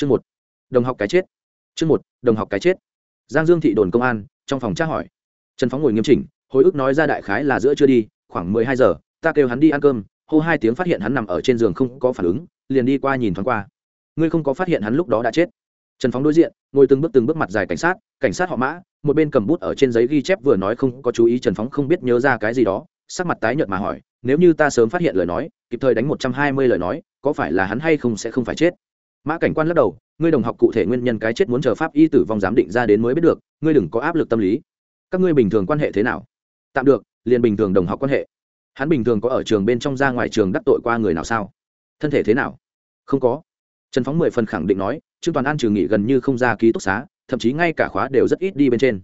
chương một, đồng học cái chết. Chương một, đồng học cái chết. Giang dương thị đồn công an, trong phòng tra hỏi. Trần phóng ngồi nghiêm chỉnh, hồi ức nói ra đại khái là giữa chưa đi, khoảng mười hai giờ, ta kêu hắn đi ăn cơm, hô hai tiếng phát hiện hắn nằm ở trên giường không có phản ứng, liền đi qua nhìn thoáng qua. Ngươi không có phát hiện hắn lúc đó đã chết. Trần phóng đối diện, ngồi từng bước từng bước mặt dài cảnh sát cảnh sát họ mã, một bên cầm bút ở trên giấy ghi chép vừa nói không có chú ý trần phóng không biết nhớ ra cái gì đó, sắc mặt tái nhợt mà hỏi, nếu như ta sớm phát hiện lời nói, kịp thời đánh một trăm hai mươi lời nói, có phải là hắn hay không sẽ không phải chết? Mã cảnh quan lắc đầu, ngươi đồng học cụ thể nguyên nhân cái chết muốn chờ pháp y tử vong giám định ra đến mới biết được, ngươi đừng có áp lực tâm lý. Các ngươi bình thường quan hệ thế nào? Tạm được, liền bình thường đồng học quan hệ. Hắn bình thường có ở trường bên trong ra ngoài trường đắc tội qua người nào sao? Thân thể thế nào? Không có. Trần phóng mười phần khẳng định nói, trương toàn an trừ nghỉ gần như không ra ký túc xá, thậm chí ngay cả khóa đều rất ít đi bên trên.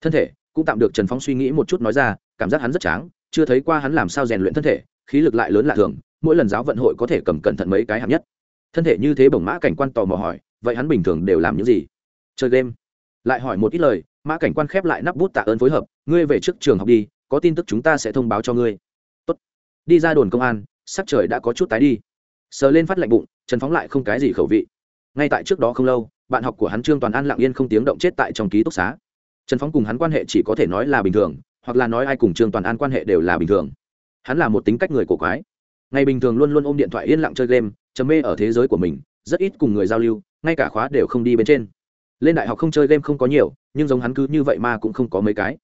Thân thể? Cũng tạm được trần phóng suy nghĩ một chút nói ra, cảm giác hắn rất tráng chưa thấy qua hắn làm sao rèn luyện thân thể, khí lực lại lớn lạ thường, mỗi lần giáo vận hội có thể cầm cẩn thận mấy cái hạng nhất thân thể như thế bổng mã cảnh quan tò mò hỏi, vậy hắn bình thường đều làm những gì? Chơi game. Lại hỏi một ít lời, mã cảnh quan khép lại nắp bút tạ ơn phối hợp, ngươi về trước trường học đi, có tin tức chúng ta sẽ thông báo cho ngươi. Tốt. đi ra đồn công an, sắc trời đã có chút tái đi. Sờ lên phát lạnh bụng, trần phóng lại không cái gì khẩu vị. Ngay tại trước đó không lâu, bạn học của hắn trương toàn an lặng yên không tiếng động chết tại trong ký túc xá. Trần phóng cùng hắn quan hệ chỉ có thể nói là bình thường, hoặc là nói ai cùng trương toàn an quan hệ đều là bình thường. Hắn là một tính cách người cổ quái. Ngày bình thường luôn luôn ôm điện thoại yên lặng chơi game chấm mê ở thế giới của mình, rất ít cùng người giao lưu, ngay cả khóa đều không đi bên trên. Lên đại học không chơi game không có nhiều, nhưng giống hắn cứ như vậy mà cũng không có mấy cái.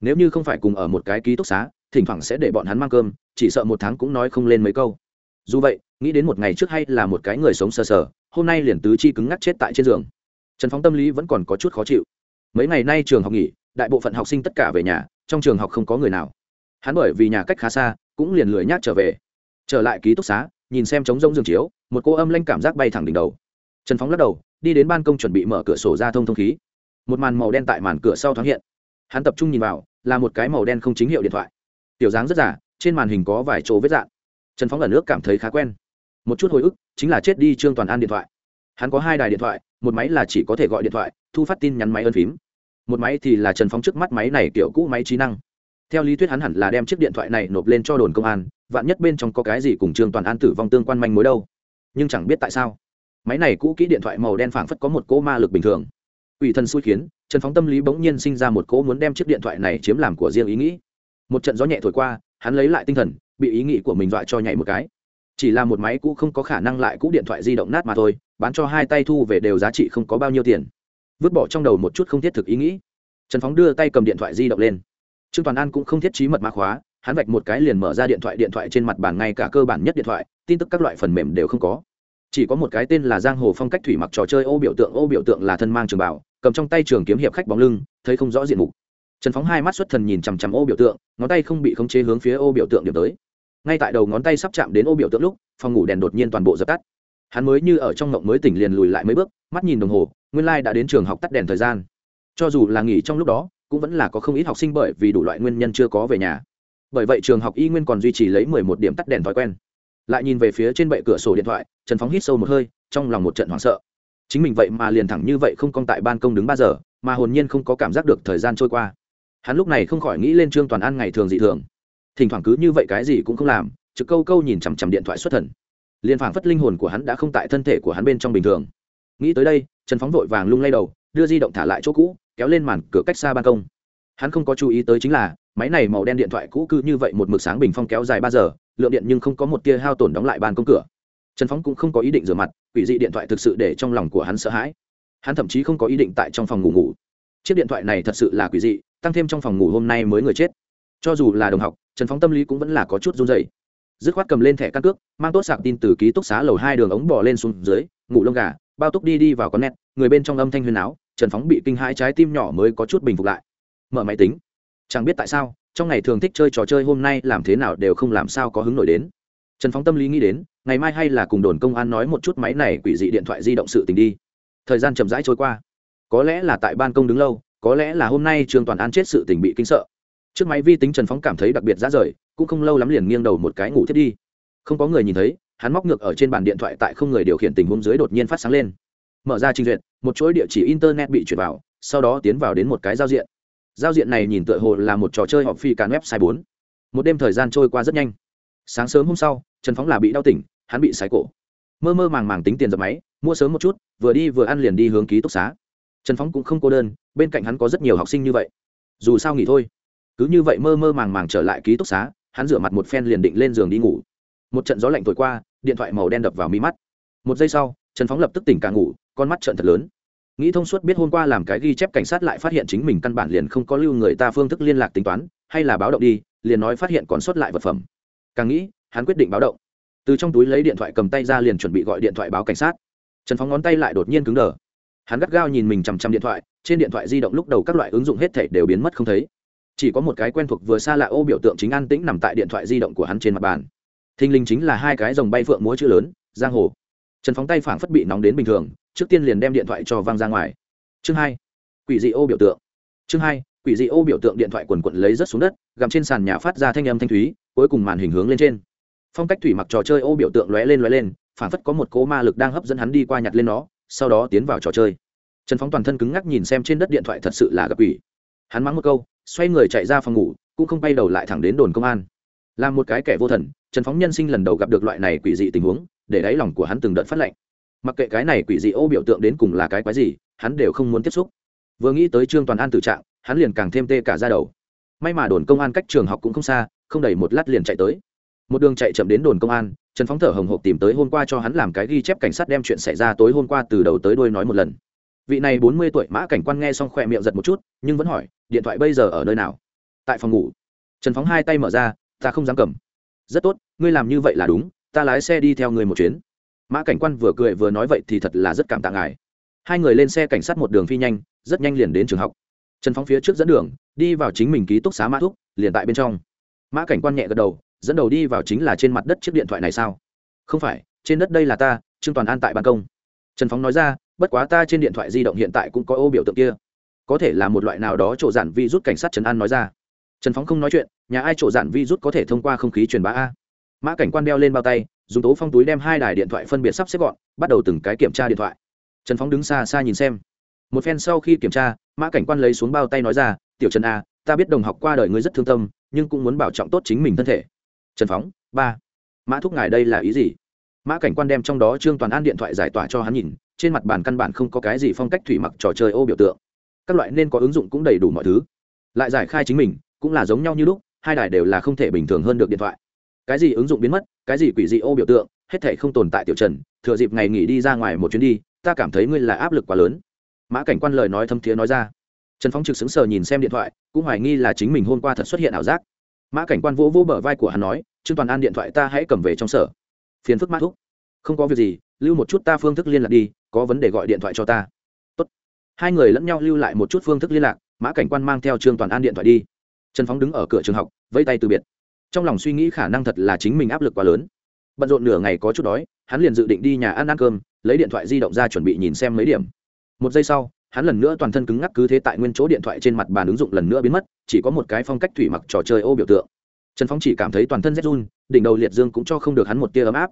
Nếu như không phải cùng ở một cái ký túc xá, thỉnh thoảng sẽ để bọn hắn mang cơm, chỉ sợ một tháng cũng nói không lên mấy câu. Dù vậy, nghĩ đến một ngày trước hay là một cái người sống sờ sờ, hôm nay liền tứ chi cứng ngắc chết tại trên giường. Trần phóng tâm lý vẫn còn có chút khó chịu. Mấy ngày nay trường học nghỉ, đại bộ phận học sinh tất cả về nhà, trong trường học không có người nào. Hắn bởi vì nhà cách khá xa, cũng liền lười nhác trở về. Trở lại ký túc xá nhìn xem trống rông giường chiếu, một cô âm lanh cảm giác bay thẳng đỉnh đầu. Trần phóng lắc đầu, đi đến ban công chuẩn bị mở cửa sổ ra thông thông khí. Một màn màu đen tại màn cửa sau thoáng hiện. Hắn tập trung nhìn vào, là một cái màu đen không chính hiệu điện thoại. Tiểu dáng rất giả trên màn hình có vài chỗ vết dạn. Trần phóng lần nước cảm thấy khá quen. Một chút hồi ức, chính là chết đi trương toàn an điện thoại. Hắn có hai đài điện thoại, một máy là chỉ có thể gọi điện thoại, thu phát tin nhắn máy ân phím. Một máy thì là trần phóng trước mắt máy này kiểu cũ máy trí năng theo lý thuyết hắn hẳn là đem chiếc điện thoại này nộp lên cho đồn công an, vạn nhất bên trong có cái gì cùng trương toàn an tử vong tương quan manh mối đâu. Nhưng chẳng biết tại sao, máy này cũ kỹ điện thoại màu đen phảng phất có một cỗ ma lực bình thường. Ủy thần xui khiến, trần phóng tâm lý bỗng nhiên sinh ra một cỗ muốn đem chiếc điện thoại này chiếm làm của riêng ý nghĩ. Một trận gió nhẹ thổi qua, hắn lấy lại tinh thần, bị ý nghĩ của mình dọa cho nhảy một cái. Chỉ là một máy cũ không có khả năng lại cũ điện thoại di động nát mà thôi, bán cho hai tay thu về đều giá trị không có bao nhiêu tiền. Vứt bỏ trong đầu một chút không thiết thực ý nghĩ, trần phóng đưa tay cầm điện thoại di động lên trương toàn an cũng không thiết trí mật mã khóa, hắn vạch một cái liền mở ra điện thoại điện thoại trên mặt bàn ngay cả cơ bản nhất điện thoại, tin tức các loại phần mềm đều không có. Chỉ có một cái tên là giang hồ phong cách thủy mặc trò chơi ô biểu tượng, ô biểu tượng là thân mang trường bảo cầm trong tay trường kiếm hiệp khách bóng lưng, thấy không rõ diện mục. Trần phóng hai mắt xuất thần nhìn chằm chằm ô biểu tượng, ngón tay không bị khống chế hướng phía ô biểu tượng điểm tới. Ngay tại đầu ngón tay sắp chạm đến ô biểu tượng lúc, phòng ngủ đèn đột nhiên toàn bộ dập tắt. Hắn mới như ở trong ngộng mới tỉnh liền lùi lại mấy bước, mắt nhìn đồng hồ, nguyên lai、like、đã đến trường học tắt đèn thời gian. Cho dù là nghỉ trong lúc đó cũng vẫn là có không ít học sinh bởi vì đủ loại nguyên nhân chưa có về nhà. Bởi vậy trường học y nguyên còn duy trì lấy mười một điểm tắt đèn thói quen. Lại nhìn về phía trên bệ cửa sổ điện thoại, trần phóng hít sâu một hơi, trong lòng một trận hoảng sợ. Chính mình vậy mà liền thẳng như vậy không còn tại ban công đứng ba giờ, mà hồn nhiên không có cảm giác được thời gian trôi qua. Hắn lúc này không khỏi nghĩ lên trương toàn an ngày thường dị thường. Thỉnh thoảng cứ như vậy cái gì cũng không làm, trực câu câu nhìn chằm chằm điện thoại xuất thần. Liền phảng phất linh hồn của hắn đã không tại thân thể của hắn bên trong bình thường. Nghĩ tới đây, trần phóng vội vàng lung lay đầu, đưa di động thả lại chỗ cũ kéo lên màn cửa cách xa ban công. Hắn không có chú ý tới chính là, máy này màu đen điện thoại cũ cứ như vậy một mực sáng bình phong kéo dài ba giờ, lượng điện nhưng không có một tia hao tổn đóng lại ban công cửa. Trần phóng cũng không có ý định rửa mặt, quỷ dị điện thoại thực sự để trong lòng của hắn sợ hãi. Hắn thậm chí không có ý định tại trong phòng ngủ ngủ. Chiếc điện thoại này thật sự là quỷ dị, tăng thêm trong phòng ngủ hôm nay mới người chết. Cho dù là đồng học, trần phóng tâm lý cũng vẫn là có chút run dày dứt khoát cầm lên thẻ căn cước, mang tốt sạc tin từ ký túc xá lầu hai đường ống bỏ lên xuống dưới, ngủ lông gà, bao túc đi đi vào con nét, người bên trong âm thanh huyền áo trần phóng bị kinh hãi trái tim nhỏ mới có chút bình phục lại. Mở máy tính. Chẳng biết tại sao, trong ngày thường thích chơi trò chơi hôm nay làm thế nào đều không làm sao có hứng nổi đến. Trần phóng tâm lý nghĩ đến, ngày mai hay là cùng đồn công an nói một chút máy này quỷ dị điện thoại di động sự tình đi. Thời gian chậm rãi trôi qua. Có lẽ là tại ban công đứng lâu, có lẽ là hôm nay trường toàn an chết sự tình bị kinh sợ. Trước máy vi tính trần phóng cảm thấy đặc biệt ra rời, cũng không lâu lắm liền nghiêng đầu một cái ngủ thiết đi. Không có người nhìn thấy, hắn móc ngược ở trên bàn điện thoại tại không người điều khiển tình huống dưới đột nhiên phát sáng lên. Mở ra trình duyệt một chuỗi địa chỉ internet bị chuyển vào, sau đó tiến vào đến một cái giao diện. Giao diện này nhìn tựa hồ là một trò chơi họp phi càn website bốn. Một đêm thời gian trôi qua rất nhanh. Sáng sớm hôm sau, trần phóng là bị đau tỉnh, hắn bị sái cổ. Mơ mơ màng màng tính tiền dập máy, mua sớm một chút, vừa đi vừa ăn liền đi hướng ký túc xá. Trần phóng cũng không cô đơn, bên cạnh hắn có rất nhiều học sinh như vậy. Dù sao nghỉ thôi. Cứ như vậy mơ mơ màng màng trở lại ký túc xá, hắn rửa mặt một phen liền định lên giường đi ngủ. Một trận gió lạnh thổi qua, điện thoại màu đen đập vào mi mắt. Một giây sau, trần phóng lập tức tỉnh cả ngủ con mắt trợn thật lớn. Nghĩ thông suốt biết hôm qua làm cái ghi chép cảnh sát lại phát hiện chính mình căn bản liền không có lưu người ta phương thức liên lạc tính toán, hay là báo động đi, liền nói phát hiện còn sót lại vật phẩm. Càng nghĩ, hắn quyết định báo động. Từ trong túi lấy điện thoại cầm tay ra liền chuẩn bị gọi điện thoại báo cảnh sát. Trần phóng ngón tay lại đột nhiên cứng đờ. Hắn gắt gao nhìn mình chằm chằm điện thoại, trên điện thoại di động lúc đầu các loại ứng dụng hết thể đều biến mất không thấy. Chỉ có một cái quen thuộc vừa xa lạ ô biểu tượng chính an tĩnh nằm tại điện thoại di động của hắn trên mặt bàn. Thình linh chính là hai cái dòng bay phượng múa chữ lớn, giang hồ trần phóng tay phảng phất bị nóng đến bình thường, trước tiên liền đem điện thoại cho văng ra ngoài. Chương hai, quỷ dị ô biểu tượng. Chương hai, quỷ dị ô biểu tượng điện thoại quần quận lấy rất xuống đất gằm trên sàn nhà phát ra thanh âm thanh thúy, cuối cùng màn hình hướng lên trên. Phong cách thủy mặc trò chơi ô biểu tượng lóe lên lóe lên, phảng phất có một cỗ ma lực đang hấp dẫn hắn đi qua nhặt lên nó, sau đó tiến vào trò chơi. Trần phóng toàn thân cứng ngắc nhìn xem trên đất điện thoại thật sự là gặp quỷ. Hắn mắng một câu, xoay người chạy ra phòng ngủ, cũng không bay đầu lại thẳng đến đồn công an. Là một cái kẻ vô thần, trần phóng nhân sinh lần đầu gặp được loại này quỷ dị tình huống để đáy lòng của hắn từng đợt phát lệnh mặc kệ cái này quỷ dị ô biểu tượng đến cùng là cái quái gì, hắn đều không muốn tiếp xúc. Vừa nghĩ tới trương toàn an tử trạng, hắn liền càng thêm tê cả ra đầu. May mà đồn công an cách trường học cũng không xa, không đầy một lát liền chạy tới. Một đường chạy chậm đến đồn công an, trần phóng thở hồng hộc tìm tới hôm qua cho hắn làm cái ghi chép cảnh sát đem chuyện xảy ra tối hôm qua từ đầu tới đuôi nói một lần. Vị này bốn mươi tuổi mã cảnh quan nghe xong khỏe miệng giật một chút, nhưng vẫn hỏi, điện thoại bây giờ ở nơi nào? Tại phòng ngủ. Trần phóng hai tay mở ra, ta không dám cầm. Rất tốt, ngươi làm như vậy là đúng ta lái xe đi theo người một chuyến. Mã cảnh quan vừa cười vừa nói vậy thì thật là rất cảm tạ ngài. Hai người lên xe cảnh sát một đường phi nhanh, rất nhanh liền đến trường học. Trần phóng phía trước dẫn đường, đi vào chính mình ký túc xá mã thúc, liền tại bên trong. Mã cảnh quan nhẹ gật đầu, dẫn đầu đi vào chính là trên mặt đất chiếc điện thoại này sao? Không phải, trên đất đây là ta, trương toàn an tại ban công. Trần phóng nói ra, bất quá ta trên điện thoại di động hiện tại cũng có ô biểu tượng kia. Có thể là một loại nào đó trộn giản vi rút cảnh sát trần an nói ra. Trần phóng không nói chuyện, nhà ai trộn giản vi rút có thể thông qua không khí truyền bá a? Mã cảnh quan đeo lên bao tay, dùng tố phong túi đem hai đài điện thoại phân biệt sắp xếp gọn, bắt đầu từng cái kiểm tra điện thoại. Trần phóng đứng xa xa nhìn xem. Một phen sau khi kiểm tra, mã cảnh quan lấy xuống bao tay nói ra, tiểu trần a ta biết đồng học qua đời ngươi rất thương tâm, nhưng cũng muốn bảo trọng tốt chính mình thân thể. Trần phóng ba, mã thúc ngài đây là ý gì? Mã cảnh quan đem trong đó trương toàn an điện thoại giải tỏa cho hắn nhìn, trên mặt bàn căn bản không có cái gì phong cách thủy mặc trò chơi ô biểu tượng. Các loại nên có ứng dụng cũng đầy đủ mọi thứ. Lại giải khai chính mình, cũng là giống nhau như lúc, hai đài đều là không thể bình thường hơn được điện thoại cái gì ứng dụng biến mất, cái gì quỷ dị ô biểu tượng, hết thể không tồn tại tiểu trần, thừa dịp ngày nghỉ đi ra ngoài một chuyến đi, ta cảm thấy ngươi là áp lực quá lớn. Mã cảnh quan lời nói thâm thiế nói ra. Trần phóng trực xứng sờ nhìn xem điện thoại, cũng hoài nghi là chính mình hôm qua thật xuất hiện ảo giác. Mã cảnh quan vỗ vỗ bờ vai của hắn nói, trương toàn an điện thoại ta hãy cầm về trong sở. Phiền phức mã thúc. Không có việc gì, lưu một chút ta phương thức liên lạc đi, có vấn đề gọi điện thoại cho ta. Tốt. hai người lẫn nhau lưu lại một chút phương thức liên lạc, mã cảnh quan mang theo trương toàn an điện thoại đi. Trần phóng đứng ở cửa trường học, vẫy tay từ biệt trong lòng suy nghĩ khả năng thật là chính mình áp lực quá lớn. Bận rộn nửa ngày có chút đói, hắn liền dự định đi nhà ăn ăn cơm, lấy điện thoại di động ra chuẩn bị nhìn xem mấy điểm. Một giây sau, hắn lần nữa toàn thân cứng ngắc cứ thế tại nguyên chỗ điện thoại trên mặt bàn ứng dụng lần nữa biến mất, chỉ có một cái phong cách thủy mặc trò chơi ô biểu tượng. Trần phóng chỉ cảm thấy toàn thân rét run, đỉnh đầu liệt dương cũng cho không được hắn một tia ấm áp.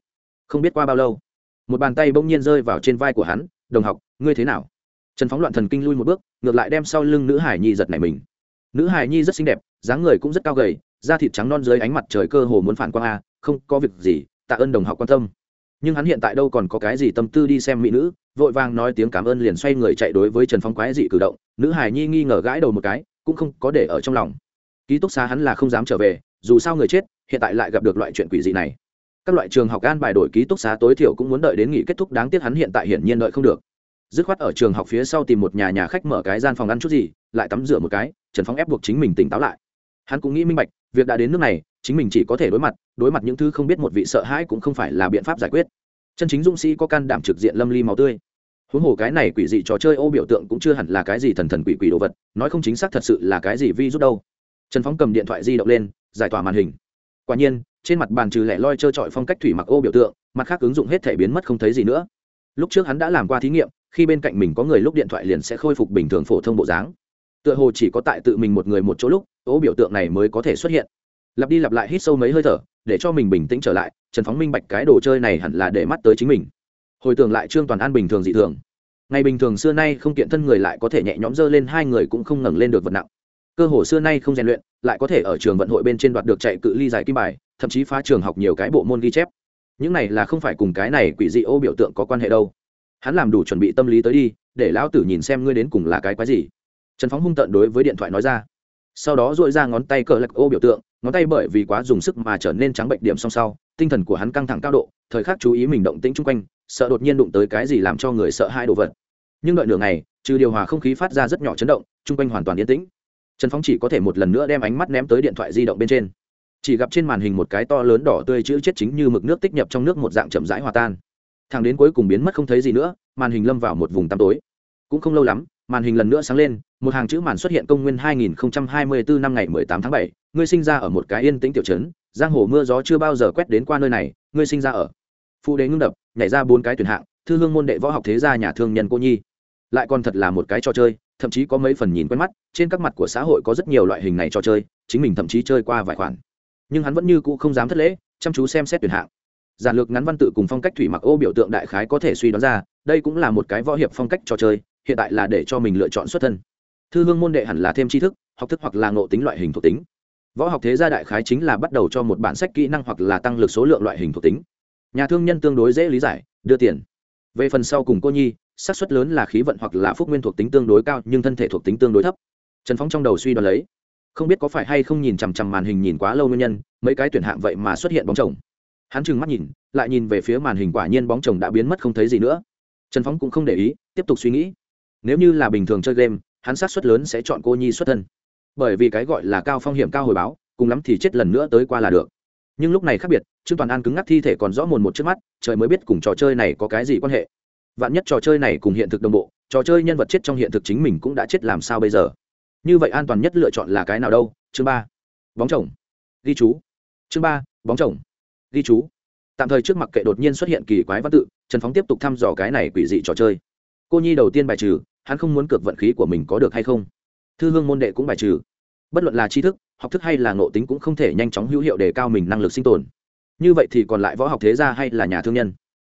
Không biết qua bao lâu, một bàn tay bỗng nhiên rơi vào trên vai của hắn, đồng học, ngươi thế nào? Trần phóng loạn thần kinh lui một bước, ngược lại đem sau lưng nữ hải nhi giật này mình. Nữ hải nhi rất xinh đẹp, dáng người cũng rất cao gầy da thịt trắng non dưới ánh mặt trời cơ hồ muốn phản quang a, không có việc gì, tạ ơn đồng học quan tâm. Nhưng hắn hiện tại đâu còn có cái gì tâm tư đi xem mỹ nữ, vội vàng nói tiếng cảm ơn liền xoay người chạy đối với trần phong quái dị cử động, nữ hải nhi nghi ngờ gãi đầu một cái, cũng không có để ở trong lòng. Ký túc xá hắn là không dám trở về, dù sao người chết, hiện tại lại gặp được loại chuyện quỷ dị này. Các loại trường học an bài đổi ký túc xá tối thiểu cũng muốn đợi đến nghỉ kết thúc, đáng tiếc hắn hiện tại hiển nhiên đợi không được. Dứt khoát ở trường học phía sau tìm một nhà nhà khách mở cái gian phòng ăn chút gì, lại tắm rửa một cái, trần phong ép buộc chính mình tỉnh táo lại. Hắn cũng nghĩ minh bạch việc đã đến nước này, chính mình chỉ có thể đối mặt đối mặt những thứ không biết một vị sợ hãi cũng không phải là biện pháp giải quyết. Chân chính dũng sĩ có can đảm trực diện lâm ly máu tươi. Huống hồ cái này quỷ dị trò chơi ô biểu tượng cũng chưa hẳn là cái gì thần thần quỷ quỷ đồ vật, nói không chính xác thật sự là cái gì vi rút đâu. Trần phóng cầm điện thoại di động lên, giải tỏa màn hình. Quả nhiên, trên mặt bàn trừ lẻ loi trơ trọi phong cách thủy mặc ô biểu tượng, mặt khác ứng dụng hết thể biến mất không thấy gì nữa. Lúc trước hắn đã làm qua thí nghiệm, khi bên cạnh mình có người lúc điện thoại liền sẽ khôi phục bình thường phổ thông bộ dáng tựa hồ chỉ có tại tự mình một người một chỗ lúc ố biểu tượng này mới có thể xuất hiện. Lặp đi lặp lại hít sâu mấy hơi thở, để cho mình bình tĩnh trở lại, trần phóng minh bạch cái đồ chơi này hẳn là để mắt tới chính mình. Hồi tưởng lại trương toàn an bình thường dị thường. Ngày bình thường xưa nay không kiện thân người lại có thể nhẹ nhõm dơ lên, hai người cũng không ngẩng lên được vật nặng. Cơ hồ xưa nay không rèn luyện, lại có thể ở trường vận hội bên trên đoạt được chạy cự ly dài kim bài, thậm chí phá trường học nhiều cái bộ môn ghi chép. Những này là không phải cùng cái này quỷ dị ô biểu tượng có quan hệ đâu. Hắn làm đủ chuẩn bị tâm lý tới đi, để lão tử nhìn xem ngươi đến cùng là cái quái gì trần phóng hung tợn đối với điện thoại nói ra. Sau đó dội ra ngón tay cờ lạc ô biểu tượng, ngón tay bởi vì quá dùng sức mà trở nên trắng bệnh điểm song sau, tinh thần của hắn căng thẳng cao độ, thời khắc chú ý mình động tĩnh chung quanh, sợ đột nhiên đụng tới cái gì làm cho người sợ hai đồ vật. Nhưng đợi nửa ngày, trừ điều hòa không khí phát ra rất nhỏ chấn động, chung quanh hoàn toàn yên tĩnh. Trần phóng chỉ có thể một lần nữa đem ánh mắt ném tới điện thoại di động bên trên. Chỉ gặp trên màn hình một cái to lớn đỏ tươi chữ chết chính như mực nước tích nhập trong nước một dạng chậm rãi hòa tan. Thằng đến cuối cùng biến mất không thấy gì nữa, màn hình lâm vào một vùng tăm tối. Cũng không lâu lắm, màn hình lần nữa sáng lên một hàng chữ màn xuất hiện công nguyên 2024 năm ngày 18 tháng 7, ngươi sinh ra ở một cái yên tĩnh tiểu trấn giang hồ mưa gió chưa bao giờ quét đến qua nơi này ngươi sinh ra ở. Phụ đế ngưng đập nhảy ra bốn cái tuyển hạng thư hương môn đệ võ học thế gia nhà thương nhân cô nhi. Lại còn thật là một cái trò chơi thậm chí có mấy phần nhìn quen mắt trên các mặt của xã hội có rất nhiều loại hình này trò chơi chính mình thậm chí chơi qua vài khoản. Nhưng hắn vẫn như cũ không dám thất lễ chăm chú xem xét tuyển hạng. Giản lược ngắn văn tự cùng phong cách thủy mặc ô biểu tượng đại khái có thể suy đoán ra đây cũng là một cái võ hiệp phong cách trò chơi hiện tại là để cho mình lựa chọn xuất thân thư hương môn đệ hẳn là thêm tri thức, học thức hoặc là ngộ tính loại hình thuộc tính. Võ học thế gia đại khái chính là bắt đầu cho một bản sách kỹ năng hoặc là tăng lực số lượng loại hình thuộc tính. Nhà thương nhân tương đối dễ lý giải, đưa tiền. Về phần sau cùng cô nhi, xác suất lớn là khí vận hoặc là phúc nguyên thuộc tính tương đối cao, nhưng thân thể thuộc tính tương đối thấp. Trần phóng trong đầu suy đoán lấy, không biết có phải hay không nhìn chằm chằm màn hình nhìn quá lâu nguyên nhân, mấy cái tuyển hạng vậy mà xuất hiện bóng chồng. Hắn trừng mắt nhìn, lại nhìn về phía màn hình quả nhiên bóng chồng đã biến mất không thấy gì nữa. Trần phóng cũng không để ý, tiếp tục suy nghĩ. Nếu như là bình thường chơi game hắn sát suất lớn sẽ chọn cô nhi xuất thân. Bởi vì cái gọi là cao phong hiểm cao hồi báo, cùng lắm thì chết lần nữa tới qua là được. Nhưng lúc này khác biệt, trương toàn an cứng ngắc thi thể còn rõ mồn một trước mắt, trời mới biết cùng trò chơi này có cái gì quan hệ. Vạn nhất trò chơi này cùng hiện thực đồng bộ, trò chơi nhân vật chết trong hiện thực chính mình cũng đã chết làm sao bây giờ? Như vậy an toàn nhất lựa chọn là cái nào đâu? Chương ba. Bóng chồng. Ghi chú. Chương ba, bóng chồng. Ghi chú. Tạm thời trước mặt kệ đột nhiên xuất hiện kỳ quái văn tự, trần phóng tiếp tục thăm dò cái này quỷ dị trò chơi. Cô nhi đầu tiên bài trừ hắn không muốn cược vận khí của mình có được hay không? Thư hương môn đệ cũng bài trừ. Bất luận là tri thức, học thức hay là ngộ tính cũng không thể nhanh chóng hữu hiệu để cao mình năng lực sinh tồn. Như vậy thì còn lại võ học thế gia hay là nhà thương nhân?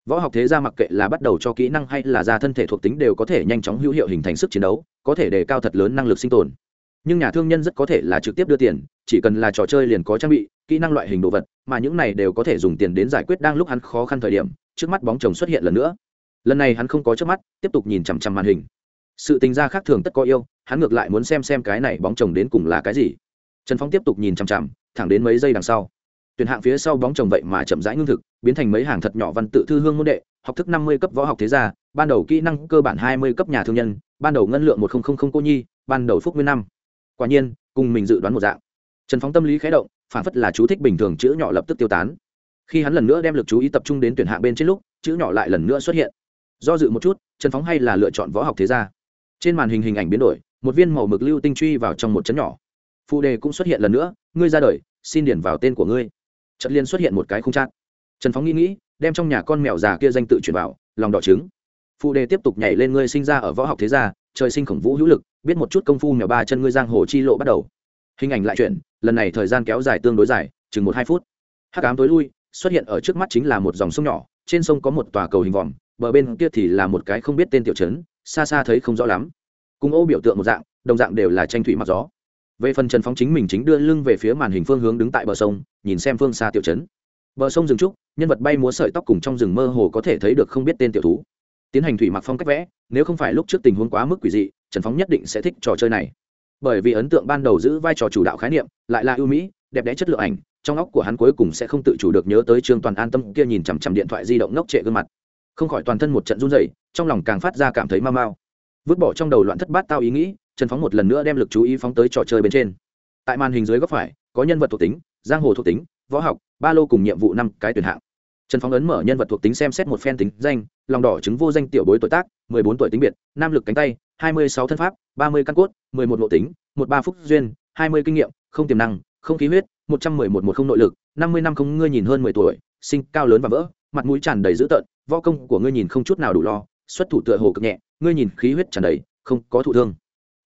Võ học thế gia mặc kệ là bắt đầu cho kỹ năng hay là ra thân thể thuộc tính đều có thể nhanh chóng hữu hiệu hình thành sức chiến đấu, có thể đề cao thật lớn năng lực sinh tồn. Nhưng nhà thương nhân rất có thể là trực tiếp đưa tiền, chỉ cần là trò chơi liền có trang bị, kỹ năng loại hình đồ vật, mà những này đều có thể dùng tiền đến giải quyết đang lúc hắn khó khăn thời điểm, trước mắt bóng chồng xuất hiện lần nữa. Lần này hắn không có trước mắt, tiếp tục nhìn chằm chằm màn hình sự tình gia khác thường tất có yêu, hắn ngược lại muốn xem xem cái này bóng chồng đến cùng là cái gì. Trần phong tiếp tục nhìn chằm chằm, thẳng đến mấy giây đằng sau. Tuyển hạng phía sau bóng chồng vậy mà chậm rãi ngưng thực, biến thành mấy hàng thật nhỏ văn tự thư hương môn đệ, học thức năm mươi cấp võ học thế gia, ban đầu kỹ năng cơ bản hai mươi cấp nhà thương nhân, ban đầu ngân lượng một nghìn cô nhi, ban đầu phúc nguyên năm. Quả nhiên, cùng mình dự đoán một dạng. Trần phóng tâm lý khé động, phản phất là chú thích bình thường chữ nhỏ lập tức tiêu tán. Khi hắn lần nữa đem l ự c chú ý tập trung đến tuyển hạng bên trên lúc, chữ nhỏ lại lần nữa xuất hiện. Do dự một chút, trần phóng hay là lựa chọn võ học thế gia trên màn hình hình ảnh biến đổi, một viên màu mực lưu tinh truy vào trong một chấn nhỏ. Phụ đề cũng xuất hiện lần nữa, ngươi ra đời, xin điển vào tên của ngươi. Trận liên xuất hiện một cái không chát trần phóng nghĩ nghĩ, đem trong nhà con mèo già kia danh tự chuyển vào, lòng đỏ trứng. Phụ đề tiếp tục nhảy lên, ngươi sinh ra ở võ học thế gia, trời sinh khổng vũ hữu lực, biết một chút công phu mèo ba chân ngươi giang hồ chi lộ bắt đầu. Hình ảnh lại chuyển, lần này thời gian kéo dài tương đối dài, chừng một hai phút. Hắc ám tối lui, xuất hiện ở trước mắt chính là một dòng sông nhỏ, trên sông có một tòa cầu hình vòm, bờ bên kia thì là một cái không biết tên tiểu trấn xa xa thấy không rõ lắm. Cùng ô biểu tượng một dạng, đồng dạng đều là tranh thủy mặc gió. Về phần trần phóng chính mình chính đưa lưng về phía màn hình phương hướng đứng tại bờ sông, nhìn xem phương xa tiểu trấn. Bờ sông rừng trúc, nhân vật bay múa sợi tóc cùng trong rừng mơ hồ có thể thấy được không biết tên tiểu thú. Tiến hành thủy mặc phong cách vẽ, nếu không phải lúc trước tình huống quá mức quỷ dị, trần phóng nhất định sẽ thích trò chơi này. Bởi vì ấn tượng ban đầu giữ vai trò chủ đạo khái niệm, lại là ưu mỹ, đẹp đẽ chất lượng ảnh, trong óc của hắn cuối cùng sẽ không tự chủ được nhớ tới trương toàn an tâm kia nhìn chằm chằm điện thoại di động ngốc trệ gương mặt không khỏi toàn thân một trận run rẩy, trong lòng càng phát ra cảm thấy mau mau. Vứt bỏ trong đầu loạn thất bát tao ý nghĩ, trần phóng một lần nữa đem lực chú ý phóng tới trò chơi bên trên. Tại màn hình dưới góc phải, có nhân vật thuộc tính, giang hồ thuộc tính, võ học, ba lô cùng nhiệm vụ năm cái tuyển hạng. Trần phóng ấn mở nhân vật thuộc tính xem xét một phen tính danh, lòng đỏ chứng vô danh tiểu bối tuổi tác, mười bốn tuổi tính biệt, nam lực cánh tay, hai mươi sáu thân pháp, ba mươi căn cốt, mười một nội tính, một ba phúc duyên, hai mươi kinh nghiệm, không tiềm năng, không khí huyết, một trăm mười một một không nội lực, năm mươi năm không ngươi nhìn hơn mười tuổi sinh cao lớn và vỡ, mặt mũi tràn đầy dữ tợn võ công của ngươi nhìn không chút nào đủ lo, xuất thủ tựa hồ cực nhẹ, ngươi nhìn khí huyết tràn đầy, không có thụ thương.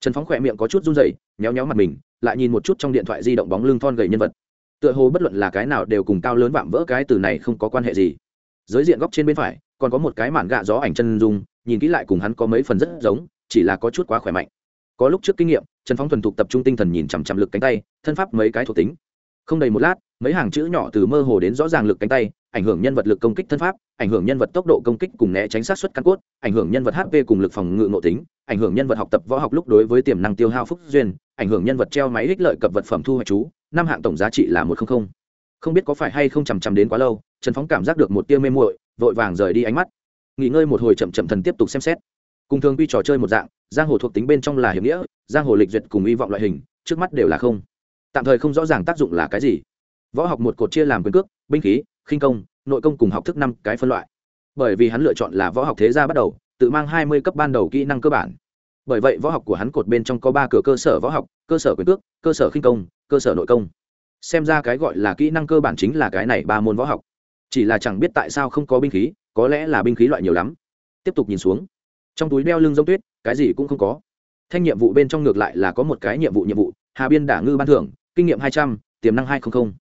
Trần phóng khỏe miệng có chút run rẩy nhéo nhéo mặt mình, lại nhìn một chút trong điện thoại di động bóng lưng thon gầy nhân vật. Tựa hồ bất luận là cái nào đều cùng cao lớn vạm vỡ cái từ này không có quan hệ gì. Giới diện góc trên bên phải, còn có một cái màn gạ gió ảnh chân dung, nhìn kỹ lại cùng hắn có mấy phần rất giống, chỉ là có chút quá khỏe mạnh. Có lúc trước kinh nghiệm, trần phóng thuần thục tập trung tinh thần nhìn chằm chằm lực cánh tay, thân pháp mấy cái thuộc tính. Không đầy một lát, mấy hàng chữ nhỏ từ mơ hồ đến rõ ràng lực cánh tay ảnh hưởng nhân vật lực công kích thân pháp, ảnh hưởng nhân vật tốc độ công kích cùng né tránh sát xuất căn cốt, ảnh hưởng nhân vật hp cùng lực phòng ngự ngộ tính, ảnh hưởng nhân vật học tập võ học lúc đối với tiềm năng tiêu hao phúc duyên, ảnh hưởng nhân vật treo máy ích lợi cập vật phẩm thu hoạch chú, năm hạng tổng giá trị là một trăm linh không biết có phải hay không chằm chằm đến quá lâu, trần phóng cảm giác được một tia mê muội, vội vàng rời đi ánh mắt. Nghỉ ngơi một hồi chậm chậm thần tiếp tục xem xét. Cùng thường quy trò chơi một dạng, giang hồ thuộc tính bên trong là hiểm nghĩa, giang hồ lịch duyệt cùng hy vọng loại hình, trước mắt đều là không. Tạm thời không rõ ràng tác dụng là cái gì. Võ học một cột chia làm quyền cước, binh khí khinh công, nội công cùng học thức năm cái phân loại. Bởi vì hắn lựa chọn là võ học thế gia bắt đầu, tự mang hai mươi cấp ban đầu kỹ năng cơ bản. Bởi vậy võ học của hắn cột bên trong có ba cửa cơ sở võ học, cơ sở quyền cước, cơ sở khinh công, cơ sở nội công. Xem ra cái gọi là kỹ năng cơ bản chính là cái này ba môn võ học. Chỉ là chẳng biết tại sao không có binh khí, có lẽ là binh khí loại nhiều lắm. Tiếp tục nhìn xuống. Trong túi đeo lưng giống tuyết, cái gì cũng không có. Thanh nhiệm vụ bên trong ngược lại là có một cái nhiệm vụ nhiệm vụ, hà biên đả ngư ban thưởng, kinh nghiệm hai trăm, tiềm năng hai trăm linh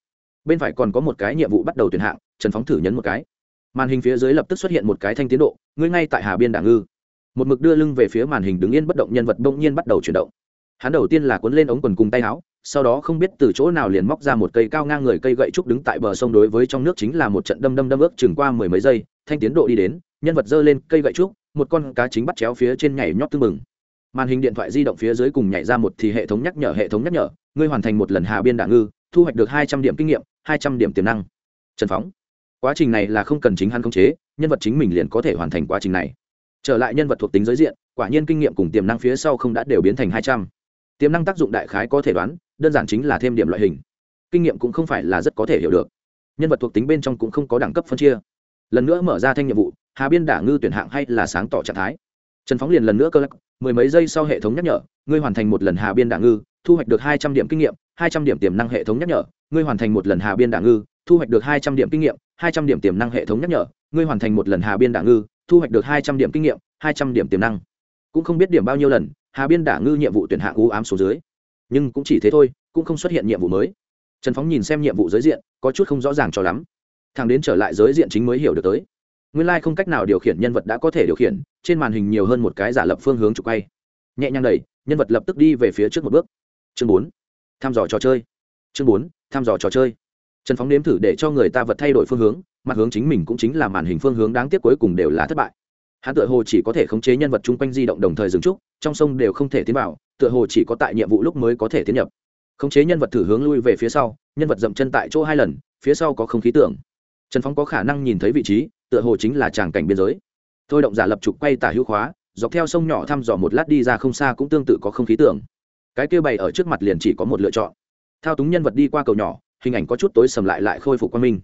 bên phải còn có một cái nhiệm vụ bắt đầu tuyển hạng, trần phóng thử nhấn một cái. Màn hình phía dưới lập tức xuất hiện một cái thanh tiến độ, ngươi ngay tại hà biên đảng ngư. Một mực đưa lưng về phía màn hình đứng yên bất động nhân vật bỗng nhiên bắt đầu chuyển động. Hắn đầu tiên là cuốn lên ống quần cùng tay áo, sau đó không biết từ chỗ nào liền móc ra một cây cao ngang người cây gậy trúc đứng tại bờ sông đối với trong nước chính là một trận đâm đâm đâm ước chừng qua mười mấy giây, thanh tiến độ đi đến, nhân vật giơ lên cây gậy trúc, một con cá chính bắt chéo phía trên nhảy nhót tưng mừng màn hình điện thoại di động phía dưới cùng nhảy ra một thì hệ thống nhắc nhở, hệ thống nhắc nhở, ngươi hoàn thành một lần hà biên đảng ngư thu hoạch được hai trăm điểm kinh nghiệm, hai trăm điểm tiềm năng. Trần phóng, quá trình này là không cần chính hắn khống chế, nhân vật chính mình liền có thể hoàn thành quá trình này. Trở lại nhân vật thuộc tính giới diện, quả nhiên kinh nghiệm cùng tiềm năng phía sau không đã đều biến thành hai trăm. Tiềm năng tác dụng đại khái có thể đoán, đơn giản chính là thêm điểm loại hình. Kinh nghiệm cũng không phải là rất có thể hiểu được. Nhân vật thuộc tính bên trong cũng không có đẳng cấp phân chia. Lần nữa mở ra thanh nhiệm vụ, hà biên đả ngư tuyển hạng hay là sáng tỏ trạng thái. Trần phóng liền lần nữa cơ lắc mười mấy giây sau hệ thống nhắc nhở, ngươi hoàn thành một lần hà biên đả ngư, thu hoạch được hai trăm điểm kinh nghiệm hai trăm điểm tiềm năng hệ thống nhắc nhở, ngươi hoàn thành một lần hà biên đảng ngư, thu hoạch được hai trăm điểm kinh nghiệm, hai trăm điểm tiềm năng hệ thống nhắc nhở, ngươi hoàn thành một lần hà biên đảng ngư, thu hoạch được hai trăm điểm kinh nghiệm, hai trăm điểm tiềm năng. Cũng không biết điểm bao nhiêu lần, hà biên đảng ngư nhiệm vụ tuyển hạng u ám số dưới. Nhưng cũng chỉ thế thôi, cũng không xuất hiện nhiệm vụ mới. Trần phóng nhìn xem nhiệm vụ giới diện, có chút không rõ ràng cho lắm. Thằng đến trở lại giới diện chính mới hiểu được tới. Nguyên lai、like、không cách nào điều khiển nhân vật đã có thể điều khiển, trên màn hình nhiều hơn một cái giả lập phương hướng trục quay. Nhẹ nhàng đẩy, nhân vật lập tức đi về phía trước một bước. Chương bốn tham dò trò chơi. Chương bốn, tham dò trò chơi. Trần phóng nếm thử để cho người ta vật thay đổi phương hướng, mặt hướng chính mình cũng chính là màn hình phương hướng đáng tiếc cuối cùng đều là thất bại. Hắn tựa hồ chỉ có thể khống chế nhân vật chung quanh di động đồng thời dừng trúc trong sông đều không thể tiến vào, tựa hồ chỉ có tại nhiệm vụ lúc mới có thể tiến nhập. Khống chế nhân vật thử hướng lui về phía sau, nhân vật dậm chân tại chỗ hai lần, phía sau có không khí tưởng. Trần phóng có khả năng nhìn thấy vị trí, tựa hồ chính là tràng cảnh biên giới. Thôi động giả lập trục quay tả hữu khóa, dọc theo sông nhỏ thăm dò một lát đi ra không xa cũng tương tự có không khí tưởng cái kia bày ở trước mặt liền chỉ có một lựa chọn. Thao túng nhân vật đi qua cầu nhỏ, hình ảnh có chút tối sầm lại lại khôi phục quan minh.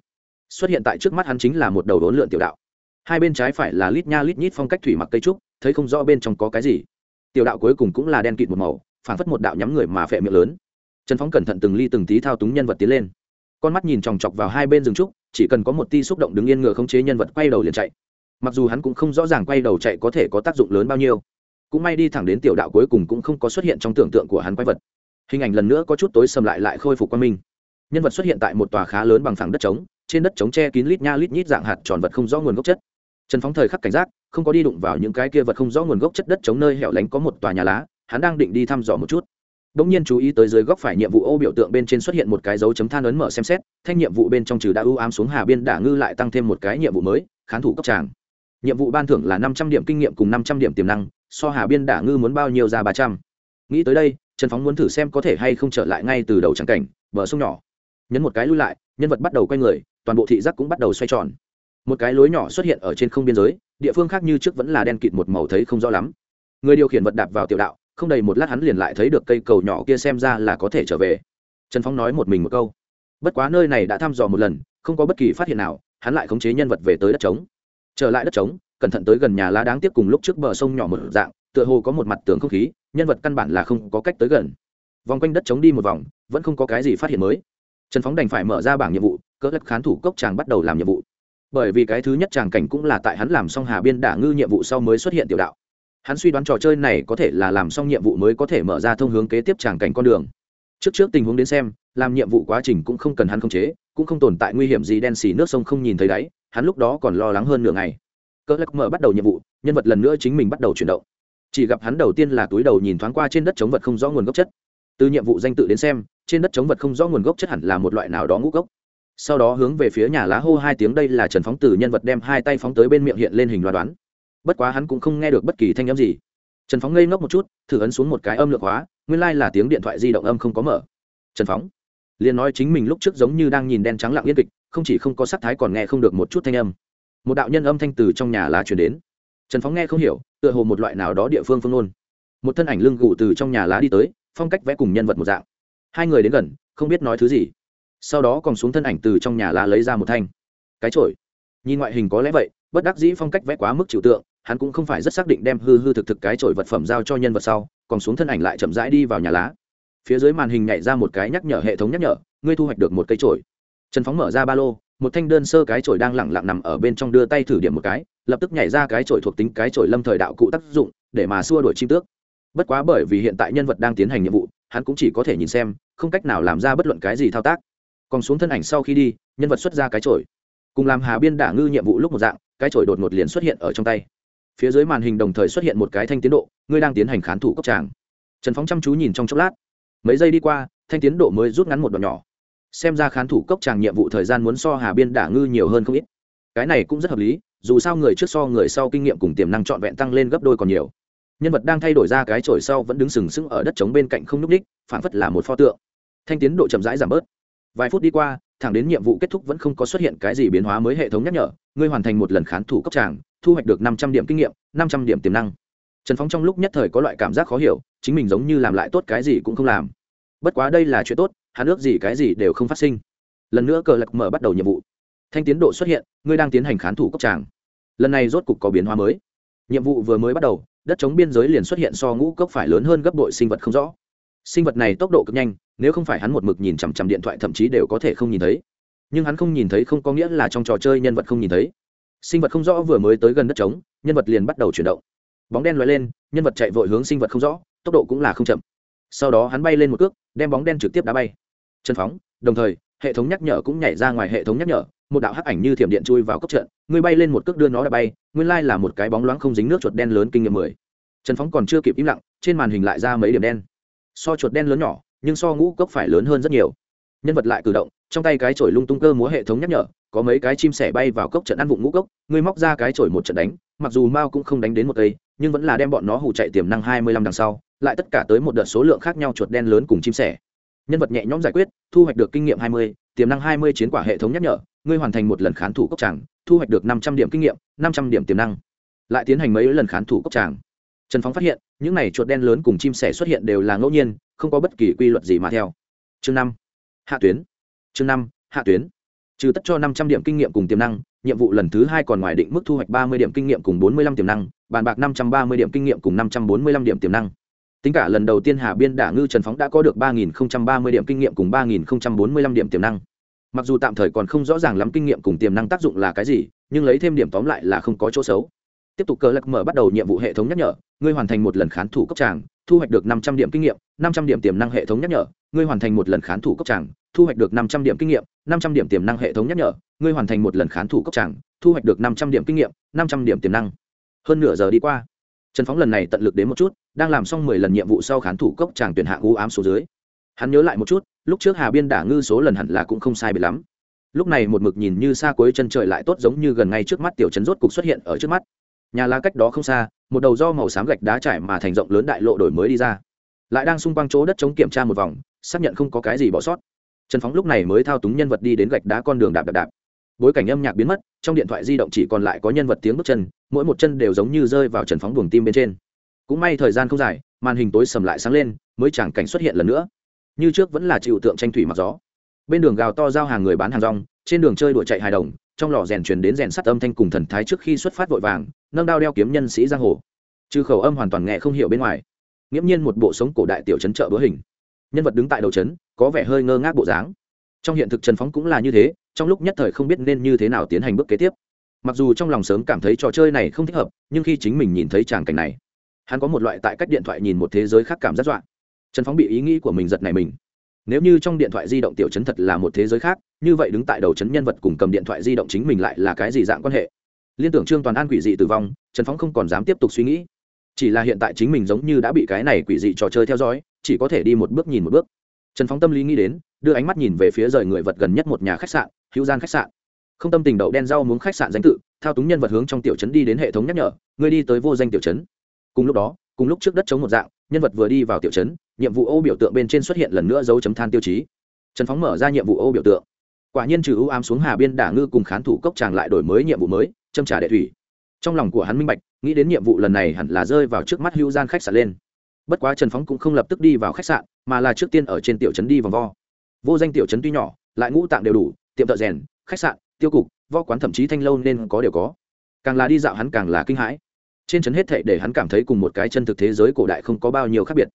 Xuất hiện tại trước mắt hắn chính là một đầu đốn lượn tiểu đạo. Hai bên trái phải là lít nha lít nhít phong cách thủy mặc cây trúc, thấy không rõ bên trong có cái gì. Tiểu đạo cuối cùng cũng là đen kịt một màu phản phất một đạo nhắm người mà phệ miệng lớn. Trần phóng cẩn thận từng ly từng tí thao túng nhân vật tiến lên. Con mắt nhìn chòng chọc vào hai bên rừng trúc, chỉ cần có một ti xúc động đứng yên ngựa khống chế nhân vật quay đầu liền chạy. Mặc dù hắn cũng không rõ ràng quay đầu chạy có thể có tác dụng lớn bao nhiêu cũng may đi thẳng đến tiểu đạo cuối cùng cũng không có xuất hiện trong tưởng tượng của hắn quái vật. Hình ảnh lần nữa có chút tối sầm lại lại khôi phục quan minh. Nhân vật xuất hiện tại một tòa khá lớn bằng phẳng đất trống trên đất trống tre kín lít nha lít nhít dạng hạt tròn vật không rõ nguồn gốc chất. Trần phóng thời khắc cảnh giác không có đi đụng vào những cái kia vật không rõ nguồn gốc chất đất trống nơi hẻo lánh có một tòa nhà lá hắn đang định đi thăm dò một chút. Đống nhiên chú ý tới dưới góc phải nhiệm vụ ô biểu tượng bên trên xuất hiện một cái dấu chấm than ấn mở xem xét, thanh nhiệm vụ bên trong trừ đã ưu ám xuống Hà Biên đả ngư lại tăng thêm một cái nhiệm vụ mới, khán thủ cấp tràng. Nhiệm vụ ban thưởng là năm trăm điểm kinh nghiệm cùng năm trăm điểm tiềm năng, so Hà Biên đả ngư muốn bao nhiêu ra ba trăm. Nghĩ tới đây, Trần Phóng muốn thử xem có thể hay không trở lại ngay từ đầu trắng cảnh, bờ sông nhỏ. Nhấn một cái lui lại, nhân vật bắt đầu quay người, toàn bộ thị giác cũng bắt đầu xoay tròn. Một cái lối nhỏ xuất hiện ở trên không biên giới, địa phương khác như trước vẫn là đen kịt một màu thấy không rõ lắm. Người điều khiển vật đạp vào tiểu đạo, không đầy một lát hắn liền lại thấy được cây cầu nhỏ kia xem ra là có thể trở về trần phong nói một mình một câu bất quá nơi này đã thăm dò một lần không có bất kỳ phát hiện nào hắn lại khống chế nhân vật về tới đất trống trở lại đất trống, cẩn thận tới gần nhà lá đáng tiếc cùng lúc trước bờ sông nhỏ một dạng, tựa hồ có một mặt tường không khí, nhân vật căn bản là không có cách tới gần. Vòng quanh đất trống đi một vòng, vẫn không có cái gì phát hiện mới. Trần phóng đành phải mở ra bảng nhiệm vụ, cỡ đất khán thủ cốc chàng bắt đầu làm nhiệm vụ. Bởi vì cái thứ nhất chàng cảnh cũng là tại hắn làm xong hà biên đả ngư nhiệm vụ sau mới xuất hiện tiểu đạo. Hắn suy đoán trò chơi này có thể là làm xong nhiệm vụ mới có thể mở ra thông hướng kế tiếp tràng cảnh con đường. Trước trước tình huống đến xem, làm nhiệm vụ quá trình cũng không cần hắn khống chế, cũng không tồn tại nguy hiểm gì đen xì nước sông không nhìn thấy đáy hắn lúc đó còn lo lắng hơn nửa ngày. Cơ lắc mở bắt đầu nhiệm vụ, nhân vật lần nữa chính mình bắt đầu chuyển động. Chỉ gặp hắn đầu tiên là túi đầu nhìn thoáng qua trên đất chống vật không rõ nguồn gốc chất. Từ nhiệm vụ danh tự đến xem, trên đất chống vật không rõ nguồn gốc chất hẳn là một loại nào đó ngũ gốc sau đó hướng về phía nhà lá hô hai tiếng đây là trần phóng từ nhân vật đem hai tay phóng tới bên miệng hiện lên hình loa đoán. Bất quá hắn cũng không nghe được bất kỳ thanh âm gì. Trần phóng ngây ngốc một chút, thử ấn xuống một cái âm lượng hóa, nguyên lai、like、là tiếng điện thoại di động âm không có mở. Trần phóng liền nói chính mình lúc trước giống như đang nhìn đen trắng lặng yên kịch không chỉ không có sắc thái còn nghe không được một chút thanh âm. Một đạo nhân âm thanh từ trong nhà lá chuyển đến. Trần phóng nghe không hiểu, tựa hồ một loại nào đó địa phương phương ngôn một thân ảnh lưng gù từ trong nhà lá đi tới, phong cách vẽ cùng nhân vật một dạng. Hai người đến gần, không biết nói thứ gì. Sau đó còn xuống thân ảnh từ trong nhà lá lấy ra một thanh. Cái trội nhìn ngoại hình có lẽ vậy, bất đắc dĩ phong cách vẽ quá mức chịu tượng, hắn cũng không phải rất xác định đem hư hư thực thực cái trội vật phẩm giao cho nhân vật sau, còn xuống thân ảnh lại chậm rãi đi vào nhà lá. Phía dưới màn hình nhảy ra một cái nhắc nhở hệ thống nhắc nhở, ngươi thu hoạch được một cây trổi trần phóng mở ra ba lô một thanh đơn sơ cái chổi đang lẳng lặng nằm ở bên trong đưa tay thử điểm một cái lập tức nhảy ra cái chổi thuộc tính cái chổi lâm thời đạo cụ tác dụng để mà xua đuổi chim tước. Bất quá bởi vì hiện tại nhân vật đang tiến hành nhiệm vụ hắn cũng chỉ có thể nhìn xem không cách nào làm ra bất luận cái gì thao tác. Còn xuống thân ảnh sau khi đi nhân vật xuất ra cái chổi, cùng làm hà biên đả ngư nhiệm vụ lúc một dạng cái chổi đột ngột liền xuất hiện ở trong tay. Phía dưới màn hình đồng thời xuất hiện một cái thanh tiến độ ngươi đang tiến hành khán thủ cốc tràng. Trần phóng chăm chú nhìn trong chốc lát. Mấy giây đi qua thanh tiến độ mới rút ngắn một đoạn nhỏ xem ra khán thủ cốc tràng nhiệm vụ thời gian muốn so hà biên đả ngư nhiều hơn không ít. Cái này cũng rất hợp lý, dù sao người trước so người sau kinh nghiệm cùng tiềm năng trọn vẹn tăng lên gấp đôi còn nhiều. Nhân vật đang thay đổi ra cái chổi sau vẫn đứng sừng sững ở đất trống bên cạnh không n ú c ních phản phất là một pho tượng. Thanh tiến độ chậm rãi giảm bớt. Vài phút đi qua, thẳng đến nhiệm vụ kết thúc vẫn không có xuất hiện cái gì biến hóa mới hệ thống nhắc nhở, ngươi hoàn thành một lần khán thủ cấp tràng thu hoạch được năm trăm điểm kinh nghiệm, năm trăm điểm tiềm năng. Trần phóng trong lúc nhất thời có loại cảm giác khó hiểu, chính mình giống như làm lại tốt cái gì cũng không làm. Bất quá đây là chuyện tốt hắn ước gì cái gì đều không phát sinh. Lần nữa cờ lạc mở bắt đầu nhiệm vụ. Thanh tiến độ xuất hiện, ngươi đang tiến hành khán thủ cốc tràng. Lần này rốt cục có biến hóa mới. Nhiệm vụ vừa mới bắt đầu, đất chống biên giới liền xuất hiện so ngũ cốc phải lớn hơn gấp đội sinh vật không rõ. Sinh vật này tốc độ cực nhanh, nếu không phải hắn một mực nhìn chằm chằm điện thoại thậm chí đều có thể không nhìn thấy. Nhưng hắn không nhìn thấy không có nghĩa là trong trò chơi nhân vật không nhìn thấy. Sinh vật không rõ vừa mới tới gần đất trống, nhân vật liền bắt đầu chuyển động. Bóng đen loại lên, nhân vật chạy vội hướng sinh vật không rõ, tốc độ cũng là không chậm. Sau đó hắn bay lên một cước, đem bóng đen trực tiếp đá bay chân phóng, đồng thời, hệ thống nhắc nhở cũng nhảy ra ngoài hệ thống nhắc nhở, một đạo hắc ảnh như thiểm điện chui vào cốc trận ngươi bay lên một cước đưa nó đã bay, nguyên lai là một cái bóng loáng không dính nước chuột đen lớn kinh nghiệm mười. Trần phóng còn chưa kịp im lặng, trên màn hình lại ra mấy điểm đen. So chuột đen lớn nhỏ, nhưng so ngũ cốc phải lớn hơn rất nhiều. Nhân vật lại cử động, trong tay cái chổi lung tung cơ múa hệ thống nhắc nhở, có mấy cái chim sẻ bay vào cốc trận ăn vụng ngũ cốc ngươi móc ra cái chổi một trận đánh, mặc dù mao cũng không đánh đến một cây, nhưng vẫn là đem bọn nó hù chạy tiềm năng hai mươi lăm đằng sau, lại tất cả tới một đợt số lượng khác nhau chuột đen lớn cùng chim sẻ nhân vật nhẹ nhõm giải quyết, thu hoạch được kinh nghiệm hai mươi, tiềm năng hai mươi chiến quả hệ thống nhắc nhở, ngươi hoàn thành một lần khán thủ cốc tràng, thu hoạch được năm trăm điểm kinh nghiệm, năm trăm điểm tiềm năng. Lại tiến hành mấy lần khán thủ cốc tràng. Trần phóng phát hiện, những này chuột đen lớn cùng chim sẻ xuất hiện đều là ngẫu nhiên, không có bất kỳ quy luật gì mà theo. Chương năm, hạ tuyến. Chương năm, hạ tuyến. Trừ tất cho năm trăm điểm kinh nghiệm cùng tiềm năng, nhiệm vụ lần thứ hai còn ngoài định mức thu hoạch ba mươi điểm kinh nghiệm cùng bốn mươi lăm tiềm năng, bàn bạc năm trăm ba mươi điểm kinh nghiệm cùng năm trăm bốn mươi lăm điểm tiềm năng tính cả lần đầu tiên hà biên đả ngư trần phóng đã có được ba nghìn ba mươi điểm kinh nghiệm cùng ba nghìn bốn mươi lăm điểm tiềm năng. Mặc dù tạm thời còn không rõ ràng lắm kinh nghiệm cùng tiềm năng tác dụng là cái gì, nhưng lấy thêm điểm tóm lại là không có chỗ xấu. Tiếp tục cờ lạc mở bắt đầu nhiệm vụ hệ thống nhắc nhở, ngươi hoàn thành một lần khán thủ cấp tràng, thu hoạch được năm trăm điểm kinh nghiệm, năm trăm điểm tiềm năng hệ thống nhắc nhở, ngươi hoàn thành một lần khán thủ cấp tràng, thu hoạch được năm trăm điểm kinh nghiệm, năm trăm điểm tiềm năng hệ thống nhắc nhở, ngươi hoàn thành một lần khán thủ cấp tràng, thu hoạch được năm trăm điểm kinh nghiệm, năm trăm điểm tiềm năng. Hơn nửa giờ đi qua trần phóng lần này tận lực đến một chút, đang làm xong mười lần nhiệm vụ sau khán thủ cốc tràng tuyển hạng u ám số dưới. Hắn nhớ lại một chút, lúc trước hà biên đả ngư số lần hẳn là cũng không sai bị lắm. Lúc này một mực nhìn như xa cuối chân trời lại tốt giống như gần ngay trước mắt tiểu trấn rốt cục xuất hiện ở trước mắt. Nhà lá cách đó không xa, một đầu do màu xám gạch đá trải mà thành rộng lớn đại lộ đổi mới đi ra. Lại đang xung quanh chỗ đất chống kiểm tra một vòng, xác nhận không có cái gì bỏ sót. Trần phóng lúc này mới thao túng nhân vật đi đến gạch đá con đường đạp đạp đạp bối cảnh âm nhạc biến mất, trong điện thoại di động chỉ còn lại có nhân vật tiếng bước chân, mỗi một chân đều giống như rơi vào trần phóng buồng tim bên trên. Cũng may thời gian không dài, màn hình tối sầm lại sáng lên, mới chẳng cảnh xuất hiện lần nữa. Như trước vẫn là chịu tượng tranh thủy mặc gió. Bên đường gào to giao hàng người bán hàng rong, trên đường chơi đuổi chạy hài đồng, trong lò rèn truyền đến rèn sắt âm thanh cùng thần thái trước khi xuất phát vội vàng, nâng đao đeo kiếm nhân sĩ giang hồ. Trừ khẩu âm hoàn toàn nghe không hiểu bên ngoài. Nghiễm nhiên một bộ sống cổ đại tiểu trấn chợ bữa hình. Nhân vật đứng tại đầu trấn, có vẻ hơi ngơ ngác bộ dáng. Trong hiện thực trần phóng cũng là như thế trong lúc nhất thời không biết nên như thế nào tiến hành bước kế tiếp. Mặc dù trong lòng sớm cảm thấy trò chơi này không thích hợp, nhưng khi chính mình nhìn thấy tràng cảnh này, hắn có một loại tại cách điện thoại nhìn một thế giới khác cảm giác dọa. Trần phóng bị ý nghĩ của mình giật này mình. Nếu như trong điện thoại di động tiểu chấn thật là một thế giới khác, như vậy đứng tại đầu chấn nhân vật cùng cầm điện thoại di động chính mình lại là cái gì dạng quan hệ? Liên tưởng trương toàn an quỷ dị tử vong, trần phóng không còn dám tiếp tục suy nghĩ. Chỉ là hiện tại chính mình giống như đã bị cái này quỷ dị trò chơi theo dõi, chỉ có thể đi một bước nhìn một bước. Trần phóng tâm lý nghĩ đến, đưa ánh mắt nhìn về phía rời người vật gần nhất một nhà khách sạn hữu gian khách sạn. Không tâm tình đậu đen rau muốn khách sạn danh tự, thao túng nhân vật hướng trong tiểu trấn đi đến hệ thống nhắc nhở người đi tới vô danh tiểu trấn. Cùng lúc đó, cùng lúc trước đất chống một dạng, nhân vật vừa đi vào tiểu trấn, nhiệm vụ ô biểu tượng bên trên xuất hiện lần nữa dấu chấm than tiêu chí. Trần phóng mở ra nhiệm vụ ô biểu tượng. Quả nhiên trừ ưu ám xuống hà biên đả ngư cùng khán thủ cốc tràng lại đổi mới nhiệm vụ mới, châm trả đệ thủy. Trong lòng của hắn minh bạch, nghĩ đến nhiệm vụ lần này hẳn là rơi vào trước mắt hữu gian khách sạn lên. Bất quá trần phóng cũng không lập tức đi vào khách sạn, mà là trước tiên ở trên tiểu trấn đi vòng vo. Vô danh tiểu trấn tuy nhỏ, lại ngũ tạng đều đủ tiệm thợ rèn, khách sạn, tiêu cục vo quán, thậm chí thanh lâu nên có đều có. Càng là đi dạo hắn càng là kinh hãi. Trên trấn hết thệ để hắn cảm thấy cùng một cái chân thực thế giới cổ đại không có bao nhiêu khác biệt.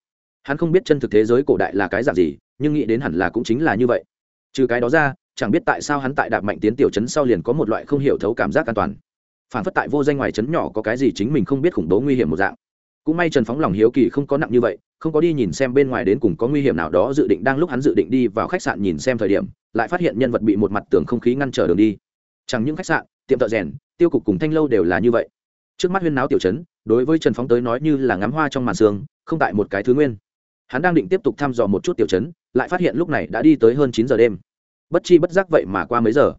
Hắn không biết chân thực thế giới cổ đại là cái dạng gì, nhưng nghĩ đến hẳn là cũng chính là như vậy. Trừ cái đó ra, chẳng biết tại sao hắn tại đạp mạnh tiến tiểu trấn sau liền có một loại không hiểu thấu cảm giác an toàn. Phản phất tại vô danh ngoài trấn nhỏ có cái gì chính mình không biết khủng bố nguy hiểm một dạng. Cũng may trần phóng lòng hiếu kỳ không có nặng như vậy không có đi nhìn xem bên ngoài đến cùng có nguy hiểm nào đó, dự định đang lúc hắn dự định đi vào khách sạn nhìn xem thời điểm, lại phát hiện nhân vật bị một mặt tường không khí ngăn trở đường đi. Chẳng những khách sạn, tiệm thợ rèn, tiêu cục cùng thanh lâu đều là như vậy. Trước mắt huyên náo tiểu chấn đối với trần phóng tới nói như là ngắm hoa trong màn sương, không tại một cái thứ nguyên. Hắn đang định tiếp tục thăm dò một chút tiểu chấn lại phát hiện lúc này đã đi tới hơn chín giờ đêm. Bất chi bất giác vậy mà qua mấy giờ.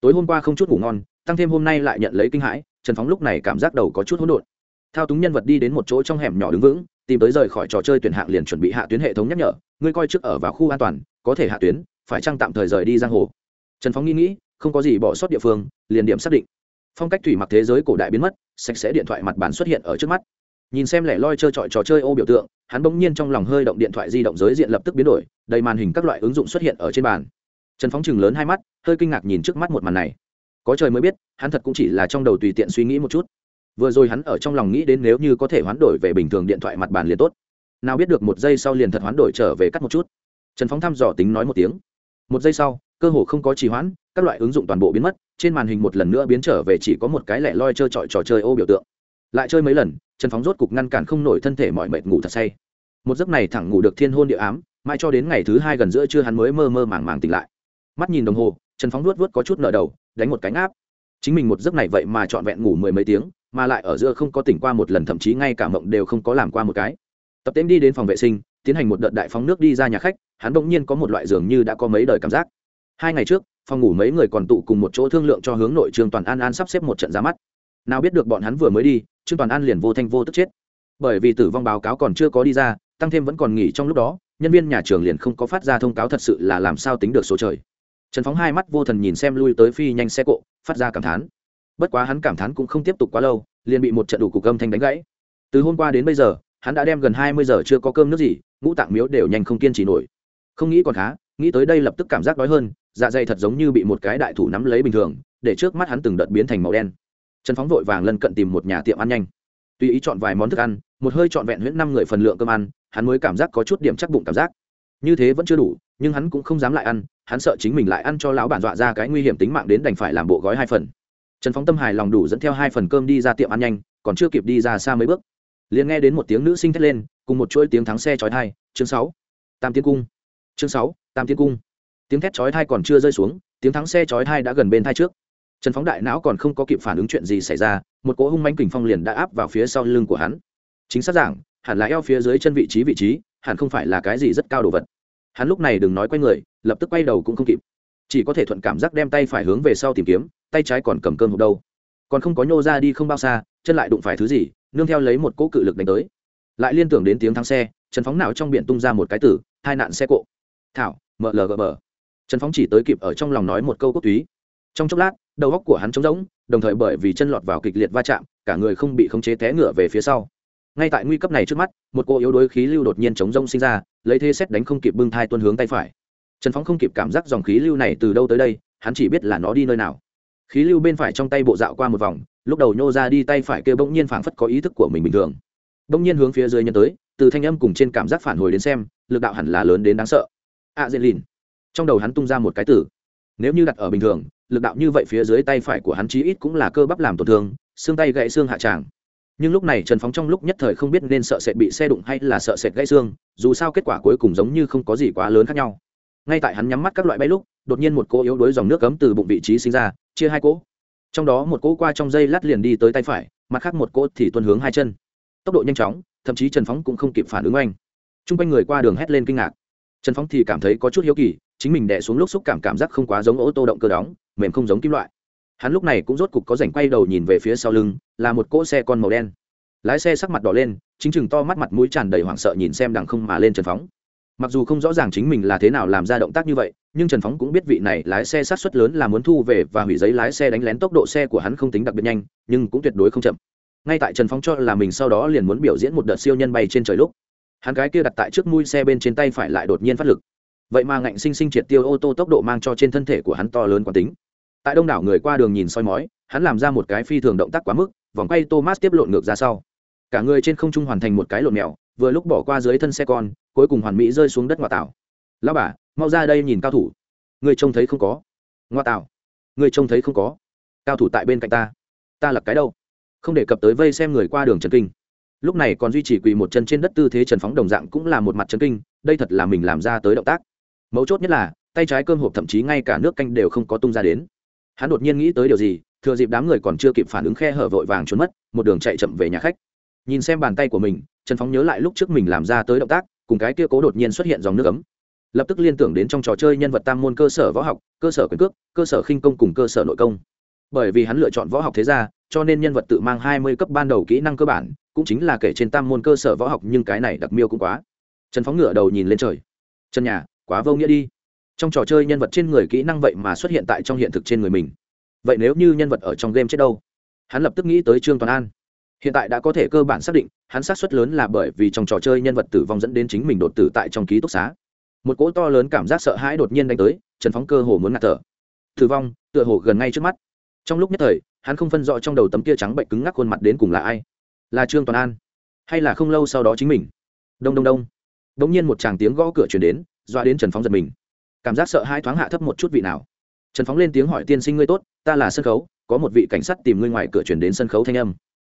Tối hôm qua không chút ngủ ngon, tăng thêm hôm nay lại nhận lấy kinh hãi, trần phóng lúc này cảm giác đầu có chút hỗn độn. Thao túng nhân vật đi đến một chỗ trong hẻm nhỏ đứng vững tìm tới rời khỏi trò chơi tuyển hạng liền chuẩn bị hạ tuyến hệ thống nhắc nhở, ngươi coi trước ở vào khu an toàn, có thể hạ tuyến, phải chăng tạm thời rời đi giang hồ? Trần phóng nghĩ nghĩ, không có gì bỏ sót địa phương, liền điểm xác định. Phong cách thủy mặc thế giới cổ đại biến mất, sạch sẽ điện thoại mặt bàn xuất hiện ở trước mắt. Nhìn xem lẻ loi chơi trọi trò chơi ô biểu tượng, hắn bỗng nhiên trong lòng hơi động điện thoại di động giới diện lập tức biến đổi, đầy màn hình các loại ứng dụng xuất hiện ở trên bàn. Trần phóng chừng lớn hai mắt, hơi kinh ngạc nhìn trước mắt một màn này. Có trời mới biết, hắn thật cũng chỉ là trong đầu tùy tiện suy nghĩ một chút vừa rồi hắn ở trong lòng nghĩ đến nếu như có thể hoán đổi về bình thường điện thoại mặt bàn liền tốt. Nào biết được một giây sau liền thật hoán đổi trở về cắt một chút. Trần phóng thăm dò tính nói một tiếng. Một giây sau, cơ hồ không có trì hoãn, các loại ứng dụng toàn bộ biến mất, trên màn hình một lần nữa biến trở về chỉ có một cái lẻ loi chơi trọi trò chơi ô biểu tượng. Lại chơi mấy lần, trần phóng rốt cục ngăn cản không nổi thân thể mọi mệt ngủ thật say. Một giấc này thẳng ngủ được thiên hôn địa ám, mãi cho đến ngày thứ hai gần giữa trưa hắn mới mơ mơ màng màng tỉnh lại. Mắt nhìn đồng hồ, trần phóng nuốt vớt có chút nở đầu, đánh một cánh áp chính mình một giấc này vậy mà trọn vẹn ngủ mười mấy tiếng mà lại ở giữa không có tỉnh qua một lần, thậm chí ngay cả mộng đều không có làm qua một cái. Tập tễm đi đến phòng vệ sinh, tiến hành một đợt đại phóng nước đi ra nhà khách, hắn bỗng nhiên có một loại dường như đã có mấy đời cảm giác. Hai ngày trước, phòng ngủ mấy người còn tụ cùng một chỗ thương lượng cho hướng nội trường toàn an an sắp xếp một trận ra mắt. Nào biết được bọn hắn vừa mới đi, trương toàn an liền vô thanh vô tức chết. Bởi vì tử vong báo cáo còn chưa có đi ra, tăng thêm vẫn còn nghỉ trong lúc đó, nhân viên nhà trường liền không có phát ra thông cáo thật sự là làm sao tính được số trời. Trần phóng hai mắt vô thần nhìn xem lui tới phi nhanh xe cộ, phát ra cảm thán bất quá hắn cảm thán cũng không tiếp tục quá lâu, liền bị một trận đủ cục âm thanh đánh gãy. Từ hôm qua đến bây giờ, hắn đã đem gần hai mươi giờ chưa có cơm nước gì, ngũ tạng miếu đều nhanh không kiên trì nổi. Không nghĩ còn khá, nghĩ tới đây lập tức cảm giác đói hơn dạ dày thật giống như bị một cái đại thủ nắm lấy bình thường, để trước mắt hắn từng đợt biến thành màu đen. Trần phóng vội vàng lân cận tìm một nhà tiệm ăn nhanh. Tùy ý chọn vài món thức ăn, một hơi trọn vẹn huyễn năm người phần lượng cơm ăn, hắn mới cảm giác có chút điểm chắc bụng cảm giác. Như thế vẫn chưa đủ, nhưng hắn cũng không dám lại ăn, hắn sợ chính mình lại ăn cho lão bản dọa ra cái nguy hiểm tính mạng đến đành phải làm bộ gói hai phần trần phóng tâm hài lòng đủ dẫn theo hai phần cơm đi ra tiệm ăn nhanh, còn chưa kịp đi ra xa mấy bước, liền nghe đến một tiếng nữ sinh thét lên, cùng một chuỗi tiếng thắng xe chói thai chương sáu, tam tiên cung. Chương sáu, tam tiên cung. Tiếng thét chói thai còn chưa rơi xuống, tiếng thắng xe chói thai đã gần bên thai trước. Trần phóng đại não còn không có kịp phản ứng chuyện gì xảy ra, một cỗ hung manh kình phong liền đã áp vào phía sau lưng của hắn. Chính xác giảng hẳn là eo phía dưới chân vị trí vị trí, hẳn không phải là cái gì rất cao đồ vật. Hắn lúc này đừng nói quay người, lập tức quay đầu cũng không kịp. Chỉ có thể thuận cảm giác đem tay phải hướng về sau tìm kiếm tay trái còn cầm cơm hộp đâu. Còn không có nhô ra đi không bao xa, chân lại đụng phải thứ gì, nương theo lấy một cỗ cự lực đánh tới. Lại liên tưởng đến tiếng thắng xe, trần phóng nào trong biển tung ra một cái tử, hai nạn xe cộ. Thảo mlg bờ. Trần phóng chỉ tới kịp ở trong lòng nói một câu cốt túy. Trong chốc lát, đầu góc của hắn trống rỗng, đồng thời bởi vì chân lọt vào kịch liệt va chạm, cả người không bị khống chế té ngựa về phía sau. Ngay tại nguy cấp này trước mắt, một cô yếu đuối khí lưu đột nhiên chống rông sinh ra, lấy thế xét đánh không kịp bưng thai tuân hướng tay phải. Trần phóng không kịp cảm giác dòng khí lưu này từ đâu tới đây, hắn chỉ biết là nó đi nơi nào khí lưu bên phải trong tay bộ dạo qua một vòng lúc đầu nhô ra đi tay phải kêu bỗng nhiên phảng phất có ý thức của mình bình thường. Bỗng nhiên hướng phía dưới nhân tới từ thanh âm cùng trên cảm giác phản hồi đến xem lực đạo hẳn là lớn đến đáng sợ. A à, dễ lìn. Trong đầu hắn tung ra một cái từ. Nếu như đặt ở bình thường lực đạo như vậy phía dưới tay phải của hắn chí ít cũng là cơ bắp làm tổn thương xương tay gãy xương hạ tràng. Nhưng lúc này trần phóng trong lúc nhất thời không biết nên sợ sệt bị xe đụng hay là sợ sệt gãy xương dù sao kết quả cuối cùng giống như không có gì quá lớn khác nhau ngay tại hắn nhắm mắt các loại bay lúc, đột nhiên một cỗ yếu đuối dòng nước cấm từ bụng vị trí sinh ra, chia hai cỗ. Trong đó một cỗ qua trong dây lát liền đi tới tay phải, mặt khác một cỗ thì tuân hướng hai chân. Tốc độ nhanh chóng, thậm chí trần phóng cũng không kịp phản ứng oanh t r u n g quanh người qua đường hét lên kinh ngạc. Trần phóng thì cảm thấy có chút hiếu kỳ, chính mình đè xuống lúc xúc cảm cảm giác không quá giống ô tô động cơ đóng, mềm không giống kim loại. Hắn lúc này cũng rốt cục có rảnh quay đầu nhìn về phía sau lưng, là một cỗ xe con màu đen. Lái xe sắc mặt đỏ lên, chính chừng to mắt mặt mũi tràn đầy hoảng sợ nhìn xem đằng không mà lên trần phóng mặc dù không rõ ràng chính mình là thế nào làm ra động tác như vậy, nhưng trần phóng cũng biết vị này lái xe sát xuất lớn là muốn thu về và hủy giấy lái xe đánh lén tốc độ xe của hắn không tính đặc biệt nhanh, nhưng cũng tuyệt đối không chậm. Ngay tại trần phóng cho là mình sau đó liền muốn biểu diễn một đợt siêu nhân bay trên trời lúc, hắn gái kia đặt tại trước mui xe bên trên tay phải lại đột nhiên phát lực. Vậy mà ngạnh sinh sinh triệt tiêu ô tô tốc độ mang cho trên thân thể của hắn to lớn quán tính. Tại đông đảo người qua đường nhìn soi mói, hắn làm ra một cái phi thường động tác quá mức, vòng quay thomas tiếp lộn ngược ra sau. Cả người trên không trung hoàn thành một cái lộn mèo vừa lúc bỏ qua dưới thân xe con, cuối cùng hoàn mỹ rơi xuống đất ngoại tảo. Lao bà, mau ra đây nhìn cao thủ. Người trông thấy không có. Ngoa tảo. Người trông thấy không có. Cao thủ tại bên cạnh ta. Ta là cái đâu? Không đề cập tới vây xem người qua đường trần kinh. Lúc này còn duy trì quỳ một chân trên đất tư thế trần phóng đồng dạng cũng là một mặt trần kinh, đây thật là mình làm ra tới động tác. Mấu chốt nhất là, tay trái cơm hộp thậm chí ngay cả nước canh đều không có tung ra đến. Hắn đột nhiên nghĩ tới điều gì, thừa dịp đám người còn chưa kịp phản ứng khe hở vội vàng trốn mất, một đường chạy chậm về nhà khách. Nhìn xem bàn tay của mình trần phóng nhớ lại lúc trước mình làm ra tới động tác, cùng cái kia cố đột nhiên xuất hiện dòng nước ấm. Lập tức liên tưởng đến trong trò chơi nhân vật tam môn cơ sở võ học, cơ sở quyền cước, cơ sở khinh công cùng cơ sở nội công. Bởi vì hắn lựa chọn võ học thế gia, cho nên nhân vật tự mang hai mươi cấp ban đầu kỹ năng cơ bản, cũng chính là kể trên tam môn cơ sở võ học, nhưng cái này đặc miêu cũng quá. Trần phóng ngựa đầu nhìn lên trời. Trần nhà, quá vô nghĩa đi. Trong trò chơi nhân vật trên người kỹ năng vậy mà xuất hiện tại trong hiện thực trên người mình. Vậy nếu như nhân vật ở trong game chết đâu? Hắn lập tức nghĩ tới trương toàn an hiện tại đã có thể cơ bản xác định, hắn sát xuất lớn là bởi vì trong trò chơi nhân vật tử vong dẫn đến chính mình đột tử tại trong ký túc xá. Một cỗ to lớn cảm giác sợ hãi đột nhiên đánh tới, trần phóng cơ hồ muốn ngạt thở. Tử vong, tựa hồ gần ngay trước mắt. Trong lúc nhất thời, hắn không phân rõ trong đầu tấm kia trắng bệnh cứng ngắc khuôn mặt đến cùng là ai. Là trương toàn an, hay là không lâu sau đó chính mình? Đông đông đông. Đ ỗ n g nhiên một chàng tiếng gõ cửa chuyển đến doa đến trần phóng giật mình. Cảm giác sợ hai thoáng hạ thấp một chút vị nào. Trần phóng lên tiếng hỏi tiên sinh ngươi tốt, ta là sân khấu, có một vị cảnh sát tìm ngươi ngoài cửa chuyển đến sân khấu thanh âm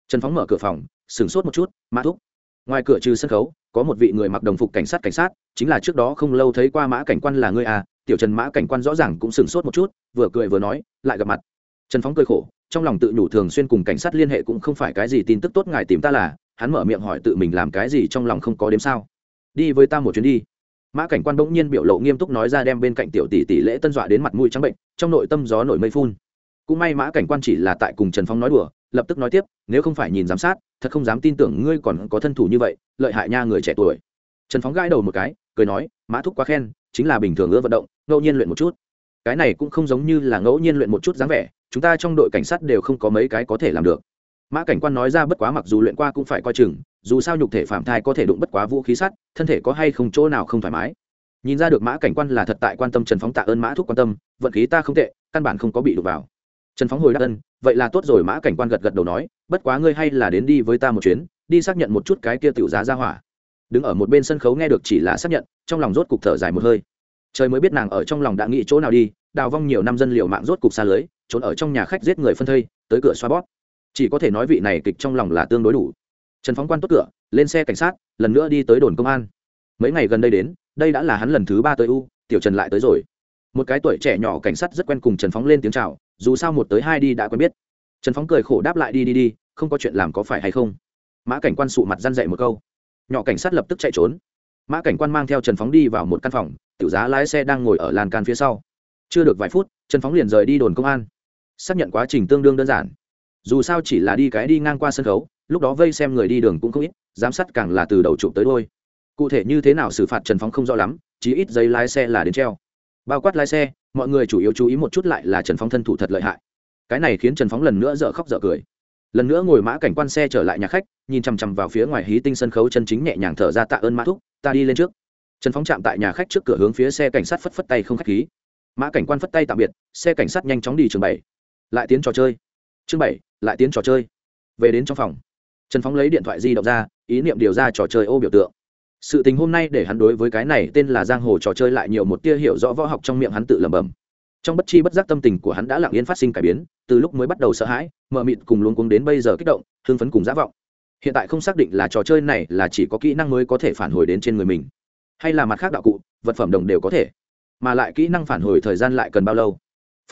trần phóng mở cửa phòng, sửng sốt một chút, mã thúc. Ngoài cửa trừ sân khấu, có một vị người mặc đồng phục cảnh sát cảnh sát, chính là trước đó không lâu thấy qua mã cảnh quan là ngươi à tiểu trần mã cảnh quan rõ ràng cũng sửng sốt một chút, vừa cười vừa nói, lại gặp mặt. Trần phóng cười khổ, trong lòng tự nhủ thường xuyên cùng cảnh sát liên hệ cũng không phải cái gì tin tức tốt ngài tìm ta là, hắn mở miệng hỏi tự mình làm cái gì trong lòng không có đếm sao. Đi với ta một chuyến đi. Mã cảnh quan bỗng nhiên biểu lộ nghiêm túc nói ra đem bên cạnh tiểu tỷ tỷ lễ tân dọa đến mặt mũi trắng bệnh, trong nội tâm gió nổi mây phun. Cũng may mã cảnh quan chỉ là tại cùng trần phong nói đùa lập tức nói tiếp, nếu không phải nhìn giám sát, thật không dám tin tưởng ngươi còn có thân thủ như vậy, lợi hại nha người trẻ tuổi. Trần phóng gãi đầu một cái, cười nói, mã thúc quá khen, chính là bình thường ưa vận động, ngẫu nhiên luyện một chút. Cái này cũng không giống như là ngẫu nhiên luyện một chút dáng vẻ, chúng ta trong đội cảnh sát đều không có mấy cái có thể làm được. Mã cảnh quan nói ra bất quá mặc dù luyện qua cũng phải coi chừng, dù sao nhục thể phạm thai có thể đụng bất quá vũ khí sắt, thân thể có hay không chỗ nào không thoải mái. Nhìn ra được mã cảnh quan là thật tại quan tâm trần phóng tạ ơn mã thúc quan tâm, vận khí ta không tệ, căn bản không có bị đụng vào. Trần phóng hồi đáp ân vậy là tốt rồi, mã cảnh quan gật gật đầu nói, bất quá ngươi hay là đến đi với ta một chuyến, đi xác nhận một chút cái kia tiểu giá ra hỏa. Đứng ở một bên sân khấu nghe được chỉ là xác nhận, trong lòng rốt cục thở dài một hơi. Trời mới biết nàng ở trong lòng đã nghĩ chỗ nào đi, đào vong nhiều năm dân liệu mạng rốt cục xa lưới, trốn ở trong nhà khách giết người phân thây, tới cửa xoa bót chỉ có thể nói vị này kịch trong lòng là tương đối đủ. Trần phóng quan tốt cửa, lên xe cảnh sát, lần nữa đi tới đồn công an. Mấy ngày gần đây đến, đây đã là hắn lần thứ ba tới u, tiểu trần lại tới rồi một cái tuổi trẻ nhỏ cảnh sát rất quen cùng trần phóng lên tiếng c h à o dù sao một tới hai đi đã quen biết. Trần phóng cười khổ đáp lại, đi đi đi, không có chuyện làm có phải hay không? Mã cảnh quan sụ mặt răn dậy một câu. Nhỏ cảnh sát lập tức chạy trốn. Mã cảnh quan mang theo trần phóng đi vào một căn phòng, tiểu giá lái xe đang ngồi ở lan can phía sau. Chưa được vài phút, trần phóng liền rời đi đồn công an. Xác nhận quá trình tương đương đơn giản. Dù sao chỉ là đi cái đi ngang qua sân khấu, lúc đó vây xem người đi đường cũng không ít, giám sát càng là từ đầu chụp tới đôi. Cụ thể như thế nào xử phạt trần phóng không rõ lắm, chí ít giấy lái xe là đến treo bao quát lái xe, mọi người chủ yếu chú ý một chút lại là trần phóng thân thủ thật lợi hại. Cái này khiến trần phóng lần nữa dở khóc dở cười. Lần nữa ngồi mã cảnh quan xe trở lại nhà khách, nhìn chằm chằm vào phía ngoài hí tinh sân khấu chân chính nhẹ nhàng thở ra tạ ơn mã thúc, ta đi lên trước. Trần phóng chạm tại nhà khách trước cửa hướng phía xe cảnh sát phất phất tay không k h á c h khí. Mã cảnh quan phất tay tạm biệt, xe cảnh sát nhanh chóng đi trường bảy. Lại tiến trò chơi. Chương bảy, lại tiến trò chơi. Về đến trong phòng. Trần phóng lấy điện thoại di động ra, ý niệm điều ra trò chơi ô biểu tượng sự tình hôm nay để hắn đối với cái này tên là giang hồ trò chơi lại nhiều một tia hiểu rõ võ học trong miệng hắn tự lẩm bẩm. Trong bất chi bất giác tâm tình của hắn đã lặng yên phát sinh cải biến, từ lúc mới bắt đầu sợ hãi, mờ mịt cùng luống cuống đến bây giờ kích động, hưng phấn cùng giả vọng. Hiện tại không xác định là trò chơi này là chỉ có kỹ năng mới có thể phản hồi đến trên người mình, hay là mặt khác đạo cụ, vật phẩm đồng đều có thể, mà lại kỹ năng phản hồi thời gian lại cần bao lâu,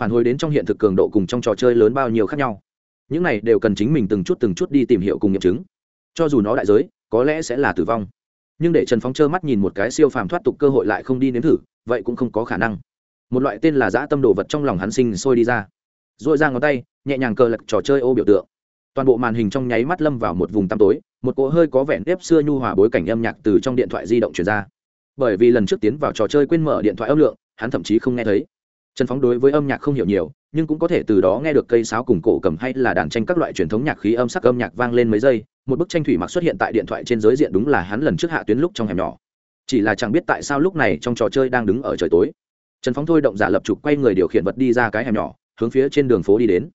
phản hồi đến trong hiện thực cường độ cùng trong trò chơi lớn bao nhiêu khác nhau. Những này đều cần chính mình từng chút từng chút đi tìm hiểu cùng nghiệm chứng. Cho dù nó đại giới, có lẽ sẽ là tử vong nhưng để trần phóng trơ mắt nhìn một cái siêu phàm thoát tục cơ hội lại không đi nếm thử, vậy cũng không có khả năng. Một loại tên là dã tâm đồ vật trong lòng hắn sinh sôi đi ra. R ồ i ra ngón tay, nhẹ nhàng cờ lật trò chơi ô biểu tượng. Toàn bộ màn hình trong nháy mắt lâm vào một vùng tăm tối, một cỗ hơi có vẻ nếp xưa nhu hòa bối cảnh âm nhạc từ trong điện thoại di động truyền ra. Bởi vì lần trước tiến vào trò chơi quên mở điện thoại âm lượng, hắn thậm chí không nghe thấy. Trần phóng đối với âm nhạc không hiểu nhiều nhưng cũng có thể từ đó nghe được cây sáo cùng cổ cầm hay là đàn tranh các loại truyền thống nhạc khí âm sắc âm nhạc vang lên mấy giây, một bức tranh thủy mặc xuất hiện tại điện thoại trên giới diện đúng là hắn lần trước hạ tuyến lúc trong hẻm nhỏ. Chỉ là chẳng biết tại sao lúc này trong trò chơi đang đứng ở trời tối. Trần phóng thôi động giả lập trục quay người điều khiển vật đi ra cái hẻm nhỏ, hướng phía trên đường phố đi đến.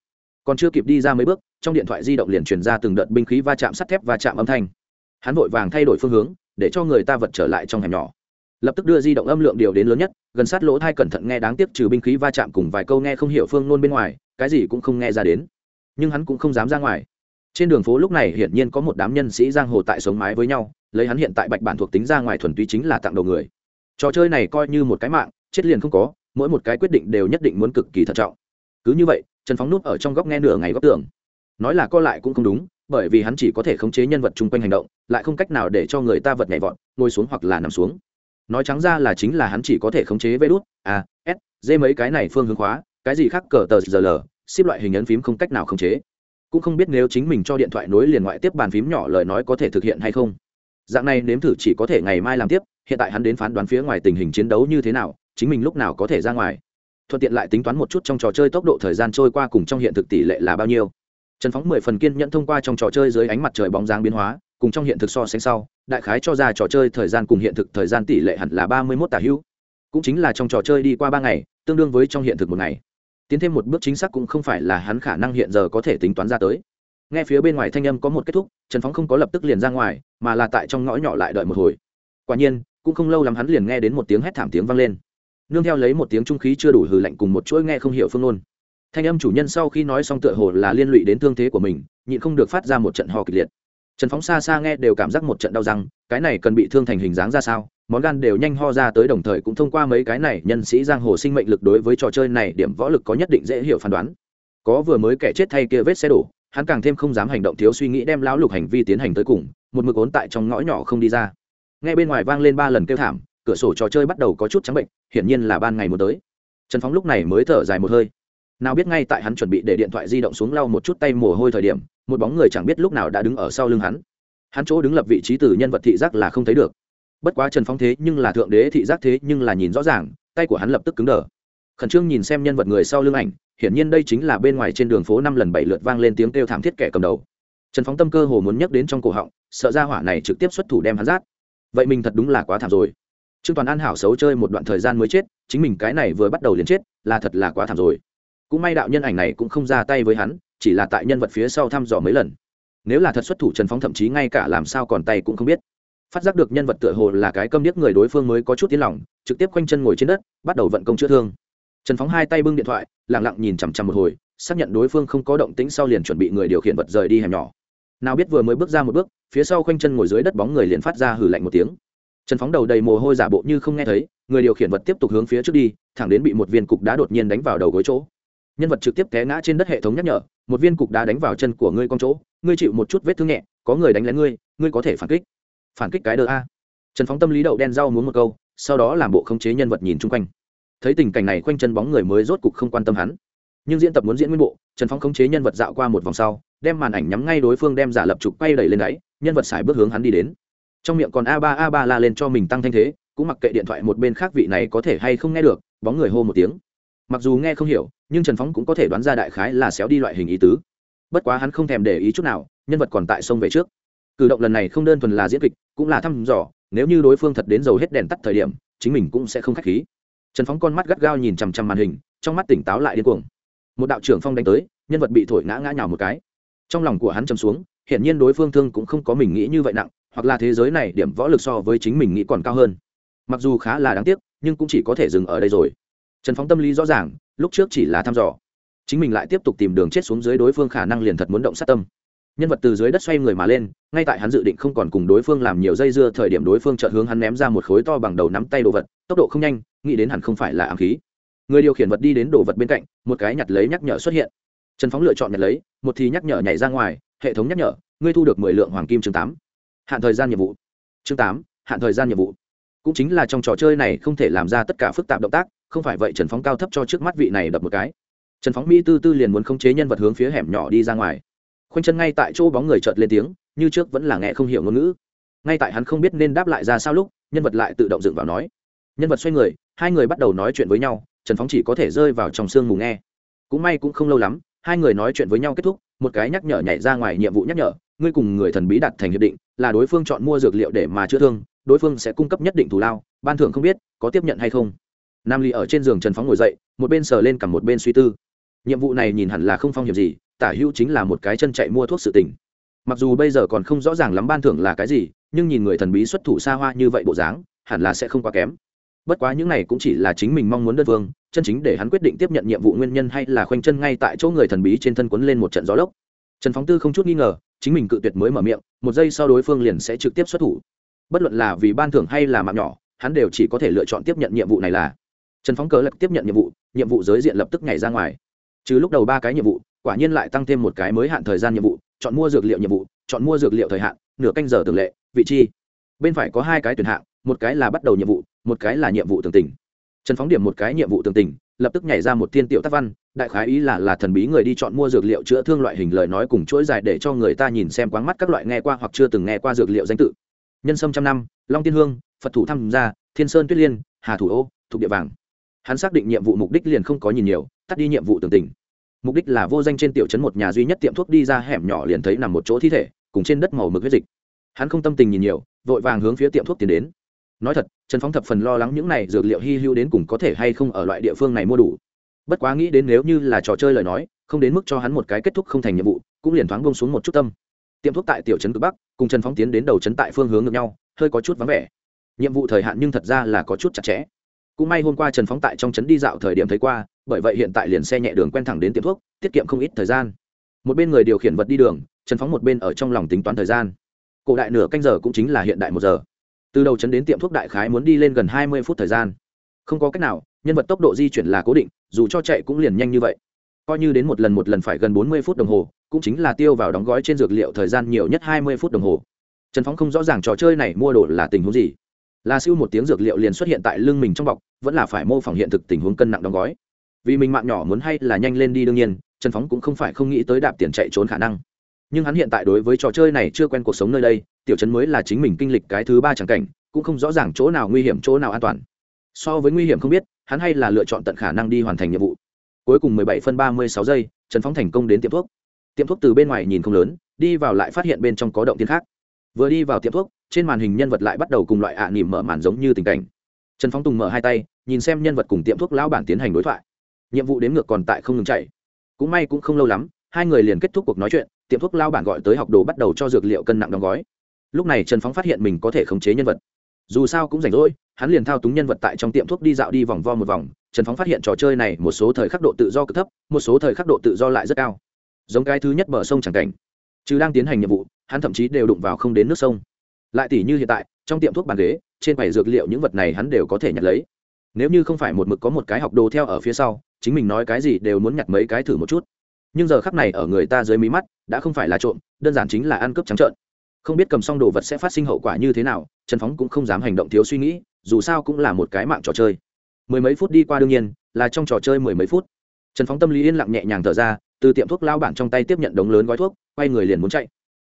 Còn chưa kịp đi ra mấy bước, trong điện thoại di động liền truyền ra từng đợt binh khí va chạm sắt thép va chạm âm thanh. Hắn vội vàng thay đổi phương hướng, để cho người ta vật trở lại trong hẻm nhỏ lập tức đưa di động âm lượng điều đến lớn nhất, gần sát lỗ thai cẩn thận nghe đáng tiếc trừ binh khí va chạm cùng vài câu nghe không hiểu phương nôn bên ngoài, cái gì cũng không nghe ra đến. Nhưng hắn cũng không dám ra ngoài. Trên đường phố lúc này hiển nhiên có một đám nhân sĩ giang hồ tại sống mái với nhau, lấy hắn hiện tại bạch bản thuộc tính ra ngoài thuần túy chính là tặng đầu người. Trò chơi này coi như một cái mạng, chết liền không có, mỗi một cái quyết định đều nhất định muốn cực kỳ thận trọng. Cứ như vậy, trần phóng nút ở trong góc nghe nửa ngày góc tường. Nói là co lại cũng không đúng, bởi vì hắn chỉ có thể khống chế nhân vật chung quanh hành động, lại không cách nào để cho người ta vật nhảy vọt, ngồi xuống hoặc là nằm xuống nói trắng ra là chính là hắn chỉ có thể khống chế vê đút a s d mấy cái này phương hướng khóa, cái gì khác cờ tờ giờ l xếp loại hình ấn phím không cách nào khống chế. Cũng không biết nếu chính mình cho điện thoại nối liền ngoại tiếp bàn phím nhỏ lời nói có thể thực hiện hay không. Dạng này nếm thử chỉ có thể ngày mai làm tiếp, hiện tại hắn đến phán đoán phía ngoài tình hình chiến đấu như thế nào, chính mình lúc nào có thể ra ngoài. Thuận tiện lại tính toán một chút trong trò chơi tốc độ thời gian trôi qua cùng trong hiện thực tỷ lệ là bao nhiêu. Trần phóng mười phần kiên nhẫn thông qua trong trò chơi dưới ánh mặt trời bóng dáng biến hóa cùng trong hiện thực so sánh sau, đại khái cho ra trò chơi thời gian cùng hiện thực thời gian tỷ lệ hẳn là ba mươi mốt tả hữu. Cũng chính là trong trò chơi đi qua ba ngày, tương đương với trong hiện thực một ngày. Tiến thêm một bước chính xác cũng không phải là hắn khả năng hiện giờ có thể tính toán ra tới. Nghe phía bên ngoài thanh âm có một kết thúc, trần phóng không có lập tức liền ra ngoài, mà là tại trong ngõ nhỏ lại đợi một hồi. Quả nhiên, cũng không lâu lắm hắn liền nghe đến một tiếng hét thảm tiếng vang lên. Nương theo lấy một tiếng trung khí chưa đủ hừ lạnh cùng một chuỗi nghe không hiểu phương ngôn. Thanh âm chủ nhân sau khi nói xong tựa hồ là liên lụy đến thương thế của mình, nhịn không được phát ra một trận ho kịch liệt trần phóng xa xa nghe đều cảm giác một trận đau răng, cái này cần bị thương thành hình dáng ra sao? Món gan đều nhanh ho ra tới đồng thời cũng thông qua mấy cái này nhân sĩ giang hồ sinh mệnh lực đối với trò chơi này điểm võ lực có nhất định dễ hiểu phán đoán. Có vừa mới kẻ chết thay kia vết xe đổ, hắn càng thêm không dám hành động thiếu suy nghĩ đem lão lục hành vi tiến hành tới cùng, một mực ốn tại trong ngõ nhỏ không đi ra. Nghe bên ngoài vang lên ba lần kêu thảm, cửa sổ trò chơi bắt đầu có chút trắng bệnh, hiển nhiên là ban ngày muốn tới. Trần phóng lúc này mới thở dài một hơi. Nào biết ngay tại hắn chuẩn bị để điện thoại di động xuống lau một chút tay mồ hôi thời điểm một bóng người chẳng biết lúc nào đã đứng ở sau lưng hắn. Hắn chỗ đứng lập vị trí từ nhân vật thị giác là không thấy được. Bất quá trần phóng thế nhưng là thượng đế thị giác thế nhưng là nhìn rõ ràng, tay của hắn lập tức cứng đờ. Khẩn trương nhìn xem nhân vật người sau lưng ảnh, hiển nhiên đây chính là bên ngoài trên đường phố năm lần bảy lượt vang lên tiếng kêu thảm thiết kẻ cầm đầu. Trần phóng tâm cơ hồ muốn nhắc đến trong cổ họng, sợ ra hỏa này trực tiếp xuất thủ đem hắn rát vậy mình thật đúng là quá thảm rồi. Trương toàn an hảo xấu chơi một đoạn thời gian mới chết, chính mình cái này vừa bắt đầu liền chết, là thật là quá thảm rồi. Cũng may đạo nhân ảnh này cũng không ra tay với hắn chỉ là tại nhân vật phía sau thăm dò mấy lần. Nếu là thật xuất thủ trần phóng thậm chí ngay cả làm sao còn tay cũng không biết. Phát giác được nhân vật tựa hồ là cái câm điếc người đối phương mới có chút tiến lòng, trực tiếp quanh chân ngồi trên đất, bắt đầu vận công chữa thương. Trần phóng hai tay bưng điện thoại lẳng lặng nhìn chằm chằm một hồi, xác nhận đối phương không có động tĩnh sau liền chuẩn bị người điều khiển vật rời đi hẻm nhỏ. Nào biết vừa mới bước ra một bước, phía sau quanh chân ngồi dưới đất bóng người liền phát ra hử lạnh một tiếng. Trần phóng đầu đầy mồ hôi giả bộ như không nghe thấy, người điều khiển vật tiếp tục hướng phía trước đi, thẳng đến bị một viên cục đá đột nhiên đánh vào đầu gối chỗ nhân vật trực tiếp té ngã trên đất hệ thống nhắc nhở, một viên cục đá đánh vào chân của ngươi con chỗ, ngươi chịu một chút vết thương nhẹ, có người đánh lén ngươi ngươi có thể phản kích. Phản kích cái đờ a. Trần phóng tâm lý đậu đen rau muốn một câu, sau đó làm bộ khống chế nhân vật nhìn chung quanh. Thấy tình cảnh này quanh chân bóng người mới rốt cục không quan tâm hắn. Nhưng diễn tập muốn diễn nguyên bộ, trần phóng khống chế nhân vật dạo qua một vòng sau, đem màn ảnh nhắm ngay đối phương đem giả lập trục quay đẩy lên đáy, nhân vật xài bước hướng hắn đi đến. Trong miệng còn a ba a ba la lên cho mình tăng thanh thế, cũng mặc kệ điện thoại một bên khác vị này có thể hay không nghe được, bóng người hô một tiếng mặc dù nghe không hiểu, nhưng trần phóng cũng có thể đoán ra đại khái là xéo đi loại hình ý tứ. Bất quá hắn không thèm để ý chút nào, nhân vật còn tại sông về trước. Cử động lần này không đơn thuần là diễn kịch, cũng là thăm dò, nếu như đối phương thật đến dầu hết đèn tắt thời điểm, chính mình cũng sẽ không k h á c h khí. Trần phóng con mắt gắt gao nhìn chằm chằm màn hình, trong mắt tỉnh táo lại điên cuồng. Một đạo trưởng phong đánh tới, nhân vật bị thổi ngã ngã nhào một cái. Trong lòng của hắn chầm xuống, hiển nhiên đối phương thương cũng không có mình nghĩ như vậy nặng, hoặc là thế giới này điểm võ lực so với chính mình nghĩ còn cao hơn. Mặc dù khá là đáng tiếc, nhưng cũng chỉ có thể dừng ở đây rồi trần phóng tâm lý rõ ràng, lúc trước chỉ là thăm dò. Chính mình lại tiếp tục tìm đường chết xuống dưới đối phương khả năng liền thật muốn động sát tâm. Nhân vật từ dưới đất xoay người mà lên, ngay tại hắn dự định không còn cùng đối phương làm nhiều dây dưa thời điểm đối phương chợt hướng hắn ném ra một khối to bằng đầu nắm tay đồ vật, tốc độ không nhanh, nghĩ đến hẳn không phải là ám khí. Người điều khiển vật đi đến đồ vật bên cạnh, một cái nhặt lấy nhắc nhở xuất hiện. Trần phóng lựa chọn nhặt lấy, một thì nhắc nhở nhảy ra ngoài, hệ thống nhắc nhở, ngươi thu được mười lượng hoàng kim chương tám. Hạn thời gian nhiệm vụ. Chương tám, hạn thời gian nhiệm vụ. Cũng chính là trong trò chơi này không thể làm ra tất cả phức tạp động tác không phải vậy trần phóng cao thấp cho trước mắt vị này đập một cái trần phóng mỹ tư tư liền muốn khống chế nhân vật hướng phía hẻm nhỏ đi ra ngoài khoanh chân ngay tại chỗ bóng người chợt lên tiếng như trước vẫn là nghe không hiểu ngôn ngữ ngay tại hắn không biết nên đáp lại ra sao lúc nhân vật lại tự động dựng vào nói nhân vật xoay người hai người bắt đầu nói chuyện với nhau trần phóng chỉ có thể rơi vào trong sương mù nghe cũng may cũng không lâu lắm hai người nói chuyện với nhau kết thúc một cái nhắc nhở nhảy ra ngoài nhiệm vụ nhắc nhở ngươi cùng người thần bí đặt thành hiệp định là đối phương chọn mua dược liệu để mà chữa thương đối phương sẽ cung cấp nhất định thù lao ban thưởng không biết có tiếp nhận hay không nam ly ở trên giường trần phóng ngồi dậy, một bên sờ lên cả một bên suy tư. Nhiệm vụ này nhìn hẳn là không phong hiểm gì, tả hữu chính là một cái chân chạy mua thuốc sự tình. Mặc dù bây giờ còn không rõ ràng lắm ban thưởng là cái gì, nhưng nhìn người thần bí xuất thủ xa hoa như vậy bộ dáng, hẳn là sẽ không quá kém. Bất quá những này cũng chỉ là chính mình mong muốn đơn phương, chân chính để hắn quyết định tiếp nhận nhiệm vụ nguyên nhân hay là khoanh chân ngay tại chỗ người thần bí trên thân quấn lên một trận gió lốc. Trần phóng tư không chút nghi ngờ, chính mình cự tuyệt mới mở miệng, một giây sau đối phương liền sẽ trực tiếp xuất thủ. Bất luận là vì ban thưởng hay là mạng nhỏ, hắn đều chỉ có thể lựa chọn tiếp nhận nhiệm vụ này là trần phóng cờ lập tiếp nhận nhiệm vụ nhiệm vụ giới diện lập tức nhảy ra ngoài. Trừ lúc đầu ba cái nhiệm vụ, quả nhiên lại tăng thêm một cái mới hạn thời gian nhiệm vụ, chọn mua dược liệu nhiệm vụ, chọn mua dược liệu thời hạn, nửa canh giờ tường lệ, vị chi bên phải có hai cái tuyển hạng, một cái là bắt đầu nhiệm vụ, một cái là nhiệm vụ tường tình trần phóng điểm một cái nhiệm vụ tường tình lập tức nhảy ra một thiên tiểu tác văn, đại khái ý là là thần bí người đi chọn mua dược liệu chữa thương loại hình lời nói cùng chuỗi dài để cho người ta nhìn xem quáng mắt các loại nghe qua hoặc chưa từng nghe qua dược liệu danh tự. Nhân sâm trăm năm, long tiên hương, phật thủ tham gia, thiên sơn tuyết liên, hà thủ ô, thuộc địa vàng hắn xác định nhiệm vụ mục đích liền không có nhìn nhiều, tắt đi nhiệm vụ tường tình. Mục đích là vô danh trên tiểu trấn một nhà duy nhất tiệm thuốc đi ra hẻm nhỏ liền thấy nằm một chỗ thi thể, cùng trên đất màu mực huyết dịch. Hắn không tâm tình nhìn nhiều, vội vàng hướng phía tiệm thuốc tiến đến. Nói thật, trần phóng thập phần lo lắng những này dược liệu hy hữu đến cùng có thể hay không ở loại địa phương này mua đủ. Bất quá nghĩ đến nếu như là trò chơi lời nói, không đến mức cho hắn một cái kết thúc không thành nhiệm vụ, cũng liền thoáng bông xuống một chút tâm. Tiệm thuốc tại tiểu trấn cực bắc, cùng trần phóng tiến đến đầu trấn tại phương hướng ngược nhau, hơi có chút vắng vẻ. Nhiệm vụ thời hạn nhưng thật ra là có chút chặt chẽ cũng may hôm qua trần phóng tại trong trấn đi dạo thời điểm thấy qua, bởi vậy hiện tại liền xe nhẹ đường quen thẳng đến tiệm thuốc, tiết kiệm không ít thời gian. Một bên người điều khiển vật đi đường, trần phóng một bên ở trong lòng tính toán thời gian. Cổ đại nửa canh giờ cũng chính là hiện đại một giờ. Từ đầu trấn đến tiệm thuốc đại khái muốn đi lên gần hai mươi phút thời gian. Không có cách nào, nhân vật tốc độ di chuyển là cố định, dù cho chạy cũng liền nhanh như vậy. Coi như đến một lần một lần phải gần bốn mươi phút đồng hồ, cũng chính là tiêu vào đóng gói trên dược liệu thời gian nhiều nhất hai mươi phút đồng hồ. Trần phóng không rõ ràng trò chơi này mua đồ là tình huống gì là siêu một tiếng dược liệu liền xuất hiện tại lưng mình trong bọc, vẫn là phải mô phỏng hiện thực tình huống cân nặng đóng gói. Vì mình mạng nhỏ muốn hay là nhanh lên đi đương nhiên, trần phóng cũng không phải không nghĩ tới đạp tiền chạy trốn khả năng. Nhưng hắn hiện tại đối với trò chơi này chưa quen cuộc sống nơi đây, tiểu trấn mới là chính mình kinh lịch cái thứ ba chẳng cảnh, cũng không rõ ràng chỗ nào nguy hiểm chỗ nào an toàn. So với nguy hiểm không biết, hắn hay là lựa chọn tận khả năng đi hoàn thành nhiệm vụ. Cuối cùng mười bảy phân ba mươi sáu giây, trần phóng thành công đến tiệm thuốc. Tiệm thuốc từ bên ngoài nhìn không lớn, đi vào lại phát hiện bên trong có động tiên khác vừa đi vào tiệm thuốc, trên màn hình nhân vật lại bắt đầu cùng loại ạ à nỉm mở màn giống như tình cảnh. Trần phóng tùng mở hai tay, nhìn xem nhân vật cùng tiệm thuốc lão bản tiến hành đối thoại. Nhiệm vụ đến ngược còn tại không ngừng chạy. Cũng may cũng không lâu lắm, hai người liền kết thúc cuộc nói chuyện, tiệm thuốc lao bản gọi tới học đồ bắt đầu cho dược liệu cân nặng đóng gói. Lúc này trần phóng phát hiện mình có thể khống chế nhân vật. Dù sao cũng rảnh rỗi, hắn liền thao túng nhân vật tại trong tiệm thuốc đi dạo đi vòng vo một vòng. Trần phóng phát hiện trò chơi này một số thời khắc độ tự do cực thấp, một số thời khắc độ tự do lại rất cao. Giống cái thứ nhất bờ sông chẳng cảnh. Chứ đang tiến hành nhiệm vụ hắn thậm chí đều đụng vào không đến nước sông. Lại tỷ như hiện tại, trong tiệm thuốc bàn ghế, trên quầy dược liệu những vật này hắn đều có thể nhặt lấy. Nếu như không phải một mực có một cái học đồ theo ở phía sau, chính mình nói cái gì đều muốn nhặt mấy cái thử một chút. Nhưng giờ khắc này ở người ta dưới mí mắt, đã không phải là trộm, đơn giản chính là ăn cướp trắng trợn. Không biết cầm xong đồ vật sẽ phát sinh hậu quả như thế nào, trần phóng cũng không dám hành động thiếu suy nghĩ, dù sao cũng là một cái mạng trò chơi. Mười mấy phút đi qua đương nhiên, là trong trò chơi mười mấy phút. Trần phóng tâm lý yên lặng nhẹ nhàng thở ra, từ tiệm thuốc lao bản trong tay tiếp nhận đống lớn gói thuốc, quay người liền muốn chạy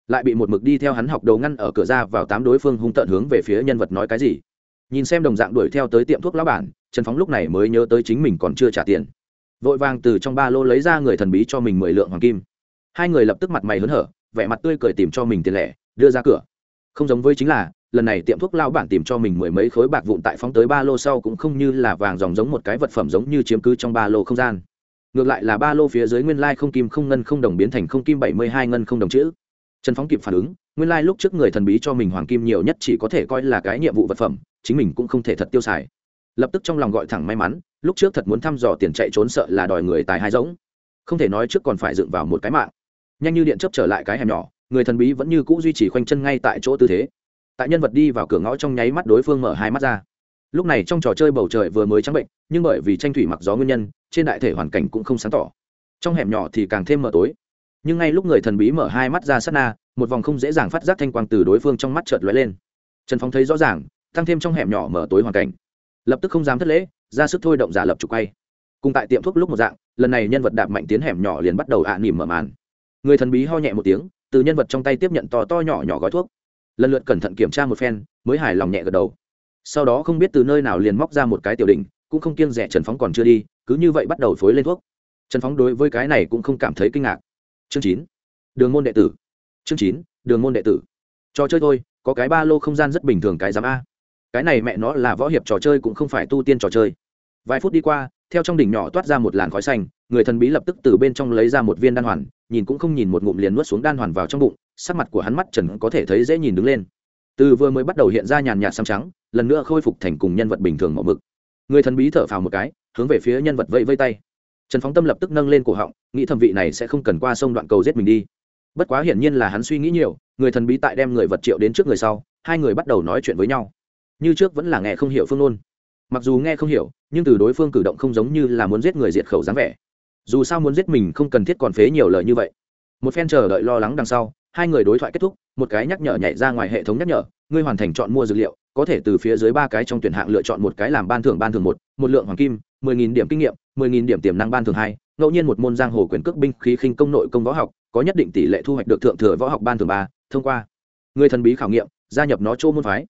lại bị một mực đi theo hắn học đầu ngăn ở cửa ra vào tám đối phương hung tận hướng về phía nhân vật nói cái gì. Nhìn xem đồng dạng đuổi theo tới tiệm thuốc lá bản, trần phóng lúc này mới nhớ tới chính mình còn chưa trả tiền. Vội vàng từ trong ba lô lấy ra người thần bí cho mình mười lượng hoàng kim. Hai người lập tức mặt mày hớn hở, vẻ mặt tươi cười tìm cho mình tiền lẻ, đưa ra cửa. Không giống với chính là, lần này tiệm thuốc lao bản tìm cho mình mười mấy khối bạc vụn tại phóng tới ba lô sau cũng không như là vàng dòng giống một cái vật phẩm giống như chiếm cứ trong ba lô không gian. Ngược lại là ba lô phía dưới nguyên lai không kim không ngân không đồng biến thành không kim bảy mươi hai ngân không đồng chữ trần phóng kịp phản ứng, nguyên lai lúc trước người thần bí cho mình hoàng kim nhiều nhất chỉ có thể coi là cái nhiệm vụ vật phẩm, chính mình cũng không thể thật tiêu xài. Lập tức trong lòng gọi thẳng may mắn, lúc trước thật muốn thăm dò tiền chạy trốn sợ là đòi người tài hai giống. Không thể nói trước còn phải dựng vào một cái mạng. Nhanh như điện chấp trở lại cái hẻm nhỏ, người thần bí vẫn như cũ duy trì khoanh chân ngay tại chỗ tư thế. Tại nhân vật đi vào cửa ngõ trong nháy mắt đối phương mở hai mắt ra. Lúc này trong trò chơi bầu trời vừa mới trắng bệnh, nhưng bởi vì tranh thủy mặc gió nguyên nhân, trên đại thể hoàn cảnh cũng không sáng tỏ. Trong hẻm nhỏ thì càng thêm mờ tối nhưng ngay lúc người thần bí mở hai mắt ra sát na, một vòng không dễ dàng phát giác thanh quang từ đối phương trong mắt chợt lóe lên. Trần Phong thấy rõ ràng, tăng thêm trong hẻm nhỏ mở tối hoàn cảnh. Lập tức không dám thất lễ, ra sức thôi động giả lập trục quay. Cùng tại tiệm thuốc lúc một dạng, lần này nhân vật đạp mạnh tiến hẻm nhỏ liền bắt đầu ạ à nỉm mở màn. Người thần bí ho nhẹ một tiếng, từ nhân vật trong tay tiếp nhận to to nhỏ nhỏ gói thuốc. Lần lượt cẩn thận kiểm tra một phen, mới hài lòng nhẹ gật đầu. Sau đó không biết từ nơi nào liền móc ra một cái tiểu đỉnh, cũng không kiêng rẻ trần phóng còn chưa đi, cứ như vậy bắt đầu phối lên thuốc. Trần phóng đối với cái này cũng không cảm thấy kinh ngạc chương chín. Đường môn đệ tử. Chương chín, đường môn đệ tử. Trò chơi thôi, có cái ba lô không gian rất bình thường cái giám a. Cái này mẹ nó là võ hiệp trò chơi cũng không phải tu tiên trò chơi. Vài phút đi qua, theo trong đỉnh nhỏ toát ra một làn khói xanh, người thần bí lập tức từ bên trong lấy ra một viên đan hoàn, nhìn cũng không nhìn một ngụm liền nuốt xuống đan hoàn vào trong bụng, sắc mặt của hắn mắt trần có thể thấy dễ nhìn đứng lên. Từ vừa mới bắt đầu hiện ra nhàn nhạt xăm trắng, lần nữa khôi phục thành cùng nhân vật bình thường màu mực. Người thần bí thở phào một cái, hướng về phía nhân vật vẫy vây tay trần phóng tâm lập tức nâng lên cổ họng, nghĩ thẩm vị này sẽ không cần qua sông đoạn cầu giết mình đi. Bất quá hiển nhiên là hắn suy nghĩ nhiều, người thần bí tại đem người vật triệu đến trước người sau, hai người bắt đầu nói chuyện với nhau. Như trước vẫn là nghe không hiểu phương luôn. mặc dù nghe không hiểu, nhưng từ đối phương cử động không giống như là muốn giết người diệt khẩu dáng vẻ. Dù sao muốn giết mình không cần thiết còn phế nhiều lời như vậy. Một phen chờ đợi lo lắng đằng sau, hai người đối thoại kết thúc, một cái nhắc nhở nhảy ra ngoài hệ thống nhắc nhở, ngươi hoàn thành chọn mua dược liệu, có thể từ phía dưới ba cái trong tuyển hạng lựa chọn một cái làm ban thưởng ban thưởng một một lượng hoàng kim mười nghìn điểm kinh nghiệm, mười nghìn điểm tiềm năng ban thưởng hai, ngẫu nhiên một môn giang hồ quyền cước binh khí khinh công nội công võ học, có nhất định tỷ lệ thu hoạch được thượng thừa võ học ban thưởng ba, thông qua. Người thần bí khảo nghiệm, gia nhập nó chỗ môn phái.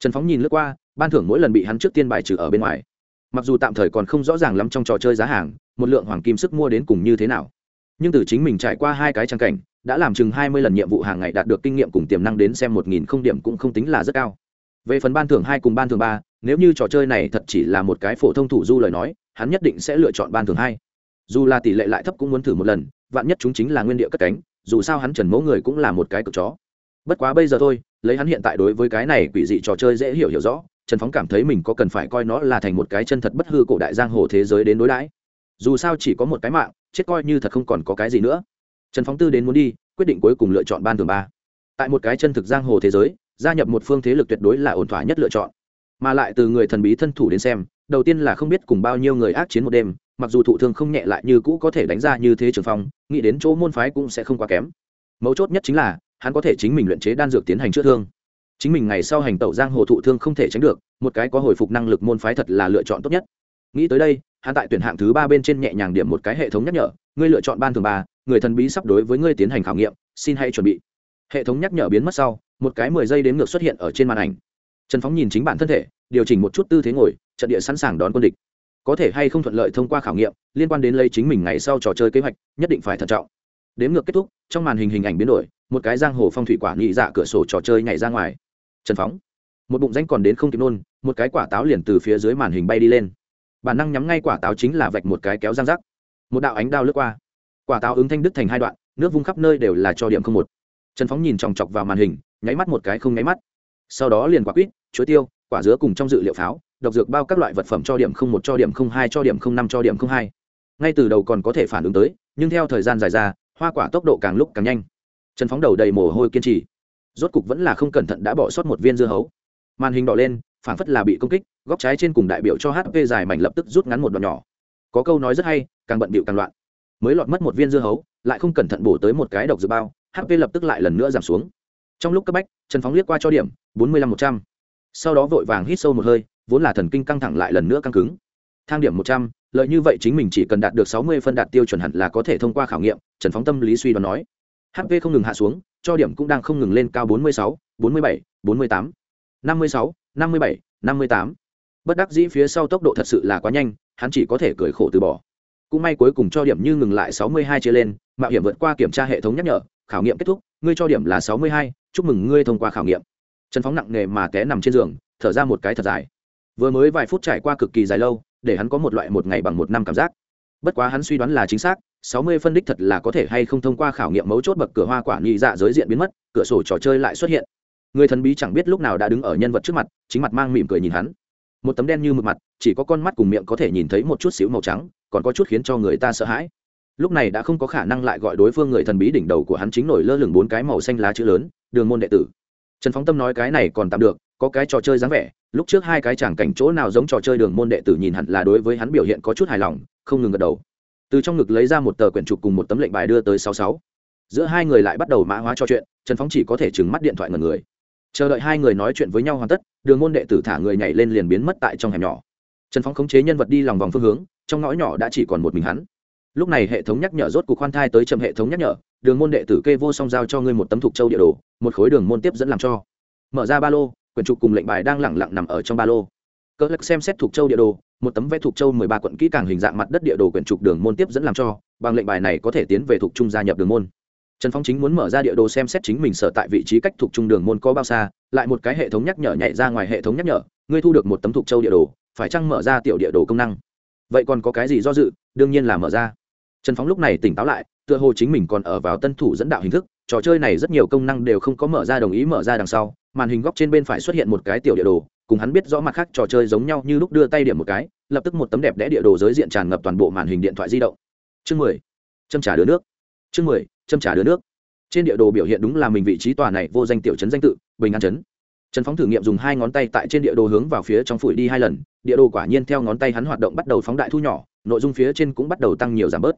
Trần phóng nhìn lướt qua, ban thưởng mỗi lần bị hắn trước tiên bài trừ ở bên ngoài. Mặc dù tạm thời còn không rõ ràng lắm trong trò chơi giá hàng, một lượng hoàng kim sức mua đến cùng như thế nào. Nhưng từ chính mình trải qua hai cái trang cảnh, đã làm chừng hai mươi lần nhiệm vụ hàng ngày đạt được kinh nghiệm cùng tiềm năng đến xem một nghìn không điểm cũng không tính là rất cao. Về phần ban thưởng hai cùng ban thưởng ba nếu như trò chơi này thật chỉ là một cái phổ thông thủ du lời nói, hắn nhất định sẽ lựa chọn ban thường hai. Dù là tỷ lệ lại thấp cũng muốn thử một lần, vạn nhất chúng chính là nguyên địa cất cánh, dù sao hắn trần mẫu người cũng là một cái cực chó. Bất quá bây giờ thôi, lấy hắn hiện tại đối với cái này quỷ dị trò chơi dễ hiểu hiểu rõ, trần phóng cảm thấy mình có cần phải coi nó là thành một cái chân thật bất hư cổ đại giang hồ thế giới đến đối đãi. Dù sao chỉ có một cái mạng, chết coi như thật không còn có cái gì nữa. Trần phóng tư đến muốn đi, quyết định cuối cùng lựa chọn ban thường ba. Tại một cái chân thực giang hồ thế giới, gia nhập một phương thế lực tuyệt đối là ổn thỏa nhất lựa chọn mà lại từ người thần bí thân thủ đến xem, đầu tiên là không biết cùng bao nhiêu người ác chiến một đêm, mặc dù thụ thương không nhẹ lại như cũ có thể đánh ra như thế trường phong, nghĩ đến chỗ môn phái cũng sẽ không quá kém. Mấu chốt nhất chính là, hắn có thể chính mình luyện chế đan dược tiến hành chữa thương. Chính mình ngày sau hành tẩu giang hồ thụ thương không thể tránh được, một cái có hồi phục năng lực môn phái thật là lựa chọn tốt nhất. Nghĩ tới đây, hắn tại tuyển hạng thứ ba bên trên nhẹ nhàng điểm một cái hệ thống nhắc nhở, ngươi lựa chọn ban thường ba, người thần bí sắp đối với ngươi tiến hành khảo nghiệm, xin hãy chuẩn bị. Hệ thống nhắc nhở biến mất sau, một cái mười giây đến ngược xuất hiện ở trên màn ảnh trần phóng nhìn chính bản thân thể, điều chỉnh một chút tư thế ngồi, trận địa sẵn sàng đón quân địch. Có thể hay không thuận lợi thông qua khảo nghiệm, liên quan đến lấy chính mình ngày sau trò chơi kế hoạch, nhất định phải thận trọng. Đếm ngược kết thúc, trong màn hình hình ảnh biến đổi, một cái giang hồ phong thủy quả nhị dạ cửa sổ trò chơi nhảy ra ngoài. Trần phóng, một bụng danh còn đến không kịp nôn, một cái quả táo liền từ phía dưới màn hình bay đi lên. Bản năng nhắm ngay quả táo chính là vạch một cái kéo giang rắc một đạo ánh đao lướt qua. Quả táo ứng thanh đứt thành hai đoạn, nước vung khắp nơi đều là cho điểm không một. Trần phóng nhìn chòng chọc vào màn hình, nháy mắt một cái không nháy mắt sau đó liền quả quýt, chuối tiêu, quả dứa cùng trong dự liệu pháo, độc dược bao các loại vật phẩm cho điểm không một, cho điểm không hai, cho điểm không năm, cho điểm không hai. Ngay từ đầu còn có thể phản ứng tới, nhưng theo thời gian dài ra, hoa quả tốc độ càng lúc càng nhanh. Trần phóng đầu đầy mồ hôi kiên trì. Rốt cục vẫn là không cẩn thận đã bỏ sót một viên dưa hấu. Màn hình đỏ lên phản phất là bị công kích, góc trái trên cùng đại biểu cho hp dài mảnh lập tức rút ngắn một đoạn nhỏ. Có câu nói rất hay, càng bận bịu càng loạn. Mới lọt mất một viên dưa hấu, lại không cẩn thận bổ tới một cái độc dược bao hp lập tức lại lần nữa giảm xuống trong lúc cấp bách, trần phóng liếc qua cho điểm, bốn mươi lăm một trăm. Sau đó vội vàng hít sâu một hơi, vốn là thần kinh căng thẳng lại lần nữa căng cứng. Thang điểm một trăm, lợi như vậy chính mình chỉ cần đạt được sáu mươi phân đạt tiêu chuẩn hẳn là có thể thông qua khảo nghiệm, trần phóng tâm lý suy đoán nói. Hp không ngừng hạ xuống, cho điểm cũng đang không ngừng lên cao bốn mươi sáu, bốn mươi bảy, bốn mươi tám, năm mươi sáu, năm mươi bảy, năm mươi tám. Bất đắc dĩ phía sau tốc độ thật sự là quá nhanh, hắn chỉ có thể cười khổ từ bỏ. Cũng may cuối cùng cho điểm như ngừng lại sáu mươi hai chia lên, mạo hiểm vượt qua kiểm tra hệ thống nhắc nhở, khảo nghiệm kết thúc, ngươi cho điểm là sáu mươi hai chúc mừng ngươi thông qua khảo nghiệm. Trần phóng nặng nề mà té nằm trên giường, thở ra một cái thật dài. Vừa mới vài phút trải qua cực kỳ dài lâu, để hắn có một loại một ngày bằng một năm cảm giác. Bất quá hắn suy đoán là chính xác, sáu mươi phân đích thật là có thể hay không thông qua khảo nghiệm mấu chốt bậc cửa hoa quả nhị dạ giới diện biến mất, cửa sổ trò chơi lại xuất hiện. Người thần bí chẳng biết lúc nào đã đứng ở nhân vật trước mặt, chính mặt mang mỉm cười nhìn hắn. Một tấm đen như mực mặt, chỉ có con mắt cùng miệng có thể nhìn thấy một chút xíu màu trắng, còn có chút khiến cho người ta sợ hãi lúc này đã không có khả năng lại gọi đối phương người thần bí đỉnh đầu của hắn chính nổi lơ lửng bốn cái màu xanh lá chữ lớn, đường môn đệ tử. Trần phóng tâm nói cái này còn tạm được, có cái trò chơi dáng vẻ, lúc trước hai cái chẳng cảnh chỗ nào giống trò chơi đường môn đệ tử nhìn hẳn là đối với hắn biểu hiện có chút hài lòng, không ngừng gật đầu. Từ trong ngực lấy ra một tờ quyển trục cùng một tấm lệnh bài đưa tới sáu sáu. Giữa hai người lại bắt đầu mã hóa trò chuyện, trần phóng chỉ có thể trừng mắt điện thoại ngần người. Chờ đợi hai người nói chuyện với nhau hoàn tất, đường môn đệ tử thả người nhảy lên liền biến mất tại trong hẻm nhỏ. Trần phong khống chế nhân vật đi lòng vòng phương hướng, trong ngõ nhỏ đã chỉ còn một mình hắn lúc này hệ thống nhắc nhở rốt cuộc khoan thai tới chậm hệ thống nhắc nhở, đường môn đệ tử kê vô song giao cho ngươi một tấm thục châu địa đồ, một khối đường môn tiếp dẫn làm cho. Mở ra ba lô, quyển trục cùng lệnh bài đang lẳng lặng nằm ở trong ba lô. Cỡ lắc xem xét thuộc châu địa đồ, một tấm vẽ thuộc châu mười ba quận kỹ càng hình dạng mặt đất địa đồ quyển trục đường môn tiếp dẫn làm cho, bằng lệnh bài này có thể tiến về thuộc trung gia nhập đường môn. Trần phong chính muốn mở ra địa đồ xem xét chính mình sở tại vị trí cách thuộc trung đường môn có bao xa, lại một cái hệ thống nhắc nhở nhảy ra ngoài hệ thống nhắc nhở, ngươi thu được một tấm thuộc châu địa đồ, phải chăng mở ra tiểu địa đồ công năng? Vậy còn có cái gì do dự, đương nhiên là mở ra trần phóng lúc này tỉnh táo lại, tựa hồ chính mình còn ở vào tân thủ dẫn đạo hình thức, trò chơi này rất nhiều công năng đều không có mở ra đồng ý mở ra đằng sau, màn hình góc trên bên phải xuất hiện một cái tiểu địa đồ, cùng hắn biết rõ mặt khác trò chơi giống nhau như lúc đưa tay điểm một cái, lập tức một tấm đẹp đẽ địa đồ giới diện tràn ngập toàn bộ màn hình điện thoại di động. Chương mười, châm trả đứa nước. Chương mười, châm trả đứa nước. Trên địa đồ biểu hiện đúng là mình vị trí tòa này vô danh tiểu trấn danh tự, bình an trấn. Trần phóng thử nghiệm dùng hai ngón tay tại trên địa đồ hướng vào phía trong phủi đi hai lần, địa đồ quả nhiên theo ngón tay hắn hoạt động bắt đầu phóng đại thu nhỏ, nội dung phía trên cũng bắt đầu tăng nhiều giảm bớt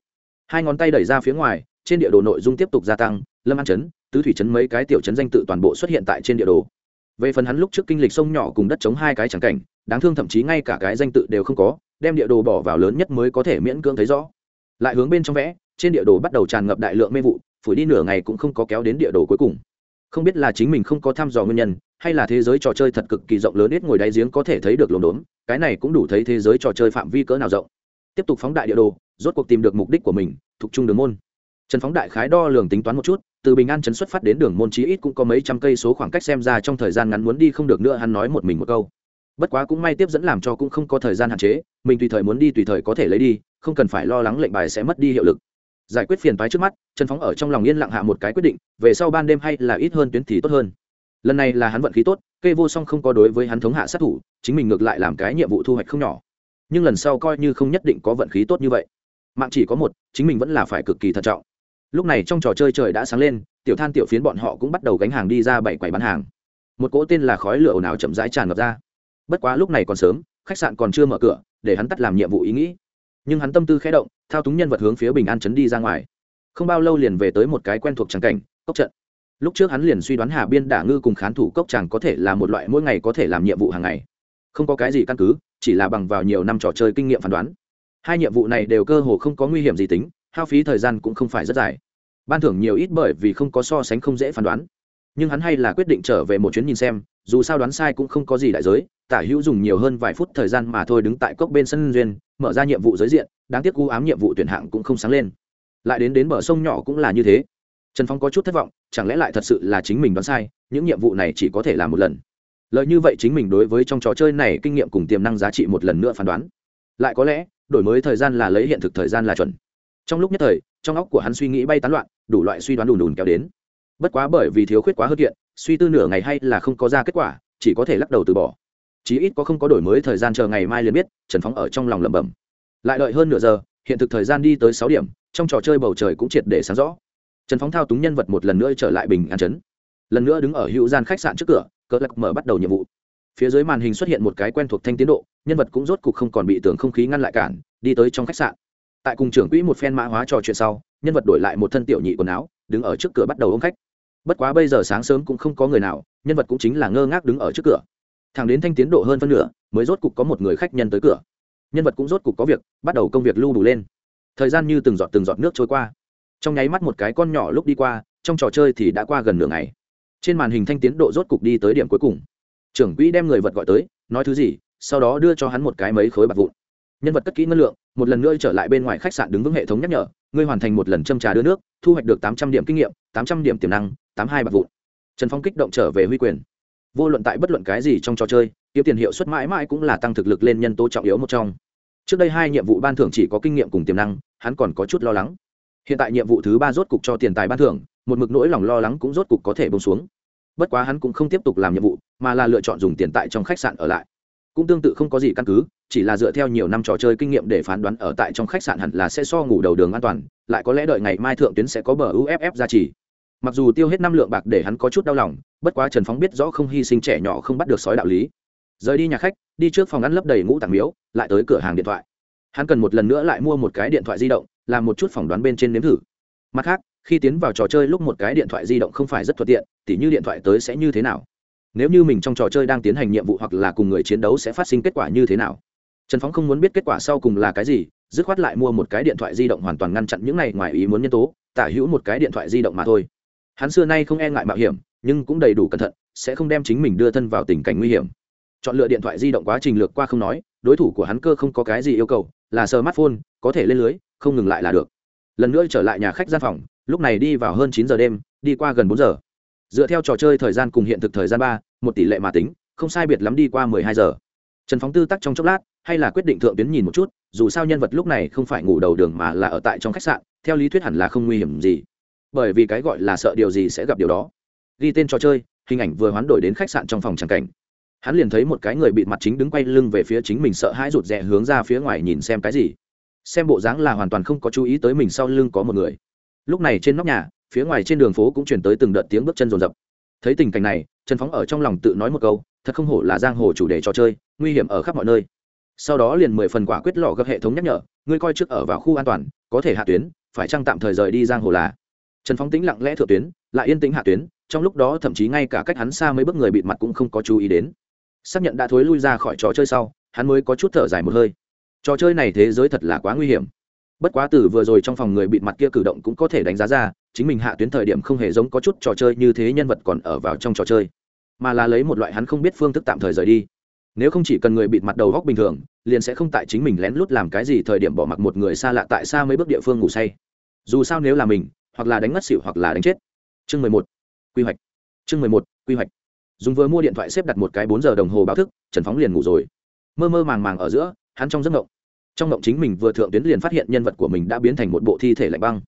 hai ngón tay đẩy ra phía ngoài, trên địa đồ nội dung tiếp tục gia tăng, lâm an chấn tứ thủy chấn mấy cái tiểu chấn danh tự toàn bộ xuất hiện tại trên địa đồ. Về phần hắn lúc trước kinh lịch sông nhỏ cùng đất chống hai cái trắng cảnh, đáng thương thậm chí ngay cả cái danh tự đều không có, đem địa đồ bỏ vào lớn nhất mới có thể miễn cưỡng thấy rõ. Lại hướng bên trong vẽ, trên địa đồ bắt đầu tràn ngập đại lượng mê vụ, phủi đi nửa ngày cũng không có kéo đến địa đồ cuối cùng. Không biết là chính mình không có thăm dò nguyên nhân, hay là thế giới trò chơi thật cực kỳ rộng lớn ít ngồi đáy giếng có thể thấy được lồn đốn cái này cũng đủ thấy thế giới trò chơi phạm vi cỡ nào rộng. Tiếp tục phóng đại địa đồ rốt cuộc tìm được mục đích của mình, thuộc trung đường môn. Trần phóng đại khái đo lường tính toán một chút, từ bình an trấn xuất phát đến đường môn chí ít cũng có mấy trăm cây số khoảng cách xem ra trong thời gian ngắn muốn đi không được nữa hắn nói một mình một câu. Bất quá cũng may tiếp dẫn làm cho cũng không có thời gian hạn chế, mình tùy thời muốn đi tùy thời có thể lấy đi, không cần phải lo lắng lệnh bài sẽ mất đi hiệu lực. Giải quyết phiền toái trước mắt, trần phóng ở trong lòng yên lặng hạ một cái quyết định, về sau ban đêm hay là ít hơn tuyến thì tốt hơn. Lần này là hắn vận khí tốt cây vô song không có đối với hắn thống hạ sát thủ, chính mình ngược lại làm cái nhiệm vụ thu hoạch không nhỏ. Nhưng lần sau coi như không nhất định có vận khí tốt như vậy mạng chỉ có một, chính mình vẫn là phải cực kỳ thận trọng. Lúc này trong trò chơi trời đã sáng lên, tiểu than tiểu phiến bọn họ cũng bắt đầu gánh hàng đi ra bảy quầy bán hàng. Một cỗ tên là khói lửa ồn ào chậm rãi tràn ngập ra. Bất quá lúc này còn sớm, khách sạn còn chưa mở cửa, để hắn tắt làm nhiệm vụ ý nghĩ. Nhưng hắn tâm tư khẽ động, thao túng nhân vật hướng phía bình an chấn đi ra ngoài. Không bao lâu liền về tới một cái quen thuộc tràng cảnh, cốc trận. Lúc trước hắn liền suy đoán hà biên đả ngư cùng khán thủ cốc chàng có thể là một loại mỗi ngày có thể làm nhiệm vụ hàng ngày. Không có cái gì căn cứ, chỉ là bằng vào nhiều năm trò chơi kinh nghiệm phán đoán hai nhiệm vụ này đều cơ hồ không có nguy hiểm gì tính, hao phí thời gian cũng không phải rất dài. Ban thưởng nhiều ít bởi vì không có so sánh không dễ phán đoán. Nhưng hắn hay là quyết định trở về một chuyến nhìn xem, dù sao đoán sai cũng không có gì đại giới, tả hữu dùng nhiều hơn vài phút thời gian mà thôi đứng tại cốc bên sân duyên, mở ra nhiệm vụ giới diện, đáng tiếc cú ám nhiệm vụ tuyển hạng cũng không sáng lên. Lại đến đến bờ sông nhỏ cũng là như thế. Trần phong có chút thất vọng, chẳng lẽ lại thật sự là chính mình đoán sai, những nhiệm vụ này chỉ có thể làm một lần. Lợi như vậy chính mình đối với trong trò chơi này kinh nghiệm cùng tiềm năng giá trị một lần nữa phán đoán. Lại có lẽ đổi mới thời gian là lấy hiện thực thời gian là chuẩn. Trong lúc nhất thời, trong óc của hắn suy nghĩ bay tán loạn, đủ loại suy đoán đùn đùn kéo đến. Bất quá bởi vì thiếu khuyết quá hơn kiện, suy tư nửa ngày hay là không có ra kết quả, chỉ có thể lắc đầu từ bỏ. Chí ít có không có đổi mới thời gian chờ ngày mai liền biết, trần phóng ở trong lòng lẩm bẩm. Lại đợi hơn nửa giờ, hiện thực thời gian đi tới sáu điểm, trong trò chơi bầu trời cũng triệt để sáng rõ. Trần phóng thao túng nhân vật một lần nữa trở lại bình an chấn. Lần nữa đứng ở hữu gian khách sạn trước cửa, cỡ lạc mở bắt đầu nhiệm vụ phía dưới màn hình xuất hiện một cái quen thuộc thanh tiến độ, nhân vật cũng rốt cục không còn bị tưởng không khí ngăn lại cản, đi tới trong khách sạn. Tại cùng trưởng quỹ một phen mã hóa trò chuyện sau, nhân vật đổi lại một thân tiểu nhị quần áo, đứng ở trước cửa bắt đầu ôm khách. Bất quá bây giờ sáng sớm cũng không có người nào, nhân vật cũng chính là ngơ ngác đứng ở trước cửa. Thẳng đến thanh tiến độ hơn phân nửa, mới rốt cục có một người khách nhân tới cửa. Nhân vật cũng rốt cục có việc, bắt đầu công việc lưu đủ lên. Thời gian như từng giọt từng giọt nước trôi qua. Trong nháy mắt một cái con nhỏ lúc đi qua, trong trò chơi thì đã qua gần nửa ngày. Trên màn hình thanh tiến độ rốt cục đi tới điểm cuối cùng trưởng quỹ đem người vật gọi tới, nói thứ gì, sau đó đưa cho hắn một cái mấy khối bạc vụn. Nhân vật cất kỹ ngân lượng, một lần nữa trở lại bên ngoài khách sạn đứng vững hệ thống nhắc nhở, ngươi hoàn thành một lần châm trà đưa nước, thu hoạch được tám trăm điểm kinh nghiệm, tám trăm điểm tiềm năng, tám hai bạc vụn. Trần phong kích động trở về huy quyền. Vô luận tại bất luận cái gì trong trò chơi, kiếm tiền hiệu suất mãi mãi cũng là tăng thực lực lên nhân tố trọng yếu một trong. Trước đây hai nhiệm vụ ban thưởng chỉ có kinh nghiệm cùng tiềm năng, hắn còn có chút lo lắng. Hiện tại nhiệm vụ thứ ba rốt cục cho tiền tài ban thưởng, một mực nỗi lòng lo lắng cũng rốt cục có thể bông xuống bất quá hắn cũng không tiếp tục làm nhiệm vụ, mà là lựa chọn dùng tiền tại trong khách sạn ở lại. Cũng tương tự không có gì căn cứ, chỉ là dựa theo nhiều năm trò chơi kinh nghiệm để phán đoán ở tại trong khách sạn hẳn là sẽ so ngủ đầu đường an toàn, lại có lẽ đợi ngày mai thượng tuyến sẽ có bờ uff ra chỉ. Mặc dù tiêu hết năm lượng bạc để hắn có chút đau lòng, bất quá trần phóng biết rõ không hy sinh trẻ nhỏ không bắt được sói đạo lý. Rời đi nhà khách, đi trước phòng ăn lấp đầy ngũ tạng miếu, lại tới cửa hàng điện thoại. Hắn cần một lần nữa lại mua một cái điện thoại di động, làm một chút phỏng đoán bên trên nếm thử mặt khác, khi tiến vào trò chơi lúc một cái điện thoại di động không phải rất thuận tiện, tỉ như điện thoại tới sẽ như thế nào? Nếu như mình trong trò chơi đang tiến hành nhiệm vụ hoặc là cùng người chiến đấu sẽ phát sinh kết quả như thế nào? Trần phóng không muốn biết kết quả sau cùng là cái gì, dứt khoát lại mua một cái điện thoại di động hoàn toàn ngăn chặn những này ngoài ý muốn nhân tố, tả hữu một cái điện thoại di động mà thôi. Hắn xưa nay không e ngại mạo hiểm, nhưng cũng đầy đủ cẩn thận, sẽ không đem chính mình đưa thân vào tình cảnh nguy hiểm. Chọn lựa điện thoại di động quá trình lược qua không nói, đối thủ của hắn cơ không có cái gì yêu cầu, là smartphone, có thể lên lưới, không ngừng lại là được lần nữa trở lại nhà khách gian phòng, lúc này đi vào hơn chín giờ đêm, đi qua gần bốn giờ. Dựa theo trò chơi thời gian cùng hiện thực thời gian ba, một tỷ lệ mà tính, không sai biệt lắm đi qua mười hai giờ. Trần phóng tư tắc trong chốc lát, hay là quyết định thượng tuyến nhìn một chút, dù sao nhân vật lúc này không phải ngủ đầu đường mà là ở tại trong khách sạn, theo lý thuyết hẳn là không nguy hiểm gì. Bởi vì cái gọi là sợ điều gì sẽ gặp điều đó. Ghi tên trò chơi, hình ảnh vừa hoán đổi đến khách sạn trong phòng tràng cảnh. Hắn liền thấy một cái người bị mặt chính đứng quay lưng về phía chính mình sợ hãi rụt rè hướng ra phía ngoài nhìn xem cái gì xem bộ dáng là hoàn toàn không có chú ý tới mình sau lưng có một người. Lúc này trên nóc nhà, phía ngoài trên đường phố cũng chuyển tới từng đợt tiếng bước chân rồn rập. Thấy tình cảnh này, trần phóng ở trong lòng tự nói một câu, thật không hổ là giang hồ chủ đề trò chơi, nguy hiểm ở khắp mọi nơi. Sau đó liền mười phần quả quyết lọ gấp hệ thống nhắc nhở, ngươi coi trước ở vào khu an toàn, có thể hạ tuyến, phải chăng tạm thời rời đi giang hồ là? Trần phóng tính lặng lẽ thượng tuyến, lại yên tĩnh hạ tuyến, trong lúc đó thậm chí ngay cả cách hắn xa mấy bước người bịt mặt cũng không có chú ý đến. Xác nhận đã thối lui ra khỏi trò chơi sau, hắn mới có chút thở dài một hơi trò chơi này thế giới thật là quá nguy hiểm. Bất quá từ vừa rồi trong phòng người bịt mặt kia cử động cũng có thể đánh giá ra, chính mình hạ tuyến thời điểm không hề giống có chút trò chơi như thế nhân vật còn ở vào trong trò chơi, mà là lấy một loại hắn không biết phương thức tạm thời rời đi. Nếu không chỉ cần người bịt mặt đầu góc bình thường, liền sẽ không tại chính mình lén lút làm cái gì thời điểm bỏ mặc một người xa lạ tại xa mấy bước địa phương ngủ say. Dù sao nếu là mình, hoặc là đánh ngất xỉu hoặc là đánh chết. Chương mười một, quy hoạch. Chương mười một, quy hoạch. Dùng vừa mua điện thoại xếp đặt một cái bốn giờ đồng hồ báo thức, trần phóng liền ngủ rồi. Mơ mơ màng màng ở giữa hắn trong giấc mộng trong mộng chính mình vừa thượng tuyến liền phát hiện nhân vật của mình đã biến thành một bộ thi thể lạnh băng.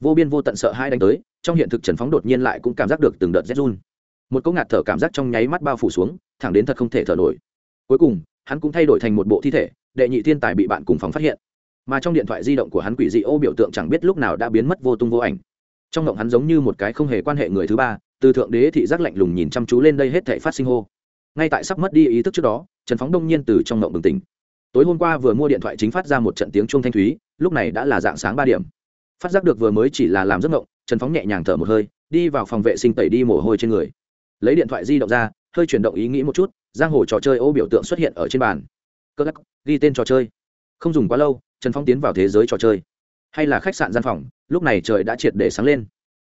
Vô biên vô tận sợ hai đánh tới, trong hiện thực trần phóng đột nhiên lại cũng cảm giác được từng đợt rét run. Một cỗ ngạt thở cảm giác trong nháy mắt bao phủ xuống, thẳng đến thật không thể thở nổi. Cuối cùng, hắn cũng thay đổi thành một bộ thi thể, đệ nhị thiên tài bị bạn cùng phòng phát hiện. Mà trong điện thoại di động của hắn quỷ dị ô biểu tượng chẳng biết lúc nào đã biến mất vô tung vô ảnh. Trong ngộng hắn giống như một cái không hề quan hệ người thứ ba, từ thượng đế thị giác lạnh lùng nhìn chăm chú lên đây hết thể phát sinh hô. Ngay tại sắp mất đi ý thức trước đó, trần phóng đông nhiên từ trong ngộng bừng tỉnh tối hôm qua vừa mua điện thoại chính phát ra một trận tiếng chuông thanh thúy, lúc này đã là dạng sáng ba điểm. Phát giác được vừa mới chỉ là làm giấc ngộng trần phóng nhẹ nhàng thở một hơi, đi vào phòng vệ sinh tẩy đi mồ hôi trên người. Lấy điện thoại di động ra, hơi chuyển động ý nghĩ một chút, giang hồ trò chơi ô biểu tượng xuất hiện ở trên bàn. Cơ lắc, ghi tên trò chơi. Không dùng quá lâu, trần phong tiến vào thế giới trò chơi. Hay là khách sạn gian phòng, lúc này trời đã triệt để sáng lên.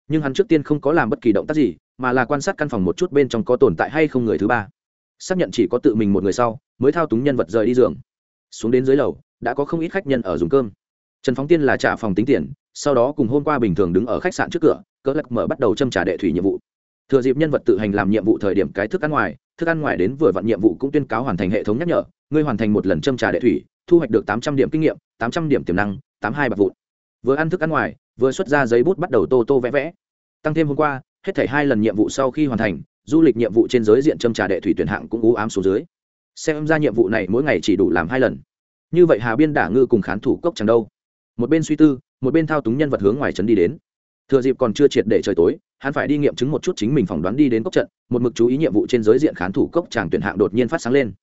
Nhưng hắn trước tiên không có làm bất kỳ động tác gì, mà là quan sát căn phòng một chút bên trong có tồn tại hay không người thứ ba. Xác nhận chỉ có tự mình một người sau, mới thao túng nhân vật rời đi giường xuống đến dưới lầu, đã có không ít khách nhân ở dùng cơm. Trần phóng tiên là trả phòng tính tiền, sau đó cùng hôm qua bình thường đứng ở khách sạn trước cửa, cỡ lắc mở bắt đầu châm trả đệ thủy nhiệm vụ. Thừa dịp nhân vật tự hành làm nhiệm vụ thời điểm cái thức ăn ngoài, thức ăn ngoài đến vừa vặn nhiệm vụ cũng tuyên cáo hoàn thành hệ thống nhắc nhở, ngươi hoàn thành một lần châm trà đệ thủy, thu hoạch được tám trăm điểm kinh nghiệm, tám trăm điểm tiềm năng, tám hai bạc vụn. Vừa ăn thức ăn ngoài, vừa xuất ra giấy bút bắt đầu tô tô vẽ vẽ. Tăng thêm hôm qua, hết thảy hai lần nhiệm vụ sau khi hoàn thành, du lịch nhiệm vụ trên giới diện châm trà đệ thủy tuyển hạng cũng ú ám xuống dưới xem ra nhiệm vụ này mỗi ngày chỉ đủ làm hai lần. Như vậy hà biên đả ngư cùng khán thủ cốc chẳng đâu. Một bên suy tư, một bên thao túng nhân vật hướng ngoài trấn đi đến. Thừa dịp còn chưa triệt để trời tối, hắn phải đi nghiệm chứng một chút chính mình phỏng đoán đi đến cốc trận, một mực chú ý nhiệm vụ trên giới diện khán thủ cốc tràng tuyển hạng đột nhiên phát sáng lên.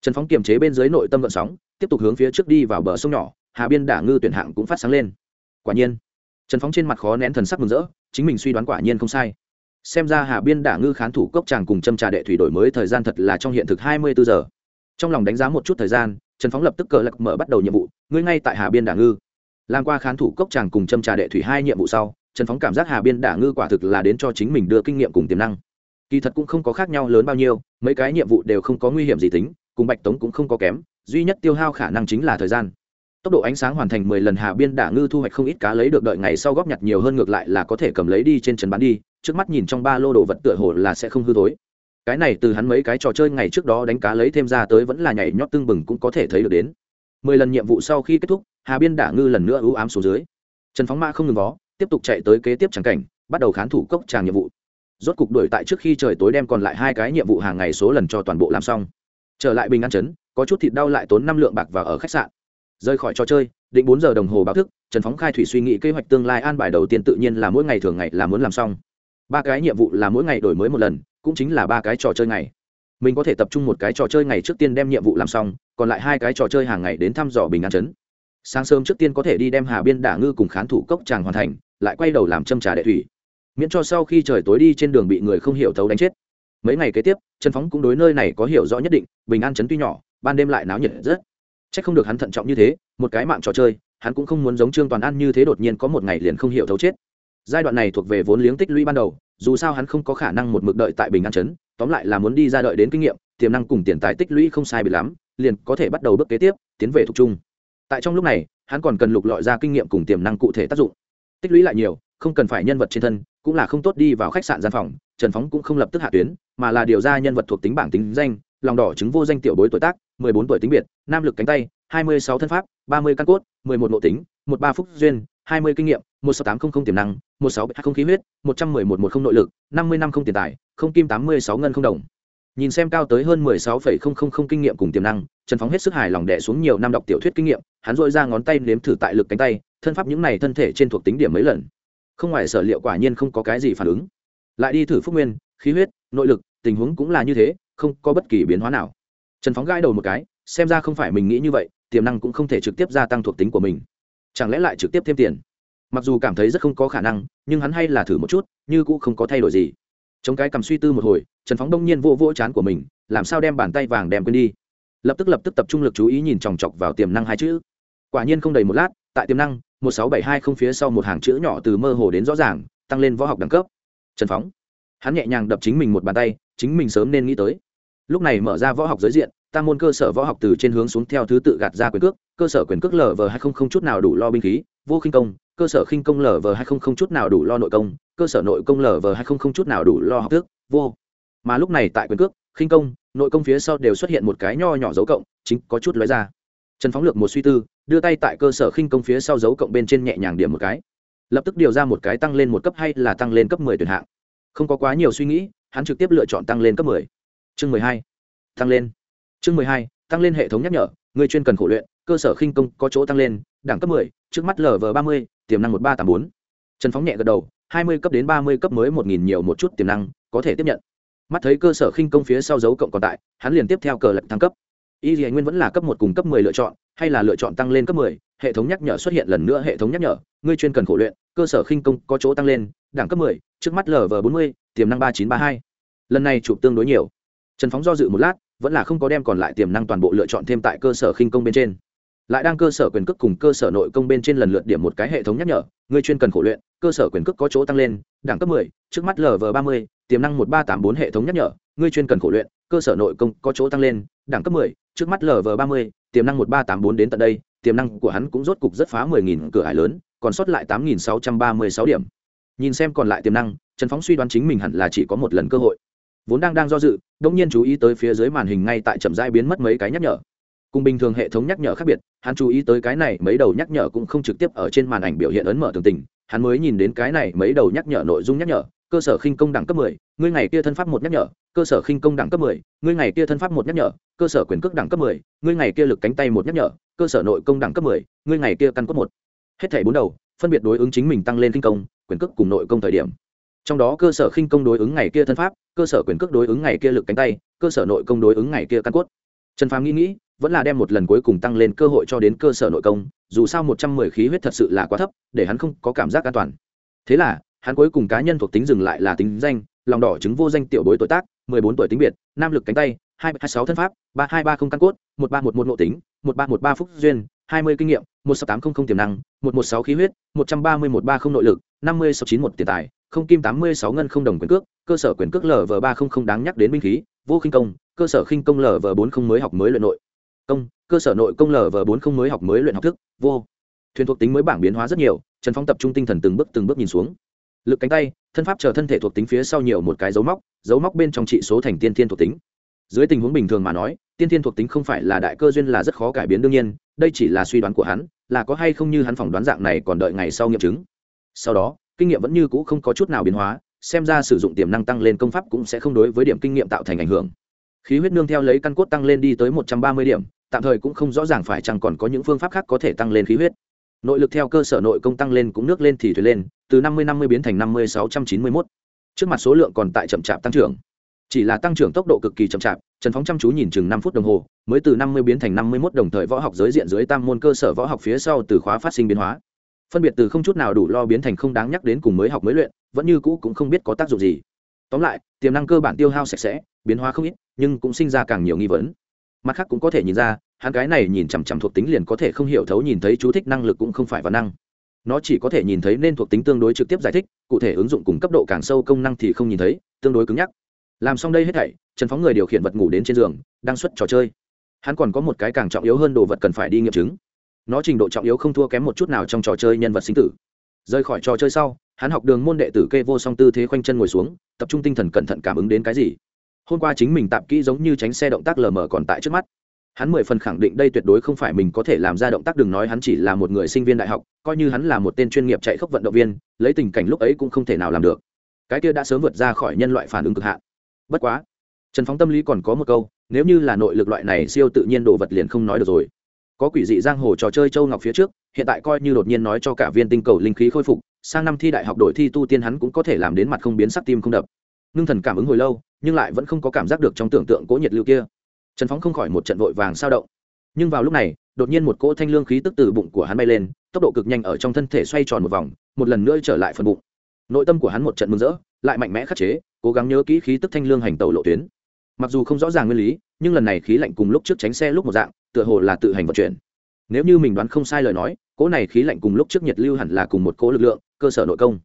Trần phóng kiềm chế bên dưới nội tâm vận sóng, tiếp tục hướng phía trước đi vào bờ sông nhỏ, hà biên đả ngư tuyển hạng cũng phát sáng lên. Quả nhiên, trần phóng trên mặt khó nén thần sắc mừng rỡ, chính mình suy đoán quả nhiên không sai. Xem ra hà biên đả ngư khán thủ cốc tràng cùng châm trà đệ thủy đổi mới thời gian thật là trong hiện thực hai mươi bốn giờ trong lòng đánh giá một chút thời gian, trần phóng lập tức cờ lạc mở bắt đầu nhiệm vụ, ngươi ngay tại hà biên đả ngư. Làm qua khán thủ cốc tràng cùng châm trà đệ thủy hai nhiệm vụ sau, trần phóng cảm giác hà biên đả ngư quả thực là đến cho chính mình đưa kinh nghiệm cùng tiềm năng. Kỳ thật cũng không có khác nhau lớn bao nhiêu, mấy cái nhiệm vụ đều không có nguy hiểm gì tính, cùng bạch tống cũng không có kém, duy nhất tiêu hao khả năng chính là thời gian. Tốc độ ánh sáng hoàn thành mười lần hà biên đả ngư thu hoạch không ít cá lấy được đợi ngày sau góp nhặt nhiều hơn ngược lại là có thể cầm lấy đi trên trần bán đi, trước mắt nhìn trong ba lô đồ vật tựa hồ là sẽ không hư thối cái này từ hắn mấy cái trò chơi ngày trước đó đánh cá lấy thêm ra tới vẫn là nhảy nhót tương bừng cũng có thể thấy được đến. Mười lần nhiệm vụ sau khi kết thúc, hà biên đả ngư lần nữa ưu ám xuống dưới. Trần phóng mã không ngừng vó tiếp tục chạy tới kế tiếp tràng cảnh, bắt đầu khán thủ cốc tràng nhiệm vụ. Rốt cục đuổi tại trước khi trời tối đem còn lại hai cái nhiệm vụ hàng ngày số lần cho toàn bộ làm xong. Trở lại bình an chấn có chút thịt đau lại tốn năm lượng bạc vào ở khách sạn. Rời khỏi trò chơi, định bốn giờ đồng hồ báo thức, trần phóng khai thủy suy nghĩ kế hoạch tương lai an bài đầu tiên tự nhiên là mỗi ngày thường ngày là muốn làm xong. Ba cái nhiệm vụ là mỗi ngày đổi mới một lần cũng chính là ba cái trò chơi ngày. Mình có thể tập trung một cái trò chơi ngày trước tiên đem nhiệm vụ làm xong, còn lại hai cái trò chơi hàng ngày đến thăm dò bình an chấn. Sáng sớm trước tiên có thể đi đem hà biên đả ngư cùng khán thủ cốc tràng hoàn thành, lại quay đầu làm châm trà đệ thủy. Miễn cho sau khi trời tối đi trên đường bị người không hiểu thấu đánh chết. Mấy ngày kế tiếp, trần phóng cũng đối nơi này có hiểu rõ nhất định, bình an chấn tuy nhỏ, ban đêm lại náo nhiệt rất. C h ắ c không được hắn thận trọng như thế, một cái mạng trò chơi, hắn cũng không muốn giống trương toàn an như thế đột nhiên có một ngày liền không hiểu thấu chết. Giai đoạn này thuộc về vốn liếng tích lũy ban đầu dù sao hắn không có khả năng một mực đợi tại bình an chấn tóm lại là muốn đi ra đợi đến kinh nghiệm, tiềm năng cùng tiền tài tích lũy không sai bị lắm, liền có thể bắt đầu bước kế tiếp, tiến về thuộc trung. Tại trong lúc này, hắn còn cần lục lọi ra kinh nghiệm cùng tiềm năng cụ thể tác dụng. Tích lũy lại nhiều, không cần phải nhân vật trên thân, cũng là không tốt đi vào khách sạn gian phòng, trần phóng cũng không lập tức hạ tuyến, mà là điều ra nhân vật thuộc tính bảng tính danh, lòng đỏ chứng vô danh tiểu bối tuổi tác, mười bốn tuổi tính biệt, nam lực cánh tay, hai mươi sáu thân pháp, ba mươi căn cốt, mười một nội tính, một ba phúc duyên hai mươi kinh nghiệm, một sáu tám không không tiềm năng, một sáu không khí huyết, một trăm mười một một không nội lực, năm mươi năm không tiền tài, không kim tám mươi sáu ngân không đồng. Nhìn xem cao tới hơn mười sáu phẩy không không không kinh nghiệm cùng tiềm năng, trần phóng hết sức hài lòng đẻ xuống nhiều năm đọc tiểu thuyết kinh nghiệm, hắn dội ra ngón tay nếm thử tại lực cánh tay, thân pháp những này thân thể trên thuộc tính điểm mấy lần. Không ngoài sở liệu quả nhiên không có cái gì phản ứng. Lại đi thử phúc nguyên, khí huyết, nội lực, tình huống cũng là như thế, không có bất kỳ biến hóa nào. Trần phóng gãi đầu một cái, xem ra không phải mình nghĩ như vậy, tiềm năng cũng không thể trực tiếp gia tăng thuộc tính của mình chẳng lẽ lại trực tiếp thêm tiền? Mặc dù cảm thấy rất không có khả năng, nhưng hắn hay là thử một chút, như cũng không có thay đổi gì. Chống cái cầm suy tư một hồi, trần phóng đông nhiên vô vỗ chán của mình, làm sao đem bàn tay vàng đem quên đi? Lập tức lập tức tập trung lực chú ý nhìn chòng chọc vào tiềm năng hai chữ. Quả nhiên không đầy một lát, tại tiềm năng, một sáu bảy hai không phía sau một hàng chữ nhỏ từ mơ hồ đến rõ ràng, tăng lên võ học đẳng cấp. Trần phóng, hắn nhẹ nhàng đập chính mình một bàn tay, chính mình sớm nên nghĩ tới. Lúc này mở ra võ học giới diện tam môn cơ sở võ học từ trên hướng xuống theo thứ tự gạt ra quyền cước, cơ sở quyền cước lv hai không không chút nào đủ lo binh khí, vô khinh công, cơ sở khinh công lv hai không không chút nào đủ lo nội công, cơ sở nội công lv hai không không chút nào đủ lo học thức. vô. Mà lúc này tại quyền cước, khinh công, nội công phía sau đều xuất hiện một cái nho nhỏ dấu cộng, chính có chút lóe ra. Trần phóng lược một suy tư, đưa tay tại cơ sở khinh công phía sau dấu cộng bên trên nhẹ nhàng điểm một cái. Lập tức điều ra một cái tăng lên một cấp hay là tăng lên cấp mười tuyển hạng. Không có quá nhiều suy nghĩ, hắn trực tiếp lựa chọn tăng lên cấp mười. Chương mười hai, tăng lên chương mười hai, tăng lên hệ thống nhắc nhở, người chuyên cần khổ luyện, cơ sở khinh công có chỗ tăng lên, đẳng cấp mười, trước mắt lv ba mươi, tiềm năng một ba t bốn. Trần phóng nhẹ gật đầu, hai mươi cấp đến ba mươi cấp mới một nghìn nhiều một chút tiềm năng, có thể tiếp nhận. Mắt thấy cơ sở khinh công phía sau dấu cộng còn tại, hắn liền tiếp theo cờ lệnh thăng cấp. Y dì nguyên vẫn là cấp một cùng cấp mười lựa chọn, hay là lựa chọn tăng lên cấp mười, hệ thống nhắc nhở xuất hiện lần nữa hệ thống nhắc nhở ngươi chuyên cần khổ luyện, cơ sở khinh công có chỗ tăng lên, đẳng cấp mười, trước mắt lv bốn mươi, tiềm năng ba chín ba hai. Lần này chụp tương đối nhiều. Trần phóng do dự một lát vẫn là không có đem còn lại tiềm năng toàn bộ lựa chọn thêm tại cơ sở khinh công bên trên. Lại đang cơ sở quyền cước cùng cơ sở nội công bên trên lần lượt điểm một cái hệ thống nhắc nhở, người chuyên cần khổ luyện, cơ sở quyền cước có chỗ tăng lên, đẳng cấp mười, trước mắt lv ba mươi, tiềm năng một ba tám bốn hệ thống nhắc nhở, người chuyên cần khổ luyện, cơ sở nội công có chỗ tăng lên, đẳng cấp mười, trước mắt lv ba mươi, tiềm năng một ba tám bốn đến tận đây, tiềm năng của hắn cũng rốt cục rất phá mười nghìn cửa hải lớn, còn sót lại tám nghìn sáu trăm ba mươi sáu điểm. Nhìn xem còn lại tiềm năng, trần phóng suy đoán chính mình hẳn là chỉ có một lần cơ hội vốn đang đang do dự đông nhiên chú ý tới phía dưới màn hình ngay tại chậm rãi biến mất mấy cái nhắc nhở cùng bình thường hệ thống nhắc nhở khác biệt hắn chú ý tới cái này mấy đầu nhắc nhở cũng không trực tiếp ở trên màn ảnh biểu hiện ấn mở tường tình hắn mới nhìn đến cái này mấy đầu nhắc nhở nội dung nhắc nhở cơ sở khinh công đẳng cấp 10, ngươi ngày kia thân pháp một nhắc nhở, cơ sở khinh công đẳng cấp 10, ngươi ngày kia thân pháp một nhắc nhở, cơ sở quyền cước đẳng cấp 10, ngươi ngày kia lực cánh tay một nhắc nhở, cơ sở nội công đẳng cấp 10, ngươi ngày kia căn cốt một. Hết thảy bốn đầu, phân biệt đối ứng chính mình tăng lên kinh công, quyền cước cùng nội công thời điểm. Trong đó cơ sở khinh công đối ứng ngày kia thân pháp, cơ sở quyền cước đối ứng ngày kia lực cánh tay, cơ sở nội công đối ứng ngày kia căn cốt. Trần Phàm nghĩ nghĩ, vẫn là đem một lần cuối cùng tăng lên cơ hội cho đến cơ sở nội công, dù sao 110 khí huyết thật sự là quá thấp, để hắn không có cảm giác an toàn. Thế là, hắn cuối cùng cá nhân thuộc tính dừng lại là tính danh lòng đỏ chứng vô danh tiểu bối tuổi tác mười bốn tuổi tính biệt nam lực cánh tay hai hai sáu thân pháp ba hai ba không căn cốt một ba một một nội tính một ba một ba phúc duyên hai mươi kinh nghiệm một sáu tám không không tiềm năng một một sáu khí huyết một trăm ba mươi một ba không nội lực năm mươi sáu chín một tiền tài không kim tám mươi sáu ngân không đồng quyền cước cơ sở quyền cước lv ba không không đáng nhắc đến binh khí, vô khinh công, cơ sở khinh công lv bốn không mới học mới luyện nội. Công, cơ sở nội công lv bốn không mới học mới luyện học thức, vô. Thuyền thuộc tính mới bảng biến hóa rất nhiều, trần phong tập trung tinh thần từng bước từng bước nhìn xuống. Lực cánh tay, thân pháp chờ thân thể thuộc tính phía sau nhiều một cái dấu móc dấu móc bên trong trị số thành tiên thiên thuộc tính. Dưới tình huống bình thường mà nói, tiên thiên thuộc tính không phải là đại cơ duyên là rất khó cải biến đương nhiên, đây chỉ là suy đoán của hắn, là có hay không như hắn phỏng đoán dạng này còn đợi ngày sau nghiệm chứng. Sau đó, kinh nghiệm vẫn như cũ không có chút nào biến hóa xem ra sử dụng tiềm năng tăng lên công pháp cũng sẽ không đối với điểm kinh nghiệm tạo thành ảnh hưởng. Khí huyết nương theo lấy căn cốt tăng lên đi tới một trăm ba mươi điểm, tạm thời cũng không rõ ràng phải chăng còn có những phương pháp khác có thể tăng lên khí huyết. Nội lực theo cơ sở nội công tăng lên cũng nước lên thì thuyền lên, từ năm mươi năm mươi biến thành năm mươi sáu trăm chín mươi mốt. Trước mặt số lượng còn tại chậm chạp tăng trưởng. Chỉ là tăng trưởng tốc độ cực kỳ chậm chạp, trần phóng chăm chú nhìn chừng năm phút đồng hồ, mới từ năm mươi biến thành năm mươi mốt đồng thời võ học giới diện dưới tam môn cơ sở võ học phía sau từ khóa phát sinh biến hóa. Phân biệt từ không chút nào đủ lo biến thành không đáng nhắc đến cùng mới học mới luyện vẫn như cũ cũng không biết có tác dụng gì. Tóm lại, tiềm năng cơ bản tiêu hao sạch sẽ, biến hóa không ít, nhưng cũng sinh ra càng nhiều nghi vấn. Mặt khác cũng có thể nhìn ra, hắn cái này nhìn chằm chằm thuộc tính liền có thể không hiểu thấu nhìn thấy chú thích năng lực cũng không phải văn năng. Nó chỉ có thể nhìn thấy nên thuộc tính tương đối trực tiếp giải thích, cụ thể ứng dụng cùng cấp độ càng sâu công năng thì không nhìn thấy, tương đối cứng nhắc. Làm xong đây hết thảy, trần phóng người điều khiển vật ngủ đến trên giường, đang xuất trò chơi. Hắn còn có một cái càng trọng yếu hơn đồ vật cần phải đi nghiệm chứng. Nó trình độ trọng yếu không thua kém một chút nào trong trò chơi nhân vật sinh tử rời khỏi trò chơi sau, hắn học đường môn đệ tử kê vô song tư thế khoanh chân ngồi xuống, tập trung tinh thần cẩn thận cảm ứng đến cái gì. Hôm qua chính mình tạm kỹ giống như tránh xe động tác lờ mờ còn tại trước mắt. Hắn mười phần khẳng định đây tuyệt đối không phải mình có thể làm ra động tác, đừng nói hắn chỉ là một người sinh viên đại học, coi như hắn là một tên chuyên nghiệp chạy khốc vận động viên, lấy tình cảnh lúc ấy cũng không thể nào làm được. Cái kia đã sớm vượt ra khỏi nhân loại phản ứng cực hạn. Bất quá, trần phóng tâm lý còn có một câu, nếu như là nội lực loại này, siêu tự nhiên đồ vật liền không nói được rồi có quỷ dị giang hồ trò chơi châu ngọc phía trước, hiện tại coi như đột nhiên nói cho cả viên tinh cầu linh khí khôi phục, sang năm thi đại học đội thi tu tiên hắn cũng có thể làm đến mặt không biến sắc tim không đập. Ngưng thần cảm ứng hồi lâu, nhưng lại vẫn không có cảm giác được trong tưởng tượng cố nhiệt lưu kia. Trần phóng không khỏi một trận vội vàng sao động. Nhưng vào lúc này, đột nhiên một cỗ thanh lương khí tức từ bụng của hắn bay lên, tốc độ cực nhanh ở trong thân thể xoay tròn một vòng, một lần nữa trở lại phần bụng. Nội tâm của hắn một trận mừng rỡ, lại mạnh mẽ khắc chế, cố gắng nhớ kỹ khí tức thanh lương hành tàu lộ tuyến. Mặc dù không rõ ràng nguyên lý, nhưng lần này khí lạnh cùng lúc trước tránh xe lúc một dạng tựa hồ là tự hành vận chuyển. Nếu như mình đoán không sai lời nói, cỗ này khí lạnh cùng lúc trước nhiệt lưu hẳn là cùng một cỗ lực lượng, cơ sở nội công.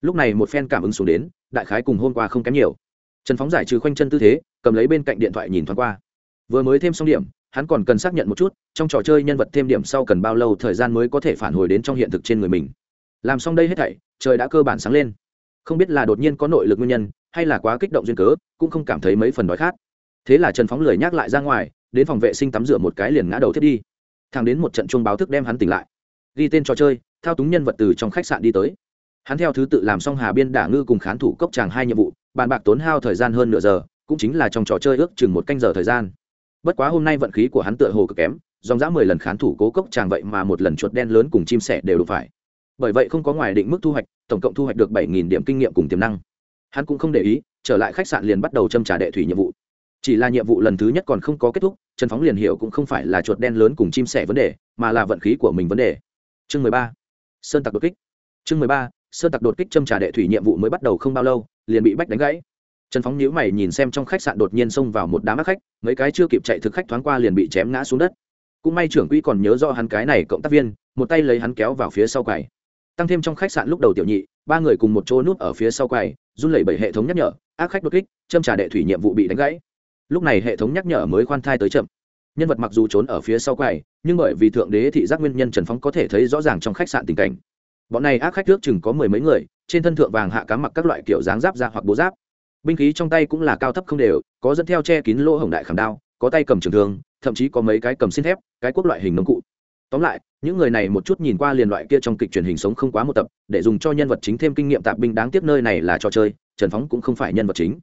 Lúc này một phen cảm ứng xuống đến, đại khái cùng hôm qua không kém nhiều. Trần phóng giải trừ khoanh chân tư thế, cầm lấy bên cạnh điện thoại nhìn thoáng qua. Vừa mới thêm xong điểm, hắn còn cần xác nhận một chút, trong trò chơi nhân vật thêm điểm sau cần bao lâu thời gian mới có thể phản hồi đến trong hiện thực trên người mình. Làm xong đây hết thảy, trời đã cơ bản sáng lên. Không biết là đột nhiên có nội lực nguyên nhân, hay là quá kích động duyên cớ, cũng không cảm thấy mấy phần đói khát. Thế là trần phóng lười nhắc lại ra ngoài đến phòng vệ sinh tắm rửa một cái liền ngã đầu thiết đi. Thằng đến một trận chuông báo thức đem hắn tỉnh lại. Ghi tên trò chơi, thao túng nhân vật từ trong khách sạn đi tới. Hắn theo thứ tự làm xong hà biên, đả ngư cùng khán thủ cốc tràng hai nhiệm vụ, bàn bạc tốn hao thời gian hơn nửa giờ, cũng chính là trong trò chơi ước chừng một canh giờ thời gian. Bất quá hôm nay vận khí của hắn tựa hồ cực kém, dòng dã mười lần khán thủ cố cốc tràng vậy mà một lần chuột đen lớn cùng chim sẻ đều đủ phải. Bởi vậy không có ngoài định mức thu hoạch, tổng cộng thu hoạch được bảy nghìn điểm kinh nghiệm cùng tiềm năng. Hắn cũng không để ý, trở lại khách sạn liền bắt đầu châm trả đệ thủy nhiệm vụ chỉ là nhiệm vụ lần thứ nhất còn không có kết thúc, trần phóng liền hiểu cũng không phải là chuột đen lớn cùng chim sẻ vấn đề, mà là vận khí của mình vấn đề. Chương mười ba. Sơn tặc đột kích. Chương mười ba, sơn tặc đột kích châm trả đệ thủy nhiệm vụ mới bắt đầu không bao lâu, liền bị bách đánh gãy. Trần phóng nhíu mày nhìn xem trong khách sạn đột nhiên xông vào một đám ác khách, mấy cái chưa kịp chạy thực khách thoáng qua liền bị chém ngã xuống đất. Cũng may trưởng quỹ còn nhớ rõ hắn cái này cộng tác viên, một tay lấy hắn kéo vào phía sau quầy. Tăng thêm trong khách sạn lúc đầu tiểu nhị, ba người cùng một chỗ núp ở phía sau quầy, run lẩy bẩy hệ thống nhắc nhở, ác khách đột kích, châm trả đệ thủy nhiệm vụ bị đánh gãy lúc này hệ thống nhắc nhở mới khoan thai tới chậm. Nhân vật mặc dù trốn ở phía sau quầy, nhưng bởi vì thượng đế thị giác nguyên nhân trần phóng có thể thấy rõ ràng trong khách sạn tình cảnh. Bọn này ác khách trước chừng có mười mấy người, trên thân thượng vàng hạ cá mặc các loại kiểu dáng giáp ra hoặc bố giáp. Binh khí trong tay cũng là cao thấp không đều, có dẫn theo che kín lỗ hồng đại khảm đao, có tay cầm trường thương, thậm chí có mấy cái cầm xin thép, cái quốc loại hình nông cụ. Tóm lại, những người này một chút nhìn qua liền loại kia trong kịch truyền hình sống không quá một tập, để dùng cho nhân vật chính thêm kinh nghiệm tạp binh đáng tiếc nơi này là trò chơi, trần phóng cũng không phải nhân vật chính.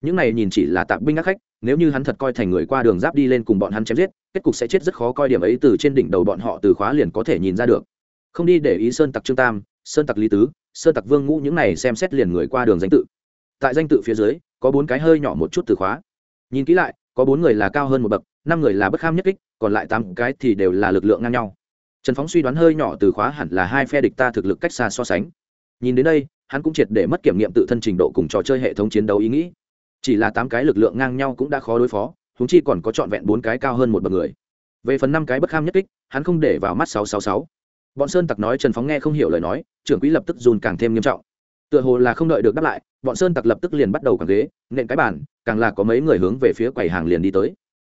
Những này nhìn chỉ là tạp binh ác khách nếu như hắn thật coi thành người qua đường giáp đi lên cùng bọn hắn chém giết, kết cục sẽ chết rất khó coi điểm ấy từ trên đỉnh đầu bọn họ từ khóa liền có thể nhìn ra được. Không đi để ý sơn tặc trương tam, sơn tặc lý tứ, sơn tặc vương ngũ những này xem xét liền người qua đường danh tự. Tại danh tự phía dưới, có bốn cái hơi nhỏ một chút từ khóa. Nhìn kỹ lại, có bốn người là cao hơn một bậc, năm người là bất kham nhất kích, còn lại tám cái thì đều là lực lượng ngang nhau. Trần phóng suy đoán hơi nhỏ từ khóa hẳn là hai phe địch ta thực lực cách xa so sánh. Nhìn đến đây, hắn cũng triệt để mất kiểm nghiệm tự thân trình độ cùng trò chơi hệ thống chiến đấu ý nghĩ chỉ là tám cái lực lượng ngang nhau cũng đã khó đối phó húng chi còn có trọn vẹn bốn cái cao hơn một bậc người. Về phần năm cái bất kham nhất kích, hắn không để vào mắt sáu sáu sáu. Bọn sơn tặc nói trần phóng nghe không hiểu lời nói, trưởng quỹ lập tức dùn càng thêm nghiêm trọng. Tựa hồ là không đợi được đáp lại, bọn sơn tặc lập tức liền bắt đầu càng ghế, nện cái bàn, càng là có mấy người hướng về phía quầy hàng liền đi tới.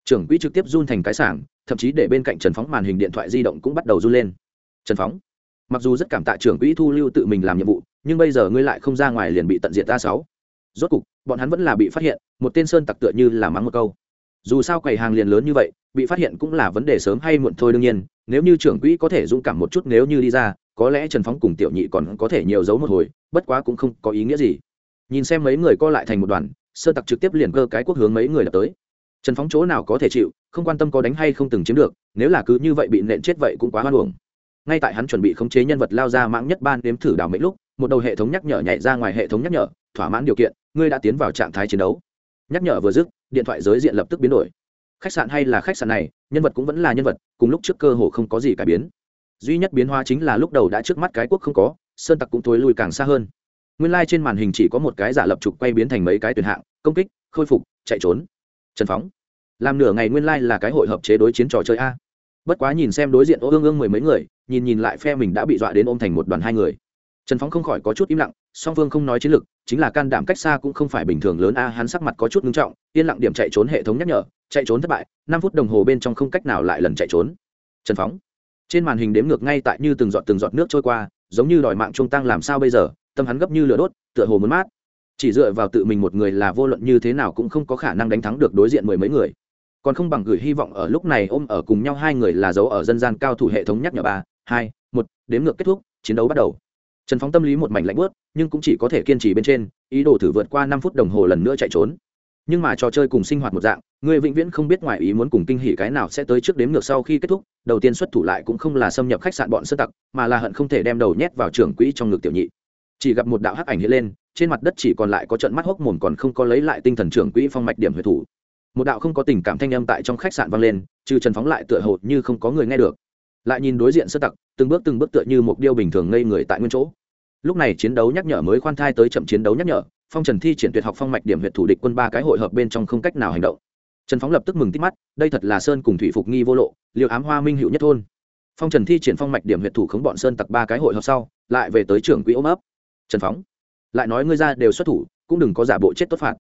Trưởng quỹ trực tiếp run thành cái sảng, thậm chí để bên cạnh trần phóng màn hình điện thoại di động cũng bắt đầu run lên. Trần phóng, mặc dù rất cảm tạ trưởng quỹ thu lưu tự mình làm nhiệm vụ, nhưng bây giờ ngươi lại không ra ngoài liền bị tận diệt ta sáu. Rốt cục bọn hắn vẫn là bị phát hiện, một tên sơn tặc tựa như là mắng một câu. Dù sao quầy hàng liền lớn như vậy, bị phát hiện cũng là vấn đề sớm hay muộn thôi đương nhiên, nếu như trưởng quỹ có thể dũng cảm một chút nếu như đi ra, có lẽ trần phóng cùng tiểu nhị còn có thể nhiều giấu một hồi, bất quá cũng không có ý nghĩa gì. Nhìn xem mấy người co lại thành một đoàn, sơn tặc trực tiếp liền cơ cái quốc hướng mấy người đập tới. Trần phóng chỗ nào có thể chịu, không quan tâm có đánh hay không từng chiếm được, nếu là cứ như vậy bị nện chết vậy cũng quá hoan hưởng ngay tại hắn chuẩn bị khống chế nhân vật lao ra mãng nhất ban đếm thử đảo mấy lúc, một đầu hệ thống nhắc nhở nhảy ra ngoài hệ thống nhắc nhở, thỏa mãn điều kiện ngươi đã tiến vào trạng thái chiến đấu. Nhắc nhở vừa dứt, điện thoại giới diện lập tức biến đổi. Khách sạn hay là khách sạn này, nhân vật cũng vẫn là nhân vật, cùng lúc trước cơ hồ không có gì cải biến. Duy nhất biến hóa chính là lúc đầu đã trước mắt cái quốc không có, sơn tặc cũng thối lui càng xa hơn. Nguyên lai、like、trên màn hình chỉ có một cái giả lập trục quay biến thành mấy cái tuyển hạng, công kích, khôi phục, chạy trốn. Trần phóng. Làm nửa ngày nguyên lai、like、là cái hội hợp chế đối chiến trò chơi a. Bất quá nhìn xem đối diện ô ương ương mười mấy người, nhìn nhìn lại phe mình đã bị dọa đến ôm thành một đoàn hai người trần phóng không khỏi có chút im lặng, song phương không nói chiến lược, chính là can đảm cách xa cũng không phải bình thường lớn a, hắn sắc mặt có chút ngưng trọng, yên lặng điểm chạy trốn hệ thống nhắc nhở, chạy trốn thất bại, năm phút đồng hồ bên trong không cách nào lại lần chạy trốn. Trần phóng, trên màn hình đếm ngược ngay tại như từng giọt từng giọt nước trôi qua, giống như đòi mạng trung tăng làm sao bây giờ, tâm hắn gấp như lửa đốt, tựa hồ muốn mát. Chỉ dựa vào tự mình một người là vô luận như thế nào cũng không có khả năng đánh thắng được đối diện mười mấy người. Còn không bằng gửi hy vọng ở lúc này ôm ở cùng nhau hai người là dấu ở dân gian cao thủ hệ thống nhắc nhở ba, hai, một, đếm ngược kết thúc, chiến đấu bắt đầu trần phóng tâm lý một mảnh lạnh bớt nhưng cũng chỉ có thể kiên trì bên trên, ý đồ thử vượt qua năm phút đồng hồ lần nữa chạy trốn. Nhưng mà trò chơi cùng sinh hoạt một dạng, người vĩnh viễn không biết ngoài ý muốn cùng kinh hỉ cái nào sẽ tới trước đếm ngược sau khi kết thúc, đầu tiên xuất thủ lại cũng không là xâm nhập khách sạn bọn sơ tặc, mà là hận không thể đem đầu nhét vào trường quỹ trong ngực tiểu nhị. Chỉ gặp một đạo hắc ảnh hiện lên, trên mặt đất chỉ còn lại có trận mắt hốc mồm còn không có lấy lại tinh thần trưởng quỹ phong mạch điểm huyệt thủ. Một đạo không có tình cảm thanh âm tại trong khách sạn vang lên, trừ trần phóng lại tựa hồ như không có người nghe được lại nhìn đối diện sơ tặc, từng bước từng bước tựa như một điêu bình thường ngây người tại nguyên chỗ. Lúc này chiến đấu nhắc nhở mới khoan thai tới chậm chiến đấu nhắc nhở, phong trần thi triển tuyệt học phong mạch điểm huyện thủ địch quân ba cái hội hợp bên trong không cách nào hành động. Trần phóng lập tức mừng tít mắt, đây thật là sơn cùng thủy phục nghi vô lộ liệu ám hoa minh hữu nhất thôn. Phong trần thi triển phong mạch điểm huyện thủ khống bọn sơn tặc ba cái hội hợp sau, lại về tới trưởng quỹ ôm ấp. Trần phóng, lại nói ngươi ra đều xuất thủ, cũng đừng có giả bộ chết tốt phạt.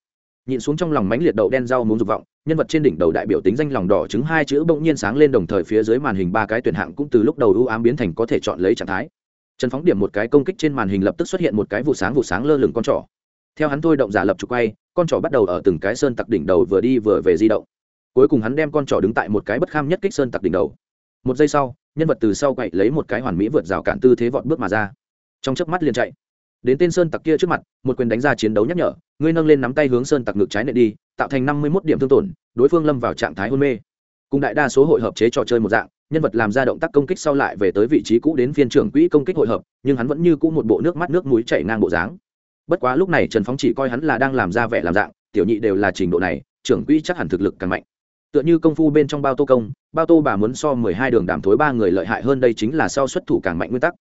Nhìn xuống trong lòng mánh liệt đậu đen rau muốn dục vọng nhân vật trên đỉnh đầu đại biểu tính danh lòng đỏ chứng hai chữ bỗng nhiên sáng lên đồng thời phía dưới màn hình ba cái tuyển hạng cũng từ lúc đầu ưu ám biến thành có thể chọn lấy trạng thái. Trần phóng điểm một cái công kích trên màn hình lập tức xuất hiện một cái vụ sáng vụ sáng lơ lửng con trỏ. Theo hắn thôi động giả lập trục quay, con trỏ bắt đầu ở từng cái sơn tặc đỉnh đầu vừa đi vừa về di động. Cuối cùng hắn đem con trỏ đứng tại một cái bất kham nhất kích sơn tặc đỉnh đầu. Một giây sau, nhân vật từ sau quậy lấy một cái hoàn mỹ vượt rào cản tư thế vọt bước mà ra. Trong chớp mắt liền chạy. Đến tên sơn tặc kia trước mặt, một quyền đánh ra chiến đấu nhắc nhở, ngươi nâng lên nắm tay hướng sơn tặc ngực trái nệ đi tạo thành năm mươi một điểm thương tổn, đối phương lâm vào trạng thái hôn mê. Cùng đại đa số hội hợp chế trò chơi một dạng, nhân vật làm ra động tác công kích sau lại về tới vị trí cũ đến phiên trưởng quỹ công kích hội hợp, nhưng hắn vẫn như cũ một bộ nước mắt nước mũi chảy ngang bộ dáng. Bất quá lúc này trần phóng chỉ coi hắn là đang làm ra vẻ làm dạng, tiểu nhị đều là trình độ này, trưởng quỹ chắc hẳn thực lực càng mạnh. Tựa như công phu bên trong bao tô công, bao tô bà muốn so mười hai đường đàm thối ba người lợi hại hơn đây chính là sau xuất thủ càng mạnh nguyên tắc.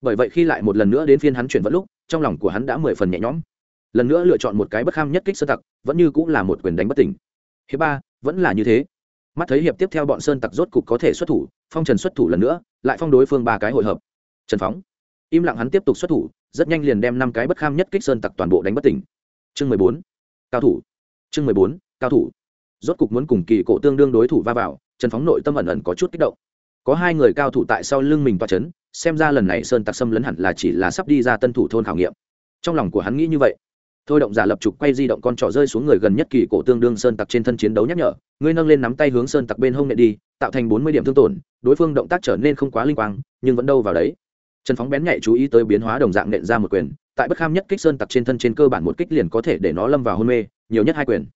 Bởi vậy khi lại một lần nữa đến phiên hắn chuyển vẫn lúc, trong lòng của hắn đã mười phần nhẹ nhõm lần nữa lựa chọn một cái bất kham nhất kích sơn tặc, vẫn như cũng là một quyền đánh bất tỉnh. Hiệp ba, vẫn là như thế. Mắt thấy hiệp tiếp theo bọn sơn tặc rốt cục có thể xuất thủ, phong trần xuất thủ lần nữa, lại phong đối phương ba cái hội hợp. Trần phóng. Im lặng hắn tiếp tục xuất thủ, rất nhanh liền đem năm cái bất kham nhất kích sơn tặc toàn bộ đánh bất tỉnh. Chương mười bốn, cao thủ. Chương mười bốn, cao thủ. Rốt cục muốn cùng kỳ cổ tương đương đối thủ va vào, trần phóng nội tâm ẩn ẩn có chút kích động. Có hai người cao thủ tại sau lưng mình toa c h ấ n xem ra lần này sơn tặc xâm lấn hẳn là chỉ là sắp đi ra tân thủ thôn khảo nghiệm. Trong lòng của hắn nghĩ như vậy thôi động giả lập trục quay di động con trỏ rơi xuống người gần nhất kỳ cổ tương đương sơn tặc trên thân chiến đấu nhắc nhở, ngươi nâng lên nắm tay hướng sơn tặc bên hông nệ đi, tạo thành bốn mươi điểm thương tổn, đối phương động tác trở nên không quá linh quang, nhưng vẫn đâu vào đấy. Trần phóng bén nhạy chú ý tới biến hóa đồng dạng nện ra một quyền, tại bất kham nhất kích sơn tặc trên thân trên cơ bản một kích liền có thể để nó lâm vào hôn mê, nhiều nhất hai quyền.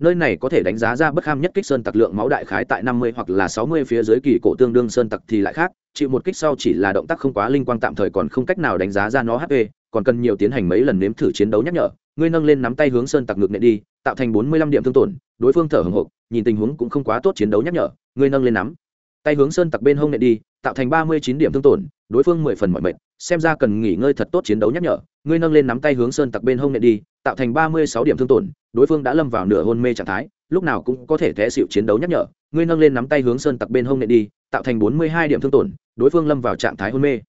Nơi này có thể đánh giá ra bất kham nhất kích sơn tặc lượng máu đại khái tại năm mươi hoặc là sáu mươi phía dưới kỳ cổ tương đương sơn tặc thì lại khác, chịu một kích sau chỉ là động tác không quá linh quang tạm thời còn không cách nào đánh giá ra nó hp còn cần nhiều tiến hành mấy lần nếm thử chiến đấu nhắc nhở ngươi nâng lên nắm tay hướng sơn tặc ngược nện đi, tạo thành bốn mươi lăm điểm thương tổn, đối phương thở hồng hộc, nhìn tình huống cũng không quá tốt chiến đấu nhắc nhở, ngươi nâng lên nắm. Tay hướng sơn tặc bên hông nện đi, tạo thành ba mươi chín điểm thương tổn, đối phương mười phần mọi mệnh xem ra cần nghỉ ngơi thật tốt chiến đấu nhắc nhở, ngươi nâng lên nắm tay hướng sơn tặc bên hông nện đi, tạo thành ba mươi sáu điểm thương tổn, đối phương đã lâm vào nửa hôn mê trạng thái, lúc nào cũng có thể té xịu chiến đấu nhắc nhở, ngươi nâng lên nắm tay hướng sơn tặc bên hông nện đi, tạo thành bốn mươi hai điểm thương tổn, đối phương lâm vào trạng thái hôn mê.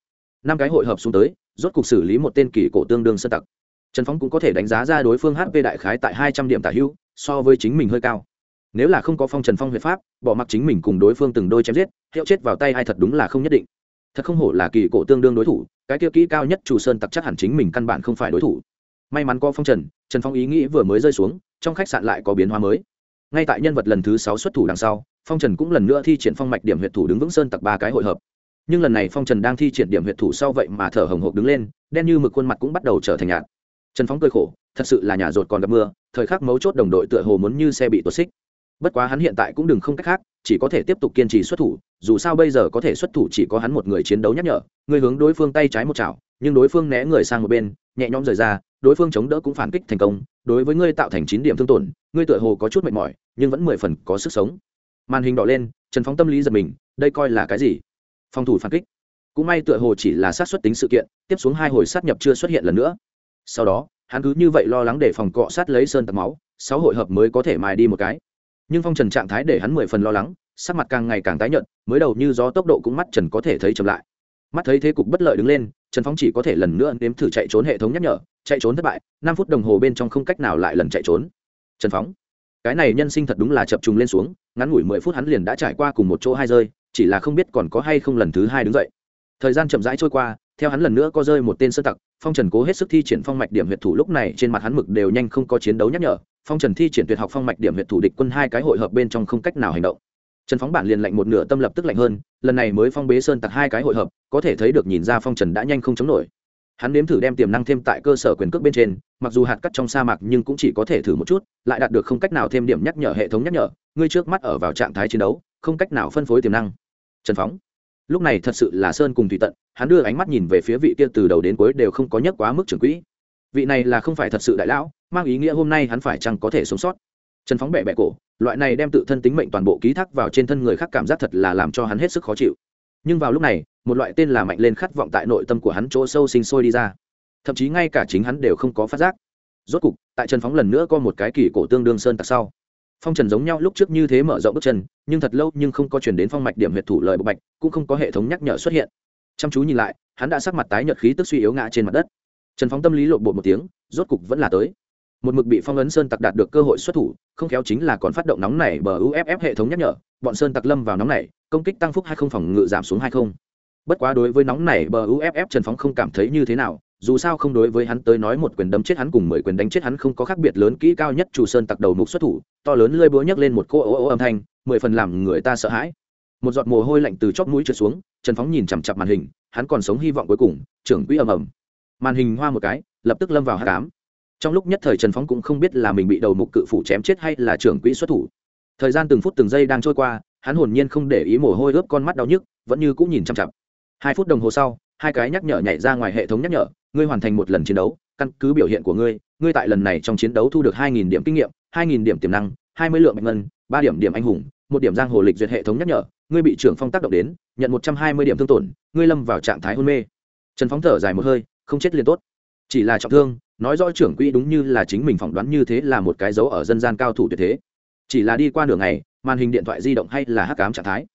Năm cái hội hợp xuống tới, rốt cục xử lý một tên kỳ cổ tương đương sơn tặc trần phóng cũng có thể đánh giá ra đối phương hp đại khái tại hai trăm điểm tả hữu, so với chính mình hơi cao. Nếu là không có phong trần phong huyệt pháp, bỏ mặc chính mình cùng đối phương từng đôi chém giết, hiệu chết vào tay ai thật đúng là không nhất định. Thật không hổ là kỳ cổ tương đương đối thủ, cái tiêu kỹ cao nhất chủ sơn tặc chắc hẳn chính mình căn bản không phải đối thủ. May mắn có phong trần trần phong ý nghĩ vừa mới rơi xuống, trong khách sạn lại có biến hóa mới. Ngay tại nhân vật lần thứ sáu xuất thủ đằng sau, phong trần cũng lần nữa thi triển phong mạch điểm huyệt thủ đứng vững sơn tặc ba cái hội hợp. Nhưng lần này phong trần đang thi triển điểm huyệt thủ sau vậy mà thở hồng hộc đứng lên, đen như mực khuôn mặt cũng bắt đầu trở thành nhạt trần phóng cười khổ, thật sự là nhà rột còn gặp mưa, thời khắc mấu chốt đồng đội tựa hồ muốn như xe bị tuột xích. Bất quá hắn hiện tại cũng đừng không cách khác, chỉ có thể tiếp tục kiên trì xuất thủ, dù sao bây giờ có thể xuất thủ chỉ có hắn một người chiến đấu nhắc nhở, người hướng đối phương tay trái một chảo, nhưng đối phương né người sang một bên, nhẹ nhõm rời ra, đối phương chống đỡ cũng phản kích thành công, đối với ngươi tạo thành chín điểm thương tổn, ngươi tựa hồ có chút mệt mỏi, nhưng vẫn mười phần có sức sống. Màn hình đỏ lên, trần phóng tâm lý giật mình, đây coi là cái gì? Phòng thủ phản kích. Cũng may tựa hồ chỉ là sát xuất tính sự kiện, tiếp xuống hai hồi sát nhập chưa xuất hiện lần nữa sau đó, hắn cứ như vậy lo lắng để phòng cọ sát lấy sơn tặc máu, sáu hội hợp mới có thể mài đi một cái. Nhưng phong trần trạng thái để hắn mười phần lo lắng, sắc mặt càng ngày càng tái nhợt, mới đầu như gió tốc độ cũng mắt trần có thể thấy chậm lại. Mắt thấy thế cục bất lợi đứng lên, trần phong chỉ có thể lần nữa nếm thử chạy trốn hệ thống nhắc nhở, chạy trốn thất bại, năm phút đồng hồ bên trong không cách nào lại lần chạy trốn. Trần phóng cái này nhân sinh thật đúng là chập trùng lên xuống, ngắn ngủi mười phút hắn liền đã trải qua cùng một chỗ hai rơi, chỉ là không biết còn có hay không lần thứ hai đứng dậy. Thời gian chậm rãi trôi qua theo hắn lần nữa có rơi một tên sơ tặc, phong trần cố hết sức thi triển phong mạch điểm huyệt thủ, lúc này trên mặt hắn mực đều nhanh không có chiến đấu nhắc nhở. Phong trần thi triển tuyệt học phong mạch điểm huyệt thủ địch quân hai cái hội hợp bên trong không cách nào hành động. Trần phóng bản liền lạnh một nửa tâm lập tức lạnh hơn, lần này mới phong bế sơn tặc hai cái hội hợp, có thể thấy được nhìn ra phong trần đã nhanh không chống nổi. Hắn nếm thử đem tiềm năng thêm tại cơ sở quyền cước bên trên, mặc dù hạt cắt trong sa mạc nhưng cũng chỉ có thể thử một chút, lại đạt được không cách nào thêm điểm nhắc nhở hệ thống nhắc nhở, ngươi trước mắt ở vào trạng thái chiến đấu, không cách nào phân phối tiềm năng. Trần phóng lúc này thật sự là sơn cùng thủy tận, hắn đưa ánh mắt nhìn về phía vị kia từ đầu đến cuối đều không có nhất quá mức trưởng quỹ. Vị này là không phải thật sự đại lão, mang ý nghĩa hôm nay hắn phải chăng có thể sống sót. Trần phóng bẹ bẹ cổ, loại này đem tự thân tính mệnh toàn bộ ký thác vào trên thân người khác cảm giác thật là làm cho hắn hết sức khó chịu. Nhưng vào lúc này, một loại tên là mạnh lên khát vọng tại nội tâm của hắn chỗ sâu sinh sôi đi ra. Thậm chí ngay cả chính hắn đều không có phát giác. Rốt cục, tại trần phóng lần nữa có một cái kỳ cổ tương đương sơn tặc sau phong trần giống nhau lúc trước như thế mở rộng bước chân, nhưng thật lâu nhưng không có chuyển đến phong mạch điểm huyệt thủ lời bộc bạch, cũng không có hệ thống nhắc nhở xuất hiện. Chăm chú nhìn lại, hắn đã sắc mặt tái nhợt khí tức suy yếu ngã trên mặt đất. Trần phóng tâm lý lộn bộ một tiếng, rốt cục vẫn là tới. Một mực bị phong ấn sơn tặc đạt được cơ hội xuất thủ, không khéo chính là còn phát động nóng này bờ uff hệ thống nhắc nhở, bọn sơn tặc lâm vào nóng này công kích tăng phúc hay không phòng ngự giảm xuống hay không. Bất quá đối với nóng này bờ uff trần phóng không cảm thấy như thế nào dù sao không đối với hắn tới nói một quyền đấm chết hắn cùng mười quyền đánh chết hắn không có khác biệt lớn kỹ cao nhất chủ sơn tặc đầu mục xuất thủ, to lớn lơi búa nhấc lên một cô ố ố âm thanh, mười phần làm người ta sợ hãi. Một giọt mồ hôi lạnh từ chóp mũi trượt xuống, trần phóng nhìn chằm chặp màn hình, hắn còn sống hy vọng cuối cùng, trưởng quỹ ầm ầm. Màn hình hoa một cái, lập tức lâm vào hát cám trong lúc nhất thời trần phóng cũng không biết là mình bị đầu mục cự phủ chém chết hay là trưởng quỹ xuất thủ. Thời gian từng phút từng giây đang trôi qua, hắn hồn nhiên không để ý mồ hôi ướp con mắt đau nhức, vẫn như cũng nhìn chằm chặp hai phút đồng hồ sau, hai cái nhắc nhở nhảy ra ngoài hệ thống nhắc nhở ngươi hoàn thành một lần chiến đấu, căn cứ biểu hiện của ngươi ngươi tại lần này trong chiến đấu thu được hai nghìn điểm kinh nghiệm, hai nghìn điểm tiềm năng, hai mươi lượng bạch ngân, ba điểm điểm anh hùng, một điểm giang hồ lịch duyệt hệ thống nhắc nhở, ngươi bị trưởng phong tác động đến, nhận một trăm hai mươi điểm thương tổn, ngươi lâm vào trạng thái hôn mê. Trần phóng thở dài một hơi, không chết liền tốt. Chỉ là trọng thương, nói rõ trưởng quỹ đúng như là chính mình phỏng đoán như thế là một cái dấu ở dân gian cao thủ tuyệt thế. Chỉ là đi qua nửa ngày, màn hình điện thoại di động hay là hắc cám trạng thái.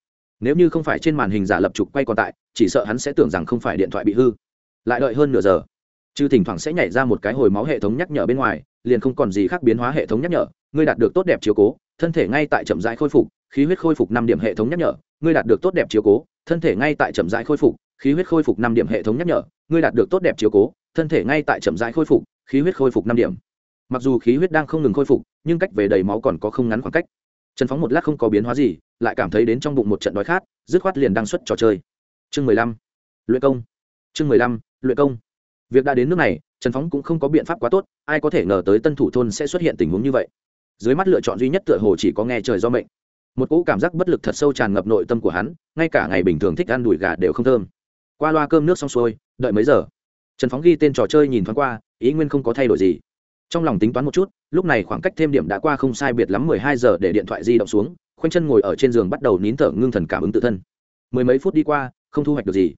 Nếu như không phải trên màn hình giả lập trục quay còn tại, chỉ sợ hắn sẽ tưởng rằng không phải điện thoại bị hư lại đợi hơn nửa giờ. Chứ thỉnh thoảng sẽ nhảy ra một cái hồi máu hệ thống nhắc nhở bên ngoài, liền không còn gì khác biến hóa hệ thống nhắc nhở. Ngươi đạt được tốt đẹp chiếu cố, thân thể ngay tại chậm rãi khôi phục, khí huyết khôi phục năm điểm hệ thống nhắc nhở. Ngươi đạt được tốt đẹp chiếu cố, thân thể ngay tại chậm rãi khôi phục, khí huyết khôi phục năm điểm hệ thống nhắc nhở. Ngươi đạt được tốt đẹp chiếu cố, thân thể ngay tại chậm rãi khôi phục, khí huyết khôi phục năm điểm. Mặc dù khí huyết đang không ngừng khôi phục, nhưng cách về đầy máu còn có không ngắn khoảng cách. Trần phóng một lát không có biến hóa gì, lại cảm thấy đến trong bụng một trận đói khát, dứt khoát liền đăng xuất trò chơi. Chương mười lăm. Luyện công. Chương mười lăm luyện công. Việc đã đến nước này, trần phóng cũng không có biện pháp quá tốt, ai có thể ngờ tới tân thủ thôn sẽ xuất hiện tình huống như vậy. Dưới mắt lựa chọn duy nhất tựa hồ chỉ có nghe trời do mệnh. Một cỗ cảm giác bất lực thật sâu tràn ngập nội tâm của hắn, ngay cả ngày bình thường thích ăn đùi gà đều không thơm. Qua loa cơm nước xong xuôi, đợi mấy giờ? Trần phóng ghi tên trò chơi nhìn thoáng qua, ý nguyên không có thay đổi gì. Trong lòng tính toán một chút, lúc này khoảng cách thêm điểm đã qua không sai biệt lắm mười hai giờ để điện thoại di động xuống, khoanh chân ngồi ở trên giường bắt đầu nín thở ngưng thần cảm ứng tự thân. Mười mấy phút đi qua, không thu hoạch được gì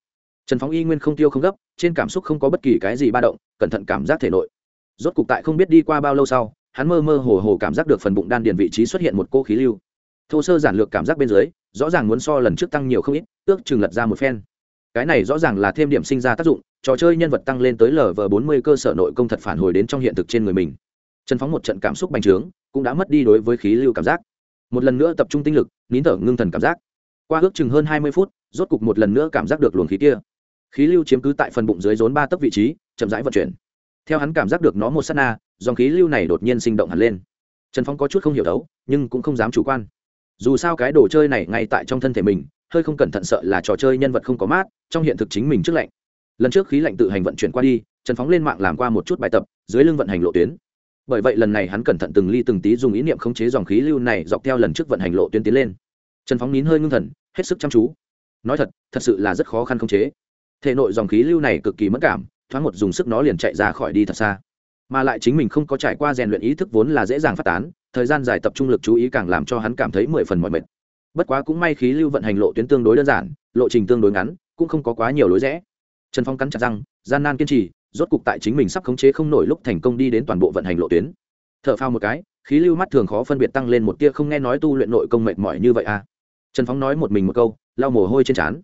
trần phóng y nguyên không tiêu không gấp, trên cảm xúc không có bất kỳ cái gì ba động, cẩn thận cảm giác thể nội. Rốt cục tại không biết đi qua bao lâu sau, hắn mơ mơ hồ hồ cảm giác được phần bụng đan điền vị trí xuất hiện một cô khí lưu. Thô sơ giản lược cảm giác bên dưới, rõ ràng muốn so lần trước tăng nhiều không ít, ước chừng lật ra một phen. Cái này rõ ràng là thêm điểm sinh ra tác dụng, trò chơi nhân vật tăng lên tới lv bốn mươi cơ sở nội công thật phản hồi đến trong hiện thực trên người mình. Trần phóng một trận cảm xúc bành trướng, cũng đã mất đi đối với khí lưu cảm giác. Một lần nữa tập trung tinh lực, nín thở ngưng thần cảm giác. Qua ước chừng hơn hai mươi phút, rốt cục một lần nữa cảm giác được luồng khí kia khí lưu chiếm cứ tại phần bụng dưới rốn ba tấc vị trí, chậm rãi vận chuyển. Theo hắn cảm giác được nó một s á t na, dòng khí lưu này đột nhiên sinh động hẳn lên. Trần phong có chút không hiểu đấu, nhưng cũng không dám chủ quan. Dù sao cái đồ chơi này ngay tại trong thân thể mình, hơi không cẩn thận sợ là trò chơi nhân vật không có mát, trong hiện thực chính mình trước lạnh. Lần trước khí lạnh tự hành vận chuyển qua đi, trần phóng lên mạng làm qua một chút bài tập, dưới lưng vận hành lộ tuyến. Bởi vậy lần này hắn cẩn thận từng ly từng tí dùng ý niệm khống chế dòng khí lưu này dọc theo lần trước vận hành lộ tuyến tiến lên. Trần phóng nín hơi ngưng thần, hết sức chăm chú. Nói thật thật sự là rất khó khăn khống chế thể nội dòng khí lưu này cực kỳ mất cảm, thoáng một dùng sức nó liền chạy ra khỏi đi thật xa. Mà lại chính mình không có trải qua rèn luyện ý thức vốn là dễ dàng phát tán, thời gian dài tập trung lực chú ý càng làm cho hắn cảm thấy mười phần mọi mệt. Bất quá cũng may khí lưu vận hành lộ tuyến tương đối đơn giản, lộ trình tương đối ngắn, cũng không có quá nhiều lối rẽ. Trần phong cắn chặt răng, gian nan kiên trì, rốt cục tại chính mình sắp khống chế không nổi lúc thành công đi đến toàn bộ vận hành lộ tuyến. Thở phao một cái, khí lưu mắt thường khó phân biệt tăng lên một tia không nghe nói tu luyện nội công mệt mỏi như vậy à. Trần phóng nói một mình một câu, lau mồ hôi trên trán.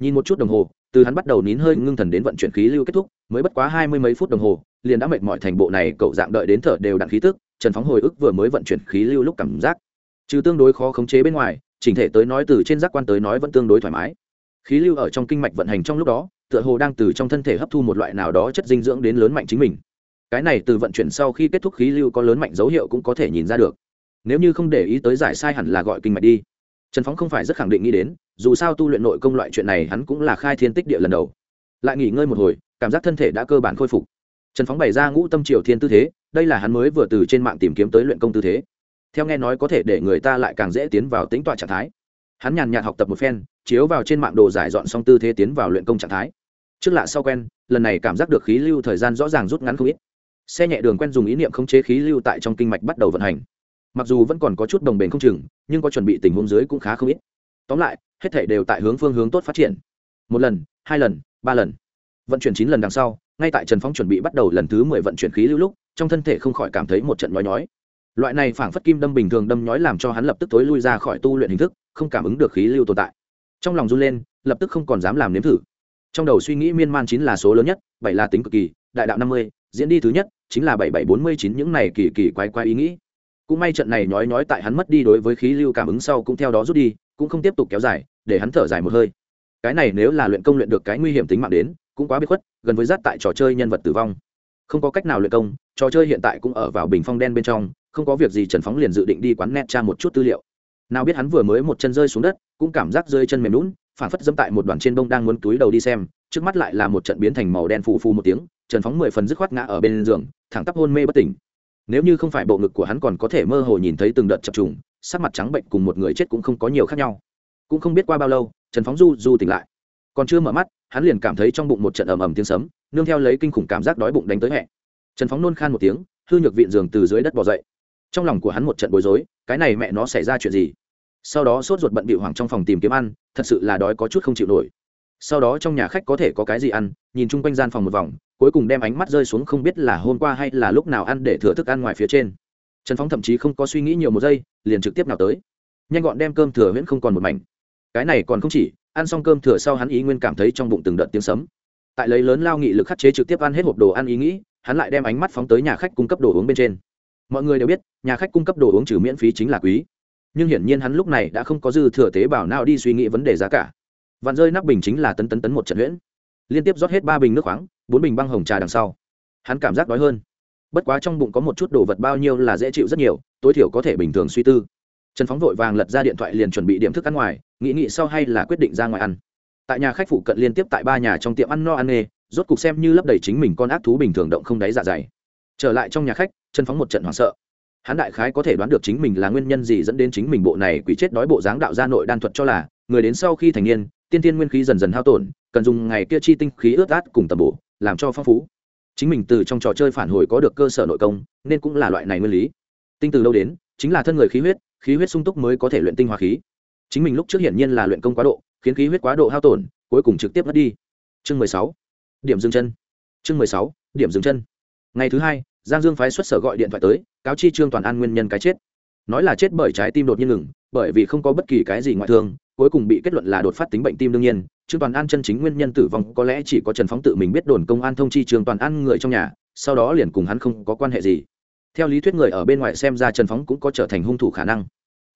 Nhìn một chút đồng hồ từ hắn bắt đầu nín hơi ngưng thần đến vận chuyển khí lưu kết thúc, mới bất quá hai mươi mấy phút đồng hồ, liền đã mệt mỏi thành bộ này cậu dạng đợi đến thở đều đặn khí tức, trần phóng hồi ức vừa mới vận chuyển khí lưu lúc cảm giác. Trừ tương đối khó khống chế bên ngoài, chỉnh thể tới nói từ trên giác quan tới nói vẫn tương đối thoải mái. Khí lưu ở trong kinh mạch vận hành trong lúc đó, tựa hồ đang từ trong thân thể hấp thu một loại nào đó chất dinh dưỡng đến lớn mạnh chính mình. Cái này từ vận chuyển sau khi kết thúc khí lưu có lớn mạnh dấu hiệu cũng có thể nhìn ra được. Nếu như không để ý tới giải sai hẳn là gọi kinh mạch đi trần phóng không phải rất khẳng định nghĩ đến, dù sao tu luyện nội công loại chuyện này hắn cũng là khai thiên tích địa lần đầu. Lại nghỉ ngơi một hồi, cảm giác thân thể đã cơ bản khôi phục. Trần phóng bày ra ngũ tâm triều thiên tư thế, đây là hắn mới vừa từ trên mạng tìm kiếm tới luyện công tư thế. Theo nghe nói có thể để người ta lại càng dễ tiến vào tính tọa trạng thái. Hắn nhàn nhạt học tập một phen, chiếu vào trên mạng đồ giải dọn xong tư thế tiến vào luyện công trạng thái. Trước lạ sau quen, lần này cảm giác được khí lưu thời gian rõ ràng rút ngắn không ít. Xe nhẹ đường quen dùng ý niệm khống chế khí lưu tại trong kinh mạch bắt đầu vận hành mặc dù vẫn còn có chút đồng bền không chừng, nhưng có chuẩn bị tình huống dưới cũng khá không ít. Tóm lại, hết thể đều tại hướng phương hướng tốt phát triển. Một lần, hai lần, ba lần. Vận chuyển chín lần đằng sau, ngay tại trần phóng chuẩn bị bắt đầu lần thứ mười vận chuyển khí lưu lúc, trong thân thể không khỏi cảm thấy một trận nhói nhói. Loại này phảng phất kim đâm bình thường đâm nhói làm cho hắn lập tức tối lui ra khỏi tu luyện hình thức, không cảm ứng được khí lưu tồn tại. Trong lòng run lên, lập tức không còn dám làm nếm thử. Trong đầu suy nghĩ miên man chín là số lớn nhất, bảy là tính cực kỳ, đại đạo năm mươi, diễn đi thứ nhất, chính là bảy bảy bốn mươi chín những này kỳ kỳ quái quái ý nghĩ cũng may trận này nhói nhói tại hắn mất đi đối với khí lưu cảm ứng sau cũng theo đó rút đi, cũng không tiếp tục kéo dài, để hắn thở dài một hơi. Cái này nếu là luyện công luyện được cái nguy hiểm tính mạng đến, cũng quá biết khuất, gần với rát tại trò chơi nhân vật tử vong. Không có cách nào luyện công, trò chơi hiện tại cũng ở vào bình phong đen bên trong, không có việc gì trần phóng liền dự định đi quán net tra một chút tư liệu. Nào biết hắn vừa mới một chân rơi xuống đất, cũng cảm giác rơi chân mềm lún phản phất dẫm tại một đoàn trên bông đang muốn túi đầu đi xem, trước mắt lại là một trận biến thành màu đen phù phù một tiếng, trần phóng mười phần dứt khoát ngã ở bên giường, thẳng tắp hôn mê bất tỉnh nếu như không phải bộ ngực của hắn còn có thể mơ hồ nhìn thấy từng đợt chập trùng, sắc mặt trắng bệnh cùng một người chết cũng không có nhiều khác nhau. Cũng không biết qua bao lâu, trần phóng du du tỉnh lại. Còn chưa mở mắt, hắn liền cảm thấy trong bụng một trận ầm ầm tiếng sấm, nương theo lấy kinh khủng cảm giác đói bụng đánh tới hẹ. Trần phóng nôn khan một tiếng, hư nhược viện giường từ dưới đất bỏ dậy. Trong lòng của hắn một trận bối rối, cái này mẹ nó xảy ra chuyện gì? Sau đó sốt ruột bận bị hoảng trong phòng tìm kiếm ăn, thật sự là đói có chút không chịu nổi. Sau đó trong nhà khách có thể có cái gì ăn, nhìn chung quanh gian phòng một vòng cuối cùng đem ánh mắt rơi xuống không biết là hôm qua hay là lúc nào ăn để thừa thức ăn ngoài phía trên. Trần phóng thậm chí không có suy nghĩ nhiều một giây, liền trực tiếp nào tới. Nhanh gọn đem cơm thừa miễn không còn một mảnh. Cái này còn không chỉ, ăn xong cơm thừa sau hắn ý nguyên cảm thấy trong bụng từng đợt tiếng sấm. Tại lấy lớn lao nghị lực khắc chế trực tiếp ăn hết hộp đồ ăn ý nghĩ, hắn lại đem ánh mắt phóng tới nhà khách cung cấp đồ uống bên trên. Mọi người đều biết, nhà khách cung cấp đồ uống trừ miễn phí chính là quý. Nhưng hiển nhiên hắn lúc này đã không có dư thừa tế bảo nào đi suy nghĩ vấn đề giá cả. Vạn rơi nắp bình chính là tấn tấn tấn một trận huyễn liên tiếp rót hết ba bình nước khoáng, bốn bình băng hồng trà đằng sau. Hắn cảm giác đói hơn. Bất quá trong bụng có một chút đồ vật bao nhiêu là dễ chịu rất nhiều, tối thiểu có thể bình thường suy tư. Trần phóng vội vàng lật ra điện thoại liền chuẩn bị điểm thức ăn ngoài, nghĩ nghĩ sau hay là quyết định ra ngoài ăn. Tại nhà khách phụ cận liên tiếp tại ba nhà trong tiệm ăn no ăn nê rốt cục xem như lấp đầy chính mình con ác thú bình thường động không đáy dạ dày. Trở lại trong nhà khách, trần phóng một trận hoảng sợ. Hắn đại khái có thể đoán được chính mình là nguyên nhân gì dẫn đến chính mình bộ này quỷ chết đói bộ dáng đạo gia nội đan thuật cho là, người đến sau khi thành niên tiên tiên nguyên khí dần dần hao tổn, cần dùng ngày kia chi tinh khí ướt át cùng tầm bổ, làm cho phong phú. Chính mình từ trong trò chơi phản hồi có được cơ sở nội công, nên cũng là loại này nguyên lý. Tinh từ lâu đến, chính là thân người khí huyết khí huyết sung túc mới có thể luyện tinh hóa khí. Chính mình lúc trước hiển nhiên là luyện công quá độ, khiến khí huyết quá độ hao tổn, cuối cùng trực tiếp mất đi. Chương mười sáu, điểm dừng chân. Chương mười sáu, điểm dừng chân. Ngày thứ hai, giang dương phái xuất sở gọi điện thoại tới, cáo chi trương toàn an nguyên nhân cái chết nói là chết bởi trái tim đột nhiên ngừng, bởi vì không có bất kỳ cái gì ngoại thương, cuối cùng bị kết luận là đột phát tính bệnh tim đương nhiên. Trương toàn an chân chính nguyên nhân tử vong có lẽ chỉ có trần phóng tự mình biết đồn công an thông chi trương toàn an người trong nhà, sau đó liền cùng hắn không có quan hệ gì. Theo lý thuyết người ở bên ngoài xem ra trần phóng cũng có trở thành hung thủ khả năng.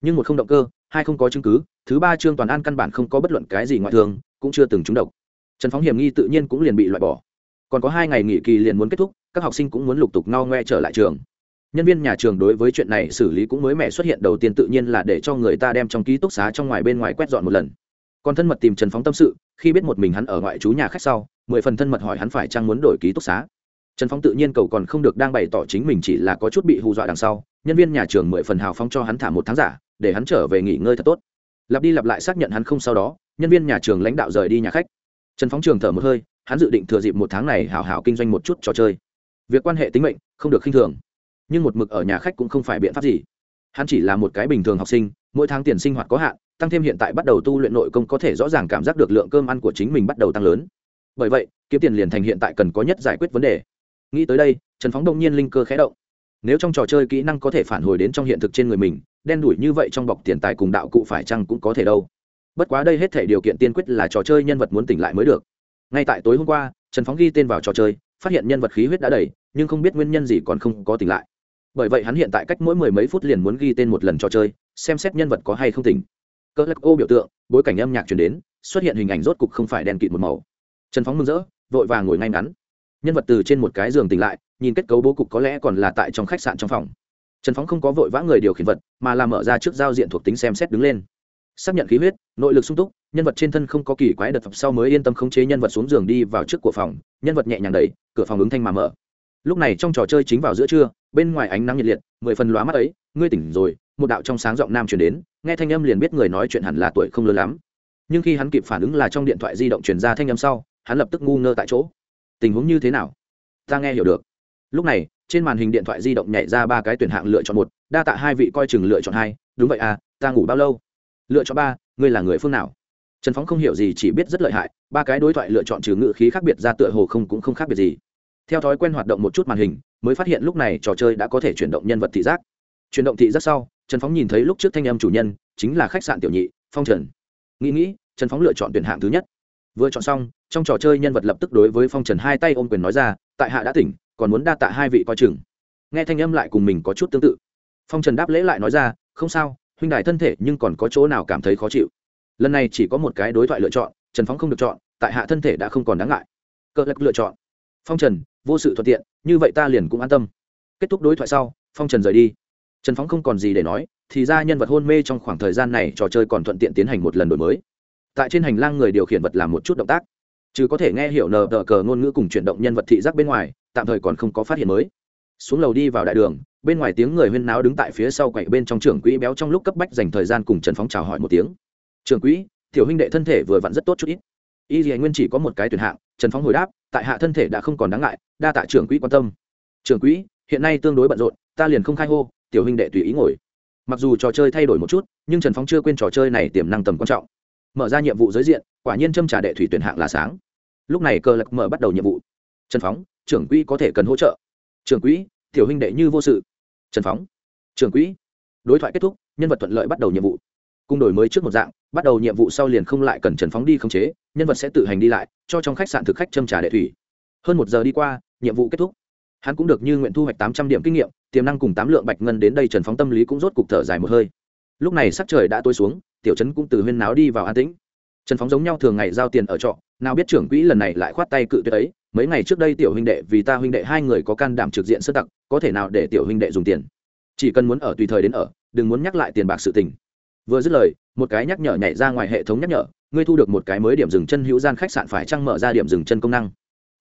Nhưng một không động cơ, hai không có chứng cứ, thứ ba trương toàn an căn bản không có bất luận cái gì ngoại thương, cũng chưa từng trúng độc. Trần phóng hiểm nghi tự nhiên cũng liền bị loại bỏ. Còn có hai ngày nghỉ kỳ liền muốn kết thúc, các học sinh cũng muốn lục tục no ngoe trở lại trường nhân viên nhà trường đối với chuyện này xử lý cũng mới mẻ xuất hiện, đầu tiên tự nhiên là để cho người ta đem trong ký túc xá trong ngoài bên ngoài quét dọn một lần. Còn thân mật tìm trần phóng tâm sự, khi biết một mình hắn ở ngoại trú nhà khách sau, mười phần thân mật hỏi hắn phải chăng muốn đổi ký túc xá. Trần phóng tự nhiên cầu còn không được đang bày tỏ chính mình chỉ là có chút bị hù dọa đằng sau, nhân viên nhà trường mười phần hào phóng cho hắn thả một tháng giả, để hắn trở về nghỉ ngơi thật tốt. Lặp đi lặp lại xác nhận hắn không sau đó, nhân viên nhà trường lãnh đạo rời đi nhà khách. Trần phóng trường thở một hơi, hắn dự định thừa dịp một tháng này hào hào kinh doanh một chút trò chơi. Việc quan hệ tính mệnh, không được khinh thường nhưng một mực ở nhà khách cũng không phải biện pháp gì. Hắn chỉ là một cái bình thường học sinh, mỗi tháng tiền sinh hoạt có hạn, tăng thêm hiện tại bắt đầu tu luyện nội công có thể rõ ràng cảm giác được lượng cơm ăn của chính mình bắt đầu tăng lớn. Bởi vậy, kiếm tiền liền thành hiện tại cần có nhất giải quyết vấn đề. Nghĩ tới đây, trần phóng đông nhiên linh cơ khé động. Nếu trong trò chơi kỹ năng có thể phản hồi đến trong hiện thực trên người mình, đen đủi như vậy trong bọc tiền tài cùng đạo cụ phải chăng cũng có thể đâu. Bất quá đây hết thể điều kiện tiên quyết là trò chơi nhân vật muốn tỉnh lại mới được. Ngay tại tối hôm qua, trần phóng ghi tên vào trò chơi, phát hiện nhân vật khí huyết đã đầy, nhưng không biết nguyên nhân gì còn không có tỉnh lại bởi vậy hắn hiện tại cách mỗi mười mấy phút liền muốn ghi tên một lần trò chơi, xem xét nhân vật có hay không tỉnh. Cơ lắc ô biểu tượng, bối cảnh âm nhạc chuyển đến, xuất hiện hình ảnh rốt cục không phải đèn kịt một màu. Trần phóng mừng rỡ, vội vàng ngồi ngay ngắn. Nhân vật từ trên một cái giường tỉnh lại, nhìn kết cấu bố cục có lẽ còn là tại trong khách sạn trong phòng. Trần phóng không có vội vã người điều khiển vật, mà là mở ra trước giao diện thuộc tính xem xét đứng lên. Xác nhận khí huyết, nội lực sung túc, nhân vật trên thân không có kỳ quái đợt phập sau mới yên tâm khống chế nhân vật xuống giường đi vào trước của phòng, nhân vật nhẹ nhàng đẩy, cửa phòng ứng thanh mà mở. Lúc này trong trò chơi chính vào giữa trưa bên ngoài ánh nắng nhiệt liệt, mười phần lóa mắt ấy, ngươi tỉnh rồi, một đạo trong sáng giọng nam truyền đến, nghe thanh âm liền biết người nói chuyện hẳn là tuổi không lớn lắm. Nhưng khi hắn kịp phản ứng là trong điện thoại di động truyền ra thanh âm sau, hắn lập tức ngu ngơ tại chỗ. Tình huống như thế nào? Ta nghe hiểu được. Lúc này, trên màn hình điện thoại di động nhảy ra ba cái tuyển hạng lựa chọn một, đa tạ hai vị coi chừng lựa chọn hai, đúng vậy à ta ngủ bao lâu? Lựa chọn ba, ngươi là người phương nào? Trần phóng không hiểu gì, chỉ biết rất lợi hại, ba cái đối thoại lựa chọn trừ ngự khí khác biệt ra tựa hồ không cũng không khác biệt gì theo thói quen hoạt động một chút màn hình, mới phát hiện lúc này trò chơi đã có thể chuyển động nhân vật thị giác. Chuyển động thị giác sau, trần phóng nhìn thấy lúc trước thanh âm chủ nhân, chính là khách sạn tiểu nhị, phong trần. Nghĩ nghĩ, trần phóng lựa chọn tuyển hạng thứ nhất. Vừa chọn xong, trong trò chơi nhân vật lập tức đối với phong trần hai tay ôm quyền nói ra, tại hạ đã tỉnh, còn muốn đa tạ hai vị coi chừng. Nghe thanh âm lại cùng mình có chút tương tự. Phong trần đáp lễ lại nói ra, không sao, huynh đài thân thể nhưng còn có chỗ nào cảm thấy khó chịu? Lần này chỉ có một cái đối thoại lựa chọn, trần phóng không được chọn, tại hạ thân thể đã không còn đáng ngại. Cỡ lắc lựa chọn. Phong trần vô sự thuận tiện, như vậy ta liền cũng an tâm. Kết thúc đối thoại sau, phong trần rời đi. Trần phóng không còn gì để nói, thì ra nhân vật hôn mê trong khoảng thời gian này trò chơi còn thuận tiện tiến hành một lần đổi mới. Tại trên hành lang người điều khiển vật làm một chút động tác. Chứ có thể nghe hiểu nờ tờ cờ ngôn ngữ cùng chuyển động nhân vật thị giác bên ngoài, tạm thời còn không có phát hiện mới. Xuống lầu đi vào đại đường, bên ngoài tiếng người huyên náo đứng tại phía sau quậy bên trong trưởng quỹ béo trong lúc cấp bách dành thời gian cùng trần phóng chào hỏi một tiếng. Trưởng quỹ, tiểu huynh đệ thân thể vừa vặn rất tốt chút ít. Y dì nguyên chỉ có một cái tuyển hạng, trần phóng hồi đáp tại hạ thân thể đã không còn đáng ngại, đa tạ trưởng quỹ quan tâm. Trưởng quỹ, hiện nay tương đối bận rộn, ta liền không khai hô, tiểu huynh đệ tùy ý ngồi. Mặc dù trò chơi thay đổi một chút, nhưng trần phóng chưa quên trò chơi này tiềm năng tầm quan trọng. Mở ra nhiệm vụ giới diện, quả nhiên châm trả đệ thủy tuyển hạng là sáng. Lúc này cờ lạc mở bắt đầu nhiệm vụ. Trần phóng trưởng quỹ có thể cần hỗ trợ. Trưởng quỹ, tiểu huynh đệ như vô sự. Trần phóng trưởng quỹ, đối thoại kết thúc, nhân vật thuận lợi bắt đầu nhiệm vụ cùng đổi mới trước một dạng, bắt đầu nhiệm vụ sau liền không lại cần trần phóng đi khống chế, nhân vật sẽ tự hành đi lại, cho trong khách sạn thực khách châm trà đệ thủy. Hơn một giờ đi qua, nhiệm vụ kết thúc. Hắn cũng được như nguyện thu hoạch tám trăm điểm kinh nghiệm, tiềm năng cùng tám lượng bạch ngân đến đây trần phóng tâm lý cũng rốt cục thở dài một hơi. Lúc này sắc trời đã tối xuống, tiểu trấn cũng từ huyên náo đi vào an tĩnh. Trần phóng giống nhau thường ngày giao tiền ở trọ, nào biết trưởng quỹ lần này lại khoát tay cự tuyệt ấy, mấy ngày trước đây tiểu huynh đệ vì ta huynh đệ hai người có can đảm trực diện sơ tặc, có thể nào để tiểu huynh đệ dùng tiền? Chỉ cần muốn ở tùy thời đến ở, đừng muốn nhắc lại tiền bạc sự tình vừa dứt lời, một cái nhắc nhở nhảy ra ngoài hệ thống nhắc nhở, ngươi thu được một cái mới điểm dừng chân hữu gian khách sạn phải trăng mở ra điểm dừng chân công năng?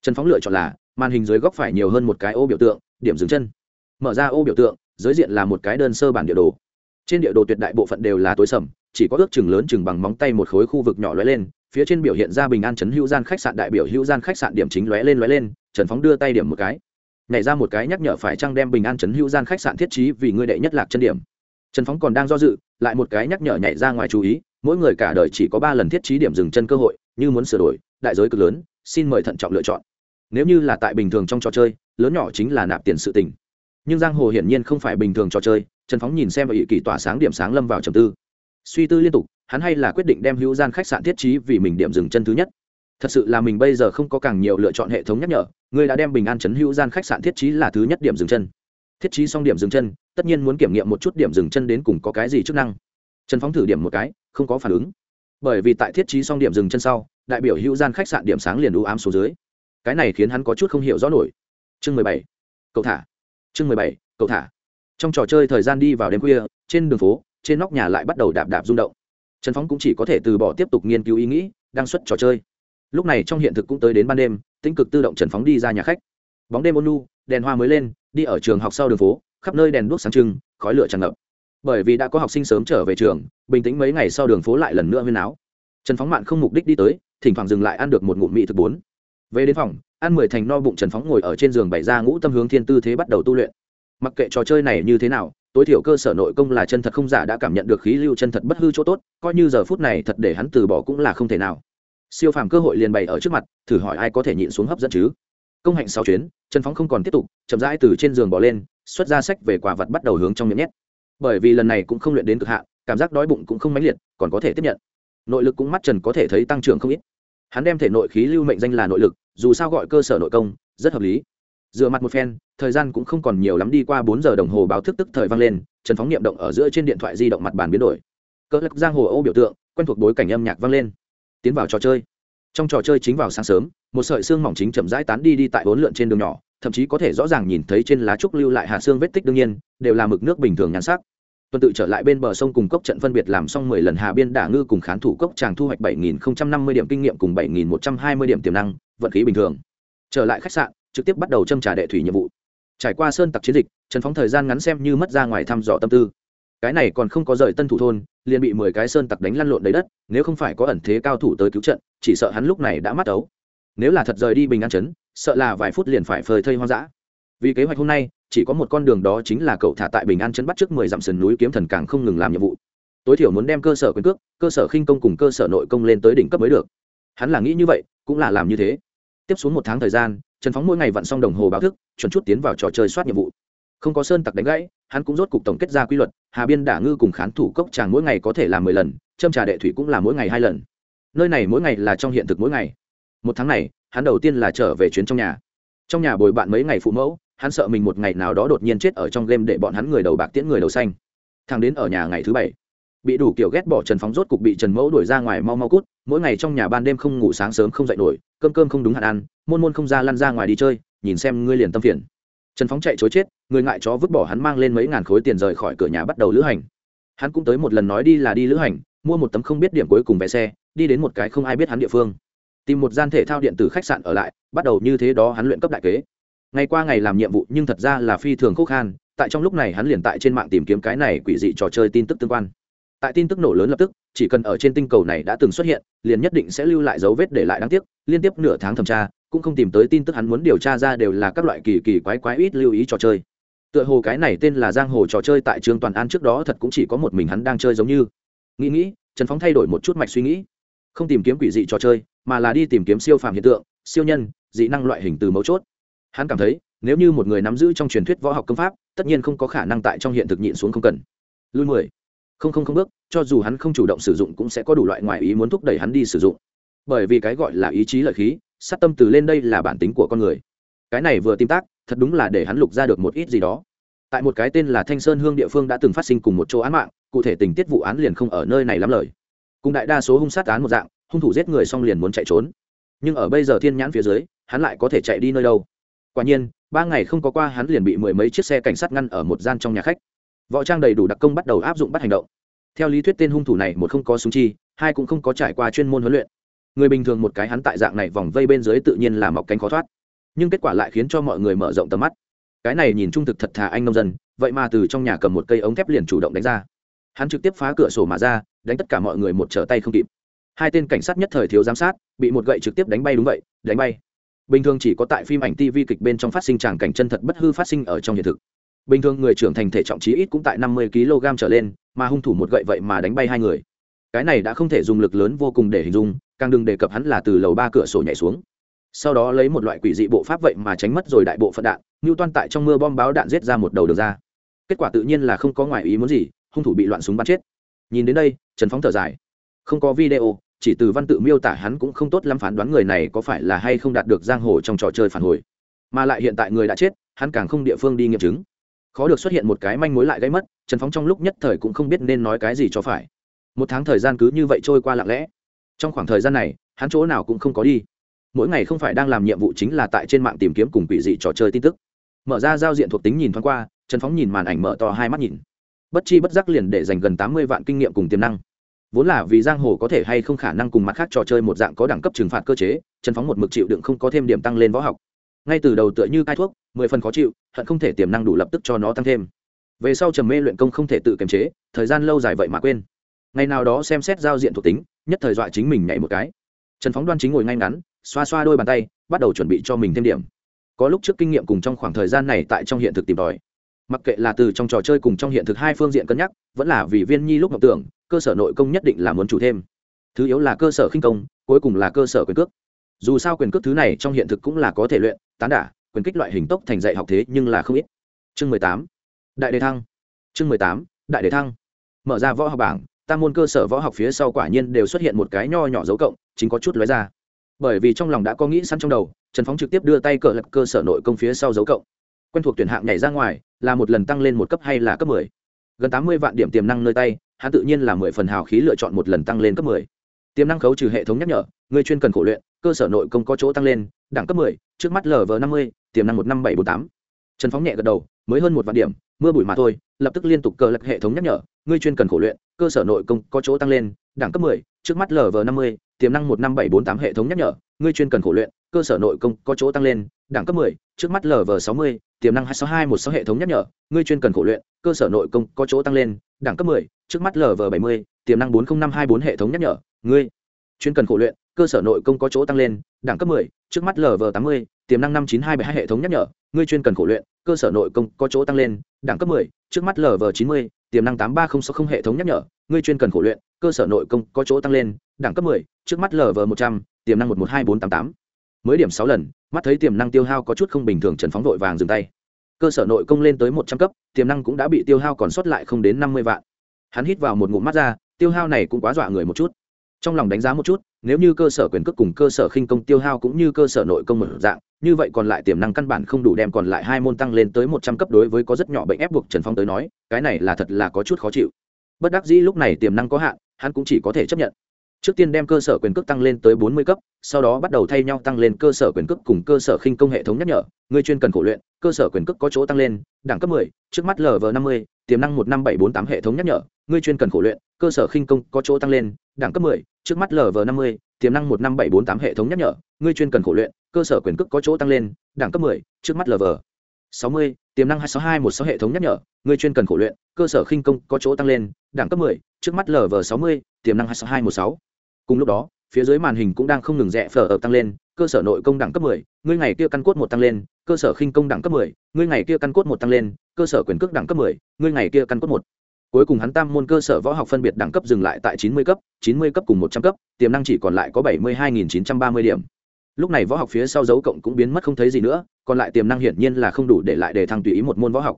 Trần phóng lựa chọn là, màn hình dưới góc phải nhiều hơn một cái ô biểu tượng, điểm dừng chân. Mở ra ô biểu tượng giới diện là một cái đơn sơ bản địa đồ. Trên địa đồ tuyệt đại bộ phận đều là tối sầm, chỉ có ước chừng lớn chừng bằng móng tay một khối khu vực nhỏ lóe lên, phía trên biểu hiện ra bình an trấn hữu gian khách sạn đại biểu hữu gian khách sạn điểm chính lóe lên lóe lên, trần phóng đưa tay điểm một cái. Nhảy ra một cái nhắc nhở phải trăng đem bình an trấn hữu gian khách sạn thiết trí vì ngươi đệ nhất lạc chân điểm. Trần phóng còn đang do dự lại một cái nhắc nhở nhảy ra ngoài chú ý, mỗi người cả đời chỉ có ba lần thiết trí điểm dừng chân cơ hội, như muốn sửa đổi, đại giới cực lớn, xin mời thận trọng lựa chọn. Nếu như là tại bình thường trong trò chơi, lớn nhỏ chính là nạp tiền sự tình. Nhưng giang hồ hiển nhiên không phải bình thường trò chơi, trần phóng nhìn xem và ỵ kỳ tỏa sáng điểm sáng lâm vào trầm tư. Suy tư liên tục, hắn hay là quyết định đem hữu gian khách sạn thiết trí vì mình điểm dừng chân thứ nhất. Thật sự là mình bây giờ không có càng nhiều lựa chọn hệ thống nhắc nhở, người đã đem bình an chấn hữu gian khách sạn thiết trí là thứ nhất điểm dừng chân. Thiết trí xong điểm dừng chân tất nhiên muốn kiểm nghiệm một chút điểm dừng chân đến cùng có cái gì chức năng. Trần phóng thử điểm một cái, không có phản ứng. Bởi vì tại thiết trí xong điểm dừng chân sau, đại biểu hữu gian khách sạn điểm sáng liền đủ ám số dưới. Cái này khiến hắn có chút không hiểu rõ nổi. Chương mười bảy. Cậu thả. Chương mười bảy, cậu thả. Trong trò chơi thời gian đi vào đêm khuya, trên đường phố, trên nóc nhà lại bắt đầu đạp đạp rung động. Trần phóng cũng chỉ có thể từ bỏ tiếp tục nghiên cứu ý nghĩ đang xuất trò chơi. Lúc này trong hiện thực cũng tới đến ban đêm tinh cực tự động trần phóng đi ra nhà khách. Bóng đêm ôn nu đèn hoa mới lên, đi ở trường học sau đường phố khắp nơi đèn đuốc sáng trưng, khói lửa tràn ngập. Bởi vì đã có học sinh sớm trở về trường, bình tĩnh mấy ngày sau đường phố lại lần nữa huyên áo trần phóng mạn không mục đích đi tới, thỉnh thoảng dừng lại ăn được một ngụm mỹ thực bốn về đến phòng, ăn mười thành no bụng trần phóng ngồi ở trên giường bày ra ngũ tâm hướng thiên tư thế bắt đầu tu luyện. Mặc kệ trò chơi này như thế nào, tối thiểu cơ sở nội công là chân thật không giả đã cảm nhận được khí lưu chân thật bất hư chỗ tốt, coi như giờ phút này thật để hắn từ bỏ cũng là không thể nào. Siêu phàm cơ hội liền bày ở trước mặt, thử hỏi ai có thể nhịn xuống hấp dẫn chứ? Công hạnh sáu chuyến, trần phóng không còn tiếp tục, chậm rãi từ trên giường bỏ lên, xuất ra sách về quả vật bắt đầu hướng trong miệng nhét. Bởi vì lần này cũng không luyện đến cực hạn, cảm giác đói bụng cũng không mãnh liệt, còn có thể tiếp nhận. Nội lực cũng mắt trần có thể thấy tăng trưởng không ít. Hắn đem thể nội khí lưu mệnh danh là nội lực, dù sao gọi cơ sở nội công, rất hợp lý. Dựa mặt một phen, thời gian cũng không còn nhiều lắm đi qua bốn giờ đồng hồ báo thức tức thời vang lên, trần phóng niệm động ở giữa trên điện thoại di động mặt bàn biến đổi. Cỡ lắc giang hồ ô biểu tượng, quen thuộc bối cảnh âm nhạc vang lên. Tiến vào trò chơi trong trò chơi chính vào sáng sớm, một sợi xương mỏng chính chậm rãi tán đi đi tại bốn lượn trên đường nhỏ, thậm chí có thể rõ ràng nhìn thấy trên lá trúc lưu lại hạt xương vết tích đương nhiên, đều là mực nước bình thường nhắn sắc. Tuần tự trở lại bên bờ sông cùng cốc trận phân biệt làm xong mười lần hà biên đả ngư cùng khán thủ cốc chàng thu hoạch bảy nghìn không trăm năm mươi điểm kinh nghiệm cùng bảy nghìn một trăm hai mươi điểm tiềm năng, vận khí bình thường. Trở lại khách sạn, trực tiếp bắt đầu châm trà đệ thủy nhiệm vụ. Trải qua sơn tặc chiến dịch, trần phóng thời gian ngắn xem như mất ra ngoài thăm dò tâm tư cái này còn không có rời tân thủ thôn, liền bị mười cái sơn tặc đánh lăn lộn đầy đất, nếu không phải có ẩn thế cao thủ tới cứu trận, chỉ sợ hắn lúc này đã mắt ấu. Nếu là thật rời đi bình an chấn, sợ là vài phút liền phải phơi thây hoang dã. Vì kế hoạch hôm nay, chỉ có một con đường đó chính là cậu thả tại bình an chấn bắt trước mười dặm sườn núi kiếm thần càng không ngừng làm nhiệm vụ. Tối thiểu muốn đem cơ sở quyền cước, cơ sở khinh công cùng cơ sở nội công lên tới đỉnh cấp mới được. Hắn là nghĩ như vậy, cũng là làm như thế. Tiếp xuống một tháng thời gian, trần phóng mỗi ngày vặn xong đồng hồ báo thức, chuẩn chút tiến vào trò chơi soát nhiệm vụ. Không có sơn tặc đánh gãy, hắn cũng rốt cục tổng kết ra quy luật hà biên đả ngư cùng khán thủ cốc tràng mỗi ngày có thể là mười lần châm trà đệ thủy cũng là mỗi ngày hai lần. Nơi này mỗi ngày là trong hiện thực mỗi ngày. Một tháng này, hắn đầu tiên là trở về chuyến trong nhà. Trong nhà bồi bạn mấy ngày phụ mẫu, hắn sợ mình một ngày nào đó đột nhiên chết ở trong game để bọn hắn người đầu bạc tiễn người đầu xanh. Thằng đến ở nhà ngày thứ bảy, bị đủ kiểu ghét bỏ trần phóng rốt cục bị trần mẫu đuổi ra ngoài mau mau cút, mỗi ngày trong nhà ban đêm không ngủ sáng sớm không dậy nổi, cơm cơm không đúng hạn ăn, môn môn không ra lăn ra ngoài đi chơi, nhìn xem ngươi liền tâm phiền trần phóng chạy chối chết, người ngại chó vứt bỏ hắn mang lên mấy ngàn khối tiền rời khỏi cửa nhà bắt đầu lữ hành. Hắn cũng tới một lần nói đi là đi lữ hành, mua một tấm không biết điểm cuối cùng vé xe, đi đến một cái không ai biết hắn địa phương. Tìm một gian thể thao điện tử khách sạn ở lại, bắt đầu như thế đó hắn luyện cấp đại kế. Ngày qua ngày làm nhiệm vụ nhưng thật ra là phi thường khúc khan, tại trong lúc này hắn liền tại trên mạng tìm kiếm cái này quỷ dị trò chơi tin tức tương quan. Tại tin tức nổ lớn lập tức, chỉ cần ở trên tinh cầu này đã từng xuất hiện, liền nhất định sẽ lưu lại dấu vết để lại đáng tiếc, liên tiếp nửa tháng thẩm tra cũng không tìm tới tin tức hắn muốn điều tra ra đều là các loại kỳ kỳ quái quái ít lưu ý trò chơi. Tựa hồ cái này tên là giang hồ trò chơi tại trường toàn an trước đó thật cũng chỉ có một mình hắn đang chơi giống như. Nghĩ nghĩ, trần phóng thay đổi một chút mạch suy nghĩ. Không tìm kiếm quỷ dị trò chơi, mà là đi tìm kiếm siêu phàm hiện tượng, siêu nhân, dị năng loại hình từ mấu chốt. Hắn cảm thấy, nếu như một người nắm giữ trong truyền thuyết võ học công pháp, tất nhiên không có khả năng tại trong hiện thực nhịn xuống không cần. Lui mười. Không không không bước, cho dù hắn không chủ động sử dụng cũng sẽ có đủ loại ngoại ý muốn thúc đẩy hắn đi sử dụng. Bởi vì cái gọi là ý chí lợi khí sát tâm từ lên đây là bản tính của con người. Cái này vừa tìm tác, thật đúng là để hắn lục ra được một ít gì đó. Tại một cái tên là thanh sơn hương địa phương đã từng phát sinh cùng một chỗ án mạng, cụ thể tình tiết vụ án liền không ở nơi này lắm lời. Cùng đại đa số hung sát án một dạng, hung thủ giết người xong liền muốn chạy trốn. Nhưng ở bây giờ thiên nhãn phía dưới, hắn lại có thể chạy đi nơi đâu? Quả nhiên, ba ngày không có qua hắn liền bị mười mấy chiếc xe cảnh sát ngăn ở một gian trong nhà khách. Võ trang đầy đủ đặc công bắt đầu áp dụng bắt hành động. Theo lý thuyết tên hung thủ này một không có súng chi, hai cũng không có trải qua chuyên môn huấn luyện người bình thường một cái hắn tại dạng này vòng vây bên dưới tự nhiên là mọc cánh khó thoát. Nhưng kết quả lại khiến cho mọi người mở rộng tầm mắt. Cái này nhìn trung thực thật thà anh nông dân, vậy mà từ trong nhà cầm một cây ống thép liền chủ động đánh ra. Hắn trực tiếp phá cửa sổ mà ra, đánh tất cả mọi người một trở tay không kịp. Hai tên cảnh sát nhất thời thiếu giám sát, bị một gậy trực tiếp đánh bay đúng vậy, đánh bay. Bình thường chỉ có tại phim ảnh tv kịch bên trong phát sinh tràng cảnh chân thật bất hư phát sinh ở trong hiện thực. Bình thường người trưởng thành thể trọng trí ít cũng tại năm mươi kg trở lên, mà hung thủ một gậy vậy mà đánh bay hai người. Cái này đã không thể dùng lực lớn vô cùng để hình dung càng đừng đề cập hắn là từ lầu ba cửa sổ nhảy xuống. Sau đó lấy một loại quỷ dị bộ pháp vậy mà tránh mất rồi đại bộ phận đạn ngưu toan tại trong mưa bom báo đạn giết ra một đầu đường ra. Kết quả tự nhiên là không có ngoại ý muốn gì, hung thủ bị loạn súng bắn chết. Nhìn đến đây, trần phóng thở dài. Không có video, chỉ từ văn tự miêu tả hắn cũng không tốt lắm phán đoán người này có phải là hay không đạt được giang hồ trong trò chơi phản hồi. Mà lại hiện tại người đã chết, hắn càng không địa phương đi nghiệm chứng. Khó được xuất hiện một cái manh mối lại gây mất, trần phóng trong lúc nhất thời cũng không biết nên nói cái gì cho phải. Một tháng thời gian cứ như vậy trôi qua lặng lẽ trong khoảng thời gian này, hắn chỗ nào cũng không có đi. Mỗi ngày không phải đang làm nhiệm vụ chính là tại trên mạng tìm kiếm cùng quỷ dị trò chơi tin tức. Mở ra giao diện thuộc tính nhìn thoáng qua, trần phóng nhìn màn ảnh mở to hai mắt nhìn. Bất chi bất giác liền để dành gần tám mươi vạn kinh nghiệm cùng tiềm năng. Vốn là vì giang hồ có thể hay không khả năng cùng mặt khác trò chơi một dạng có đẳng cấp trừng phạt cơ chế, trần phóng một mực chịu đựng không có thêm điểm tăng lên võ học. Ngay từ đầu tựa như cai thuốc, mười phần khó chịu, hận không thể tiềm năng đủ lập tức cho nó tăng thêm. Về sau trầm mê luyện công không thể tự kiềm chế, thời gian lâu dài vậy mà quên ngày nào đó xem xét giao diện thuộc tính, nhất thời dọa chính mình nhảy một cái. Trần phóng đoan chính ngồi ngay ngắn, xoa xoa đôi bàn tay, bắt đầu chuẩn bị cho mình thêm điểm. Có lúc trước kinh nghiệm cùng trong khoảng thời gian này tại trong hiện thực tìm tòi. Mặc kệ là từ trong trò chơi cùng trong hiện thực hai phương diện cân nhắc, vẫn là vì viên nhi lúc ngọc tưởng, cơ sở nội công nhất định là muốn chủ thêm. Thứ yếu là cơ sở khinh công, cuối cùng là cơ sở quyền cước. Dù sao quyền cước thứ này trong hiện thực cũng là có thể luyện, tán đả, quyền kích loại hình tốc thành dạy học thế nhưng là không ít. Chương mười tám. Đại đề thăng. Chương mười tám. Đại đề thăng. Mở ra võ học bảng tam môn cơ sở võ học phía sau quả nhiên đều xuất hiện một cái nho nhỏ dấu cộng, chính có chút lóe ra. Bởi vì trong lòng đã có nghĩ sẵn trong đầu, trần phóng trực tiếp đưa tay cờ lập cơ sở nội công phía sau dấu cộng. Quen thuộc tuyển hạng nhảy ra ngoài, là một lần tăng lên một cấp hay là cấp mười? Gần tám mươi vạn điểm tiềm năng nơi tay, hắn tự nhiên là mười phần hào khí lựa chọn một lần tăng lên cấp mười. Tiềm năng khấu trừ hệ thống nhắc nhở, người chuyên cần khổ luyện, cơ sở nội công có chỗ tăng lên, đẳng cấp mười, trước mắt lv năm mươi, tiềm năng một năm bảy bốn tám trần phóng nhẹ gật đầu, mới hơn một vạn điểm, mưa bụi mà thôi, lập tức liên tục cờ lật hệ thống nhắc nhở, ngươi chuyên cần khổ luyện, cơ sở nội công có chỗ tăng lên, đẳng cấp mười, trước mắt lv năm mươi, tiềm năng một năm bảy bốn tám hệ thống nhắc nhở, ngươi chuyên cần khổ luyện, cơ sở nội công có chỗ tăng lên, đẳng cấp mười, trước mắt lv sáu mươi, tiềm năng hai sáu hai một sáu hệ thống nhắc nhở, ngươi chuyên cần khổ luyện, cơ sở nội công có chỗ tăng lên, đẳng cấp mười, trước mắt lv bảy mươi, tiềm năng bốn nghìn năm hai bốn hệ thống nhắc nhở, ngươi chuyên cần khổ luyện, cơ sở nội công có chỗ tăng lên, đẳng cấp mười, trước mắt lv tám mươi tiềm năng năm chín hai bảy hai hệ thống nhắc nhở, ngươi chuyên cần khổ luyện, cơ sở nội công có chỗ tăng lên, đẳng cấp mười, trước mắt lv chín mươi, tiềm năng tám ba không sáu không hệ thống nhắc nhở, ngươi chuyên cần khổ luyện, cơ sở nội công có chỗ tăng lên, đẳng cấp mười, trước mắt lv một trăm, tiềm năng một một hai bốn tám tám. Mới điểm sáu lần, mắt thấy tiềm năng tiêu hao có chút không bình thường, trần phóng vội vàng dừng tay. Cơ sở nội công lên tới một trăm cấp, tiềm năng cũng đã bị tiêu hao còn sót lại không đến năm mươi vạn. Hắn hít vào một ngụm mắt ra, tiêu hao này cũng quá dọa người một chút. Trong lòng đánh giá một chút nếu như cơ sở quyền cước cùng cơ sở khinh công tiêu hao cũng như cơ sở nội công một dạng, như vậy còn lại tiềm năng căn bản không đủ đem còn lại hai môn tăng lên tới một trăm cấp đối với có rất nhỏ bệnh ép buộc trần phong tới nói, cái này là thật là có chút khó chịu. Bất đắc dĩ lúc này tiềm năng có hạn, hắn cũng chỉ có thể chấp nhận. Trước tiên đem cơ sở quyền cước tăng lên tới bốn mươi cấp, sau đó bắt đầu thay nhau tăng lên cơ sở quyền cước cùng cơ sở khinh công hệ thống nhắc nhở. Người chuyên cần khổ luyện, cơ sở quyền cước có chỗ tăng lên, đẳng cấp mười, trước mắt lv năm mươi, tiềm năng một năm bảy bốn tám hệ thống nhắc nhở. Ngươi chuyên cần khổ luyện, cơ sở khinh công có chỗ tăng lên, đẳng cấp mười trước mắt lv năm mươi, tiềm năng một năm bảy bốn tám hệ thống nhắc nhở, ngươi chuyên cần khổ luyện, cơ sở quyền cước có chỗ tăng lên, đẳng cấp mười, trước mắt lv sáu mươi, tiềm năng hai sáu hai một sáu hệ thống nhắc nhở, ngươi chuyên cần khổ luyện, cơ sở khinh công có chỗ tăng lên, đẳng cấp mười, trước mắt lv sáu mươi, tiềm năng hai sáu hai một sáu. Cùng lúc đó, phía dưới màn hình cũng đang không ngừng rẽ phở ở tăng lên, cơ sở nội công đẳng cấp mười, ngươi ngày kia căn cốt một tăng lên, cơ sở khinh công đẳng cấp mười, ngươi ngày kia căn cốt một tăng lên, cơ sở quyền cước đẳng cấp mười, ngươi ngày kia căn cốt một cuối cùng hắn tam môn cơ sở võ học phân biệt đẳng cấp dừng lại tại chín mươi cấp, chín mươi cấp cùng một trăm cấp, tiềm năng chỉ còn lại có bảy mươi hai nghìn chín trăm ba mươi điểm. Lúc này võ học phía sau dấu cộng cũng biến mất không thấy gì nữa, còn lại tiềm năng hiển nhiên là không đủ để lại để thăng tùy ý một môn võ học.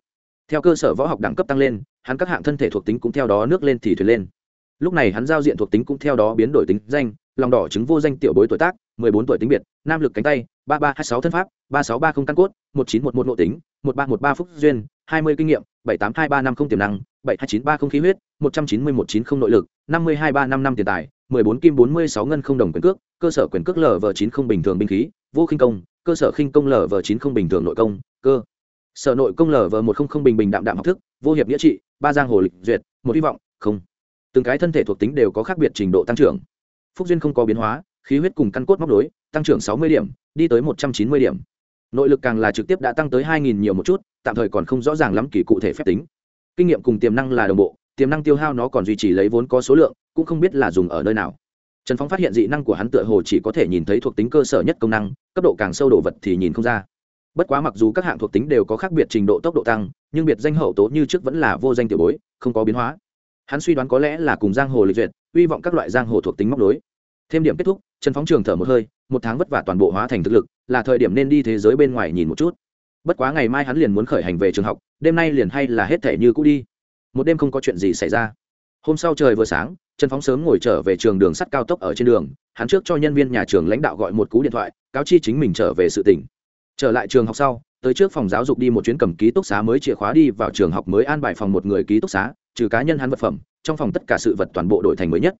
Theo cơ sở võ học đẳng cấp tăng lên, hắn các hạng thân thể thuộc tính cũng theo đó nước lên thì thuyền lên. Lúc này hắn giao diện thuộc tính cũng theo đó biến đổi tính danh, lòng đỏ chứng vô danh tiểu bối tuổi tác, mười bốn tuổi tính biệt, nam lực cánh tay, ba ba hai sáu thân pháp, ba sáu ba không căn cốt, một chín một một nội tính, một ba một ba phúc duyên, hai mươi kinh nghiệm bảy tám hai ba năm không tiềm năng, bảy hai chín ba không khí huyết, một trăm chín mươi một chín không nội lực, năm mươi hai ba năm năm tiền tài, mười bốn kim bốn mươi sáu ngân không đồng quyền cước, cơ sở quyền cước lv chín không bình thường binh khí, vô khinh công, cơ sở khinh công lv chín không bình thường nội công, cơ. Sở nội công lv một không không bình bình đạm đạm học thức, vô hiệp nghĩa trị, ba giang hồ lịch duyệt, một hy vọng, không. Từng cái thân thể thuộc tính đều có khác biệt trình độ tăng trưởng. Phúc duyên không có biến hóa, khí huyết cùng căn cốt móc đối tăng trưởng sáu mươi điểm, đi tới một trăm chín mươi điểm nội lực càng là trực tiếp đã tăng tới hai nghìn nhiều một chút, tạm thời còn không rõ ràng lắm kỳ cụ thể phép tính. Kinh nghiệm cùng tiềm năng là đồng bộ, tiềm năng tiêu hao nó còn duy trì lấy vốn có số lượng, cũng không biết là dùng ở nơi nào. Trần phóng phát hiện dị năng của hắn tựa hồ chỉ có thể nhìn thấy thuộc tính cơ sở nhất công năng, cấp độ càng sâu đồ vật thì nhìn không ra. Bất quá mặc dù các hạng thuộc tính đều có khác biệt trình độ tốc độ tăng, nhưng biệt danh hậu tố như trước vẫn là vô danh tiểu bối, không có biến hóa. Hắn suy đoán có lẽ là cùng giang hồ lịch duyệt, hy vọng các loại giang hồ thuộc tính móc đối thêm điểm kết thúc, trần phóng trường thở một hơi một tháng vất vả toàn bộ hóa thành thực lực, là thời điểm nên đi thế giới bên ngoài nhìn một chút. Bất quá ngày mai hắn liền muốn khởi hành về trường học, đêm nay liền hay là hết thể như cũ đi. Một đêm không có chuyện gì xảy ra. Hôm sau trời vừa sáng, trần phóng sớm ngồi trở về trường đường sắt cao tốc ở trên đường, hắn trước cho nhân viên nhà trường lãnh đạo gọi một cú điện thoại, cáo chi chính mình trở về sự tỉnh. Trở lại trường học sau, tới trước phòng giáo dục đi một chuyến cầm ký túc xá mới chìa khóa đi vào trường học mới an bài phòng một người ký túc xá, trừ cá nhân hắn vật phẩm, trong phòng tất cả sự vật toàn bộ đổi thành mới nhất.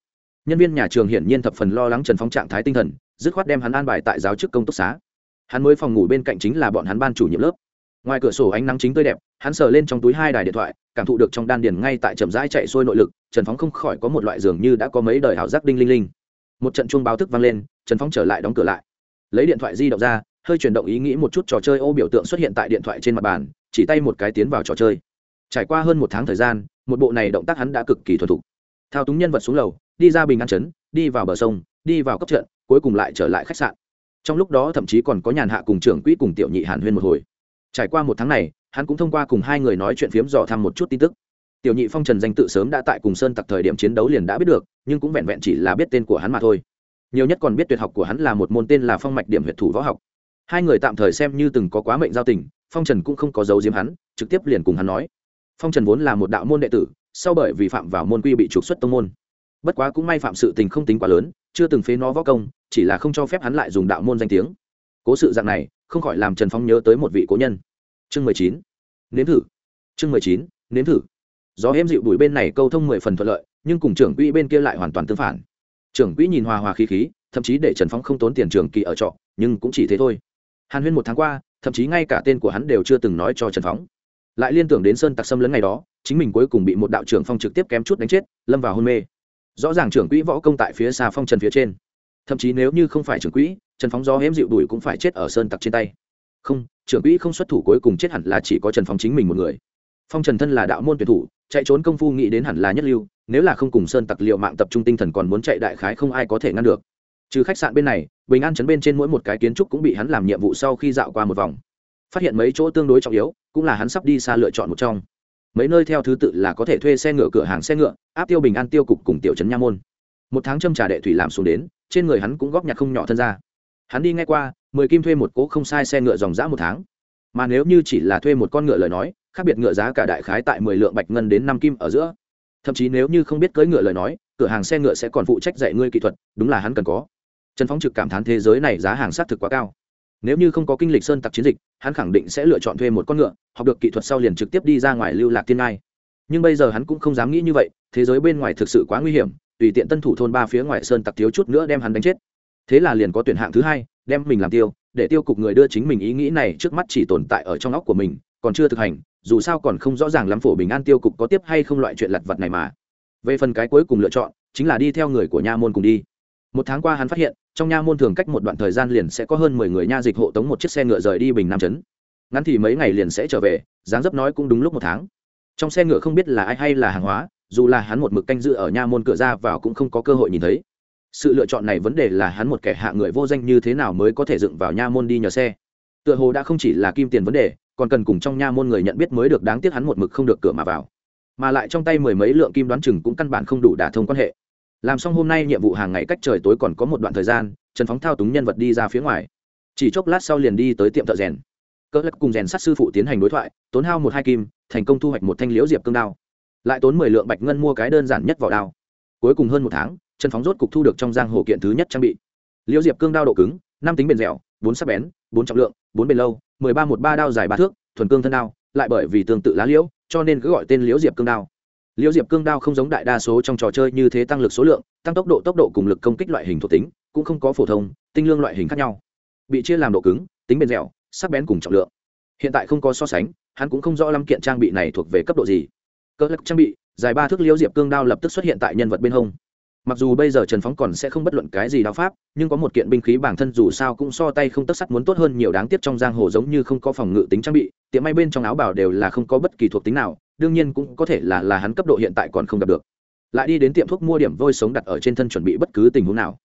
Nhân viên nhà trường hiển nhiên thập phần lo lắng trần phóng trạng thái tinh thần dứt khoát đem hắn an bài tại giáo chức công túc xá. Hắn mới phòng ngủ bên cạnh chính là bọn hắn ban chủ nhiệm lớp. Ngoài cửa sổ ánh nắng chính tươi đẹp, hắn sờ lên trong túi hai đài điện thoại, cảm thụ được trong đan điền ngay tại chậm rãi chạy xuôi nội lực, trần phóng không khỏi có một loại giường như đã có mấy đời hảo giác đinh linh linh. Một trận chuông báo thức vang lên, trần phóng trở lại đóng cửa lại. Lấy điện thoại di động ra, hơi chuyển động ý nghĩ một chút trò chơi ô biểu tượng xuất hiện tại điện thoại trên mặt bàn, chỉ tay một cái tiến vào trò chơi. Trải qua hơn một tháng thời gian, một bộ này động tác hắn đã cực kỳ thuần thục. Thao túng nhân vật xuống lầu, đi ra bình an chấn, đi vào bờ sông, đi vào cấp trận cuối cùng lại trở lại khách sạn. Trong lúc đó thậm chí còn có nhàn hạ cùng trưởng quỹ cùng tiểu nhị hàn huyên một hồi. Trải qua một tháng này, hắn cũng thông qua cùng hai người nói chuyện phiếm dò thăm một chút tin tức. Tiểu nhị phong trần danh tự sớm đã tại cùng sơn tặc thời điểm chiến đấu liền đã biết được, nhưng cũng vẹn vẹn chỉ là biết tên của hắn mà thôi. Nhiều nhất còn biết tuyệt học của hắn là một môn tên là phong mạch điểm huyệt thủ võ học. Hai người tạm thời xem như từng có quá mệnh giao tình, phong trần cũng không có dấu diếm hắn, trực tiếp liền cùng hắn nói. Phong trần vốn là một đạo môn đệ tử, sau bởi vì phạm vào môn quy bị trục xuất tông môn. Bất quá cũng may phạm sự tình không tính quá lớn chưa từng phế nó võ công, chỉ là không cho phép hắn lại dùng đạo môn danh tiếng. Cố sự dạng này, không khỏi làm trần phong nhớ tới một vị cố nhân. Chương mười chín. Nếm thử. Chương mười chín, nếm thử. Gió êm dịu đuổi bên này câu thông mười phần thuận lợi, nhưng cùng trưởng quỹ bên kia lại hoàn toàn tương phản. Trưởng quỹ nhìn hòa hòa khí khí, thậm chí để trần phong không tốn tiền trường kỳ ở trọ, nhưng cũng chỉ thế thôi. Hàn huyên một tháng qua, thậm chí ngay cả tên của hắn đều chưa từng nói cho trần phóng lại liên tưởng đến sơn tặc xâm lấn ngày đó, chính mình cuối cùng bị một đạo trưởng phong trực tiếp kém chút đánh chết, lâm vào hôn mê rõ ràng trưởng quỹ võ công tại phía xa phong trần phía trên. Thậm chí nếu như không phải trưởng quỹ, trần phóng gió hém dịu đuổi cũng phải chết ở sơn tặc trên tay. Không, trưởng quỹ không xuất thủ cuối cùng chết hẳn là chỉ có trần phóng chính mình một người. Phong trần thân là đạo môn tuyển thủ, chạy trốn công phu nghĩ đến hẳn là nhất lưu, nếu là không cùng sơn tặc liệu mạng tập trung tinh thần còn muốn chạy đại khái không ai có thể ngăn được. Trừ khách sạn bên này, bình an chấn bên trên mỗi một cái kiến trúc cũng bị hắn làm nhiệm vụ sau khi dạo qua một vòng. Phát hiện mấy chỗ tương đối trọng yếu, cũng là hắn sắp đi xa lựa chọn một trong mấy nơi theo thứ tự là có thể thuê xe ngựa, cửa hàng xe ngựa, áp tiêu bình an tiêu cục cùng tiểu trấn nha môn. Một tháng châm trà đệ thủy làm xuống đến, trên người hắn cũng góp nhặt không nhỏ thân ra hắn đi ngay qua, mười kim thuê một cỗ không sai xe ngựa dòng dã một tháng. Mà nếu như chỉ là thuê một con ngựa lời nói, khác biệt ngựa giá cả đại khái tại mười lượng bạch ngân đến năm kim ở giữa. Thậm chí nếu như không biết cưỡi ngựa lời nói, cửa hàng xe ngựa sẽ còn phụ trách dạy ngươi kỹ thuật, đúng là hắn cần có. Trần phóng trực cảm thán thế giới này giá hàng xác thực quá cao nếu như không có kinh lịch sơn tặc chiến dịch, hắn khẳng định sẽ lựa chọn thuê một con ngựa, học được kỹ thuật sau liền trực tiếp đi ra ngoài lưu lạc thiên ngai. Nhưng bây giờ hắn cũng không dám nghĩ như vậy, thế giới bên ngoài thực sự quá nguy hiểm, tùy tiện tân thủ thôn ba phía ngoài sơn tặc thiếu chút nữa đem hắn đánh chết. Thế là liền có tuyển hạng thứ hai, đem mình làm tiêu, để tiêu cục người đưa chính mình ý nghĩ này trước mắt chỉ tồn tại ở trong óc của mình, còn chưa thực hành, dù sao còn không rõ ràng lắm phổ bình an tiêu cục có tiếp hay không loại chuyện lặt vặt này mà. Về phần cái cuối cùng lựa chọn, chính là đi theo người của nha môn cùng đi. Một tháng qua hắn phát hiện trong nha môn thường cách một đoạn thời gian liền sẽ có hơn mười người nha dịch hộ tống một chiếc xe ngựa rời đi bình nam trấn. Ngắn thì mấy ngày liền sẽ trở về, dáng dấp nói cũng đúng lúc một tháng. Trong xe ngựa không biết là ai hay là hàng hóa, dù là hắn một mực canh dự ở nha môn cửa ra vào cũng không có cơ hội nhìn thấy. Sự lựa chọn này vấn đề là hắn một kẻ hạ người vô danh như thế nào mới có thể dựng vào nha môn đi nhờ xe. Tựa hồ đã không chỉ là kim tiền vấn đề, còn cần cùng trong nha môn người nhận biết mới được đáng tiếc hắn một mực không được cửa mà vào. Mà lại trong tay mười mấy lượng kim đoán chừng cũng căn bản không đủ đả thông quan hệ làm xong hôm nay nhiệm vụ hàng ngày cách trời tối còn có một đoạn thời gian, trần phóng thao túng nhân vật đi ra phía ngoài. Chỉ chốc lát sau liền đi tới tiệm thợ rèn. Cỡ lắc cùng rèn sát sư phụ tiến hành đối thoại, tốn hao một hai kim, thành công thu hoạch một thanh liễu diệp cương đao. Lại tốn mười lượng bạch ngân mua cái đơn giản nhất vào đao. Cuối cùng hơn một tháng, trần phóng rốt cục thu được trong giang hồ kiện thứ nhất trang bị. Liễu diệp cương đao độ cứng, năm tính bền dẻo, bốn sắc bén, bốn trọng lượng, bốn bền lâu, mười ba một ba đao dài ba thước, thuần cương thân đao, lại bởi vì tương tự lá liễu, cho nên cứ gọi tên liễu diệp cương đao liễu diệp cương đao không giống đại đa số trong trò chơi như thế tăng lực số lượng, tăng tốc độ tốc độ cùng lực công kích loại hình thuộc tính, cũng không có phổ thông, tinh lương loại hình khác nhau. Bị chia làm độ cứng, tính bền dẻo, sắc bén cùng trọng lượng. Hiện tại không có so sánh, hắn cũng không rõ lắm kiện trang bị này thuộc về cấp độ gì. Cơ lực trang bị, dài ba thước liễu diệp cương đao lập tức xuất hiện tại nhân vật bên hông mặc dù bây giờ trần phóng còn sẽ không bất luận cái gì đao pháp, nhưng có một kiện binh khí bản thân dù sao cũng so tay không tất sắt muốn tốt hơn nhiều đáng tiếc trong giang hồ giống như không có phòng ngự tính trang bị, tiệm may bên trong áo bảo đều là không có bất kỳ thuộc tính nào, đương nhiên cũng có thể là là hắn cấp độ hiện tại còn không gặp được. Lại đi đến tiệm thuốc mua điểm vôi sống đặt ở trên thân chuẩn bị bất cứ tình huống nào.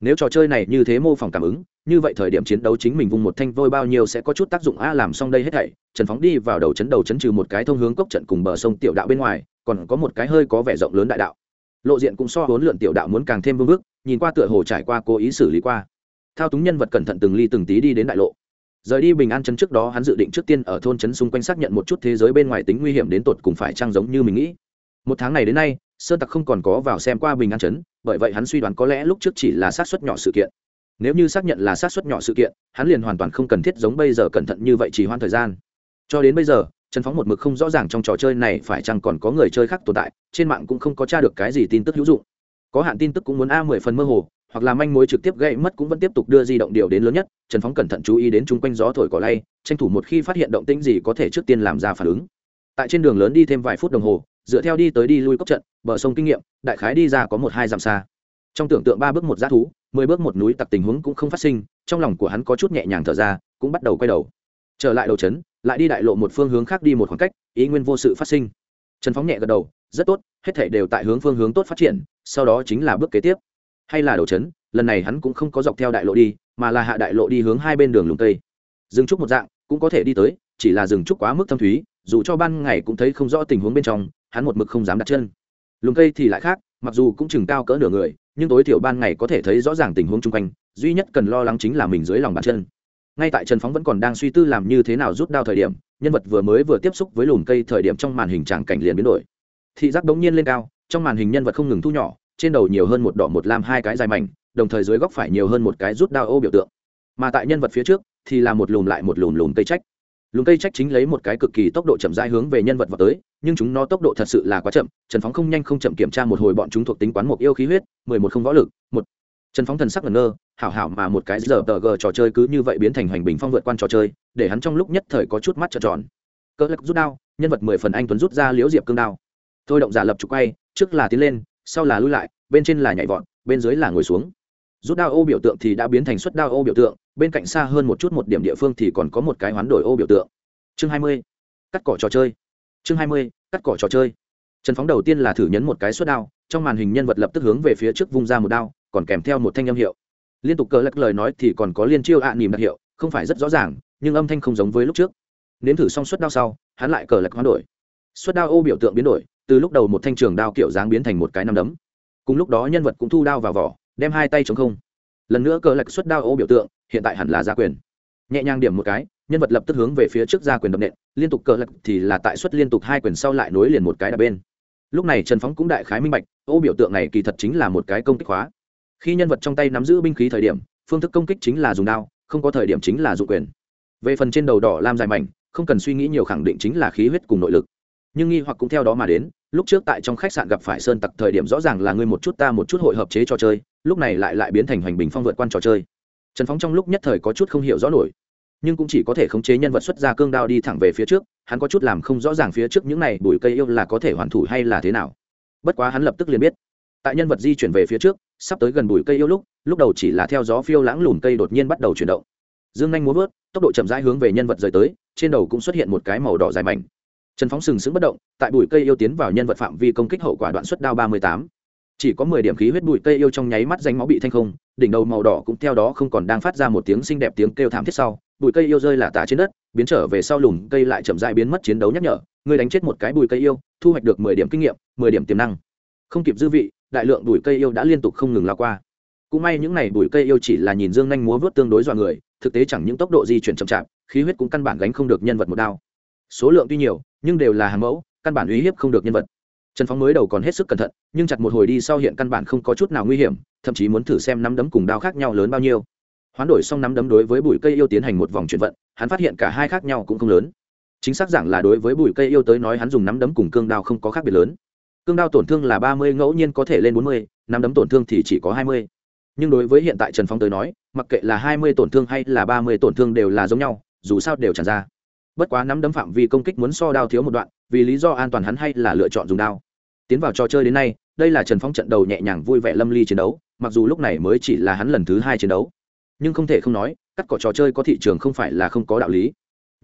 Nếu trò chơi này như thế mô phỏng cảm ứng, như vậy thời điểm chiến đấu chính mình vùng một thanh vôi bao nhiêu sẽ có chút tác dụng a làm xong đây hết thảy, trần phóng đi vào đầu chấn đầu chấn trừ một cái thông hướng cốc trận cùng bờ sông tiểu đạo bên ngoài, còn có một cái hơi có vẻ rộng lớn đại đạo lộ diện cũng so huấn lượn tiểu đạo muốn càng thêm vương bước nhìn qua tựa hồ trải qua cố ý xử lý qua. Thao túng nhân vật cẩn thận từng ly từng tí đi đến đại lộ. Rời đi bình an chấn trước đó, hắn dự định trước tiên ở thôn chấn xung quanh xác nhận một chút thế giới bên ngoài tính nguy hiểm đến tột cùng phải trang giống như mình nghĩ. Một tháng này đến nay, sơn tặc không còn có vào xem qua bình an chấn bởi vậy hắn suy đoán có lẽ lúc trước chỉ là sát xuất nhỏ sự kiện. Nếu như xác nhận là sát xuất nhỏ sự kiện, hắn liền hoàn toàn không cần thiết giống bây giờ cẩn thận như vậy chỉ hoãn thời gian. Cho đến bây giờ trần phóng một mực không rõ ràng trong trò chơi này phải chăng còn có người chơi khác tồn tại, trên mạng cũng không có tra được cái gì tin tức hữu dụng. Có hạn tin tức cũng muốn a mười phần mơ hồ, hoặc là manh mối trực tiếp gây mất cũng vẫn tiếp tục đưa di động điều đến lớn nhất. Trần phóng cẩn thận chú ý đến chung quanh gió thổi cỏ lay, tranh thủ một khi phát hiện động tĩnh gì có thể trước tiên làm ra phản ứng. Tại trên đường lớn đi thêm vài phút đồng hồ, dựa theo đi tới đi lui cốc trận, bờ sông kinh nghiệm, đại khái đi ra có một hai dặm xa. Trong tưởng tượng ba bước một g thú, mười bước một núi tặc tình huống cũng không phát sinh, trong lòng của hắn có chút nhẹ nhàng thở ra, cũng bắt đầu quay đầu. Trở lại đầu trấn lại đi đại lộ một phương hướng khác đi một khoảng cách, ý nguyên vô sự phát sinh. Trần phóng nhẹ gật đầu, rất tốt, hết thể đều tại hướng phương hướng tốt phát triển, sau đó chính là bước kế tiếp. Hay là đầu trấn lần này hắn cũng không có dọc theo đại lộ đi, mà là hạ đại lộ đi hướng hai bên đường lùng tây dừng trúc một dạng, cũng có thể đi tới, chỉ là dừng trúc quá mức thâm thúy, dù cho ban ngày cũng thấy không rõ tình huống bên trong, hắn một mực không dám đặt chân. Lùm cây thì lại khác, mặc dù cũng chừng cao cỡ nửa người, nhưng tối thiểu ban ngày có thể thấy rõ ràng tình huống chung quanh, duy nhất cần lo lắng chính là mình dưới lòng bàn chân ngay tại trần phóng vẫn còn đang suy tư làm như thế nào rút đao thời điểm, nhân vật vừa mới vừa tiếp xúc với lùm cây thời điểm trong màn hình tràng cảnh liền biến đổi. Thị giác đống nhiên lên cao, trong màn hình nhân vật không ngừng thu nhỏ, trên đầu nhiều hơn một đỏ một lam hai cái dài mảnh, đồng thời dưới góc phải nhiều hơn một cái rút đao ô biểu tượng. Mà tại nhân vật phía trước, thì là một lùm lại một lùm lùm cây trách. Lùm cây trách chính lấy một cái cực kỳ tốc độ chậm rãi hướng về nhân vật vào tới, nhưng chúng nó tốc độ thật sự là quá chậm, trần phóng không nhanh không chậm kiểm tra một hồi bọn chúng thuộc tính quán một yêu khí huyết, mười một không võ lực, một. Trần phóng thần sắc ngẩn ngơ hảo hảo mà một cái giờ tờ gờ trò chơi cứ như vậy biến thành hoành bình phong vượt quan trò chơi, để hắn trong lúc nhất thời có chút mắt trợn tròn. Cỡ lắc rút đao, nhân vật mười phần anh tuấn rút ra liễu diệp cương đao. Thôi động giả lập trục quay, trước là tiến lên, sau là lui lại, bên trên là nhảy vọt, bên dưới là ngồi xuống. Rút đao ô biểu tượng thì đã biến thành suất đao ô biểu tượng, bên cạnh xa hơn một chút một điểm địa phương thì còn có một cái hoán đổi ô biểu tượng. Chương hai mươi, cắt cỏ trò chơi. Chương hai mươi, cắt cỏ trò chơi. Trần phóng đầu tiên là thử nhấn một cái suất đao, trong màn hình nhân vật lập tức hướng về phía trước vung ra một đao, còn kèm theo một thanh âm hiệu liên tục cờ lắc lời nói thì còn có liên chiêu ạ à nỉm đặc hiệu, không phải rất rõ ràng, nhưng âm thanh không giống với lúc trước. Nếm thử xong suất đao sau, hắn lại cờ lắc hoán đổi. Suất đao ô biểu tượng biến đổi, từ lúc đầu một thanh trường đao kiểu dáng biến thành một cái nắm đấm. Cùng lúc đó nhân vật cũng thu đao vào vỏ, đem hai tay chống không. Lần nữa cờ lạch xuất đao ô biểu tượng, hiện tại hẳn là gia quyền. Nhẹ nhàng điểm một cái, nhân vật lập tức hướng về phía trước gia quyền đập nện, liên tục cờ lạch thì là tại xuất liên tục hai quyền sau lại nối liền một cái đập bên. Lúc này trần phóng cũng đại khái minh bạch, ô biểu tượng này kỳ thật chính là một cái công kích hóa khi nhân vật trong tay nắm giữ binh khí thời điểm, phương thức công kích chính là dùng đao, không có thời điểm chính là dụng quyền. Về phần trên đầu đỏ lam dài mảnh, không cần suy nghĩ nhiều khẳng định chính là khí huyết cùng nội lực. Nhưng nghi hoặc cũng theo đó mà đến, lúc trước tại trong khách sạn gặp phải sơn tặc thời điểm rõ ràng là ngươi một chút ta một chút hội hợp chế trò chơi, lúc này lại lại biến thành hoành bình phong vượt quan trò chơi. Trần phóng trong lúc nhất thời có chút không hiểu rõ nổi, nhưng cũng chỉ có thể khống chế nhân vật xuất ra cương đao đi thẳng về phía trước, hắn có chút làm không rõ ràng phía trước những này bụi cây yêu là có thể hoàn thủ hay là thế nào. Bất quá hắn lập tức liền biết tại nhân vật di chuyển về phía trước, sắp tới gần bụi cây yêu lúc lúc đầu chỉ là theo gió phiêu lãng lùn cây đột nhiên bắt đầu chuyển động. Dương nhanh muốn vớt, tốc độ chậm rãi hướng về nhân vật rời tới, trên đầu cũng xuất hiện một cái màu đỏ dài mảnh. Trần phóng sừng sững bất động, tại bụi cây yêu tiến vào nhân vật phạm vi công kích hậu quả đoạn suất đao ba mươi tám. Chỉ có mười điểm khí huyết bụi cây yêu trong nháy mắt danh máu bị thanh không, đỉnh đầu màu đỏ cũng theo đó không còn đang phát ra một tiếng xinh đẹp tiếng kêu thảm thiết sau, bụi cây yêu rơi là tả trên đất, biến trở về sau lùm cây lại chậm dại biến mất chiến đấu nhắc nhở, người đánh chết một cái bụi cây yêu, thu hoạch được mười điểm kinh nghiệm, mười điểm tiềm năng. Không kịp dư vị đại lượng bụi cây yêu đã liên tục không ngừng lao qua. Cũng may những n à y bụi cây yêu chỉ là nhìn dương nhanh múa vớt tương đối dọa người, thực tế chẳng những tốc độ di chuyển chậm chạp, khí huyết cũng căn bản gánh không được nhân vật một đao. Số lượng tuy nhiều, nhưng đều là hàng mẫu, căn bản uy hiếp không được nhân vật. Trần phóng mới đầu còn hết sức cẩn thận, nhưng chặt một hồi đi sau hiện căn bản không có chút nào nguy hiểm, thậm chí muốn thử xem nắm đấm cùng đao khác nhau lớn bao nhiêu. Hoán đổi xong nắm đấm đối với bụi cây yêu tiến hành một vòng chuyển vận, hắn phát hiện cả hai khác nhau cũng không lớn. Chính xác giảng là đối với bụi cây yêu tới nói hắn dùng nắm đấm cùng cương đao không có khác biệt lớn cương đao tổn thương là ba mươi, ngẫu nhiên có thể lên bốn mươi, nắm đấm tổn thương thì chỉ có hai mươi. Nhưng đối với hiện tại trần phong tới nói, mặc kệ là hai mươi tổn thương hay là ba mươi tổn thương đều là giống nhau, dù sao đều tràn ra. Bất quá nắm đấm phạm vi công kích muốn so đao thiếu một đoạn, vì lý do an toàn hắn hay là lựa chọn dùng đao. Tiến vào trò chơi đến nay, đây là trần phong trận đầu nhẹ nhàng vui vẻ lâm ly chiến đấu, mặc dù lúc này mới chỉ là hắn lần thứ hai chiến đấu. Nhưng không thể không nói, cắt cỏ trò chơi có thị trường không phải là không có đạo lý.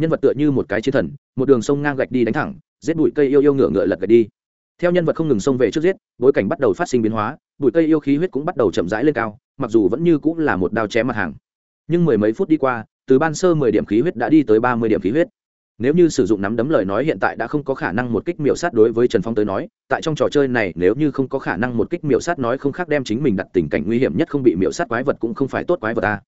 Nhân vật tựa như một cái chiến thần, một đường sông ngang gạch đi đánh thẳng, giết bụi cây yêu yêu ngựa ngựa lật gạch đi theo nhân vật không ngừng xông về trước giết, bối cảnh bắt đầu phát sinh biến hóa, bụi cây yêu khí huyết cũng bắt đầu chậm rãi lên cao, mặc dù vẫn như cũng là một đao chém mặt hàng. Nhưng mười mấy phút đi qua, từ ban sơ mười điểm khí huyết đã đi tới ba mươi điểm khí huyết. Nếu như sử dụng nắm đấm lời nói hiện tại đã không có khả năng một kích miểu sát đối với trần phong tới nói, tại trong trò chơi này nếu như không có khả năng một kích miểu sát nói không khác đem chính mình đặt tình cảnh nguy hiểm nhất không bị miểu sát quái vật cũng không phải tốt quái vật ta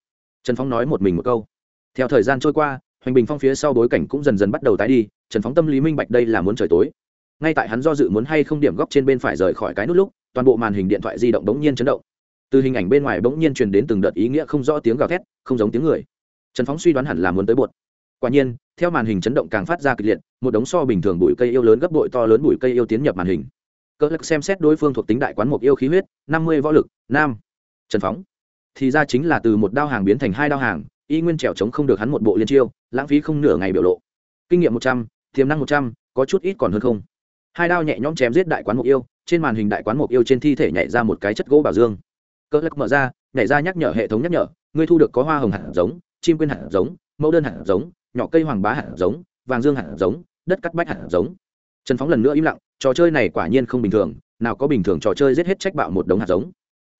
trần phong nói một mình một câu. Theo thời gian trôi qua, hoành bình phong phía sau bối cảnh cũng dần dần bắt đầu tái đi, trần phong tâm lý minh bạch đây là muốn trời tối ngay tại hắn do dự muốn hay không điểm góc trên bên phải rời khỏi cái nút lúc, toàn bộ màn hình điện thoại di động bỗng nhiên chấn động. Từ hình ảnh bên ngoài bỗng nhiên truyền đến từng đợt ý nghĩa không rõ tiếng gào thét, không giống tiếng người. Trần phóng suy đoán hẳn là muốn tới bột. Quả nhiên, theo màn hình chấn động càng phát ra kịch liệt, một đống so bình thường bụi cây yêu lớn gấp bội to lớn bụi cây yêu tiến nhập màn hình. Cỡ lắc xem xét đối phương thuộc tính đại quán mục yêu khí huyết, năm mươi võ lực, nam. Trần phóng. Thì ra chính là từ một đao hàng biến thành hai đao hàng, y nguyên trèo chống không được hắn một bộ liên chiêu, lãng phí không nửa ngày biểu lộ. Kinh nghiệm một trăm, tiềm năng một trăm, có chút ít còn hơn không hai đao nhẹ nhõm chém giết đại quán mục yêu, trên màn hình đại quán mục yêu trên thi thể nhảy ra một cái chất gỗ bảo dương. Cỡ lắc mở ra, nhảy ra nhắc nhở hệ thống nhắc nhở, ngươi thu được có hoa hồng hạt giống, chim quyên hạt giống, mẫu đơn hạt giống, nhỏ cây hoàng bá hạt giống, vàng dương hạt giống, đất cắt bách hạt giống. Trần phóng lần nữa im lặng, trò chơi này quả nhiên không bình thường, nào có bình thường trò chơi giết hết trách bạo một đống hạt giống.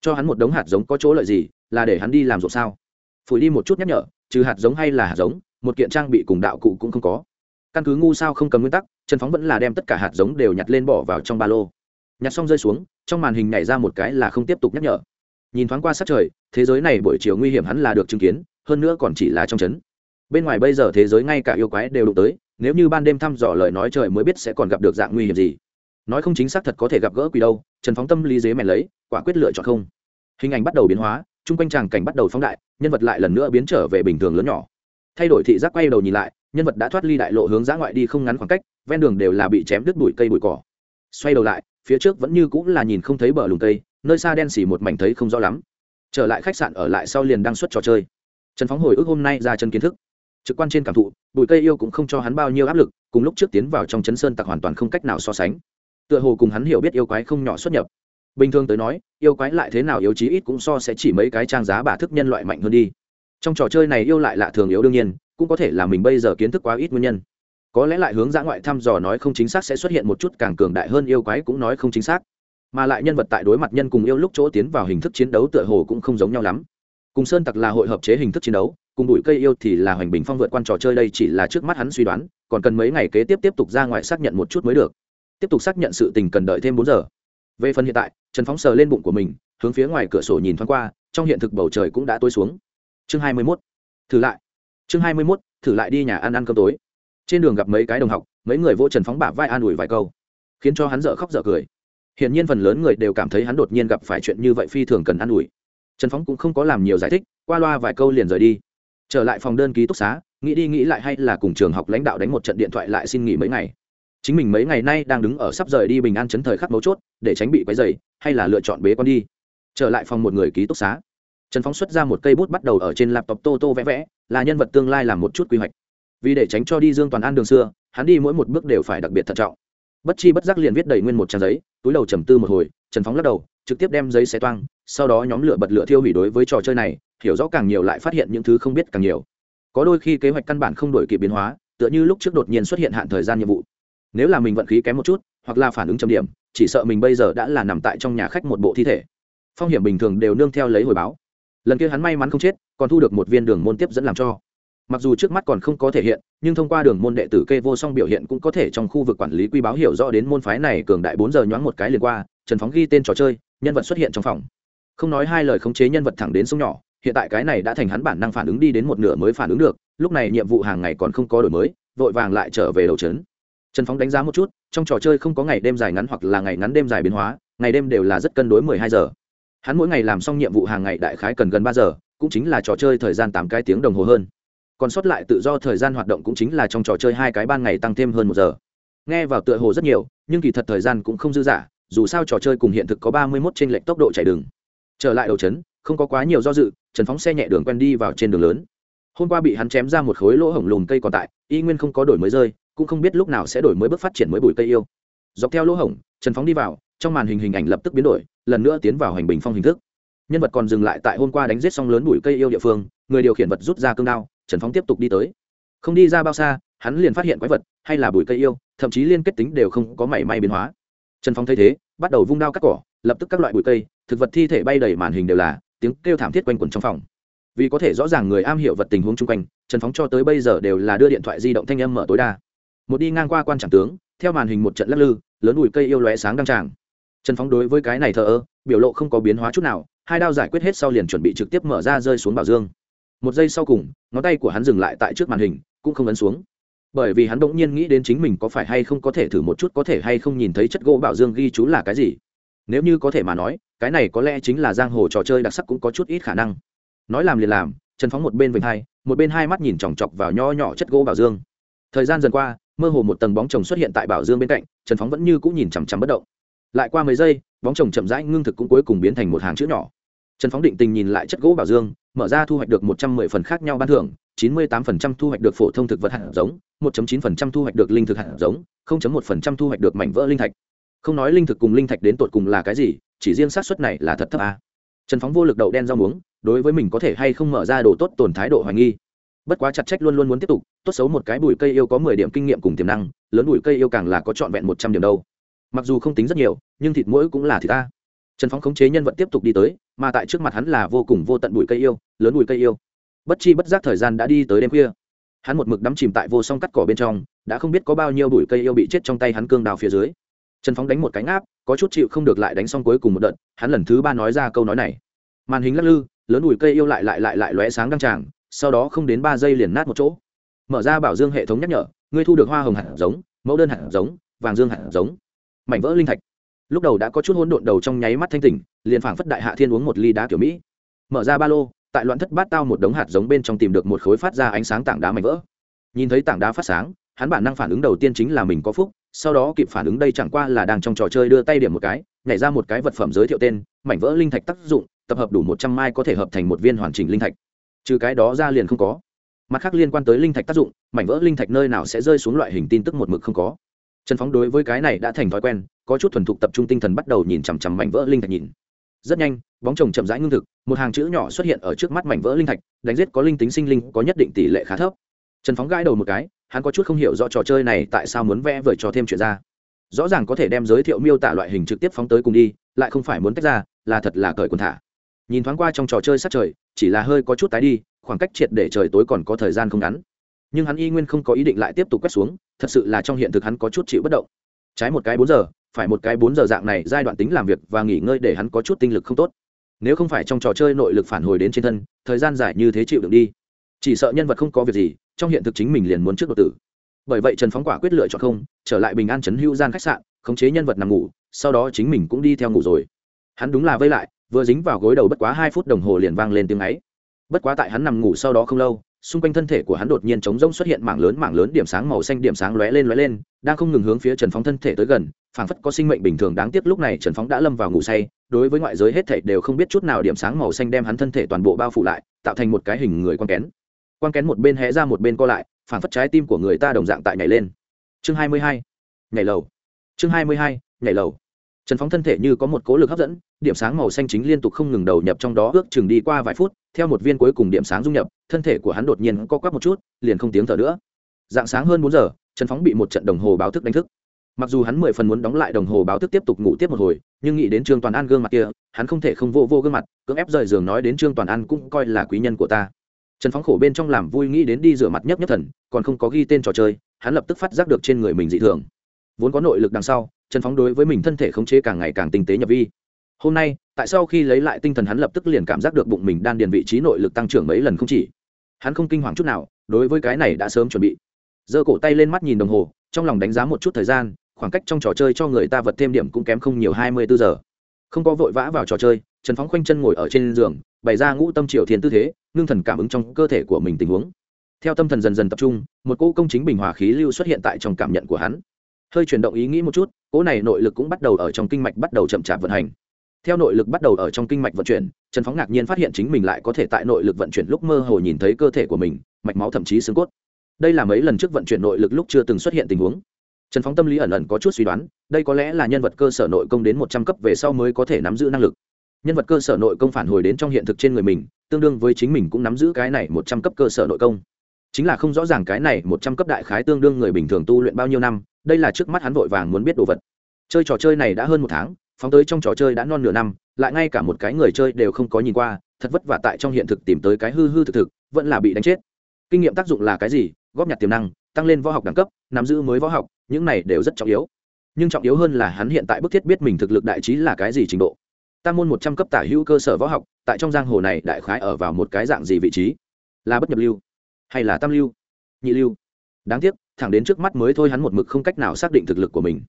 Cho hắn một đống hạt giống có chỗ lợi gì, là để hắn đi làm ruộng sao? Phủi đi một chút nhắc nhở, trừ hạt giống hay là hạt giống, một kiện trang bị cùng đạo cụ cũng không có căn cứ ngu sao không cầm nguyên tắc, trần phóng vẫn là đem tất cả hạt giống đều nhặt lên bỏ vào trong ba lô. Nhặt xong rơi xuống, trong màn hình nhảy ra một cái là không tiếp tục nhắc nhở. Nhìn thoáng qua sát trời, thế giới này buổi chiều nguy hiểm hắn là được chứng kiến, hơn nữa còn chỉ là trong chấn. bên ngoài bây giờ thế giới ngay cả yêu quái đều đụng tới, nếu như ban đêm thăm dò lời nói trời mới biết sẽ còn gặp được dạng nguy hiểm gì. Nói không chính xác thật có thể gặp gỡ quỷ đâu, trần phóng tâm lý dế mèn lấy, quả quyết lựa chọn không. Hình ảnh bắt đầu biến hóa, chung quanh tràng cảnh bắt đầu phóng đại, nhân vật lại lần nữa biến trở về bình thường lớn nhỏ. Thay đổi thị giác quay đầu nhìn lại nhân vật đã thoát ly đại lộ hướng ra ngoại đi không ngắn khoảng cách, ven đường đều là bị chém đứt bụi cây bụi cỏ. Xoay đầu lại, phía trước vẫn như cũng là nhìn không thấy bờ lùng cây, nơi xa đen xỉ một mảnh thấy không rõ lắm. Trở lại khách sạn ở lại sau liền đăng xuất trò chơi. Trần phóng hồi ức hôm nay ra chân kiến thức. Trực quan trên cảm thụ, bụi cây yêu cũng không cho hắn bao nhiêu áp lực, cùng lúc trước tiến vào trong chấn sơn tặc hoàn toàn không cách nào so sánh. Tựa hồ cùng hắn hiểu biết yêu quái không nhỏ xuất nhập. Bình thường tới nói, yêu quái lại thế nào yếu chí ít cũng so sẽ chỉ mấy cái trang giá bà thức nhân loại mạnh hơn đi. Trong trò chơi này yêu lại lạ thường yếu đương nhiên cũng có thể là mình bây giờ kiến thức quá ít nguyên nhân. Có lẽ lại hướng dã ngoại thăm dò nói không chính xác sẽ xuất hiện một chút càng cường đại hơn yêu quái cũng nói không chính xác. Mà lại nhân vật tại đối mặt nhân cùng yêu lúc chỗ tiến vào hình thức chiến đấu tựa hồ cũng không giống nhau lắm. Cùng sơn tặc là hội hợp chế hình thức chiến đấu, cùng bụi cây yêu thì là hoành bình phong vượt quan trò chơi đây chỉ là trước mắt hắn suy đoán, còn cần mấy ngày kế tiếp tiếp tục ra ngoài xác nhận một chút mới được. Tiếp tục xác nhận sự tình cần đợi thêm bốn giờ. Về phần hiện tại, trần phóng sờ lên bụng của mình, hướng phía ngoài cửa sổ nhìn thoáng qua, trong hiện thực bầu trời cũng đã tối xuống. Chương hai mươi mốt. Thử lại chương hai mươi mốt, thử lại đi nhà ăn ăn cơm tối. Trên đường gặp mấy cái đồng học, mấy người vô trần phóng bả vai an ủi vài câu, khiến cho hắn dở khóc dở cười. Hiển nhiên phần lớn người đều cảm thấy hắn đột nhiên gặp phải chuyện như vậy phi thường cần an ủi. Trần phóng cũng không có làm nhiều giải thích, qua loa vài câu liền rời đi. Trở lại phòng đơn ký túc xá, nghĩ đi nghĩ lại hay là cùng trường học lãnh đạo đánh một trận điện thoại lại xin nghỉ mấy ngày. Chính mình mấy ngày nay đang đứng ở sắp rời đi bình an chấn thời khắc mấu chốt, để tránh bị quấy dày hay là lựa chọn bế con đi. Trở lại phòng một người ký túc xá trần phóng xuất ra một cây bút bắt đầu ở trên laptop tô tô vẽ vẽ, là nhân vật tương lai làm một chút quy hoạch. Vì để tránh cho đi dương toàn an đường xưa, hắn đi mỗi một bước đều phải đặc biệt thận trọng. Bất chi bất giác liền viết đầy nguyên một trang giấy, túi đầu trầm tư một hồi, trần phóng lắc đầu, trực tiếp đem giấy xé toang, sau đó nhóm lửa bật lửa thiêu hủy đối với trò chơi này, hiểu rõ càng nhiều lại phát hiện những thứ không biết càng nhiều. Có đôi khi kế hoạch căn bản không đổi kịp biến hóa, tựa như lúc trước đột nhiên xuất hiện hạn thời gian nhiệm vụ. Nếu là mình vận khí kém một chút, hoặc là phản ứng chấm điểm, chỉ sợ mình bây giờ đã là nằm tại trong nhà khách một bộ thi thể. Phong hiểm bình thường đều nương theo lấy hồi báo lần kia hắn may mắn không chết, còn thu được một viên đường môn tiếp dẫn làm cho. Mặc dù trước mắt còn không có thể hiện, nhưng thông qua đường môn đệ tử kê vô song biểu hiện cũng có thể trong khu vực quản lý quy báo hiểu rõ đến môn phái này cường đại bốn giờ nhoáng một cái liền qua, trần phóng ghi tên trò chơi, nhân vật xuất hiện trong phòng. Không nói hai lời khống chế nhân vật thẳng đến sông nhỏ, hiện tại cái này đã thành hắn bản năng phản ứng đi đến một nửa mới phản ứng được, lúc này nhiệm vụ hàng ngày còn không có đổi mới, vội vàng lại trở về đầu trấn. Trần phóng đánh giá một chút, trong trò chơi không có ngày đêm dài ngắn hoặc là ngày ngắn đêm dài biến hóa, ngày đêm đều là rất cân đối mười hai giờ hắn mỗi ngày làm xong nhiệm vụ hàng ngày đại khái cần gần ba giờ, cũng chính là trò chơi thời gian tám cái tiếng đồng hồ hơn. Còn sót lại tự do thời gian hoạt động cũng chính là trong trò chơi hai cái ban ngày tăng thêm hơn một giờ. Nghe vào tựa hồ rất nhiều, nhưng kỳ thật thời gian cũng không dư dả, dù sao trò chơi cùng hiện thực có ba mươi mốt trên lệnh tốc độ chạy đường. Trở lại đầu trấn, không có quá nhiều do dự, trần phóng xe nhẹ đường quen đi vào trên đường lớn. Hôm qua bị hắn chém ra một khối lỗ hổng lùm cây còn tại, y nguyên không có đổi mới rơi, cũng không biết lúc nào sẽ đổi mới bước phát triển mới bụi cây yêu. Dọc theo lỗ hổng, trần phóng đi vào trong màn hình hình ảnh lập tức biến đổi, lần nữa tiến vào hành bình phong hình thức. Nhân vật còn dừng lại tại hôm qua đánh giết xong lớn bụi cây yêu địa phương, người điều khiển vật rút ra cương đao, trần phóng tiếp tục đi tới. Không đi ra bao xa, hắn liền phát hiện quái vật, hay là bụi cây yêu, thậm chí liên kết tính đều không có mảy may biến hóa. Trần phóng thấy thế, bắt đầu vung đao cắt cỏ, lập tức các loại bụi cây, thực vật thi thể bay đầy màn hình đều là, tiếng kêu thảm thiết quanh quẩn trong phòng. Vì có thể rõ ràng người am hiểu vật tình huống chung quanh, trần phóng cho tới bây giờ đều là đưa điện thoại di động thanh âm mở tối đa. Một đi ngang qua quan tràng tướng, theo màn hình một trận lắc lư, lớn bụi cây yêu lóe sáng đăng tràng trần phóng đối với cái này thờ ơ, biểu lộ không có biến hóa chút nào, hai đao giải quyết hết sau liền chuẩn bị trực tiếp mở ra rơi xuống bảo dương. Một giây sau cùng, ngón tay của hắn dừng lại tại trước màn hình, cũng không ấn xuống. Bởi vì hắn bỗng nhiên nghĩ đến chính mình có phải hay không có thể thử một chút, có thể hay không nhìn thấy chất gỗ bảo dương ghi chú là cái gì. Nếu như có thể mà nói, cái này có lẽ chính là giang hồ trò chơi đặc sắc cũng có chút ít khả năng. Nói làm liền làm, trần phóng một bên vành hai, một bên hai mắt nhìn chòng chọc vào nho nhỏ chất gỗ bảo dương. Thời gian dần qua, mơ hồ một tầng bóng chồng xuất hiện tại bảo dương bên cạnh, trần phóng vẫn như cũng nhìn chằm chằm bất động lại qua mấy giây, bóng chồng chậm rãi ngưng thực cũng cuối cùng biến thành một hàng chữ nhỏ. Trần phóng định tình nhìn lại chất gỗ bảo dương, mở ra thu hoạch được một trăm mười phần khác nhau ban thưởng, chín mươi tám phần trăm thu hoạch được phổ thông thực vật hạt giống, một chín phần trăm thu hoạch được linh thực hạt giống, không chấm một phần trăm thu hoạch được mảnh vỡ linh thạch. Không nói linh thực cùng linh thạch đến tột cùng là cái gì, chỉ riêng xác suất này là thật thấp à. trần phóng vô lực đậu đen rau muống, đối với mình có thể hay không mở ra đồ tốt tồn thái độ hoài nghi. Bất quá chặt trách luôn luôn muốn tiếp tục, tốt xấu một cái bụi cây yêu có mười điểm kinh nghiệm cùng tiềm năng, lớn bụi cây yêu càng là có trọn vẹn một trăm điểm đâu mặc dù không tính rất nhiều, nhưng thịt mỗi cũng là thịt ta. Trần phóng khống chế nhân vật tiếp tục đi tới, mà tại trước mặt hắn là vô cùng vô tận bụi cây yêu, lớn bụi cây yêu. Bất chi bất giác thời gian đã đi tới đêm khuya. Hắn một mực đắm chìm tại vô song cắt cỏ bên trong, đã không biết có bao nhiêu bụi cây yêu bị chết trong tay hắn cương đào phía dưới. Trần phóng đánh một cánh áp có chút chịu không được lại đánh xong cuối cùng một đợt, hắn lần thứ ba nói ra câu nói này. Màn hình lắc lư, lớn bụi cây yêu lại lại lại lại lóe sáng đăng tràng, sau đó không đến ba giây liền nát một chỗ. Mở ra bảo dương hệ thống nhắc nhở, ngươi thu được hoa hồng hạt giống, mẫu đơn hạt giống, vàng dương hạt giống mảnh vỡ linh thạch. Lúc đầu đã có chút hỗn độn đầu trong nháy mắt thanh tỉnh, liền phảng phất đại hạ thiên uống một ly đá kiểu mỹ. Mở ra ba lô, tại loạn thất bát tao một đống hạt giống bên trong tìm được một khối phát ra ánh sáng tảng đá mảnh vỡ. Nhìn thấy tảng đá phát sáng, hắn bản năng phản ứng đầu tiên chính là mình có phúc, sau đó kịp phản ứng đây chẳng qua là đang trong trò chơi đưa tay điểm một cái, nhảy ra một cái vật phẩm giới thiệu tên, mảnh vỡ linh thạch tác dụng, tập hợp đủ một trăm mai có thể hợp thành một viên hoàn chỉnh linh thạch. Trừ cái đó ra liền không có. Mặt khác liên quan tới linh thạch tác dụng, mảnh vỡ linh thạch nơi nào sẽ rơi xuống loại hình tin tức một mực không có trần phóng đối với cái này đã thành thói quen, có chút thuần thục tập trung tinh thần bắt đầu nhìn chằm chằm mảnh vỡ linh thạch nhìn. Rất nhanh, bóng chồng chậm rãi ngưng thực, một hàng chữ nhỏ xuất hiện ở trước mắt mảnh vỡ linh thạch, đánh giết có linh tính sinh linh có nhất định tỷ lệ khá thấp. Trần phóng gãi đầu một cái, hắn có chút không hiểu rõ trò chơi này tại sao muốn vẽ vời cho thêm chuyện ra. Rõ ràng có thể đem giới thiệu miêu tả loại hình trực tiếp phóng tới cùng đi, lại không phải muốn tách ra, là thật là cởi quần thả. Nhìn thoáng qua trong trò chơi sát trời, chỉ là hơi có chút tái đi, khoảng cách triệt để trời tối còn có thời gian không ngắn. Nhưng hắn y nguyên không có ý định lại tiếp tục quét xuống thật sự là trong hiện thực hắn có chút chịu bất động. Trái một cái bốn giờ, phải một cái bốn giờ dạng này, giai đoạn tính làm việc và nghỉ ngơi để hắn có chút tinh lực không tốt. Nếu không phải trong trò chơi nội lực phản hồi đến trên thân, thời gian dài như thế chịu đựng đi. Chỉ sợ nhân vật không có việc gì, trong hiện thực chính mình liền muốn trước đột tử. Bởi vậy trần phóng quả quyết lựa chọn không, trở lại bình an chấn hữu gian khách sạn, khống chế nhân vật nằm ngủ, sau đó chính mình cũng đi theo ngủ rồi. Hắn đúng là vây lại, vừa dính vào gối đầu bất quá hai phút đồng hồ liền vang lên tiếng ấy. Bất quá tại hắn nằm ngủ sau đó không lâu xung quanh thân thể của hắn đột nhiên trống rỗng xuất hiện mảng lớn mảng lớn điểm sáng màu xanh điểm sáng lóe lên lóe lên, đang không ngừng hướng phía trần phóng thân thể tới gần, phảng phất có sinh mệnh bình thường đáng tiếc lúc này trần phóng đã lâm vào ngủ say, đối với ngoại giới hết thảy đều không biết chút nào điểm sáng màu xanh đem hắn thân thể toàn bộ bao phủ lại, tạo thành một cái hình người quan kén. Quan kén một bên hé ra một bên co lại, phảng phất trái tim của người ta đồng dạng tại nhảy lên. Chương hai mươi hai, nhảy lầu. Chương hai mươi hai, nhảy lầu. Trần phóng thân thể như có một cố lực hấp dẫn điểm sáng màu xanh chính liên tục không ngừng đầu nhập trong đó, ước chừng đi qua vài phút, theo một viên cuối cùng điểm sáng dung nhập, thân thể của hắn đột nhiên co quắp một chút, liền không tiếng thở nữa. Dạng sáng hơn bốn giờ, trần phóng bị một trận đồng hồ báo thức đánh thức. Mặc dù hắn mười phần muốn đóng lại đồng hồ báo thức tiếp tục ngủ tiếp một hồi, nhưng nghĩ đến trương toàn an gương mặt kia, hắn không thể không vô vô gương mặt, cưỡng ép rời giường nói đến trương toàn an cũng coi là quý nhân của ta. Trần phóng khổ bên trong làm vui nghĩ đến đi rửa mặt nhấp nhất thần, còn không có ghi tên trò chơi, hắn lập tức phát giác được trên người mình dị thường. Vốn có nội lực đằng sau, trần phóng đối với mình thân thể khống chế càng ngày càng tinh tế nhập vi hôm nay, tại sau khi lấy lại tinh thần hắn lập tức liền cảm giác được bụng mình đan điền vị trí nội lực tăng trưởng mấy lần không chỉ. Hắn không kinh hoàng chút nào, đối với cái này đã sớm chuẩn bị. Giơ cổ tay lên mắt nhìn đồng hồ, trong lòng đánh giá một chút thời gian, khoảng cách trong trò chơi cho người ta vật thêm điểm cũng kém không nhiều hai mươi bốn giờ. Không có vội vã vào trò chơi, trần phóng khoanh chân ngồi ở trên giường, bày ra ngũ tâm triều thiên tư thế, ngưng thần cảm ứng trong cơ thể của mình tình huống. Theo tâm thần dần dần tập trung, một cỗ công chính bình hòa khí lưu xuất hiện tại trong cảm nhận của hắn. Hơi chuyển động ý nghĩ một chút, cỗ này nội lực cũng bắt đầu ở trong kinh mạch bắt đầu chậm chạp vận hành theo nội lực bắt đầu ở trong kinh mạch vận chuyển, trần phóng ngạc nhiên phát hiện chính mình lại có thể tại nội lực vận chuyển lúc mơ hồ nhìn thấy cơ thể của mình, mạch máu thậm chí xương cốt. Đây là mấy lần trước vận chuyển nội lực lúc chưa từng xuất hiện tình huống. Trần phóng tâm lý ẩn ẩn có chút suy đoán, đây có lẽ là nhân vật cơ sở nội công đến một trăm cấp về sau mới có thể nắm giữ năng lực. Nhân vật cơ sở nội công phản hồi đến trong hiện thực trên người mình, tương đương với chính mình cũng nắm giữ cái này một trăm cấp cơ sở nội công. Chính là không rõ ràng cái này một trăm cấp đại khái tương đương người bình thường tu luyện bao nhiêu năm, đây là trước mắt hắn vội vàng muốn biết đồ vật. Chơi trò chơi này đã hơn một tháng phóng tới trong trò chơi đã non nửa năm, lại ngay cả một cái người chơi đều không có nhìn qua, thật vất vả tại trong hiện thực tìm tới cái hư hư thực thực, vẫn là bị đánh chết. Kinh nghiệm tác dụng là cái gì? Góp nhặt tiềm năng, tăng lên võ học đẳng cấp, nắm giữ mới võ học, những này đều rất trọng yếu. Nhưng trọng yếu hơn là hắn hiện tại bức thiết biết mình thực lực đại trí là cái gì trình độ. Tam môn một trăm cấp tả hữu cơ sở võ học, tại trong giang hồ này đại khái ở vào một cái dạng gì vị trí? Là bất nhập lưu hay là tam lưu? Nhị lưu. Đáng tiếc, thẳng đến trước mắt mới thôi hắn một mực không cách nào xác định thực lực của mình.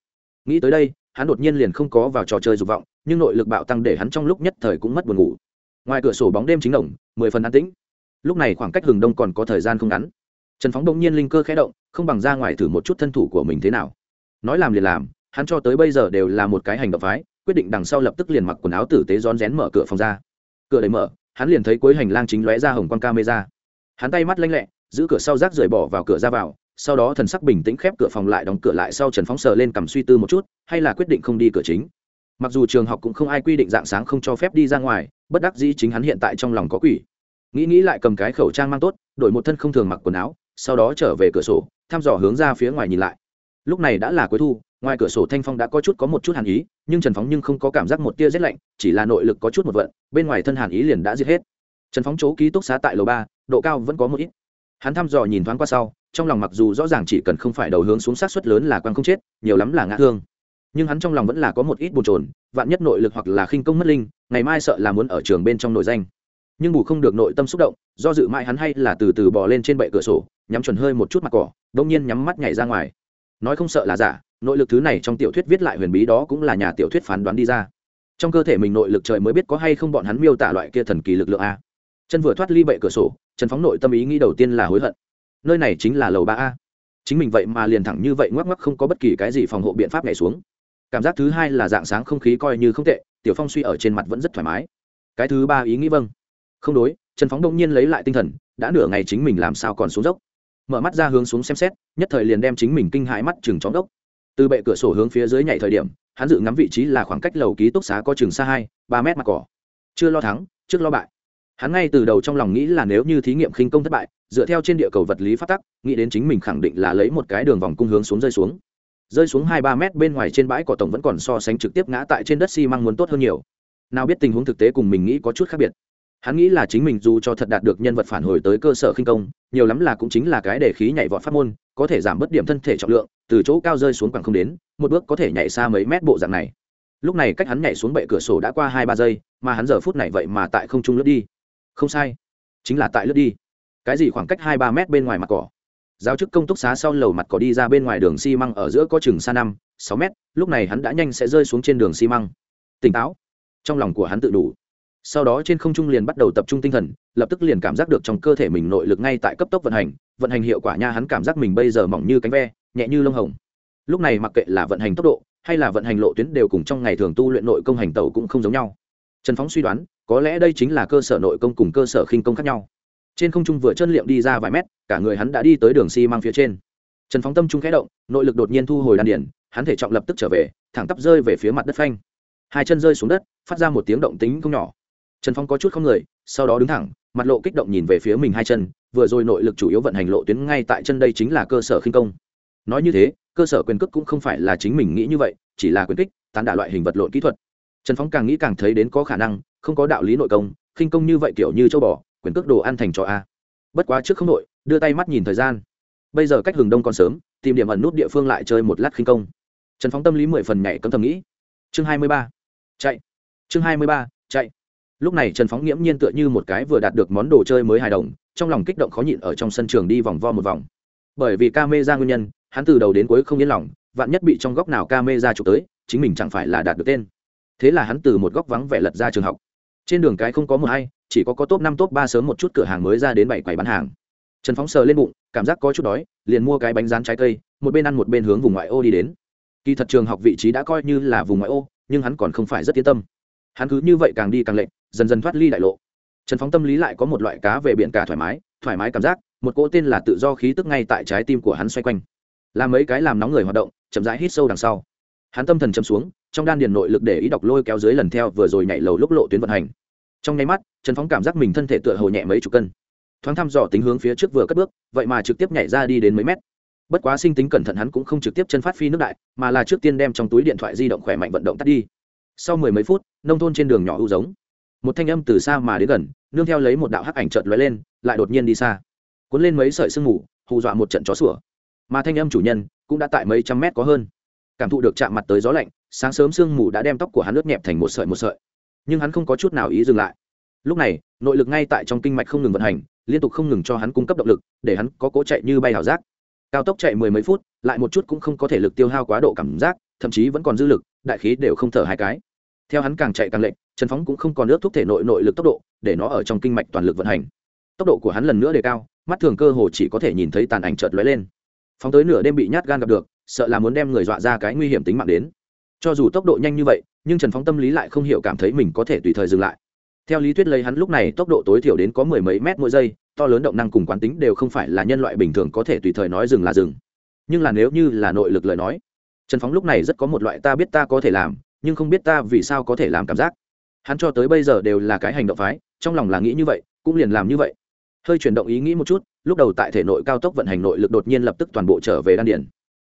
Nghĩ tới đây hắn đột nhiên liền không có vào trò chơi dục vọng, nhưng nội lực bạo tăng để hắn trong lúc nhất thời cũng mất buồn ngủ. Ngoài cửa sổ bóng đêm chính đồng mười phần an tĩnh. Lúc này khoảng cách hừng đông còn có thời gian không ngắn. Trần phóng đông nhiên linh cơ khẽ động, không bằng ra ngoài thử một chút thân thủ của mình thế nào. Nói làm liền làm, hắn cho tới bây giờ đều là một cái hành động phái, quyết định đằng sau lập tức liền mặc quần áo tử tế rón rén mở cửa phòng ra. Cửa đầy mở, hắn liền thấy cuối hành lang chính lóe ra hồng quang camera. Hắn tay mắt lanh lẹ, giữ cửa sau rác rời bỏ vào cửa ra vào sau đó thần sắc bình tĩnh khép cửa phòng lại đóng cửa lại sau trần phóng sờ lên cầm suy tư một chút, hay là quyết định không đi cửa chính. Mặc dù trường học cũng không ai quy định dạng sáng không cho phép đi ra ngoài, bất đắc dĩ chính hắn hiện tại trong lòng có quỷ. Nghĩ nghĩ lại cầm cái khẩu trang mang tốt, đổi một thân không thường mặc quần áo, sau đó trở về cửa sổ, thăm dò hướng ra phía ngoài nhìn lại. Lúc này đã là cuối thu, ngoài cửa sổ thanh phong đã có chút có một chút hàn ý, nhưng trần phóng nhưng không có cảm giác một tia rét lạnh, chỉ là nội lực có chút một vận, bên ngoài thân hàn ý liền đã giết hết. Trần phóng chỗ ký túc xá tại lầu ba, độ cao vẫn có một ít hắn thăm dò nhìn thoáng qua sau, trong lòng mặc dù rõ ràng chỉ cần không phải đầu hướng xuống sát suất lớn là quan không chết, nhiều lắm là ngã thương. Nhưng hắn trong lòng vẫn là có một ít bồn trồn vạn nhất nội lực hoặc là khinh công mất linh, ngày mai sợ là muốn ở trường bên trong nội danh. Nhưng bù không được nội tâm xúc động, do dự mãi hắn hay là từ từ bò lên trên bệ cửa sổ, nhắm chuẩn hơi một chút mặt cỏ đông nhiên nhắm mắt nhảy ra ngoài. Nói không sợ là giả, nội lực thứ này trong tiểu thuyết viết lại huyền bí đó cũng là nhà tiểu thuyết phán đoán đi ra. Trong cơ thể mình nội lực trời mới biết có hay không bọn hắn miêu tả loại kia thần kỳ lực lượng a. Chân vừa thoát ly bệ cửa sổ trần phóng nội tâm ý nghĩ đầu tiên là hối hận. Nơi này chính là lầu ba a. Chính mình vậy mà liền thẳng như vậy ngoắc ngoắc không có bất kỳ cái gì phòng hộ biện pháp nhảy xuống. Cảm giác thứ hai là dạng sáng không khí coi như không tệ, tiểu phong suy ở trên mặt vẫn rất thoải mái. Cái thứ ba ý nghĩ vâng. Không đối, trần phóng đông nhiên lấy lại tinh thần, đã nửa ngày chính mình làm sao còn xuống dốc. Mở mắt ra hướng xuống xem xét, nhất thời liền đem chính mình kinh hãi mắt chừng chóng đốc. Từ bệ cửa sổ hướng phía dưới nhảy thời điểm, hắn dự ngắm vị trí là khoảng cách lầu ký túc xá có chừng xa hai, ba mét mặt cỏ. Chưa lo thắng, trước lo bại hắn ngay từ đầu trong lòng nghĩ là nếu như thí nghiệm khinh công thất bại, dựa theo trên địa cầu vật lý phát tắc, nghĩ đến chính mình khẳng định là lấy một cái đường vòng cung hướng xuống rơi xuống. Rơi xuống hai ba mét bên ngoài trên bãi cỏ tổng vẫn còn so sánh trực tiếp ngã tại trên đất xi măng muốn tốt hơn nhiều. Nào biết tình huống thực tế cùng mình nghĩ có chút khác biệt. Hắn nghĩ là chính mình dù cho thật đạt được nhân vật phản hồi tới cơ sở khinh công, nhiều lắm là cũng chính là cái để khí nhảy vọt phát môn, có thể giảm bớt điểm thân thể trọng lượng, từ chỗ cao rơi xuống khoảng không đến, một bước có thể nhảy xa mấy mét bộ dạng này. Lúc này cách hắn nhảy xuống bệ cửa sổ đã qua hai ba giây, mà hắn giờ phút này vậy mà tại không trung lướt đi không sai, chính là tại lướt đi. Cái gì khoảng cách hai ba mét bên ngoài mặt cỏ? Giáo chức công túc xá sau lầu mặt cỏ đi ra bên ngoài đường xi măng ở giữa có chừng xa năm, sáu mét, lúc này hắn đã nhanh sẽ rơi xuống trên đường xi măng. Tỉnh táo. Trong lòng của hắn tự đủ. Sau đó trên không trung liền bắt đầu tập trung tinh thần, lập tức liền cảm giác được trong cơ thể mình nội lực ngay tại cấp tốc vận hành vận hành hiệu quả nha hắn cảm giác mình bây giờ mỏng như cánh ve, nhẹ như lông hồng. Lúc này mặc kệ là vận hành tốc độ hay là vận hành lộ tuyến đều cùng trong ngày thường tu luyện nội công hành tàu cũng không giống nhau trần phóng suy đoán, có lẽ đây chính là cơ sở nội công cùng cơ sở khinh công khác nhau. Trên không trung vừa chân liệm đi ra vài mét, cả người hắn đã đi tới đường xi、si、mang phía trên. Trần phóng tâm trung khẽ động, nội lực đột nhiên thu hồi đan điển hắn thể trọng lập tức trở về, thẳng tắp rơi về phía mặt đất phanh. Hai chân rơi xuống đất, phát ra một tiếng động tính không nhỏ. Trần phong có chút không người, sau đó đứng thẳng, mặt lộ kích động nhìn về phía mình hai chân, vừa rồi nội lực chủ yếu vận hành lộ tuyến ngay tại chân đây chính là cơ sở khinh công. Nói như thế, cơ sở quyền cước cũng không phải là chính mình nghĩ như vậy, chỉ là quyền kích, tán đả loại hình vật lộn kỹ thuật trần phong càng nghĩ càng thấy đến có khả năng, không có đạo lý nội công, khinh công như vậy kiểu như châu bò, quyền cước đồ ăn thành cho a. Bất quá trước không nội đưa tay mắt nhìn thời gian. Bây giờ cách hừng đông còn sớm, tìm điểm ẩn nút địa phương lại chơi một lát khinh công. Trần phóng tâm lý mười phần nhảy cấm thầm nghĩ. Chương hai mươi ba. Chạy. Chương hai mươi ba, chạy. Lúc này trần phóng nghiễm nhiên tựa như một cái vừa đạt được món đồ chơi mới hài đồng, trong lòng kích động khó nhịn ở trong sân trường đi vòng vo một vòng. Bởi vì ca mê ra nguyên nhân, hắn từ đầu đến cuối không yên lòng, vạn nhất bị trong góc nào ca mê ra chụp tới, chính mình chẳng phải là đạt được tên thế là hắn từ một góc vắng vẻ lật ra trường học. Trên đường cái không có một hay chỉ có có top năm, top ba sớm một chút cửa hàng mới ra đến bảy quầy bán hàng. Trần phóng sờ lên bụng, cảm giác có chút đói, liền mua cái bánh rán trái cây, một bên ăn một bên hướng vùng ngoại ô đi đến. Kỳ thật trường học vị trí đã coi như là vùng ngoại ô, nhưng hắn còn không phải rất yên tâm. Hắn cứ như vậy càng đi càng lệnh dần dần thoát ly đại lộ. Trần phóng tâm lý lại có một loại cá về biển cả thoải mái thoải mái cảm giác, một cỗ tên là tự do khí tức ngay tại trái tim của hắn xoay quanh. Làm mấy cái làm nóng người hoạt động, chậm rãi hít sâu đằng sau. Hắn tâm thần chấm xuống trong đan điền nội lực để ý đọc lôi kéo dưới lần theo vừa rồi nhảy lầu lúc lộ tuyến vận hành. Trong nháy mắt, trần phóng cảm giác mình thân thể tựa hồ nhẹ mấy chục cân. Thoáng thăm dò tính hướng phía trước vừa cất bước, vậy mà trực tiếp nhảy ra đi đến mấy mét. Bất quá sinh tính cẩn thận hắn cũng không trực tiếp chân phát phi nước đại, mà là trước tiên đem trong túi điện thoại di động khỏe mạnh vận động tắt đi. Sau mười mấy phút, nông thôn trên đường nhỏ hữu giống. Một thanh âm từ xa mà đến gần, nương theo lấy một đạo hắc ảnh chợt lóe lên, lại đột nhiên đi xa. Cuốn lên mấy sợi sương mù, hù dọa một trận chó sủa. Mà thanh âm chủ nhân cũng đã tại mấy trăm mét có hơn cảm thụ được chạm mặt tới gió lạnh, sáng sớm sương mù đã đem tóc của hắn ướt nhẹp thành một sợi một sợi. Nhưng hắn không có chút nào ý dừng lại. Lúc này, nội lực ngay tại trong kinh mạch không ngừng vận hành, liên tục không ngừng cho hắn cung cấp động lực, để hắn có cố chạy như bay hảo giác. Cao tốc chạy mười mấy phút, lại một chút cũng không có thể lực tiêu hao quá độ cảm giác, thậm chí vẫn còn dư lực, đại khí đều không thở hai cái. Theo hắn càng chạy càng lệnh trần phóng cũng không còn ước thúc thể nội nội lực tốc độ, để nó ở trong kinh mạch toàn lực vận hành. Tốc độ của hắn lần nữa đề cao, mắt thường cơ hồ chỉ có thể nhìn thấy tàn ảnh chợt lóe lên. Phóng tới nửa đêm bị nhát gan gặp được sợ là muốn đem người dọa ra cái nguy hiểm tính mạng đến. Cho dù tốc độ nhanh như vậy, nhưng trần phóng tâm lý lại không hiểu cảm thấy mình có thể tùy thời dừng lại. Theo lý thuyết lấy hắn lúc này tốc độ tối thiểu đến có mười mấy mét mỗi giây, to lớn động năng cùng quán tính đều không phải là nhân loại bình thường có thể tùy thời nói dừng là dừng. Nhưng là nếu như là nội lực lời nói, trần phóng lúc này rất có một loại ta biết ta có thể làm, nhưng không biết ta vì sao có thể làm cảm giác. Hắn cho tới bây giờ đều là cái hành động phái, trong lòng là nghĩ như vậy, cũng liền làm như vậy. Hơi chuyển động ý nghĩ một chút, lúc đầu tại thể nội cao tốc vận hành nội lực đột nhiên lập tức toàn bộ trở về đan điển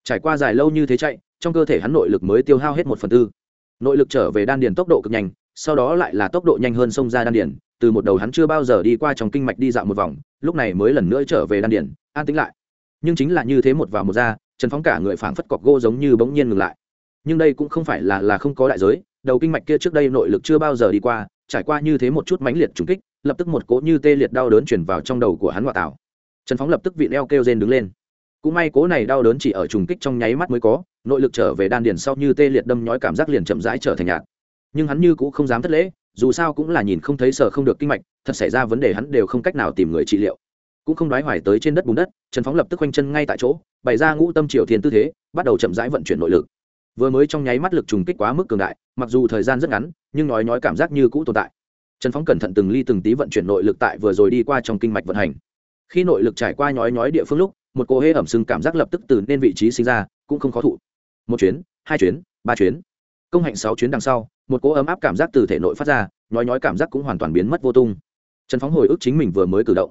trải qua dài lâu như thế chạy, trong cơ thể hắn nội lực mới tiêu hao hết một phần tư. Nội lực trở về đan điền tốc độ cực nhanh, sau đó lại là tốc độ nhanh hơn xông ra đan điển từ một đầu hắn chưa bao giờ đi qua trong kinh mạch đi dạo một vòng, lúc này mới lần nữa trở về đan điển an tĩnh lại. Nhưng chính là như thế một vào một ra, trần phóng cả người phảng phất cọc gỗ giống như bỗng nhiên ngừng lại. Nhưng đây cũng không phải là là không có đại giới, đầu kinh mạch kia trước đây nội lực chưa bao giờ đi qua, trải qua như thế một chút mãnh liệt trùng kích, lập tức một cỗ như tê liệt đau đớn chuyển vào trong đầu của hắn ngoại tảo. Trần phóng lập tức vị leo kêu rên đứng lên cũng may cố này đau đớn chỉ ở trùng kích trong nháy mắt mới có, nội lực trở về đan điền sau như tê liệt đâm nhói cảm giác liền chậm rãi trở thành nhạt. Nhưng hắn như cũng không dám thất lễ, dù sao cũng là nhìn không thấy sợ không được kinh mạch, thật xảy ra vấn đề hắn đều không cách nào tìm người trị liệu. Cũng không đoái hoài tới trên đất bùn đất, trần phóng lập tức quanh chân ngay tại chỗ, bày ra ngũ tâm triều thiên tư thế, bắt đầu chậm rãi vận chuyển nội lực. Vừa mới trong nháy mắt lực trùng kích quá mức cường đại, mặc dù thời gian rất ngắn, nhưng nói nói cảm giác như cũ tồn tại. Trần phóng cẩn thận từng ly từng tí vận chuyển nội lực tại vừa rồi đi qua trong kinh mạch vận hành. Khi nội lực trải qua nhói nhói địa phương lúc một cô hê ẩm sưng cảm giác lập tức từ nên vị trí sinh ra, cũng không khó thụ. Một chuyến, hai chuyến, ba chuyến. Công hạnh sáu chuyến đằng sau, một cỗ ấm áp cảm giác từ thể nội phát ra, nhói nhói cảm giác cũng hoàn toàn biến mất vô tung. Trần phóng hồi ức chính mình vừa mới cử động.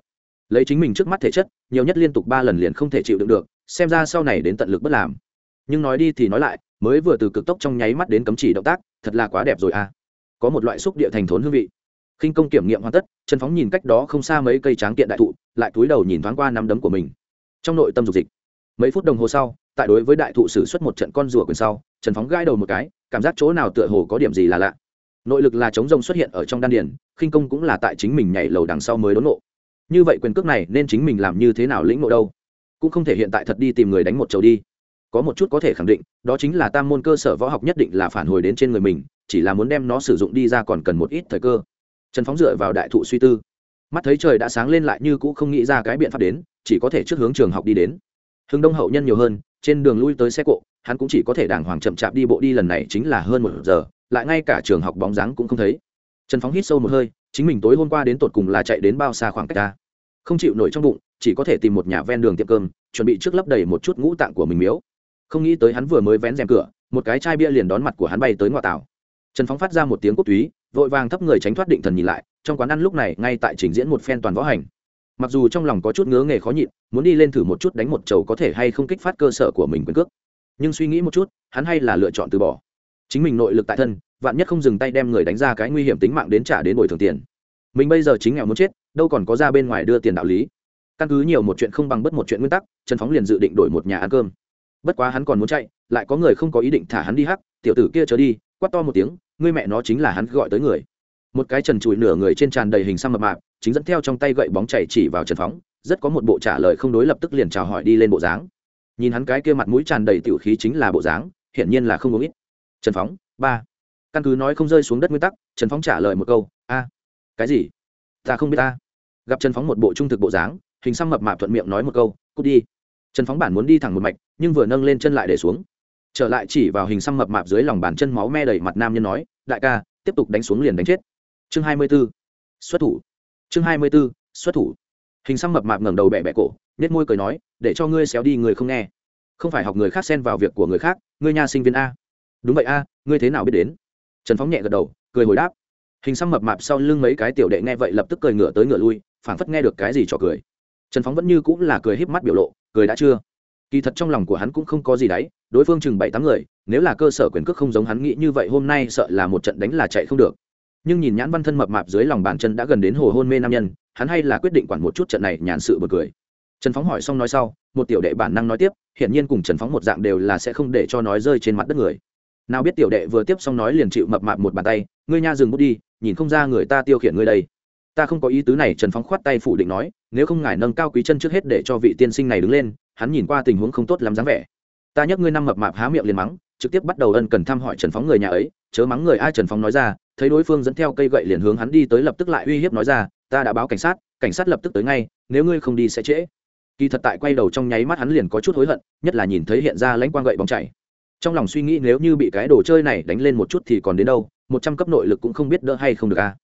Lấy chính mình trước mắt thể chất, nhiều nhất liên tục ba lần liền không thể chịu đựng được, xem ra sau này đến tận lực bất làm. Nhưng nói đi thì nói lại, mới vừa từ cực tốc trong nháy mắt đến cấm chỉ động tác, thật là quá đẹp rồi à. Có một loại xúc địa thành thốn hương vị. Khinh công kiểm nghiệm hoàn tất, trần phóng nhìn cách đó không xa mấy cây tráng kiện đại thụ, lại túi đầu nhìn thoáng qua nắm đấm của mình trong nội tâm dục dịch, mấy phút đồng hồ sau, tại đối với đại thụ sử xuất một trận con rùa quyền sau, trần phóng gãi đầu một cái, cảm giác chỗ nào tựa hồ có điểm gì là lạ. Nội lực là chống rông xuất hiện ở trong đan điền, khinh công cũng là tại chính mình nhảy lầu đằng sau mới đốn nộ như vậy quyền cước này nên chính mình làm như thế nào lĩnh ngộ đâu? Cũng không thể hiện tại thật đi tìm người đánh một chầu đi. Có một chút có thể khẳng định, đó chính là tam môn cơ sở võ học nhất định là phản hồi đến trên người mình, chỉ là muốn đem nó sử dụng đi ra còn cần một ít thời cơ. Trần phóng dựa vào đại thụ suy tư. Mắt thấy trời đã sáng lên lại như cũ không nghĩ ra cái biện pháp đến chỉ có thể trước hướng trường học đi đến. Hưng đông hậu nhân nhiều hơn, trên đường lui tới xe cộ, hắn cũng chỉ có thể đàng hoàng chậm chạp đi bộ đi, lần này chính là hơn một giờ, lại ngay cả trường học bóng dáng cũng không thấy. Trần phóng hít sâu một hơi, chính mình tối hôm qua đến tột cùng là chạy đến bao xa khoảng cách ta? Không chịu nổi trong bụng, chỉ có thể tìm một nhà ven đường tiệm cơm, chuẩn bị trước lấp đầy một chút ngũ tạng của mình miếu. Không nghĩ tới hắn vừa mới vén rèm cửa, một cái chai bia liền đón mặt của hắn bay tới ngoại tảo trần phóng phát ra một tiếng cốt túy, vội vàng thấp người tránh thoát định thần nhìn lại, trong quán ăn lúc này ngay tại trình diễn một phen toàn võ hành mặc dù trong lòng có chút ngứa nghề khó nhịn, muốn đi lên thử một chút đánh một chầu có thể hay không kích phát cơ sở của mình quyền cước. Nhưng suy nghĩ một chút, hắn hay là lựa chọn từ bỏ. Chính mình nội lực tại thân, vạn nhất không dừng tay đem người đánh ra cái nguy hiểm tính mạng đến trả đến bồi thường tiền. Mình bây giờ chính nghèo muốn chết, đâu còn có ra bên ngoài đưa tiền đạo lý. Căn cứ nhiều một chuyện không bằng bất một chuyện nguyên tắc, trần phóng liền dự định đổi một nhà ăn cơm. Bất quá hắn còn muốn chạy, lại có người không có ý định thả hắn đi hắc, tiểu tử kia trở đi, quát to một tiếng, ngươi mẹ nó chính là hắn gọi tới người. Một cái trần trụi nửa người trên tràn đầy hình xăm mập mạp chính dẫn theo trong tay gậy bóng chảy chỉ vào trần phóng, rất có một bộ trả lời không đối lập tức liền chào hỏi đi lên bộ dáng. Nhìn hắn cái kia mặt mũi tràn đầy tiểu khí chính là bộ dáng, hiển nhiên là không uống ít. Trần phóng, ba. Căn cứ nói không rơi xuống đất nguyên tắc, trần phóng trả lời một câu, a. Cái gì? Ta không biết ta. Gặp trần phóng một bộ trung thực bộ dáng, hình xăm mập mạp thuận miệng nói một câu, cút đi. Trần phóng bản muốn đi thẳng một mạch, nhưng vừa nâng lên chân lại để xuống. Trở lại chỉ vào hình xăm mập mạp dưới lòng bàn chân máu me đầy mặt nam nhân nói, đại ca, tiếp tục đánh xuống liền đánh chết. Chương hai mươi b ố xuất thủ chương hai mươi b ố xuất thủ. Hình xăm mập mạp ngẩng đầu bẹ bẹ cổ nết môi cười nói, để cho ngươi xéo đi, người không nghe. Không phải học người khác xen vào việc của người khác, ngươi nhà sinh viên a. Đúng vậy a, ngươi thế nào biết đến? Trần phóng nhẹ gật đầu, cười hồi đáp. Hình xăm mập mạp sau lưng mấy cái tiểu đệ nghe vậy lập tức cười ngửa tới ngửa lui, phảng phất nghe được cái gì trò cười. Trần phóng vẫn như cũng là cười híp mắt biểu lộ, cười đã chưa? Kỳ thật trong lòng của hắn cũng không có gì đấy, đối phương chừng bảy tám người, nếu là cơ sở quyền cước không giống hắn nghĩ như vậy hôm nay sợ là một trận đánh là chạy không được nhưng nhìn nhãn văn thân mập mạp dưới lòng bàn chân đã gần đến hồ hôn mê nam nhân, hắn hay là quyết định quản một chút trận này nhàn sự bật cười. Trần phóng hỏi xong nói sau, một tiểu đệ bản năng nói tiếp, hiển nhiên cùng trần phóng một dạng đều là sẽ không để cho nói rơi trên mặt đất người. Nào biết tiểu đệ vừa tiếp xong nói liền chịu mập mạp một bàn tay, ngươi nha dừng bút đi, nhìn không ra người ta tiêu khiển ngươi đây. Ta không có ý tứ này, trần phóng khoát tay phủ định nói, nếu không ngài nâng cao quý chân trước hết để cho vị tiên sinh này đứng lên, hắn nhìn qua tình huống không tốt lắm dáng vẻ. Ta nhắc ngươi năm mập mạp há miệng liền mắng, trực tiếp bắt đầu ân cần thăm hỏi trần phóng người nhà ấy, chớ mắng người ai trần phóng nói ra thấy đối phương dẫn theo cây gậy liền hướng hắn đi tới lập tức lại uy hiếp nói ra, ta đã báo cảnh sát cảnh sát lập tức tới ngay, nếu ngươi không đi sẽ trễ. Kỳ thật tại quay đầu trong nháy mắt hắn liền có chút hối hận, nhất là nhìn thấy hiện ra lãnh quang gậy bóng chảy. Trong lòng suy nghĩ nếu như bị cái đồ chơi này đánh lên một chút thì còn đến đâu, một trăm cấp nội lực cũng không biết đỡ hay không được a à.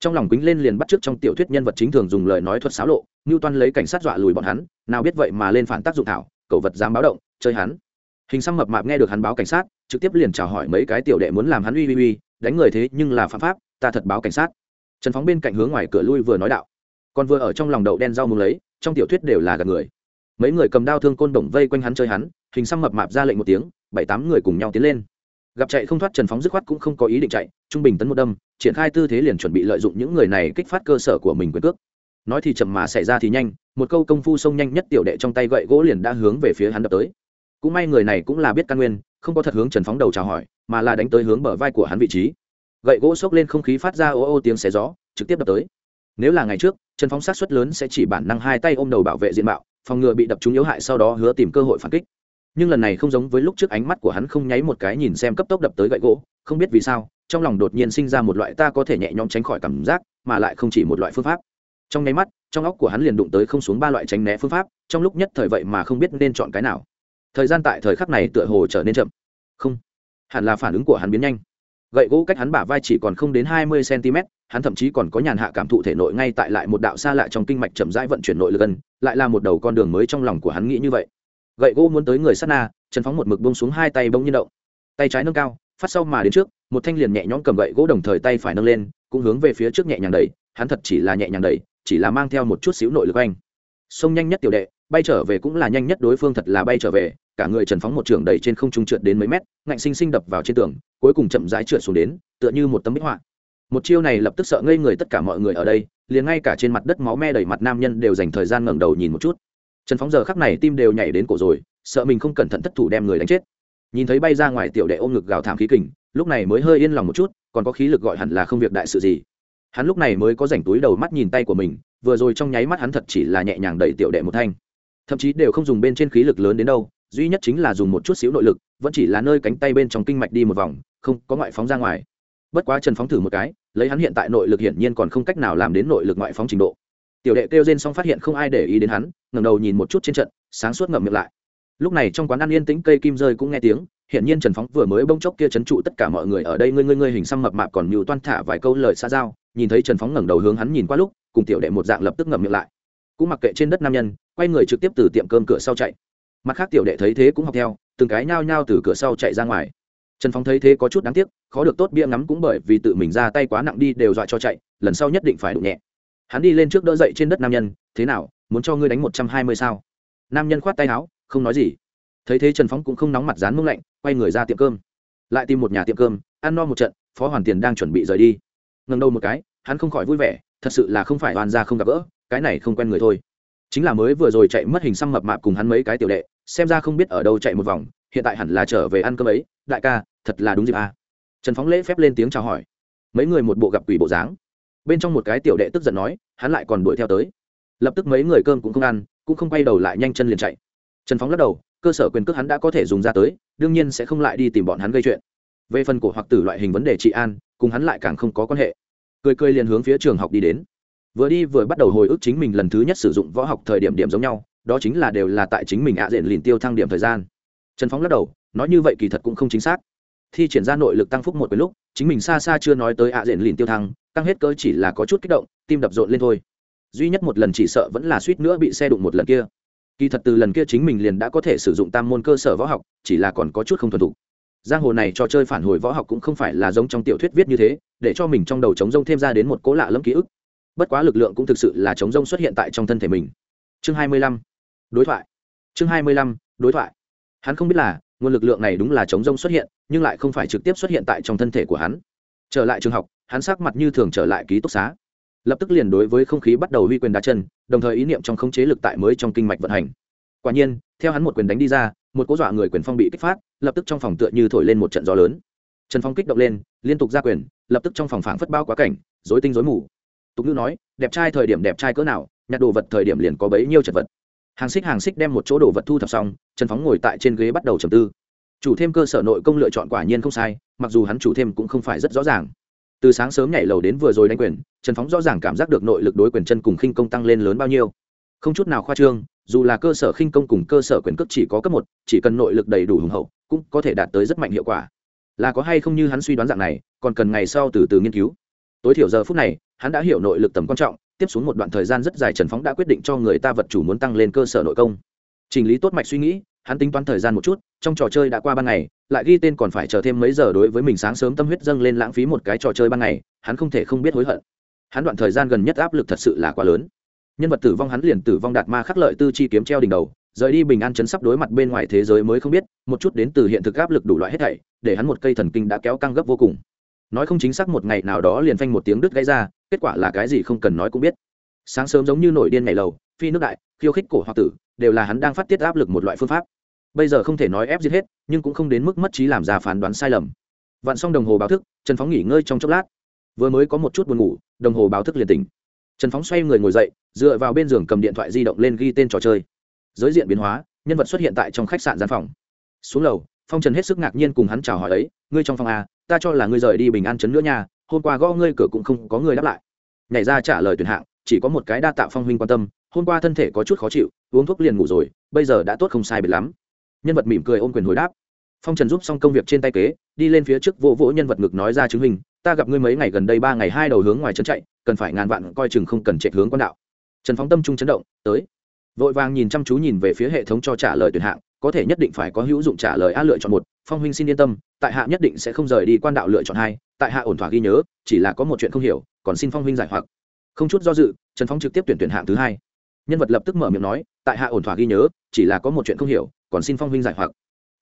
trong lòng quýnh lên liền bắt trước trong tiểu thuyết nhân vật chính thường dùng lời nói thuật xáo lộ ngưu toan lấy cảnh sát dọa lùi bọn hắn, nào biết vậy mà lên phản tác dụng thảo cậu vật dám báo động, chơi hắn. Hình xăm mập mạp nghe được hắn báo cảnh sát, trực tiếp liền chào hỏi mấy cái tiểu đệ muốn làm hắn uy uy uy đánh người thế nhưng là phạm pháp, ta thật báo cảnh sát. Trần phóng bên cạnh hướng ngoài cửa lui vừa nói đạo. Còn vừa ở trong lòng đậu đen rau mừng lấy, trong tiểu thuyết đều là gạt người. Mấy người cầm đao thương côn đồng vây quanh hắn chơi hắn, hình xăm mập mạp ra lệnh một tiếng, bảy tám người cùng nhau tiến lên. Gặp chạy không thoát, trần phóng dứt khoát cũng không có ý định chạy, trung bình tấn một đâm, triển khai tư thế liền chuẩn bị lợi dụng những người này kích phát cơ sở của mình quyền cước. Nói thì chậm mà xảy ra thì nhanh, một câu công phu sông nhanh nhất tiểu đệ trong tay gậy gỗ liền đã hướng về phía hắn đập tới. Cũng may người này cũng là biết căn nguyên không có thật hướng trần phóng đầu chào hỏi, mà là đánh tới hướng bờ vai của hắn vị trí. Gậy gỗ xốc lên không khí phát ra ô ô tiếng xé gió, trực tiếp đập tới. Nếu là ngày trước, trần phóng sát xuất lớn sẽ chỉ bản năng hai tay ôm đầu bảo vệ diện mạo, phòng ngừa bị đập trúng yếu hại sau đó hứa tìm cơ hội phản kích. Nhưng lần này không giống với lúc trước ánh mắt của hắn không nháy một cái nhìn xem cấp tốc đập tới gậy gỗ, không biết vì sao, trong lòng đột nhiên sinh ra một loại ta có thể nhẹ nhõm tránh khỏi cảm giác, mà lại không chỉ một loại phương pháp. Trong nháy mắt, trong óc của hắn liền đụng tới không xuống ba loại tránh né phương pháp, trong lúc nhất thời vậy mà không biết nên chọn cái nào thời gian tại thời khắc này tựa hồ trở nên chậm. Không, hẳn là phản ứng của hắn biến nhanh. Gậy gỗ cách hắn bả vai chỉ còn không đến hai mươi cm hắn thậm chí còn có nhàn hạ cảm thụ thể nội ngay tại lại một đạo xa lại trong kinh mạch chậm rãi vận chuyển nội lực gần, lại là một đầu con đường mới trong lòng của hắn nghĩ như vậy. Gậy gỗ muốn tới người sát na, trần phóng một mực bông xuống hai tay bông nhiên động. Tay trái nâng cao, phát sau mà đến trước, một thanh liền nhẹ nhõm cầm gậy gỗ đồng thời tay phải nâng lên, cũng hướng về phía trước nhẹ nhàng đẩy, hắn thật chỉ là nhẹ nhàng đẩy, chỉ là mang theo một chút xíu nội lực anh sông nhanh nhất tiểu đệ, bay trở về cũng là nhanh nhất đối phương thật là bay trở về cả người trần phóng một trường đầy trên không trung trượt đến mấy mét, ngạnh sinh sinh đập vào trên tường, cuối cùng chậm rãi trượt xuống đến, tựa như một tấm bích họa. Một chiêu này lập tức sợ ngây người tất cả mọi người ở đây, liền ngay cả trên mặt đất máu me đầy mặt nam nhân đều dành thời gian ngẩng đầu nhìn một chút. Trần phóng giờ khắc này tim đều nhảy đến cổ rồi, sợ mình không cẩn thận thất thủ đem người đánh chết. Nhìn thấy bay ra ngoài tiểu đệ ôm ngực gào thảm khí kình, lúc này mới hơi yên lòng một chút, còn có khí lực gọi hẳn là không việc đại sự gì. Hắn lúc này mới có rảnh túi đầu mắt nhìn tay của mình, vừa rồi trong nháy mắt hắn thật chỉ là nhẹ nhàng đẩy tiểu đệ một thanh. Thậm chí đều không dùng bên trên khí lực lớn đến đâu duy nhất chính là dùng một chút xíu nội lực, vẫn chỉ là nơi cánh tay bên trong kinh mạch đi một vòng, không có ngoại phóng ra ngoài. Bất quá trần phóng thử một cái, lấy hắn hiện tại nội lực hiển nhiên còn không cách nào làm đến nội lực ngoại phóng trình độ. Tiểu đệ kêu rên xong phát hiện không ai để ý đến hắn, ngẩng đầu nhìn một chút trên trận, sáng suốt ngậm miệng lại. Lúc này trong quán ăn yên tĩnh cây kim rơi cũng nghe tiếng, hiển nhiên trần phóng vừa mới bông chốc kia trấn trụ tất cả mọi người ở đây, ngươi ngươi ngươi hình xăm mập mạp còn nhiều toan thả vài câu lời xa giao, nhìn thấy trần phóng ngẩng đầu hướng hắn nhìn qua lúc, cùng tiểu đệ một dạng lập tức ngậm miệng lại. Cũng mặc kệ trên đất nam nhân, quay người trực tiếp từ tiệm cơm cửa sau chạy mặt khác tiểu đệ thấy thế cũng học theo, từng cái nhao nhao từ cửa sau chạy ra ngoài. Trần Phong thấy thế có chút đáng tiếc, khó được tốt bia ngắm cũng bởi vì tự mình ra tay quá nặng đi đều dọa cho chạy, lần sau nhất định phải đụng nhẹ. Hắn đi lên trước đỡ dậy trên đất nam nhân, thế nào, muốn cho ngươi đánh một trăm hai mươi sao? Nam nhân khoát tay áo, không nói gì. Thấy thế trần phóng cũng không nóng mặt dán mông lạnh, quay người ra tiệm cơm. Lại tìm một nhà tiệm cơm, ăn no một trận, phó hoàn tiền đang chuẩn bị rời đi. Ngần đầu một cái, hắn không khỏi vui vẻ, thật sự là không phải oan ra không gặp gỡ, cái này không quen người thôi chính là mới vừa rồi chạy mất hình xăm mập mạp cùng hắn mấy cái tiểu đệ, xem ra không biết ở đâu chạy một vòng, hiện tại hẳn là trở về ăn cơm ấy. Đại ca, thật là đúng dịp à. trần phóng lễ phép lên tiếng chào hỏi. Mấy người một bộ gặp quỷ bộ dáng. Bên trong một cái tiểu đệ tức giận nói, hắn lại còn đuổi theo tới. Lập tức mấy người cơm cũng không ăn, cũng không quay đầu lại nhanh chân liền chạy. Trần phóng lắc đầu, cơ sở quyền cước hắn đã có thể dùng ra tới, đương nhiên sẽ không lại đi tìm bọn hắn gây chuyện. Về phần cổ hoặc tử loại hình vấn đề trị an, cùng hắn lại càng không có quan hệ. Cười cười liền hướng phía trường học đi đến vừa đi vừa bắt đầu hồi ức chính mình lần thứ nhất sử dụng võ học thời điểm điểm giống nhau, đó chính là đều là tại chính mình ạ à diện liền tiêu thăng điểm thời gian. Trần phóng lắc đầu, nói như vậy kỳ thật cũng không chính xác. Thi triển ra nội lực tăng phúc một cái lúc, chính mình xa xa chưa nói tới ạ à diện liền tiêu thăng tăng hết cỡ chỉ là có chút kích động, tim đập rộn lên thôi. Duy nhất một lần chỉ sợ vẫn là suýt nữa bị xe đụng một lần kia. Kỳ thật từ lần kia chính mình liền đã có thể sử dụng tam môn cơ sở võ học, chỉ là còn có chút không thuần thục. Giang hồ này trò chơi phản hồi võ học cũng không phải là giống trong tiểu thuyết viết như thế, để cho mình trong đầu chống rông thêm ra đến một cố lạ lẫm ký ức bất quá lực lượng cũng thực sự là chống rông xuất hiện tại trong thân thể mình. Chương hai mươi lăm. Đối thoại. Chương hai mươi lăm, đối thoại. Hắn không biết là, nguồn lực lượng này đúng là chống rông xuất hiện, nhưng lại không phải trực tiếp xuất hiện tại trong thân thể của hắn. Trở lại trường học, hắn sắc mặt như thường trở lại ký túc xá. Lập tức liền đối với không khí bắt đầu huy quyền đá chân, đồng thời ý niệm trong khống chế lực tại mới trong kinh mạch vận hành. Quả nhiên, theo hắn một quyền đánh đi ra, một cố dọa người quyền phong bị kích phát, lập tức trong phòng tựa như thổi lên một trận gió lớn. Trần phong kích động lên, liên tục ra quyền, lập tức trong phòng phảng phất bao quá cảnh dối tinh dối mù tục ngữ nói, đẹp trai thời điểm đẹp trai cỡ nào, nhặt đồ vật thời điểm liền có bấy nhiêu chật vật. Hàng xích hàng xích đem một chỗ đồ vật thu thập xong, trần phóng ngồi tại trên ghế bắt đầu trầm tư. Chủ thêm cơ sở nội công lựa chọn quả nhiên không sai, mặc dù hắn chủ thêm cũng không phải rất rõ ràng. Từ sáng sớm nhảy lầu đến vừa rồi đánh quyền, trần phóng rõ ràng cảm giác được nội lực đối quyền chân cùng khinh công tăng lên lớn bao nhiêu. Không chút nào khoa trương, dù là cơ sở khinh công cùng cơ sở quyền cước chỉ có cấp một, chỉ cần nội lực đầy đủ hùng hậu, cũng có thể đạt tới rất mạnh hiệu quả. Là có hay không như hắn suy đoán dạng này, còn cần ngày sau từ từ nghiên cứu. Tối thiểu giờ phút này hắn đã hiểu nội lực tầm quan trọng, tiếp xuống một đoạn thời gian rất dài trần phóng đã quyết định cho người ta vật chủ muốn tăng lên cơ sở nội công. Trình lý tốt mạch suy nghĩ, hắn tính toán thời gian một chút, trong trò chơi đã qua ban ngày, lại ghi tên còn phải chờ thêm mấy giờ đối với mình sáng sớm tâm huyết dâng lên lãng phí một cái trò chơi ban ngày, hắn không thể không biết hối hận. Hắn đoạn thời gian gần nhất áp lực thật sự là quá lớn. Nhân vật tử vong hắn liền tử vong đạt ma khắc lợi tư chi kiếm treo đỉnh đầu, rời đi bình an chấn sắp đối mặt bên ngoài thế giới mới không biết, một chút đến từ hiện thực áp lực đủ loại hết thảy, để hắn một cây thần kinh đã kéo căng gấp vô cùng. Nói không chính xác một ngày nào đó liền phanh một tiếng đứt gãy ra kết quả là cái gì không cần nói cũng biết. Sáng sớm giống như nổi điên ngày lầu, phi nước đại, khiêu khích cổ hoặc tử, đều là hắn đang phát tiết áp lực một loại phương pháp. Bây giờ không thể nói ép giết hết, nhưng cũng không đến mức mất trí làm ra phán đoán sai lầm. Vặn xong đồng hồ báo thức, trần phóng nghỉ ngơi trong chốc lát. Vừa mới có một chút buồn ngủ, đồng hồ báo thức liền tỉnh. Trần phóng xoay người ngồi dậy, dựa vào bên giường cầm điện thoại di động lên ghi tên trò chơi. Giới diện biến hóa, nhân vật xuất hiện tại trong khách sạn gian phòng. Xuống lầu, phong trần hết sức ngạc nhiên cùng hắn chào hỏi ấy, ngươi trong phòng à ta cho là ngươi rời đi bình an chấn nữa nha hôm qua gõ ngươi cửa cũng không có người đáp lại. Nhảy ra trả lời tuyển hạng, chỉ có một cái đa tạ phong huynh quan tâm, hôm qua thân thể có chút khó chịu, uống thuốc liền ngủ rồi, bây giờ đã tốt không sai biệt lắm. Nhân vật mỉm cười ôm quyền hồi đáp. Phong trần giúp xong công việc trên tay kế, đi lên phía trước vỗ vỗ nhân vật ngực nói ra chứng minh, ta gặp ngươi mấy ngày gần đây ba ngày hai đầu hướng ngoài trấn chạy, cần phải ngàn vạn coi chừng không cần chạy hướng quan đạo. Trần phóng tâm trung chấn động, tới. Vội vàng nhìn chăm chú nhìn về phía hệ thống cho trả lời tuyển hạng, có thể nhất định phải có hữu dụng trả lời a lựa chọn một. Phong huynh xin yên tâm, tại hạ nhất định sẽ không rời đi quan đạo lựa chọn hai tại hạ ổn thỏa ghi nhớ, chỉ là có một chuyện không hiểu, còn xin phong huynh giải hoặc. Không chút do dự, trần Phong trực tiếp tuyển tuyển hạng thứ hai. Nhân vật lập tức mở miệng nói, tại hạ ổn thỏa ghi nhớ, chỉ là có một chuyện không hiểu, còn xin phong huynh giải hoặc.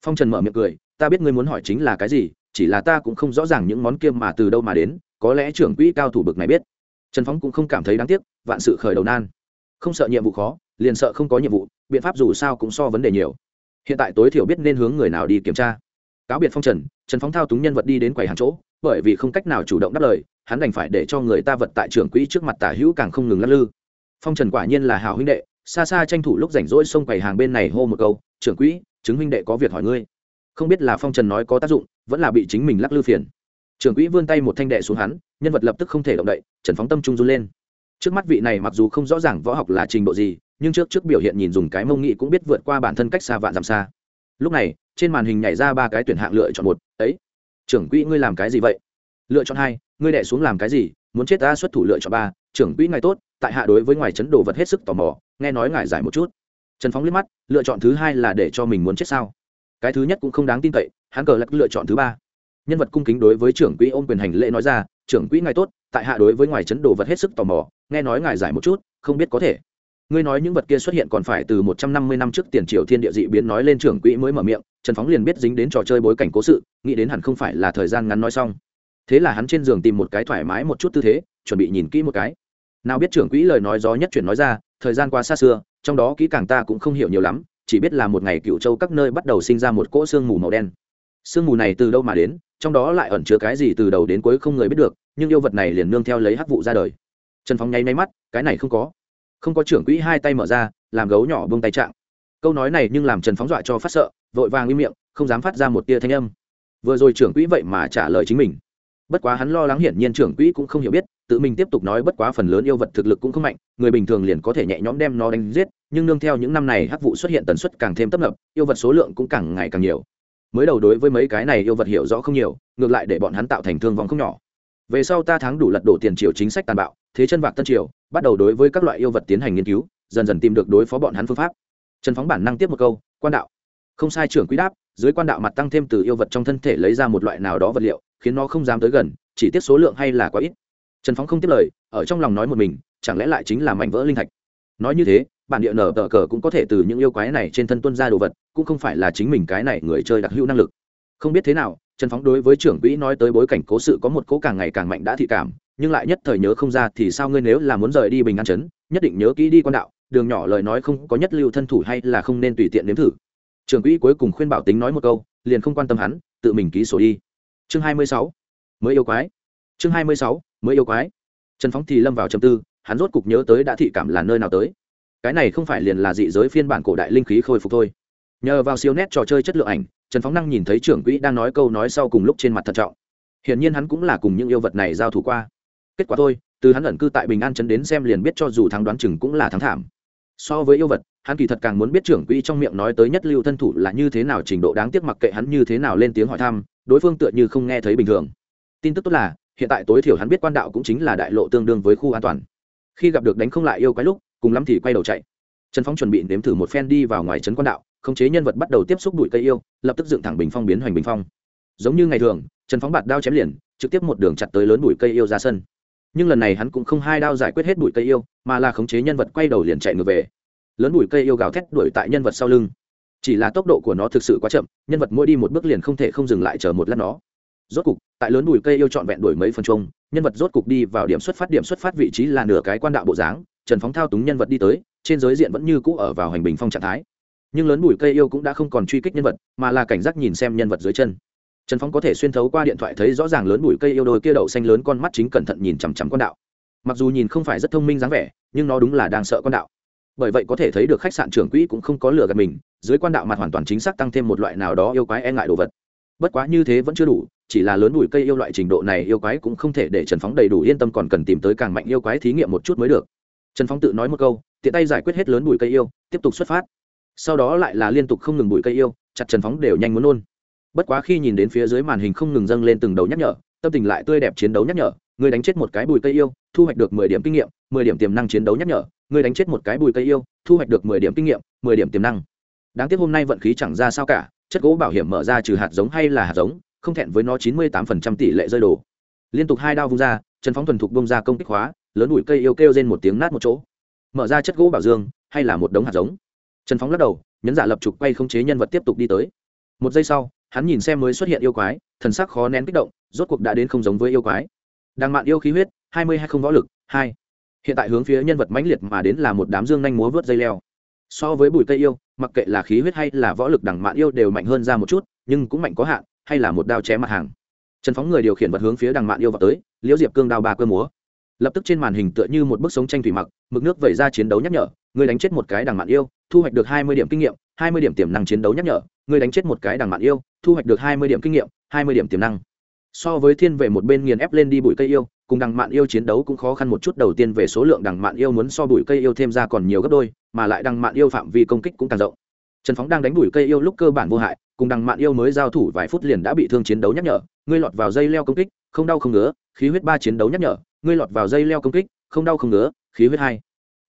Phong trần mở miệng cười, ta biết ngươi muốn hỏi chính là cái gì, chỉ là ta cũng không rõ ràng những món kia mà từ đâu mà đến, có lẽ trưởng quỹ cao thủ bực này biết. Trần phóng cũng không cảm thấy đáng tiếc, vạn sự khởi đầu nan. Không sợ nhiệm vụ khó, liền sợ không có nhiệm vụ, biện pháp dù sao cũng so vấn đề nhiều. Hiện tại tối thiểu biết nên hướng người nào đi kiểm tra. Cáo biệt phong trần trần phóng thao túng nhân vật đi đến quầy hàng chỗ bởi vì không cách nào chủ động đáp lời, hắn đành phải để cho người ta vật tại trưởng quỹ trước mặt tả hữu càng không ngừng lắc lư. Phong trần quả nhiên là hào huynh đệ, xa xa tranh thủ lúc rảnh rỗi xông quầy hàng bên này hô một câu, trưởng quỹ, chứng huynh đệ có việc hỏi ngươi. Không biết là phong trần nói có tác dụng, vẫn là bị chính mình lắc lư phiền. Trưởng quỹ vươn tay một thanh đệ xuống hắn, nhân vật lập tức không thể động đậy, trần phóng tâm trung run lên. Trước mắt vị này mặc dù không rõ ràng võ học là trình độ gì, nhưng trước trước biểu hiện nhìn dùng cái mông nghị cũng biết vượt qua bản thân cách xa vạn dặm xa. Lúc này, trên màn hình nhảy ra ba cái tuyển hạng lựa chọn một, ấy trưởng quỹ ngươi làm cái gì vậy? Lựa chọn hai, ngươi đẻ xuống làm cái gì? Muốn chết ta xuất thủ lựa chọn ba, trưởng quỹ ngài tốt, tại hạ đối với ngoài chấn đồ vật hết sức tò mò, nghe nói ngài giải một chút. Trần phóng liếc mắt, lựa chọn thứ hai là để cho mình muốn chết sao? Cái thứ nhất cũng không đáng tin cậy, hắn cờ lắc lựa chọn thứ ba. Nhân vật cung kính đối với trưởng quỹ ôm quyền hành lễ nói ra, trưởng quỹ ngài tốt, tại hạ đối với ngoài chấn đồ vật hết sức tò mò, nghe nói ngài giải một chút, không biết có thể ngươi nói những vật kia xuất hiện còn phải từ một trăm năm mươi năm trước tiền triều thiên địa dị biến nói lên trưởng quỹ mới mở miệng, trần phóng liền biết dính đến trò chơi bối cảnh cố sự, nghĩ đến hẳn không phải là thời gian ngắn nói xong. Thế là hắn trên giường tìm một cái thoải mái một chút tư thế, chuẩn bị nhìn kỹ một cái. Nào biết trưởng quỹ lời nói gió nhất chuyển nói ra, thời gian qua xa xưa, trong đó kỹ càng ta cũng không hiểu nhiều lắm, chỉ biết là một ngày cựu châu các nơi bắt đầu sinh ra một cỗ sương mù màu đen. Sương mù này từ đâu mà đến, trong đó lại ẩn chứa cái gì từ đầu đến cuối không người biết được, nhưng yêu vật này liền nương theo lấy hắc vụ ra đời. Trần phóng nháy máy mắt, cái này không có không có trưởng quỹ hai tay mở ra, làm gấu nhỏ bông tay chạm câu nói này nhưng làm trần phóng dọa cho phát sợ, vội vàng im miệng, không dám phát ra một tia thanh âm. Vừa rồi trưởng quỹ vậy mà trả lời chính mình. Bất quá hắn lo lắng hiển nhiên trưởng quỹ cũng không hiểu biết, tự mình tiếp tục nói bất quá phần lớn yêu vật thực lực cũng không mạnh, người bình thường liền có thể nhẹ nhõm đem nó đánh giết, nhưng nương theo những năm này hắc vụ xuất hiện tần suất càng thêm tấp nập, yêu vật số lượng cũng càng ngày càng nhiều. Mới đầu đối với mấy cái này yêu vật hiểu rõ không nhiều, ngược lại để bọn hắn tạo thành thương vong không nhỏ. Về sau ta thắng đủ lật đổ tiền triều chính sách tàn bạo thế chân vạc tân triều, bắt đầu đối với các loại yêu vật tiến hành nghiên cứu, dần dần tìm được đối phó bọn hắn phương pháp. Trần phóng bản năng tiếp một câu, quan đạo. Không sai, trưởng quý đáp, dưới quan đạo mặt tăng thêm từ yêu vật trong thân thể lấy ra một loại nào đó vật liệu, khiến nó không dám tới gần, chỉ tiếp số lượng hay là quá ít. Trần phóng không tiếp lời, ở trong lòng nói một mình, chẳng lẽ lại chính là mảnh vỡ linh thạch? Nói như thế, bản địa nở tờ cờ cũng có thể từ những yêu quái này trên thân tuân ra đồ vật, cũng không phải là chính mình cái này người chơi đặc hữu năng lực. Không biết thế nào, trần phóng đối với trưởng quỹ nói tới bối cảnh cố sự có một cố càng ngày càng mạnh đã thị cảm nhưng lại nhất thời nhớ không ra thì sao ngươi nếu là muốn rời đi bình an chấn, nhất định nhớ kỹ đi quan đạo, đường nhỏ lời nói không có nhất lưu thân thủ hay là không nên tùy tiện nếm thử. Trường quỹ cuối cùng khuyên bảo tính nói một câu, liền không quan tâm hắn, tự mình ký sổ đi. Chương hai mươi sáu, mới yêu quái. Chương hai mươi sáu, mới yêu quái. Trần phóng thì lâm vào trầm tư, hắn rốt cục nhớ tới đã thị cảm là nơi nào tới. Cái này không phải liền là dị giới phiên bản cổ đại linh khí khôi phục thôi. Nhờ vào siêu nét trò chơi chất lượng ảnh, trần phóng năng nhìn thấy trưởng quỹ đang nói câu nói sau cùng lúc trên mặt thận trọng. Hiển nhiên hắn cũng là cùng những yêu vật này giao thủ qua kết quả thôi, từ hắn ẩn cư tại bình an chấn đến xem liền biết cho dù thắng đoán chừng cũng là thắng thảm. So với yêu vật, hắn kỳ thật càng muốn biết trưởng quỹ trong miệng nói tới nhất lưu thân thủ là như thế nào, trình độ đáng tiếc mặc kệ hắn như thế nào lên tiếng hỏi thăm, đối phương tựa như không nghe thấy bình thường. Tin tức tốt là, hiện tại tối thiểu hắn biết quan đạo cũng chính là đại lộ tương đương với khu an toàn. Khi gặp được đánh không lại yêu quái lúc, cùng lắm thì quay đầu chạy. Trần phong chuẩn bị nếm thử một phen đi vào ngoài trấn quan đạo, khống chế nhân vật bắt đầu tiếp xúc bụi cây yêu, lập tức dựng thẳng bình phong biến hoành bình phong. Giống như ngày thường, trần phóng bạt đao chém liền, trực tiếp một đường chặt tới lớn bụi cây yêu ra sân nhưng lần này hắn cũng không hai đao giải quyết hết bụi cây yêu, mà là khống chế nhân vật quay đầu liền chạy ngược về. Lớn bụi cây yêu gào thét đuổi tại nhân vật sau lưng. Chỉ là tốc độ của nó thực sự quá chậm, nhân vật mỗi đi một bước liền không thể không dừng lại chờ một lát nó. Rốt cục, tại lớn bụi cây yêu trọn vẹn đuổi mấy phần chung, nhân vật rốt cục đi vào điểm xuất phát, điểm xuất phát vị trí là nửa cái quan đạo bộ dáng, trần phóng thao túng nhân vật đi tới, trên giới diện vẫn như cũ ở vào hành bình phong trạng thái. Nhưng lớn bụi cây yêu cũng đã không còn truy kích nhân vật, mà là cảnh giác nhìn xem nhân vật dưới chân trần phóng có thể xuyên thấu qua điện thoại thấy rõ ràng lớn bụi cây yêu đôi kia đậu xanh lớn con mắt chính cẩn thận nhìn chằm chằm con đạo. Mặc dù nhìn không phải rất thông minh dáng vẻ, nhưng nó đúng là đang sợ con đạo. Bởi vậy có thể thấy được khách sạn trưởng quỹ cũng không có lừa gạt mình, dưới quan đạo mặt hoàn toàn chính xác tăng thêm một loại nào đó yêu quái e ngại đồ vật. Bất quá như thế vẫn chưa đủ, chỉ là lớn bụi cây yêu loại trình độ này yêu quái cũng không thể để trần phóng đầy đủ yên tâm còn cần tìm tới càng mạnh yêu quái thí nghiệm một chút mới được. Trần phóng tự nói một câu, tiện tay giải quyết hết lớn bụi cây yêu, tiếp tục xuất phát. Sau đó lại là liên tục không ngừng bụi cây yêu, chặt trần phóng đều nhanh muốn nôn bất quá khi nhìn đến phía dưới màn hình không ngừng dâng lên từng đầu nhắc nhở, tâm tình lại tươi đẹp chiến đấu nhắc nhở. Người đánh chết một cái bùi cây yêu, thu hoạch được mười điểm kinh nghiệm, mười điểm tiềm năng chiến đấu nhắc nhở. Người đánh chết một cái bùi cây yêu, thu hoạch được mười điểm kinh nghiệm, mười điểm tiềm năng. Đáng tiếc hôm nay vận khí chẳng ra sao cả, chất gỗ bảo hiểm mở ra trừ hạt giống hay là hạt giống, không thẹn với nó chín mươi tám phần trăm tỷ lệ rơi đồ. Liên tục hai đao vung ra, trần phóng thuần thục bông ra công kích hóa, lớn bụi cây yêu kêu trên một tiếng nát một chỗ. Mở ra chất gỗ bảo dương, hay là một đống hạt giống? Trần phóng lắc đầu, nhấn giả lập trục quay không chế nhân vật tiếp tục đi tới. Một giây sau hắn nhìn xem mới xuất hiện yêu quái, thần sắc khó nén kích động, rốt cuộc đã đến không giống với yêu quái. Đang mạn yêu khí huyết, hai mươi hai không võ lực, hai. Hiện tại hướng phía nhân vật mãnh liệt mà đến là một đám dương nhanh múa vớt dây leo. So với bùi cây yêu, mặc kệ là khí huyết hay là võ lực đằng mạn yêu đều mạnh hơn ra một chút, nhưng cũng mạnh có hạn, hay là một đao chém mặt hàng. Trần phóng người điều khiển vật hướng phía đằng mạn yêu vào tới, liễu diệp cương đao ba cơ múa. Lập tức trên màn hình tựa như một bức sống tranh thủy mặc, mực nước vẩy ra chiến đấu nhắc nhở người đánh chết một cái đằng mạn yêu, thu hoạch được hai mươi điểm kinh nghiệm, hai mươi điểm tiềm năng chiến đấu nhắc nhở người đánh chết một cái đằng mạn yêu thu hoạch được hai mươi điểm kinh nghiệm, hai mươi điểm tiềm năng. So với thiên vệ một bên nghiền ép lên đi bụi cây yêu, cùng đằng mạn yêu chiến đấu cũng khó khăn một chút, đầu tiên về số lượng đằng mạn yêu muốn so bụi cây yêu thêm ra còn nhiều gấp đôi, mà lại đằng mạn yêu phạm vi công kích cũng càng rộng. Trần phóng đang đánh bụi cây yêu lúc cơ bản vô hại, cùng đằng mạn yêu mới giao thủ vài phút liền đã bị thương chiến đấu nhắc nhở, ngươi lọt vào dây leo công kích, không đau không ngứa, khí huyết ba chiến đấu nhắc nhở, ngươi lọt vào dây leo công kích, không đau không ngứa, khí huyết hai.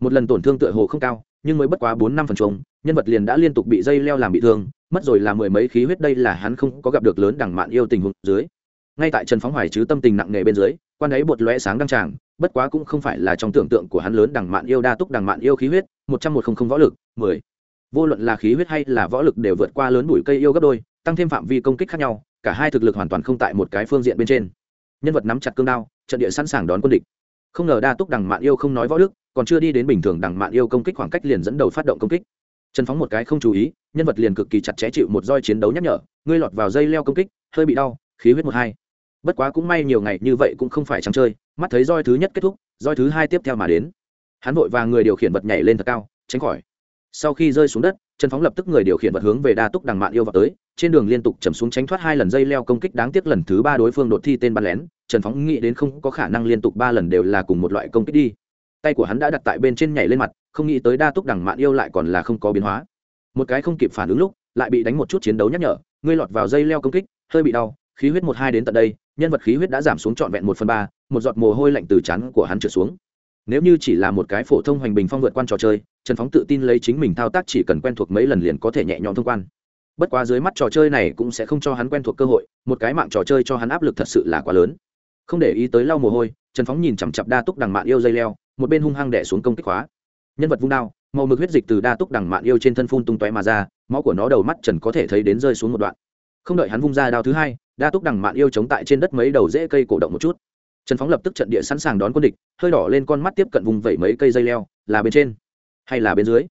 Một lần tổn thương tựa hồ không cao nhưng mới bất quá bốn năm phần trống nhân vật liền đã liên tục bị dây leo làm bị thương, mất rồi là mười mấy khí huyết đây là hắn không có gặp được lớn đẳng mạn yêu tình huống dưới. Ngay tại trần phóng hoài chứ tâm tình nặng nề bên dưới, quan ấy bột lóe sáng đăng tràng, bất quá cũng không phải là trong tưởng tượng của hắn lớn đẳng mạn yêu đa túc đẳng mạn yêu khí huyết, một trăm một không không võ lực, mười. Vô luận là khí huyết hay là võ lực đều vượt qua lớn bụi cây yêu gấp đôi, tăng thêm phạm vi công kích khác nhau, cả hai thực lực hoàn toàn không tại một cái phương diện bên trên. Nhân vật nắm chặt cương đao, trận địa sẵn sàng đón quân địch. Không ngờ đa túc đằng mạn yêu không nói võ đức còn chưa đi đến bình thường đằng mạn yêu công kích khoảng cách liền dẫn đầu phát động công kích. Trần phóng một cái không chú ý, nhân vật liền cực kỳ chặt chẽ chịu một roi chiến đấu nhắc nhở, ngươi lọt vào dây leo công kích, hơi bị đau, khí huyết một hai. Bất quá cũng may nhiều ngày như vậy cũng không phải trắng chơi, mắt thấy roi thứ nhất kết thúc, roi thứ hai tiếp theo mà đến. Hắn vội và người điều khiển vật nhảy lên thật cao, tránh khỏi. Sau khi rơi xuống đất, trần phóng lập tức người điều khiển vật hướng về đa túc đằng mạn yêu vào tới, trên đường liên tục chầm xuống tránh thoát hai lần dây leo công kích đáng tiếc lần thứ ba đối phương đột thi tên bắn lén, trần phóng nghĩ đến không có khả năng liên tục ba lần đều là cùng một loại công kích đi tay của hắn đã đặt tại bên trên nhảy lên mặt, không nghĩ tới đa túc đằng mạn yêu lại còn là không có biến hóa. Một cái không kịp phản ứng lúc, lại bị đánh một chút chiến đấu nhắc nhở, ngươi lọt vào dây leo công kích, hơi bị đau, khí huyết một hai đến tận đây, nhân vật khí huyết đã giảm xuống trọn vẹn một phần ba, một giọt mồ hôi lạnh từ chắn của hắn trượt xuống. Nếu như chỉ là một cái phổ thông hoành bình phong vượt quan trò chơi, trần phóng tự tin lấy chính mình thao tác chỉ cần quen thuộc mấy lần liền có thể nhẹ nhõm thông quan. Bất quá dưới mắt trò chơi này cũng sẽ không cho hắn quen thuộc cơ hội, một cái mạng trò chơi cho hắn áp lực thật sự là quá lớn. Không để ý tới lau mồ hôi, trần phóng nhìn chằm chặp đa túc đằng mạng yêu dây leo một bên hung hăng đẻ xuống công kích khóa. Nhân vật vung đao, màu mực huyết dịch từ đa túc đằng mạn yêu trên thân phun tung tóe mà ra, máu của nó đầu mắt trần có thể thấy đến rơi xuống một đoạn. Không đợi hắn vung ra đao thứ hai, đa túc đằng mạn yêu chống tại trên đất mấy đầu rễ cây cổ động một chút. Trần phóng lập tức trận địa sẵn sàng đón quân địch, hơi đỏ lên con mắt tiếp cận vùng vẩy mấy cây dây leo, là bên trên hay là bên dưới?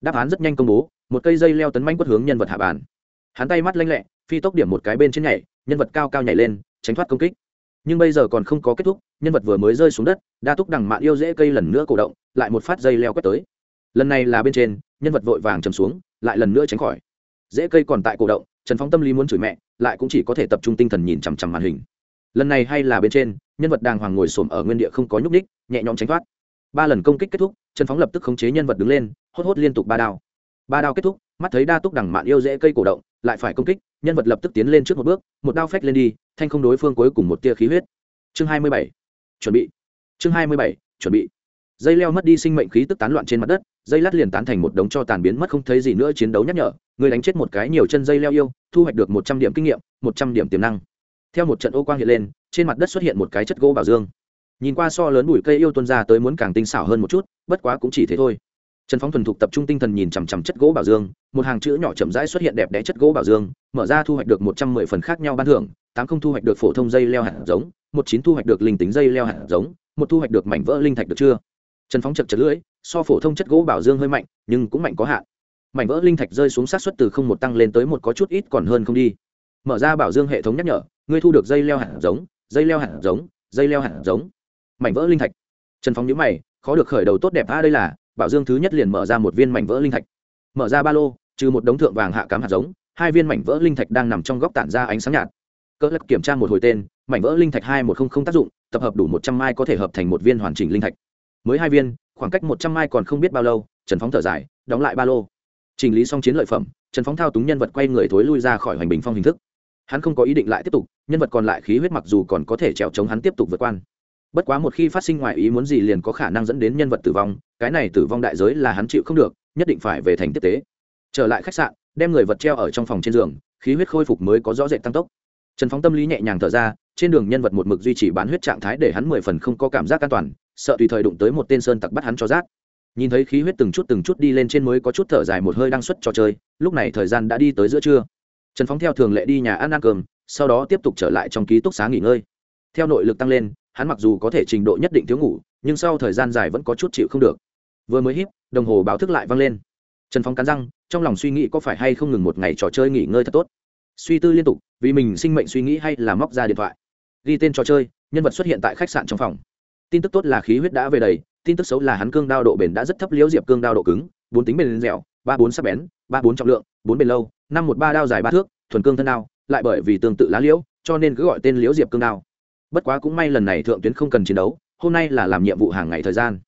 Đáp án rất nhanh công bố, một cây dây leo tấn manh quất hướng nhân vật hạ bàn. Hắn tay mắt lanh lẹ, phi tốc điểm một cái bên trên nhảy, nhân vật cao cao nhảy lên, tránh thoát công kích nhưng bây giờ còn không có kết thúc, nhân vật vừa mới rơi xuống đất, đa túc đằng mạn yêu dễ cây lần nữa cổ động, lại một phát dây leo quét tới. Lần này là bên trên, nhân vật vội vàng chầm xuống, lại lần nữa tránh khỏi. Dễ cây còn tại cổ động, trần phóng tâm lý muốn chửi mẹ, lại cũng chỉ có thể tập trung tinh thần nhìn chằm chằm màn hình. Lần này hay là bên trên, nhân vật đàng hoàng ngồi xổm ở nguyên địa không có nhúc ních nhẹ nhõm tránh thoát. Ba lần công kích kết thúc, trần phóng lập tức khống chế nhân vật đứng lên, hốt hốt liên tục ba đao. Ba đao kết thúc mắt thấy đa túc đằng mạn yêu dễ cây cổ động, lại phải công kích, nhân vật lập tức tiến lên trước một bước, một đao phách lên đi, thanh không đối phương cuối cùng một tia khí huyết. Chương hai mươi bảy, chuẩn bị. Chương hai mươi bảy, chuẩn bị. Dây leo mất đi sinh mệnh khí tức tán loạn trên mặt đất, dây lát liền tán thành một đống cho tàn biến mất không thấy gì nữa chiến đấu nhắc nhở, người đánh chết một cái nhiều chân dây leo yêu, thu hoạch được một trăm điểm kinh nghiệm, một trăm điểm tiềm năng. Theo một trận ô quang hiện lên, trên mặt đất xuất hiện một cái chất gỗ bảo dương. Nhìn qua so lớn bụi cây yêu tuân ra tới muốn càng tinh xảo hơn một chút, bất quá cũng chỉ thế thôi trần phóng thuần thục tập trung tinh thần nhìn chằm chằm chất gỗ bảo dương, một hàng chữ nhỏ chậm rãi xuất hiện đẹp đẽ chất gỗ bảo dương, mở ra thu hoạch được một trăm mười phần khác nhau ban thưởng, tám không thu hoạch được phổ thông dây leo hạt giống, một chín thu hoạch được linh tính dây leo hạt giống, một thu hoạch được mảnh vỡ linh thạch được chưa? Trần phóng chật chật lưỡi, so phổ thông chất gỗ bảo dương hơi mạnh, nhưng cũng mạnh có hạn. Mảnh vỡ linh thạch rơi xuống sát xuất từ không một tăng lên tới một có chút ít còn hơn không đi. Mở ra bảo dương hệ thống nhắc nhở, ngươi thu được dây leo hạt giống, dây leo hạt giống, dây leo hạt giống. Mảnh vỡ linh thạch. Trần phóng nhíu mày, khó được khởi đầu tốt đẹp, a, đây là bảo dương thứ nhất liền mở ra một viên mảnh vỡ linh thạch. Mở ra ba lô, trừ một đống thượng vàng hạ cám hạt giống, hai viên mảnh vỡ linh thạch đang nằm trong góc tản ra ánh sáng nhạt. Cỡ lắc kiểm tra một hồi tên, mảnh vỡ linh thạch hai một không không tác dụng, tập hợp đủ một trăm mai có thể hợp thành một viên hoàn chỉnh linh thạch. Mới hai viên, khoảng cách một trăm mai còn không biết bao lâu, trần phóng thở dài, đóng lại ba lô. Chỉnh lý xong chiến lợi phẩm, trần phóng thao túng nhân vật quay người thối lui ra khỏi hoành bình phong hình thức. Hắn không có ý định lại tiếp tục, nhân vật còn lại khí huyết mặc dù còn có thể trèo chống hắn tiếp tục vượt quan bất quá một khi phát sinh ngoài ý muốn gì liền có khả năng dẫn đến nhân vật tử vong, cái này tử vong đại giới là hắn chịu không được, nhất định phải về thành tiếp tế. Trở lại khách sạn, đem người vật treo ở trong phòng trên giường, khí huyết khôi phục mới có rõ rệt tăng tốc. Trần phóng tâm lý nhẹ nhàng thở ra, trên đường nhân vật một mực duy trì bán huyết trạng thái để hắn mười phần không có cảm giác an toàn, sợ tùy thời đụng tới một tên sơn tặc bắt hắn cho rác nhìn thấy khí huyết từng chút từng chút đi lên trên mới có chút thở dài một hơi đang xuất trò chơi, lúc này thời gian đã đi tới giữa trưa. Trần phóng theo thường lệ đi nhà ăn ăn cơm, sau đó tiếp tục trở lại trong ký túc xá nghỉ ngơi. Theo nội lực tăng lên hắn mặc dù có thể trình độ nhất định thiếu ngủ, nhưng sau thời gian dài vẫn có chút chịu không được. Vừa mới híp, đồng hồ báo thức lại vang lên. Trần Phong cắn răng, trong lòng suy nghĩ có phải hay không ngừng một ngày trò chơi nghỉ ngơi thật tốt. Suy tư liên tục, vì mình sinh mệnh suy nghĩ hay là móc ra điện thoại. Ghi tên trò chơi, nhân vật xuất hiện tại khách sạn trong phòng. Tin tức tốt là khí huyết đã về đầy, tin tức xấu là hắn cương đao độ bền đã rất thấp, liễu diệp cương đao độ cứng, bốn tính bền dẻo, ba bốn sắc bén, ba bốn trọng lượng, bốn bền lâu, năm một ba đao dài ba thước, thuần cương thân đao, lại bởi vì tương tự lá liễu, cho nên cứ gọi tên liễu diệp cương đao bất quá cũng may lần này thượng tuyến không cần chiến đấu, hôm nay là làm nhiệm vụ hàng ngày thời gian.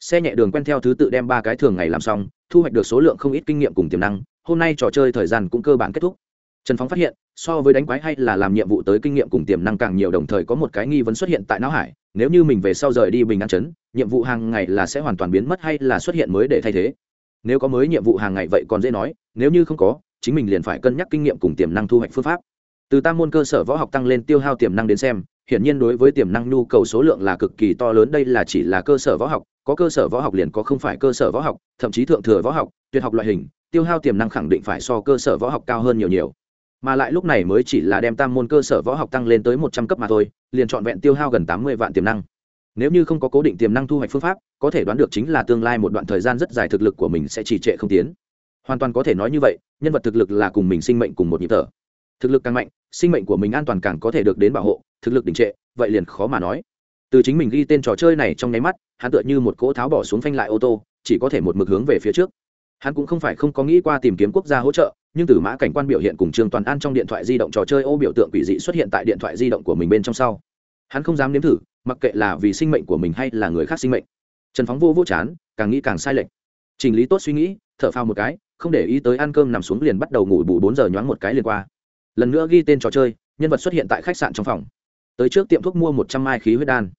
Xe nhẹ đường quen theo thứ tự đem ba cái thường ngày làm xong, thu hoạch được số lượng không ít kinh nghiệm cùng tiềm năng, hôm nay trò chơi thời gian cũng cơ bản kết thúc. Trần phóng phát hiện, so với đánh quái hay là làm nhiệm vụ tới kinh nghiệm cùng tiềm năng càng nhiều đồng thời có một cái nghi vấn xuất hiện tại não hải, nếu như mình về sau rời đi bình an chấn, nhiệm vụ hàng ngày là sẽ hoàn toàn biến mất hay là xuất hiện mới để thay thế? Nếu có mới nhiệm vụ hàng ngày vậy còn dễ nói, nếu như không có, chính mình liền phải cân nhắc kinh nghiệm cùng tiềm năng thu hoạch phương pháp. Từ tam môn cơ sở võ học tăng lên tiêu hao tiềm năng đến xem hiển nhiên đối với tiềm năng nhu cầu số lượng là cực kỳ to lớn, đây là chỉ là cơ sở võ học, có cơ sở võ học liền có không phải cơ sở võ học, thậm chí thượng thừa võ học, tuyệt học loại hình, tiêu hao tiềm năng khẳng định phải so cơ sở võ học cao hơn nhiều nhiều. Mà lại lúc này mới chỉ là đem tam môn cơ sở võ học tăng lên tới một trăm cấp mà thôi, liền trọn vẹn tiêu hao gần tám mươi vạn tiềm năng. Nếu như không có cố định tiềm năng thu hoạch phương pháp, có thể đoán được chính là tương lai một đoạn thời gian rất dài thực lực của mình sẽ trì trệ không tiến. Hoàn toàn có thể nói như vậy, nhân vật thực lực là cùng mình sinh mệnh cùng một nhịp thở. Thực lực càng mạnh, sinh mệnh của mình an toàn càng có thể được đến bảo hộ thực lực đình trệ, vậy liền khó mà nói. Từ chính mình ghi tên trò chơi này trong nháy mắt, hắn tựa như một cỗ tháo bỏ xuống phanh lại ô tô, chỉ có thể một mực hướng về phía trước. Hắn cũng không phải không có nghĩ qua tìm kiếm quốc gia hỗ trợ, nhưng từ mã cảnh quan biểu hiện cùng trương toàn an trong điện thoại di động trò chơi ô biểu tượng quỷ dị xuất hiện tại điện thoại di động của mình bên trong sau. Hắn không dám nếm thử, mặc kệ là vì sinh mệnh của mình hay là người khác sinh mệnh. Trần phóng vô vô chán, càng nghĩ càng sai lệch. Chỉnh lý tốt suy nghĩ, thở phao một cái, không để ý tới ăn cơm nằm xuống liền bắt đầu ngủ bù bốn giờ nhoáng một cái liền qua. Lần nữa ghi tên trò chơi, nhân vật xuất hiện tại khách sạn trong phòng tới trước tiệm thuốc mua một trăm mai khí huyết đan.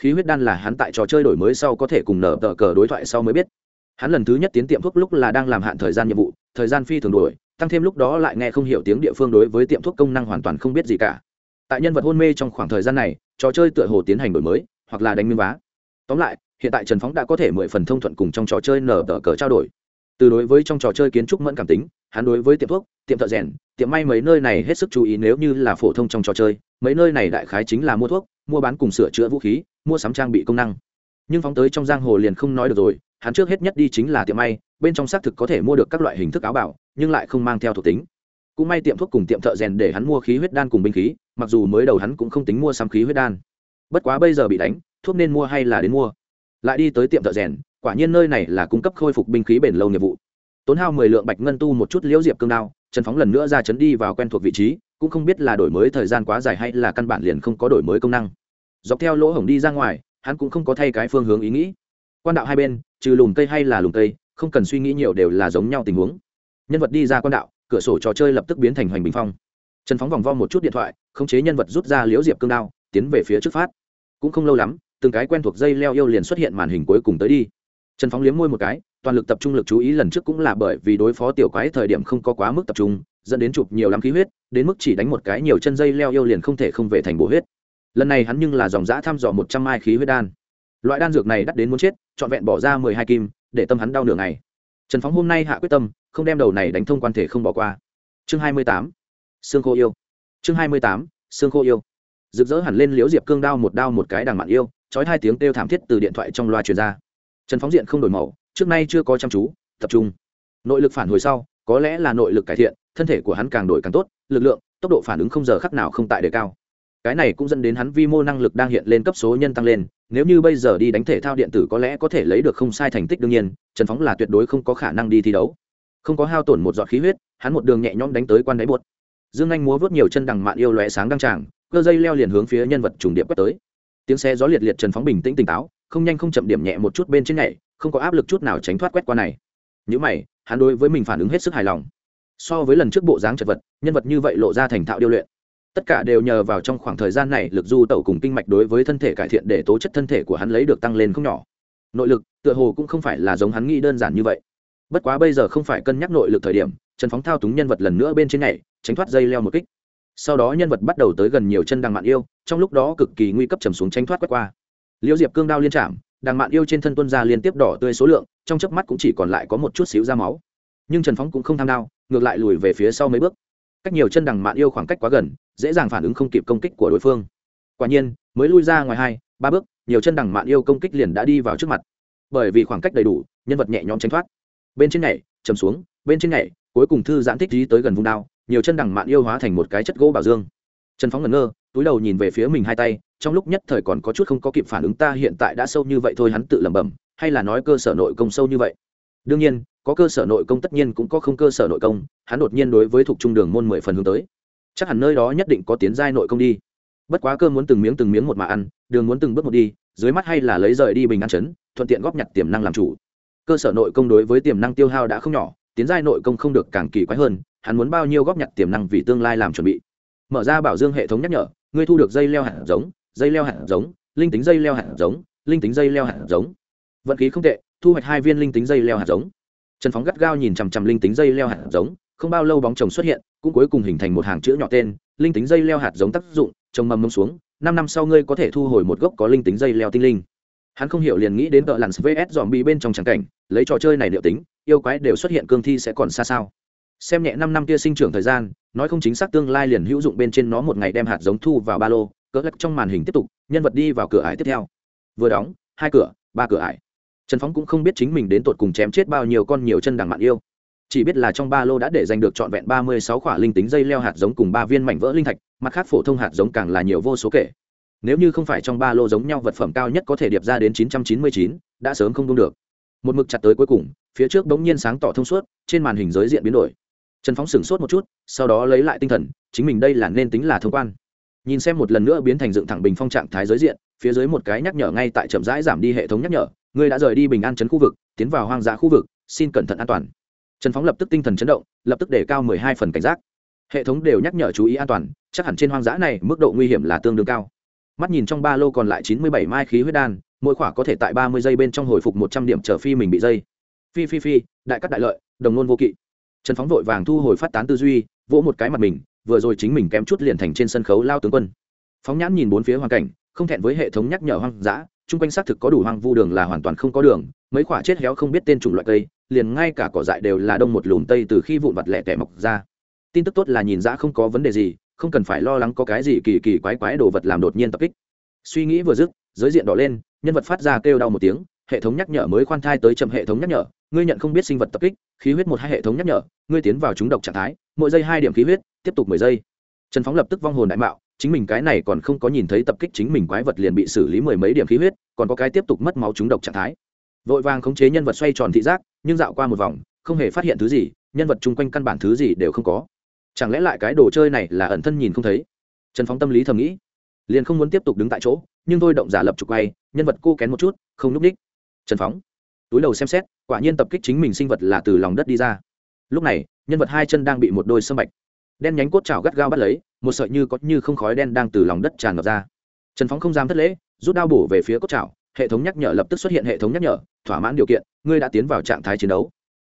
Khí huyết đan là hắn tại trò chơi đổi mới sau có thể cùng nở tờ cờ đối thoại sau mới biết. Hắn lần thứ nhất tiến tiệm thuốc lúc là đang làm hạn thời gian nhiệm vụ, thời gian phi thường đổi tăng thêm lúc đó lại nghe không hiểu tiếng địa phương đối với tiệm thuốc công năng hoàn toàn không biết gì cả. Tại nhân vật hôn mê trong khoảng thời gian này, trò chơi tựa hồ tiến hành đổi mới, hoặc là đánh miếng vá. Tóm lại, hiện tại trần phóng đã có thể mười phần thông thuận cùng trong trò chơi nở tờ cờ trao đổi. Từ đối với trong trò chơi kiến trúc mẫn cảm tính, hắn đối với tiệm thuốc, tiệm thợ rèn, tiệm may mấy nơi này hết sức chú ý nếu như là phổ thông trong trò chơi mấy nơi này đại khái chính là mua thuốc, mua bán cùng sửa chữa vũ khí, mua sắm trang bị công năng. Nhưng phóng tới trong giang hồ liền không nói được rồi, hắn trước hết nhất đi chính là tiệm may, bên trong xác thực có thể mua được các loại hình thức áo bảo, nhưng lại không mang theo thuộc tính. Cũng may tiệm thuốc cùng tiệm thợ rèn để hắn mua khí huyết đan cùng binh khí, mặc dù mới đầu hắn cũng không tính mua sắm khí huyết đan. Bất quá bây giờ bị đánh, thuốc nên mua hay là đến mua? Lại đi tới tiệm thợ rèn, quả nhiên nơi này là cung cấp khôi phục binh khí bền lâu nghiệp vụ. Tốn hao mười lượng bạch ngân tu một chút liễu diệp cương đao, trần phóng lần nữa ra chấn đi vào quen thuộc vị trí cũng không biết là đổi mới thời gian quá dài hay là căn bản liền không có đổi mới công năng. Dọc theo lỗ hổng đi ra ngoài, hắn cũng không có thay cái phương hướng ý nghĩ. Quan đạo hai bên, trừ lùm cây hay là lùm cây, không cần suy nghĩ nhiều đều là giống nhau tình huống. Nhân vật đi ra quan đạo, cửa sổ trò chơi lập tức biến thành hoành bình phong. Trần phóng vòng vo một chút điện thoại, khống chế nhân vật rút ra liễu diệp cương đao, tiến về phía trước phát. Cũng không lâu lắm, từng cái quen thuộc dây leo yêu liền xuất hiện màn hình cuối cùng tới đi. Trần phóng liếm môi một cái, toàn lực tập trung lực chú ý lần trước cũng là bởi vì đối phó tiểu quái thời điểm không có quá mức tập trung dẫn đến chụp nhiều lắm khí huyết, đến mức chỉ đánh một cái nhiều chân dây leo yêu liền không thể không về thành bổ huyết. Lần này hắn nhưng là dòng giã thăm dò một trăm mai khí huyết đan. Loại đan dược này đắt đến muốn chết, trọn vẹn bỏ ra mười hai kim, để tâm hắn đau nửa ngày. Trần phóng hôm nay hạ quyết tâm, không đem đầu này đánh thông quan thể không bỏ qua. Chương hai mươi tám xương khô yêu. Chương hai mươi tám xương khô yêu. Rực rỡ hẳn lên liễu diệp cương đao một đao một cái đằng mạn yêu trói hai tiếng kêu thảm thiết từ điện thoại trong loa truyền ra. Trần phóng diện không đổi màu, trước nay chưa có chăm chú, tập trung. Nội lực phản hồi sau, có lẽ là nội lực cải thiện thân thể của hắn càng đổi càng tốt, lực lượng, tốc độ phản ứng không giờ khắc nào không tại đề cao. Cái này cũng dẫn đến hắn vi mô năng lực đang hiện lên cấp số nhân tăng lên, nếu như bây giờ đi đánh thể thao điện tử có lẽ có thể lấy được không sai thành tích đương nhiên, trần phóng là tuyệt đối không có khả năng đi thi đấu. Không có hao tổn một giọt khí huyết, hắn một đường nhẹ nhõm đánh tới quan đáy buột. Dương anh múa vớt nhiều chân đằng mạn yêu lóe sáng đăng tràng, cơ dây leo liền hướng phía nhân vật trùng điệp quét tới. Tiếng xe gió liệt liệt trần phóng bình tĩnh tỉnh táo, không nhanh không chậm điểm nhẹ một chút bên trên nhảy, không có áp lực chút nào tránh thoát quét qua này. Những mày, hắn đối với mình phản ứng hết sức hài lòng so với lần trước bộ dáng chật vật, nhân vật như vậy lộ ra thành thạo điêu luyện. Tất cả đều nhờ vào trong khoảng thời gian này, lực du tẩu cùng kinh mạch đối với thân thể cải thiện để tố chất thân thể của hắn lấy được tăng lên không nhỏ. Nội lực, tựa hồ cũng không phải là giống hắn nghĩ đơn giản như vậy. Bất quá bây giờ không phải cân nhắc nội lực thời điểm, trần phóng thao túng nhân vật lần nữa bên trên này tránh thoát dây leo một kích. Sau đó nhân vật bắt đầu tới gần nhiều chân đằng mạn yêu, trong lúc đó cực kỳ nguy cấp trầm xuống tránh thoát quét qua. Liễu diệp cương đao liên trạm đằng mạn yêu trên thân tuân ra liên tiếp đỏ tươi số lượng, trong chớp mắt cũng chỉ còn lại có một chút xíu da máu nhưng trần phóng cũng không tham đao, ngược lại lùi về phía sau mấy bước. Cách nhiều chân đằng mạn yêu khoảng cách quá gần, dễ dàng phản ứng không kịp công kích của đối phương. Quả nhiên, mới lui ra ngoài hai, ba bước, nhiều chân đằng mạn yêu công kích liền đã đi vào trước mặt. Bởi vì khoảng cách đầy đủ, nhân vật nhẹ nhõm tránh thoát. Bên trên nhảy, chầm xuống, bên trên nhảy, cuối cùng thư giãn thích trí tới gần vùng đao, nhiều chân đằng mạn yêu hóa thành một cái chất gỗ bảo dương. Trần phóng ngẩn ngơ, túi đầu nhìn về phía mình hai tay, trong lúc nhất thời còn có chút không có kịp phản ứng, ta hiện tại đã sâu như vậy thôi, hắn tự lẩm bẩm, hay là nói cơ sở nội công sâu như vậy? Đương nhiên có cơ sở nội công tất nhiên cũng có không cơ sở nội công, hắn đột nhiên đối với thuộc trung đường môn mười phần hướng tới. Chắc hẳn nơi đó nhất định có tiến giai nội công đi. Bất quá cơ muốn từng miếng từng miếng một mà ăn, đường muốn từng bước một đi, dưới mắt hay là lấy rời đi bình an chấn, thuận tiện góp nhặt tiềm năng làm chủ. Cơ sở nội công đối với tiềm năng tiêu hao đã không nhỏ, tiến giai nội công không được càng kỳ quái hơn, hắn muốn bao nhiêu góp nhặt tiềm năng vì tương lai làm chuẩn bị. Mở ra bảo dương hệ thống nhắc nhở, ngươi thu được dây leo hạt giống, dây leo hạt giống, linh tính dây leo hạt giống, linh tính dây leo hạt giống. Vận khí không tệ, thu hoạch hai viên linh tính dây leo hạt giống trần phóng gắt gao nhìn chằm chằm linh tính dây leo hạt giống, không bao lâu bóng chồng xuất hiện, cũng cuối cùng hình thành một hàng chữ nhỏ tên, linh tính dây leo hạt giống tác dụng trồng mầm mông xuống, năm năm sau ngươi có thể thu hồi một gốc có linh tính dây leo tinh linh. Hắn không hiểu liền nghĩ đến tợ lặn vs dòm bị bên trong tràng cảnh, lấy trò chơi này liệu tính, yêu quái đều xuất hiện cương thi sẽ còn xa sao? Xem nhẹ năm năm kia sinh trưởng thời gian, nói không chính xác tương lai liền hữu dụng bên trên nó một ngày đem hạt giống thu vào ba lô, cỡ lắc trong màn hình tiếp tục, nhân vật đi vào cửa ải tiếp theo. Vừa đóng, hai cửa, ba cửa ải trần phóng cũng không biết chính mình đến tột cùng chém chết bao nhiêu con nhiều chân đằng mạn yêu. Chỉ biết là trong ba lô đã để giành được trọn vẹn ba mươi sáu khỏa linh tính dây leo hạt giống cùng ba viên mảnh vỡ linh thạch, mặt khác phổ thông hạt giống càng là nhiều vô số kể. Nếu như không phải trong ba lô giống nhau vật phẩm cao nhất có thể điệp ra đến chín trăm chín mươi chín, đã sớm không đông được. Một mực chặt tới cuối cùng, phía trước bỗng nhiên sáng tỏ thông suốt, trên màn hình giới diện biến đổi. Trần phóng sửng sốt một chút, sau đó lấy lại tinh thần, chính mình đây là nên tính là thông quan. Nhìn xem một lần nữa biến thành dựng thẳng bình phong trạng thái giới diện, phía dưới một cái nhắc nhở ngay tại chậm rãi giảm đi hệ thống nhắc nhở Ngươi đã rời đi bình an chấn khu vực, tiến vào hoang dã khu vực, xin cẩn thận an toàn. Trần phóng lập tức tinh thần chấn động, lập tức để cao mười hai phần cảnh giác. Hệ thống đều nhắc nhở chú ý an toàn, chắc hẳn trên hoang dã này mức độ nguy hiểm là tương đương cao. Mắt nhìn trong ba lô còn lại chín mươi bảy mai khí huyết đan, mỗi khỏa có thể tại ba mươi giây bên trong hồi phục một trăm điểm trở phi mình bị dây. Phi phi phi, đại cắt đại lợi, đồng nôn vô kỵ. Trần phóng vội vàng thu hồi phát tán tư duy, vỗ một cái mặt mình, vừa rồi chính mình kém chút liền thành trên sân khấu lao tướng quân. Phóng nhãn nhìn bốn phía hoàn cảnh, không thẹn với hệ thống nhắc nhở hoang dã chung quanh xác thực có đủ hoang vu đường là hoàn toàn không có đường, mấy khoả chết héo không biết tên chủng loại cây, liền ngay cả cỏ dại đều là đông một lùm tây từ khi vụn vặt lẻ tẻ mọc ra. Tin tức tốt là nhìn ra không có vấn đề gì, không cần phải lo lắng có cái gì kỳ kỳ quái quái đồ vật làm đột nhiên tập kích. Suy nghĩ vừa dứt, giới diện đỏ lên, nhân vật phát ra kêu đau một tiếng, hệ thống nhắc nhở mới khoan thai tới chậm hệ thống nhắc nhở, ngươi nhận không biết sinh vật tập kích, khí huyết một hai hệ thống nhắc nhở, ngươi tiến vào chúng độc trạng thái, mỗi giây hai điểm khí huyết, tiếp tục mười giây. Trần phóng lập tức vong hồn đại mạo, chính mình cái này còn không có nhìn thấy tập kích chính mình quái vật liền bị xử lý mười mấy điểm khí huyết còn có cái tiếp tục mất máu trúng độc trạng thái. Vội vàng khống chế nhân vật xoay tròn thị giác, nhưng dạo qua một vòng, không hề phát hiện thứ gì, nhân vật chung quanh căn bản thứ gì đều không có. Chẳng lẽ lại cái đồ chơi này là ẩn thân nhìn không thấy? Trần phóng tâm lý thầm nghĩ. Liền không muốn tiếp tục đứng tại chỗ, nhưng thôi động giả lập trục quay, nhân vật cô kén một chút, không núp ních trần phóng, túi đầu xem xét, quả nhiên tập kích chính mình sinh vật là từ lòng đất đi ra. Lúc này, nhân vật hai chân đang bị một đôi sâm bạch, đen nhánh cốt chảo gắt gao bắt lấy, một sợi như có như không khói đen đang từ lòng đất tràn ngập ra. Trần phóng không dám thất lễ rút đao bổ về phía cốt chảo, hệ thống nhắc nhở lập tức xuất hiện hệ thống nhắc nhở, thỏa mãn điều kiện, ngươi đã tiến vào trạng thái chiến đấu.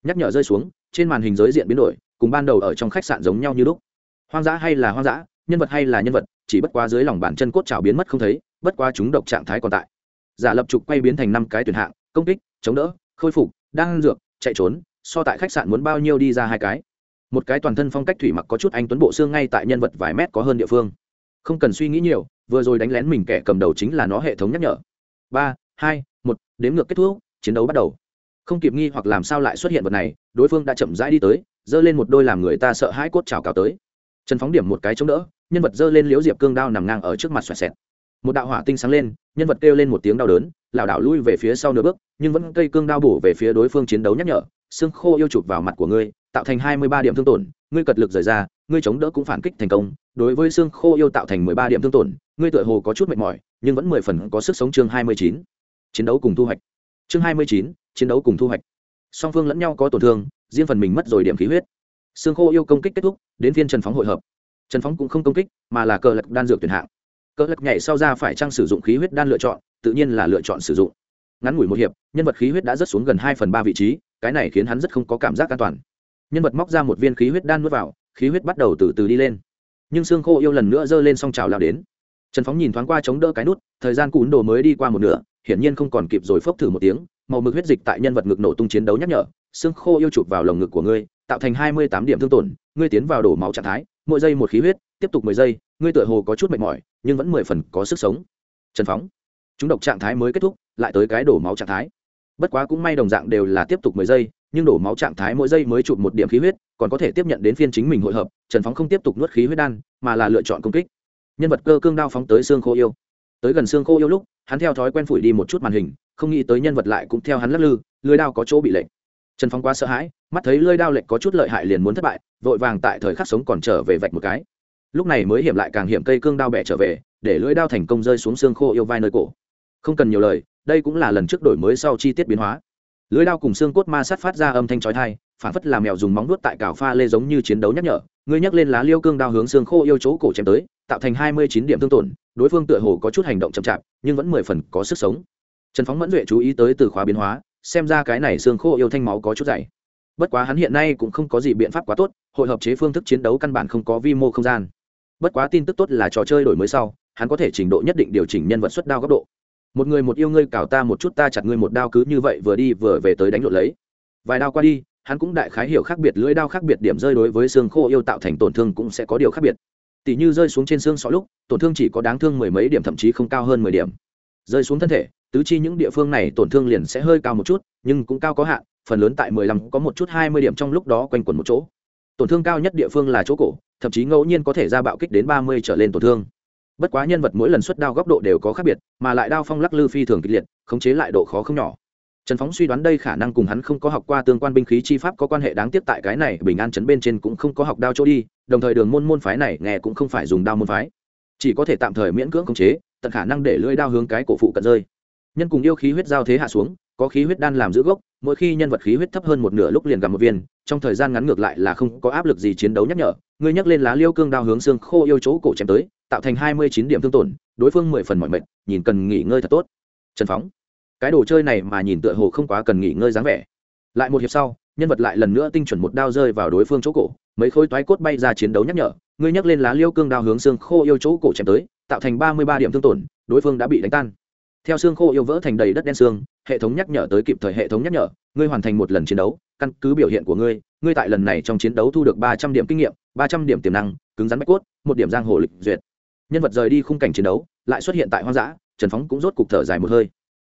Nhắc nhở rơi xuống, trên màn hình giới diện biến đổi, cùng ban đầu ở trong khách sạn giống nhau như lúc. Hoang dã hay là hoang dã, nhân vật hay là nhân vật, chỉ bất quá dưới lòng bàn chân cốt chảo biến mất không thấy, bất quá chúng độc trạng thái còn tại. Giả lập trục quay biến thành năm cái tuyển hạng, công kích, chống đỡ, khôi phục, đang dược, chạy trốn, so tại khách sạn muốn bao nhiêu đi ra hai cái. Một cái toàn thân phong cách thủy mặc có chút anh tuấn bộ xương ngay tại nhân vật vài mét có hơn địa phương không cần suy nghĩ nhiều, vừa rồi đánh lén mình kẻ cầm đầu chính là nó hệ thống nhắc nhở. Ba, hai, một, đếm ngược kết thúc, chiến đấu bắt đầu. Không kịp nghi hoặc làm sao lại xuất hiện vật này, đối phương đã chậm rãi đi tới, giơ lên một đôi làm người ta sợ hãi cốt trào cào tới. Trần phóng điểm một cái chống đỡ, nhân vật giơ lên liễu diệp cương đao nằm ngang ở trước mặt xoẹt xẹt. Một đạo hỏa tinh sáng lên, nhân vật kêu lên một tiếng đau đớn, lảo đảo lui về phía sau nửa bước, nhưng vẫn cây cương đao bổ về phía đối phương chiến đấu nhắc nhở, xương khô yêu chụp vào mặt của ngươi, tạo thành hai mươi ba điểm thương tổn ngươi cật lực rời ra, ngươi chống đỡ cũng phản kích thành công, đối với xương khô yêu tạo thành mười ba điểm thương tổn, ngươi tựa hồ có chút mệt mỏi, nhưng vẫn mười phần có sức sống chương hai mươi chín. Chiến đấu cùng thu hoạch. Chương hai mươi chín, chiến đấu cùng thu hoạch. Song phương lẫn nhau có tổn thương, riêng phần mình mất rồi điểm khí huyết. Xương khô yêu công kích kết thúc, đến phiên trần phóng hội hợp. Trần phóng cũng không công kích, mà là cờ lạc đan dược tuyển hạng. Cờ lạc nhảy sau ra phải trang sử dụng khí huyết đan lựa chọn, tự nhiên là lựa chọn sử dụng. Ngắn ngủi một hiệp, nhân vật khí huyết đã rớt xuống gần hai phần ba vị trí, cái này khiến hắn rất không có cảm giác an toàn nhân vật móc ra một viên khí huyết đan nuốt vào, khí huyết bắt đầu từ từ đi lên. Nhưng xương khô yêu lần nữa giơ lên song trào lao đến. Trần phóng nhìn thoáng qua chống đỡ cái nút, thời gian cún đồ mới đi qua một nửa, hiển nhiên không còn kịp rồi phốc thử một tiếng, màu mực huyết dịch tại nhân vật ngực nổ tung chiến đấu nhắc nhở, xương khô yêu chụp vào lồng ngực của ngươi, tạo thành hai mươi tám điểm thương tổn, ngươi tiến vào đổ máu trạng thái, mỗi giây một khí huyết, tiếp tục mười giây, ngươi tựa hồ có chút mệt mỏi, nhưng vẫn mười phần có sức sống. Trần phóng, chúng độc trạng thái mới kết thúc, lại tới cái đổ máu trạng thái. Bất quá cũng may đồng dạng đều là tiếp tục mười giây nhưng đổ máu trạng thái mỗi giây mới chụp một điểm khí huyết, còn có thể tiếp nhận đến phiên chính mình hội hợp, trần phóng không tiếp tục nuốt khí huyết đan, mà là lựa chọn công kích. Nhân vật cơ cương đao phóng tới xương khô yêu. Tới gần xương khô yêu lúc, hắn theo thói quen phủi đi một chút màn hình, không nghĩ tới nhân vật lại cũng theo hắn lắc lư, lưới đao có chỗ bị lệnh trần phóng quá sợ hãi, mắt thấy lưới đao lệnh có chút lợi hại liền muốn thất bại, vội vàng tại thời khắc sống còn trở về vạch một cái. Lúc này mới hiểm lại càng hiểm cây cương đao bẻ trở về, để lưỡi đao thành công rơi xuống xương khô yêu vai nơi cổ. Không cần nhiều lời, đây cũng là lần trước đổi mới sau chi tiết biến hóa lưỡi đao cùng xương cốt ma sát phát ra âm thanh chói tai, phản phất là mèo dùng móng nuốt tại cào pha lê giống như chiến đấu nhắc nhở. Ngươi nhắc lên lá liêu cương đao hướng xương khô yêu chỗ cổ chém tới, tạo thành hai mươi chín điểm thương tổn, đối phương tựa hồ có chút hành động chậm chạp, nhưng vẫn mười phần có sức sống. Trần phóng mẫn duệ chú ý tới từ khóa biến hóa, xem ra cái này xương khô yêu thanh máu có chút dày. Bất quá hắn hiện nay cũng không có gì biện pháp quá tốt, hội hợp chế phương thức chiến đấu căn bản không có vi mô không gian. Bất quá tin tức tốt là trò chơi đổi mới sau, hắn có thể trình độ nhất định điều chỉnh nhân vật xuất đao góc độ một người một yêu ngươi cào ta một chút, ta chặt ngươi một đao cứ như vậy vừa đi vừa về tới đánh lộn lấy. Vài đao qua đi, hắn cũng đại khái hiểu khác biệt, lưỡi đao khác biệt điểm rơi đối với xương khô yêu tạo thành tổn thương cũng sẽ có điều khác biệt. Tỷ như rơi xuống trên xương sọ lúc, tổn thương chỉ có đáng thương mười mấy điểm, thậm chí không cao hơn mười điểm. Rơi xuống thân thể, tứ chi những địa phương này tổn thương liền sẽ hơi cao một chút, nhưng cũng cao có hạn, phần lớn tại mười lăm, có một chút hai mươi điểm trong lúc đó quanh quẩn một chỗ. Tổn thương cao nhất địa phương là chỗ cổ, thậm chí ngẫu nhiên có thể ra bạo kích đến ba mươi trở lên tổn thương bất quá nhân vật mỗi lần xuất đao góc độ đều có khác biệt, mà lại đao phong lắc lư phi thường kịch liệt, khống chế lại độ khó không nhỏ. Trần phóng suy đoán đây khả năng cùng hắn không có học qua tương quan binh khí chi pháp có quan hệ đáng tiếc tại cái này bình an chấn bên trên cũng không có học đao chỗ đi, đồng thời đường môn môn phái này nghe cũng không phải dùng đao môn phái. Chỉ có thể tạm thời miễn cưỡng khống chế, tận khả năng để lưỡi đao hướng cái cổ phụ cận rơi. Nhân cùng yêu khí huyết giao thế hạ xuống, có khí huyết đan làm giữ gốc, mỗi khi nhân vật khí huyết thấp hơn một nửa lúc liền gặp một viên, trong thời gian ngắn ngược lại là không có áp lực gì chiến đấu nhắc nhở. Ngươi nhắc lên lá liêu cương đao hướng xương khô yêu chỗ cổ chém tới tạo thành hai mươi chín điểm thương tổn, đối phương mười phần mọi mệt, nhìn cần nghỉ ngơi thật tốt. Trần phóng. Cái đồ chơi này mà nhìn tựa hồ không quá cần nghỉ ngơi dáng vẻ. Lại một hiệp sau, nhân vật lại lần nữa tinh chuẩn một đao rơi vào đối phương chỗ cổ, mấy khối toái cốt bay ra chiến đấu nhắc nhở, ngươi nhắc lên lá liêu cương đao hướng xương khô yêu chỗ cổ chém tới, tạo thành ba mươi ba điểm thương tổn, đối phương đã bị đánh tan. Theo xương khô yêu vỡ thành đầy đất đen xương, hệ thống nhắc nhở tới kịp thời hệ thống nhắc nhở, ngươi hoàn thành một lần chiến đấu, căn cứ biểu hiện của ngươi ngươi tại lần này trong chiến đấu thu được ba trăm điểm kinh nghiệm, ba trăm điểm tiềm năng, cứng rắn bách cốt, một điểm giang hồ lịch duyệt nhân vật rời đi khung cảnh chiến đấu, lại xuất hiện tại hoang dã, trần phóng cũng rốt cục thở dài một hơi.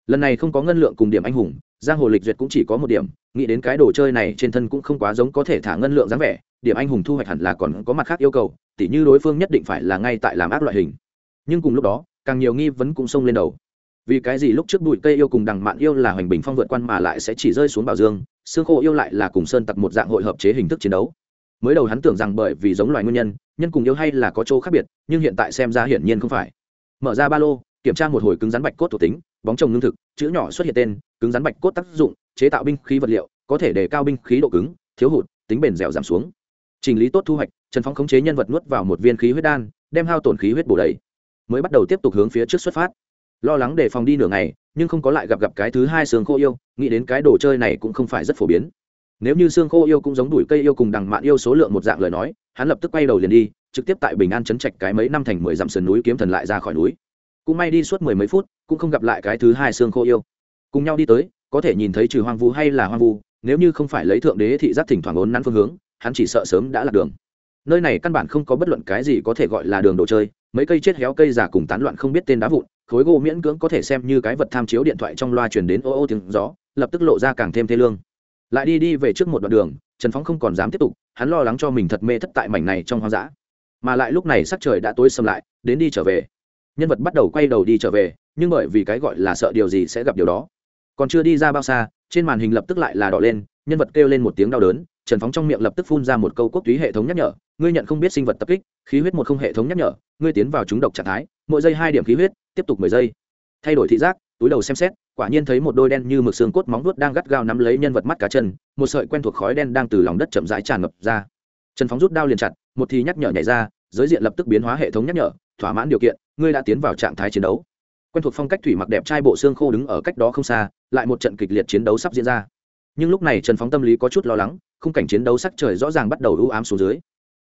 Lần này không có ngân lượng cùng điểm anh hùng, giang hồ lịch duyệt cũng chỉ có một điểm, nghĩ đến cái đồ chơi này trên thân cũng không quá giống có thể thả ngân lượng dáng vẻ, điểm anh hùng thu hoạch hẳn là còn có mặt khác yêu cầu, tỉ như đối phương nhất định phải là ngay tại làm ác loại hình. Nhưng cùng lúc đó, càng nhiều nghi vấn cũng xông lên đầu. Vì cái gì lúc trước bụi cây yêu cùng đằng mạn yêu là hoành bình phong vượt quan mà lại sẽ chỉ rơi xuống bảo dương, xương khô yêu lại là cùng sơn tặc một dạng hội hợp chế hình thức chiến đấu mới đầu hắn tưởng rằng bởi vì giống loài nguyên nhân nhân cùng yêu hay là có chỗ khác biệt, nhưng hiện tại xem ra hiển nhiên không phải. Mở ra ba lô, kiểm tra một hồi cứng rắn bạch cốt thuộc tính, bóng trồng lương thực, chữ nhỏ xuất hiện tên, cứng rắn bạch cốt tác dụng, chế tạo binh khí vật liệu, có thể đề cao binh khí độ cứng, thiếu hụt, tính bền dẻo giảm xuống. Trình lý tốt thu hoạch, trần phong khống chế nhân vật nuốt vào một viên khí huyết đan, đem hao tổn khí huyết bổ đầy. Mới bắt đầu tiếp tục hướng phía trước xuất phát. Lo lắng để phòng đi nửa ngày, nhưng không có lại gặp gặp cái thứ hai sướng khô yêu, nghĩ đến cái đồ chơi này cũng không phải rất phổ biến nếu như xương khô yêu cũng giống đuổi cây yêu cùng đằng mạn yêu số lượng một dạng lời nói, hắn lập tức quay đầu liền đi, trực tiếp tại bình an chấn trạch cái mấy năm thành mười dặm sườn núi kiếm thần lại ra khỏi núi. Cũng may đi suốt mười mấy phút, cũng không gặp lại cái thứ hai xương khô yêu. Cùng nhau đi tới, có thể nhìn thấy trừ hoang vu hay là hoang vu, nếu như không phải lấy thượng đế thị giác thỉnh thoảng ốn nắn phương hướng, hắn chỉ sợ sớm đã lạc đường. Nơi này căn bản không có bất luận cái gì có thể gọi là đường đồ chơi, mấy cây chết héo cây giả cùng tán loạn không biết tên đá vụn, khối gỗ miễn cưỡng có thể xem như cái vật tham chiếu điện thoại trong loa truyền đến ô ô tiếng gió, lập tức lộ ra càng thêm thê lương lại đi đi về trước một đoạn đường, trần phóng không còn dám tiếp tục, hắn lo lắng cho mình thật mê thất tại mảnh này trong hoang dã. Mà lại lúc này sắc trời đã tối xâm lại, đến đi trở về. Nhân vật bắt đầu quay đầu đi trở về, nhưng bởi vì cái gọi là sợ điều gì sẽ gặp điều đó. Còn chưa đi ra bao xa, trên màn hình lập tức lại là đỏ lên, nhân vật kêu lên một tiếng đau đớn, trần phóng trong miệng lập tức phun ra một câu quốc túy hệ thống nhắc nhở, ngươi nhận không biết sinh vật tập kích, khí huyết một không hệ thống nhắc nhở, ngươi tiến vào trúng độc trạng thái, mỗi giây hai điểm khí huyết, tiếp tục mười giây. Thay đổi thị giác túi đầu xem xét, quả nhiên thấy một đôi đen như mực xương cốt móng vuốt đang gắt gao nắm lấy nhân vật mắt cá chân, một sợi quen thuộc khói đen đang từ lòng đất chậm rãi tràn ngập ra. Trần phóng rút đao liền chặt, một thì nhắc nhở nhảy ra, giới diện lập tức biến hóa hệ thống nhắc nhở, thỏa mãn điều kiện, ngươi đã tiến vào trạng thái chiến đấu. Quen thuộc phong cách thủy mặc đẹp trai bộ xương khô đứng ở cách đó không xa, lại một trận kịch liệt chiến đấu sắp diễn ra. Nhưng lúc này trần phóng tâm lý có chút lo lắng, khung cảnh chiến đấu sắc trời rõ ràng bắt đầu ưu ám xuống dưới.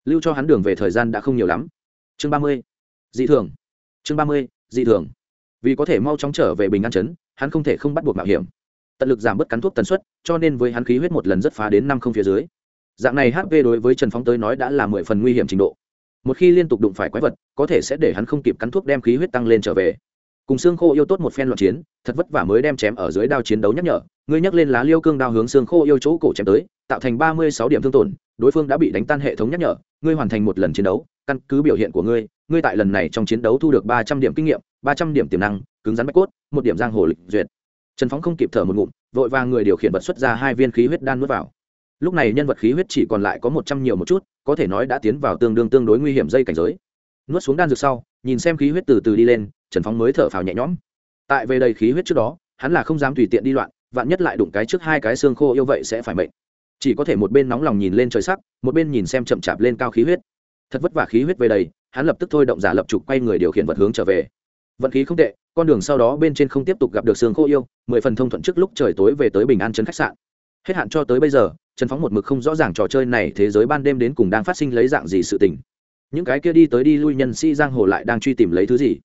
Lưu cho hắn đường về thời gian đã không nhiều lắm. Chương ba mươi, dị thường. Chương ba mươi, dị thường vì có thể mau chóng trở về bình an chấn, hắn không thể không bắt buộc mạo hiểm. Tận lực giảm bớt cắn thuốc tần suất, cho nên với hắn khí huyết một lần rất phá đến năm không phía dưới. Dạng này hp đối với trần phóng tới nói đã là mười phần nguy hiểm trình độ. Một khi liên tục đụng phải quái vật, có thể sẽ để hắn không kịp cắn thuốc đem khí huyết tăng lên trở về. Cùng xương khô yêu tốt một phen loạn chiến, thật vất vả mới đem chém ở dưới đao chiến đấu nhắc nhở, ngươi nhắc lên lá liêu cương đao hướng xương khô yêu chỗ cổ chém tới, tạo thành ba mươi sáu điểm thương tổn, đối phương đã bị đánh tan hệ thống nhắc nhở, ngươi hoàn thành một lần chiến đấu, căn cứ biểu hiện của ngươi ngươi tại lần này trong chiến đấu thu được ba trăm điểm kinh nghiệm ba trăm điểm tiềm năng, cứng rắn bách cốt, một điểm giang hồ lịch duyệt. Trần phóng không kịp thở một ngụm, vội vàng người điều khiển vật xuất ra hai viên khí huyết đan nuốt vào. Lúc này nhân vật khí huyết chỉ còn lại có một trăm nhiều một chút, có thể nói đã tiến vào tương đương tương đối nguy hiểm dây cảnh giới. Nuốt xuống đan dược sau, nhìn xem khí huyết từ từ đi lên, trần phóng mới thở phào nhẹ nhõm. Tại về đầy khí huyết trước đó, hắn là không dám tùy tiện đi loạn, vạn nhất lại đụng cái trước hai cái xương khô yêu vậy sẽ phải mệnh. Chỉ có thể một bên nóng lòng nhìn lên trời sắc, một bên nhìn xem chậm chạp lên cao khí huyết. Thật vất vả khí huyết về đầy, hắn lập tức thôi động giả lập trục quay người điều khiển vật hướng trở về vận khí không tệ, con đường sau đó bên trên không tiếp tục gặp được sương khô yêu, mười phần thông thuận trước lúc trời tối về tới bình an trấn khách sạn. Hết hạn cho tới bây giờ, trần phóng một mực không rõ ràng trò chơi này thế giới ban đêm đến cùng đang phát sinh lấy dạng gì sự tình. Những cái kia đi tới đi lui nhân sĩ giang hồ lại đang truy tìm lấy thứ gì?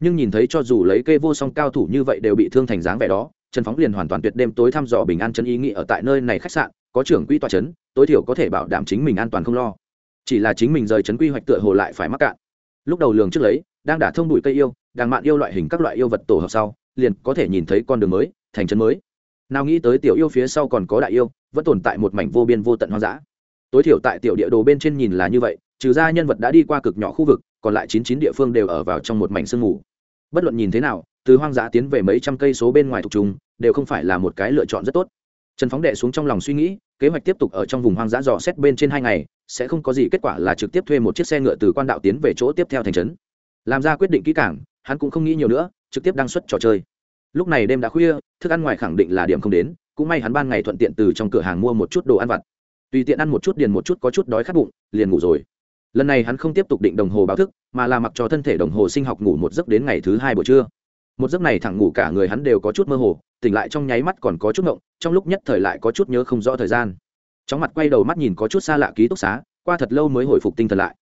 Nhưng nhìn thấy cho dù lấy kê vô song cao thủ như vậy đều bị thương thành dáng vẻ đó, trần phóng liền hoàn toàn tuyệt đêm tối thăm dò bình an trấn ý nghĩ ở tại nơi này khách sạn, có trưởng quỹ tòa trấn, tối thiểu có thể bảo đảm chính mình an toàn không lo. Chỉ là chính mình rời trấn quy hoạch tựa hồ lại phải mắc cạn. Lúc đầu lường trước lấy, đang đả thông bụi cây yêu đàng mạn yêu loại hình các loại yêu vật tổ hợp sau, liền có thể nhìn thấy con đường mới, thành trấn mới. Nào nghĩ tới tiểu yêu phía sau còn có đại yêu, vẫn tồn tại một mảnh vô biên vô tận hoang dã. Tối thiểu tại tiểu địa đồ bên trên nhìn là như vậy, trừ ra nhân vật đã đi qua cực nhỏ khu vực, còn lại chín chín địa phương đều ở vào trong một mảnh sương mù. Bất luận nhìn thế nào, từ hoang dã tiến về mấy trăm cây số bên ngoài thuộc chúng đều không phải là một cái lựa chọn rất tốt. Trần phóng đệ xuống trong lòng suy nghĩ, kế hoạch tiếp tục ở trong vùng hoang dã dò xét bên trên hai ngày, sẽ không có gì kết quả là trực tiếp thuê một chiếc xe ngựa từ quan đạo tiến về chỗ tiếp theo thành trấn. Làm ra quyết định kỹ cảng hắn cũng không nghĩ nhiều nữa, trực tiếp đăng xuất trò chơi. Lúc này đêm đã khuya, thức ăn ngoài khẳng định là điểm không đến, cũng may hắn ban ngày thuận tiện từ trong cửa hàng mua một chút đồ ăn vặt. Tùy tiện ăn một chút điền một chút có chút đói khát bụng, liền ngủ rồi. Lần này hắn không tiếp tục định đồng hồ báo thức, mà là mặc cho thân thể đồng hồ sinh học ngủ một giấc đến ngày thứ hai buổi trưa. Một giấc này thẳng ngủ cả người hắn đều có chút mơ hồ, tỉnh lại trong nháy mắt còn có chút ngộng, trong lúc nhất thời lại có chút nhớ không rõ thời gian. Chóng mặt quay đầu mắt nhìn có chút xa lạ ký túc xá, qua thật lâu mới hồi phục tinh thần lại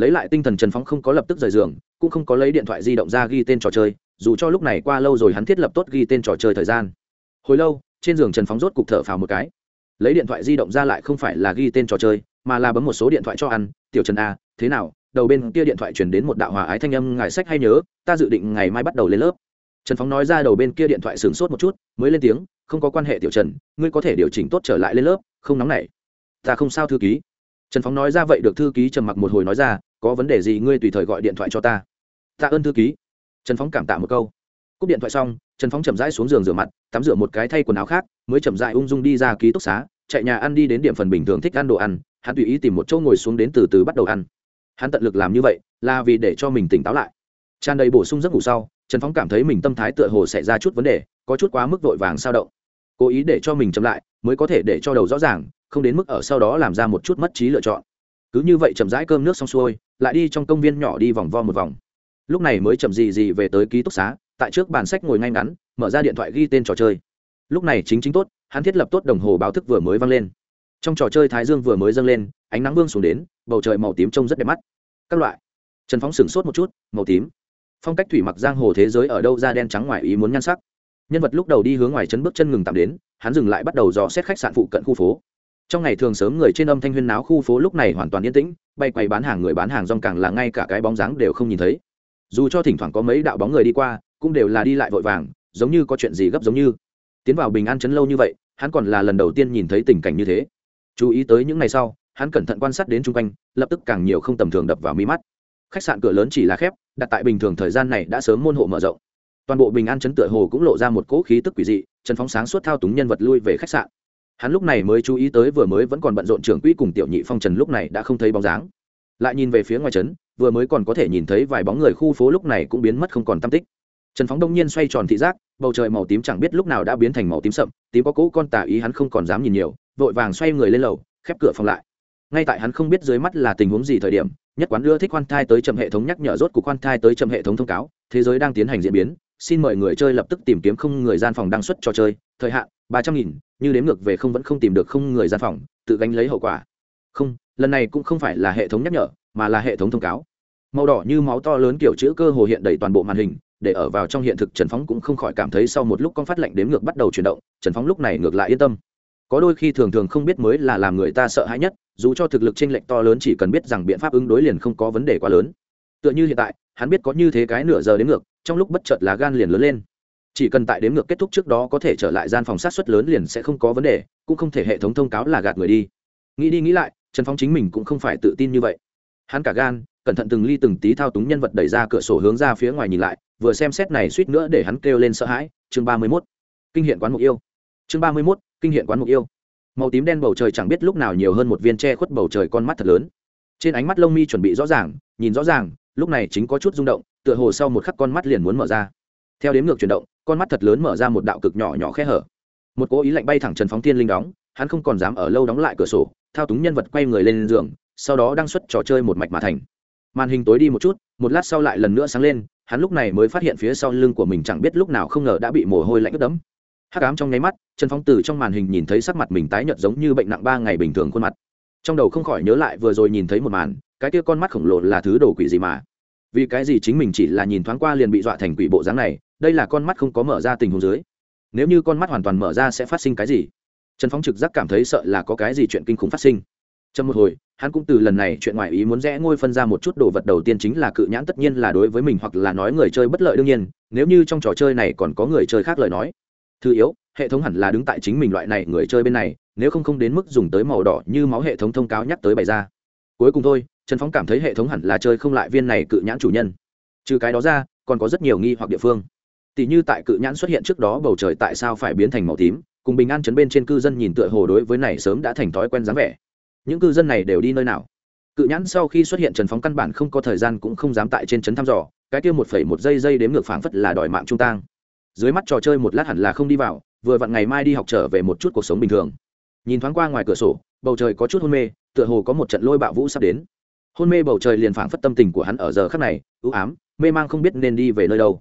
lấy lại tinh thần trần phóng không có lập tức rời giường, cũng không có lấy điện thoại di động ra ghi tên trò chơi, dù cho lúc này qua lâu rồi hắn thiết lập tốt ghi tên trò chơi thời gian. Hồi lâu, trên giường trần phóng rốt cục thở phào một cái. Lấy điện thoại di động ra lại không phải là ghi tên trò chơi, mà là bấm một số điện thoại cho ăn. Tiểu trần a thế nào? Đầu bên kia điện thoại chuyển đến một đạo hòa ái thanh âm, ngài sách hay nhớ, ta dự định ngày mai bắt đầu lên lớp. Trần phóng nói ra đầu bên kia điện thoại sửng sốt một chút, mới lên tiếng, không có quan hệ tiểu trần, ngươi có thể điều chỉnh tốt trở lại lên lớp, không nóng nảy. Ta không sao thư ký. Trần phóng nói ra vậy được thư ký trầm mặc một hồi nói ra có vấn đề gì ngươi tùy thời gọi điện thoại cho ta. Tạ ơn thư ký. Trần phóng cảm tạ một câu. Cúp điện thoại xong, trần phóng chậm rãi xuống giường rửa mặt, tắm rửa một cái thay quần áo khác, mới chậm rãi ung dung đi ra ký túc xá, chạy nhà ăn đi đến điểm phần bình thường thích ăn đồ ăn, hắn tùy ý tìm một chỗ ngồi xuống đến từ từ bắt đầu ăn. Hắn tận lực làm như vậy, là vì để cho mình tỉnh táo lại. Tràn đầy bổ sung giấc ngủ sau, trần phóng cảm thấy mình tâm thái tựa hồ xảy ra chút vấn đề, có chút quá mức vội vàng sao động. Cố ý để cho mình chậm lại, mới có thể để cho đầu rõ ràng, không đến mức ở sau đó làm ra một chút mất trí lựa chọn cứ như vậy chậm rãi cơm nước xong xuôi, lại đi trong công viên nhỏ đi vòng vo một vòng. Lúc này mới chậm gì gì về tới ký túc xá, tại trước bàn sách ngồi ngay ngắn, mở ra điện thoại ghi tên trò chơi. Lúc này chính chính tốt, hắn thiết lập tốt đồng hồ báo thức vừa mới vang lên. Trong trò chơi thái dương vừa mới dâng lên, ánh nắng vương xuống đến, bầu trời màu tím trông rất đẹp mắt. Các loại. Trần phóng sửng sốt một chút, màu tím. Phong cách thủy mặc giang hồ thế giới ở đâu ra đen trắng ngoài ý muốn nhan sắc. Nhân vật lúc đầu đi hướng ngoài chân bước chân ngừng tạm đến, hắn dừng lại bắt đầu dò xét khách sạn phụ cận khu phố trong ngày thường sớm người trên âm thanh huyên náo khu phố lúc này hoàn toàn yên tĩnh, bay quay bán hàng người bán hàng rong càng là ngay cả cái bóng dáng đều không nhìn thấy. Dù cho thỉnh thoảng có mấy đạo bóng người đi qua, cũng đều là đi lại vội vàng, giống như có chuyện gì gấp giống như. Tiến vào bình an chấn lâu như vậy, hắn còn là lần đầu tiên nhìn thấy tình cảnh như thế. Chú ý tới những ngày sau, hắn cẩn thận quan sát đến chung quanh, lập tức càng nhiều không tầm thường đập vào mi mắt. Khách sạn cửa lớn chỉ là khép, đặt tại bình thường thời gian này đã sớm môn hộ mở rộng. Toàn bộ bình an chấn tựa hồ cũng lộ ra một cỗ khí tức quỷ dị trần phóng sáng suốt thao túng nhân vật lui về khách sạn hắn lúc này mới chú ý tới vừa mới vẫn còn bận rộn trưởng quỹ cùng tiểu nhị phong trần lúc này đã không thấy bóng dáng. Lại nhìn về phía ngoài trấn, vừa mới còn có thể nhìn thấy vài bóng người khu phố lúc này cũng biến mất không còn tam tích. Trần phóng đông nhiên xoay tròn thị giác, bầu trời màu tím chẳng biết lúc nào đã biến thành màu tím sậm, tím có cỗ con tà ý hắn không còn dám nhìn nhiều, vội vàng xoay người lên lầu, khép cửa phòng lại. Ngay tại hắn không biết dưới mắt là tình huống gì thời điểm, nhất quán đưa thích khoan thai tới chậm hệ thống nhắc nhở rốt cuộc khoan thai tới chậm hệ thống thông cáo, thế giới đang tiến hành diễn biến, xin mời người chơi lập tức tìm kiếm không người gian phòng đăng xuất trò chơi, thời hạn ba trăm nghìn, như đếm ngược về không vẫn không tìm được không người gian phòng, tự gánh lấy hậu quả. Không, lần này cũng không phải là hệ thống nhắc nhở, mà là hệ thống thông cáo. Màu đỏ như máu to lớn kiểu chữ cơ hồ hiện đầy toàn bộ màn hình, để ở vào trong hiện thực trần phóng cũng không khỏi cảm thấy sau một lúc con phát lệnh đếm ngược bắt đầu chuyển động, trần phóng lúc này ngược lại yên tâm. Có đôi khi thường thường không biết mới là làm người ta sợ hãi nhất, dù cho thực lực tranh lệch to lớn chỉ cần biết rằng biện pháp ứng đối liền không có vấn đề quá lớn. Tựa như hiện tại, hắn biết có như thế cái nửa giờ đến ngược, trong lúc bất chợt lá gan liền lớn lên chỉ cần tại đếm ngược kết thúc trước đó có thể trở lại gian phòng sát xuất lớn liền sẽ không có vấn đề, cũng không thể hệ thống thông cáo là gạt người đi. Nghĩ đi nghĩ lại, trần phong chính mình cũng không phải tự tin như vậy. Hắn cả gan, cẩn thận từng ly từng tí thao túng nhân vật đẩy ra cửa sổ hướng ra phía ngoài nhìn lại, vừa xem xét này suýt nữa để hắn kêu lên sợ hãi, chương ba mươi mốt. Kinh hiện quán mục yêu. Chương ba mươi mốt, kinh hiện quán mục yêu. Màu tím đen bầu trời chẳng biết lúc nào nhiều hơn một viên tre khuất bầu trời con mắt thật lớn. Trên ánh mắt lông mi chuẩn bị rõ ràng, nhìn rõ ràng, lúc này chính có chút rung động, tựa hồ sau một khắc con mắt liền muốn mở ra. Theo đếm ngược chuyển động con mắt thật lớn mở ra một đạo cực nhỏ nhỏ khe hở. Một cố ý lạnh bay thẳng trần phóng thiên linh đóng, hắn không còn dám ở lâu đóng lại cửa sổ, thao túng nhân vật quay người lên giường, sau đó đăng xuất trò chơi một mạch mà thành. Màn hình tối đi một chút, một lát sau lại lần nữa sáng lên, hắn lúc này mới phát hiện phía sau lưng của mình chẳng biết lúc nào không ngờ đã bị mồ hôi lạnh ướt đẫm. Hắc ám trong nháy mắt, trần phóng từ trong màn hình nhìn thấy sắc mặt mình tái nhợt giống như bệnh nặng ba ngày bình thường khuôn mặt. Trong đầu không khỏi nhớ lại vừa rồi nhìn thấy một màn, cái kia con mắt khổng lồ là thứ đồ quỷ gì mà? Vì cái gì chính mình chỉ là nhìn thoáng qua liền bị dọa thành quỷ bộ dáng này đây là con mắt không có mở ra tình huống dưới. Nếu như con mắt hoàn toàn mở ra sẽ phát sinh cái gì? Trần phóng trực giác cảm thấy sợ là có cái gì chuyện kinh khủng phát sinh. Trong một hồi, hắn cũng từ lần này chuyện ngoài ý muốn rẽ ngôi phân ra một chút đồ vật đầu tiên chính là cự nhãn tất nhiên là đối với mình hoặc là nói người chơi bất lợi đương nhiên, nếu như trong trò chơi này còn có người chơi khác lời nói. Thứ yếu, hệ thống hẳn là đứng tại chính mình loại này người chơi bên này, nếu không không đến mức dùng tới màu đỏ như máu hệ thống thông cáo nhắc tới bày ra. Cuối cùng thôi, trần phóng cảm thấy hệ thống hẳn là chơi không lại viên này cự nhãn chủ nhân. Trừ cái đó ra, còn có rất nhiều nghi hoặc địa phương tỷ như tại cự nhãn xuất hiện trước đó bầu trời tại sao phải biến thành màu tím, cùng bình an chấn bên trên cư dân nhìn tựa hồ đối với này sớm đã thành thói quen dáng vẻ. Những cư dân này đều đi nơi nào? Cự nhãn sau khi xuất hiện trần phóng căn bản không có thời gian cũng không dám tại trên trấn thăm dò, cái kia một phẩy một giây giây đếm ngược phảng phất là đòi mạng trung tang. Dưới mắt trò chơi một lát hẳn là không đi vào, vừa vặn ngày mai đi học trở về một chút cuộc sống bình thường. Nhìn thoáng qua ngoài cửa sổ, bầu trời có chút hôn mê, tựa hồ có một trận lôi bạo vũ sắp đến. Hôn mê bầu trời liền phảng phất tâm tình của hắn ở giờ khắc này ưu ám, mê mang không biết nên đi về nơi đâu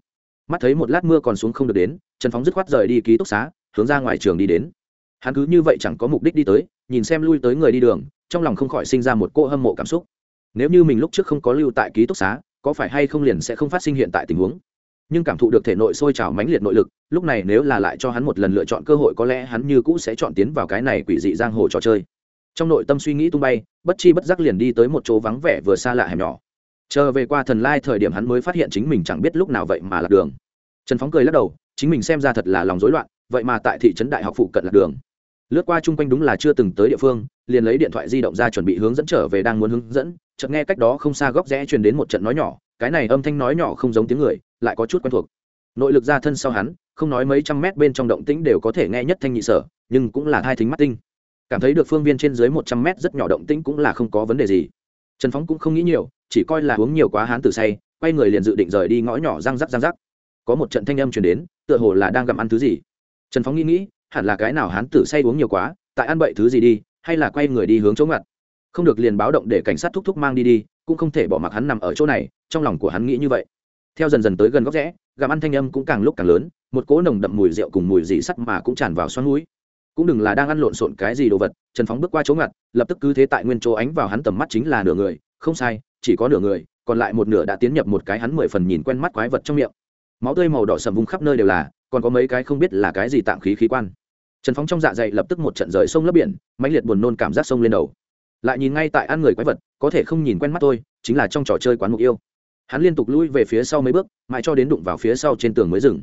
mắt thấy một lát mưa còn xuống không được đến, trần phóng dứt khoát rời đi ký túc xá, hướng ra ngoài trường đi đến. Hắn cứ như vậy chẳng có mục đích đi tới, nhìn xem lui tới người đi đường, trong lòng không khỏi sinh ra một cô hâm mộ cảm xúc. Nếu như mình lúc trước không có lưu tại ký túc xá, có phải hay không liền sẽ không phát sinh hiện tại tình huống? Nhưng cảm thụ được thể nội sôi trào mãnh liệt nội lực, lúc này nếu là lại cho hắn một lần lựa chọn cơ hội có lẽ hắn như cũ sẽ chọn tiến vào cái này quỷ dị giang hồ trò chơi. Trong nội tâm suy nghĩ tung bay, bất chi bất giác liền đi tới một chỗ vắng vẻ vừa xa lạ hẻm nhỏ chờ về qua thần lai thời điểm hắn mới phát hiện chính mình chẳng biết lúc nào vậy mà lạc đường. Trần phóng cười lắc đầu, chính mình xem ra thật là lòng rối loạn, vậy mà tại thị trấn đại học phụ cận lạc đường. Lướt qua chung quanh đúng là chưa từng tới địa phương, liền lấy điện thoại di động ra chuẩn bị hướng dẫn trở về đang muốn hướng dẫn, chợt nghe cách đó không xa góc rẽ truyền đến một trận nói nhỏ, cái này âm thanh nói nhỏ không giống tiếng người, lại có chút quen thuộc. Nội lực ra thân sau hắn, không nói mấy trăm mét bên trong động tĩnh đều có thể nghe nhất thanh nhị sở, nhưng cũng là hai thính mắt tinh. Cảm thấy được phương viên trên dưới một trăm mét rất nhỏ động tĩnh cũng là không có vấn đề gì. Trần phóng cũng không nghĩ nhiều chỉ coi là uống nhiều quá hán tử say, quay người liền dự định rời đi ngõ nhỏ răng rắc răng rắc. Có một trận thanh âm chuyển đến, tựa hồ là đang gặm ăn thứ gì. Trần phóng nghĩ nghĩ, hẳn là cái nào hán tử say uống nhiều quá, tại ăn bậy thứ gì đi, hay là quay người đi hướng chỗ ngặt. Không được liền báo động để cảnh sát thúc thúc mang đi đi, cũng không thể bỏ mặc hắn nằm ở chỗ này, trong lòng của hắn nghĩ như vậy. Theo dần dần tới gần góc rẽ, gặm ăn thanh âm cũng càng lúc càng lớn, một cỗ nồng đậm mùi rượu cùng mùi dị sắt mà cũng tràn vào xoắn núi cũng đừng là đang ăn lộn xộn cái gì đồ vật, trần phóng bước qua chỗ ngặt, lập tức cứ thế tại nguyên chỗ ánh vào hắn tầm mắt chính là nửa người, không sai chỉ có nửa người, còn lại một nửa đã tiến nhập một cái hắn mười phần nhìn quen mắt quái vật trong miệng. Máu tươi màu đỏ sầm vùng khắp nơi đều là, còn có mấy cái không biết là cái gì tạm khí khí quan. Trần phóng trong dạ dày lập tức một trận rời sông lấp biển, mãnh liệt buồn nôn cảm giác sông lên đầu. Lại nhìn ngay tại ăn người quái vật, có thể không nhìn quen mắt tôi, chính là trong trò chơi quán mục yêu. Hắn liên tục lui về phía sau mấy bước, mãi cho đến đụng vào phía sau trên tường mới dừng.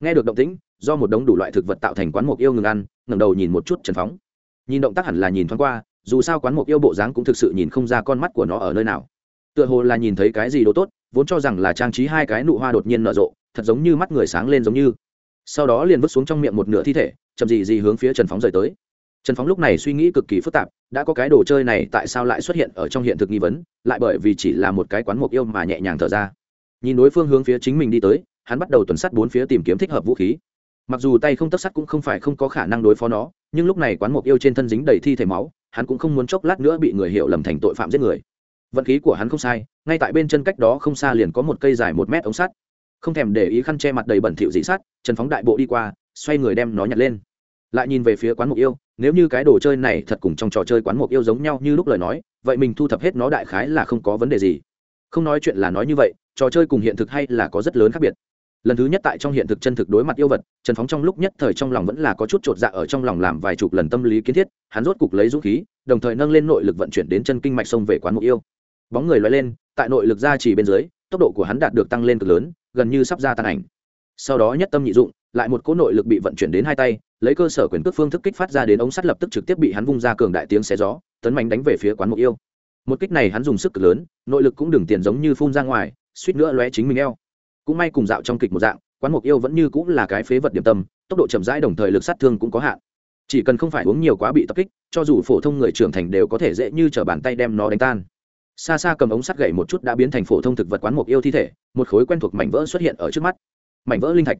Nghe được động tĩnh, do một đống đủ loại thực vật tạo thành quán mục yêu ngừng ăn, ngẩng đầu nhìn một chút trần phóng. Nhìn động tác hẳn là nhìn thoáng qua, dù sao quán mục yêu bộ dáng cũng thực sự nhìn không ra con mắt của nó ở nơi nào tựa hồ là nhìn thấy cái gì đồ tốt, vốn cho rằng là trang trí hai cái nụ hoa đột nhiên nở rộ, thật giống như mắt người sáng lên giống như. Sau đó liền vứt xuống trong miệng một nửa thi thể, chậm gì gì hướng phía trần phóng rời tới. Trần phóng lúc này suy nghĩ cực kỳ phức tạp, đã có cái đồ chơi này tại sao lại xuất hiện ở trong hiện thực nghi vấn, lại bởi vì chỉ là một cái quán mục yêu mà nhẹ nhàng thở ra. Nhìn đối phương hướng phía chính mình đi tới, hắn bắt đầu tuần sắt bốn phía tìm kiếm thích hợp vũ khí. Mặc dù tay không tất sắt cũng không phải không có khả năng đối phó nó, nhưng lúc này quán mục yêu trên thân dính đầy thi thể máu, hắn cũng không muốn chốc lát nữa bị người hiểu lầm thành tội phạm giết người vận khí của hắn không sai, ngay tại bên chân cách đó không xa liền có một cây dài một mét ống sắt. Không thèm để ý khăn che mặt đầy bẩn thỉu dị sắt, trần phóng đại bộ đi qua, xoay người đem nó nhặt lên. Lại nhìn về phía quán mục yêu, nếu như cái đồ chơi này thật cùng trong trò chơi quán mục yêu giống nhau như lúc lời nói, vậy mình thu thập hết nó đại khái là không có vấn đề gì. Không nói chuyện là nói như vậy, trò chơi cùng hiện thực hay là có rất lớn khác biệt. Lần thứ nhất tại trong hiện thực chân thực đối mặt yêu vật, trần phóng trong lúc nhất thời trong lòng vẫn là có chút t r ộ t dạ ở trong lòng làm vài chục lần tâm lý kiến thiết, hắn rốt cục lấy dũng khí, đồng thời nâng lên nội lực vận chuyển đến chân kinh mạch sông về quán mục yêu bóng người loay lên, tại nội lực ra chỉ bên dưới, tốc độ của hắn đạt được tăng lên cực lớn, gần như sắp ra tàn ảnh. Sau đó nhất tâm nhị dụng, lại một cỗ nội lực bị vận chuyển đến hai tay, lấy cơ sở quyền cước phương thức kích phát ra đến ống sắt lập tức trực tiếp bị hắn vung ra cường đại tiếng xé gió, tấn mạnh đánh về phía quán mục yêu. Một kích này hắn dùng sức cực lớn, nội lực cũng đừng tiền giống như phun ra ngoài, suýt nữa lóe chính mình eo. Cũng may cùng dạo trong kịch một dạng, quán mục yêu vẫn như cũng là cái phế vật điểm tâm, tốc độ chậm rãi đồng thời lực sát thương cũng có hạn. Chỉ cần không phải uống nhiều quá bị tập kích, cho dù phổ thông người trưởng thành đều có thể dễ như t r ở bàn tay đem nó đánh tan xa xa cầm ống sắt gậy một chút đã biến thành phổ thông thực vật quán mục yêu thi thể, một khối quen thuộc mảnh vỡ xuất hiện ở trước mắt. Mảnh vỡ linh thạch.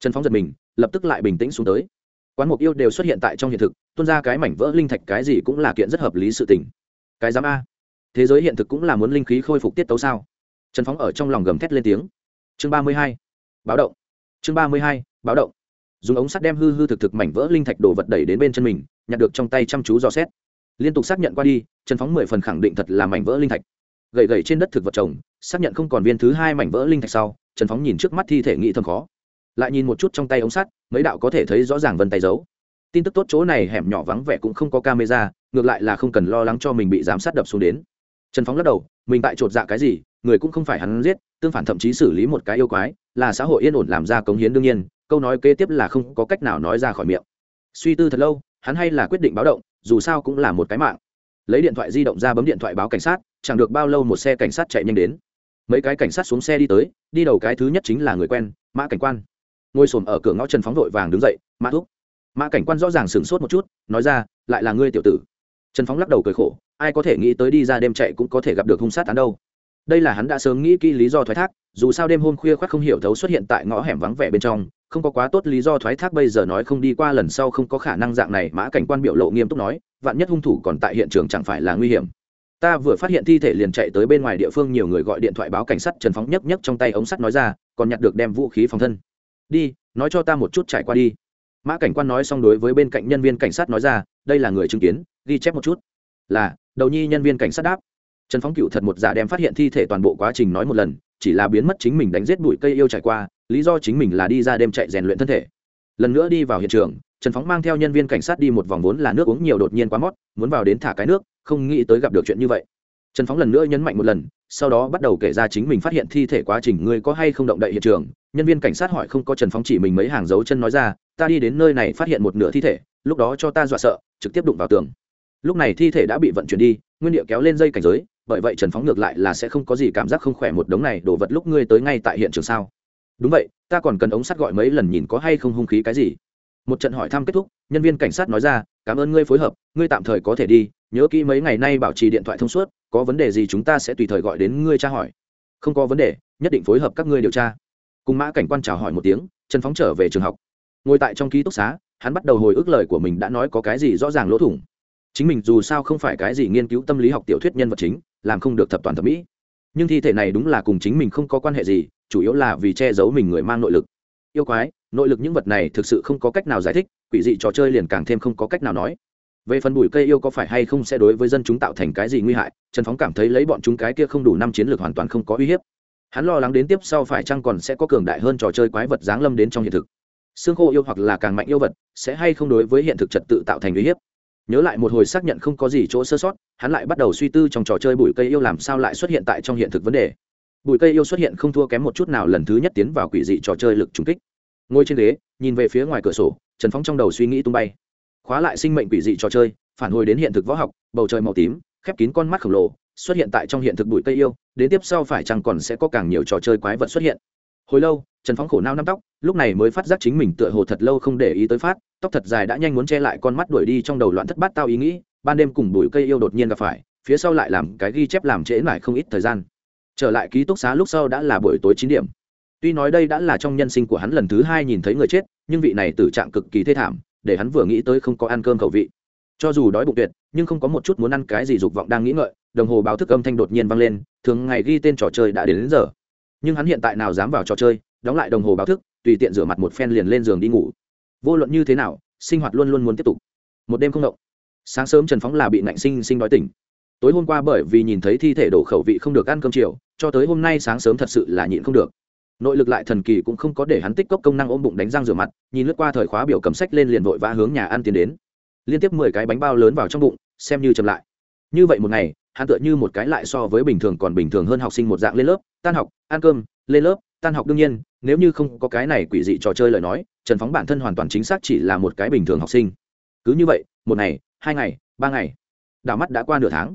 Trần phóng giật mình, lập tức lại bình tĩnh xuống tới. Quán mục yêu đều xuất hiện tại trong hiện thực, tuôn ra cái mảnh vỡ linh thạch cái gì cũng là kiện rất hợp lý sự tình. Cái giám a. Thế giới hiện thực cũng là muốn linh khí khôi phục tiết tấu sao? Trần phóng ở trong lòng gầm thét lên tiếng. Chương ba mươi hai. Báo động. Chương ba mươi hai. Báo động. Dùng ống sắt đem hư hư thực thực mảnh vỡ linh thạch đồ vật đẩy đến bên chân mình, nhặt được trong tay chăm chú dò xét liên tục xác nhận qua đi, trần phóng mười phần khẳng định thật là mảnh vỡ linh thạch. Gậy gậy trên đất thực vật trồng, xác nhận không còn viên thứ hai mảnh vỡ linh thạch sau, trần phóng nhìn trước mắt thi thể nghĩ thầm khó. Lại nhìn một chút trong tay ống sắt, mấy đạo có thể thấy rõ ràng vân tay giấu tin tức tốt chỗ này hẻm nhỏ vắng vẻ cũng không có camera, ngược lại là không cần lo lắng cho mình bị giám sát đập xuống đến. Trần phóng lắc đầu, mình tại chột dạ cái gì, người cũng không phải hắn giết, tương phản thậm chí xử lý một cái yêu quái, là xã hội yên ổn làm ra cống hiến đương nhiên, câu nói kế tiếp là không có cách nào nói ra khỏi miệng. Suy tư thật lâu hắn hay là quyết định báo động, dù sao cũng là một cái mạng. Lấy điện thoại di động ra bấm điện thoại báo cảnh sát, chẳng được bao lâu một xe cảnh sát chạy nhanh đến. Mấy cái cảnh sát xuống xe đi tới, đi đầu cái thứ nhất chính là người quen, mã cảnh quan. Ngồi xổm ở cửa ngõ trần phóng vội vàng đứng dậy, mã thúc. Mã cảnh quan rõ ràng sửng sốt một chút, nói ra, lại là ngươi tiểu tử. Trần phóng lắc đầu cười khổ, ai có thể nghĩ tới đi ra đêm chạy cũng có thể gặp được hung sát án đâu. Đây là hắn đã sớm nghĩ kỹ lý do thoái thác, dù sao đêm hôm khuya khoác không hiểu thấu xuất hiện tại ngõ hẻm vắng vẻ bên trong không có quá tốt lý do thoái thác bây giờ nói không đi qua lần sau không có khả năng dạng này, mã cảnh quan biểu lộ nghiêm túc nói, vạn nhất hung thủ còn tại hiện trường chẳng phải là nguy hiểm. Ta vừa phát hiện thi thể liền chạy tới bên ngoài địa phương, nhiều người gọi điện thoại báo cảnh sát trần phóng nhấc nhấc trong tay ống sắt nói ra, còn nhặt được đem vũ khí phòng thân. Đi, nói cho ta một chút trải qua đi. Mã cảnh quan nói xong đối với bên cạnh nhân viên cảnh sát nói ra, đây là người chứng kiến, ghi chép một chút. Là, đầu nhi nhân viên cảnh sát đáp. Trần phóng cựu thật một giả đem phát hiện thi thể toàn bộ quá trình nói một lần, chỉ là biến mất chính mình đánh giết bụi cây yêu trải qua lý do chính mình là đi ra đêm chạy rèn luyện thân thể. Lần nữa đi vào hiện trường, trần phóng mang theo nhân viên cảnh sát đi một vòng vốn là nước uống nhiều đột nhiên quá mót, muốn vào đến thả cái nước, không nghĩ tới gặp được chuyện như vậy. Trần phóng lần nữa nhấn mạnh một lần, sau đó bắt đầu kể ra chính mình phát hiện thi thể quá trình, ngươi có hay không động đậy hiện trường? Nhân viên cảnh sát hỏi không có trần phóng chỉ mình mấy hàng dấu chân nói ra, ta đi đến nơi này phát hiện một nửa thi thể, lúc đó cho ta dọa sợ, trực tiếp đụng vào tường. Lúc này thi thể đã bị vận chuyển đi, nguyên địa kéo lên dây cảnh giới, bởi vậy trần phóng ngược lại là sẽ không có gì cảm giác không khỏe một đống này đổ vật lúc ngươi tới ngay tại hiện trường sao? Đúng vậy, ta còn cần ống sắt gọi mấy lần nhìn có hay không hung khí cái gì. Một trận hỏi thăm kết thúc, nhân viên cảnh sát nói ra, cảm ơn ngươi phối hợp, ngươi tạm thời có thể đi, nhớ kỹ mấy ngày nay bảo trì điện thoại thông suốt, có vấn đề gì chúng ta sẽ tùy thời gọi đến ngươi tra hỏi. Không có vấn đề, nhất định phối hợp các ngươi điều tra. Cùng mã cảnh quan chào hỏi một tiếng, trần phóng trở về trường học. Ngồi tại trong ký túc xá, hắn bắt đầu hồi ức lời của mình đã nói có cái gì rõ ràng lỗ thủng. Chính mình dù sao không phải cái gì nghiên cứu tâm lý học tiểu thuyết nhân vật chính, làm không được thập toàn thẩm mỹ nhưng thi thể này đúng là cùng chính mình không có quan hệ gì, chủ yếu là vì che giấu mình người mang nội lực. Yêu quái, nội lực những vật này thực sự không có cách nào giải thích, quỷ dị trò chơi liền càng thêm không có cách nào nói. Về phần bụi cây yêu có phải hay không sẽ đối với dân chúng tạo thành cái gì nguy hại, trần phóng cảm thấy lấy bọn chúng cái kia không đủ năm chiến lược hoàn toàn không có uy hiếp. Hắn lo lắng đến tiếp sau phải chăng còn sẽ có cường đại hơn trò chơi quái vật giáng lâm đến trong hiện thực. Xương khô yêu hoặc là càng mạnh yêu vật, sẽ hay không đối với hiện thực trật tự tạo thành uy hiếp? Nhớ lại một hồi xác nhận không có gì chỗ sơ sót, hắn lại bắt đầu suy tư trong trò chơi bụi cây yêu làm sao lại xuất hiện tại trong hiện thực vấn đề. Bụi cây yêu xuất hiện không thua kém một chút nào lần thứ nhất tiến vào quỷ dị trò chơi lực trùng kích. Ngồi trên ghế, nhìn về phía ngoài cửa sổ, trần phóng trong đầu suy nghĩ tung bay. Khóa lại sinh mệnh quỷ dị trò chơi, phản hồi đến hiện thực võ học, bầu trời màu tím, khép kín con mắt khổng lồ, xuất hiện tại trong hiện thực bụi cây yêu, đến tiếp sau phải chăng còn sẽ có càng nhiều trò chơi quái vật xuất hiện hồi lâu trần phóng khổ nao năm tóc lúc này mới phát giác chính mình tựa hồ thật lâu không để ý tới phát tóc thật dài đã nhanh muốn che lại con mắt đuổi đi trong đầu loạn thất bát tao ý nghĩ ban đêm cùng bụi cây yêu đột nhiên gặp phải phía sau lại làm cái ghi chép làm trễ lại không ít thời gian. Trở lại ký túc xá lúc sau đã là buổi tối chín điểm. Tuy nói đây đã là trong nhân sinh của hắn lần thứ hai nhìn thấy người chết nhưng vị này tử trạng cực kỳ thê thảm để hắn vừa nghĩ tới không có ăn cơm khẩu vị. Cho dù đói bụng tuyệt nhưng không có một chút muốn ăn cái gì dục vọng đang nghĩ ngợi đồng hồ báo thức âm thanh đột nhiên vang lên thường ngày ghi tên trò chơi đã đến, đến giờ nhưng hắn hiện tại nào dám vào trò chơi, đóng lại đồng hồ báo thức, tùy tiện rửa mặt một phen liền lên giường đi ngủ. Vô luận như thế nào, sinh hoạt luôn luôn muốn tiếp tục. Một đêm không động. Sáng sớm trần phóng là bị nạnh sinh sinh đói tỉnh. Tối hôm qua bởi vì nhìn thấy thi thể đổ khẩu vị không được ăn cơm chiều, cho tới hôm nay sáng sớm thật sự là nhịn không được. Nội lực lại thần kỳ cũng không có để hắn tích cốc công năng ôm bụng đánh răng rửa mặt, nhìn lướt qua thời khóa biểu cầm sách lên liền vội vã hướng nhà ăn tiến đến. Liên tiếp mười cái bánh bao lớn vào trong bụng, xem như chậm lại. Như vậy một ngày, hắn tựa như một cái lại so với bình thường còn bình thường hơn học sinh một dạng lên lớp tan học, ăn cơm, lên lớp, tan học đương nhiên, nếu như không có cái này quỷ dị trò chơi lời nói, trần phóng bản thân hoàn toàn chính xác chỉ là một cái bình thường học sinh. Cứ như vậy, một ngày, hai ngày, ba ngày, đảo mắt đã qua nửa tháng.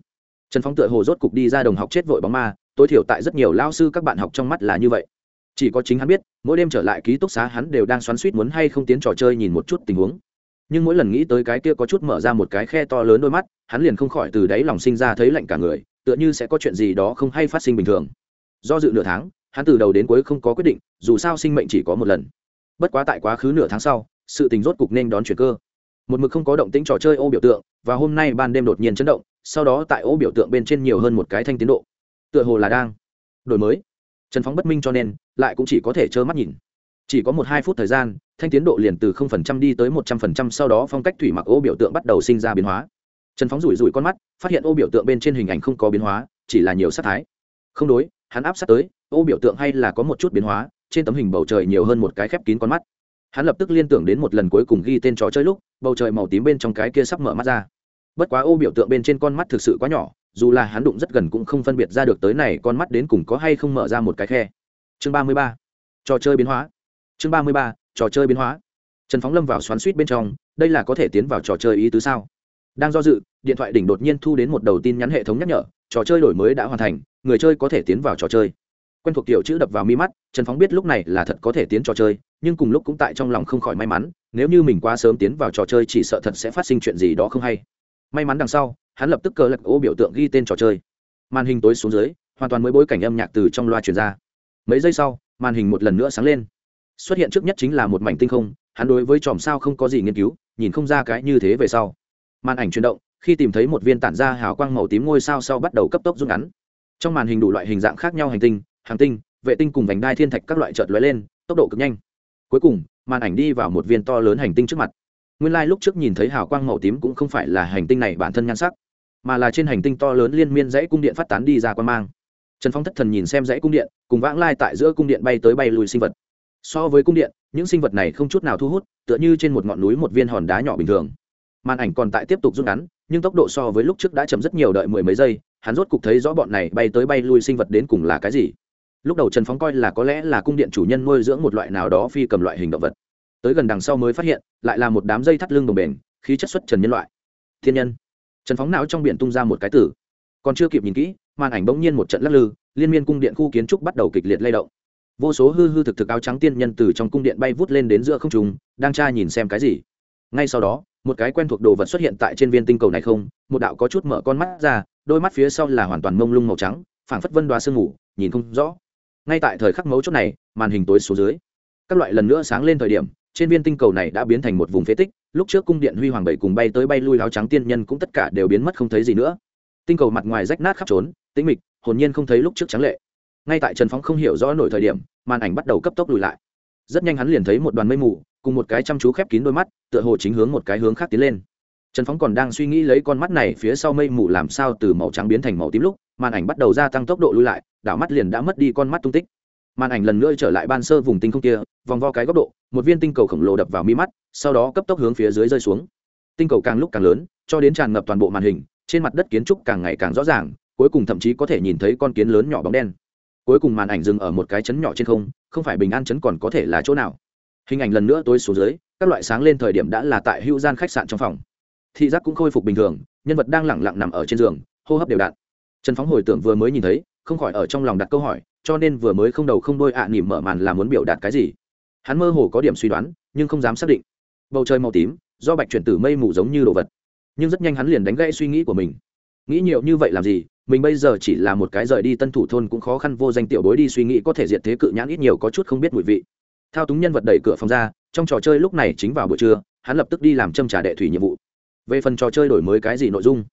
Trần phóng tựa hồ rốt cục đi ra đồng học chết vội bóng ma, tối thiểu tại rất nhiều lao sư các bạn học trong mắt là như vậy. Chỉ có chính hắn biết, mỗi đêm trở lại ký túc xá hắn đều đang xoắn suýt muốn hay không tiến trò chơi nhìn một chút tình huống. Nhưng mỗi lần nghĩ tới cái kia có chút mở ra một cái khe to lớn đôi mắt, hắn liền không khỏi từ đáy lòng sinh ra thấy lạnh cả người, tựa như sẽ có chuyện gì đó không hay phát sinh bình thường do dự nửa tháng, hắn từ đầu đến cuối không có quyết định, dù sao sinh mệnh chỉ có một lần. Bất quá tại quá khứ nửa tháng sau, sự tình rốt cục nên đón chuyển cơ. Một mực không có động tĩnh trò chơi ô biểu tượng, và hôm nay ban đêm đột nhiên chấn động, sau đó tại ô biểu tượng bên trên nhiều hơn một cái thanh tiến độ. Tựa hồ là đang đổi mới. Trần phóng bất minh cho nên, lại cũng chỉ có thể trơ mắt nhìn. Chỉ có một hai phút thời gian, thanh tiến độ liền từ không phần trăm đi tới 100% sau đó phong cách thủy mặc ô biểu tượng bắt đầu sinh ra biến hóa. Trần phóng rủi rủi con mắt, phát hiện ô biểu tượng bên trên hình ảnh không có biến hóa, chỉ là nhiều sắc thái. Không đối hắn áp sát tới, ô biểu tượng hay là có một chút biến hóa, trên tấm hình bầu trời nhiều hơn một cái khép kín con mắt. Hắn lập tức liên tưởng đến một lần cuối cùng ghi tên trò chơi lúc, bầu trời màu tím bên trong cái kia sắp mở mắt ra. Bất quá ô biểu tượng bên trên con mắt thực sự quá nhỏ, dù là hắn đụng rất gần cũng không phân biệt ra được tới này con mắt đến cùng có hay không mở ra một cái khe. Chương ba mươi ba, trò chơi biến hóa. Chương ba mươi ba, trò chơi biến hóa. Trần phóng lâm vào xoắn suýt bên trong, đây là có thể tiến vào trò chơi ý tứ sao? Đang do dự, điện thoại đỉnh đột nhiên thu đến một đầu tin nhắn hệ thống nhắc nhở, trò chơi đổi mới đã hoàn thành người chơi có thể tiến vào trò chơi. Quen thuộc kiểu chữ đập vào mi mắt, trần phóng biết lúc này là thật có thể tiến trò chơi, nhưng cùng lúc cũng tại trong lòng không khỏi may mắn, nếu như mình quá sớm tiến vào trò chơi chỉ sợ thật sẽ phát sinh chuyện gì đó không hay. May mắn đằng sau, hắn lập tức cờ lật ô biểu tượng ghi tên trò chơi. Màn hình tối xuống dưới, hoàn toàn mới bối cảnh âm nhạc từ trong loa truyền ra. Mấy giây sau, màn hình một lần nữa sáng lên. Xuất hiện trước nhất chính là một mảnh tinh không, hắn đối với chòm sao không có gì nghiên cứu, nhìn không ra cái như thế về sau. Màn ảnh chuyển động, khi tìm thấy một viên tản ra hào quang màu tím ngôi sao sau bắt đầu cấp tốc rút ngắn trong màn hình đủ loại hình dạng khác nhau hành tinh, hàng tinh, vệ tinh cùng vành đai thiên thạch các loại chợt lóe lên, tốc độ cực nhanh. Cuối cùng, màn ảnh đi vào một viên to lớn hành tinh trước mặt. Nguyên lai、like、lúc trước nhìn thấy hào quang màu tím cũng không phải là hành tinh này bản thân nhan sắc, mà là trên hành tinh to lớn liên miên dãy cung điện phát tán đi ra quan mang. Trần phong thất thần nhìn xem dãy cung điện, cùng vãng lai tại giữa cung điện bay tới bay lùi sinh vật. So với cung điện, những sinh vật này không chút nào thu hút, tựa như trên một ngọn núi một viên hòn đá nhỏ bình thường màn ảnh còn tại tiếp tục rút ngắn, nhưng tốc độ so với lúc trước đã chậm rất nhiều đợi mười mấy giây, hắn rốt cục thấy rõ bọn này bay tới bay lui sinh vật đến cùng là cái gì. Lúc đầu trần phóng coi là có lẽ là cung điện chủ nhân nuôi dưỡng một loại nào đó phi cầm loại hình động vật. Tới gần đằng sau mới phát hiện, lại là một đám dây thắt lưng đồng bền, khí chất xuất trần nhân loại. Thiên nhân. Trần phóng não trong biển tung ra một cái tử còn chưa kịp nhìn kỹ, màn ảnh bỗng nhiên một trận lắc lư, liên miên cung điện khu kiến trúc bắt đầu kịch liệt lay động. Vô số hư hư thực thực áo trắng tiên nhân từ trong cung điện bay vút lên đến giữa không trùng đang tra nhìn xem cái gì. Ngay sau đó một cái quen thuộc đồ vật xuất hiện tại trên viên tinh cầu này không? Một đạo có chút mở con mắt ra, đôi mắt phía sau là hoàn toàn mông lung màu trắng, phảng phất vân đoa sương ngủ nhìn không rõ. Ngay tại thời khắc mấu chốt này, màn hình tối số dưới. Các loại lần nữa sáng lên thời điểm, trên viên tinh cầu này đã biến thành một vùng phế tích, lúc trước cung điện huy hoàng bảy cùng bay tới bay lui áo trắng tiên nhân cũng tất cả đều biến mất không thấy gì nữa. Tinh cầu mặt ngoài rách nát khắp trốn, tĩnh mịch, hồn nhiên không thấy lúc trước trắng lệ. Ngay tại trần phóng không hiểu rõ nổi thời điểm, màn ảnh bắt đầu cấp tốc lùi lại. Rất nhanh hắn liền thấy một đoàn mây mù cùng một cái chăm chú khép kín đôi mắt, tựa hồ chính hướng một cái hướng khác tiến lên. Trần phóng còn đang suy nghĩ lấy con mắt này phía sau mây mù làm sao từ màu trắng biến thành màu tím lúc, màn ảnh bắt đầu gia tăng tốc độ lui lại, đảo mắt liền đã mất đi con mắt tung tích. Màn ảnh lần nữa trở lại ban sơ vùng tinh không kia, vòng vo cái góc độ, một viên tinh cầu khổng lồ đập vào mi mắt, sau đó cấp tốc hướng phía dưới rơi xuống. Tinh cầu càng lúc càng lớn, cho đến tràn ngập toàn bộ màn hình, trên mặt đất kiến trúc càng ngày càng rõ ràng, cuối cùng thậm chí có thể nhìn thấy con kiến lớn nhỏ bóng đen. Cuối cùng màn ảnh dừng ở một cái chấn nhỏ trên không không phải bình an chấn còn có thể là chỗ nào hình ảnh lần nữa tối xuống dưới, các loại sáng lên thời điểm đã là tại hữu gian khách sạn trong phòng. Thị giác cũng khôi phục bình thường, nhân vật đang lẳng lặng nằm ở trên giường, hô hấp đều đặn. Trần phóng hồi tưởng vừa mới nhìn thấy, không khỏi ở trong lòng đặt câu hỏi, cho nên vừa mới không đầu không đôi ạ à nỉm mở màn là muốn biểu đạt cái gì? Hắn mơ hồ có điểm suy đoán, nhưng không dám xác định. Bầu trời màu tím, do bạch chuyển tử mây mù giống như đồ vật. Nhưng rất nhanh hắn liền đánh gãy suy nghĩ của mình. Nghĩ nhiều như vậy làm gì? Mình bây giờ chỉ là một cái rời đi tân thủ thôn cũng khó khăn vô danh tiểu bối đi suy nghĩ có thể diệt thế cự nhãn ít nhiều có chút không biết mùi vị thao túng nhân vật đẩy cửa phòng ra, trong trò chơi lúc này chính vào buổi trưa, hắn lập tức đi làm châm trả đệ thủy nhiệm vụ. Về phần trò chơi đổi mới cái gì nội dung?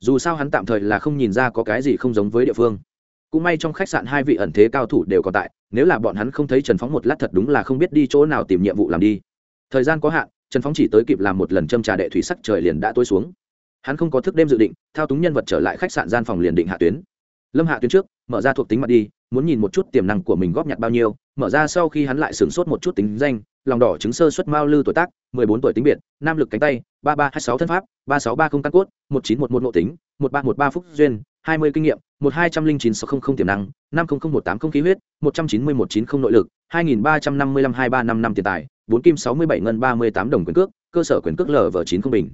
Dù sao hắn tạm thời là không nhìn ra có cái gì không giống với địa phương. Cũng may trong khách sạn hai vị ẩn thế cao thủ đều còn tại, nếu là bọn hắn không thấy trần phóng một lát thật đúng là không biết đi chỗ nào tìm nhiệm vụ làm đi. Thời gian có hạn, trần phóng chỉ tới kịp làm một lần châm trà đệ thủy sắc trời liền đã tối xuống. Hắn không có thức đêm dự định, thao túng nhân vật trở lại khách sạn gian phòng liền định hạ tuyến. Lâm hạ tuyến trước, mở ra thuộc tính mặt đi muốn nhìn một chút tiềm năng của mình góp nhặt bao nhiêu, mở ra sau khi hắn lại sửng sốt một chút tính danh, lòng đỏ chứng sơ xuất mao lư tuổi tác, mười bốn tuổi tính biệt, nam lực cánh tay, ba ba hai sáu thân pháp, ba sáu ba không căn cốt, một chín một một nội tính, một ba một ba phúc duyên, hai mươi kinh nghiệm, một hai trăm linh chín sáu không không tiềm năng, năm không không một tám không khí huyết, một trăm chín mươi một chín không nội lực, hai nghìn ba trăm năm mươi lăm hai ba năm năm tiền tài, bốn kim sáu mươi bảy ngân ba mươi tám đồng quyền cước, cơ sở quyền cước lv chín không bình.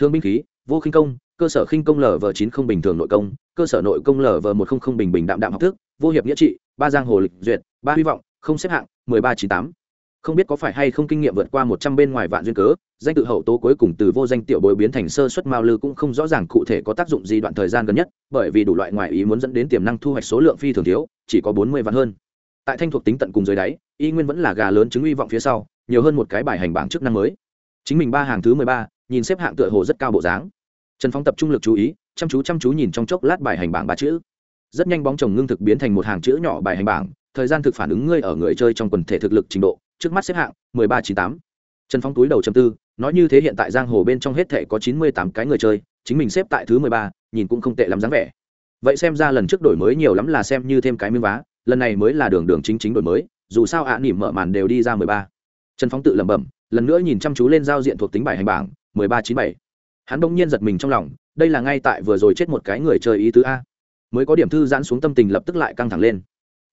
Thương binh khí, vô khinh công cơ sở khinh công lv chín không bình thường nội công, cơ sở nội công lv một không không bình bình đạm đạm học thức, vô hiệp nghĩa trị, ba giang hồ lịch duyệt, ba hy vọng, không xếp hạng, mười ba chín tám. Không biết có phải hay không kinh nghiệm vượt qua một trăm bên ngoài vạn duyên cớ, danh tự hậu tố cuối cùng từ vô danh tiểu bối biến thành sơ xuất mao lư cũng không rõ ràng cụ thể có tác dụng gì đoạn thời gian gần nhất, bởi vì đủ loại ngoại ý muốn dẫn đến tiềm năng thu hoạch số lượng phi thường thiếu, chỉ có bốn mươi vạn hơn. Tại thanh thuộc tính tận cùng dưới đáy, y nguyên vẫn là gà lớn chứng uy vọng phía sau, nhiều hơn một cái bài hành bảng chức năng mới. Chính mình ba hàng thứ mười ba, nhìn xếp hạng tựa hồ rất cao bộ dáng trần phong tập trung lực chú ý, chăm chú chăm chú nhìn trong chốc lát bài hành bảng ba chữ. Rất nhanh bóng chồng ngưng thực biến thành một hàng chữ nhỏ bài hành bảng, thời gian thực phản ứng ngươi ở người chơi trong quần thể thực lực trình độ, trước mắt xếp hạng, mười ba chín tám. Trần phong túi đầu chầm tư, nói như thế hiện tại giang hồ bên trong hết thể có chín mươi tám cái người chơi, chính mình xếp tại thứ mười ba, nhìn cũng không tệ lắm dáng vẻ. Vậy xem ra lần trước đổi mới nhiều lắm là xem như thêm cái miếng vá, lần này mới là đường đường chính chính đổi mới, dù sao ạ nỉm mở màn đều đi ra mười ba. Trần phong tự lẩm bẩm, lần nữa nhìn chăm chú lên giao diện thuộc tính bài hành bảng, mười ba chín bảy hắn bỗng nhiên giật mình trong lòng, đây là ngay tại vừa rồi chết một cái người chơi ý tứ a. Mới có điểm thư giãn xuống tâm tình lập tức lại căng thẳng lên.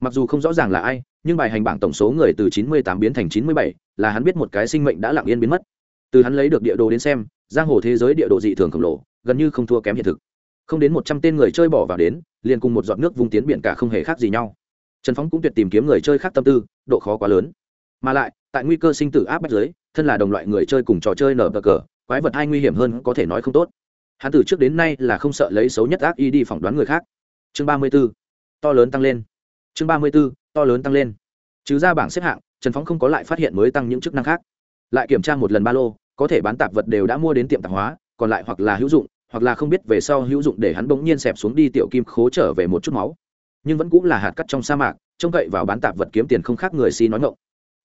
Mặc dù không rõ ràng là ai, nhưng bài hành bảng tổng số người từ chín mươi tám biến thành chín mươi bảy, là hắn biết một cái sinh mệnh đã lặng yên biến mất. Từ hắn lấy được địa đồ đến xem, giang hồ thế giới địa đồ dị thường khổng lồ, gần như không thua kém hiện thực. Không đến một trăm tên người chơi bỏ vào đến, liền cùng một giọt nước vung tiến biển cả không hề khác gì nhau. Trần phóng cũng tuyệt tìm kiếm người chơi khác tâm tư, độ khó quá lớn. Mà lại, tại nguy cơ sinh tử áp bách giới thân là đồng loại người chơi cùng trò chơi nở bờ cờ quái vật hai nguy hiểm hơn có thể nói không tốt. Hắn từ trước đến nay là không sợ lấy xấu nhất ác y đi phỏng đoán người khác. Chương ba mươi b ố to lớn tăng lên. Chương ba mươi b ố to lớn tăng lên. Trừ ra bảng xếp hạng, trần phóng không có lại phát hiện mới tăng những chức năng khác. Lại kiểm tra một lần ba lô, có thể bán tạp vật đều đã mua đến tiệm tạp hóa, còn lại hoặc là hữu dụng, hoặc là không biết về sau hữu dụng để hắn bỗng nhiên xẹp xuống đi tiểu kim khố trở về một chút máu. Nhưng vẫn cũng là hạt cắt trong sa mạc, trông cậy vào bán tạp vật kiếm tiền không khác người si nói ngộng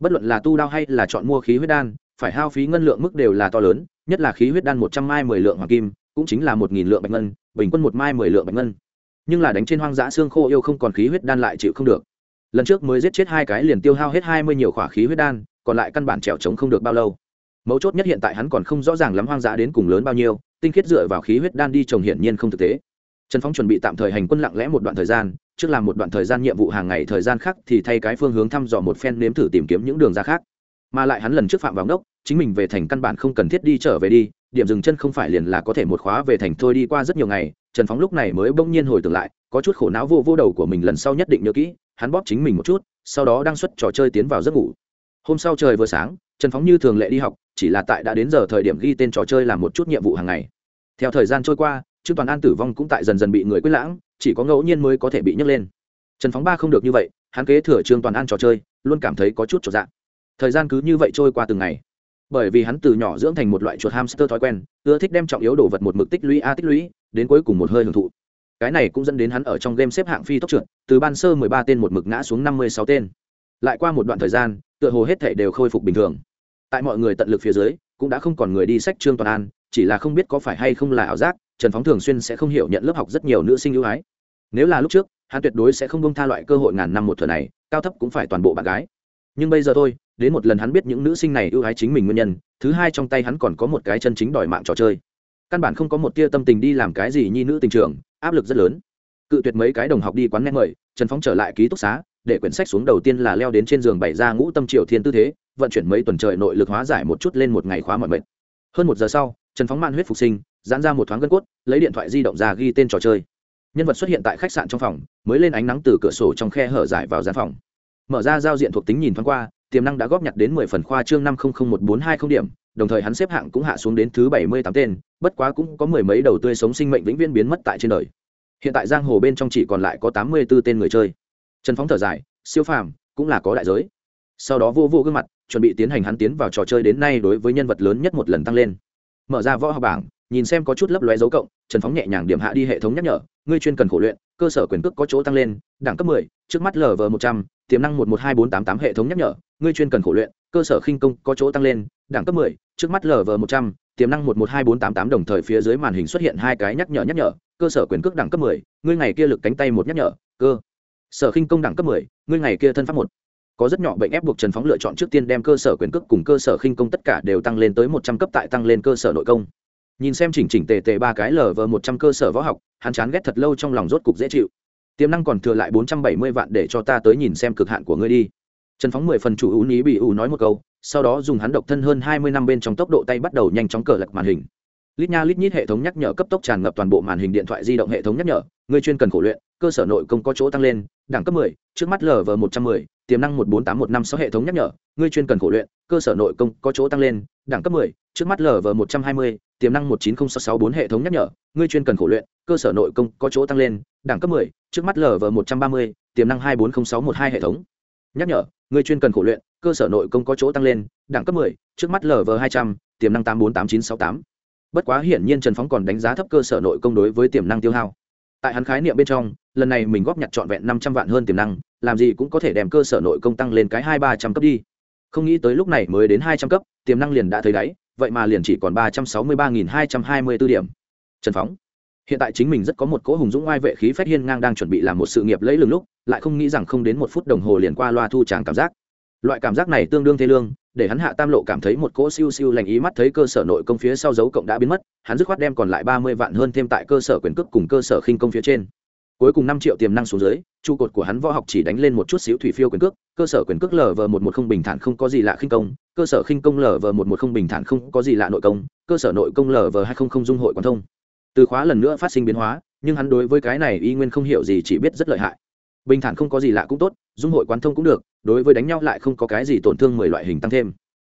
bất luận là tu đao hay là chọn mua khí huyết đan, phải hao phí ngân lượng mức đều là to lớn nhất là khí huyết đan một trăm mai mười lượng hoàng kim, cũng chính là một nghìn lượng bạch ngân, bình quân một mai mười lượng bạch ngân. Nhưng là đánh trên hoang dã xương khô yêu không còn khí huyết đan lại chịu không được. Lần trước mới giết chết hai cái liền tiêu hao hết hai mươi nhiều khỏa khí huyết đan, còn lại căn bản trèo trống không được bao lâu. Mấu chốt nhất hiện tại hắn còn không rõ ràng lắm hoang dã đến cùng lớn bao nhiêu, tinh khiết dựa vào khí huyết đan đi trồng hiển nhiên không thực tế. Trần phong chuẩn bị tạm thời hành quân lặng lẽ một đoạn thời gian, trước làm một đoạn thời gian nhiệm vụ hàng ngày, thời gian khác thì thay cái phương hướng thăm dò một phen nếm thử tìm kiếm những đường ra khác mà lại hắn lần trước phạm vào đốc chính mình về thành căn bản không cần thiết đi trở về đi, điểm dừng chân không phải liền là có thể một khóa về thành thôi đi qua rất nhiều ngày, trần phóng lúc này mới bỗng nhiên hồi tưởng lại, có chút khổ não vô vô đầu của mình lần sau nhất định nhớ kỹ, hắn bóp chính mình một chút, sau đó đang xuất trò chơi tiến vào giấc ngủ. Hôm sau trời vừa sáng, trần phóng như thường lệ đi học, chỉ là tại đã đến giờ thời điểm ghi tên trò chơi làm một chút nhiệm vụ hàng ngày. Theo thời gian trôi qua, trương toàn an tử vong cũng tại dần dần bị người quyết lãng, chỉ có ngẫu nhiên mới có thể bị nhấc lên. Trần phóng ba không được như vậy, hắn kế thừa trương toàn an trò chơi, luôn cảm thấy có chút trọn dạng thời gian cứ như vậy trôi qua từng ngày. Bởi vì hắn từ nhỏ dưỡng thành một loại chuột hamster thói quen, ưa thích đem trọng yếu đồ vật một mực tích lũy a tích lũy, đến cuối cùng một hơi hưởng thụ. Cái này cũng dẫn đến hắn ở trong game xếp hạng phi tốc trượt, từ ban sơ mười ba tên một mực ngã xuống năm mươi sáu tên. Lại qua một đoạn thời gian, tựa hồ hết thể đều khôi phục bình thường. Tại mọi người tận lực phía dưới, cũng đã không còn người đi sách trương toàn an, chỉ là không biết có phải hay không là ảo giác, trần phóng thường xuyên sẽ không hiểu nhận lớp học rất nhiều nữ sinh ưu ái. Nếu là lúc trước, hắn tuyệt đối sẽ không bông tha loại cơ hội ngàn năm một thừa này, cao thấp cũng phải toàn bộ bạn gái. Nhưng bây giờ thôi đến một lần hắn biết những nữ sinh này ưu ái chính mình nguyên nhân, thứ hai trong tay hắn còn có một cái chân chính đòi mạng trò chơi. Căn bản không có một tia tâm tình đi làm cái gì nhi nữ tình trường, áp lực rất lớn. Cự tuyệt mấy cái đồng học đi quán nét mời, trần phóng trở lại ký túc xá, để quyển sách xuống đầu tiên là leo đến trên giường bày ra ngũ tâm triều thiên tư thế, vận chuyển mấy tuần trời nội lực hóa giải một chút lên một ngày khóa mọi mệt. Hơn một giờ sau, trần phóng man huyết phục sinh, giãn ra một thoáng gân cốt, lấy điện thoại di động ra ghi tên trò chơi. Nhân vật xuất hiện tại khách sạn trong phòng, mới lên ánh nắng từ cửa sổ trong khe hở giải vào gian phòng. Mở ra giao diện thuộc tính nhìn thoáng qua tiềm năng đã góp nhặt đến mười phần khoa chương năm không không một bốn hai không điểm, đồng thời hắn xếp hạng cũng hạ xuống đến thứ bảy mươi tám tên, bất quá cũng có mười mấy đầu tươi sống sinh mệnh vĩnh viễn biến mất tại trên đời. Hiện tại giang hồ bên trong chỉ còn lại có tám mươi b ố tên người chơi. Trần phóng thở dài, siêu phàm, cũng là có đại giới. Sau đó vô vô gương mặt, chuẩn bị tiến hành hắn tiến vào trò chơi đến nay đối với nhân vật lớn nhất một lần tăng lên. Mở ra võ học bảng, nhìn xem có chút lấp lóe dấu cộng, trần phóng nhẹ nhàng điểm hạ đi hệ thống nhắc nhở, ngươi chuyên cần khổ luyện, cơ sở quyền cước có chỗ tăng lên, đẳng cấp mười, trước mắt lv một trăm, tiềm năng một một hai bốn tám tám hệ thống nhắc nhở ngươi chuyên cần khổ luyện, cơ sở khinh công có chỗ tăng lên, đẳng cấp mười, trước mắt lv một trăm, tiềm năng một một hai bốn tám tám đồng thời phía dưới màn hình xuất hiện hai cái nhắc nhở nhắc nhở, cơ sở quyền cước đẳng cấp mười, ngươi ngày kia lực cánh tay một nhắc nhở, cơ sở khinh công đẳng cấp mười, ngươi ngày kia thân pháp một. Có rất nhỏ bệnh ép buộc trần phóng lựa chọn trước tiên đem cơ sở quyền cước cùng cơ sở khinh công tất cả đều tăng lên tới một trăm cấp tại tăng lên cơ sở nội công. Nhìn xem chỉnh chỉnh tề tề ba cái lờ vờ một trăm cơ sở võ học, hắn chán ghét thật lâu trong lòng rốt cục dễ chịu. Tiềm năng còn thừa lại bốn trăm bảy mươi vạn để cho ta tới nhìn xem cực hạn của ngươi đi trần phóng mười phần chủ ưu ní bị ủ nói một câu sau đó dùng hắn độc thân hơn hai mươi năm bên trong tốc độ tay bắt đầu nhanh chóng cờ lật màn hình. Lít nha lít nhít hệ thống nhắc nhở cấp tốc tràn ngập toàn bộ màn hình điện thoại di động hệ thống nhắc nhở người chuyên cần khổ luyện cơ sở nội công có chỗ tăng lên đẳng cấp 10, trước mắt lv một trăm mười tiềm năng một bốn tám một năm sáu hệ thống nhắc nhở người chuyên cần khổ luyện cơ sở nội công có chỗ tăng lên đẳng cấp 10, trước mắt lv một trăm hai mươi tiềm năng một chín không sáu bốn hệ thống nhắc nhở người chuyên cần khổ luyện cơ sở nội công có chỗ tăng lên đẳng cấp 10, trước mắt lv một trăm ba mươi tiềm năng hai bốn không sáu một hai hệ thống nhắc nhở người chuyên cần khổ luyện cơ sở nội công có chỗ tăng lên đẳng cấp 10, trước mắt lv hai trăm tiềm năng tám bốn tám chín sáu tám. Bất quá hiển nhiên trần phóng còn đánh giá thấp cơ sở nội công đối với tiềm năng tiêu hao. Tại hắn khái niệm bên trong lần này mình góp nhặt trọn vẹn năm trăm vạn hơn tiềm năng làm gì cũng có thể đem cơ sở nội công tăng lên cái hai ba trăm cấp đi. Không nghĩ tới lúc này mới đến hai trăm cấp tiềm năng liền đã thấy đáy vậy mà liền chỉ còn ba trăm sáu mươi ba nghìn hai trăm hai mươi b ố điểm. Trần phóng hiện tại chính mình rất có một cỗ hùng dũng oai vệ khí phách hiên ngang đang chuẩn bị làm một sự nghiệp lấy lừng lúc, lại không nghĩ rằng không đến một phút đồng hồ liền qua loa thu tràng cảm giác. Loại cảm giác này tương đương thế lương, để hắn hạ tam lộ cảm thấy một cỗ siêu siêu lành ý mắt thấy cơ sở nội công phía sau dấu cộng đã biến mất, hắn dứt khoát đem còn lại ba mươi vạn hơn thêm tại cơ sở quyền cước cùng cơ sở khinh công phía trên. Cuối cùng năm triệu tiềm năng xuống dưới, trụ cột của hắn võ học chỉ đánh lên một chút xíu thủy phiêu quyền cước, cơ sở quyền cước lv một một không bình thản không có gì lạ khinh công, cơ sở khinh công lv một một không bình thản không có gì lạ nội công, cơ sở nội công lv hai không không dung hội quan thông từ khóa lần nữa phát sinh biến hóa, nhưng hắn đối với cái này y nguyên không hiểu gì, chỉ biết rất lợi hại. Bình thản không có gì lạ cũng tốt, dung hội quán thông cũng được, đối với đánh nhau lại không có cái gì tổn thương mười loại hình tăng thêm.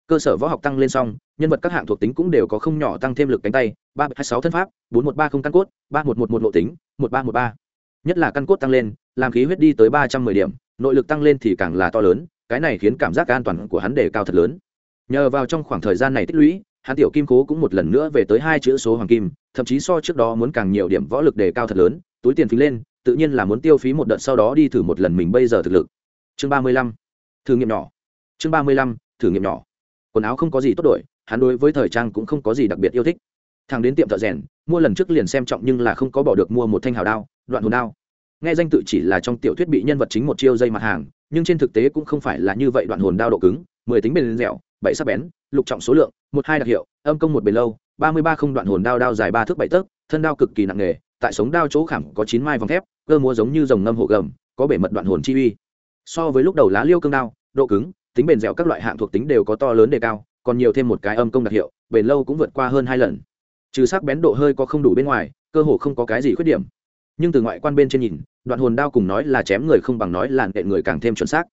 Cơ sở võ học tăng lên xong, nhân vật các hạng thuộc tính cũng đều có không nhỏ tăng thêm lực cánh tay, ba hai sáu thân pháp, bốn một ba không căn cốt, ba một một một nội tính, một ba một ba. Nhất là căn cốt tăng lên, làm khí huyết đi tới ba trăm mười điểm, nội lực tăng lên thì càng là to lớn, cái này khiến cảm giác an toàn của hắn đề cao thật lớn. Nhờ vào trong khoảng thời gian này tích lũy, hắn tiểu kim cố cũng một lần nữa về tới hai chữ số hoàng kim thậm chí so trước đó muốn càng nhiều điểm võ lực đề cao thật lớn, túi tiền phí lên, tự nhiên là muốn tiêu phí một đợt sau đó đi thử một lần mình bây giờ thực lực. Chương ba mươi lăm, thử nghiệm nhỏ. Chương ba mươi lăm, thử nghiệm nhỏ. Quần áo không có gì tốt đổi, hắn đối với thời trang cũng không có gì đặc biệt yêu thích. Thằng đến tiệm thợ rèn, mua lần trước liền xem trọng nhưng là không có bỏ được mua một thanh hào đao, đoạn hồn đao. Nghe danh tự chỉ là trong tiểu thuyết bị nhân vật chính một chiêu dây mặt hàng, nhưng trên thực tế cũng không phải là như vậy đoạn hồn đao độ cứng, mười tính bền dẻo bảy sắc bén, lục trọng số lượng, một hai đặc hiệu, âm công một bền lâu, ba mươi ba không đoạn hồn đao đao dài ba thước bảy tấc, thân đao cực kỳ nặng nghề, tại sống đao chỗ khảm có chín mai vòng thép, cơ múa giống như dòng ngâm hộ gầm, có bể mật đoạn hồn chi uy. So với lúc đầu lá liêu cương đao, độ cứng, tính bền dẻo các loại hạng thuộc tính đều có to lớn đề cao, còn nhiều thêm một cái âm công đặc hiệu, bền lâu cũng vượt qua hơn hai lần. Trừ sắc bén độ hơi có không đủ bên ngoài, cơ hồ không có cái gì khuyết điểm. Nhưng từ ngoại quan bên trên nhìn, đoạn hồn đao cùng nói là chém người không bằng nói là nện người càng thêm chuẩn xác.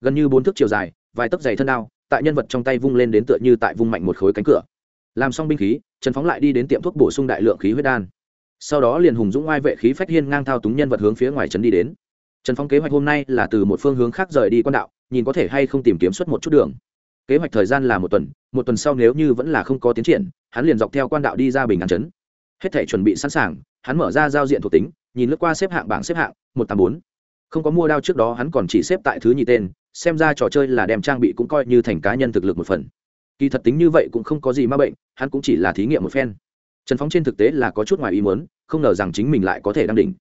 Gần như bốn thước chiều dài, vài tấc dày thân đao tại nhân vật trong tay vung lên đến tựa như tại vung mạnh một khối cánh cửa. Làm xong binh khí, trần phóng lại đi đến tiệm thuốc bổ sung đại lượng khí huyết đan. Sau đó liền hùng dũng oai vệ khí phách hiên ngang thao túng nhân vật hướng phía ngoài trấn đi đến. Trần phong kế hoạch hôm nay là từ một phương hướng khác rời đi quan đạo, nhìn có thể hay không tìm kiếm suốt một chút đường. Kế hoạch thời gian là một tuần một tuần sau nếu như vẫn là không có tiến triển, hắn liền dọc theo quan đạo đi ra bình an trấn. Hết thể chuẩn bị sẵn sàng, hắn mở ra giao diện thuộc tính, nhìn lướt qua xếp hạng bảng xếp hạng, một tám bốn. Không có mua đao trước đó hắn còn chỉ xếp tại thứ nhì tên xem ra trò chơi là đem trang bị cũng coi như thành cá nhân thực lực một phần. Kỳ thật tính như vậy cũng không có gì ma bệnh, hắn cũng chỉ là thí nghiệm một phen. Trần phóng trên thực tế là có chút ngoài ý muốn, không ngờ rằng chính mình lại có thể đăng đỉnh.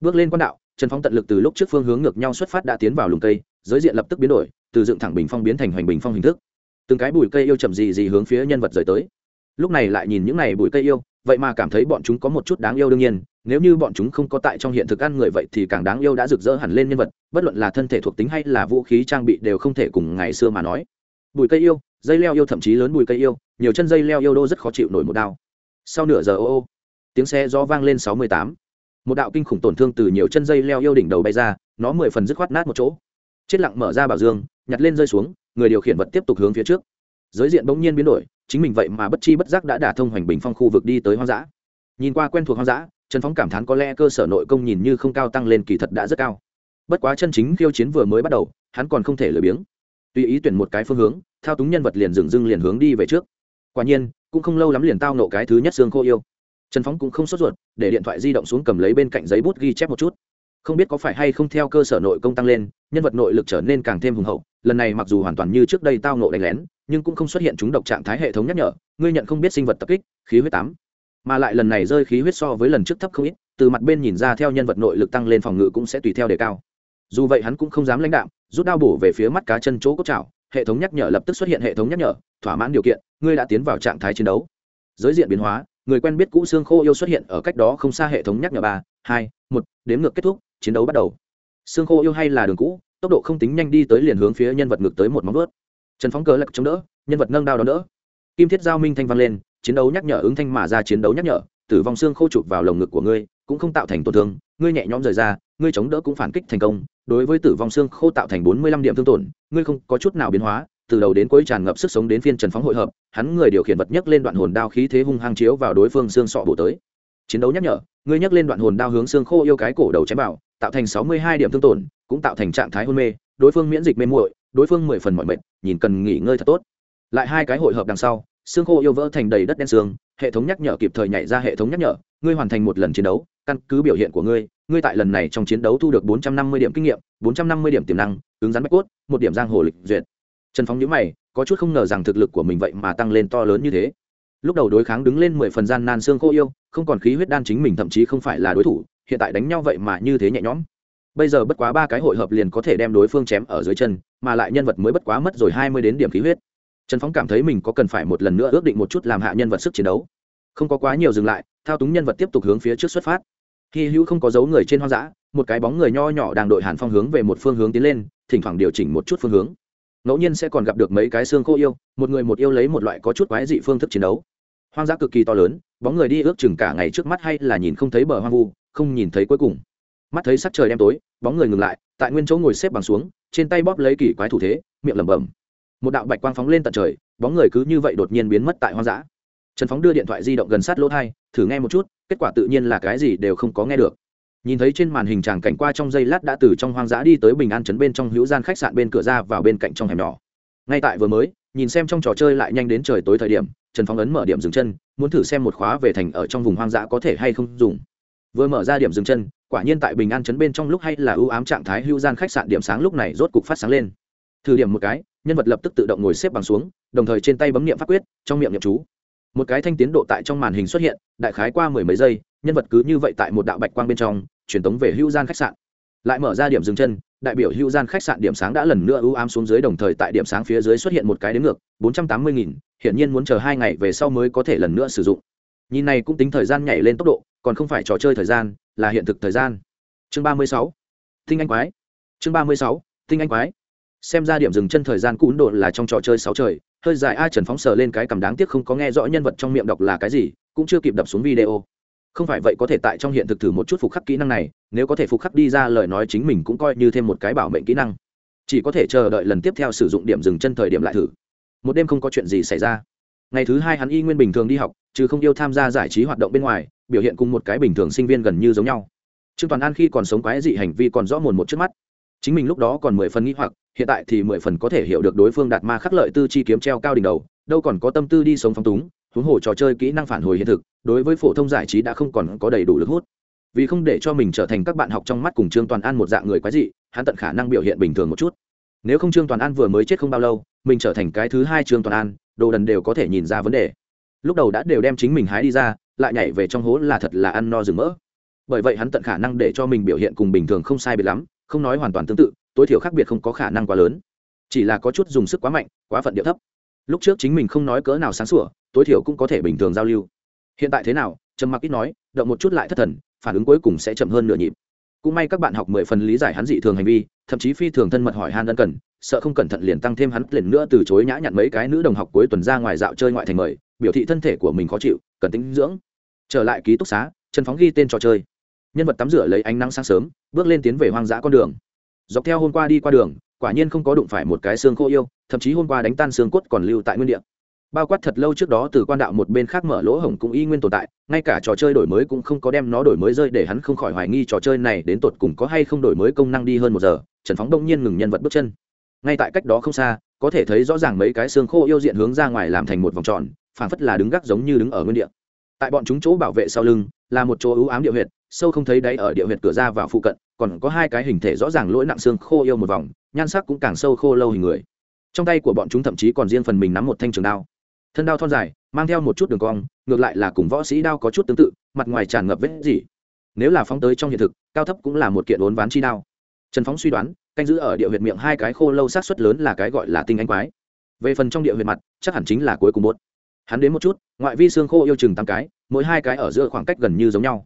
Bước lên quan đạo, trần phóng tận lực từ lúc trước phương hướng ngược nhau xuất phát đã tiến vào lùng cây, giới diện lập tức biến đổi, từ dựng thẳng bình phong biến thành hoành bình phong hình thức. Từng cái bụi cây yêu chậm gì gì hướng phía nhân vật rời tới. Lúc này lại nhìn những này bụi cây yêu, vậy mà cảm thấy bọn chúng có một chút đáng yêu đương nhiên nếu như bọn chúng không có tại trong hiện thực ăn người vậy thì càng đáng yêu đã rực rỡ hẳn lên nhân vật, bất luận là thân thể thuộc tính hay là vũ khí trang bị đều không thể cùng ngày xưa mà nói. Bụi cây yêu, dây leo yêu thậm chí lớn bụi cây yêu, nhiều chân dây leo yêu đô rất khó chịu nổi một đao. Sau nửa giờ ô ô, tiếng xe gió vang lên sáu mươi tám. Một đạo kinh khủng tổn thương từ nhiều chân dây leo yêu đỉnh đầu bay ra, nó mười phần dứt khoát nát một chỗ. Chết lặng mở ra bảo dương, nhặt lên rơi xuống, người điều khiển vật tiếp tục hướng phía trước. Giới diện bỗng nhiên biến đổi, chính mình vậy mà bất chi bất giác đã đả thông hoành bình phong khu vực đi tới hoang dã. Nhìn qua quen thuộc hoang dã trần phóng cảm thán có lẽ cơ sở nội công nhìn như không cao tăng lên kỳ thật đã rất cao. Bất quá chân chính khiêu chiến vừa mới bắt đầu, hắn còn không thể lười biếng. Tùy ý tuyển một cái phương hướng, thao túng nhân vật liền dừng dưng liền hướng đi về trước. Quả nhiên, cũng không lâu lắm liền tao nộ cái thứ nhất xương khô yêu. Trần phóng cũng không sốt ruột, để điện thoại di động xuống cầm lấy bên cạnh giấy bút ghi chép một chút. Không biết có phải hay không theo cơ sở nội công tăng lên, nhân vật nội lực trở nên càng thêm hùng hậu, lần này mặc dù hoàn toàn như trước đây tao nộ đánh lén, nhưng cũng không xuất hiện chúng độc trạng thái hệ thống nhắc nhở, ngươi nhận không biết sinh vật tập kích, khí huyết tám mà lại lần này rơi khí huyết so với lần trước thấp không ít, từ mặt bên nhìn ra theo nhân vật nội lực tăng lên phòng ngự cũng sẽ tùy theo đề cao. Dù vậy hắn cũng không dám lãnh đạo rút đao bổ về phía mắt cá chân chỗ cốt chảo, hệ thống nhắc nhở lập tức xuất hiện hệ thống nhắc nhở, thỏa mãn điều kiện, ngươi đã tiến vào trạng thái chiến đấu. Giới diện biến hóa, người quen biết cũ xương khô yêu xuất hiện ở cách đó không xa hệ thống nhắc nhở ba, hai, một, đếm ngược kết thúc, chiến đấu bắt đầu. Xương khô yêu hay là đường cũ, tốc độ không tính nhanh đi tới liền hướng phía nhân vật ngược tới một móng vớt trần phóng cờ lạch chống đỡ, nhân vật nâng đao đón đỡ. Kim thiết giao minh thanh văn lên chiến đấu nhắc nhở, ứng thanh mà ra chiến đấu nhắc nhở, tử vong xương khô chụp vào lồng ngực của ngươi, cũng không tạo thành tổn thương, ngươi nhẹ nhõm rời ra, ngươi chống đỡ cũng phản kích thành công, đối với tử vong xương khô tạo thành bốn mươi lăm điểm thương tổn, ngươi không có chút nào biến hóa, từ đầu đến cuối tràn ngập sức sống đến phiên trần phóng hội hợp, hắn người điều khiển vật nhấc lên đoạn hồn đao khí thế hung hăng chiếu vào đối phương xương sọ bổ tới. Chiến đấu nhắc nhở, ngươi nhấc lên đoạn hồn đao hướng xương khô yêu cái cổ đầu chém vào, tạo thành sáu mươi hai điểm thương tổn, cũng tạo thành trạng thái hôn mê, đối phương miễn dịch mê muội, đối phương mười phần mọi mệt, nhìn cần nghỉ ngơi thật tốt. Lại hai cái hội hợp đằng sau xương khô yêu vỡ thành đầy đất đen xương, hệ thống nhắc nhở kịp thời nhảy ra hệ thống nhắc nhở, ngươi hoàn thành một lần chiến đấu, căn cứ biểu hiện của ngươi ngươi tại lần này trong chiến đấu thu được bốn trăm năm mươi điểm kinh nghiệm, bốn trăm năm mươi điểm tiềm năng ứng rắn bách cốt, một điểm giang hồ lịch duyệt. Trần phóng nhữ mày, có chút không ngờ rằng thực lực của mình vậy mà tăng lên to lớn như thế. Lúc đầu đối kháng đứng lên mười phần gian nan xương khô yêu, không còn khí huyết đan chính mình thậm chí không phải là đối thủ, hiện tại đánh nhau vậy mà như thế nhẹ nhõm. Bây giờ bất quá ba cái hội hợp liền có thể đem đối phương chém ở dưới chân, mà lại nhân vật mới bất quá mất rồi hai mươi đến điểm khí huyết trần phóng cảm thấy mình có cần phải một lần nữa ước định một chút làm hạ nhân vật sức chiến đấu. Không có quá nhiều dừng lại, thao túng nhân vật tiếp tục hướng phía trước xuất phát. Hy hữu không có dấu người trên hoang dã, một cái bóng người nho nhỏ đang đội hàn phong hướng về một phương hướng tiến lên, thỉnh thoảng điều chỉnh một chút phương hướng. Ngẫu nhiên sẽ còn gặp được mấy cái xương khô yêu, một người một yêu lấy một loại có chút quái dị phương thức chiến đấu. Hoang dã cực kỳ to lớn, bóng người đi ước chừng cả ngày trước mắt hay là nhìn không thấy bờ hoang vu, không nhìn thấy cuối cùng. Mắt thấy sắc trời đêm tối, bóng người ngừng lại, tại nguyên chỗ ngồi xếp bằng xuống, trên tay bóp lấy kỳ quái thủ thế, miệng lẩm bẩm một đạo bạch quang phóng lên tận trời, bóng người cứ như vậy đột nhiên biến mất tại hoang dã. Trần phóng đưa điện thoại di động gần sát lỗ thai, thử nghe một chút, kết quả tự nhiên là cái gì đều không có nghe được. Nhìn thấy trên màn hình tràng cảnh qua trong giây lát đã từ trong hoang dã đi tới bình an trấn bên trong hữu gian khách sạn bên cửa ra vào bên cạnh trong hẻm nhỏ. Ngay tại vừa mới, nhìn xem trong trò chơi lại nhanh đến trời tối thời điểm, trần phóng ấn mở điểm dừng chân, muốn thử xem một khóa về thành ở trong vùng hoang dã có thể hay không dùng. Vừa mở ra điểm dừng chân, quả nhiên tại bình an trấn bên trong lúc hay là ưu ám trạng thái hữu gian khách sạn điểm sáng lúc này rốt cục phát sáng lên. Thử điểm một cái nhân vật lập tức tự động ngồi xếp bằng xuống, đồng thời trên tay bấm niệm pháp quyết, trong miệng niệm chú. Một cái thanh tiến độ tại trong màn hình xuất hiện, đại khái qua mười mấy giây, nhân vật cứ như vậy tại một đạo bạch quang bên trong, truyền tống về hữu gian khách sạn. Lại mở ra điểm dừng chân, đại biểu hữu gian khách sạn điểm sáng đã lần nữa ưu ám xuống dưới đồng thời tại điểm sáng phía dưới xuất hiện một cái đến ngược, bốn trăm tám mươi nghìn, hiển nhiên muốn chờ hai ngày về sau mới có thể lần nữa sử dụng. Nhìn này cũng tính thời gian nhảy lên tốc độ, còn không phải trò chơi thời gian, là hiện thực thời gian. Chương ba mươi sáu, tinh anh quái. Chương ba mươi sáu, tinh anh quái xem ra điểm dừng chân thời gian cún độ là trong trò chơi sáu trời, hơi dài a trần phóng sờ lên cái cầm đáng tiếc không có nghe rõ nhân vật trong miệng đọc là cái gì, cũng chưa kịp đập xuống video. Không phải vậy có thể tại trong hiện thực thử một chút phục khắc kỹ năng này, nếu có thể phục khắc đi ra lời nói chính mình cũng coi như thêm một cái bảo mệnh kỹ năng. Chỉ có thể chờ đợi lần tiếp theo sử dụng điểm dừng chân thời điểm lại thử. Một đêm không có chuyện gì xảy ra. Ngày thứ hai hắn y nguyên bình thường đi học, chứ không yêu tham gia giải trí hoạt động bên ngoài, biểu hiện cùng một cái bình thường sinh viên gần như giống nhau. Trương toàn an khi còn sống quái dị hành vi còn rõ mồn một trước mắt chính mình lúc đó còn mười phần nghĩ hoặc, hiện tại thì mười phần có thể hiểu được đối phương đạt ma khắc lợi tư chi kiếm treo cao đỉnh đầu, đâu còn có tâm tư đi sống phong túng, huống hồ trò chơi kỹ năng phản hồi hiện thực, đối với phổ thông giải trí đã không còn có đầy đủ lực hút. Vì không để cho mình trở thành các bạn học trong mắt cùng trương toàn an một dạng người quái dị, hắn tận khả năng biểu hiện bình thường một chút. Nếu không trương toàn an vừa mới chết không bao lâu, mình trở thành cái thứ hai trương toàn an, đồ đần đều có thể nhìn ra vấn đề. Lúc đầu đã đều đem chính mình hái đi ra, lại nhảy về trong hố là thật là ăn no rừng mỡ. Bởi vậy hắn tận khả năng để cho mình biểu hiện cùng bình thường không sai biệt lắm không nói hoàn toàn tương tự, tối thiểu khác biệt không có khả năng quá lớn. Chỉ là có chút dùng sức quá mạnh, quá phận điệu thấp. Lúc trước chính mình không nói cỡ nào sáng sủa, tối thiểu cũng có thể bình thường giao lưu. Hiện tại thế nào? Trầm mặc ít nói, động một chút lại thất thần, phản ứng cuối cùng sẽ chậm hơn nửa nhịp. Cũng may các bạn học mười phần lý giải hắn dị thường hành vi, thậm chí phi thường thân mật hỏi han ân cần, sợ không cẩn thận liền tăng thêm hắn liền nữa từ chối nhã nhặn mấy cái nữ đồng học cuối tuần ra ngoài dạo chơi ngoại thành mời, biểu thị thân thể của mình khó chịu, cần tính dưỡng. Trở lại ký túc xá, trần phóng ghi tên trò chơi nhân vật tắm rửa lấy ánh nắng sáng sớm, bước lên tiến về hoang dã con đường. Dọc theo hôm qua đi qua đường, quả nhiên không có đụng phải một cái xương khô yêu, thậm chí hôm qua đánh tan xương cốt còn lưu tại nguyên địa. Bao quát thật lâu trước đó từ quan đạo một bên khác mở lỗ hổng cũng y nguyên tồn tại, ngay cả trò chơi đổi mới cũng không có đem nó đổi mới rơi để hắn không khỏi hoài nghi trò chơi này đến tột cùng có hay không đổi mới công năng đi hơn một giờ, trần phóng đông nhiên ngừng nhân vật bước chân. Ngay tại cách đó không xa, có thể thấy rõ ràng mấy cái xương khô yêu diện hướng ra ngoài làm thành một vòng tròn, phảng phất là đứng gác giống như đứng ở nguyên địa. Tại bọn chúng chỗ bảo vệ sau lưng, là một chỗ ưu ám địa huyệt sâu không thấy đáy ở địa huyệt cửa ra vào phụ cận, còn có hai cái hình thể rõ ràng lỗi nặng xương khô yêu một vòng, nhan sắc cũng càng sâu khô lâu hình người. Trong tay của bọn chúng thậm chí còn riêng phần mình nắm một thanh trường đao. Thân đao thon dài, mang theo một chút đường cong, ngược lại là cùng võ sĩ đao có chút tương tự, mặt ngoài tràn ngập vết gì nếu là phóng tới trong hiện thực, cao thấp cũng là một kiện uốn ván chi đao. Trần phóng suy đoán, canh giữ ở địa huyệt miệng hai cái khô lâu sát xuất lớn là cái gọi là tinh anh quái. Về phần trong địa huyệt mặt, chắc hẳn chính là cuối cùng một. Hắn đến một chút, ngoại vi xương khô yêu chừng tám cái, mỗi hai cái ở giữa khoảng cách gần như giống nhau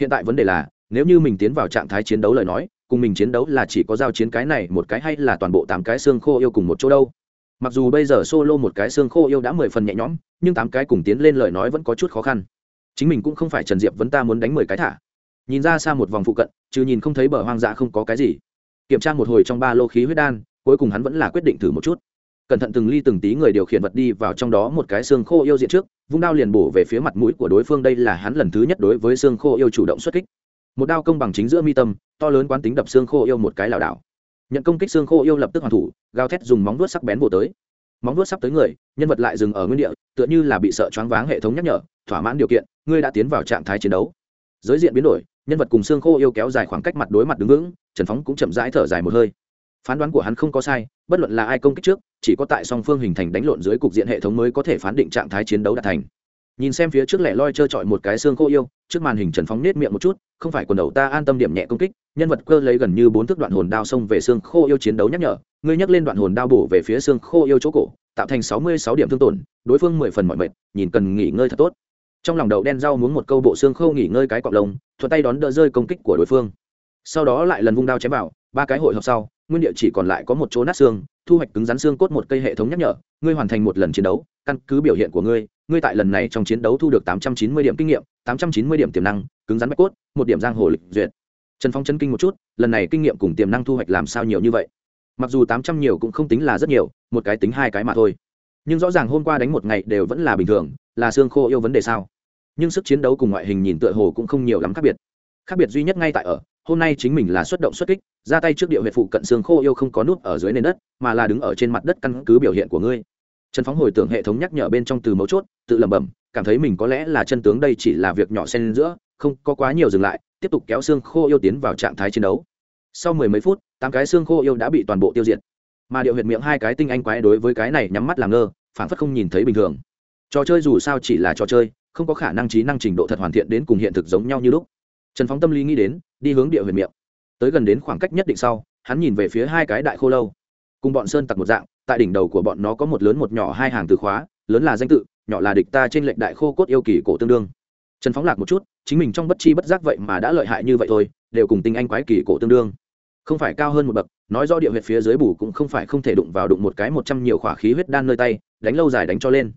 hiện tại vấn đề là, nếu như mình tiến vào trạng thái chiến đấu lời nói, cùng mình chiến đấu là chỉ có giao chiến cái này một cái hay là toàn bộ tám cái xương khô yêu cùng một chỗ đâu? Mặc dù bây giờ solo một cái xương khô yêu đã mười phần nhẹ nhõm, nhưng tám cái cùng tiến lên lời nói vẫn có chút khó khăn. Chính mình cũng không phải trần diệp vẫn ta muốn đánh mười cái thả. Nhìn ra xa một vòng phụ cận, chứ nhìn không thấy bờ hoang dã không có cái gì. Kiểm tra một hồi trong ba lô khí huyết đan, cuối cùng hắn vẫn là quyết định thử một chút cẩn thận từng ly từng tí người điều khiển vật đi vào trong đó một cái xương khô yêu diện trước, vung đao liền bổ về phía mặt mũi của đối phương, đây là hắn lần thứ nhất đối với xương khô yêu chủ động xuất kích. Một đao công bằng chính giữa mi tâm, to lớn quán tính đập xương khô yêu một cái lảo đảo. Nhận công kích xương khô yêu lập tức hoàn thủ, gào thét dùng móng vuốt sắc bén bổ tới. Móng vuốt sắp tới người, nhân vật lại dừng ở nguyên địa, tựa như là bị sợ choáng váng hệ thống nhắc nhở, thỏa mãn điều kiện, ngươi đã tiến vào trạng thái chiến đấu. Giới diện biến đổi, nhân vật cùng xương khô yêu kéo dài khoảng cách mặt đối mặt đứng vững, trần phóng cũng chậm rãi thở dài một hơi phán đoán của hắn không có sai, bất luận là ai công kích trước, chỉ có tại song phương hình thành đánh lộn dưới cục diện hệ thống mới có thể phán định trạng thái chiến đấu đạt thành. Nhìn xem phía trước lẻ loi trơ trọi một cái xương khô yêu, trước màn hình trần phóng nết miệng một chút, không phải quần đầu ta an tâm điểm nhẹ công kích, nhân vật cơ lấy gần như bốn thước đoạn hồn đao xông về xương khô yêu chiến đấu nhắc nhở, ngươi nhắc lên đoạn hồn đao bổ về phía xương khô yêu chỗ cổ, tạo thành sáu mươi sáu điểm thương tổn, đối phương mười phần mọi mệt, nhìn cần nghỉ ngơi thật tốt. Trong lòng đậu đen rau muốn một câu bộ xương khô nghỉ ngơi cái cọp lông, thuận tay đón đỡ rơi công kích của đối phương. Sau đó lại lần vung đao chém vào, ba cái hội hợp sau nguyên địa chỉ còn lại có một chỗ nát xương, thu hoạch cứng rắn xương cốt một cây hệ thống nhắc nhở, ngươi hoàn thành một lần chiến đấu, căn cứ biểu hiện của ngươi ngươi tại lần này trong chiến đấu thu được tám trăm chín mươi điểm kinh nghiệm, tám trăm chín mươi điểm tiềm năng, cứng rắn bạch cốt, một điểm giang hồ lịch duyệt. Trần phong chân kinh một chút, lần này kinh nghiệm cùng tiềm năng thu hoạch làm sao nhiều như vậy? Mặc dù tám trăm nhiều cũng không tính là rất nhiều, một cái tính hai cái mà thôi. Nhưng rõ ràng hôm qua đánh một ngày đều vẫn là bình thường, là xương khô yêu vấn đề sao? Nhưng sức chiến đấu cùng ngoại hình nhìn tựa hồ cũng không nhiều lắm khác biệt. Khác biệt duy nhất ngay tại ở hôm nay chính mình là xuất động xuất kích, ra tay trước địa huyệt phụ cận xương khô yêu không có nút ở dưới nền đất, mà là đứng ở trên mặt đất căn cứ biểu hiện của ngươi. Trần phóng hồi tưởng hệ thống nhắc nhở bên trong từ mấu chốt, tự lẩm bẩm, cảm thấy mình có lẽ là chân tướng đây chỉ là việc nhỏ xen giữa, không có quá nhiều dừng lại, tiếp tục kéo xương khô yêu tiến vào trạng thái chiến đấu. Sau mười mấy phút, tám cái xương khô yêu đã bị toàn bộ tiêu diệt. Mà điệu huyệt miệng hai cái tinh anh quái đối với cái này nhắm mắt làm ngơ phản phất không nhìn thấy bình thường. Trò chơi dù sao chỉ là trò chơi, không có khả năng trí năng trình độ thật hoàn thiện đến cùng hiện thực giống nhau như lúc trần phóng tâm lý nghĩ đến, đi hướng địa huyền miệng. Tới gần đến khoảng cách nhất định sau, hắn nhìn về phía hai cái đại khô lâu. Cùng bọn sơn tặc một dạng, tại đỉnh đầu của bọn nó có một lớn một nhỏ hai hàng từ khóa, lớn là danh tự, nhỏ là địch ta trên lệnh đại khô cốt yêu kỳ cổ tương đương. Trần phóng lạc một chút, chính mình trong bất chi bất giác vậy mà đã lợi hại như vậy thôi, đều cùng tinh anh quái kỳ cổ tương đương. Không phải cao hơn một bậc, nói do địa huyệt phía dưới bù cũng không phải không thể đụng vào đụng một cái một trăm nhiều khỏa khí huyết đan nơi tay, đánh lâu dài đánh cho lên.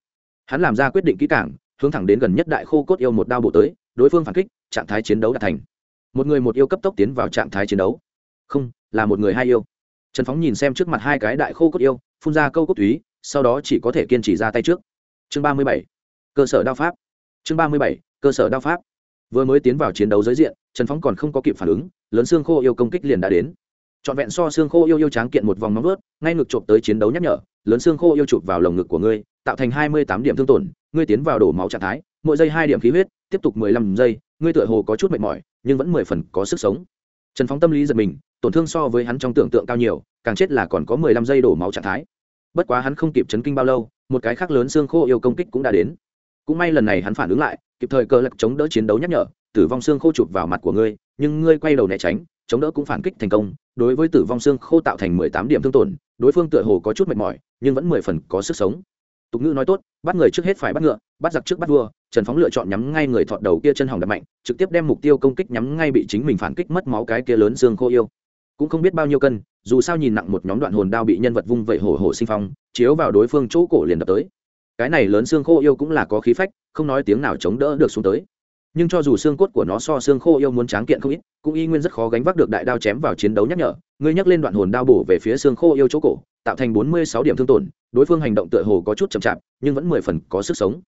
Hắn làm ra quyết định kỹ cảng hướng thẳng đến gần nhất đại khô cốt yêu một đao bộ tới đối phương phản kích, trạng thái chiến đấu đạt thành. Một người một yêu cấp tốc tiến vào trạng thái chiến đấu. Không, là một người hai yêu. Trần phóng nhìn xem trước mặt hai cái đại khô cốt yêu, phun ra câu cốt thúy, sau đó chỉ có thể kiên trì ra tay trước. Chương ba mươi bảy, cơ sở đao pháp. Chương ba mươi bảy, cơ sở đao pháp. Vừa mới tiến vào chiến đấu giới diện, trần phóng còn không có kịp phản ứng, lớn xương khô yêu công kích liền đã đến. Trọn vẹn so xương khô yêu yêu tráng kiện một vòng nóng vớt, ngay ngực chộp tới chiến đấu nhắc nhở, lớn xương khô yêu chụp vào lồng ngực của ngươi, tạo thành hai mươi tám điểm thương tổn, ngươi tiến vào đổ máu trạng thái mỗi giây hai điểm khí huyết, tiếp tục mười lăm giây, ngươi tựa hồ có chút mệt mỏi, nhưng vẫn mười phần có sức sống. Trần phóng tâm lý giật mình, tổn thương so với hắn trong tưởng tượng cao nhiều, càng chết là còn có mười lăm giây đổ máu trạng thái. Bất quá hắn không kịp chấn kinh bao lâu, một cái khác lớn xương khô yêu công kích cũng đã đến. Cũng may lần này hắn phản ứng lại, kịp thời cơ lạc chống đỡ chiến đấu nhắc nhở, tử vong xương khô chụp vào mặt của ngươi, nhưng ngươi quay đầu né tránh, chống đỡ cũng phản kích thành công, đối với tử vong xương khô tạo thành mười tám điểm thương tổn, đối phương tựa hồ có chút mệt mỏi, nhưng vẫn mười phần có sức sống. Tục ngữ nói tốt, bắt người trước hết phải bắt ngựa, bắt giặc trước bắt vua trần phóng lựa chọn nhắm ngay người thọt đầu kia chân hỏng đập mạnh, trực tiếp đem mục tiêu công kích nhắm ngay bị chính mình phản kích mất máu cái kia lớn xương khô yêu. Cũng không biết bao nhiêu cân, dù sao nhìn nặng một nhóm đoạn hồn đao bị nhân vật vung vẩy hổ hổ sinh phong, chiếu vào đối phương chỗ cổ liền đập tới. Cái này lớn xương khô yêu cũng là có khí phách, không nói tiếng nào chống đỡ được xuống tới. Nhưng cho dù xương cốt của nó so xương khô yêu muốn tráng kiện không ít, cũng y nguyên rất khó gánh vác được đại đao chém vào chiến đấu nhắc nhở. Ngươi nhắc lên đoạn hồn đao bổ về phía xương khô yêu chỗ cổ, tạo thành bốn mươi sáu điểm thương tổn, đối phương hành động tựa hồ có chút chậm chạp, nhưng vẫn mười phần có sức sống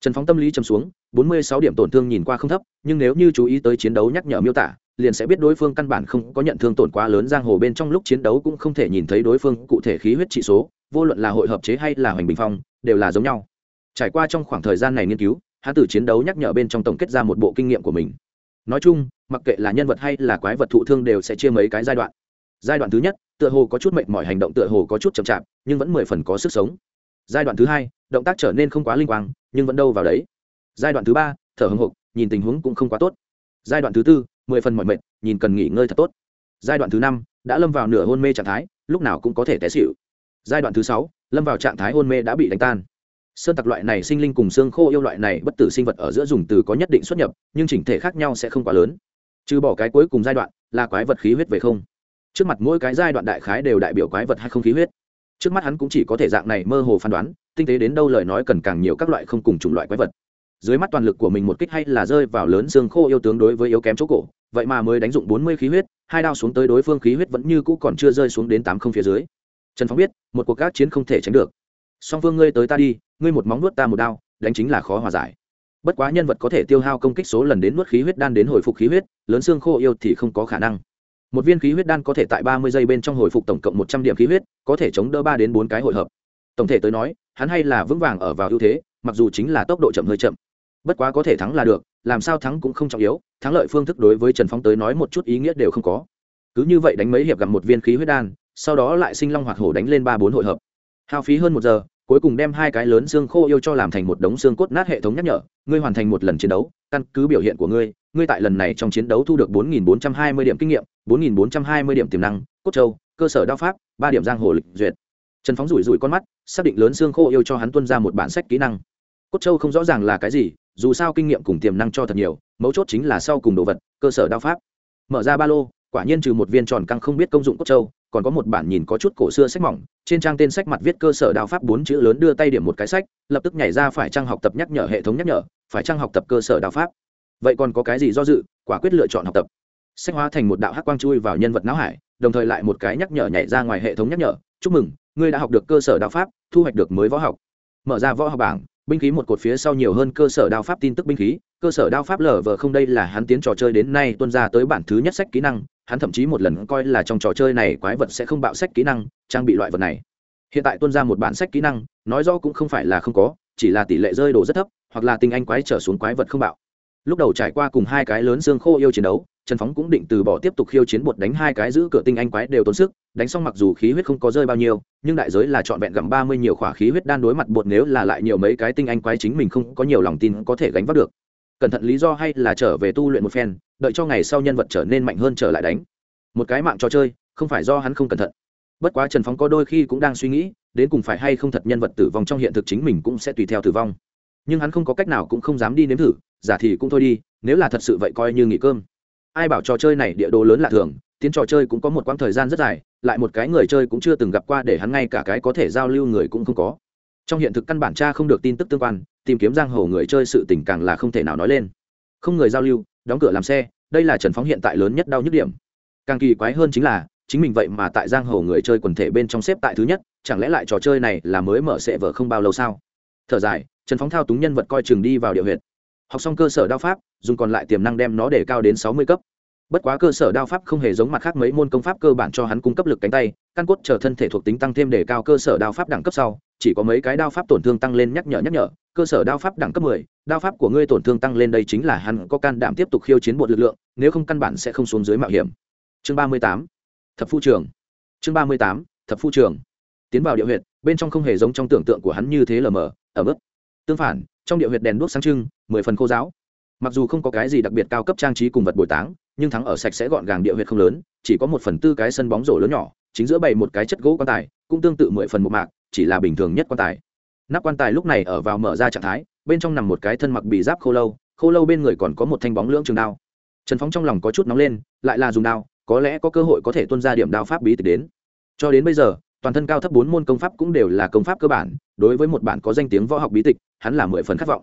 trần phóng tâm lý chầm xuống, bốn mươi sáu điểm tổn thương nhìn qua không thấp, nhưng nếu như chú ý tới chiến đấu nhắc nhở miêu tả, liền sẽ biết đối phương căn bản không có nhận thương tổn quá lớn giang hồ bên trong lúc chiến đấu cũng không thể nhìn thấy đối phương cụ thể khí huyết trị số, vô luận là hội hợp chế hay là hoành bình phong, đều là giống nhau. Trải qua trong khoảng thời gian này nghiên cứu, hắn từ chiến đấu nhắc nhở bên trong tổng kết ra một bộ kinh nghiệm của mình. Nói chung, mặc kệ là nhân vật hay là quái vật thụ thương đều sẽ chia mấy cái giai đoạn. Giai đoạn thứ nhất, tựa hồ có chút mệnh mọi hành động tựa hồ có chút chậm chạp, nhưng vẫn mười phần có sức sống. Giai đoạn thứ hai, động tác trở nên không quá linh quang nhưng vẫn đâu vào đấy. Giai đoạn thứ ba, thở hồng hộc nhìn tình huống cũng không quá tốt. Giai đoạn thứ tư, mười phần mọi mệt, nhìn cần nghỉ ngơi thật tốt. Giai đoạn thứ năm, đã lâm vào nửa hôn mê trạng thái, lúc nào cũng có thể té xịu giai đoạn thứ sáu, lâm vào trạng thái hôn mê đã bị đánh tan. Sơn tặc loại này sinh linh cùng xương khô yêu loại này bất tử sinh vật ở giữa dùng từ có nhất định xuất nhập, nhưng chỉnh thể khác nhau sẽ không quá lớn. Trừ bỏ cái cuối cùng giai đoạn là quái vật khí huyết về không. Trước mặt mỗi cái giai đoạn đại khái đều đại biểu quái vật hay không khí huyết trước mắt hắn cũng chỉ có thể dạng này mơ hồ phán đoán, tinh tế đến đâu lời nói cần càng nhiều các loại không cùng chủng loại quái vật. Dưới mắt toàn lực của mình một kích hay là rơi vào lớn xương khô yêu tướng đối với yếu kém chỗ cổ, vậy mà mới đánh dụng bốn mươi khí huyết, hai đao xuống tới đối phương khí huyết vẫn như cũ còn chưa rơi xuống đến tám không phía dưới. Trần phóng biết, một cuộc các chiến không thể tránh được. Song phương ngươi tới ta đi, ngươi một móng nuốt ta một đao, đánh chính là khó hòa giải. Bất quá nhân vật có thể tiêu hao công kích số lần đến nuốt khí huyết đan đến hồi phục khí huyết, lớn xương khô yêu thì không có khả năng một viên khí huyết đan có thể tại ba mươi giây bên trong hồi phục tổng cộng một trăm điểm khí huyết, có thể chống đỡ ba đến bốn cái hội hợp. Tổng thể tới nói, hắn hay là vững vàng ở vào ưu thế, mặc dù chính là tốc độ chậm hơi chậm. Bất quá có thể thắng là được, làm sao thắng cũng không trọng yếu, thắng lợi phương thức đối với trần phong tới nói một chút ý nghĩa đều không có. Cứ như vậy đánh mấy hiệp gặp một viên khí huyết đan, sau đó lại sinh long hoạt hổ đánh lên ba bốn hội hợp. Hao phí hơn một giờ cuối cùng đem hai cái lớn xương khô yêu cho làm thành một đống xương cốt nát hệ thống nhắc nhở, ngươi hoàn thành một lần chiến đấu, căn cứ biểu hiện của ngươi ngươi tại lần này trong chiến đấu thu được 4.420 điểm kinh nghiệm 4.420 điểm tiềm năng, cốt châu, cơ sở đao pháp, ba điểm giang hồ lịch duyệt. Trần phóng rủi rủi con mắt, xác định lớn xương khô yêu cho hắn tuân ra một bản sách kỹ năng. Cốt châu không rõ ràng là cái gì, dù sao kinh nghiệm cùng tiềm năng cho thật nhiều, mấu chốt chính là sau cùng đồ vật, cơ sở đao pháp. Mở ra ba lô, quả nhiên trừ một viên tròn căng không biết công dụng cốt châu còn có một bản nhìn có chút cổ xưa sách mỏng, trên trang tên sách mặt viết cơ sở đao pháp bốn chữ lớn đưa tay điểm một cái sách, lập tức nhảy ra phải trang học tập nhắc nhở hệ thống nhắc nhở, phải trang học tập cơ sở đao pháp. Vậy còn có cái gì do dự, quả quyết lựa chọn học tập. Sách hóa thành một đạo hắc quang chui vào nhân vật não hải, đồng thời lại một cái nhắc nhở nhảy ra ngoài hệ thống nhắc nhở, chúc mừng, ngươi đã học được cơ sở đao pháp, thu hoạch được mới võ học. Mở ra võ học bảng, binh khí một cột phía sau nhiều hơn cơ sở đao pháp tin tức binh khí, cơ sở đao pháp lở vờ không đây là hắn tiến trò chơi đến nay tuân ra tới bản thứ nhất sách kỹ năng hắn thậm chí một lần coi là trong trò chơi này quái vật sẽ không bạo sách kỹ năng, trang bị loại vật này. Hiện tại tuân ra một bản sách kỹ năng, nói rõ cũng không phải là không có, chỉ là tỷ lệ rơi đồ rất thấp, hoặc là tinh anh quái trở xuống quái vật không bạo. Lúc đầu trải qua cùng hai cái lớn xương khô yêu chiến đấu, trần phóng cũng định từ bỏ tiếp tục khiêu chiến bột đánh hai cái giữ cửa tinh anh quái đều tốn sức, đánh xong mặc dù khí huyết không có rơi bao nhiêu, nhưng đại giới là trọn vẹn gặm ba mươi nhiều khỏa khí huyết đan đối mặt bột nếu là lại nhiều mấy cái tinh anh quái chính mình không có nhiều lòng tin có thể gánh vác được cẩn thận lý do hay là trở về tu luyện một phen, đợi cho ngày sau nhân vật trở nên mạnh hơn trở lại đánh. Một cái mạng trò chơi, không phải do hắn không cẩn thận. Bất quá trần phóng có đôi khi cũng đang suy nghĩ, đến cùng phải hay không thật nhân vật tử vong trong hiện thực chính mình cũng sẽ tùy theo tử vong. Nhưng hắn không có cách nào cũng không dám đi nếm thử, giả thì cũng thôi đi, nếu là thật sự vậy coi như nghỉ cơm. Ai bảo trò chơi này địa đồ lớn lạ thường, tiến trò chơi cũng có một quãng thời gian rất dài, lại một cái người chơi cũng chưa từng gặp qua để hắn ngay cả cái có thể giao lưu người cũng không có. Trong hiện thực căn bản cha không được tin tức tương quan tìm kiếm giang hồ người chơi sự tình càng là không thể nào nói lên. Không người giao lưu, đóng cửa làm xe, đây là trần phóng hiện tại lớn nhất đau nhức điểm. Càng kỳ quái hơn chính là, chính mình vậy mà tại giang hồ người chơi quần thể bên trong xếp tại thứ nhất, chẳng lẽ lại trò chơi này là mới mở sệ vở không bao lâu sao? Thở dài, trần phóng thao túng nhân vật coi chừng đi vào địa huyện học xong cơ sở đao pháp, dùng còn lại tiềm năng đem nó để cao đến sáu mươi cấp bất quá cơ sở đao pháp không hề giống mặt khác mấy môn công pháp cơ bản cho hắn cung cấp lực cánh tay, căn cốt chờ thân thể thuộc tính tăng thêm để cao cơ sở đao pháp đẳng cấp sau, chỉ có mấy cái đao pháp tổn thương tăng lên nhắc nhở nhắc nhở, cơ sở đao pháp đẳng cấp mười, đao pháp của ngươi tổn thương tăng lên đây chính là hắn có can đảm tiếp tục khiêu chiến bột lực lượng, nếu không căn bản sẽ không xuống dưới mạo hiểm. Chương ba mươi tám, thập phu trường. Chương ba mươi tám, thập phu trường. Tiến vào địa huyệt, bên trong không hề giống trong tưởng tượng của hắn như thế lờ mờ ở mức tương phản, trong địa huyệt đèn đuốc sáng trưng, mười phần khô giáo mặc dù không có cái gì đặc biệt cao cấp trang trí cùng vật bồi táng, nhưng thắng ở sạch sẽ gọn gàng địa huyệt không lớn, chỉ có một phần tư cái sân bóng rổ lớn nhỏ, chính giữa bày một cái chất gỗ quan tài, cũng tương tự mười phần một mạc, chỉ là bình thường nhất quan tài. Nắp quan tài lúc này ở vào mở ra trạng thái, bên trong nằm một cái thân mặc bị giáp khô lâu khô lâu bên người còn có một thanh bóng lưỡng trường đao. Trần phóng trong lòng có chút nóng lên, lại là dùng đao, có lẽ có cơ hội có thể tuân ra điểm đao pháp bí tịch đến. Cho đến bây giờ, toàn thân cao thấp bốn môn công pháp cũng đều là công pháp cơ bản, đối với một bản có danh tiếng võ học bí tịch, hắn là mười phần khát vọng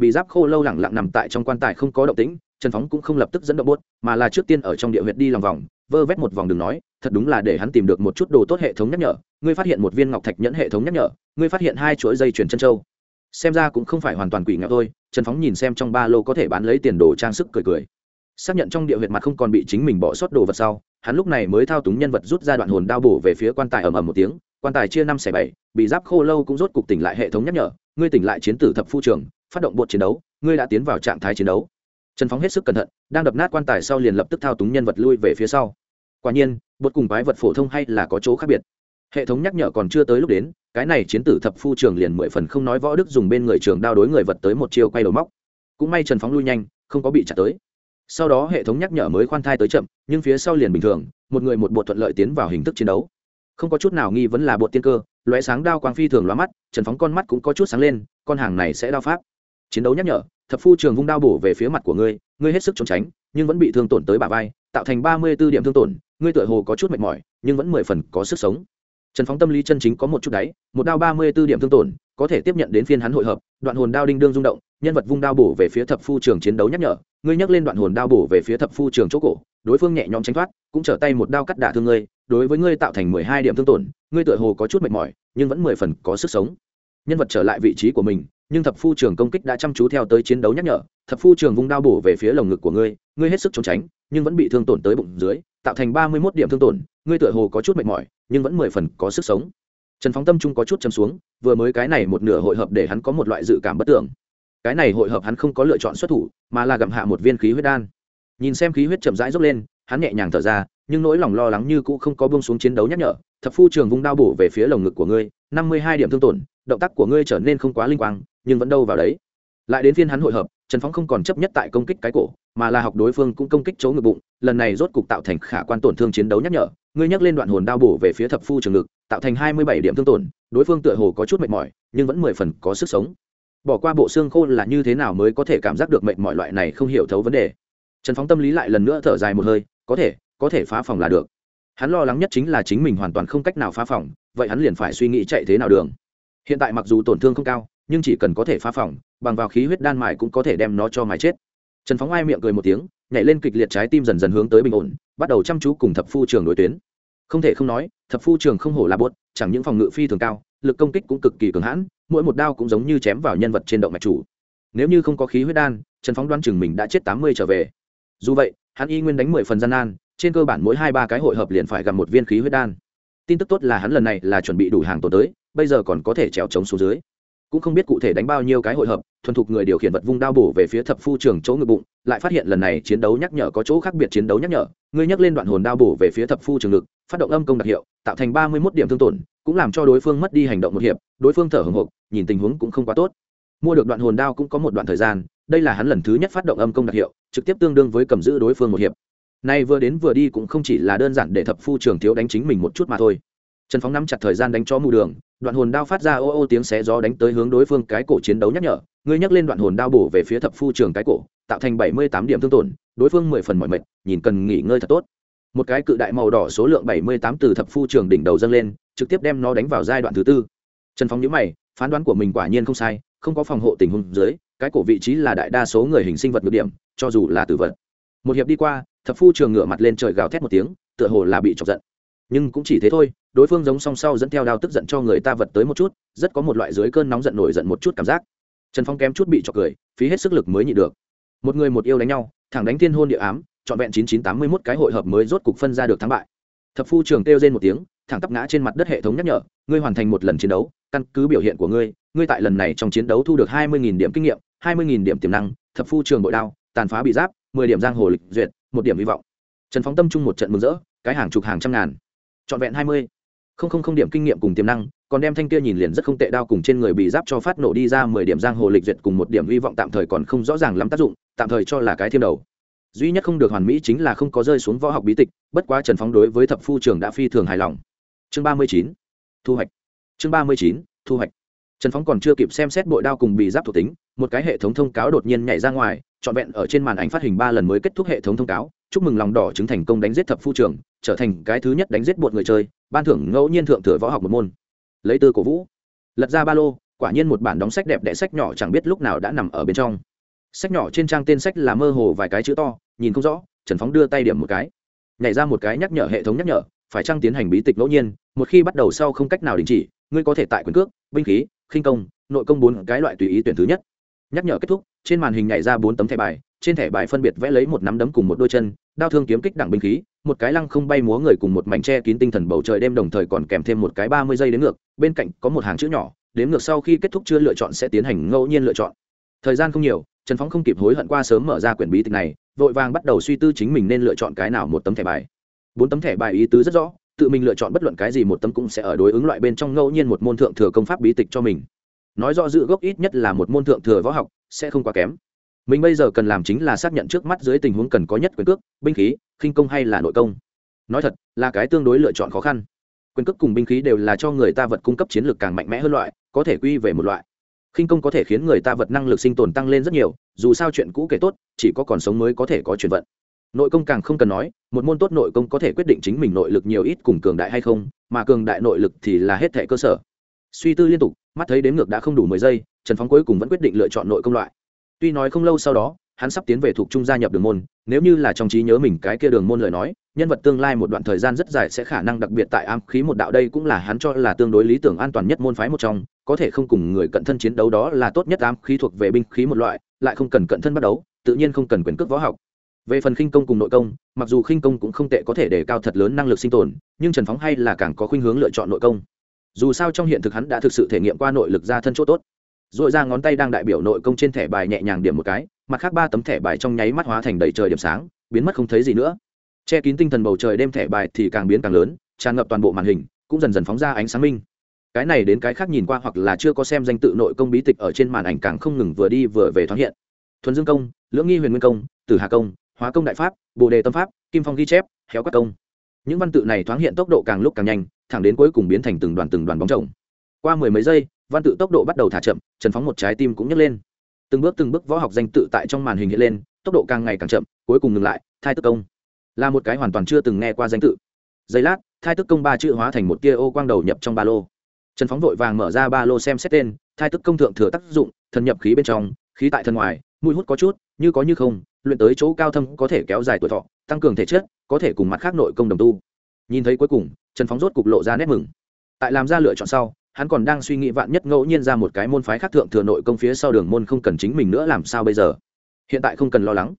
bị giáp khô lâu lẳng lặng nằm tại trong quan tài không có động tĩnh, trần phóng cũng không lập tức dẫn động bốt mà là trước tiên ở trong địa huyệt đi lòng vòng, vơ vét một vòng đường nói, thật đúng là để hắn tìm được một chút đồ tốt hệ thống nhắc nhở, ngươi phát hiện một viên ngọc thạch nhẫn hệ thống nhắc nhở, ngươi phát hiện hai chuỗi dây chuyền chân châu. Xem ra cũng không phải hoàn toàn quỷ ngạo thôi, trần phóng nhìn xem trong ba lô có thể bán lấy tiền đồ trang sức cười cười. Xác nhận trong địa huyệt mặt không còn bị chính mình bỏ sót đồ vật sau, hắn lúc này mới thao túng nhân vật rút ra đoạn hồn đao bổ về phía quan tài ầm ầm một tiếng, quan tài chia năm xẻ bảy, bị giáp khô lâu cũng rốt cục tỉnh lại hệ thống nhắc nhở, ngươi tỉnh lại chiến tử thập phu trường phát động bột chiến đấu, ngươi đã tiến vào trạng thái chiến đấu. Trần phóng hết sức cẩn thận, đang đập nát quan tài sau liền lập tức thao túng nhân vật lui về phía sau. Quả nhiên bột cùng quái vật phổ thông hay là có chỗ khác biệt. Hệ thống nhắc nhở còn chưa tới lúc đến, cái này chiến tử thập phu trường liền mười phần không nói võ đức dùng bên người trường đao đối người vật tới một chiêu quay đầu móc. Cũng may trần phóng lui nhanh, không có bị trả tới. Sau đó hệ thống nhắc nhở mới khoan thai tới chậm, nhưng phía sau liền bình thường, một người một bột thuận lợi tiến vào hình thức chiến đấu. Không có chút nào nghi vấn là bột tiên cơ, lóe sáng đao quang phi thường lóa mắt, trần phóng con mắt cũng có chút sáng lên, con hàng này sẽ đao pháp chiến đấu nhắc nhở, thập phu trường vung đao bổ về phía mặt của ngươi ngươi hết sức trốn tránh, nhưng vẫn bị thương tổn tới bả vai, tạo thành ba mươi b ố điểm thương tổn, ngươi tựa hồ có chút mệt mỏi, nhưng vẫn mười phần có sức sống. Trần phóng tâm lý chân chính có một chút đáy, một đao ba mươi b ố điểm thương tổn, có thể tiếp nhận đến phiên hắn hội hợp, đoạn hồn đao đinh đương rung động, nhân vật vung đao bổ về phía thập phu trường chiến đấu nhắc nhở, ngươi nhắc lên đoạn hồn đao bổ về phía thập phu trường chỗ cổ, đối phương nhẹ nhõm tránh thoát, cũng trở tay một đao cắt đả thương ngươi, đối với ngươi tạo thành mười hai điểm thương tổn, ngươi tựa hồ có chút mệt mỏi, nhưng vẫn mười phần có sức sống. Nhân vật trở lại vị trí của mình nhưng thập phu trường công kích đã chăm chú theo tới chiến đấu nhắc nhở, thập phu trường vung đao bổ về phía lồng ngực của ngươi ngươi hết sức trốn tránh, nhưng vẫn bị thương tổn tới bụng dưới, tạo thành ba mươi mốt điểm thương tổn, ngươi tựa hồ có chút mệt mỏi, nhưng vẫn mười phần có sức sống. Trần phóng tâm trung có chút châm xuống, vừa mới cái này một nửa hội hợp để hắn có một loại dự cảm bất tưởng. Cái này hội hợp hắn không có lựa chọn xuất thủ, mà là gặm hạ một viên khí huyết đan. Nhìn xem khí huyết chậm rãi dốc lên, hắn nhẹ nhàng thở ra, nhưng nỗi lòng lo lắng như cũ không có bông xuống chiến đấu nhắc nhở, thập phu trường vung đao bổ về phía lồng ngực của ngươi, năm mươi hai điểm thương tổn, động tác của ngươi trở nên không quá linh quang nhưng vẫn đâu vào đấy. Lại đến phiên hắn hội hợp, trần phóng không còn chấp nhất tại công kích cái cổ, mà là học đối phương cũng công kích chỗ ngực bụng, lần này rốt cục tạo thành khả quan tổn thương chiến đấu nhắc nhở. Ngươi nhắc lên đoạn hồn đao bổ về phía thập phu trường ngực, tạo thành hai mươi bảy điểm thương tổn, đối phương tựa hồ có chút mệt mỏi, nhưng vẫn mười phần có sức sống. Bỏ qua bộ xương khô là như thế nào mới có thể cảm giác được mệt mỏi loại này không hiểu thấu vấn đề. Trần phóng tâm lý lại lần nữa thở dài một hơi, có thể có thể phá phòng là được. Hắn lo lắng nhất chính là chính mình hoàn toàn không cách nào phá phòng, vậy hắn liền phải suy nghĩ chạy thế nào đường. Hiện tại mặc dù tổn thương không cao nhưng chỉ cần có thể phá phòng, bằng vào khí huyết đan mài cũng có thể đem nó cho mài chết. Trần phóng ai miệng cười một tiếng, nhảy lên kịch liệt trái tim dần dần hướng tới bình ổn, bắt đầu chăm chú cùng thập phu trường đối tuyến. Không thể không nói, thập phu trường không hổ là bốt chẳng những phòng ngự phi thường cao, lực công kích cũng cực kỳ cường hãn, mỗi một đao cũng giống như chém vào nhân vật trên động mạch chủ. Nếu như không có khí huyết đan, trần phóng đoán chừng mình đã chết tám mươi trở về. Dù vậy, hắn y nguyên đánh mười phần gian nan, trên cơ bản mỗi hai ba cái hội hợp liền phải gặp một viên khí huyết đan. Tin tức tốt là hắn lần này là chuẩn bị đủ hàng tồn tới, bây giờ còn có thể trèo trống xuống dưới cũng không biết cụ thể đánh bao nhiêu cái hội hợp, thuần thục người điều khiển vật vung đao bổ về phía thập phu trường chỗ ngực bụng, lại phát hiện lần này chiến đấu nhắc nhở có chỗ khác biệt chiến đấu nhắc nhở ngươi nhắc lên đoạn hồn đao bổ về phía thập phu trường ngực, phát động âm công đặc hiệu, tạo thành ba mươi mốt điểm thương tổn, cũng làm cho đối phương mất đi hành động một hiệp, đối phương thở hồng hộc, nhìn tình huống cũng không quá tốt. Mua được đoạn hồn đao cũng có một đoạn thời gian, đây là hắn lần thứ nhất phát động âm công đặc hiệu, trực tiếp tương đương với cầm giữ đối phương một hiệp. Nay vừa đến vừa đi cũng không chỉ là đơn giản để thập phu trường thiếu đánh chính mình một chút mà thôi trần phóng nắm chặt thời gian đánh cho mù đường, đoạn hồn đao phát ra ô ô tiếng xé gió đánh tới hướng đối phương cái cổ chiến đấu nhắc nhở. Ngươi nhắc lên đoạn hồn đao bổ về phía thập phu trường cái cổ, tạo thành bảy mươi tám điểm thương tổn, đối phương mười phần mọi mệt, nhìn cần nghỉ ngơi thật tốt. Một cái cự đại màu đỏ số lượng bảy mươi tám từ thập phu trường đỉnh đầu dâng lên, trực tiếp đem nó đánh vào giai đoạn thứ tư. Trần phóng nhớ mày, phán đoán của mình quả nhiên không sai, không có phòng hộ tình huống dưới, cái cổ vị trí là đại đa số người hình sinh vật ngược điểm, cho dù là tử vật. Một hiệp đi qua, thập phu trường ngửa mặt lên trời gào thét một tiếng, tựa hồ là bị chọc giận nhưng cũng chỉ thế thôi, đối phương giống song sau dẫn theo đao tức giận cho người ta vật tới một chút, rất có một loại dưới cơn nóng giận nổi giận một chút cảm giác. Trần phong kém chút bị trọc cười, phí hết sức lực mới nhị được. Một người một yêu đánh nhau, thẳng đánh thiên hôn địa ám, trọn vẹn chín chín tám mươi mốt cái hội hợp mới rốt cục phân ra được thắng bại. Thập phu trường kêu trên một tiếng, thẳng tắp ngã trên mặt đất hệ thống nhắc nhở, ngươi hoàn thành một lần chiến đấu, căn cứ biểu hiện của ngươi ngươi tại lần này trong chiến đấu thu được hai mươi điểm kinh nghiệm, hai mươi điểm tiềm năng, thập phu trường bội đao, tàn phá bị giáp, mười điểm giang hồ lịch duyệt, một điểm hy vọng. Trần phóng tâm chung một trận mừng rỡ, cái hàng chục hàng trăm ngàn trọn vẹn hai mươi. Không không không điểm kinh nghiệm cùng tiềm năng, còn đem thanh kia nhìn liền rất không tệ đao cùng trên người bị giáp cho phát nổ đi ra mười điểm giang hồ lịch duyệt cùng một điểm hy vọng tạm thời còn không rõ ràng lắm tác dụng, tạm thời cho là cái thêm đầu. Duy nhất không được hoàn mỹ chính là không có rơi xuống võ học bí tịch, bất quá trần phóng đối với thập phu trường đã phi thường hài lòng. Chương ba mươi chín, thu hoạch. Chương ba mươi chín, thu hoạch. Trần phóng còn chưa kịp xem xét bội đao cùng bị giáp thuộc tính, một cái hệ thống thông cáo đột nhiên nhảy ra ngoài, trọn vẹn ở trên màn ảnh phát hình ba lần mới kết thúc hệ thống thông cáo, chúc mừng lòng đỏ chứng thành công đánh giết thập phu trường trở thành cái thứ nhất đánh giết một người chơi, ban thưởng ngẫu nhiên thượng thừa võ học một môn. Lấy tư cổ vũ, lật ra ba lô, quả nhiên một bản đóng sách đẹp đẽ sách nhỏ chẳng biết lúc nào đã nằm ở bên trong. Sách nhỏ trên trang tên sách là mơ hồ vài cái chữ to, nhìn không rõ, trần phóng đưa tay điểm một cái. Nhảy ra một cái nhắc nhở hệ thống nhắc nhở, phải trăng tiến hành bí tịch ngẫu nhiên, một khi bắt đầu sau không cách nào đình chỉ, ngươi có thể tại quyền cước, binh khí, khinh công, nội công bốn cái loại tùy ý tuyển thứ nhất. Nhắc nhở kết thúc, trên màn hình nhảy ra bốn tấm thẻ bài, trên thẻ bài phân biệt vẽ lấy một nắm đấm cùng một đôi chân đao thương kiếm kích đẳng binh khí, một cái lăng không bay múa người cùng một mảnh tre kín tinh thần bầu trời đêm đồng thời còn kèm thêm một cái ba mươi giây đến ngược, bên cạnh có một hàng chữ nhỏ, đến ngược sau khi kết thúc chưa lựa chọn sẽ tiến hành ngẫu nhiên lựa chọn. Thời gian không nhiều, trần phóng không kịp hối hận qua sớm mở ra quyển bí tịch này, vội vàng bắt đầu suy tư chính mình nên lựa chọn cái nào một tấm thẻ bài. Bốn tấm thẻ bài ý tứ rất rõ, tự mình lựa chọn bất luận cái gì một tấm cũng sẽ ở đối ứng loại bên trong ngẫu nhiên một môn thượng thừa công pháp bí tịch cho mình. Nói rõ dự gốc ít nhất là một môn thượng thừa võ học, sẽ không quá kém mình bây giờ cần làm chính là xác nhận trước mắt dưới tình huống cần có nhất quyền cước, binh khí, khinh công hay là nội công. Nói thật, là cái tương đối lựa chọn khó khăn. Quyền cước cùng binh khí đều là cho người ta vật cung cấp chiến lược càng mạnh mẽ hơn loại, có thể quy về một loại. Khinh công có thể khiến người ta vật năng lực sinh tồn tăng lên rất nhiều, dù sao chuyện cũ kể tốt, chỉ có còn sống mới có thể có chuyển vận. Nội công càng không cần nói, một môn tốt nội công có thể quyết định chính mình nội lực nhiều ít cùng cường đại hay không, mà cường đại nội lực thì là hết thẻ cơ sở. Suy tư liên tục, mắt thấy đếm ngược đã không đủ mười giây, trần phóng cuối cùng vẫn quyết định lựa chọn nội công loại tuy nói không lâu sau đó, hắn sắp tiến về thuộc trung gia nhập đường môn, nếu như là trong trí nhớ mình cái kia đường môn lời nói, nhân vật tương lai một đoạn thời gian rất dài sẽ khả năng đặc biệt tại am khí một đạo đây cũng là hắn cho là tương đối lý tưởng an toàn nhất môn phái một trong, có thể không cùng người cận thân chiến đấu đó là tốt nhất am khí thuộc về binh khí một loại, lại không cần cận thân bắt đấu, tự nhiên không cần quyền cước võ học. Về phần khinh công cùng nội công, mặc dù khinh công cũng không tệ có thể để cao thật lớn năng lực sinh tồn, nhưng trần phóng hay là càng có khuynh hướng lựa chọn nội công. Dù sao trong hiện thực hắn đã thực sự thể nghiệm qua nội lực ra thân chỗ tốt dội ra ngón tay đang đại biểu nội công trên thẻ bài nhẹ nhàng điểm một cái, mặt khác ba tấm thẻ bài trong nháy mắt hóa thành đầy trời điểm sáng, biến mất không thấy gì nữa. Che kín tinh thần bầu trời đêm thẻ bài thì càng biến càng lớn, tràn ngập toàn bộ màn hình, cũng dần dần phóng ra ánh sáng minh. Cái này đến cái khác nhìn qua hoặc là chưa có xem danh tự nội công bí tịch ở trên màn ảnh càng không ngừng vừa đi vừa về thoáng hiện. Thuần dương công, lưỡng nghi huyền nguyên công, tử hà công, hóa công đại pháp, bồ đề tâm pháp, kim phong ghi chép, Héo các công. Những văn tự này thoáng hiện tốc độ càng lúc càng nhanh, thẳng đến cuối cùng biến thành từng đoàn từng đoàn bóng chồng qua mười mấy giây, văn tự tốc độ bắt đầu thả chậm, trần phóng một trái tim cũng nhấc lên. Từng bước từng bước võ học danh tự tại trong màn hình hiện lên, tốc độ càng ngày càng chậm, cuối cùng ngừng lại, thai tức công. Là một cái hoàn toàn chưa từng nghe qua danh tự. Giây lát, thai tức công ba chữ hóa thành một tia ô quang đầu nhập trong ba lô. Trần phóng vội vàng mở ra ba lô xem xét tên, thai tức công thượng thừa tác dụng, thần nhập khí bên trong, khí tại thân ngoài mũi hút có chút, như có như không, luyện tới chỗ cao thâm có thể kéo dài tuổi thọ, tăng cường thể chất, có thể cùng mặt khác nội công đồng tu. Nhìn thấy cuối cùng, trần phóng rốt cục lộ ra nét mừng. Tại làm ra lựa chọn sau hắn còn đang suy nghĩ vạn nhất ngẫu nhiên ra một cái môn phái khác thượng thừa nội công phía sau đường môn không cần chính mình nữa làm sao bây giờ? Hiện tại không cần lo lắng.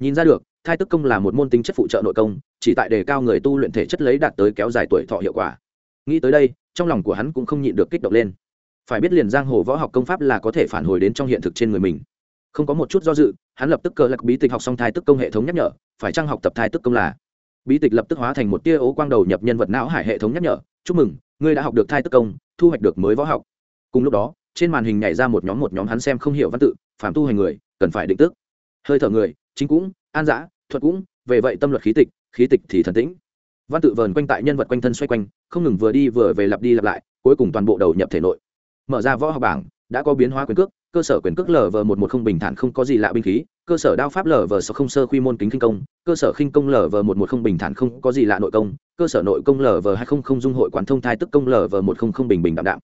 Nhìn ra được, thai tức công là một môn tính chất phụ trợ nội công, chỉ tại đề cao người tu luyện thể chất lấy đạt tới kéo dài tuổi thọ hiệu quả. Nghĩ tới đây, trong lòng của hắn cũng không nhịn được kích động lên. Phải biết liền giang hồ võ học công pháp là có thể phản hồi đến trong hiện thực trên người mình. Không có một chút do dự, hắn lập tức cờ lạc bí tịch học xong thai tức công hệ thống nhắc nhở, phải chăng học tập thai tức công là? Bí tịch lập tức hóa thành một tia ố quang đầu nhập nhân vật não hải hệ thống nhắc nhở, chúc mừng ngươi đã học được thai tức công, thu hoạch được mới võ học. Cùng lúc đó, trên màn hình nhảy ra một nhóm một nhóm hắn xem không hiểu văn tự phạm tu hành người, cần phải định tức. Hơi thở người, chính cũng, an giã thuật cũng, về vậy tâm luật khí tịch khí tịch thì thần tĩnh. Văn tự vờn quanh tại nhân vật quanh thân xoay quanh, không ngừng vừa đi vừa về lặp đi lặp lại, cuối cùng toàn bộ đầu nhập thể nội. Mở ra võ học bảng, đã có biến hóa quyền cước cơ sở quyền cước lv một một không bình thản không có gì lạ binh khí, cơ sở đao pháp lv sáu không sơ quy môn kính kinh công, cơ sở khinh công lv một một không bình thản không có gì lạ nội công, cơ sở nội công lv hai không không dung hội quán thông thai tức công lv một không không bình bình đạm đạm.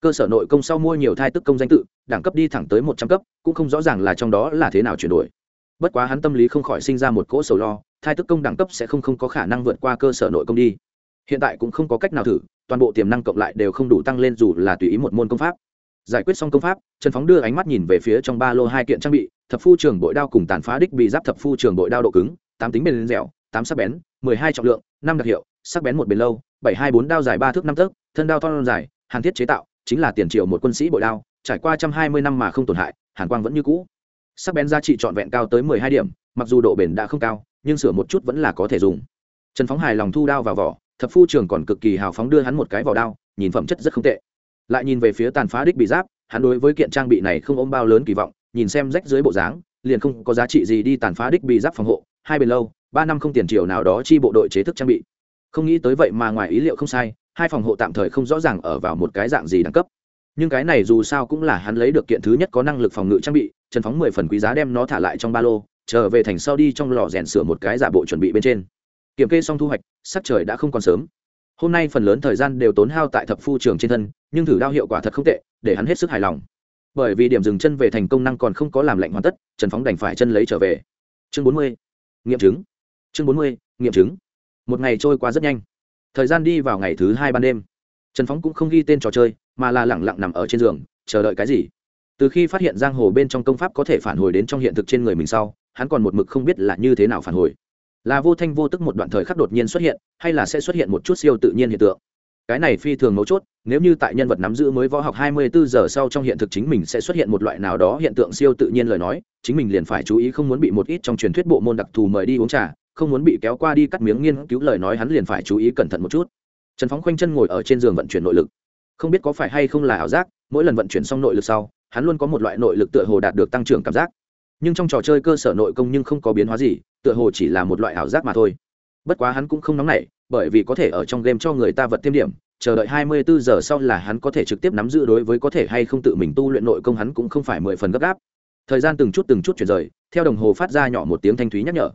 Cơ sở nội công sau mua nhiều thai tức công danh tự, đẳng cấp đi thẳng tới một trăm cấp, cũng không rõ ràng là trong đó là thế nào chuyển đổi. Bất quá hắn tâm lý không khỏi sinh ra một cỗ sầu lo, thai tức công đẳng cấp sẽ không không có khả năng vượt qua cơ sở nội công đi. Hiện tại cũng không có cách nào thử, toàn bộ tiềm năng cộng lại đều không đủ tăng lên dù là tùy ý một môn công pháp giải quyết xong công pháp, trần phóng đưa ánh mắt nhìn về phía trong ba lô hai kiện trang bị, thập phu trường bội đao cùng tàn phá đích bị giáp thập phu trường bội đao độ cứng, tám tính bền dẻo, tám sắc bén, mười hai trọng lượng, năm đặc hiệu, sắc bén một bền lâu, bảy hai bốn đao dài ba thước năm tấc, thân đao thon dài, hàn thiết chế tạo, chính là tiền triệu một quân sĩ bội đao, trải qua trăm hai mươi năm mà không tổn hại, hàn quang vẫn như cũ. Sắc bén giá trị trọn vẹn cao tới mười hai điểm, mặc dù độ bền đã không cao, nhưng sửa một chút vẫn là có thể dùng. Trần phóng hài lòng thu đao vào vỏ, thập phu trường còn cực kỳ hào phóng đưa hắn một cái vào đao, nhìn phẩm chất rất không tệ lại nhìn về phía tàn phá đích bị giáp, hắn đối với kiện trang bị này không ôm bao lớn kỳ vọng, nhìn xem rách dưới bộ dáng, liền không có giá trị gì đi tàn phá đích bị giáp phòng hộ. Hai bên lâu, ba năm không tiền triều nào đó chi bộ đội chế thức trang bị. Không nghĩ tới vậy mà ngoài ý liệu không sai, hai phòng hộ tạm thời không rõ ràng ở vào một cái dạng gì đẳng cấp. Nhưng cái này dù sao cũng là hắn lấy được kiện thứ nhất có năng lực phòng ngự trang bị, trần phóng mười phần quý giá đem nó thả lại trong ba lô, trở về thành sau đi trong lò rèn sửa một cái giả bộ chuẩn bị bên trên. Kiểm kê xong thu hoạch, sắc trời đã không còn sớm hôm nay phần lớn thời gian đều tốn hao tại thập phu trường trên thân, nhưng thử đao hiệu quả thật không tệ, để hắn hết sức hài lòng. Bởi vì điểm dừng chân về thành công năng còn không có làm lạnh hoàn tất, trần phóng đành phải chân lấy trở về. Chương bốn mươi, nghiệm chứng. Chương bốn mươi, nghiệm chứng. Một ngày trôi qua rất nhanh. Thời gian đi vào ngày thứ hai ban đêm. Trần phóng cũng không ghi tên trò chơi, mà là lẳng lặng nằm ở trên giường, chờ đợi cái gì. Từ khi phát hiện giang hồ bên trong công pháp có thể phản hồi đến trong hiện thực trên người mình sau, hắn còn một mực không biết là như thế nào phản hồi là vô thanh vô tức một đoạn thời khắc đột nhiên xuất hiện, hay là sẽ xuất hiện một chút siêu tự nhiên hiện tượng. Cái này phi thường mấu chốt, nếu như tại nhân vật nắm giữ mới võ học 24 giờ sau trong hiện thực chính mình sẽ xuất hiện một loại nào đó hiện tượng siêu tự nhiên lời nói, chính mình liền phải chú ý không muốn bị một ít trong truyền thuyết bộ môn đặc thù mời đi uống trà, không muốn bị kéo qua đi cắt miếng nghiên cứu lời nói hắn liền phải chú ý cẩn thận một chút. Trần phóng khoanh chân ngồi ở trên giường vận chuyển nội lực. Không biết có phải hay không là ảo giác, mỗi lần vận chuyển xong nội lực sau, hắn luôn có một loại nội lực tựa hồ đạt được tăng trưởng cảm giác. Nhưng trong trò chơi cơ sở nội công nhưng không có biến hóa gì tựa hồ chỉ là một loại ảo giác mà thôi. Bất quá hắn cũng không nóng nảy, bởi vì có thể ở trong game cho người ta vật thêm điểm, chờ đợi 24 giờ sau là hắn có thể trực tiếp nắm giữ đối với có thể hay không tự mình tu luyện nội công hắn cũng không phải mười phần gấp gáp. Thời gian từng chút từng chút chuyển rời, theo đồng hồ phát ra nhỏ một tiếng thanh thúy nhắc nhở.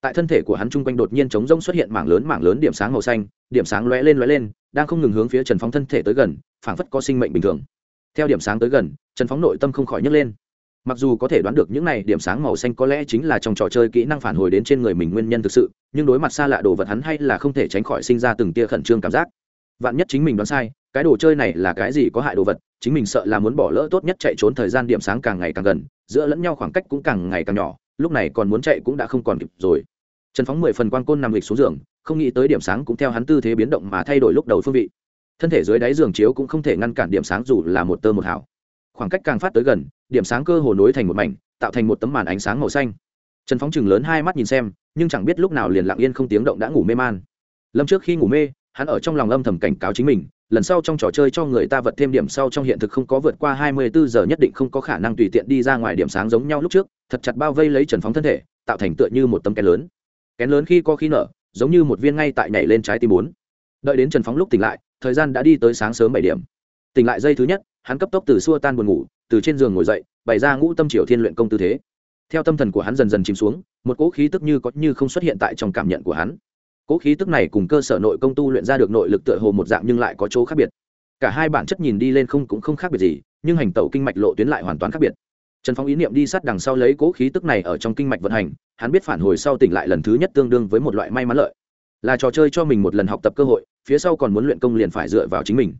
Tại thân thể của hắn chung quanh đột nhiên trống rỗng xuất hiện mảng lớn mảng lớn điểm sáng màu xanh, điểm sáng lóe lên lóe lên, đang không ngừng hướng phía trần phóng thân thể tới gần, phảng phất có sinh mệnh bình thường. Theo điểm sáng tới gần, trần phóng nội tâm không khỏi nhấc lên mặc dù có thể đoán được những này điểm sáng màu xanh có lẽ chính là trong trò chơi kỹ năng phản hồi đến trên người mình nguyên nhân thực sự, nhưng đối mặt xa lạ đồ vật hắn hay là không thể tránh khỏi sinh ra từng tia khẩn trương cảm giác. Vạn nhất chính mình đoán sai, cái đồ chơi này là cái gì có hại đồ vật, chính mình sợ là muốn bỏ lỡ tốt nhất chạy trốn thời gian điểm sáng càng ngày càng gần, giữa lẫn nhau khoảng cách cũng càng ngày càng nhỏ, lúc này còn muốn chạy cũng đã không còn kịp rồi. Trần phóng mười phần quan côn nằm lịch xuống giường, không nghĩ tới điểm sáng cũng theo hắn tư thế biến động mà thay đổi lúc đầu phương vị. Thân thể dưới đáy giường chiếu cũng không thể ngăn cản điểm sáng dù là một tơ một hảo khoảng cách càng phát tới gần, điểm sáng cơ hồ nối thành một mảnh, tạo thành một tấm màn ánh sáng màu xanh. Trần phóng chừng lớn hai mắt nhìn xem, nhưng chẳng biết lúc nào liền lặng yên không tiếng động đã ngủ mê man. Lâm trước khi ngủ mê, hắn ở trong lòng âm thầm cảnh cáo chính mình, lần sau trong trò chơi cho người ta vật thêm điểm sau trong hiện thực không có vượt qua hai mươi bốn giờ nhất định không có khả năng tùy tiện đi ra ngoài điểm sáng giống nhau lúc trước, thật chặt bao vây lấy trần phóng thân thể, tạo thành tựa như một tấm kén lớn. Kén lớn khi có khi nở, giống như một viên ngay tại nhảy lên trái tim bốn đợi đến trần phóng lúc tỉnh lại, thời gian đã đi tới sáng sớm bảy điểm. Tỉnh lại giây thứ nhất hắn cấp tốc từ xua tan buồn ngủ, từ trên giường ngồi dậy, bày ra ngũ tâm triều thiên luyện công tư thế. Theo tâm thần của hắn dần dần chìm xuống, một cỗ khí tức như có như không xuất hiện tại trong cảm nhận của hắn. Cỗ khí tức này cùng cơ sở nội công tu luyện ra được nội lực tựa hồ một dạng nhưng lại có chỗ khác biệt. Cả hai bản chất nhìn đi lên không cũng không khác biệt gì, nhưng hành tẩu kinh mạch lộ tuyến lại hoàn toàn khác biệt. Trần phong ý niệm đi sát đằng sau lấy cỗ khí tức này ở trong kinh mạch vận hành, hắn biết phản hồi sau tỉnh lại lần thứ nhất tương đương với một loại may mắn lợi. Là trò chơi cho mình một lần học tập cơ hội, phía sau còn muốn luyện công liền phải dựa vào chính mình.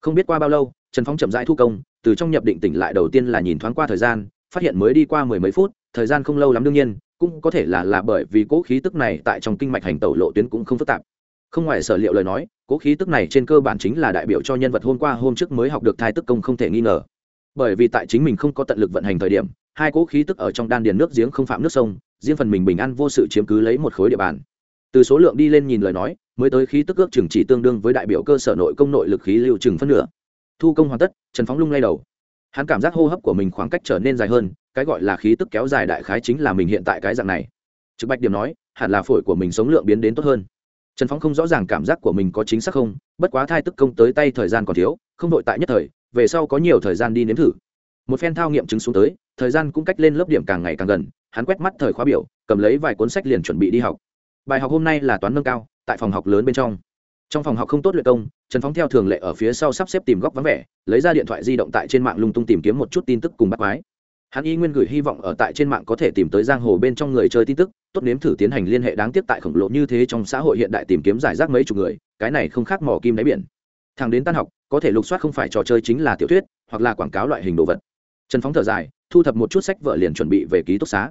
Không biết qua bao lâu trần phong chậm rãi thu công, từ trong nhập định tỉnh lại đầu tiên là nhìn thoáng qua thời gian, phát hiện mới đi qua mười mấy phút, thời gian không lâu lắm đương nhiên, cũng có thể là là bởi vì cỗ khí tức này tại trong kinh mạch hành tẩu lộ tuyến cũng không phức tạp. Không ngoài sở liệu lời nói cỗ khí tức này trên cơ bản chính là đại biểu cho nhân vật hôm qua hôm trước mới học được thai tức công không thể nghi ngờ. Bởi vì tại chính mình không có tận lực vận hành thời điểm, hai cỗ khí tức ở trong đan điền nước giếng không phạm nước sông, riêng phần mình bình an vô sự chiếm cứ lấy một khối địa bàn. Từ số lượng đi lên nhìn lời nói, mới tới khí tức ước chừng chỉ tương đương với đại biểu cơ sở nội công nội lực khí lưu chừng phân nửa thu công hoàn tất, trần phóng lung lay đầu. Hắn cảm giác hô hấp của mình khoảng cách trở nên dài hơn, cái gọi là khí tức kéo dài đại khái chính là mình hiện tại cái dạng này. Trực bạch điểm nói, hẳn là phổi của mình sống lượng biến đến tốt hơn. Trần phóng không rõ ràng cảm giác của mình có chính xác không, bất quá thai tức công tới tay thời gian còn thiếu, không đội tại nhất thời, về sau có nhiều thời gian đi nếm thử. Một phen thao nghiệm chứng xuống tới, thời gian cũng cách lên lớp điểm càng ngày càng gần, hắn quét mắt thời khóa biểu, cầm lấy vài cuốn sách liền chuẩn bị đi học. Bài học hôm nay là toán nâng cao, tại phòng học lớn bên trong trong phòng học không tốt luyện công, trần phóng theo thường lệ ở phía sau sắp xếp tìm góc vắng vẻ, lấy ra điện thoại di động tại trên mạng lung tung tìm kiếm một chút tin tức cùng bắt quái. Hắn y nguyên gửi hy vọng ở tại trên mạng có thể tìm tới giang hồ bên trong người chơi tin tức, tốt nếm thử tiến hành liên hệ đáng tiếc tại khổng lồ như thế trong xã hội hiện đại tìm kiếm giải rác mấy chục người, cái này không khác mỏ kim đáy biển. Thằng đến tan học, có thể lục soát không phải trò chơi chính là tiểu thuyết, hoặc là quảng cáo loại hình đồ vật. Trần phóng thở dài, thu thập một chút sách vợ liền chuẩn bị về ký túc xá.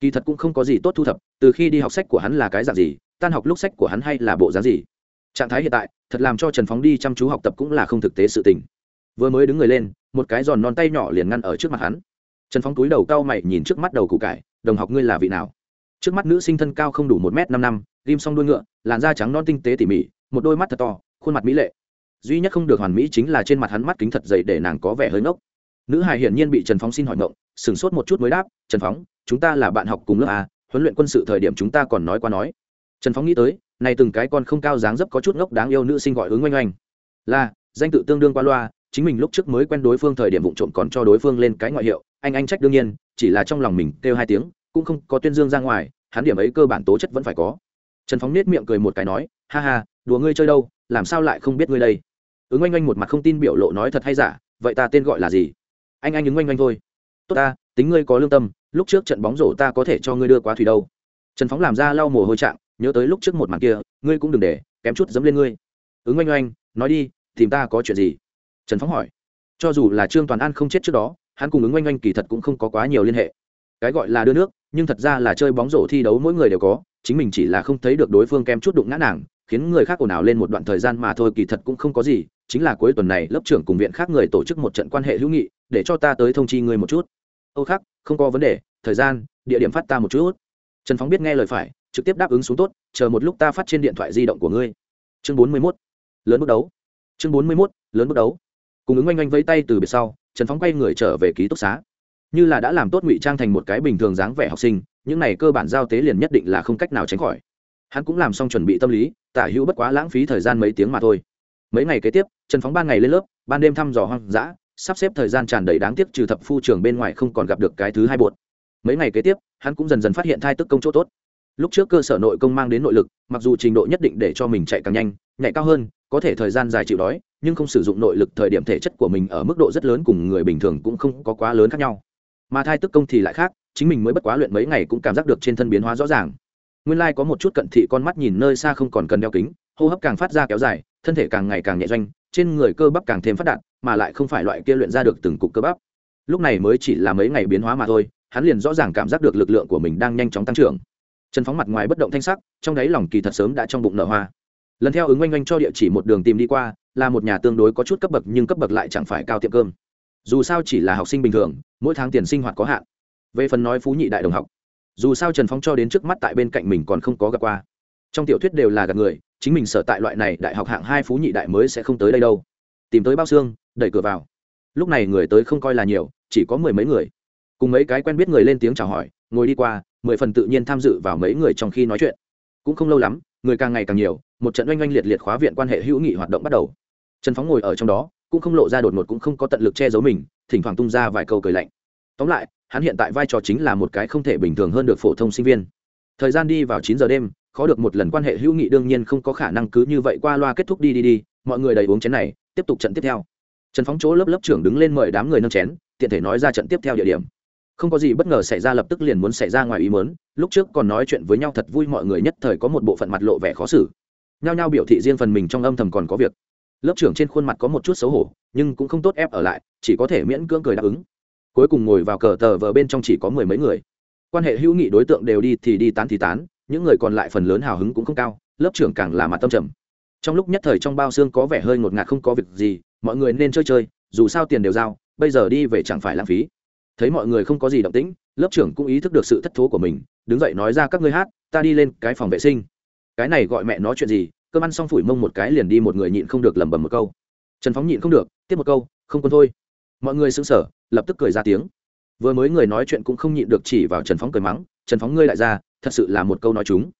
Kỳ thật cũng không có gì tốt thu thập, từ khi đi học sách của hắn là cái dạng gì, tan học lúc sách của hắn hay là bộ dáng gì trạng thái hiện tại, thật làm cho trần phóng đi chăm chú học tập cũng là không thực tế sự tình. Vừa mới đứng người lên, một cái giòn non tay nhỏ liền ngăn ở trước mặt hắn. Trần phóng túi đầu cao mày nhìn trước mắt đầu củ cải, đồng học ngươi là vị nào? Trước mắt nữ sinh thân cao không đủ một m năm năm, ghim xong đuôi ngựa, làn da trắng non tinh tế tỉ mỉ, một đôi mắt thật to, khuôn mặt mỹ lệ. Duy nhất không được hoàn mỹ chính là trên mặt hắn mắt kính thật dày để nàng có vẻ hơi ngốc. Nữ hài hiển nhiên bị trần phóng xin hỏi ngộng, sửng sốt một chút mới đáp, trần phóng, chúng ta là bạn học cùng lớp a, huấn luyện quân sự thời điểm chúng ta còn nói qua nói. Trần phóng nghĩ tới này từng cái con không cao dáng dấp có chút ngốc đáng yêu nữ sinh gọi ứng oanh oanh. Là, danh tự tương đương qua loa, chính mình lúc trước mới quen đối phương thời điểm vụ trộm còn cho đối phương lên cái ngoại hiệu, anh anh trách đương nhiên, chỉ là trong lòng mình kêu hai tiếng, cũng không có tuyên dương ra ngoài, hắn điểm ấy cơ bản tố chất vẫn phải có. Trần phóng nết miệng cười một cái nói, ha ha, đùa ngươi chơi đâu, làm sao lại không biết ngươi đây? Ứng oanh oanh một mặt không tin biểu lộ nói thật hay giả, vậy ta tên gọi là gì? Anh anh ứng oanh oanh thôi. Tốt ta, tính ngươi có lương tâm, lúc trước trận bóng rổ ta có thể cho ngươi đưa quá thủy đâu. Trần phóng làm ra lau mồ hôi trạng nhớ tới lúc trước một màn kia ngươi cũng đừng để kém chút dẫm lên ngươi. Ừ, ứng oanh oanh nói đi tìm ta có chuyện gì? Trần phóng hỏi. Cho dù là trương toàn an không chết trước đó hắn cùng ứng oanh oanh kỳ thật cũng không có quá nhiều liên hệ. Cái gọi là đưa nước nhưng thật ra là chơi bóng rổ thi đấu mỗi người đều có chính mình chỉ là không thấy được đối phương kém chút đụng ngã nàng khiến người khác ồn ào lên một đoạn thời gian mà thôi kỳ thật cũng không có gì chính là cuối tuần này lớp trưởng cùng viện khác người tổ chức một trận quan hệ hữu nghị để cho ta tới thông chi người một chút. Âu Khắc, không có vấn đề thời gian địa điểm phát ta một chút. Trần phóng biết nghe lời phải trực tiếp đáp ứng xuống tốt, chờ một lúc ta phát trên điện thoại di động của ngươi. Chương bốn mươi mốt, lớn bước đấu. Chương bốn mươi mốt, lớn bước đấu. Cùng ứng oanh oanh vẫy tay từ biệt sau, trần phóng quay người trở về ký túc xá. Như là đã làm tốt ngụy trang thành một cái bình thường dáng vẻ học sinh, những này cơ bản giao tế liền nhất định là không cách nào tránh khỏi. Hắn cũng làm xong chuẩn bị tâm lý, tả hữu bất quá lãng phí thời gian mấy tiếng mà thôi. Mấy ngày kế tiếp, trần phóng ban ngày lên lớp, ban đêm thăm dò hoang dã, sắp xếp thời gian tràn đầy đáng tiếc trừ thập phu trường bên ngoài không còn gặp được cái thứ hai bột. Mấy ngày kế tiếp, hắn cũng dần dần phát hiện thai tức công chỗ tốt lúc trước cơ sở nội công mang đến nội lực, mặc dù trình độ nhất định để cho mình chạy càng nhanh, nhảy cao hơn, có thể thời gian dài chịu đói, nhưng không sử dụng nội lực thời điểm thể chất của mình ở mức độ rất lớn cùng người bình thường cũng không có quá lớn khác nhau. Mà thai tức công thì lại khác, chính mình mới bất quá luyện mấy ngày cũng cảm giác được trên thân biến hóa rõ ràng. Nguyên lai có một chút cận thị con mắt nhìn nơi xa không còn cần đeo kính, hô hấp càng phát ra kéo dài, thân thể càng ngày càng nhẹ doanh, trên người cơ bắp càng thêm phát đạt, mà lại không phải loại kia luyện ra được từng cục cơ bắp. Lúc này mới chỉ là mấy ngày biến hóa mà thôi, hắn liền rõ ràng cảm giác được lực lượng của mình đang nhanh chóng tăng trưởng trần phóng mặt ngoài bất động thanh sắc, trong đáy lòng kỳ thật sớm đã trong bụng nở hoa. Lần theo ứng oanh oanh cho địa chỉ một đường tìm đi qua, là một nhà tương đối có chút cấp bậc nhưng cấp bậc lại chẳng phải cao tiệm cơm. Dù sao chỉ là học sinh bình thường, mỗi tháng tiền sinh hoạt có hạn. Về phần nói phú nhị đại đồng học, dù sao trần Phóng cho đến trước mắt tại bên cạnh mình còn không có gặp qua. Trong tiểu thuyết đều là gặp người, chính mình sở tại loại này đại học hạng hai phú nhị đại mới sẽ không tới đây đâu. Tìm tới bao xương, đẩy cửa vào. Lúc này người tới không coi là nhiều, chỉ có mười mấy người. Cùng mấy cái quen biết người lên tiếng chào hỏi, ngồi đi qua mười phần tự nhiên tham dự vào mấy người trong khi nói chuyện. Cũng không lâu lắm, người càng ngày càng nhiều, một trận oanh oanh liệt liệt khóa viện quan hệ hữu nghị hoạt động bắt đầu. Trần phóng ngồi ở trong đó, cũng không lộ ra đột ngột cũng không có tận lực che giấu mình, thỉnh thoảng tung ra vài câu cười lạnh. Tóm lại, hắn hiện tại vai trò chính là một cái không thể bình thường hơn được phổ thông sinh viên. Thời gian đi vào chín giờ đêm, khó được một lần quan hệ hữu nghị đương nhiên không có khả năng cứ như vậy qua loa kết thúc đi đi đi, mọi người đầy uống chén này, tiếp tục trận tiếp theo. Trần phóng chỗ lớp lớp trưởng đứng lên mời đám người nâng chén, tiện thể nói ra trận tiếp theo địa điểm không có gì bất ngờ xảy ra, lập tức liền muốn xảy ra ngoài ý mớn lúc trước còn nói chuyện với nhau thật vui mọi người nhất thời có một bộ phận mặt lộ vẻ khó xử. Nhao nhao biểu thị riêng phần mình trong âm thầm còn có việc. Lớp trưởng trên khuôn mặt có một chút xấu hổ, nhưng cũng không tốt ép ở lại, chỉ có thể miễn cưỡng cười đáp ứng. Cuối cùng ngồi vào cờ tờ vờ bên trong chỉ có mười mấy người. Quan hệ hữu nghị đối tượng đều đi thì đi tán thì tán, những người còn lại phần lớn hào hứng cũng không cao, lớp trưởng càng là mặt tâm trầm. Trong lúc nhất thời trong bao xương có vẻ hơi ngột ngạt không có việc gì, mọi người nên chơi chơi, dù sao tiền đều giao, bây giờ đi về chẳng phải lãng phí thấy mọi người không có gì động tĩnh, lớp trưởng cũng ý thức được sự thất thố của mình, đứng dậy nói ra các ngươi hát, ta đi lên cái phòng vệ sinh. Cái này gọi mẹ nói chuyện gì, cơm ăn xong phủi mông một cái liền đi một người nhịn không được lẩm bẩm một câu. Trần phóng nhịn không được, tiếp một câu, không quân thôi. Mọi người sững sờ, lập tức cười ra tiếng. Vừa mới người nói chuyện cũng không nhịn được chỉ vào trần phóng cười mắng, trần phóng ngươi lại ra, thật sự là một câu nói chúng.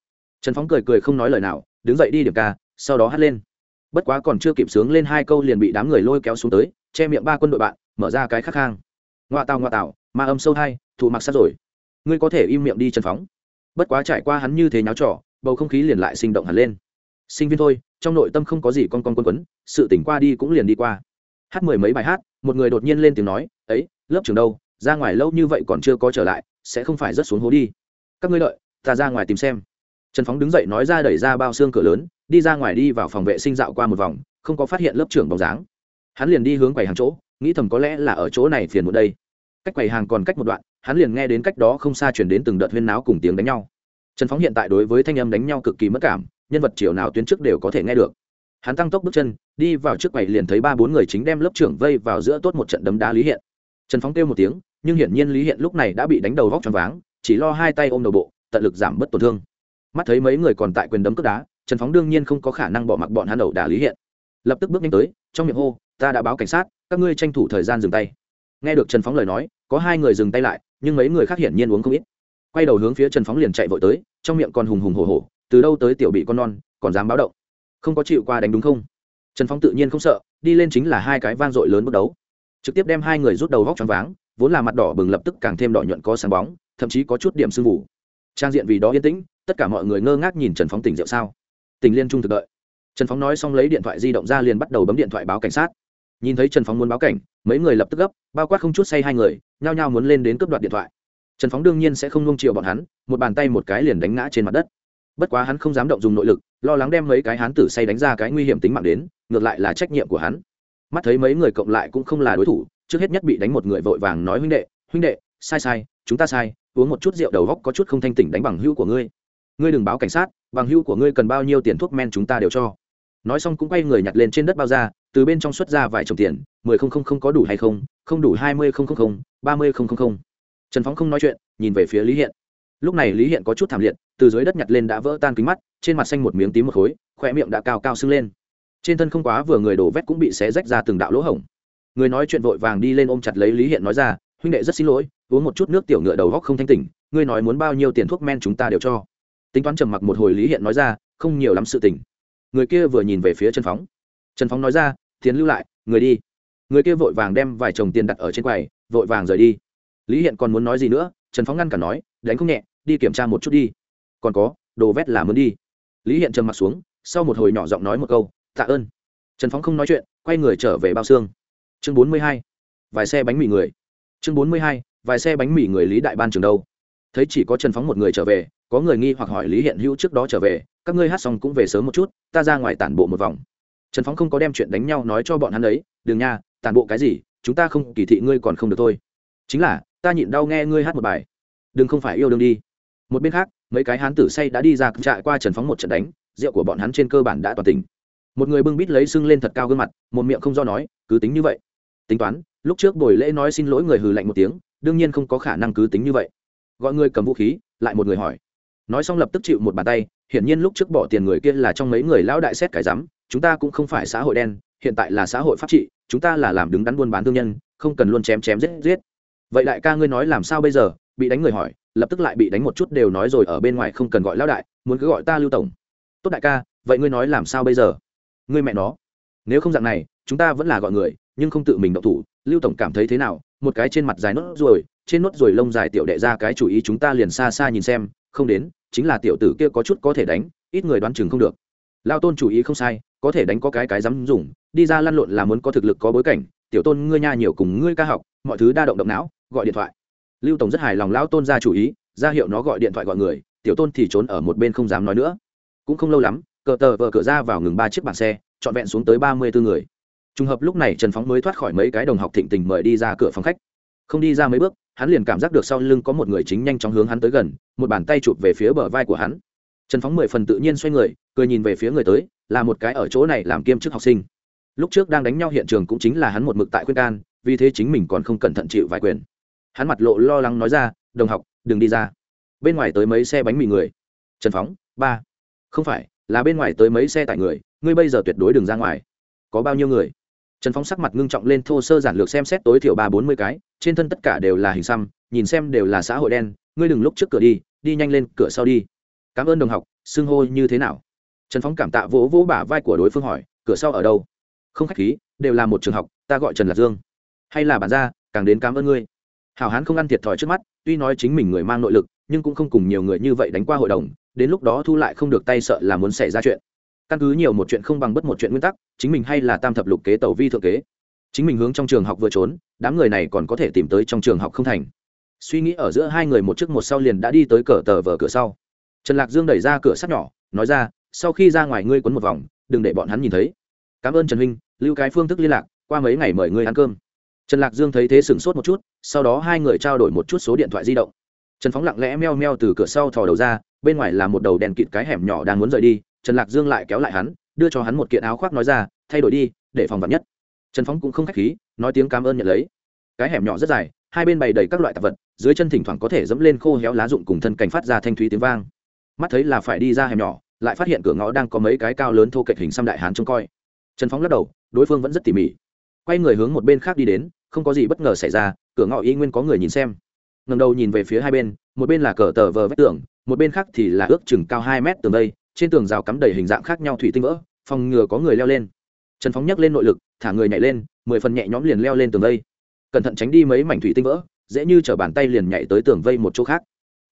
Trần phóng cười cười không nói lời nào, đứng dậy đi điểm ca, sau đó hát lên. Bất quá còn chưa kịp sướng lên hai câu liền bị đám người lôi kéo xuống tới, che miệng ba quân đội bạn, mở ra cái khắc hang ngoa tào ngoa tào, ma âm sâu hai, thụ mặc sát rồi. Ngươi có thể im miệng đi trần phóng. Bất quá trải qua hắn như thế nháo trò, bầu không khí liền lại sinh động hẳn lên. Sinh viên thôi, trong nội tâm không có gì con con quân quấn, sự tỉnh qua đi cũng liền đi qua. Hát mười mấy bài hát, một người đột nhiên lên tiếng nói, ấy, lớp trường đâu? Ra ngoài lâu như vậy còn chưa có trở lại, sẽ không phải rất xuống hố đi. Các ngươi đợi, ta ra ngoài tìm xem. Trần phóng đứng dậy nói ra đẩy ra bao xương cửa lớn, đi ra ngoài đi vào phòng vệ sinh dạo qua một vòng, không có phát hiện lớp trưởng bóng dáng. Hắn liền đi hướng quầy hàng chỗ nghĩ thầm có lẽ là ở chỗ này phiền một đây. Cách quầy hàng còn cách một đoạn, hắn liền nghe đến cách đó không xa chuyển đến từng đợt huyên náo cùng tiếng đánh nhau. Trần phóng hiện tại đối với thanh âm đánh nhau cực kỳ mất cảm, nhân vật chiều nào tuyến trước đều có thể nghe được. Hắn tăng tốc bước chân, đi vào trước quầy liền thấy ba bốn người chính đem lớp trưởng vây vào giữa tốt một trận đấm đá lý hiện. Trần phóng kêu một tiếng, nhưng hiển nhiên lý hiện lúc này đã bị đánh đầu vóc t r váng, chỉ lo hai tay ôm đầu bộ, tận lực giảm bớt tổn thương. Mắt thấy mấy người còn tại quyền đấm cướp đá, trần phóng đương nhiên không có khả năng bỏ mặc bọn hắn đầu đả lý hiện. Lập tức bước nhanh tới, trong miệng hô, ta đã báo cảnh sát các ngươi tranh thủ thời gian dừng tay. Nghe được trần phóng lời nói, có hai người dừng tay lại, nhưng mấy người khác hiển nhiên uống không ít. Quay đầu hướng phía trần phóng liền chạy vội tới, trong miệng còn hùng hùng hổ hổ, từ đâu tới tiểu bị con non, còn dám báo động. Không có chịu qua đánh đúng không? Trần phóng tự nhiên không sợ, đi lên chính là hai cái vang dội lớn bước đấu. Trực tiếp đem hai người rút đầu vóc choáng váng, vốn là mặt đỏ bừng lập tức càng thêm đỏ nhuận có sáng bóng, thậm chí có chút điểm sương vụ trang diện vì đó yên tĩnh, tất cả mọi người ngơ ngác nhìn trần phóng tỉnh rượu sao. Tỉnh liên trung thực đợi. Trần phóng nói xong lấy điện thoại di động ra liền bắt đầu bấm điện thoại báo cảnh sát nhìn thấy trần phóng muốn báo cảnh, mấy người lập tức gấp, bao quát không chút say hai người, nhao nhao muốn lên đến cướp đoạt điện thoại. Trần phóng đương nhiên sẽ không nung chiều bọn hắn, một bàn tay một cái liền đánh ngã trên mặt đất. Bất quá hắn không dám động dùng nội lực, lo lắng đem mấy cái hán tử say đánh ra cái nguy hiểm tính mạng đến, ngược lại là trách nhiệm của hắn. Mắt thấy mấy người cộng lại cũng không là đối thủ, trước hết nhất bị đánh một người vội vàng nói, huynh đệ huynh đệ, sai sai, chúng ta sai, uống một chút rượu đầu góc có chút không thanh tỉnh đánh bằng hữu của ngươi. Ngươi đừng báo cảnh sát, bằng hữu của ngươi cần bao nhiêu tiền thuốc men chúng ta đều cho nói xong cũng quay người nhặt lên trên đất bao ra, từ bên trong xuất ra vài chồng tiền, mười không không không có đủ hay không không đủ hai mươi không không không, ba mươi không không không. Trần phóng không nói chuyện, nhìn về phía lý hiện. Lúc này lý hiện có chút thảm liệt, từ dưới đất nhặt lên đã vỡ tan kính mắt, trên mặt xanh một miếng tím một khối khỏe miệng đã cao cao sưng lên. Trên thân không quá vừa người đổ vét cũng bị xé rách ra từng đạo lỗ hổng. Người nói chuyện vội vàng đi lên ôm chặt lấy lý hiện nói ra, huynh đệ rất xin lỗi, uống một chút nước tiểu ngựa đầu góc không thanh tỉnh, ngươi nói muốn bao nhiêu tiền thuốc men chúng ta đều cho. Tính toán trầm mặc một hồi lý hiện nói ra, không nhiều lắm sự tình người kia vừa nhìn về phía trần phóng. Trần phóng nói ra, tiến lưu lại, người đi. Người kia vội vàng đem vài chồng tiền đặt ở trên quầy, vội vàng rời đi. Lý hiện còn muốn nói gì nữa, trần phóng ngăn cả nói, đánh không nhẹ, đi kiểm tra một chút đi. Còn có, đồ vét là muốn đi. Lý hiện trầm mặt xuống, sau một hồi nhỏ giọng nói một câu, tạ ơn. Trần phóng không nói chuyện, quay người trở về bao xương. Chương bốn mươi hai, vài xe bánh mì người. Chương bốn mươi hai, vài xe bánh mì người lý đại ban trường đâu? Thấy chỉ có trần phóng một người trở về, có người nghi hoặc hỏi lý hiện hữu trước đó trở về các ngươi hát xong cũng về sớm một chút, ta ra ngoài tản bộ một vòng. Trần phóng không có đem chuyện đánh nhau nói cho bọn hắn ấy, đừng nha, tản bộ cái gì, chúng ta không, kỳ thị ngươi còn không được thôi. Chính là, ta nhịn đau nghe ngươi hát một bài. Đừng không phải yêu đương đi. Một bên khác, mấy cái hán tử say đã đi ra trại qua trần phóng một trận đánh, rượu của bọn hắn trên cơ bản đã toàn tình một người bưng bít lấy sưng lên thật cao gương mặt, một miệng không do nói, cứ tính như vậy. Tính toán, lúc trước buổi lễ nói xin lỗi người hừ lạnh một tiếng, đương nhiên không có khả năng cứ tính như vậy. Gọi người cầm vũ khí, lại một người hỏi nói xong lập tức chịu một bàn tay, hiển nhiên lúc trước bỏ tiền người kia là trong mấy người lão đại xét cải rắm, chúng ta cũng không phải xã hội đen, hiện tại là xã hội pháp trị, chúng ta là làm đứng đắn buôn bán thương nhân, không cần luôn chém chém giết giết. Vậy đại ca ngươi nói làm sao bây giờ? Bị đánh người hỏi, lập tức lại bị đánh một chút đều nói rồi ở bên ngoài không cần gọi lão đại, muốn cứ gọi ta lưu tổng. Tốt đại ca, vậy ngươi nói làm sao bây giờ? Ngươi mẹ nó. Nếu không dạng này, chúng ta vẫn là gọi người, nhưng không tự mình động thủ. Lưu tổng cảm thấy thế nào? Một cái trên mặt dài nốt ruồi, trên nốt ruồi lông dài tiểu đệ ra cái chủ ý chúng ta liền xa xa nhìn xem không đến, chính là tiểu tử kia có chút có thể đánh, ít người đoán chừng không được. Lao tôn chủ ý không sai, có thể đánh có cái cái dám dùng, đi ra lăn lộn là muốn có thực lực có bối cảnh, tiểu tôn ngươi nha nhiều cùng ngươi ca học, mọi thứ đa động động não, gọi điện thoại. Lưu tổng rất hài lòng lão tôn ra chủ ý, ra hiệu nó gọi điện thoại gọi người, tiểu tôn thì trốn ở một bên không dám nói nữa. Cũng không lâu lắm, cờ tờ vợ cửa ra vào ngừng ba chiếc bàn xe, trọn vẹn xuống tới ba mươi bốn người. Trùng hợp lúc này trần phóng mới thoát khỏi mấy cái đồng học thịnh tình mời đi ra cửa phòng khách. Không đi ra mấy bước hắn liền cảm giác được sau lưng có một người chính nhanh chóng hướng hắn tới gần, một bàn tay chụp về phía bờ vai của hắn. Trần phóng mười phần tự nhiên xoay người, cười nhìn về phía người tới, là một cái ở chỗ này làm kiêm chức học sinh. Lúc trước đang đánh nhau hiện trường cũng chính là hắn một mực tại khuyên can, vì thế chính mình còn không cẩn thận chịu vài quyền. Hắn mặt lộ lo lắng nói ra, đồng học, đừng đi ra. Bên ngoài tới mấy xe bánh mì người. Trần phóng, ba. Không phải, là bên ngoài tới mấy xe tải người, ngươi bây giờ tuyệt đối đừng ra ngoài. Có bao nhiêu người? Trần phóng sắc mặt ngưng trọng lên, thô sơ giản lược xem xét tối thiểu ba bốn mươi cái, trên thân tất cả đều là hình xăm, nhìn xem đều là xã hội đen, ngươi đừng lúc trước cửa đi đi nhanh lên cửa sau đi. Cảm ơn đồng học, xưng hô như thế nào? Trần phóng cảm tạ vỗ vỗ bả vai của đối phương hỏi, cửa sau ở đâu? Không khách khí, đều là một trường học, ta gọi trần lạc dương. Hay là bản gia càng đến cảm ơn ngươi. Hảo hán không ăn thiệt thòi trước mắt, tuy nói chính mình người mang nội lực, nhưng cũng không cùng nhiều người như vậy đánh qua hội đồng, đến lúc đó thu lại không được tay sợ là muốn xảy ra chuyện căn cứ nhiều một chuyện không bằng bất một chuyện nguyên tắc, chính mình hay là tam thập lục kế tàu vi thượng kế. Chính mình hướng trong trường học vừa trốn, đám người này còn có thể tìm tới trong trường học không thành. Suy nghĩ ở giữa hai người một trước một sau liền đã đi tới cờ tờ vờ cửa sau. Trần lạc dương đẩy ra cửa sắt nhỏ, nói ra, sau khi ra ngoài ngươi quấn một vòng, đừng để bọn hắn nhìn thấy. Cảm ơn trần huynh, lưu cái phương thức liên lạc, qua mấy ngày mời ngươi ăn cơm. Trần lạc dương thấy thế sửng sốt một chút, sau đó hai người trao đổi một chút số điện thoại di động. Trần phóng lặng lẽ meo meo từ cửa sau thò đầu ra, bên ngoài là một đầu đèn kịt cái hẻm nhỏ đang muốn rời đi trần lạc dương lại kéo lại hắn, đưa cho hắn một kiện áo khoác nói ra, thay đổi đi, để phòng vật nhất. Trần phóng cũng không k h á c h khí, nói tiếng cảm ơn nhận lấy. Cái hẻm nhỏ rất dài, hai bên bày đầy các loại tạp vật, dưới chân thỉnh thoảng có thể dẫm lên khô héo lá rụng cùng thân cảnh phát ra thanh thúy tiếng vang. Mắt thấy là phải đi ra hẻm nhỏ, lại phát hiện cửa ngõ đang có mấy cái cao lớn thô kệch hình xăm đại hán trông coi. Trần phóng lắc đầu, đối phương vẫn rất tỉ mỉ. Quay người hướng một bên khác đi đến, không có gì bất ngờ xảy ra, cửa ngõ y nguyên có người nhìn xem. Ngầm đầu nhìn về phía hai bên, một bên là cờ tờ vờ vách tường, một bên khác thì là ước chừng cao hai mét tường đây trên tường rào cắm đầy hình dạng khác nhau thủy tinh vỡ, phòng ngừa có người leo lên. Trần phóng nhấc lên nội lực, thả người nhảy lên, mười phần nhẹ nhõm liền leo lên tường vây. Cẩn thận tránh đi mấy mảnh thủy tinh vỡ, dễ như t bàn tay liền nhảy tới tường vây một chỗ khác.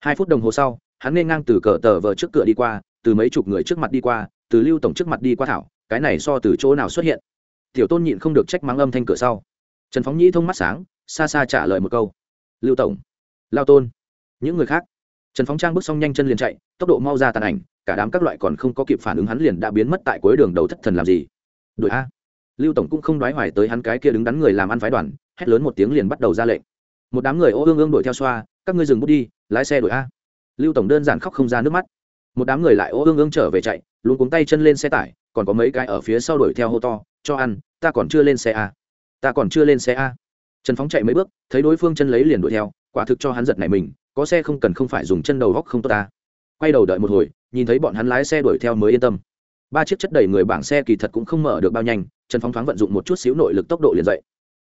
Hai phút đồng hồ sau, hắn nên ngang từ cờ tờ vờ trước cửa đi qua, từ mấy chục người trước mặt đi qua, từ lưu tổng trước mặt đi qua thảo, cái này so từ chỗ nào xuất hiện? Tiểu tôn nhịn không được trách mắng âm thanh cửa sau. Trần phóng nhĩ thông mắt sáng, xa xa trả lời một câu. Lưu tổng, lao tôn, những người khác. Trần phóng trang bước xong nhanh chân liền chạy, tốc độ mau ra tàn ảnh cả đám các loại còn không có kịp phản ứng hắn liền đã biến mất tại cuối đường đầu thất thần làm gì. Đội a. Lưu tổng cũng không đoái hoài tới hắn cái kia đứng đắn người làm ăn phái đoàn, hét lớn một tiếng liền bắt đầu ra lệnh. Một đám người ô ương ương đuổi theo xoa, các ngươi dừng bút đi, lái xe đuổi a. Lưu tổng đơn giản khóc không ra nước mắt. Một đám người lại ô ương ương trở về chạy luôn cuống tay chân lên xe tải, còn có mấy cái ở phía sau đuổi theo hô to, cho ăn, ta còn chưa lên xe a. Ta còn chưa lên xe a. Trần phóng chạy mấy bước, thấy đối phương chân lấy liền đuổi theo, quả thực cho hắn giật này mình, có xe không cần không phải dùng chân đầu góc không tốt ta quay đầu đợi một hồi, nhìn thấy bọn hắn lái xe đuổi theo mới yên tâm. Ba chiếc chất đầy người bảng xe kỳ thật cũng không mở được bao nhanh, trần phóng thoáng vận dụng một chút xíu nội lực tốc độ liền dậy.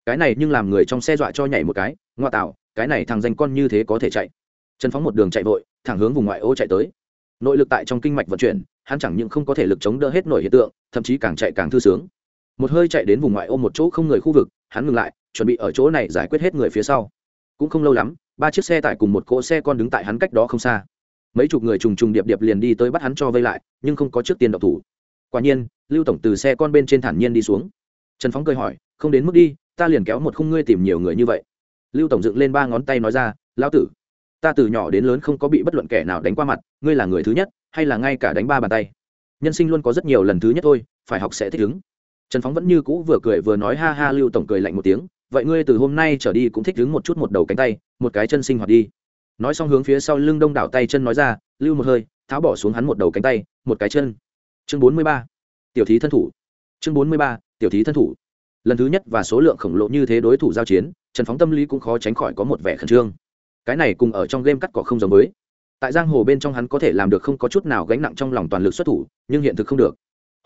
Cái này nhưng làm người trong xe dọa cho nhảy một cái, ngoa tạo, cái này thằng danh con như thế có thể chạy. Trần phóng một đường chạy vội, thẳng hướng vùng ngoại ô chạy tới. Nội lực tại trong kinh mạch vận chuyển, hắn chẳng những không có thể lực chống đỡ hết nổi hiện tượng, thậm chí càng chạy càng thư sướng. Một hơi chạy đến vùng ngoại ô một chỗ không người khu vực, hắn ngừng lại, chuẩn bị ở chỗ này giải quyết hết người phía sau. Cũng không lâu lắm, ba chiếc xe tải cùng một cỗ xe con đứng tại hắn cách đó không xa mấy chục người trùng trùng điệp điệp liền đi tới bắt hắn cho vây lại, nhưng không có trước tiên độc thủ. Quả nhiên, lưu tổng từ xe con bên trên thản nhiên đi xuống. Trần phóng cười hỏi, không đến mức đi, ta liền kéo một khung ngươi tìm nhiều người như vậy. Lưu tổng dựng lên ba ngón tay nói ra, lão tử, ta từ nhỏ đến lớn không có bị bất luận kẻ nào đánh qua mặt, ngươi là người thứ nhất, hay là ngay cả đánh ba bàn tay? Nhân sinh luôn có rất nhiều lần thứ nhất thôi, phải học sẽ thích ứng. Trần phóng vẫn như cũ vừa cười vừa nói, ha ha, lưu tổng cười lạnh một tiếng, vậy ngươi từ hôm nay trở đi cũng thích ứng một chút một đầu cánh tay, một cái chân sinh hoạt đi nói xong hướng phía sau lưng đông đảo tay chân nói ra, lưu một hơi, tháo bỏ xuống hắn một đầu cánh tay, một cái chân. Chương bốn mươi ba, tiểu thí thân thủ. Chương bốn mươi ba, tiểu thí thân thủ. Lần thứ nhất và số lượng khổng lồ như thế đối thủ giao chiến, trần phóng tâm lý cũng khó tránh khỏi có một vẻ khẩn trương. Cái này cùng ở trong game cắt cỏ không giống mới tại giang hồ bên trong hắn có thể làm được không có chút nào gánh nặng trong lòng toàn lực xuất thủ, nhưng hiện thực không được.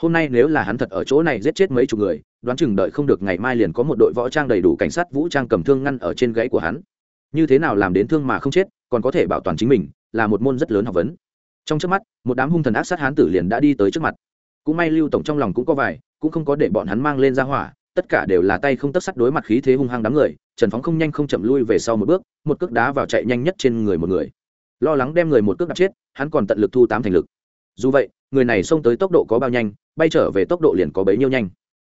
Hôm nay nếu là hắn thật ở chỗ này giết chết mấy chục người, đoán chừng đợi không được ngày mai liền có một đội võ trang đầy đủ cảnh sát vũ trang cầm thương ngăn ở trên gãy của hắn. Như thế nào làm đến thương mà không chết còn có thể bảo toàn chính mình, là một môn rất lớn học vấn. Trong trước mắt, một đám hung thần ác sát hán tử liền đã đi tới trước mặt. Cũng may lưu tổng trong lòng cũng có vài, cũng không có để bọn hắn mang lên ra hỏa, tất cả đều là tay không tất sắt đối mặt khí thế hung hăng đám người, trần phóng không nhanh không chậm lui về sau một bước, một cước đá vào chạy nhanh nhất trên người một người. Lo lắng đem người một cước đạp chết, hắn còn tận lực thu tám thành lực. Dù vậy, người này xông tới tốc độ có bao nhanh, bay trở về tốc độ liền có bấy nhiêu nhanh.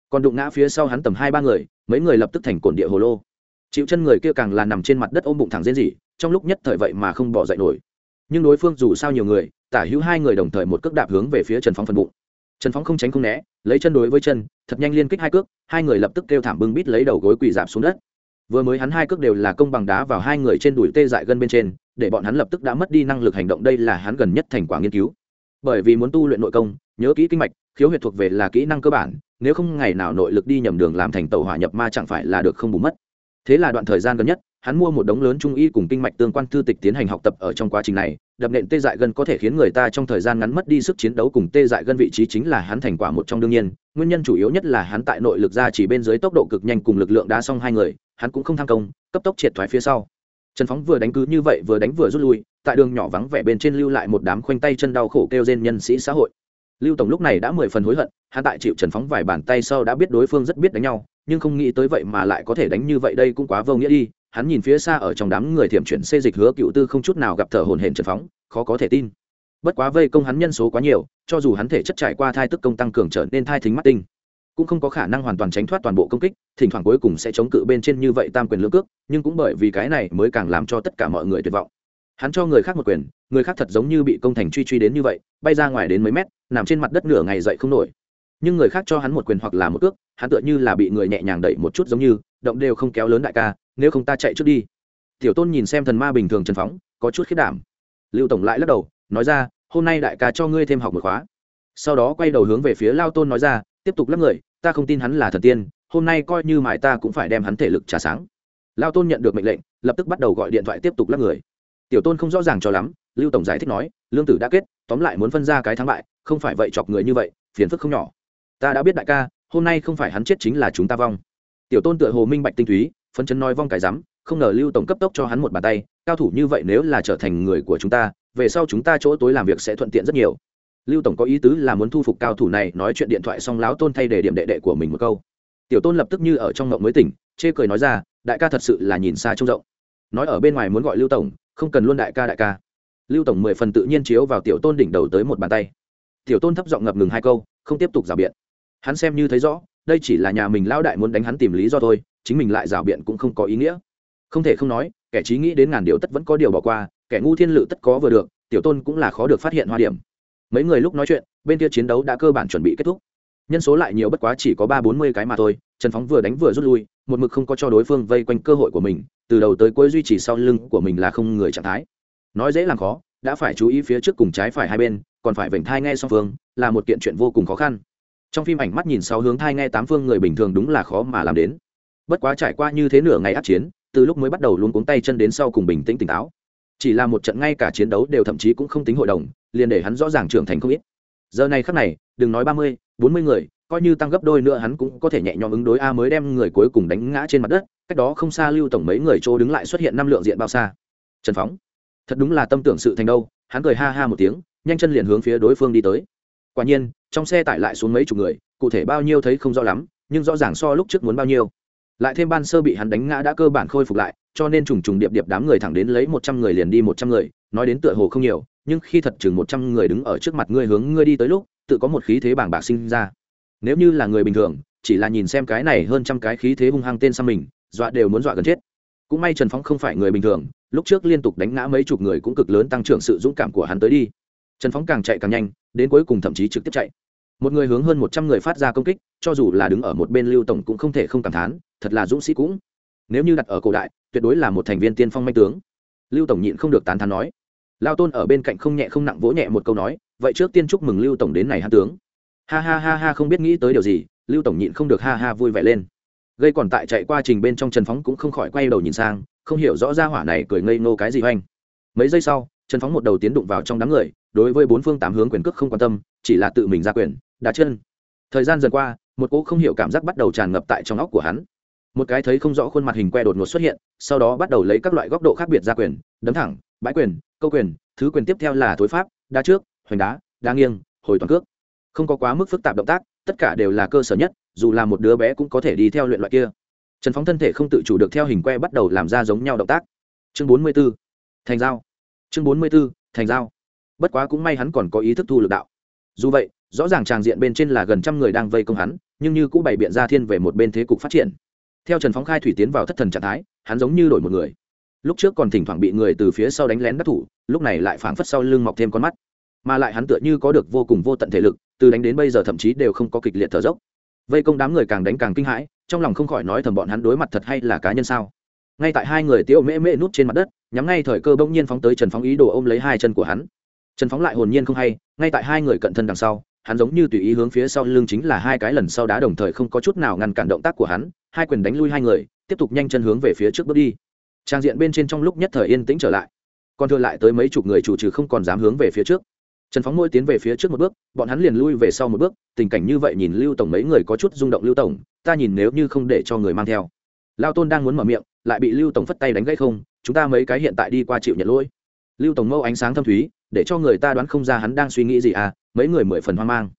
Còn đụng ngã phía sau hắn tầm hai ba người, mấy người lập tức thành cổn địa hồ lô. Chịu chân người kia càng là nằm trên mặt đất ôm bụng thẳng rên rỉ trong lúc nhất thời vậy mà không bỏ dậy nổi. Nhưng đối phương dù sao nhiều người, tả hữu hai người đồng thời một cước đạp hướng về phía trần phóng phần bụng. Trần phóng không tránh không né, lấy chân đối với chân, thật nhanh liên kích hai cước, hai người lập tức kêu thảm bưng bít lấy đầu gối quỳ giảm xuống đất. Vừa mới hắn hai cước đều là công bằng đá vào hai người trên đùi tê dại gân bên trên, để bọn hắn lập tức đã mất đi năng lực hành động, đây là hắn gần nhất thành quả nghiên cứu. Bởi vì muốn tu luyện nội công, nhớ kỹ kinh mạch, khiếu huyệt thuộc về là kỹ năng cơ bản, nếu không ngày nào nội lực đi nhầm đường làm thành tàu hỏa nhập ma chẳng phải là được không bù mất. Thế là đoạn thời gian gần nhất hắn mua một đống lớn trung y cùng kinh mạch tương quan thư tịch tiến hành học tập ở trong quá trình này, đập nện tê dại gân có thể khiến người ta trong thời gian ngắn mất đi sức chiến đấu cùng tê dại gân vị trí chính là hắn thành quả một trong đương nhiên. Nguyên nhân chủ yếu nhất là hắn tại nội lực ra chỉ bên dưới tốc độ cực nhanh cùng lực lượng đá xong hai người, hắn cũng không tham công, cấp tốc triệt thoái phía sau. Trần phóng vừa đánh cứ như vậy vừa đánh vừa rút lui, tại đường nhỏ vắng vẻ bên trên lưu lại một đám khoanh tay chân đau khổ kêu trên nhân sĩ xã hội. Lưu tổng lúc này đã mười phần hối hận, hắn tại chịu trần phóng vài bàn tay sau đã biết đối phương rất biết đánh nhau, nhưng không nghĩ tới vậy mà lại có thể đánh như vậy đây cũng quá vô nghĩa đi hắn nhìn phía xa ở trong đám người thiểm chuyển xê dịch hứa cựu tư không chút nào gặp thở hồn hển trần phóng, khó có thể tin. Bất quá vây công hắn nhân số quá nhiều, cho dù hắn thể chất trải qua thai tức công tăng cường trở nên thai thính mắt tinh, cũng không có khả năng hoàn toàn tránh thoát toàn bộ công kích, thỉnh thoảng cuối cùng sẽ chống cự bên trên như vậy tam quyền lưỡng cước, nhưng cũng bởi vì cái này mới càng làm cho tất cả mọi người tuyệt vọng. Hắn cho người khác một quyền, người khác thật giống như bị công thành truy truy đến như vậy, bay ra ngoài đến mấy mét, nằm trên mặt đất nửa ngày dậy không nổi. Nhưng người khác cho hắn một quyền hoặc là một cước, hắn tựa như là bị người nhẹ nhàng đẩy một chút giống như động đều không kéo lớn đại ca, nếu không ta chạy trước đi. Tiểu tôn nhìn xem thần ma bình thường trần phóng, có chút khiết đảm. Lưu tổng lại lắc đầu, nói ra, hôm nay đại ca cho ngươi thêm học một khóa. Sau đó quay đầu hướng về phía lao tôn nói ra, tiếp tục lắp người, ta không tin hắn là thần tiên, hôm nay coi như mãi ta cũng phải đem hắn thể lực trả sáng. Lao tôn nhận được mệnh lệnh, lập tức bắt đầu gọi điện thoại tiếp tục lắp người. Tiểu tôn không rõ ràng cho lắm, lưu tổng giải thích nói, lương tử đã kết, tóm lại muốn phân ra cái thắng bại, không phải vậy chọc người như vậy, phiền phức không nhỏ. Ta đã biết đại ca, hôm nay không phải hắn chết chính là chúng ta vong tiểu tôn tựa hồ minh bạch tinh túy, phấn chấn nói vong cái rắm, không ngờ lưu tổng cấp tốc cho hắn một bàn tay, cao thủ như vậy nếu là trở thành người của chúng ta, về sau chúng ta chỗ tối làm việc sẽ thuận tiện rất nhiều. Lưu tổng có ý tứ là muốn thu phục cao thủ này, nói chuyện điện thoại xong láo tôn thay để điểm đệ đệ của mình một câu. Tiểu tôn lập tức như ở trong ngộng mới tỉnh, chê cười nói ra, đại ca thật sự là nhìn xa trông rộng. Nói ở bên ngoài muốn gọi lưu tổng, không cần luôn đại ca đại ca. Lưu tổng mười phần tự nhiên chiếu vào tiểu tôn đỉnh đầu tới một bàn tay. Tiểu tôn thấp giọng ngập ngừng hai câu, không tiếp tục rào biện. Hắn xem như thấy rõ đây chỉ là nhà mình lao đại muốn đánh hắn tìm lý do thôi, chính mình lại rào biện cũng không có ý nghĩa. Không thể không nói, kẻ trí nghĩ đến ngàn điều tất vẫn có điều bỏ qua, kẻ ngu thiên lự tất có vừa được, tiểu tôn cũng là khó được phát hiện hoa điểm. Mấy người lúc nói chuyện, bên kia chiến đấu đã cơ bản chuẩn bị kết thúc. Nhân số lại nhiều bất quá chỉ có ba bốn mươi cái mà thôi, trần phóng vừa đánh vừa rút lui, một mực không có cho đối phương vây quanh cơ hội của mình, từ đầu tới cuối duy trì sau lưng của mình là không người trạng thái. Nói dễ làm khó, đã phải chú ý phía trước cùng trái phải hai bên, còn phải vểnh thai nghe song phương, là một kiện chuyện vô cùng khó khăn trong phim ảnh mắt nhìn sáu hướng thai nghe tám phương người bình thường đúng là khó mà làm đến. Bất quá trải qua như thế nửa ngày át chiến, từ lúc mới bắt đầu luôn cuống tay chân đến sau cùng bình tĩnh tỉnh táo. Chỉ là một trận ngay cả chiến đấu đều thậm chí cũng không tính hội đồng, liền để hắn rõ ràng trưởng thành không ít. Giờ này khắc này, đừng nói ba mươi, bốn mươi người, coi như tăng gấp đôi nữa hắn cũng có thể nhẹ nhõm ứng đối a mới đem người cuối cùng đánh ngã trên mặt đất, cách đó không xa lưu tổng mấy người chỗ đứng lại xuất hiện năm lượng diện bao xa. Trần phóng, thật đúng là tâm tưởng sự thành đâu, hắn cười ha ha một tiếng, nhanh chân liền hướng phía đối phương đi tới. Quả nhiên trong xe tải lại xuống mấy chục người, cụ thể bao nhiêu thấy không rõ lắm, nhưng rõ ràng so lúc trước muốn bao nhiêu. Lại thêm ban sơ bị hắn đánh ngã đã cơ bản khôi phục lại, cho nên trùng trùng điệp điệp đám người thẳng đến lấy một trăm người liền đi một trăm người, nói đến tựa hồ không nhiều, nhưng khi thật chừng một trăm người đứng ở trước mặt ngươi hướng ngươi đi tới lúc, tự có một khí thế bảng bạc sinh ra. Nếu như là người bình thường, chỉ là nhìn xem cái này hơn trăm cái khí thế hung hăng tên sang mình, dọa đều muốn dọa gần chết. Cũng may trần phóng không phải người bình thường, lúc trước liên tục đánh ngã mấy chục người cũng cực lớn tăng trưởng sự dũng cảm của hắn tới đi trần phóng càng chạy càng nhanh, đến cuối cùng thậm chí trực tiếp chạy. Một người hướng hơn một trăm người phát ra công kích, cho dù là đứng ở một bên lưu tổng cũng không thể không cảm thán, thật là dũng sĩ cũng. Nếu như đặt ở cổ đại, tuyệt đối là một thành viên tiên phong manh tướng. Lưu tổng nhịn không được tán thán nói. Lao tôn ở bên cạnh không nhẹ không nặng vỗ nhẹ một câu nói, vậy trước tiên chúc mừng lưu tổng đến này hát tướng. Ha ha ha ha, không biết nghĩ tới điều gì, lưu tổng nhịn không được ha ha vui vẻ lên. Gây còn tại chạy qua trình bên trong trần phóng cũng không khỏi quay đầu nhìn sang, không hiểu rõ ra hỏa này cười ngây ngô cái gì hoành. Mấy giây sau, trần phóng một đầu tiến đụng vào trong đám người đối với bốn phương tám hướng quyền cước không quan tâm, chỉ là tự mình ra quyền đá chân. Thời gian dần qua, một cỗ không hiểu cảm giác bắt đầu tràn ngập tại trong óc của hắn. Một cái thấy không rõ khuôn mặt hình que đột ngột xuất hiện, sau đó bắt đầu lấy các loại góc độ khác biệt ra quyền, đấm thẳng, bãi quyền, câu quyền, thứ quyền tiếp theo là thối pháp đá trước, hoành đá đá nghiêng, hồi toàn cước. Không có quá mức phức tạp động tác, tất cả đều là cơ sở nhất, dù là một đứa bé cũng có thể đi theo luyện loại kia. Trần phóng thân thể không tự chủ được theo hình que bắt đầu làm ra giống nhau động tác. Chương bốn mươi b ố thành dao chương bốn mươi b ố thành dao bất quá cũng may hắn còn có ý thức thu lực đạo. Dù vậy, rõ ràng tràng diện bên trên là gần trăm người đang vây công hắn, nhưng như cũng bày biện ra thiên về một bên thế cục phát triển. Theo trần phóng khai thủy tiến vào thất thần trạng thái, hắn giống như đổi một người. Lúc trước còn thỉnh thoảng bị người từ phía sau đánh lén đắc thủ, lúc này lại phảng phất sau lưng mọc thêm con mắt. Mà lại hắn tựa như có được vô cùng vô tận thể lực, từ đánh đến bây giờ thậm chí đều không có kịch liệt thở dốc. Vây công đám người càng đánh càng kinh hãi, trong lòng không khỏi nói thầm bọn hắn đối mặt thật hay là cá nhân sao. Ngay tại hai người tiêu mễ mễ nút trên mặt đất, nhắm ngay thời cơ bỗng nhiên phóng tới trần phóng ý đồ ôm lấy hai chân của hắn trần phóng lại hồn nhiên không hay, ngay tại hai người cận thân đằng sau, hắn giống như tùy ý hướng phía sau lưng chính là hai cái lần sau đá đồng thời không có chút nào ngăn cản động tác của hắn, hai quyền đánh lui hai người, tiếp tục nhanh chân hướng về phía trước bước đi. Trang diện bên trên trong lúc nhất thời yên tĩnh trở lại. Còn thừa lại tới mấy chục người chủ trừ không còn dám hướng về phía trước. Trần phóng môi tiến về phía trước một bước, bọn hắn liền lui về sau một bước, tình cảnh như vậy nhìn lưu tổng mấy người có chút rung động lưu tổng, ta nhìn nếu như không để cho người mang theo. Lao tôn đang muốn mở miệng, lại bị lưu tổng phất tay đánh gãy không, chúng ta mấy cái hiện tại đi qua chịu nhận lỗi. Lưu tổng mâu ánh sáng thâm thúy để cho người ta đoán không ra hắn đang suy nghĩ gì à mấy người mười phần hoang mang.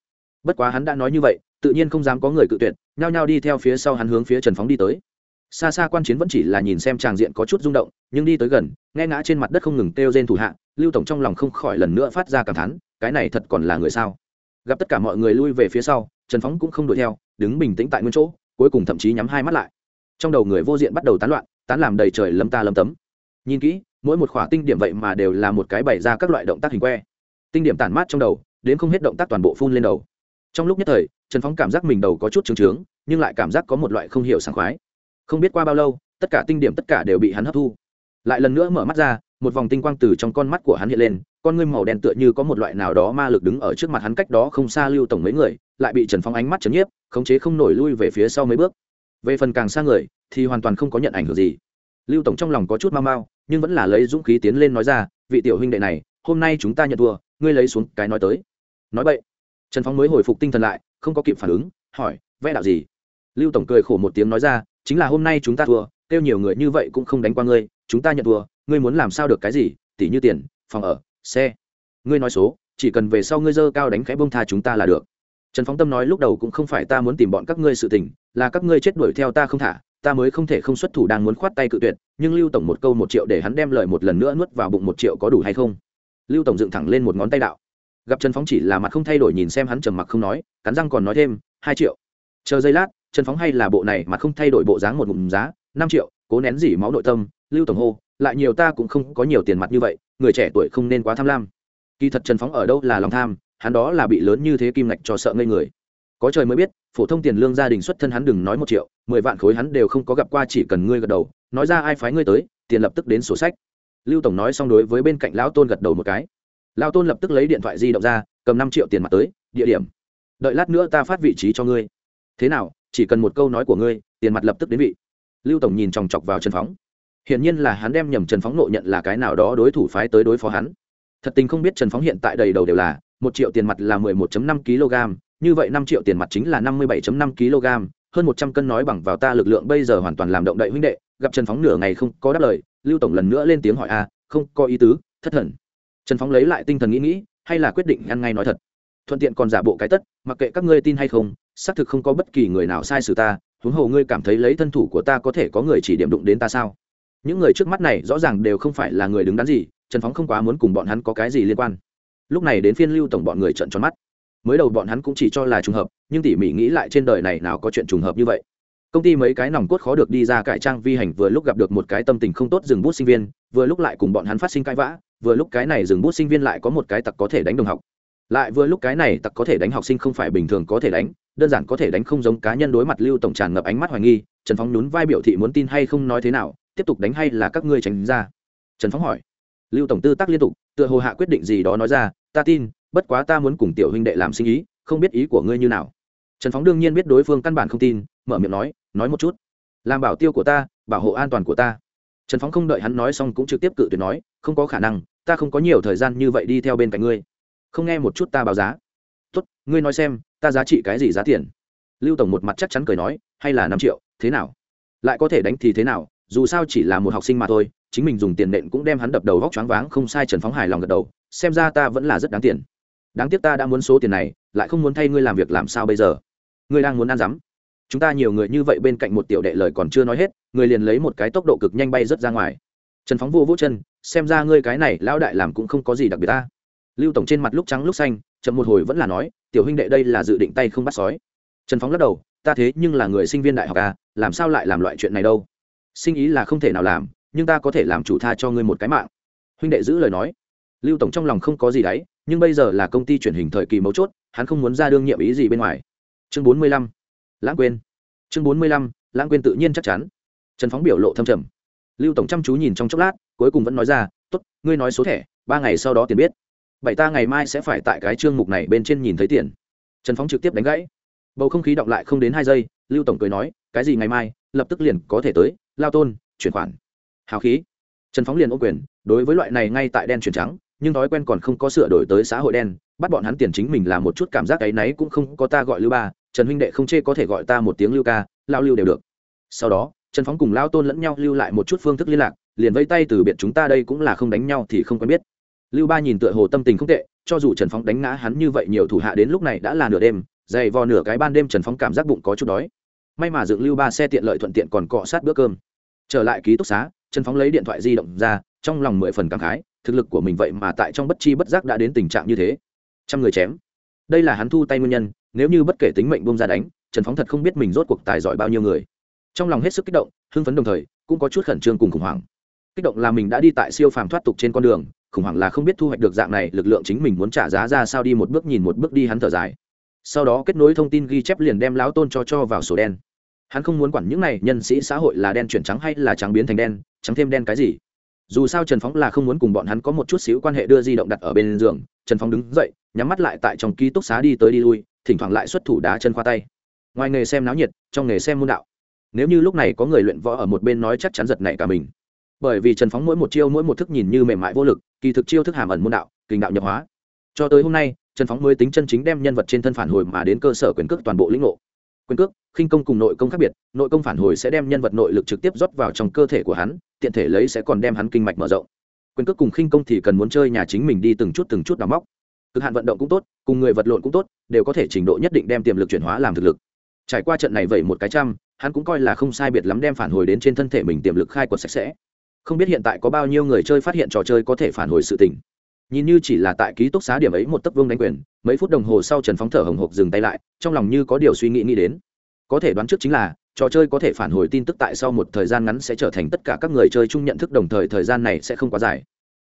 Bất quá hắn đã nói như vậy, tự nhiên không dám có người cự tuyệt, nhao nhao đi theo phía sau hắn hướng phía trần phóng đi tới. Xa xa quan chiến vẫn chỉ là nhìn xem tràng diện có chút rung động, nhưng đi tới gần, nghe ngã trên mặt đất không ngừng kêu trên thủ hạ, lưu tổng trong lòng không khỏi lần nữa phát ra cảm thán, cái này thật còn là người sao? Gặp tất cả mọi người lui về phía sau, trần phóng cũng không đuổi theo, đứng bình tĩnh tại nguyên chỗ, cuối cùng thậm chí nhắm hai mắt lại. Trong đầu người vô diện bắt đầu tán loạn, tán làm đầy trời lâm ta lâm tấm. Nhìn kỹ mỗi một khỏa tinh điểm vậy mà đều là một cái bày ra các loại động tác hình que. Tinh điểm tản mát trong đầu, đến không hết động tác toàn bộ phun lên đầu. Trong lúc nhất thời, trần phóng cảm giác mình đầu có chút trứng trướng, nhưng lại cảm giác có một loại không hiểu sảng khoái. Không biết qua bao lâu, tất cả tinh điểm tất cả đều bị hắn hấp thu. Lại lần nữa mở mắt ra, một vòng tinh quang từ trong con mắt của hắn hiện lên, con ngươi màu đen tựa như có một loại nào đó ma lực đứng ở trước mặt hắn cách đó không xa lưu tổng mấy người, lại bị trần phong ánh mắt chấn nhiếp, khống chế không nổi lui về phía sau mấy bước. Về phần càng xa người, thì hoàn toàn không có nhận ảnh hưởng gì. Lưu tổng trong lòng có chút mau mau nhưng vẫn là lấy dũng khí tiến lên nói ra, vị tiểu huynh đệ này, hôm nay chúng ta nhận thua, ngươi lấy xuống cái nói tới. Nói vậy trần phong mới hồi phục tinh thần lại, không có kịp phản ứng, hỏi, vẽ đạo gì? Lưu tổng cười khổ một tiếng nói ra, chính là hôm nay chúng ta thua, kêu nhiều người như vậy cũng không đánh qua ngươi, chúng ta nhận thua, ngươi muốn làm sao được cái gì tỷ như tiền, phòng ở, xe. Ngươi nói số, chỉ cần về sau ngươi dơ cao đánh khẽ bông tha chúng ta là được. Trần phóng tâm nói lúc đầu cũng không phải ta muốn tìm bọn các ngươi sự tình, là các ngươi chết đuổi theo ta không thả ta mới không thể không xuất thủ đang muốn khoát tay cự tuyệt, nhưng lưu tổng một câu một triệu để hắn đem lời một lần nữa nuốt vào bụng một triệu có đủ hay không? Lưu tổng dựng thẳng lên một ngón tay đạo. Gặp trần phóng chỉ là mặt không thay đổi nhìn xem hắn trầm mặc không nói, cắn răng còn nói thêm, hai triệu. Chờ giây lát, trần phóng hay là bộ này mà không thay đổi bộ dáng một ngụm giá, năm triệu, cố nén dỉ máu nội tâm, lưu tổng hô, lại nhiều ta cũng không có nhiều tiền mặt như vậy, người trẻ tuổi không nên quá tham lam. Kỳ thật trần phóng ở đâu là lòng tham, hắn đó là bị lớn như thế kim ngạch cho sợ ngây người có trời mới biết, phổ thông tiền lương gia đình xuất thân hắn đừng nói một triệu, mười vạn khối hắn đều không có gặp qua, chỉ cần ngươi gật đầu, nói ra ai phái ngươi tới, tiền lập tức đến sổ sách. Lưu tổng nói xong đối với bên cạnh lão tôn gật đầu một cái. Lão tôn lập tức lấy điện thoại di động ra, cầm năm triệu tiền mặt tới, địa điểm. Đợi lát nữa ta phát vị trí cho ngươi. Thế nào? Chỉ cần một câu nói của ngươi, tiền mặt lập tức đến vị. Lưu tổng nhìn chòng chọc vào trần phóng. Hiển nhiên là hắn đem nhầm trần phóng nộ nhận là cái nào đó đối thủ phái tới đối phó hắn. Thật tình không biết trần phóng hiện tại đầy đầu đều là một triệu tiền mặt là mười một năm kg như vậy năm triệu tiền mặt chính là năm mươi bảy năm kg, hơn một trăm cân nói bằng vào ta lực lượng bây giờ hoàn toàn làm động đậy huynh đệ, gặp trần phóng nửa ngày không có đáp lời, lưu tổng lần nữa lên tiếng hỏi, a, không có ý tứ, thất thần. Trần phóng lấy lại tinh thần nghĩ nghĩ, hay là quyết định ăn ngay nói thật. Thuận tiện còn giả bộ cái tất, mặc kệ các ngươi tin hay không, xác thực không có bất kỳ người nào sai xử ta, huống hồ ngươi cảm thấy lấy thân thủ của ta có thể có người chỉ điểm đụng đến ta sao? Những người trước mắt này rõ ràng đều không phải là người đứng đắn gì, trần phóng không quá muốn cùng bọn hắn có cái gì liên quan. Lúc này đến phiên lưu tổng bọn người trận tròn mắt mới đầu bọn hắn cũng chỉ cho là trùng hợp, nhưng tỉ mỉ nghĩ lại trên đời này nào có chuyện trùng hợp như vậy. Công ty mấy cái nòng cốt khó được đi ra cải trang vi hành vừa lúc gặp được một cái tâm tình không tốt dừng bút sinh viên, vừa lúc lại cùng bọn hắn phát sinh cãi vã, vừa lúc cái này dừng bút sinh viên lại có một cái tặc có thể đánh đồng học. Lại vừa lúc cái này tặc có thể đánh học sinh không phải bình thường có thể đánh, đơn giản có thể đánh không giống cá nhân đối mặt lưu tổng tràn ngập ánh mắt hoài nghi, trần phóng nhún vai biểu thị muốn tin hay không nói thế nào, tiếp tục đánh hay là các ngươi tránh ra? Trần phóng hỏi. Lưu tổng tư tác liên tục, tựa hồ hạ quyết định gì đó nói ra, ta tin bất quá ta muốn cùng tiểu huynh đệ làm sinh ý, không biết ý của ngươi như nào. Trần phóng đương nhiên biết đối phương căn bản không tin, mở miệng nói nói một chút. Làm bảo tiêu của ta, bảo hộ an toàn của ta. Trần phóng không đợi hắn nói xong cũng trực tiếp cự tuyệt nói, không có khả năng, ta không có nhiều thời gian như vậy đi theo bên cạnh ngươi. Không nghe một chút ta báo giá. Tốt, ngươi nói xem, ta giá trị cái gì giá tiền? Lưu tổng một mặt chắc chắn cười nói, hay là năm triệu, thế nào? Lại có thể đánh thì thế nào, dù sao chỉ là một học sinh mà thôi, chính mình dùng tiền nện cũng đem hắn đập đầu vóc choáng váng, không sai trần phóng hài lòng gật đầu, xem ra ta vẫn là rất đáng tiền đáng tiếc ta đã muốn số tiền này, lại không muốn thay ngươi làm việc làm sao bây giờ? Ngươi đang muốn ăn rắm. Chúng ta nhiều người như vậy bên cạnh một tiểu đệ lời còn chưa nói hết, người liền lấy một cái tốc độ cực nhanh bay rớt ra ngoài. Trần phóng vô vỗ chân, xem ra ngươi cái này lão đại làm cũng không có gì đặc biệt ta. Lưu tổng trên mặt lúc trắng lúc xanh, chậm một hồi vẫn là nói, tiểu huynh đệ đây là dự định tay không bắt sói. Trần phóng lắc đầu, ta thế nhưng là người sinh viên đại học à làm sao lại làm loại chuyện này đâu? Sinh ý là không thể nào làm, nhưng ta có thể làm chủ tha cho ngươi một cái mạng. Huynh đệ giữ lời nói. Lưu tổng trong lòng không có gì đấy nhưng bây giờ là công ty truyền hình thời kỳ mấu chốt, hắn không muốn ra đương nhiệm ý gì bên ngoài. Chương bốn mươi lăm, lãng quên. Chương bốn mươi lăm, lãng quên tự nhiên chắc chắn. Trần phóng biểu lộ thâm trầm. Lưu tổng chăm chú nhìn trong chốc lát, cuối cùng vẫn nói ra t ố t ngươi nói số thẻ, ba ngày sau đó tiền biết. Bảy ta ngày mai sẽ phải tại cái chương mục này bên trên nhìn thấy tiền. Trần phóng trực tiếp đánh gãy. Bầu không khí động lại không đến hai giây, lưu tổng cười nói, cái gì ngày mai, lập tức liền có thể tới, lao tôn, chuyển khoản. Hào khí. Trần phóng liền ô quyền, đối với loại này ngay tại đen chuyển trắng nhưng thói quen còn không có sửa đổi tới xã hội đen, bắt bọn hắn tiền chính mình là một chút cảm giác cái náy cũng không có ta gọi lưu ba, trần huynh đệ không chê có thể gọi ta một tiếng lưu ca, lao lưu đều được. Sau đó, trần phóng cùng lao tôn lẫn nhau lưu lại một chút phương thức liên lạc, liền vây tay từ biệt chúng ta đây cũng là không đánh nhau thì không quen biết. Lưu ba nhìn tựa hồ tâm tình không tệ, cho dù trần phóng đánh ngã hắn như vậy nhiều thủ hạ đến lúc này đã là nửa đêm, dày vò nửa cái ban đêm trần phóng cảm giác bụng có chút đói. May mà dựng lưu ba xe tiện lợi thuận tiện còn cọ sát bữa cơm. Trở lại ký túc xá, trần phóng lấy điện thoại di động ra trong lòng mười phần cảm khái, thực lực của mình vậy mà tại trong bất chi bất giác đã đến tình trạng như thế. Trăm người chém. Đây là hắn thu tay nguyên nhân, nếu như bất kể tính mệnh bông ra đánh, trần phóng thật không biết mình rốt cuộc tài giỏi bao nhiêu người. Trong lòng hết sức kích động, hưng phấn đồng thời, cũng có chút khẩn trương cùng khủng hoảng. Kích động là mình đã đi tại siêu phàm thoát tục trên con đường, khủng hoảng là không biết thu hoạch được dạng này, lực lượng chính mình muốn trả giá ra sao đi một bước nhìn một bước đi hắn thở dài. Sau đó kết nối thông tin ghi chép liền đem lão tôn cho cho vào sổ đen. Hắn không muốn quản những này nhân sĩ xã hội là đen chuyển trắng hay là trắng biến thành đen, trắng thêm đen cái gì dù sao trần phóng là không muốn cùng bọn hắn có một chút xíu quan hệ đưa di động đặt ở bên giường, trần phóng đứng dậy, nhắm mắt lại tại trong ký túc xá đi tới đi lui, thỉnh thoảng lại xuất thủ đá chân khoa tay. Ngoài nghề xem náo nhiệt, trong nghề xem môn đạo. Nếu như lúc này có người luyện võ ở một bên nói chắc chắn giật nảy cả mình. Bởi vì trần phóng mỗi một chiêu mỗi một thức nhìn như mềm mại vô lực, kỳ thực chiêu thức hàm ẩn môn đạo, kinh đạo nhập hóa. Cho tới hôm nay, trần phóng mới tính chân chính đem nhân vật trên thân phản hồi mà đến cơ sở quyền cước toàn bộ lĩnh ngộ quyền cước, khinh công cùng nội công khác biệt, nội công phản hồi sẽ đem nhân vật nội lực trực tiếp rót vào trong cơ thể của hắn, tiện thể lấy sẽ còn đem hắn kinh mạch mở rộng. Quyền cước cùng khinh công thì cần muốn chơi nhà chính mình đi từng chút từng chút đào móc. Cực hạn vận động cũng tốt, cùng người vật lộn cũng tốt, đều có thể trình độ nhất định đem tiềm lực chuyển hóa làm thực lực. Trải qua trận này vậy một cái trăm, hắn cũng coi là không sai biệt lắm đem phản hồi đến trên thân thể mình tiềm lực khai quật sạch sẽ. Không biết hiện tại có bao nhiêu người chơi phát hiện trò chơi có thể phản hồi sự tình. Nhìn như chỉ là tại ký túc xá điểm ấy một tấc vương đánh quyền mấy phút đồng hồ sau trần phóng thở hồng hộc dừng tay lại, trong lòng như có điều suy nghĩ nghĩ đến. Có thể đoán trước chính là, trò chơi có thể phản hồi tin tức tại sau một thời gian ngắn sẽ trở thành tất cả các người chơi chung nhận thức đồng thời thời gian này sẽ không quá dài.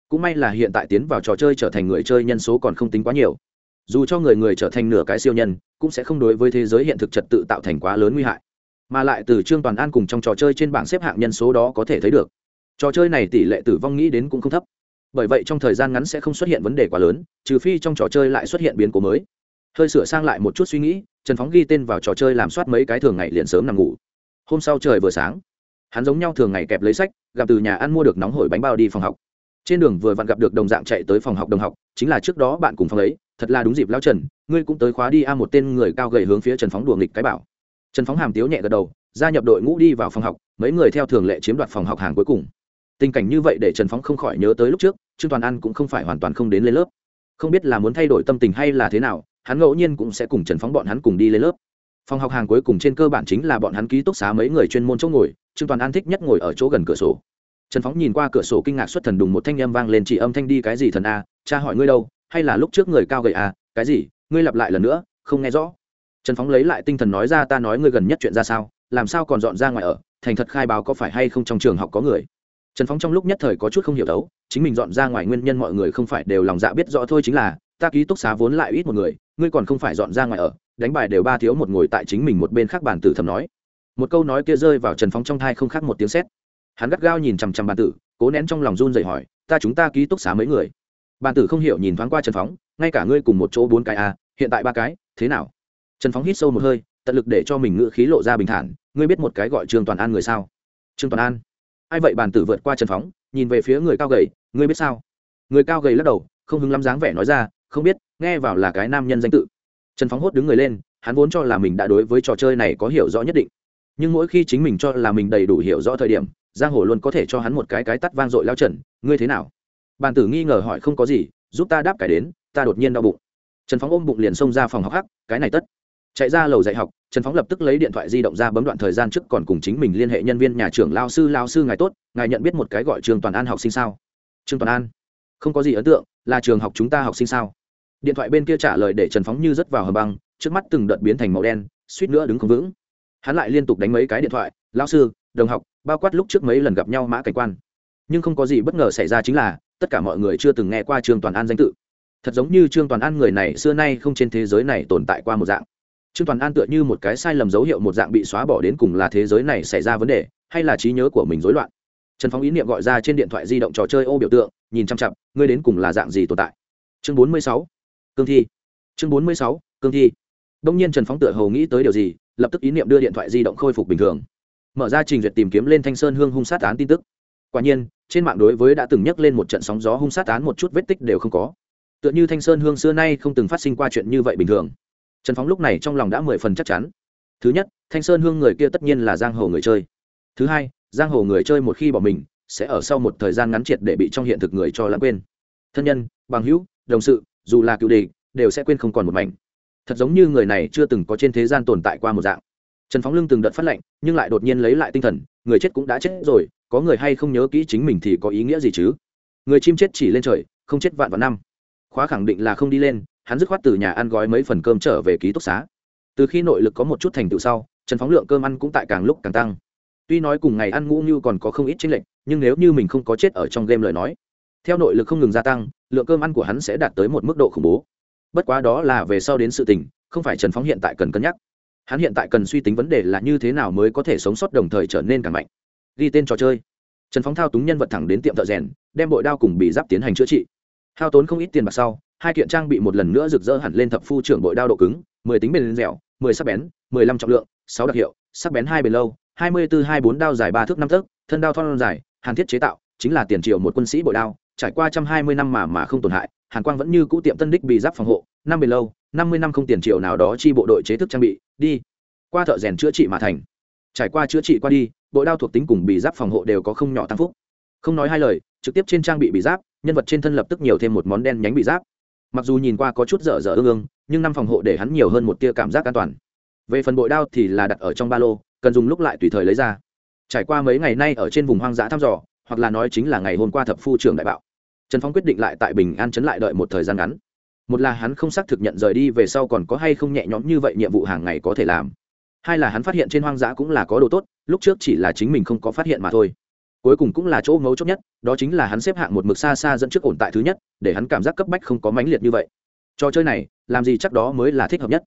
Cũng may là hiện tại tiến vào trò chơi trở thành người chơi nhân số còn không tính quá nhiều. Dù cho người người trở thành nửa cái siêu nhân, cũng sẽ không đối với thế giới hiện thực trật tự tạo thành quá lớn nguy hại. Mà lại từ trương toàn an cùng trong trò chơi trên bảng xếp hạng nhân số đó có thể thấy được. Trò chơi này tỷ lệ tử vong nghĩ đến cũng không thấp bởi vậy trong thời gian ngắn sẽ không xuất hiện vấn đề quá lớn, trừ phi trong trò chơi lại xuất hiện biến cố mới. Hơi sửa sang lại một chút suy nghĩ, trần phóng ghi tên vào trò chơi làm soát mấy cái thường ngày liền sớm nằm ngủ. Hôm sau trời vừa sáng, hắn giống nhau thường ngày kẹp lấy sách, gặp từ nhà ăn mua được nóng hổi bánh bao đi phòng học. Trên đường vừa vặn gặp được đồng dạng chạy tới phòng học đồng học, chính là trước đó bạn cùng phòng ấy, thật là đúng dịp lao trần, ngươi cũng tới khóa đi a, một tên người cao gầy hướng phía trần phóng đùa nghịch cái bảo. Trần phóng hàm tiếu nhẹ gật đầu, gia nhập đội ngũ đi vào phòng học, mấy người theo thường lệ chiếm đoạt phòng học hàng cuối cùng tình cảnh như vậy để trần phóng không khỏi nhớ tới lúc trước, trương toàn ăn cũng không phải hoàn toàn không đến lên lớp. Không biết là muốn thay đổi tâm tình hay là thế nào, hắn ngẫu nhiên cũng sẽ cùng trần phóng bọn hắn cùng đi lên lớp. Phòng học hàng cuối cùng trên cơ bản chính là bọn hắn ký túc xá mấy người chuyên môn chỗ ngồi, trương toàn an thích nhất ngồi ở chỗ gần cửa sổ. Trần phóng nhìn qua cửa sổ kinh ngạc xuất thần đùng một thanh âm vang lên chỉ âm thanh đi cái gì thần a, cha hỏi ngươi đâu, hay là lúc trước người cao gầy a, cái gì, ngươi lặp lại lần nữa, không nghe rõ. Trần phóng lấy lại tinh thần nói ra ta nói ngươi gần nhất chuyện ra sao, làm sao còn dọn ra ngoài ở, thành thật khai báo có phải hay không trong trường học có người trần phóng trong lúc nhất thời có chút không hiểu đấu, chính mình dọn ra ngoài nguyên nhân mọi người không phải đều lòng dạ biết rõ thôi chính là, ta ký túc xá vốn lại ít một người, ngươi còn không phải dọn ra ngoài ở, đánh bài đều ba thiếu một ngồi tại chính mình một bên khác bàn tử thầm nói. Một câu nói kia rơi vào trần phóng trong thai không khác một tiếng sét. Hắn gắt gao nhìn chằm chằm bàn tử, cố nén trong lòng run dậy hỏi, ta chúng ta ký túc xá mấy người? Bàn tử không hiểu nhìn thoáng qua trần phóng ngay cả ngươi cùng một chỗ bốn cái à hiện tại ba cái, thế nào? Trần phóng hít sâu một hơi, tận lực để cho mình ngự khí lộ ra bình thản, ngươi biết một cái gọi trương toàn an người sao? Trương toàn an? Ai vậy bàn tử vượt qua trần phóng, nhìn về phía người cao gầy, ngươi biết sao? Người cao gầy lắc đầu, không hứng lắm dáng vẻ nói ra, không biết, nghe vào là cái nam nhân danh tự. Trần phóng hốt đứng người lên, hắn vốn cho là mình đã đối với trò chơi này có hiểu rõ nhất định. Nhưng mỗi khi chính mình cho là mình đầy đủ hiểu rõ thời điểm, giang hồ luôn có thể cho hắn một cái cái tắt vang dội lao trần, ngươi thế nào? Bàn tử nghi ngờ hỏi không có gì, giúp ta đáp cải đến, ta đột nhiên đau bụng. Trần phóng ôm bụng liền xông ra phòng học hắc, cái này tất chạy ra lầu dạy học, trần phóng lập tức lấy điện thoại di động ra bấm đoạn thời gian trước còn cùng chính mình liên hệ nhân viên nhà trưởng lao sư lao sư ngài tốt, ngài nhận biết một cái gọi trường toàn an học sinh sao? Trương toàn an, không có gì ấn tượng, là trường học chúng ta học sinh sao? Điện thoại bên kia trả lời để trần phóng như rớt vào hầm băng, trước mắt từng đợt biến thành màu đen, suýt nữa đứng không vững. Hắn lại liên tục đánh mấy cái điện thoại lao sư, đồng học, bao quát lúc trước mấy lần gặp nhau mã cảnh quan. Nhưng không có gì bất ngờ xảy ra chính là, tất cả mọi người chưa từng nghe qua trương toàn an danh tự. Thật giống như trương toàn an người này xưa nay không trên thế giới này tồn tại qua một dạng trương toàn an tựa như một cái sai lầm dấu hiệu một dạng bị xóa bỏ đến cùng là thế giới này xảy ra vấn đề, hay là trí nhớ của mình rối loạn. Trần phóng ý niệm gọi ra trên điện thoại di động trò chơi ô biểu tượng, nhìn chăm chặp ngươi đến cùng là dạng gì tồn tại? Chương bốn mươi sáu, cương thi. Chương bốn mươi sáu, cương thi. Đông nhiên trần phóng tựa hầu nghĩ tới điều gì, lập tức ý niệm đưa điện thoại di động khôi phục bình thường. Mở ra trình duyệt tìm kiếm lên thanh sơn hương hung sát án tin tức. Quả nhiên, trên mạng đối với đã từng nhắc lên một trận sóng gió hung sát án một chút vết tích đều không có. Tựa như thanh sơn hương xưa nay không từng phát sinh qua chuyện như vậy bình thường trần phóng lúc này trong lòng đã mười phần chắc chắn. Thứ nhất, thanh sơn hương người kia tất nhiên là giang hồ người chơi. Thứ hai, giang hồ người chơi một khi bỏ mình, sẽ ở sau một thời gian ngắn triệt để bị trong hiện thực người cho lãng quên. Thân nhân, bằng hữu, đồng sự, dù là cựu địch, đều sẽ quên không còn một mảnh. Thật giống như người này chưa từng có trên thế gian tồn tại qua một dạng. Trần phóng lưng từng đợt phát lệnh, nhưng lại đột nhiên lấy lại tinh thần, người chết cũng đã chết rồi, có người hay không nhớ kỹ chính mình thì có ý nghĩa gì chứ? Người chim chết chỉ lên trời, không chết vạn vạn năm. Khóa khẳng định là không đi lên hắn dứt khoát từ nhà ăn gói mấy phần cơm trở về ký túc xá. Từ khi nội lực có một chút thành tựu sau, trần phóng lượng cơm ăn cũng tại càng lúc càng tăng. Tuy nói cùng ngày ăn ngũ như còn có không ít chênh lệch, nhưng nếu như mình không có chết ở trong game lời nói, theo nội lực không ngừng gia tăng, lượng cơm ăn của hắn sẽ đạt tới một mức độ khủng bố. Bất quá đó là về sau đến sự tình, không phải trần phóng hiện tại cần cân nhắc. Hắn hiện tại cần suy tính vấn đề là như thế nào mới có thể sống sót đồng thời trở nên càng mạnh. Ghi tên trò chơi. Trần phóng thao túng nhân vật thẳng đến tiệm thợ rèn, đem bội đao cùng bị giáp tiến hành chữa trị. Hao tốn không ít tiền bạc sau hai kiện trang bị một lần nữa rực rỡ hẳn lên thập phu trưởng bội đao độ cứng, mười tính bền dẻo, mười sắc bén, mười lăm trọng lượng, sáu đặc hiệu, sắc bén hai bền lâu, hai mươi bốn hai bốn đao dài ba thước năm thước, thân đao thon dài, hàn thiết chế tạo, chính là tiền triệu một quân sĩ bội đao, trải qua trăm hai mươi năm mà mà không tổn hại, hàn quang vẫn như cũ tiệm tân đích bị giáp phòng hộ, năm bền lâu, năm mươi năm không tiền triệu nào đó chi bộ đội chế thức trang bị, đi. Qua thợ rèn chữa trị mà thành. Trải qua chữa trị qua đi, bội đao thuộc tính cùng bị giáp phòng hộ đều có không nhỏ tăng phúc. Không nói hai lời, trực tiếp trên trang bị bị giáp, nhân vật trên thân lập tức nhiều thêm một món đen nhánh bị giáp mặc dù nhìn qua có chút dở dở ương ương, nhưng năm phòng hộ để hắn nhiều hơn một tia cảm giác an toàn. Về phần bội đao thì là đặt ở trong ba lô, cần dùng lúc lại tùy thời lấy ra. Trải qua mấy ngày nay ở trên vùng hoang dã thăm dò, hoặc là nói chính là ngày hôm qua thập phu trưởng đại bạo, trần phong quyết định lại tại bình an chấn lại đợi một thời gian ngắn. Một là hắn không xác thực nhận rời đi về sau còn có hay không nhẹ nhõm như vậy nhiệm vụ hàng ngày có thể làm. Hai là hắn phát hiện trên hoang dã cũng là có đồ tốt, lúc trước chỉ là chính mình không có phát hiện mà thôi cuối cùng cũng là chỗ ngấu chốt nhất, đó chính là hắn xếp hạng một mực xa xa dẫn trước ổn tại thứ nhất, để hắn cảm giác cấp bách không có mãnh liệt như vậy. Trò chơi này, làm gì chắc đó mới là thích hợp nhất.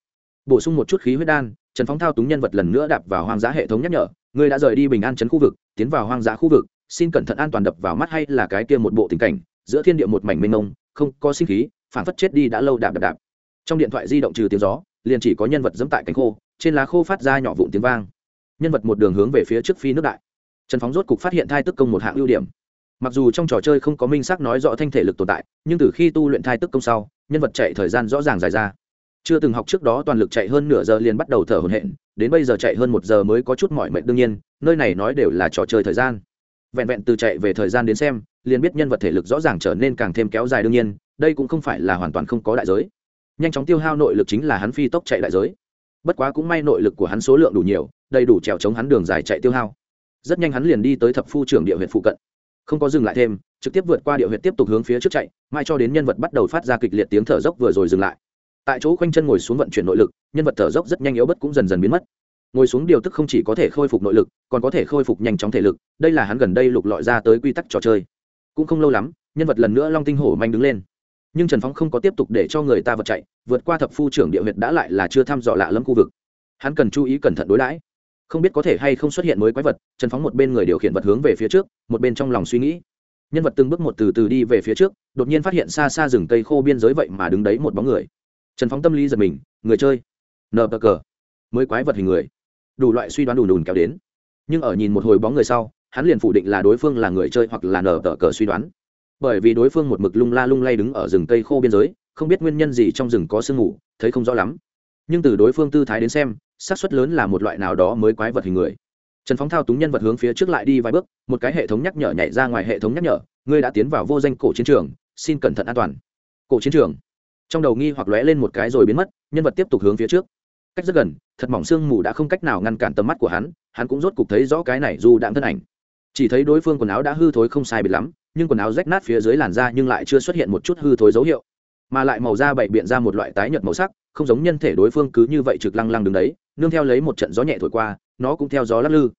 Bổ sung một chút khí huyết đan, trần phóng thao túng nhân vật lần nữa đạp vào hoang dã hệ thống nhắc nhở người đã rời đi bình an chấn khu vực, tiến vào hoang dã khu vực, xin cẩn thận an toàn đập vào mắt hay là cái kia một bộ tình cảnh, giữa thiên địa một mảnh mênh mông, không có sinh khí, phản phất chết đi đã lâu đạp đạp đạp. Trong điện thoại di động trừ tiếng gió, liền chỉ có nhân vật dẫm tại cánh khô, trên lá khô phát ra nhỏ vụn tiếng vang. Nhân vật một đường hướng về phía trước phi nước đại trần phóng rốt cục phát hiện thai tức công một hạng ưu điểm. Mặc dù trong trò chơi không có minh xác nói rõ thanh thể lực tồn tại, nhưng từ khi tu luyện thai tức công sau, nhân vật chạy thời gian rõ ràng dài ra. Chưa từng học trước đó toàn lực chạy hơn nửa giờ liền bắt đầu thở hổn hển, đến bây giờ chạy hơn một giờ mới có chút mỏi mệt đương nhiên, nơi này nói đều là trò chơi thời gian. Vẹn vẹn từ chạy về thời gian đến xem, liền biết nhân vật thể lực rõ ràng trở nên càng thêm kéo dài đương nhiên, đây cũng không phải là hoàn toàn không có đại giới. Nhanh chóng tiêu hao nội lực chính là hắn phi tốc chạy đại giới. Bất quá cũng may nội lực của hắn số lượng đủ nhiều, đầy đủ trèo chống hắn đường dài chạy tiêu hao rất nhanh hắn liền đi tới thập phu trưởng địa huyện phụ cận. Không có dừng lại thêm, trực tiếp vượt qua địa huyện tiếp tục hướng phía trước chạy mai cho đến nhân vật bắt đầu phát ra kịch liệt tiếng thở dốc vừa rồi dừng lại. Tại chỗ khoanh chân ngồi xuống vận chuyển nội lực, nhân vật thở dốc rất nhanh yếu bất cũng dần dần biến mất. Ngồi xuống điều tức không chỉ có thể khôi phục nội lực, còn có thể khôi phục nhanh chóng thể lực, đây là hắn gần đây lục lọi ra tới quy tắc trò chơi. Cũng không lâu lắm, nhân vật lần nữa long tinh hổ manh đứng lên. Nhưng trần phóng không có tiếp tục để cho người ta vật chạy, vượt qua thập phu trưởng địa huyệt đã lại là chưa thăm dò lạ lẫm khu vực. Hắn cần chú ý cẩn thận đối đãi không biết có thể hay không xuất hiện mới quái vật, trần phóng một bên người điều khiển vật hướng về phía trước, một bên trong lòng suy nghĩ. Nhân vật từng bước một từ từ đi về phía trước, đột nhiên phát hiện xa xa rừng cây khô biên giới vậy mà đứng đấy một bóng người. Trần phóng tâm lý giật mình, người chơi. Nờ bờ cờ mới quái vật hình người. Đủ loại suy đoán đùn đùn kéo đến. Nhưng ở nhìn một hồi bóng người sau, hắn liền phủ định là đối phương là người chơi hoặc là nờ tờ cờ suy đoán. Bởi vì đối phương một mực lung la lung lay đứng ở rừng cây khô biên giới, không biết nguyên nhân gì trong rừng có sương mù, thấy không rõ lắm. Nhưng từ đối phương tư thái đến xem xác suất lớn là một loại nào đó mới quái vật hình người. Trần phóng thao túng nhân vật hướng phía trước lại đi vài bước, một cái hệ thống nhắc nhở nhảy ra ngoài hệ thống nhắc nhở, ngươi đã tiến vào vô danh cổ chiến trường, xin cẩn thận an toàn. Cổ chiến trường. Trong đầu nghi hoặc lóe lên một cái rồi biến mất, nhân vật tiếp tục hướng phía trước. Cách rất gần, thật mỏng sương mù đã không cách nào ngăn cản tầm mắt của hắn hắn cũng rốt cục thấy rõ cái này dù đạm thân ảnh. Chỉ thấy đối phương quần áo đã hư thối không sai biệt lắm, nhưng quần áo rách nát phía dưới làn da nhưng lại chưa xuất hiện một chút hư thối dấu hiệu. Mà lại màu da bậy biện ra một loại tái nhợt màu sắc, không giống nhân thể đối phương cứ như vậy trực lăng lăng đứng đấy nương theo lấy một trận gió nhẹ thổi qua, nó cũng theo gió lắc lư.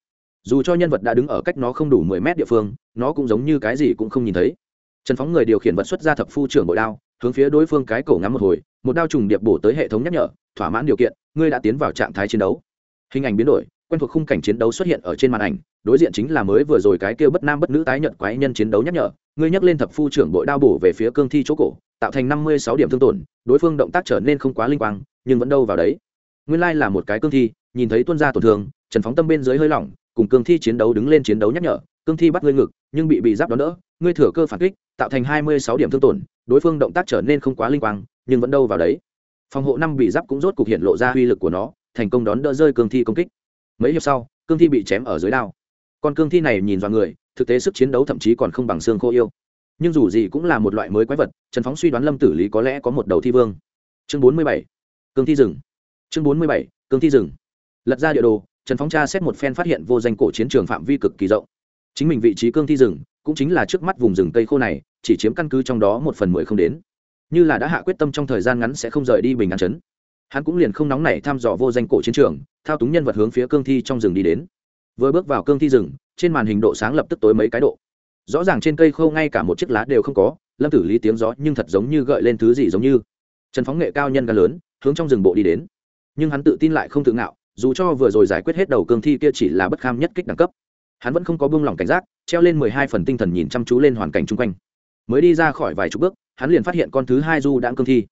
Dù cho nhân vật đã đứng ở cách nó không đủ mười mét địa phương, nó cũng giống như cái gì cũng không nhìn thấy. Trần phóng người điều khiển vật xuất ra thập phu trưởng bội đao, hướng phía đối phương cái cổ ngắm một hồi, một đao trùng điệp bổ tới hệ thống nhắc nhở, thỏa mãn điều kiện, ngươi đã tiến vào trạng thái chiến đấu. Hình ảnh biến đổi, quen thuộc khung cảnh chiến đấu xuất hiện ở trên màn ảnh, đối diện chính là mới vừa rồi cái kêu bất nam bất nữ tái nhận quái nhân chiến đấu nhắc nhở, ngươi nhắc lên thập phu trưởng bội đao bổ về phía cương thi chỗ cổ, tạo thành năm mươi sáu điểm thương tổn, đối phương động tác trở nên không quá linh quang, nhưng vẫn đâu vào đấy nguyên lai là một cái cương thi, nhìn thấy tuân ra tổn thương, trần phóng tâm bên dưới hơi lỏng, cùng cương thi chiến đấu đứng lên chiến đấu nhắc nhở, cương thi bắt ngươi ngực, nhưng bị bị giáp đón đỡ, ngươi thừa cơ phản kích, tạo thành hai mươi sáu điểm thương tổn, đối phương động tác trở nên không quá linh quang, nhưng vẫn đâu vào đấy. Phòng hộ năm bị giáp cũng rốt cục hiện lộ ra uy lực của nó, thành công đón đỡ rơi cương thi công kích. Mấy hiệp sau, cương thi bị chém ở dưới đao. Con cương thi này nhìn vào người, thực tế sức chiến đấu thậm chí còn không bằng xương khô yêu. Nhưng dù gì cũng là một loại mới quái vật, trần phóng suy đoán lâm tử lý có lẽ có một đầu thi vương. Chương bốn mươi bảy, cương thi rừng chương bốn mươi bảy, cương thi rừng. Lật ra địa đồ, trần phóng tra xét một phen phát hiện vô danh cổ chiến trường phạm vi cực kỳ rộng. Chính mình vị trí cương thi rừng, cũng chính là trước mắt vùng rừng cây khô này, chỉ chiếm căn cứ trong đó một phần mười không đến. Như là đã hạ quyết tâm trong thời gian ngắn sẽ không rời đi bình an chấn hắn cũng liền không nóng nảy thăm dò vô danh cổ chiến trường, thao túng nhân vật hướng phía cương thi trong rừng đi đến. Vừa bước vào cương thi rừng, trên màn hình độ sáng lập tức tối mấy cái độ. Rõ ràng trên cây khô ngay cả một chiếc lá đều không có, lâm tử lý tiếng gió nhưng thật giống như gợi lên thứ gì giống như. Trần phóng nghệ cao nhân gan lớn, hướng trong rừng bộ đi đến nhưng hắn tự tin lại không tự ngạo, dù cho vừa rồi giải quyết hết đầu cương thi kia chỉ là bất kham nhất kích đẳng cấp. Hắn vẫn không có buông lỏng cảnh giác, treo lên mười hai phần tinh thần nhìn chăm chú lên hoàn cảnh chung quanh. Mới đi ra khỏi vài chục bước, hắn liền phát hiện con thứ hai du đãng cương thi.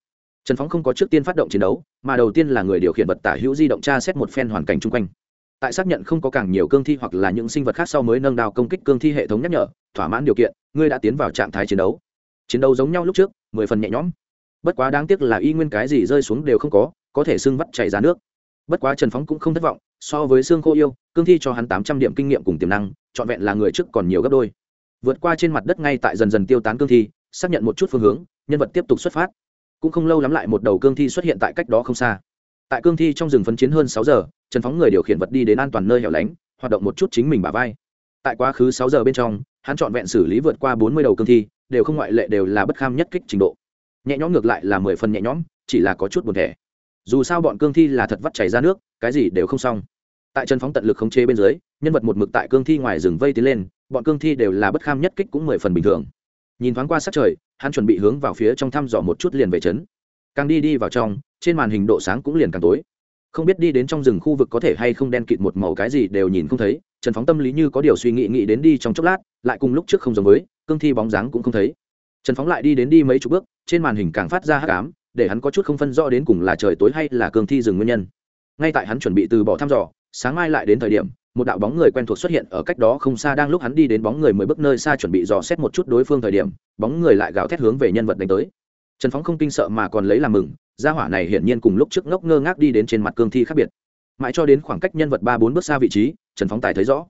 Trần phóng không có trước tiên phát động chiến đấu, mà đầu tiên là người điều khiển vật tả hữu di động tra xét một phen hoàn cảnh chung quanh. Tại xác nhận không có càng nhiều cương thi hoặc là những sinh vật khác sau mới nâng đao công kích cương thi hệ thống nhắc nhở, thỏa mãn điều kiện, ngươi đã tiến vào trạng thái chiến đấu. Chiến đấu giống nhau lúc trước, mười phần nhẹ nhõm. Bất quá đáng tiếc là y nguyên cái gì rơi xuống đều không có có thể xương vắt chảy ra nước. Bất quá trần phóng cũng không thất vọng, so với xương khô yêu, cương thi cho hắn tám trăm điểm kinh nghiệm cùng tiềm năng, trọn vẹn là người trước còn nhiều gấp đôi. Vượt qua trên mặt đất ngay tại dần dần tiêu tán cương thi, xác nhận một chút phương hướng, nhân vật tiếp tục xuất phát. Cũng không lâu lắm lại một đầu cương thi xuất hiện tại cách đó không xa. Tại cương thi trong rừng phấn chiến hơn sáu giờ, trần phóng người điều khiển vật đi đến an toàn nơi hẻo lánh, hoạt động một chút chính mình bả vai. Tại quá khứ sáu giờ bên trong, hắn trọn vẹn xử lý vượt qua bốn mươi đầu cương thi, đều không ngoại lệ đều là bất kham nhất kích trình độ. Nhẹ nhõm ngược lại là mười phần nhẹ nhõm, chỉ là có chút buồn thẻ dù sao bọn cương thi là thật vắt chảy ra nước, cái gì đều không xong. Tại trần phóng tận lực khống chế bên dưới, nhân vật một mực tại cương thi ngoài rừng vây tiến lên, bọn cương thi đều là bất kham nhất kích cũng mười phần bình thường. Nhìn thoáng qua sát trời, hắn chuẩn bị hướng vào phía trong thăm dò một chút liền về trấn càng đi đi vào trong, trên màn hình độ sáng cũng liền càng tối. Không biết đi đến trong rừng khu vực có thể hay không đen kịt một màu cái gì đều nhìn không thấy, trần phóng tâm lý như có điều suy nghĩ nghĩ đến đi trong chốc lát, lại cùng lúc trước không giống với, cương thi bóng dáng cũng không thấy. Trần phóng lại đi đến đi mấy chục bước, trên màn hình càng phát ra hắc cám để hắn có chút không phân rõ đến cùng là trời tối hay là cương thi rừng nguyên nhân. Ngay tại hắn chuẩn bị từ bỏ thăm dò, sáng mai lại đến thời điểm, một đạo bóng người quen thuộc xuất hiện ở cách đó không xa đang lúc hắn đi đến bóng người mới bước nơi xa chuẩn bị dò xét một chút đối phương thời điểm, bóng người lại gào thét hướng về nhân vật đánh tới. Trần phóng không kinh sợ mà còn lấy làm mừng, gia hỏa này hiển nhiên cùng lúc trước ngốc ngơ ngác đi đến trên mặt cương thi khác biệt. Mãi cho đến khoảng cách nhân vật ba bốn bước xa vị trí, trần phóng tài thấy rõ.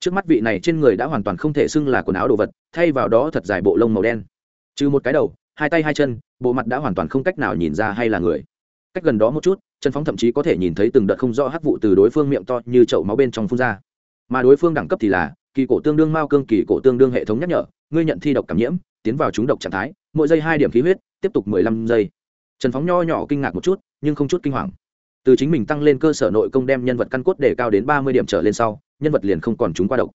Trước mắt vị này trên người đã hoàn toàn không thể xưng là quần áo đồ vật, thay vào đó thật dài bộ lông màu đen. Trừ một cái đầu hai tay hai chân, bộ mặt đã hoàn toàn không cách nào nhìn ra hay là người. Cách gần đó một chút, trần phóng thậm chí có thể nhìn thấy từng đợt không rõ hắc vụ từ đối phương miệng to như chậu máu bên trong phun ra. Mà đối phương đẳng cấp thì là, kỳ cổ tương đương mao cương, kỳ cổ tương đương hệ thống nhắc nhở, ngươi nhận thi độc cảm nhiễm, tiến vào trúng độc trạng thái, mỗi giây hai điểm khí huyết, tiếp tục mười lăm giây. Trần phóng nho nhỏ kinh ngạc một chút, nhưng không chút kinh hoàng. Từ chính mình tăng lên cơ sở nội công đem nhân vật căn cốt để cao đến ba mươi điểm trở lên sau, nhân vật liền không còn trúng qua độc.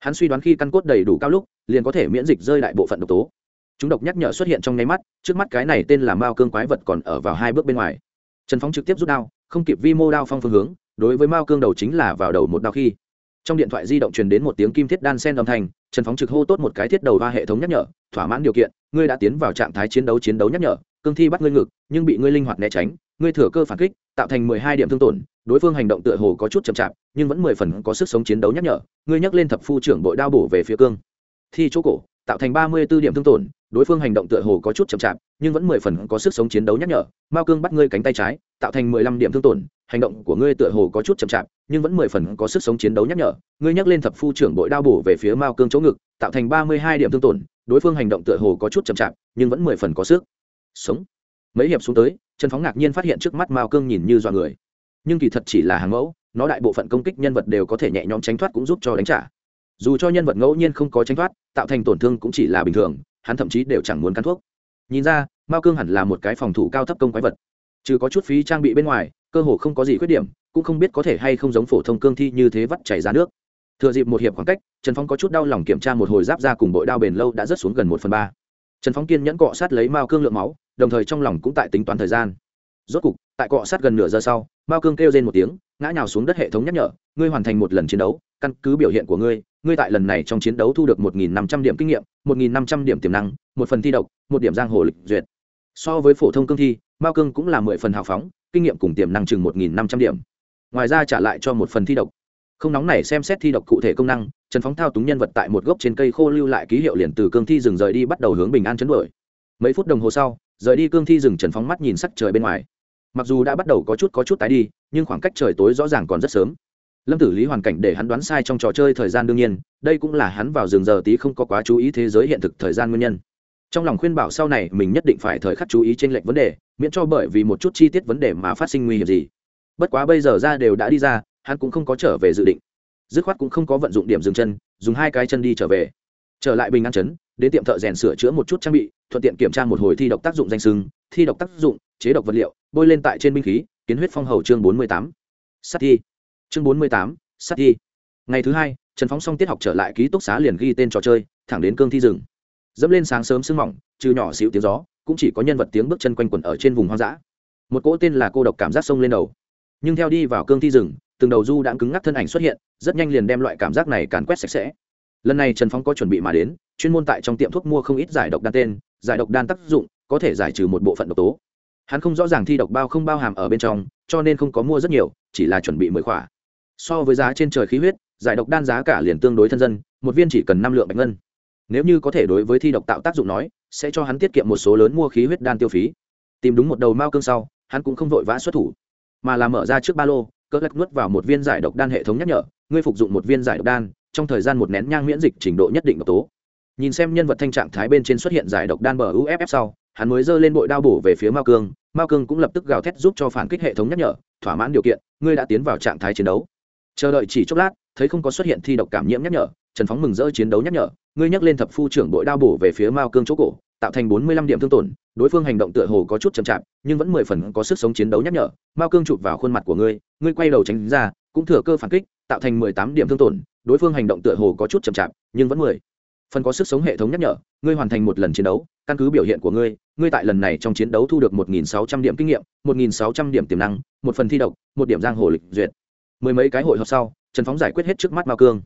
Hắn suy đoán khi căn cốt đầy đủ cao lúc, liền có thể miễn dịch rơi đại bộ phận độc tố chúng độc nhắc nhở xuất hiện trong nháy mắt, trước mắt cái này tên là mao cương quái vật còn ở vào hai bước bên ngoài. Trần phóng trực tiếp rút đao, không kịp vi mô đao phong phương hướng, đối với mao cương đầu chính là vào đầu một đao khi. Trong điện thoại di động truyền đến một tiếng kim thiết đan sen âm thanh, trần phóng trực hô tốt một cái thiết đầu ba hệ thống nhắc nhở, thỏa mãn điều kiện, ngươi đã tiến vào trạng thái chiến đấu chiến đấu nhắc nhở, cương thi bắt ngươi ngực, nhưng bị ngươi linh hoạt né tránh, ngươi thừa cơ phản kích, tạo thành mười hai điểm thương tổn, đối phương hành động tựa hồ có chút chậm chạp, nhưng vẫn mười phần có sức sống chiến đấu nhắc nhở, ngươi nhắc lên thập phu trưởng bội đao bổ về phía cương. Thi chỗ cổ tạo thành ba mươi b ố điểm thương tổn, đối phương hành động tựa hồ có chút chậm chạp, nhưng vẫn mười phần có sức sống chiến đấu nhắc nhở. Mao cương bắt ngươi cánh tay trái, tạo thành mười lăm điểm thương tổn, hành động của ngươi tựa hồ có chút chậm chạp, nhưng vẫn mười phần có sức sống chiến đấu nhắc nhở. Ngươi nhắc lên thập phu trưởng bội đao bổ về phía mao cương chỗ ngực, tạo thành ba mươi hai điểm thương tổn, đối phương hành động tựa hồ có chút chậm chạp, nhưng vẫn mười phần có sức sống. Mấy hiệp xuống tới, trần phóng ngạc nhiên phát hiện trước mắt mao cương nhìn như dọa người. Nhưng kỳ thật chỉ là hàng mẫu, nó đại bộ phận công kích nhân vật đều có thể nhẹ nhõm tránh thoát cũng giúp cho đánh trả dù cho nhân vật ngẫu nhiên không có tranh thoát, tạo thành tổn thương cũng chỉ là bình thường, hắn thậm chí đều chẳng muốn cắn thuốc. Nhìn ra, mao cương hẳn là một cái phòng thủ cao thấp công quái vật. Trừ có chút phí trang bị bên ngoài, cơ hồ không có gì khuyết điểm, cũng không biết có thể hay không giống phổ thông cương thi như thế vắt chảy ra nước. Thừa dịp một hiệp khoảng cách, trần phong có chút đau lòng kiểm tra một hồi giáp ra cùng bội đao bền lâu đã rớt xuống gần một phần ba. Trần phong kiên nhẫn cọ sát lấy mao cương lượng máu, đồng thời trong lòng cũng tại tính toán thời gian. Rốt cục, tại cọ sát gần nửa giờ sau, mao cương kêu lên một tiếng, ngã nhào xuống đất hệ thống nhắc nhở, ngươi hoàn thành một lần chiến đấu, căn cứ biểu hiện của ngươi ngươi tại lần này trong chiến đấu thu được một nghìn năm trăm điểm kinh nghiệm, một nghìn năm trăm điểm tiềm năng, một phần thi độc, một điểm giang hồ lịch duyệt. So với phổ thông cương thi, mao cương cũng là mười phần hào phóng, kinh nghiệm cùng tiềm năng chừng một nghìn năm trăm điểm. Ngoài ra trả lại cho một phần thi độc. Không nóng này xem xét thi độc cụ thể công năng, trần phóng thao túng nhân vật tại một gốc trên cây khô lưu lại ký hiệu liền từ cương thi rừng rời đi bắt đầu hướng bình an chấn đuổi. Mấy phút đồng hồ sau, rời đi cương thi rừng trần phóng mắt nhìn sắc trời bên ngoài. Mặc dù đã bắt đầu có chút có chút tái đi, nhưng khoảng cách trời tối rõ ràng còn rất sớm lâm tử lý hoàn cảnh để hắn đoán sai trong trò chơi thời gian đương nhiên, đây cũng là hắn vào rừng giờ tí không có quá chú ý thế giới hiện thực thời gian nguyên nhân. Trong lòng khuyên bảo sau này mình nhất định phải thời khắc chú ý trên lệnh vấn đề, miễn cho bởi vì một chút chi tiết vấn đề mà phát sinh nguy hiểm gì. Bất quá bây giờ ra đều đã đi ra, hắn cũng không có trở về dự định. Dứt khoát cũng không có vận dụng điểm dừng chân, dùng hai cái chân đi trở về. Trở lại bình an chấn, đến tiệm thợ rèn sửa chữa một chút trang bị, thuận tiện kiểm tra một hồi thi độc tác dụng danh sưng, thi độc tác dụng, chế độc vật liệu, bôi lên tại trên binh khí, kiến huyết phong hầu chương bốn mươi tám. Sắt thi chương bốn mươi tám sắt thi. Ngày thứ hai, trần phóng xong tiết học trở lại ký túc xá liền ghi tên trò chơi, thẳng đến cương thi rừng. Dẫm lên sáng sớm sương mỏng, trừ nhỏ xíu tiếng gió, cũng chỉ có nhân vật tiếng bước chân quanh quẩn ở trên vùng hoang dã. Một cỗ tên là cô độc cảm giác sông lên đầu. Nhưng theo đi vào cương thi rừng, từng đầu du đã cứng ngắc thân ảnh xuất hiện, rất nhanh liền đem loại cảm giác này càn quét sạch sẽ. Lần này trần phong có chuẩn bị mà đến, chuyên môn tại trong tiệm thuốc mua không ít giải độc đan tên, giải độc đan tác dụng, có thể giải trừ một bộ phận độc tố. Hắn không rõ ràng thi độc bao không bao hàm ở bên trong, cho nên không có mua rất nhiều, chỉ là chuẩn bị mười khỏa so với giá trên trời khí huyết, giải độc đan giá cả liền tương đối thân dân, một viên chỉ cần năm lượng bạch ngân. Nếu như có thể đối với thi độc tạo tác dụng nói, sẽ cho hắn tiết kiệm một số lớn mua khí huyết đan tiêu phí. Tìm đúng một đầu mao cương sau, hắn cũng không vội vã xuất thủ, mà là mở ra trước ba lô, cỡ lắc nuốt vào một viên giải độc đan hệ thống nhắc nhở, ngươi phục dụng một viên giải độc đan, trong thời gian một nén nhang miễn dịch trình độ nhất định độc tố. Nhìn xem nhân vật thanh trạng thái bên trên xuất hiện giải độc đan bờ uff sau, hắn mới giơ lên bội đao bổ về phía mao cương. Mao cương cũng lập tức gào thét giúp cho phản kích hệ thống nhắc nhở, thỏa mãn điều kiện, ngươi đã tiến vào trạng thái chiến đấu chờ đợi chỉ chốc lát, thấy không có xuất hiện thi độc cảm nhiễm nhắc nhở, trần phóng mừng rỡ chiến đấu nhắc nhở, ngươi nhắc lên thập phu trưởng bội đao bổ về phía mao cương chỗ cổ, tạo thành bốn mươi lăm điểm thương tổn, đối phương hành động tựa hồ có chút chậm chạp, nhưng vẫn mười phần có sức sống chiến đấu nhắc nhở. Mao cương chụp vào khuôn mặt của ngươi ngươi quay đầu tránh ra, cũng thừa cơ phản kích, tạo thành mười tám điểm thương tổn, đối phương hành động tựa hồ có chút chậm chạp, nhưng vẫn mười phần có sức sống hệ thống nhắc nhở, ngươi hoàn thành một lần chiến đấu, căn cứ biểu hiện của ngươi ngươi tại lần này trong chiến đấu thu được một nghìn sáu trăm điểm kinh nghiệm, một nghìn sáu trăm điểm tiềm năng, một phần thi độc, một điểm giang hồ lịch duyệt mười mấy cái hội họp sau, trần phóng giải quyết hết trước mắt mao cương.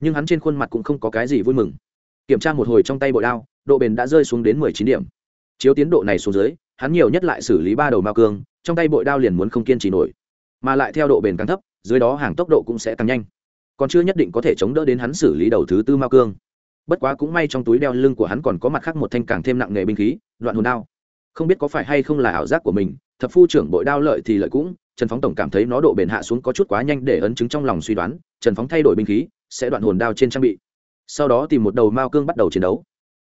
Nhưng hắn trên khuôn mặt cũng không có cái gì vui mừng. Kiểm tra một hồi trong tay bội đao, độ bền đã rơi xuống đến mười chín điểm. Chiếu tiến độ này xuống dưới, hắn nhiều nhất lại xử lý ba đầu mao cương, trong tay bội đao liền muốn không kiên trì nổi. Mà lại theo độ bền càng thấp, dưới đó hàng tốc độ cũng sẽ càng nhanh. Còn chưa nhất định có thể chống đỡ đến hắn xử lý đầu thứ tư mao cương. Bất quá cũng may trong túi đeo lưng của hắn còn có mặt khác một thanh càng thêm nặng nghề binh khí, đoạn hồn đao. Không biết có phải hay không là ảo giác của mình thập phu trưởng bội đao lợi thì lợi cũng, trần phóng tổng cảm thấy nó độ bền hạ xuống có chút quá nhanh để ấn chứng trong lòng suy đoán, trần phóng thay đổi binh khí, sẽ đoạn hồn đao trên trang bị. Sau đó tìm một đầu mao cương bắt đầu chiến đấu.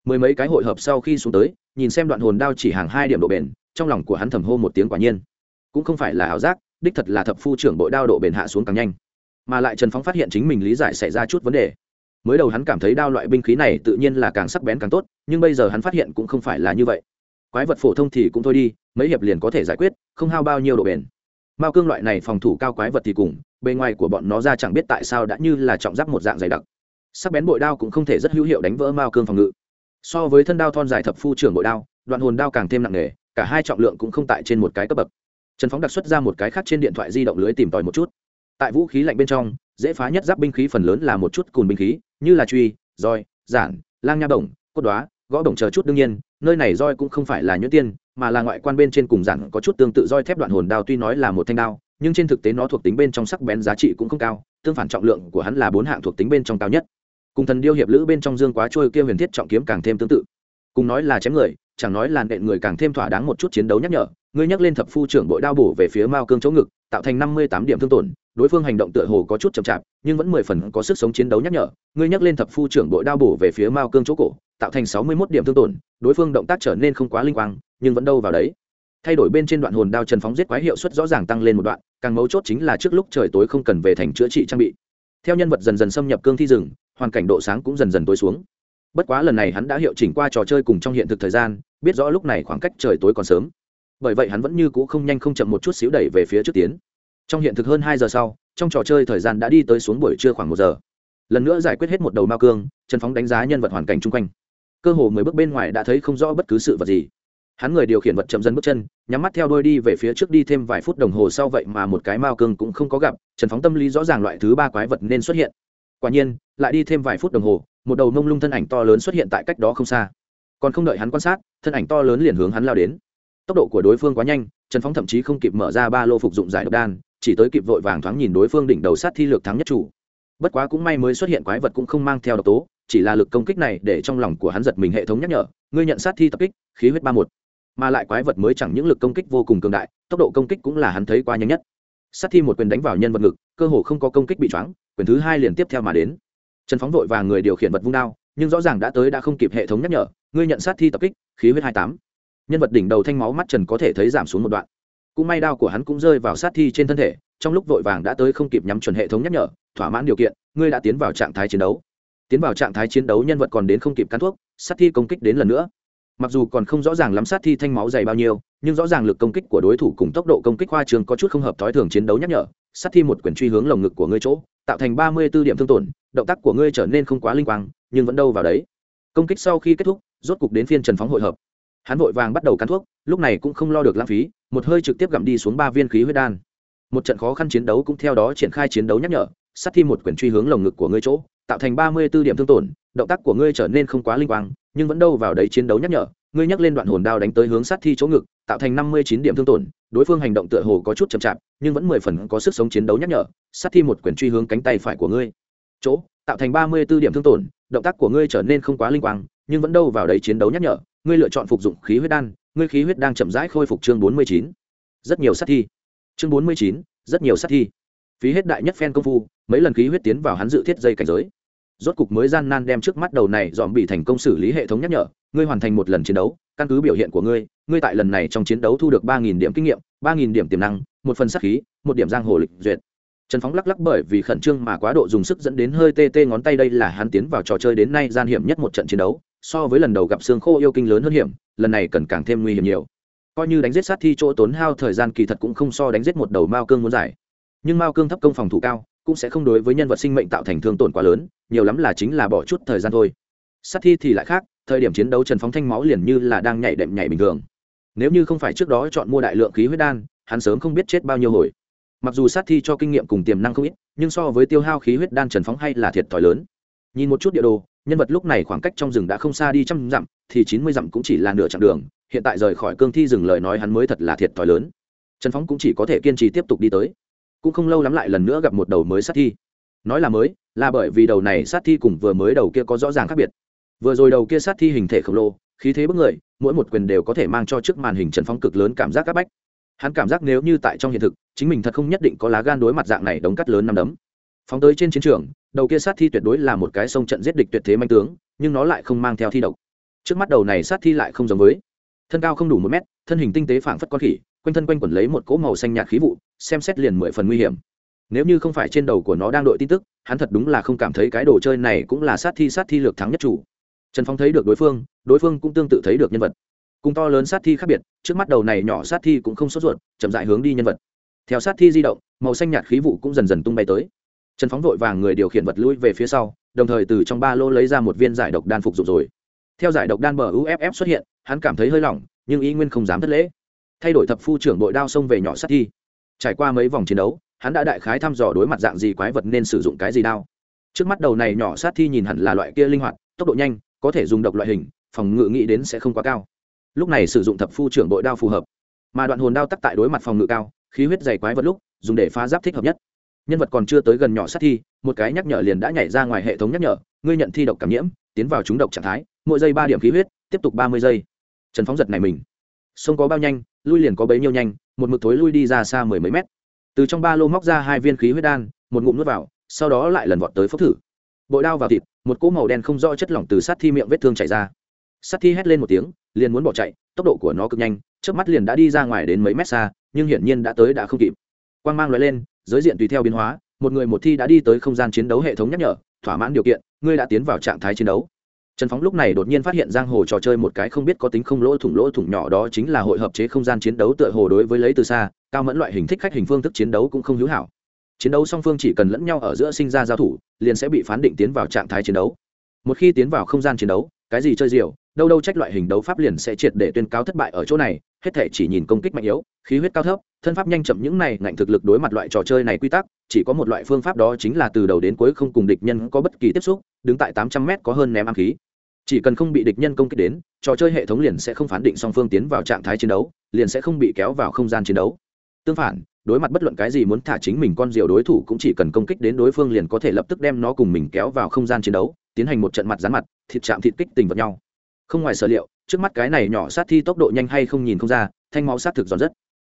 Mười mấy cái hội hợp sau khi xuống tới, nhìn xem đoạn hồn đao chỉ hàng hai điểm độ bền, trong lòng của hắn thầm hô một tiếng quả nhiên. Cũng không phải là ảo giác, đích thật là thập phu trưởng bội đao độ bền hạ xuống càng nhanh. Mà lại trần phóng phát hiện chính mình lý giải xảy ra chút vấn đề. Mới đầu hắn cảm thấy đao loại binh khí này tự nhiên là càng sắc bén càng tốt, nhưng bây giờ hắn phát hiện cũng không phải là như vậy quái vật phổ thông thì cũng thôi đi, mấy hiệp liền có thể giải quyết, không hao bao nhiêu độ bền. Mao cương loại này phòng thủ cao quái vật thì cùng, bề ngoài của bọn nó ra chẳng biết tại sao đã như là trọng giáp một dạng dày đặc. Sắc bén bội đao cũng không thể rất hữu hiệu đánh vỡ mao cương phòng ngự. So với thân đao thon dài thập phu trưởng bội đao, đoạn hồn đao càng thêm nặng nề, cả hai trọng lượng cũng không tại trên một cái cấp bậc. Trần phóng đặc xuất ra một cái khác trên điện thoại di động lưới tìm tòi một chút. Tại vũ khí lạnh bên trong, dễ phá nhất giáp binh khí phần lớn là một chút cùn binh khí, như là truy, roi, giản, lang nha đồng, cốt đoá, gõ đồng chờ chút đương nhiên nơi này roi cũng không phải là nhuyễn tiên, mà là ngoại quan bên trên cùng giản có chút tương tự roi thép đoạn hồn đao tuy nói là một thanh đao, nhưng trên thực tế nó thuộc tính bên trong sắc bén giá trị cũng không cao, tương phản trọng lượng của hắn là bốn hạng thuộc tính bên trong cao nhất. Cùng thần điêu hiệp lữ bên trong dương quá trôi kia huyền thiết trọng kiếm càng thêm tương tự. Cùng nói là chém người, chẳng nói là nện người càng thêm thỏa đáng một chút chiến đấu nhắc nhở, ngươi nhắc lên thập phu trưởng bội đao bổ về phía mao cương chỗ ngực, tạo thành năm mươi tám điểm thương tổn đối phương hành động tựa hồ có chút chậm chạp, nhưng vẫn mười phần có sức sống chiến đấu nhắc nhở. Ngươi nhắc lên thập phu trưởng đội đao bổ về phía mao cương chỗ cổ, tạo thành sáu mươi mốt điểm thương tổn, đối phương động tác trở nên không quá linh quang, nhưng vẫn đâu vào đấy. Thay đổi bên trên đoạn hồn đao trần phóng giết quái hiệu suất rõ ràng tăng lên một đoạn, càng mấu chốt chính là trước lúc trời tối không cần về thành chữa trị trang bị. Theo nhân vật dần dần xâm nhập cương thi rừng, hoàn cảnh độ sáng cũng dần dần tối xuống. Bất quá lần này hắn đã hiệu chỉnh qua trò chơi cùng trong hiện thực thời gian, biết rõ lúc này khoảng cách trời tối còn sớm. Bởi vậy hắn vẫn như cũ không nhanh không chậm một chút xíu đẩy về phía trước tiến trong hiện thực hơn hai giờ sau, trong trò chơi thời gian đã đi tới xuống buổi trưa khoảng một giờ. Lần nữa giải quyết hết một đầu mao cương, trần phóng đánh giá nhân vật hoàn cảnh chung quanh. Cơ hồ mười bước bên ngoài đã thấy không rõ bất cứ sự vật gì. Hắn người điều khiển vật chậm dần bước chân, nhắm mắt theo đôi đi về phía trước đi thêm vài phút đồng hồ sau vậy mà một cái mao cương cũng không có gặp, trần phóng tâm lý rõ ràng loại thứ ba quái vật nên xuất hiện. Quả nhiên, lại đi thêm vài phút đồng hồ, một đầu mông lung thân ảnh to lớn xuất hiện tại cách đó không xa. Còn không đợi hắn quan sát, thân ảnh to lớn liền hướng hắn lao đến. Tốc độ của đối phương quá nhanh, trần phóng thậm chí không kịp mở ra ba lô phục dụng giải độc đan chỉ tới kịp vội vàng thoáng nhìn đối phương đỉnh đầu sát thi lược thắng nhất chủ. Bất quá cũng may mới xuất hiện quái vật cũng không mang theo độc tố, chỉ là lực công kích này để trong lòng của hắn giật mình hệ thống nhắc nhở, ngươi nhận sát thi tập kích, khí huyết ba một. Mà lại quái vật mới chẳng những lực công kích vô cùng cường đại, tốc độ công kích cũng là hắn thấy qua nhanh nhất. Sát thi một quyền đánh vào nhân vật ngực, cơ hồ không có công kích bị choáng, quyền thứ hai liền tiếp theo mà đến. Trần phóng vội và người điều khiển vật vung đao, nhưng rõ ràng đã tới đã không kịp hệ thống nhắc nhở, ngươi nhận sát thi tập kích, khí huyết hai tám. Nhân vật đỉnh đầu thanh máu mắt trần có thể thấy giảm xuống một đoạn cũng may đao của hắn cũng rơi vào sát thi trên thân thể, trong lúc vội vàng đã tới không kịp nhắm chuẩn hệ thống nhắc nhở, thỏa mãn điều kiện, ngươi đã tiến vào trạng thái chiến đấu. Tiến vào trạng thái chiến đấu nhân vật còn đến không kịp cắn thuốc, sát thi công kích đến lần nữa. Mặc dù còn không rõ ràng lắm sát thi thanh máu dày bao nhiêu, nhưng rõ ràng lực công kích của đối thủ cùng tốc độ công kích khoa trường có chút không hợp thói thường chiến đấu nhắc nhở. Sát thi một quyền truy hướng lồng ngực của ngươi chỗ, tạo thành ba mươi b ố điểm thương tổn, động tác của ngươi trở nên không quá linh quang, nhưng vẫn đâu vào đấy. Công kích sau khi kết thúc, rốt cục đến phiên trần phóng hội hợp. Hắn vội vàng bắt đầu cắn thuốc, lúc này cũng không lo được lãng phí một hơi trực tiếp gặm đi xuống ba viên khí huyết đan. Một trận khó khăn chiến đấu cũng theo đó triển khai chiến đấu nhắc nhở, sát thi một quyển truy hướng lồng ngực của ngươi chỗ, tạo thành ba mươi b ố điểm thương tổn, động tác của ngươi trở nên không quá linh quang, nhưng vẫn đâu vào đấy chiến đấu nhắc nhở, ngươi nhắc lên đoạn hồn đao đánh tới hướng sát thi chỗ ngực, tạo thành năm mươi chín điểm thương tổn, đối phương hành động tựa hồ có chút chậm chạp, nhưng vẫn mười phần có sức sống chiến đấu nhắc nhở, sát thi một quyển truy hướng cánh tay phải của ngươi chỗ, tạo thành ba mươi b ố điểm thương tổn, động tác của ngươi trở nên không quá linh quang, nhưng vẫn đâu vào đấy chiến đấu nhắc nhở, ngươi lựa chọn phục dụng khí huyết đan ngươi khí huyết đang chậm rãi khôi phục chương bốn mươi chín. Rất nhiều sát thi. Chương bốn mươi chín, rất nhiều sát thi. Phí hết đại nhất phen công phu, mấy lần khí huyết tiến vào hắn dự thiết dây cảnh giới. Rốt cục mới gian nan đem trước mắt đầu này dòm bị thành công xử lý hệ thống nhắc nhở, ngươi hoàn thành một lần chiến đấu, căn cứ biểu hiện của ngươi ngươi tại lần này trong chiến đấu thu được ba nghìn điểm kinh nghiệm, ba nghìn điểm tiềm năng, một phần sát khí, một điểm giang hồ lịch duyệt. Trần phóng lắc lắc bởi vì khẩn trương mà quá độ dùng sức dẫn đến hơi tê tê ngón tay đây là hắn tiến vào trò chơi đến nay gian hiểm nhất một trận chiến đấu, so với lần đầu gặp xương khô yêu kinh lớn hơn hiểm lần này cần càng thêm nguy hiểm nhiều. Coi như đánh giết sát thi chỗ tốn hao thời gian kỳ thật cũng không so đánh giết một đầu mao cương muốn giải. Nhưng mao cương thấp công phòng thủ cao, cũng sẽ không đối với nhân vật sinh mệnh tạo thành thương tổn quá lớn, nhiều lắm là chính là bỏ chút thời gian thôi. Sát thi thì lại khác, thời điểm chiến đấu trần phóng thanh máu liền như là đang nhảy đệm nhảy bình thường. Nếu như không phải trước đó chọn mua đại lượng khí huyết đan, hắn sớm không biết chết bao nhiêu hồi. Mặc dù sát thi cho kinh nghiệm cùng tiềm năng không ít, nhưng so với tiêu hao khí huyết đan trần phóng hay là thiệt thòi lớn. Nhìn một chút địa đồ nhân vật lúc này khoảng cách trong rừng đã không xa đi trăm dặm, thì chín mươi dặm cũng chỉ là nửa chặng đường, hiện tại rời khỏi cương thi rừng lời nói hắn mới thật là thiệt thòi lớn. Trần phóng cũng chỉ có thể kiên trì tiếp tục đi tới. Cũng không lâu lắm lại lần nữa gặp một đầu mới sát thi. Nói là mới, là bởi vì đầu này sát thi cùng vừa mới đầu kia có rõ ràng khác biệt. Vừa rồi đầu kia sát thi hình thể khổng lồ, khí thế bức người, mỗi một quyền đều có thể mang cho trước màn hình trần phóng cực lớn cảm giác áp bách. Hắn cảm giác nếu như tại trong hiện thực, chính mình thật không nhất định có lá gan đối mặt dạng này đống cắt lớn năm đấm phóng tới trên chiến trường, đầu kia sát thi tuyệt đối là một cái sông trận giết địch tuyệt thế manh tướng, nhưng nó lại không mang theo thi độc. Trước mắt đầu này sát thi lại không giống với. Thân cao không đủ một mét, thân hình tinh tế phảng phất con khỉ, quanh thân quanh quẩn lấy một cỗ màu xanh nhạt khí vụ, xem xét liền mười phần nguy hiểm. Nếu như không phải trên đầu của nó đang đội tin tức, hắn thật đúng là không cảm thấy cái đồ chơi này cũng là sát thi sát thi lược thắng nhất chủ. Trần phong thấy được đối phương đối phương cũng tương tự thấy được nhân vật. Cùng to lớn sát thi khác biệt, trước mắt đầu này nhỏ sát thi cũng không sốt ruột, chậm dại hướng đi nhân vật. Theo sát thi di động, màu xanh nhạt khí vụ cũng dần dần tung bay tới trần phóng vội vàng người điều khiển vật lui về phía sau, đồng thời từ trong ba lô lấy ra một viên giải độc đan phục dụng rồi. Theo giải độc đan bờ uff xuất hiện, hắn cảm thấy hơi lỏng, nhưng ý nguyên không dám thất lễ. Thay đổi thập phu trưởng đội đao xông về nhỏ sát thi. Trải qua mấy vòng chiến đấu, hắn đã đại khái thăm dò đối mặt dạng gì quái vật nên sử dụng cái gì đao. Trước mắt đầu này nhỏ sát thi nhìn hẳn là loại kia linh hoạt, tốc độ nhanh, có thể dùng độc loại hình, phòng ngự nghĩ đến sẽ không quá cao. Lúc này sử dụng thập phu trưởng đội đao phù hợp. Mà đoạn hồn đao tắc tại đối mặt phòng ngự cao, khí huyết dày quái vật lúc, dùng để phá giáp thích hợp nhất nhân vật còn chưa tới gần nhỏ sát thi, một cái nhắc nhở liền đã nhảy ra ngoài hệ thống nhắc nhở, ngươi nhận thi độc cảm nhiễm, tiến vào trúng độc trạng thái, mỗi giây ba điểm khí huyết, tiếp tục ba mươi giây. Trần phóng giật này mình. Sông có bao nhanh, lui liền có bấy nhiêu nhanh, một mực thối lui đi ra xa mười mấy mét. Từ trong ba lô móc ra hai viên khí huyết đan, một ngụm nuốt vào, sau đó lại lần vọt tới phốc thử. Bội đao vào thịt, một cỗ màu đen không rõ chất lỏng từ sát thi miệng vết thương chảy ra. Sát thi hét lên một tiếng, liền muốn bỏ chạy, tốc độ của nó cực nhanh trước mắt liền đã đi ra ngoài đến mấy mét xa, nhưng hiển nhiên đã tới đã không kịp. Quang mang loại lên giới diện tùy theo biến hóa, một người một thi đã đi tới không gian chiến đấu hệ thống nhắc nhở, thỏa mãn điều kiện, ngươi đã tiến vào trạng thái chiến đấu. Trần phóng lúc này đột nhiên phát hiện giang hồ trò chơi một cái không biết có tính không lỗ thủng lỗ thủng nhỏ đó chính là hội hợp chế không gian chiến đấu tựa hồ đối với lấy từ xa, cao mẫn loại hình thích khách hình phương thức chiến đấu cũng không hữu hảo. Chiến đấu song phương chỉ cần lẫn nhau ở giữa sinh ra giao thủ, liền sẽ bị phán định tiến vào trạng thái chiến đấu. Một khi tiến vào không gian chiến đấu, cái gì chơi diều, đâu đâu trách loại hình đấu pháp liền sẽ triệt để tuyên cáo thất bại ở chỗ này, hết thể chỉ nhìn công kích mạnh yếu, khí huyết cao thấp thân pháp nhanh chậm những này ngạnh thực lực đối mặt loại trò chơi này quy tắc, chỉ có một loại phương pháp đó chính là từ đầu đến cuối không cùng địch nhân có bất kỳ tiếp xúc, đứng tại tám trăm m có hơn ném ám khí. Chỉ cần không bị địch nhân công kích đến, trò chơi hệ thống liền sẽ không phán định song phương tiến vào trạng thái chiến đấu, liền sẽ không bị kéo vào không gian chiến đấu. Tương phản, đối mặt bất luận cái gì muốn thả chính mình con diều đối thủ cũng chỉ cần công kích đến đối phương liền có thể lập tức đem nó cùng mình kéo vào không gian chiến đấu, tiến hành một trận mặt rán mặt, thịt chạm thịt kích tình vật nhau. Không ngoài sở liệu, trước mắt cái này nhỏ sát thi tốc độ nhanh hay không nhìn không ra, thanh máu sát thực giòn rất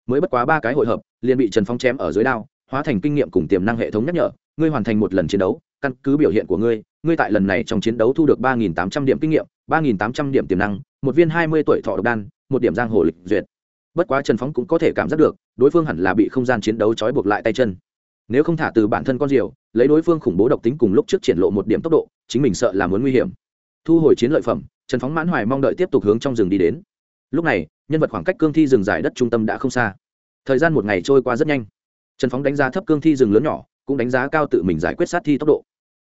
mới bất quá ba cái hội hợp, liền bị trần phong chém ở dưới đao, hóa thành kinh nghiệm cùng tiềm năng hệ thống nhắc nhở, ngươi hoàn thành một lần chiến đấu, căn cứ biểu hiện của ngươi ngươi tại lần này trong chiến đấu thu được ba nghìn tám trăm điểm kinh nghiệm, ba nghìn tám trăm điểm tiềm năng, một viên hai mươi tuổi thọ độc đan, một điểm giang hồ lịch duyệt. Bất quá trần phóng cũng có thể cảm giác được, đối phương hẳn là bị không gian chiến đấu trói buộc lại tay chân. Nếu không thả từ bản thân con diều, lấy đối phương khủng bố độc tính cùng lúc trước triển lộ một điểm tốc độ, chính mình sợ là muốn nguy hiểm. Thu hồi chiến lợi phẩm, trần phóng mãn hoài mong đợi tiếp tục hướng trong rừng đi đến. Lúc này nhân vật khoảng cách cương thi rừng giải đất trung tâm đã không xa. Thời gian một ngày trôi qua rất nhanh. Trần phóng đánh giá thấp cương thi rừng lớn nhỏ, cũng đánh giá cao tự mình giải quyết sát thi tốc độ.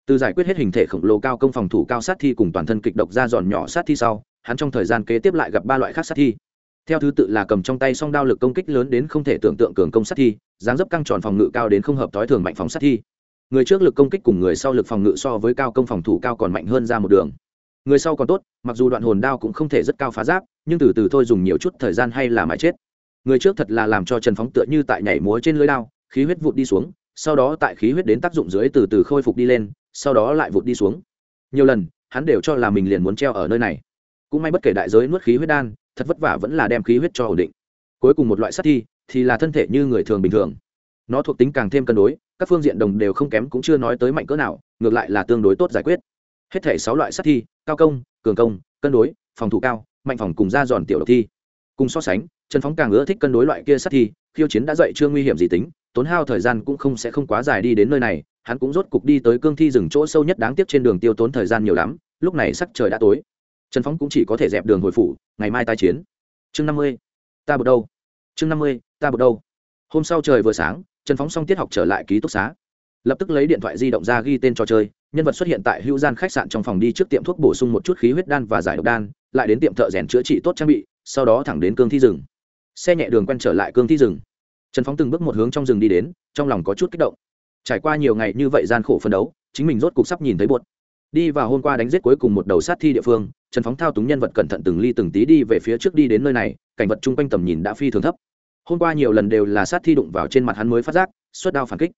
Từ giải quyết hết hình thể khổng lồ cao công phòng thủ cao sát thi cùng toàn thân kịch độc ra giòn nhỏ sát thi sau, hắn trong thời gian kế tiếp lại gặp ba loại khác sát thi. Theo thứ tự là cầm trong tay song đao lực công kích lớn đến không thể tưởng tượng cường công sát thi, dáng dấp căng tròn phòng ngự cao đến không hợp tối thường mạnh phòng sát thi. Người trước lực công kích cùng người sau lực phòng ngự so với cao công phòng thủ cao còn mạnh hơn ra một đường người sau còn tốt, mặc dù đoạn hồn đao cũng không thể rất cao phá giáp, nhưng từ từ thôi dùng nhiều chút thời gian hay là mãi chết. Người trước thật là làm cho trần phóng tựa như tại nhảy múa trên lưới đao, khí huyết vụt đi xuống, sau đó tại khí huyết đến tác dụng dưới từ từ khôi phục đi lên, sau đó lại vụt đi xuống. Nhiều lần, hắn đều cho là mình liền muốn treo ở nơi này. Cũng may bất kể đại giới nuốt khí huyết đan, thật vất vả vẫn là đem khí huyết cho ổn định. Cuối cùng một loại sát thi, thì là thân thể như người thường bình thường. Nó thuộc tính càng thêm cân đối, các phương diện đồng đều không kém cũng chưa nói tới mạnh cỡ nào, ngược lại là tương đối tốt giải quyết. Hết thể sáu loại sát thi cao công, cường công, cân đối, phòng thủ cao, mạnh phòng cùng ra giòn tiểu độc thi. Cùng so sánh, trần phóng càng ưa thích cân đối loại kia sát thi, khiêu chiến đã dậy chưa nguy hiểm gì tính, tốn hao thời gian cũng không sẽ không quá dài đi đến nơi này, hắn cũng rốt cục đi tới cương thi rừng chỗ sâu nhất đáng tiếc trên đường tiêu tốn thời gian nhiều lắm, lúc này sắc trời đã tối. Trần phóng cũng chỉ có thể dẹp đường hồi phủ, ngày mai tai chiến. Chương năm mươi, ta bật đâu? Chương năm mươi, ta bật đâu? Hôm sau trời vừa sáng, trần phóng xong tiết học trở lại ký túc xá. Lập tức lấy điện thoại di động ra ghi tên trò chơi nhân vật xuất hiện tại hữu gian khách sạn trong phòng đi trước tiệm thuốc bổ sung một chút khí huyết đan và giải độc đan, lại đến tiệm thợ rèn chữa trị tốt trang bị, sau đó thẳng đến cương thi rừng. Xe nhẹ đường quen trở lại cương thi rừng. Trần phóng từng bước một hướng trong rừng đi đến, trong lòng có chút kích động. Trải qua nhiều ngày như vậy gian khổ phân đấu, chính mình rốt cục sắp nhìn thấy bột. Đi vào hôm qua đánh giết cuối cùng một đầu sát thi địa phương, trần phóng thao túng nhân vật cẩn thận từng ly từng tí đi về phía trước đi đến nơi này, cảnh vật chung quanh tầm nhìn đã phi thường thấp. Hôm qua nhiều lần đều là sát thi đụng vào trên mặt hắn mới phát giác, suất đao phản kích.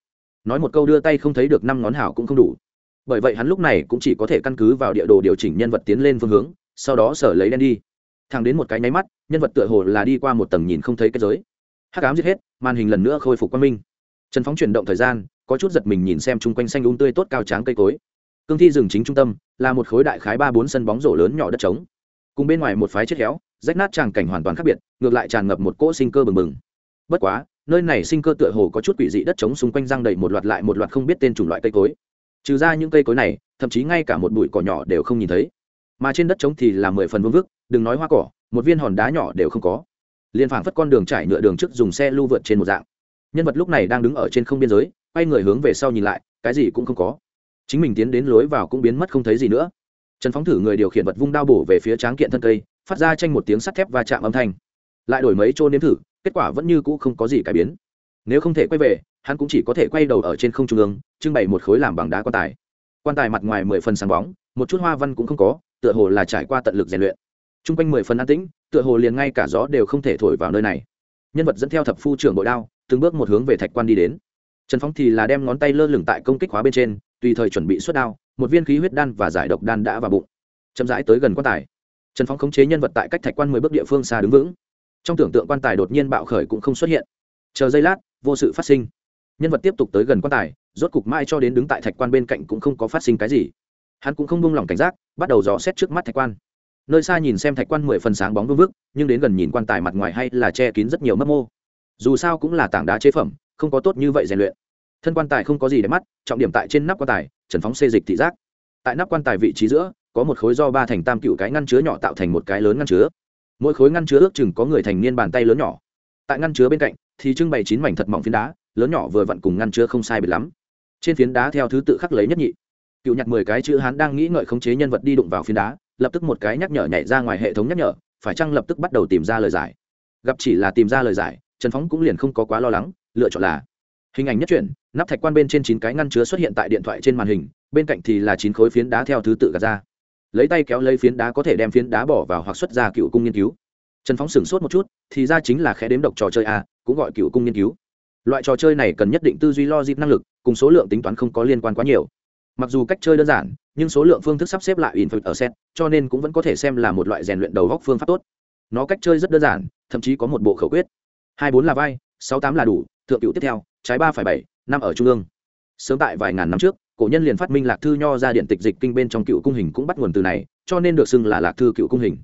Nói một câu đưa tay không thấy được năm ngón hảo cũng không đủ bởi vậy hắn lúc này cũng chỉ có thể căn cứ vào địa đồ điều chỉnh nhân vật tiến lên phương hướng, sau đó sở lấy đen đi. Thang đến một cái nháy mắt, nhân vật tựa hồ là đi qua một tầng nhìn không thấy cái giới. Hắc ám giết hết, màn hình lần nữa khôi phục quang minh. Trần phóng chuyển động thời gian, có chút giật mình nhìn xem chung quanh xanh um tươi tốt cao tráng cây cối. Cương thi rừng chính trung tâm, là một khối đại khái ba bốn sân bóng rổ lớn nhỏ đất trống. Cùng bên ngoài một phái chết khéo rách nát tràng cảnh hoàn toàn khác biệt, ngược lại tràn ngập một cỗ sinh cơ bừng bừng. Bất quá, nơi này sinh cơ tựa hồ có chút quỷ dị đất trống xung quanh răng đầy một loạt lại một loạt không biết tên chủng loại cây cối trừ ra những cây cối này, thậm chí ngay cả một bụi cỏ nhỏ đều không nhìn thấy. Mà trên đất trống thì là mười phần vương vức, đừng nói hoa cỏ, một viên hòn đá nhỏ đều không có. Liền phảng phất con đường trải nhựa đường trước dùng xe lưu vượt trên một dạng. Nhân vật lúc này đang đứng ở trên không biên giới, quay người hướng về sau nhìn lại, cái gì cũng không có. Chính mình tiến đến lối vào cũng biến mất không thấy gì nữa. Trần phóng thử người điều khiển vật vung đao bổ về phía tráng kiện thân cây, phát ra tranh một tiếng sắt thép và chạm âm thanh. Lại đổi mấy chỗ nếm thử, kết quả vẫn như cũ không có gì cải biến nếu không thể quay về, hắn cũng chỉ có thể quay đầu ở trên không trung ương, trưng bày một khối làm bằng đá quan tài. Quan tài mặt ngoài mười phần sáng bóng, một chút hoa văn cũng không có, tựa hồ là trải qua tận lực rèn luyện. T r u n g quanh mười phần an tĩnh, tựa hồ liền ngay cả gió đều không thể thổi vào nơi này. Nhân vật dẫn theo thập phu trưởng bội đao, từng bước một hướng về thạch quan đi đến. Trần phóng thì là đem ngón tay lơ lửng tại công kích khóa bên trên, tùy thời chuẩn bị xuất đao, một viên khí huyết đan và giải độc đan đã vào bụng. Chậm rãi tới gần quan tài. Trần phóng khống chế nhân vật tại cách thạch quan mười bước địa phương xa đứng vững. Trong tưởng tượng quan tài đột nhiên bạo khởi cũng không xuất hiện. Chờ giây lát vô sự phát sinh. Nhân vật tiếp tục tới gần quan tài, rốt cục mai cho đến đứng tại thạch quan bên cạnh cũng không có phát sinh cái gì. Hắn cũng không buông lỏng cảnh giác, bắt đầu dò xét trước mắt thạch quan. Nơi xa nhìn xem thạch quan mười phần sáng bóng vương vức, nhưng đến gần nhìn quan tài mặt ngoài hay là che kín rất nhiều mấp mô. Dù sao cũng là tảng đá chế phẩm, không có tốt như vậy rèn luyện. Thân quan tài không có gì để mắt, trọng điểm tại trên nắp quan tài, trần phóng xê dịch thị giác. Tại nắp quan tài vị trí giữa, có một khối do ba thành tam cựu cái ngăn chứa nhỏ tạo thành một cái lớn ngăn chứa. Mỗi khối ngăn chứa ước chừng có người thành niên bàn tay lớn nhỏ. Tại ngăn chứa bên cạnh thì trưng bày chín mảnh thật mỏng phiến đá, lớn nhỏ vừa vặn cùng ngăn chứa không sai biệt lắm. Trên phiến đá theo thứ tự khắc lấy nhất nhị. Cựu nhặt mười cái chữ hán đang nghĩ ngợi khống chế nhân vật đi đụng vào phiến đá, lập tức một cái nhắc nhở nhảy ra ngoài hệ thống nhắc nhở, phải chăng lập tức bắt đầu tìm ra lời giải? Gặp chỉ là tìm ra lời giải, trần phóng cũng liền không có quá lo lắng, lựa chọn là hình ảnh nhất chuyển, nắp thạch quan bên trên chín cái ngăn chứa xuất hiện tại điện thoại trên màn hình, bên cạnh thì là chín khối phiến đá theo thứ tự gạt ra. Lấy tay kéo lấy phiến đá có thể đem phiến đá bỏ vào hoặc xuất ra cựu cung nghiên cứu. Trần phóng sửng sốt một chút, thì ra chính là khẽ đếm độc trò chơi a cũng gọi cựu cung nghiên cứu. Loại trò chơi này cần nhất định tư duy logic năng lực, cùng số lượng tính toán không có liên quan quá nhiều. Mặc dù cách chơi đơn giản, nhưng số lượng phương thức sắp xếp lại in ở set, cho nên cũng vẫn có thể xem là một loại rèn luyện đầu góc phương pháp tốt. Nó cách chơi rất đơn giản, thậm chí có một bộ khẩu quyết. Hai bốn là vai, sáu tám là đủ, thượng cựu tiếp theo, trái ba phải bảy, năm ở trung ương. Sớm tại vài ngàn năm trước, cổ nhân liền phát minh lạc thư nho ra điện tịch dịch kinh bên trong cựu cung hình cũng bắt nguồn từ này, cho nên được xưng là lạc thư cựu cung hình.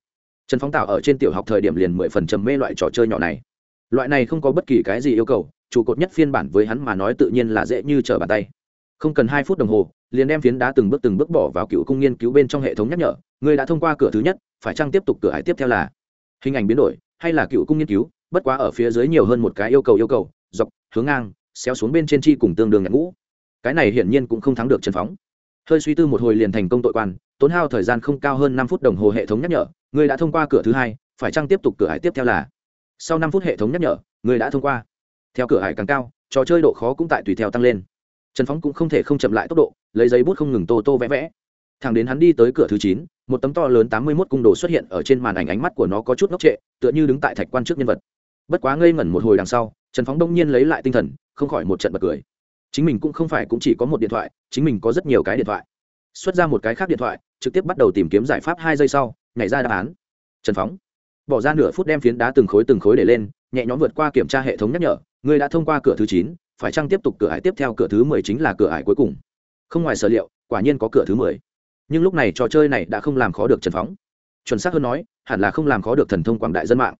Trần phóng tạo ở trên tiểu học thời điểm liền mười phần trầm mê loại trò chơi nhỏ này loại này không có bất kỳ cái gì yêu cầu, trụ cột nhất phiên bản với hắn mà nói tự nhiên là dễ như trở bàn tay. Không cần hai phút đồng hồ, liền đem phiến đá từng bước từng bước bỏ vào cựu cung nghiên cứu bên trong hệ thống nhắc nhở, người đã thông qua cửa thứ nhất, phải chăng tiếp tục cửa hải tiếp theo là? Hình ảnh biến đổi, hay là cựu cung nghiên cứu, bất quá ở phía dưới nhiều hơn một cái yêu cầu yêu cầu, dọc, hướng ngang, xéo xuống bên trên chi cùng tương đương nhạc ngũ. Cái này hiển nhiên cũng không thắng được trần phóng. Hơi suy tư một hồi liền thành công tội quan, tốn hao thời gian không cao hơn năm phút đồng hồ hệ thống nhắc nhở, người đã thông qua cửa thứ hai, phải chăng tiếp tục cửa hải tiếp theo là? Sau năm phút hệ thống nhắc nhở, người đã thông qua. Theo cửa hải càng cao, trò chơi độ khó cũng tại tùy theo tăng lên. Trần phóng cũng không thể không chậm lại tốc độ, lấy giấy bút không ngừng tô tô vẽ vẽ. Thẳng đến hắn đi tới cửa thứ chín, một tấm to lớn tám mươi mốt cung đồ xuất hiện ở trên màn ảnh ánh mắt của nó có chút ngốc trệ, tựa như đứng tại thạch quan trước nhân vật. Bất quá ngây ngẩn một hồi đằng sau, trần phóng đông nhiên lấy lại tinh thần, không khỏi một trận bật cười. Chính mình cũng không phải cũng chỉ có một điện thoại, chính mình có rất nhiều cái điện thoại. Xuất ra một cái khác điện thoại, trực tiếp bắt đầu tìm kiếm giải pháp hai giây sau, nhảy ra đáp án. Trần phóng bỏ ra nửa phút đem phiến đá từng khối từng khối để lên, nhẹ nhõm vượt qua kiểm tra hệ thống nhắc nhở, ngươi đã thông qua cửa thứ chín, phải chăng tiếp tục cửa ải tiếp theo cửa thứ mười chính là cửa ải cuối cùng? Không ngoài sở liệu, quả nhiên có cửa thứ mười. Nhưng lúc này trò chơi này đã không làm khó được trần phóng. Chuẩn xác hơn nói, hẳn là không làm khó được thần thông quảng đại dân mạng.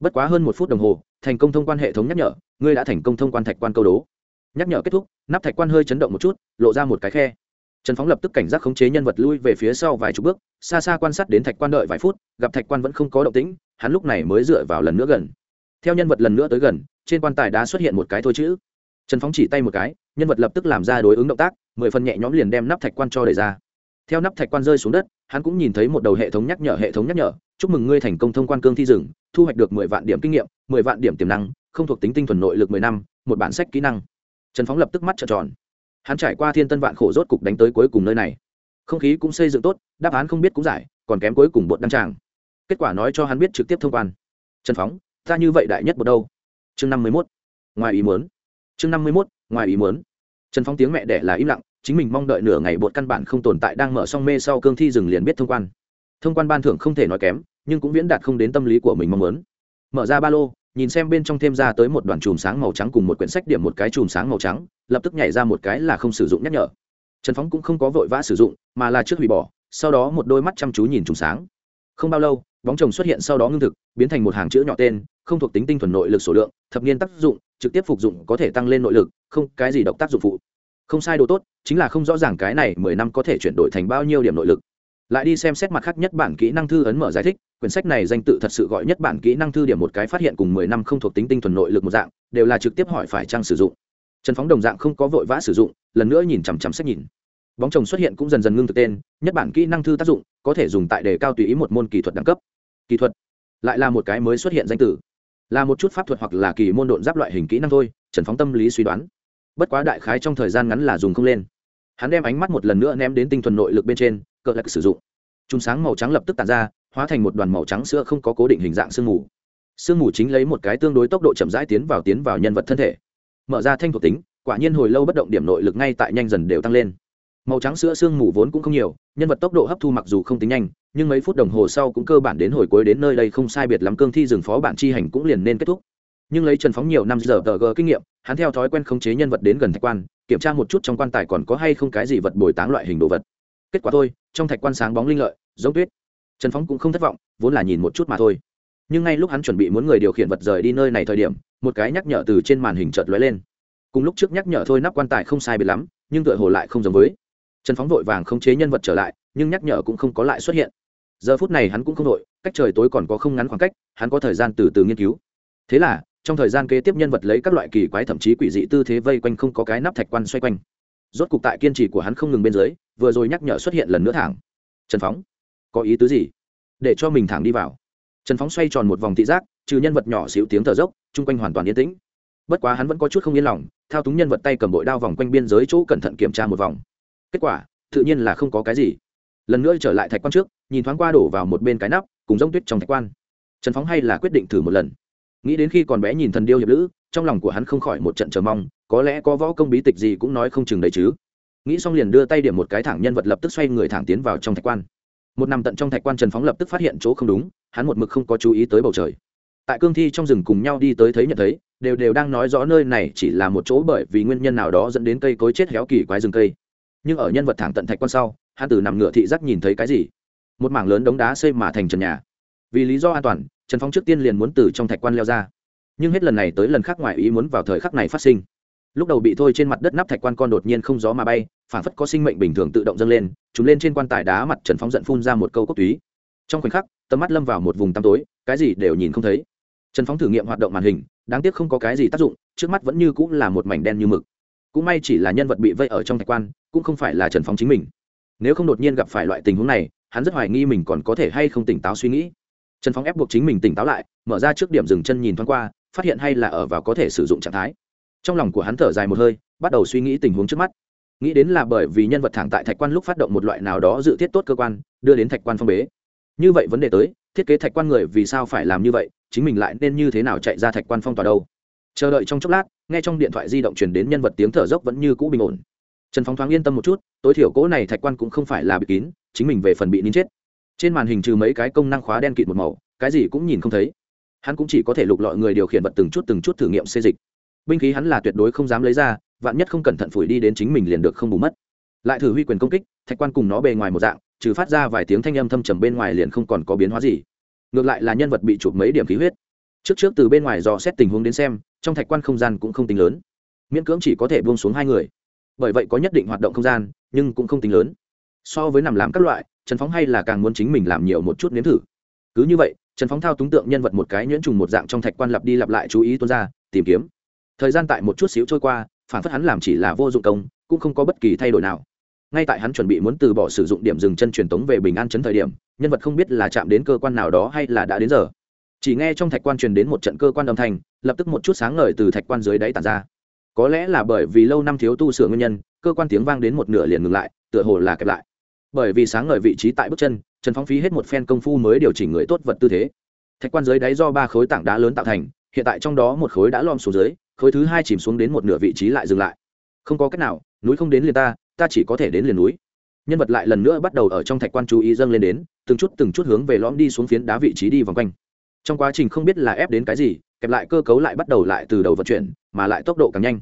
Bất quá hơn một phút đồng hồ, thành công thông quan hệ thống nhắc nhở, ngươi đã thành công thông quan thạch quan câu đố. Nhắc nhở kết thúc, nắp thạch quan hơi chấn động một chút, lộ ra một cái khe. Trần phóng lập tức cảnh giác khống chế nhân vật lui về phía sau vài chục bước, xa xa quan sát đến thạch quan đợi vài phút, gặp thạch quan vẫn không có động tĩnh hắn lúc này mới dựa vào lần nữa gần. Theo nhân vật lần nữa tới gần, trên quan tài đã xuất hiện một cái thôi chữ. Trần phóng chỉ tay một cái, nhân vật lập tức làm ra đối ứng động tác, mười phần nhẹ nhõm liền đem nắp thạch quan cho đẩy ra. Theo nắp thạch quan rơi xuống đất, hắn cũng nhìn thấy một đầu hệ thống nhắc nhở, hệ thống nhắc nhở, chúc mừng ngươi thành công thông quan cương thi rừng, thu hoạch được mười vạn điểm kinh nghiệm, mười vạn điểm tiềm năng, không thuộc tính tinh thuần nội lực mười năm, một bản sách kỹ năng. Trần phóng lập tức mắt trợn tròn. Hắn trải qua thiên tân vạn khổ rốt cục đánh tới cuối cùng nơi này. Không khí cũng xây dựng tốt, đáp án không biết cũng giải, còn kém cuối cùng bột đăng tràng kết quả nói cho hắn biết trực tiếp thông quan. Trần phóng, ta như vậy đại nhất một đâu? Chương năm mươi mốt, ngoài ý muốn. Chương năm mươi mốt, ngoài ý muốn. Trần phóng tiếng mẹ đẻ là im lặng, chính mình mong đợi nửa ngày bột căn bản không tồn tại đang mở xong mê sau cương thi rừng liền biết thông quan. Thông quan ban thưởng không thể nói kém, nhưng cũng viễn đạt không đến tâm lý của mình mong muốn. Mở ra ba lô, nhìn xem bên trong thêm ra tới một đoàn chùm sáng màu trắng cùng một quyển sách điểm một cái chùm sáng màu trắng, lập tức nhảy ra một cái là không sử dụng nhắc nhở. Trần phóng cũng không có vội vã sử dụng, mà là trước hủy bỏ, sau đó một đôi mắt chăm chú nhìn chùm sáng. Không bao lâu bóng chồng xuất hiện sau đó ngưng thực, biến thành một hàng chữ nhỏ tên, không thuộc tính tinh thuần nội lực số lượng, thập niên tác dụng, trực tiếp phục dụng có thể tăng lên nội lực, không, cái gì độc tác dụng phụ. Không sai đồ tốt, chính là không rõ ràng cái này mười năm có thể chuyển đổi thành bao nhiêu điểm nội lực. Lại đi xem xét mặt khác nhất bản kỹ năng thư ấn mở giải thích, quyển sách này danh tự thật sự gọi nhất bản kỹ năng thư điểm một cái phát hiện cùng mười năm không thuộc tính tinh thuần nội lực một dạng, đều là trực tiếp hỏi phải trang sử dụng. Trần phóng đồng dạng không có vội vã sử dụng, lần nữa nhìn chằm chằm sách nhìn. Bóng chồng xuất hiện cũng dần dần ngưng thực tên, nhất bản kỹ năng thư tác dụng, có thể dùng tại đề cao tùy ý một môn kỹ thuật đẳng cấp kỹ thuật, lại là một cái mới xuất hiện danh từ. Là một chút pháp thuật hoặc là kỳ môn độn giáp loại hình kỹ năng thôi, trần phóng tâm lý suy đoán. Bất quá đại khái trong thời gian ngắn là dùng không lên. Hắn đem ánh mắt một lần nữa ném đến tinh thuần nội lực bên trên cỡ lạc sử dụng. Chúng sáng màu trắng lập tức tàn ra, hóa thành một đoàn màu trắng sữa không có cố định hình dạng sương mù. Sương mù chính lấy một cái tương đối tốc độ chậm rãi tiến vào tiến vào nhân vật thân thể. Mở ra thanh thuộc tính, quả nhiên hồi lâu bất động điểm nội lực ngay tại nhanh dần đều tăng lên. Màu trắng sữa sương mù vốn cũng không nhiều, nhân vật tốc độ hấp thu mặc dù không tính nhanh nhưng mấy phút đồng hồ sau cũng cơ bản đến hồi cuối đến nơi đây không sai biệt lắm cương thi rừng phó bản chi hành cũng liền nên kết thúc. Nhưng lấy trần phóng nhiều năm giờ tờ g kinh nghiệm, hắn theo thói quen khống chế nhân vật đến gần thạch quan, kiểm tra một chút trong quan tài còn có hay không cái gì vật bồi táng loại hình đồ vật. Kết quả thôi, trong thạch quan sáng bóng linh lợi, giống tuyết. Trần phóng cũng không thất vọng, vốn là nhìn một chút mà thôi. Nhưng ngay lúc hắn chuẩn bị muốn người điều khiển vật rời đi nơi này thời điểm, một cái nhắc nhở từ trên màn hình chợt lóe lên. Cùng lúc trước nhắc nhở thôi nắp quan tài không sai biệt lắm, nhưng tựa hồ lại không giống với. Trần phóng vội vàng khống chế nhân vật trở lại, nhưng nhắc nhở cũng không có lại xuất hiện giờ phút này hắn cũng không đội, cách trời tối còn có không ngắn khoảng cách, hắn có thời gian từ từ nghiên cứu. Thế là, trong thời gian kế tiếp nhân vật lấy các loại kỳ quái thậm chí quỷ dị tư thế vây quanh không có cái nắp thạch quan xoay quanh. Rốt cục tại kiên trì của hắn không ngừng bên dưới, vừa rồi nhắc nhở xuất hiện lần nữa thẳng. Trần phóng, có ý tứ gì? Để cho mình thẳng đi vào. Trần phóng xoay tròn một vòng thị giác, trừ nhân vật nhỏ xíu tiếng thở dốc, chung quanh hoàn toàn yên tĩnh. Bất quá hắn vẫn có chút không yên lòng, thao túng nhân vật tay cầm bội đao vòng quanh biên giới chỗ cẩn thận kiểm tra một vòng. Kết quả, tự nhiên là không có cái gì. Lần nữa trở lại thạch quan trước nhìn thoáng qua đổ vào một bên cái nắp, cùng giống tuyết trong thạch quan. Trần phóng hay là quyết định thử một lần. Nghĩ đến khi còn bé nhìn thần điêu hiệp lữ, trong lòng của hắn không khỏi một trận chờ mong, có lẽ có võ công bí tịch gì cũng nói không chừng đấy chứ. Nghĩ xong liền đưa tay điểm một cái thẳng nhân vật lập tức xoay người thẳng tiến vào trong thạch quan. Một nằm tận trong thạch quan trần phóng lập tức phát hiện chỗ không đúng, hắn một mực không có chú ý tới bầu trời. Tại cương thi trong rừng cùng nhau đi tới thấy nhận thấy, đều đều đang nói rõ nơi này chỉ là một chỗ bởi vì nguyên nhân nào đó dẫn đến cây cối chết héo kỳ quái rừng cây. Nhưng ở nhân vật thẳng tận thạch quan sau, hắn từ nằm ngựa thị giác nhìn thấy cái gì? Một mảng lớn đống đá xây mà thành trần nhà. Vì lý do an toàn, trần phong trước tiên liền muốn từ trong thạch quan leo ra. Nhưng hết lần này tới lần khác ngoài ý muốn vào thời khắc này phát sinh. Lúc đầu bị thôi trên mặt đất nắp thạch quan con đột nhiên không gió mà bay, phản phất có sinh mệnh bình thường tự động dâng lên chúng lên trên quan tài đá mặt trần phong giận phun ra một câu cốc túy. Trong khoảnh khắc, tầm mắt lâm vào một vùng tăm tối, cái gì đều nhìn không thấy. Trần phong thử nghiệm hoạt động màn hình, đáng tiếc không có cái gì tác dụng, trước mắt vẫn như cũng là một mảnh đen như mực. Cũng may chỉ là nhân vật bị vây ở trong thạch quan, cũng không phải là trần phong chính mình. Nếu không đột nhiên gặp phải loại tình huống này hắn rất hoài nghi mình còn có thể hay không tỉnh táo suy nghĩ. Trần phong ép buộc chính mình tỉnh táo lại, mở ra trước điểm dừng chân nhìn thoáng qua, phát hiện hay là ở vào có thể sử dụng trạng thái. Trong lòng của hắn thở dài một hơi, bắt đầu suy nghĩ tình huống trước mắt. Nghĩ đến là bởi vì nhân vật thẳng tại thạch quan lúc phát động một loại nào đó dự thiết tốt cơ quan, đưa đến thạch quan phong bế. Như vậy vấn đề tới, thiết kế thạch quan người vì sao phải làm như vậy, chính mình lại nên như thế nào chạy ra thạch quan phong tỏa đâu? Chờ đợi trong chốc lát, nghe trong điện thoại di động truyền đến nhân vật tiếng thở dốc vẫn như cũ bình ổn trần phóng thoáng yên tâm một chút, tối thiểu cỗ này thạch quan cũng không phải là bị kín, chính mình về phần bị nín chết. Trên màn hình trừ mấy cái công năng khóa đen kịt một màu, cái gì cũng nhìn không thấy. Hắn cũng chỉ có thể lục lọi người điều khiển vật từng chút từng chút thử nghiệm xê dịch. Binh khí hắn là tuyệt đối không dám lấy ra, vạn nhất không cẩn thận phủi đi đến chính mình liền được không bù mất. Lại thử huy quyền công kích, thạch quan cùng nó bề ngoài một dạng, trừ phát ra vài tiếng thanh âm thâm trầm bên ngoài liền không còn có biến hóa gì. Ngược lại là nhân vật bị chụp mấy điểm khí huyết. Trước trước từ bên ngoài dò xét tình huống đến xem, trong thạch quan không gian cũng không tính lớn. Miễn cưỡng chỉ có thể buông xuống hai người bởi vậy có nhất định hoạt động không gian, nhưng cũng không tính lớn. So với nằm làm các loại, trần phóng hay là càng muốn chính mình làm nhiều một chút nếm thử. Cứ như vậy, trần phóng thao túng tượng nhân vật một cái nhuyễn trùng một dạng trong thạch quan lặp đi lặp lại chú ý tuôn ra, tìm kiếm. Thời gian tại một chút xíu trôi qua, phản phất hắn làm chỉ là vô dụng công, cũng không có bất kỳ thay đổi nào. Ngay tại hắn chuẩn bị muốn từ bỏ sử dụng điểm dừng chân truyền tống về bình an chấn thời điểm, nhân vật không biết là chạm đến cơ quan nào đó hay là đã đến giờ. Chỉ nghe trong thạch quan truyền đến một trận cơ quan âm thanh, lập tức một chút sáng ngời từ thạch quan dưới đáy tàn ra có lẽ là bởi vì lâu năm thiếu tu sửa nguyên nhân, cơ quan tiếng vang đến một nửa liền ngừng lại, tựa hồ là kẹp lại. Bởi vì sáng ngời vị trí tại bước chân, trần phóng phí hết một phen công phu mới điều chỉnh người tốt vật tư thế. Thạch quan dưới đáy do ba khối tảng đá lớn tạo thành, hiện tại trong đó một khối đã lom xuống dưới, khối thứ hai chìm xuống đến một nửa vị trí lại dừng lại. Không có cách nào, núi không đến liền ta ta chỉ có thể đến liền núi. Nhân vật lại lần nữa bắt đầu ở trong thạch quan chú ý dâng lên đến, từng chút từng chút hướng về lõm đi xuống phiến đá vị trí đi vòng quanh. Trong quá trình không biết là ép đến cái gì kẹp lại cơ cấu lại bắt đầu lại từ đầu vận chuyển, mà lại tốc độ càng nhanh.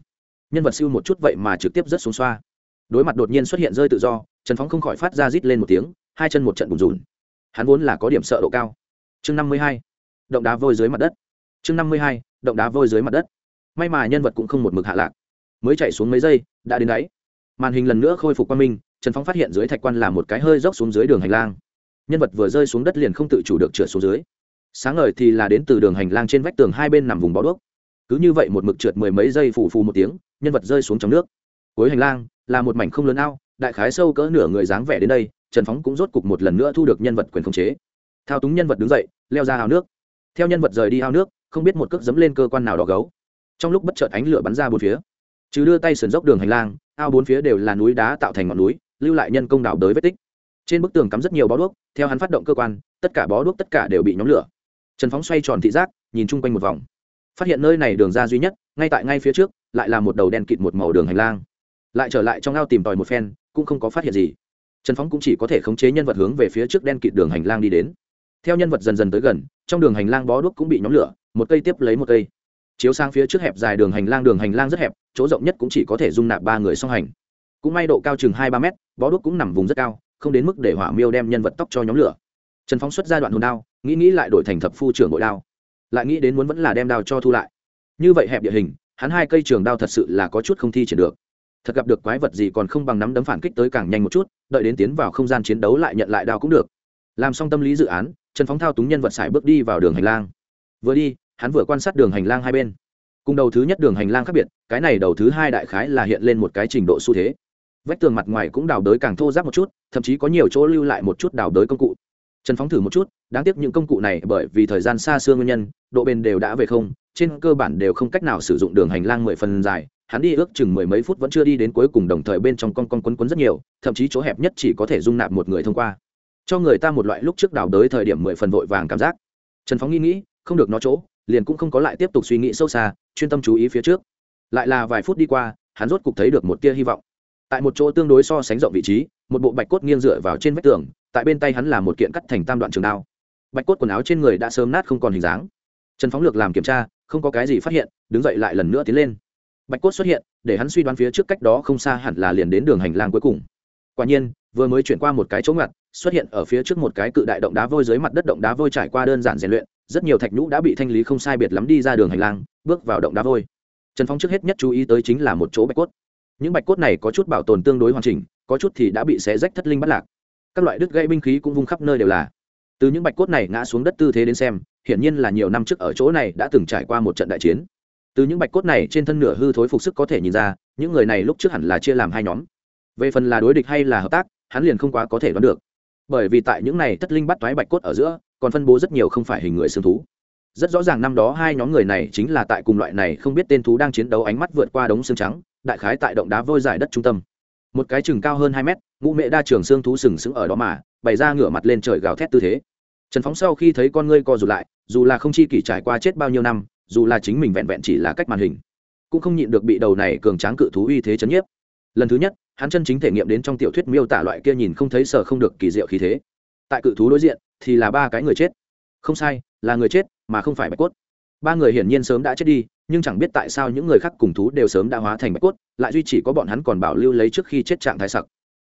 Nhân vật siêu một chút vậy mà trực tiếp rất xuống xoa. Đối mặt đột nhiên xuất hiện rơi tự do, trần phóng không khỏi phát ra rít lên một tiếng, hai chân một trận bùn rùn. Hắn vốn là có điểm sợ độ cao. Chương năm mươi hai, động đá vôi dưới mặt đất. Chương năm mươi hai, động đá vôi dưới mặt đất. May mà nhân vật cũng không một mực hạ lạc. Mới chạy xuống mấy giây, đã đến đáy. Màn hình lần nữa khôi phục qua minh, trần phóng phát hiện dưới thạch quan là một cái hơi dốc xuống dưới đường hành lang. Nhân vật vừa rơi xuống đất liền không tự chủ được trượt xuống dưới sáng ngời thì là đến từ đường hành lang trên vách tường hai bên nằm vùng bó đuốc. Cứ như vậy một mực trượt mười mấy giây phù phù một tiếng, nhân vật rơi xuống trong nước. Cuối hành lang là một mảnh không lớn ao, đại khái sâu cỡ nửa người dáng vẻ đến đây, trần phóng cũng rốt cục một lần nữa thu được nhân vật quyền khống chế. Thao túng nhân vật đứng dậy, leo ra ao nước. Theo nhân vật rời đi ao nước, không biết một cước dấm lên cơ quan nào đó gấu. Trong lúc bất chợt ánh lửa bắn ra bốn phía chứ đưa tay sườn dốc đường hành lang, ao bốn phía đều là núi đá tạo thành ngọn núi, lưu lại nhân công đảo đới vết tích. Trên bức tường cắm rất nhiều bó đuốc, theo hắn phát động cơ quan, tất cả bó đuốc tất cả đều bị nhóm lửa trần phóng xoay tròn thị giác, nhìn chung quanh một vòng. Phát hiện nơi này đường ra duy nhất, ngay tại ngay phía trước, lại là một đầu đen kịt một màu đường hành lang. Lại trở lại trong ao tìm tòi một phen, cũng không có phát hiện gì. Trần phóng cũng chỉ có thể khống chế nhân vật hướng về phía trước đen kịt đường hành lang đi đến. Theo nhân vật dần dần tới gần, trong đường hành lang bó đuốc cũng bị nhóm lửa, một cây tiếp lấy một cây. Chiếu sang phía trước hẹp dài đường hành lang, đường hành lang rất hẹp, chỗ rộng nhất cũng chỉ có thể dung nạp ba người song hành. Cũng may độ cao chừng hai ba mét, bó đuốc cũng nằm vùng rất cao, không đến mức để hỏa miêu đem nhân vật tóc cho nhóm lửa trần phóng xuất ra đoạn hồn đao, nghĩ nghĩ lại đổi thành thập phu trưởng bội đao. Lại nghĩ đến muốn vẫn là đem đao cho thu lại. Như vậy hẹp địa hình, hắn hai cây trường đao thật sự là có chút không thi triển được. Thật gặp được quái vật gì còn không bằng nắm đấm phản kích tới càng nhanh một chút, đợi đến tiến vào không gian chiến đấu lại nhận lại đao cũng được. Làm xong tâm lý dự án, trần phóng thao túng nhân vật xài bước đi vào đường hành lang. Vừa đi, hắn vừa quan sát đường hành lang hai bên. Cùng đầu thứ nhất đường hành lang khác biệt, cái này đầu thứ hai đại khái là hiện lên một cái trình độ xu thế. Vách tường mặt ngoài cũng đào đới càng thô giáp một chút, thậm chí có nhiều chỗ lưu lại một chút đào đới công cụ trần phóng thử một chút, đáng tiếc những công cụ này bởi vì thời gian xa xưa nguyên nhân, độ bền đều đã về không, trên cơ bản đều không cách nào sử dụng đường hành lang mười phần dài, hắn đi ước chừng mười mấy phút vẫn chưa đi đến cuối cùng đồng thời bên trong con con quấn quấn rất nhiều, thậm chí chỗ hẹp nhất chỉ có thể dung nạp một người thông qua. Cho người ta một loại lúc trước đào đới thời điểm mười phần vội vàng cảm giác. Trần phóng nghĩ nghĩ, không được nó chỗ, liền cũng không có lại tiếp tục suy nghĩ sâu xa, chuyên tâm chú ý phía trước. Lại là vài phút đi qua, hắn rốt cục thấy được một tia hy vọng. Tại một chỗ tương đối so sánh rộng vị trí một bộ bạch cốt nghiêng dựa vào trên vách tường, tại bên tay hắn là một kiện cắt thành tam đoạn trường đao. Bạch cốt quần áo trên người đã sớm nát không còn hình dáng. Trần phóng lược làm kiểm tra, không có cái gì phát hiện, đứng dậy lại lần nữa tiến lên. Bạch cốt xuất hiện, để hắn suy đoán phía trước cách đó không xa hẳn là liền đến đường hành lang cuối cùng. Quả nhiên, vừa mới chuyển qua một cái chỗ ngặt, xuất hiện ở phía trước một cái cự đại động đá vôi dưới mặt đất động đá vôi trải qua đơn giản rèn luyện, rất nhiều thạch nhũ đã bị thanh lý không sai biệt lắm đi ra đường hành lang, bước vào động đá vôi. Trần phong trước hết nhất chú ý tới chính là một chỗ bạch cốt. Những bạch cốt này có chút bảo tồn tương đối hoàn chỉnh có chút thì đã bị xé rách thất linh bắt lạc. Các loại đứt gãy binh khí cũng vung khắp nơi đều là. Từ những bạch cốt này ngã xuống đất tư thế đến xem, hiển nhiên là nhiều năm trước ở chỗ này đã từng trải qua một trận đại chiến. Từ những bạch cốt này trên thân nửa hư thối phục sức có thể nhìn ra, những người này lúc trước hẳn là chia làm hai nhóm. Về phần là đối địch hay là hợp tác, hắn liền không quá có thể đoán được. Bởi vì tại những này thất linh bắt toái bạch cốt ở giữa, còn phân bố rất nhiều không phải hình người xương thú. Rất rõ ràng năm đó hai nhóm người này chính là tại cùng loại này không biết tên thú đang chiến đấu ánh mắt vượt qua đống xương trắng, đại khái tại động đá vôi giải đất trung tâm một cái chừng cao hơn hai mét, ngũ mẹ đa trường xương thú sừng sững ở đó mà, bày ra ngửa mặt lên trời gào thét tư thế. Trần phóng sau khi thấy con ngươi co rụt lại, dù là không chi kỷ trải qua chết bao nhiêu năm, dù là chính mình vẹn vẹn chỉ là cách màn hình, cũng không nhịn được bị đầu này cường tráng cự thú uy thế chấn nhiếp. Lần thứ nhất, hắn chân chính thể nghiệm đến trong tiểu thuyết miêu tả loại kia nhìn không thấy sở không được kỳ diệu khí thế. Tại cự thú đối diện, thì là ba cái người chết. Không sai, là người chết, mà không phải bạch cốt. Ba người hiển nhiên sớm đã chết đi nhưng chẳng biết tại sao những người khác cùng thú đều sớm đã hóa thành bạch cốt, lại duy chỉ có bọn hắn còn bảo lưu lấy trước khi chết trạng thái sặc.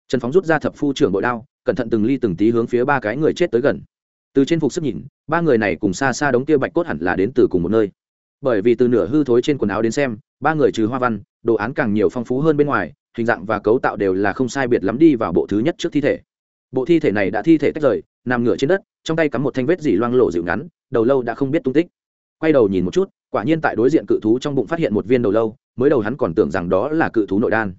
Trần phóng rút ra thập phu trưởng bội đao, cẩn thận từng ly từng tí hướng phía ba cái người chết tới gần. Từ trên phục sức nhìn, ba người này cùng xa xa đống kia bạch cốt hẳn là đến từ cùng một nơi. Bởi vì từ nửa hư thối trên quần áo đến xem, ba người trừ hoa văn, đồ án càng nhiều phong phú hơn bên ngoài, hình dạng và cấu tạo đều là không sai biệt lắm đi vào bộ thứ nhất trước thi thể. Bộ thi thể này đã thi thể tách rời, nằm ngửa trên đất, trong tay cắm một thanh vết dỉ loang lộ dịu ngắn, đầu lâu đã không biết tung tích quay đầu nhìn một chút, quả nhiên tại đối diện cự thú trong bụng phát hiện một viên đầu lâu, mới đầu hắn còn tưởng rằng đó là cự thú nội đan.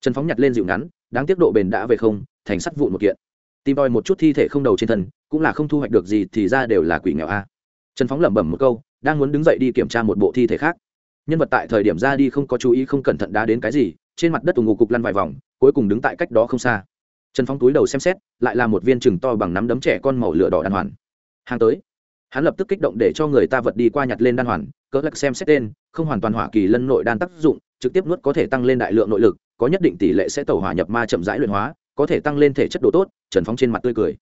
Trần phóng nhặt lên dịu ngắn, đáng tiếc độ bền đã về không, thành sắt vụn một kiện. Tìm đòi một chút thi thể không đầu trên thân, cũng là không thu hoạch được gì thì ra đều là quỷ nghèo a. Trần phóng lẩm bẩm một câu, đang muốn đứng dậy đi kiểm tra một bộ thi thể khác. Nhân vật tại thời điểm ra đi không có chú ý không cẩn thận đá đến cái gì, trên mặt đất tù ngụ cục lăn vài vòng, cuối cùng đứng tại cách đó không xa. Trần phóng túi đầu xem xét, lại là một viên chừng to bằng nắm đấm trẻ con màu lửa đỏ đan hoàn. Hàng tới hắn lập tức kích động để cho người ta vật đi qua nhặt lên đan hoàn, cỡ lắc xem xét tên, không hoàn toàn hỏa kỳ lân nội đan tác dụng, trực tiếp nuốt có thể tăng lên đại lượng nội lực, có nhất định tỷ lệ sẽ tẩu hỏa nhập ma chậm rãi luyện hóa, có thể tăng lên thể chất độ tốt, trần phóng trên mặt tươi cười.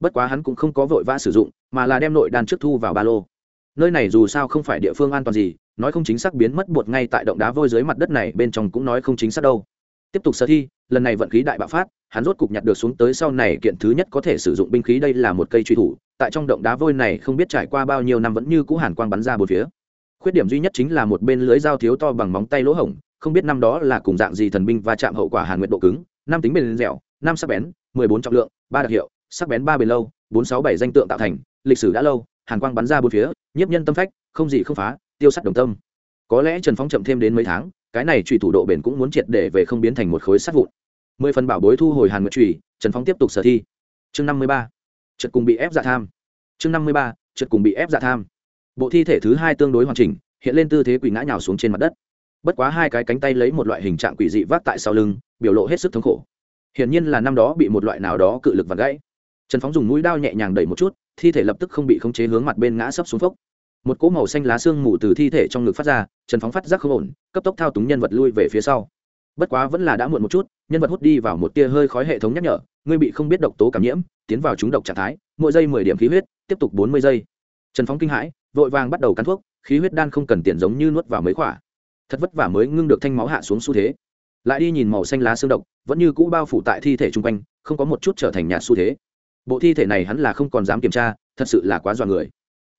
Bất quá hắn cũng không có vội vã sử dụng, mà là đem nội đan trước thu vào ba lô. Nơi này dù sao không phải địa phương an toàn gì, nói không chính xác biến mất bột ngay tại động đá vôi dưới mặt đất này, bên trong cũng nói không chính xác đâu tiếp tục sơ thi, lần này vận khí đại bạo phát, hắn rốt cục nhặt được xuống tới sau này kiện thứ nhất có thể sử dụng binh khí, đây là một cây truy thủ, tại trong động đá vôi này không biết trải qua bao nhiêu năm vẫn như cũ hàn quang bắn ra bốn phía. Khuyết điểm duy nhất chính là một bên lưới dao thiếu to bằng móng tay lỗ hổng, không biết năm đó là cùng dạng gì thần binh và chạm hậu quả hàn nguyện độ cứng, năm tính bền dẻo, năm sắc bén, mười bốn trọng lượng, ba đặc hiệu, sắc bén ba bền lâu, bốn sáu bảy danh tượng tạo thành, lịch sử đã lâu, hàn quang bắn ra bốn phía, nhiếp nhân tâm phách, không gì không phá, tiêu sắt đồng tâm. Có lẽ trần phóng chậm thêm đến mấy tháng cái này trùy thủ độ bền cũng muốn triệt để về không biến thành một khối sắt vụn. Mười phần bảo bối thu hồi hàn nguyệt trùy trần phong tiếp tục sở thi. Chương năm mươi ba, trượt cùng bị ép dạ tham. Chương năm mươi ba, trượt cùng bị ép dạ tham. Bộ thi thể thứ hai tương đối hoàn chỉnh, hiện lên tư thế quỳ ngã nhào xuống trên mặt đất. Bất quá hai cái cánh tay lấy một loại hình trạng quỷ dị vác tại sau lưng, biểu lộ hết sức thống khổ. Hiển nhiên là năm đó bị một loại nào đó cự lực vặt gãy. Trần phóng dùng mũi đao nhẹ nhàng đẩy một chút, thi thể lập tức không bị khống chế hướng mặt bên ngã sấp xuống phốc một cỗ màu xanh lá xương mù từ thi thể trong ngực phát ra, trần phóng phát giác không ổn, cấp tốc thao túng nhân vật lui về phía sau. Bất quá vẫn là đã muộn một chút, nhân vật hút đi vào một tia hơi khói hệ thống nhắc nhở, ngươi bị không biết độc tố cảm nhiễm, tiến vào trúng độc trạng thái, mỗi giây mười điểm khí huyết, tiếp tục bốn mươi giây. Trần phóng kinh hãi, vội vàng bắt đầu cắn thuốc, khí huyết đan không cần tiền giống như nuốt vào mấy khỏa thật vất vả mới ngưng được thanh máu hạ xuống xu thế. Lại đi nhìn màu xanh lá xương độc, vẫn như cũ bao phủ tại thi thể chung quanh, không có một chút trở thành nhạt xu thế. Bộ thi thể này hắn là không còn dám kiểm tra, thật sự là quá dọa người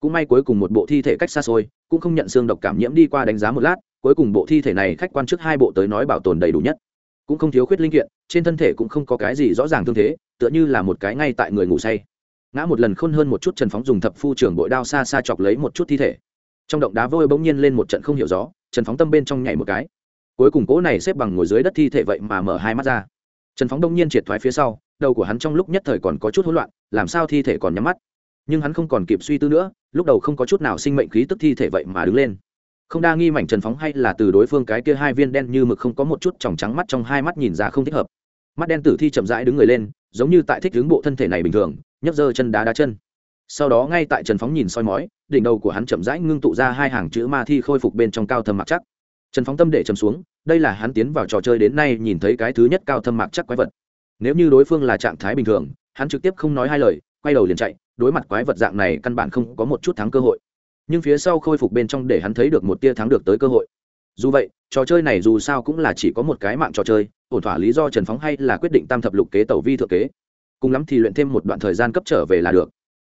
cũng may cuối cùng một bộ thi thể cách xa xôi, cũng không nhận xương độc cảm nhiễm đi qua đánh giá một lát, cuối cùng bộ thi thể này khách quan trước hai bộ tới nói bảo tồn đầy đủ nhất. Cũng không thiếu khuyết linh kiện, trên thân thể cũng không có cái gì rõ ràng thương thế, tựa như là một cái ngay tại người ngủ say. Ngã một lần khôn hơn một chút trần phóng dùng thập phu trưởng bội đao xa xa chọc lấy một chút thi thể. Trong động đá vôi bỗng nhiên lên một trận không hiểu rõ trần phóng tâm bên trong nhảy một cái. Cuối cùng cỗ này xếp bằng ngồi dưới đất thi thể vậy mà mở hai mắt ra. Trần phóng đông nhiên triệt thoái phía sau, đầu của hắn trong lúc nhất thời còn có chút hỗn loạn, làm sao thi thể còn nhắm mắt? Nhưng hắn không còn kịp suy tư nữa, lúc đầu không có chút nào sinh mệnh khí tức thi thể vậy mà đứng lên. Không đa nghi mảnh trần phóng hay là từ đối phương cái kia hai viên đen như mực không có một chút tròng trắng mắt trong hai mắt nhìn ra không thích hợp. Mắt đen tử thi chậm rãi đứng người lên, giống như tại thích hướng bộ thân thể này bình thường, nhấc giơ chân đá đá chân. Sau đó ngay tại trần phóng nhìn soi mói, đỉnh đầu của hắn chậm rãi ngưng tụ ra hai hàng chữ ma thi khôi phục bên trong cao thâm mặc chắc. Trần phóng tâm để chầm xuống, đây là hắn tiến vào trò chơi đến nay nhìn thấy cái thứ nhất cao thâm mặc chắc quái vật. Nếu như đối phương là trạng thái bình thường, hắn trực tiếp không nói hai lời, quay đầu liền chạy đối mặt quái vật dạng này căn bản không có một chút thắng cơ hội. Nhưng phía sau khôi phục bên trong để hắn thấy được một tia thắng được tới cơ hội. Dù vậy, trò chơi này dù sao cũng là chỉ có một cái mạng trò chơi, ổn thỏa lý do trần phóng hay là quyết định tam thập lục kế tẩu vi thượng kế. Cùng lắm thì luyện thêm một đoạn thời gian cấp trở về là được.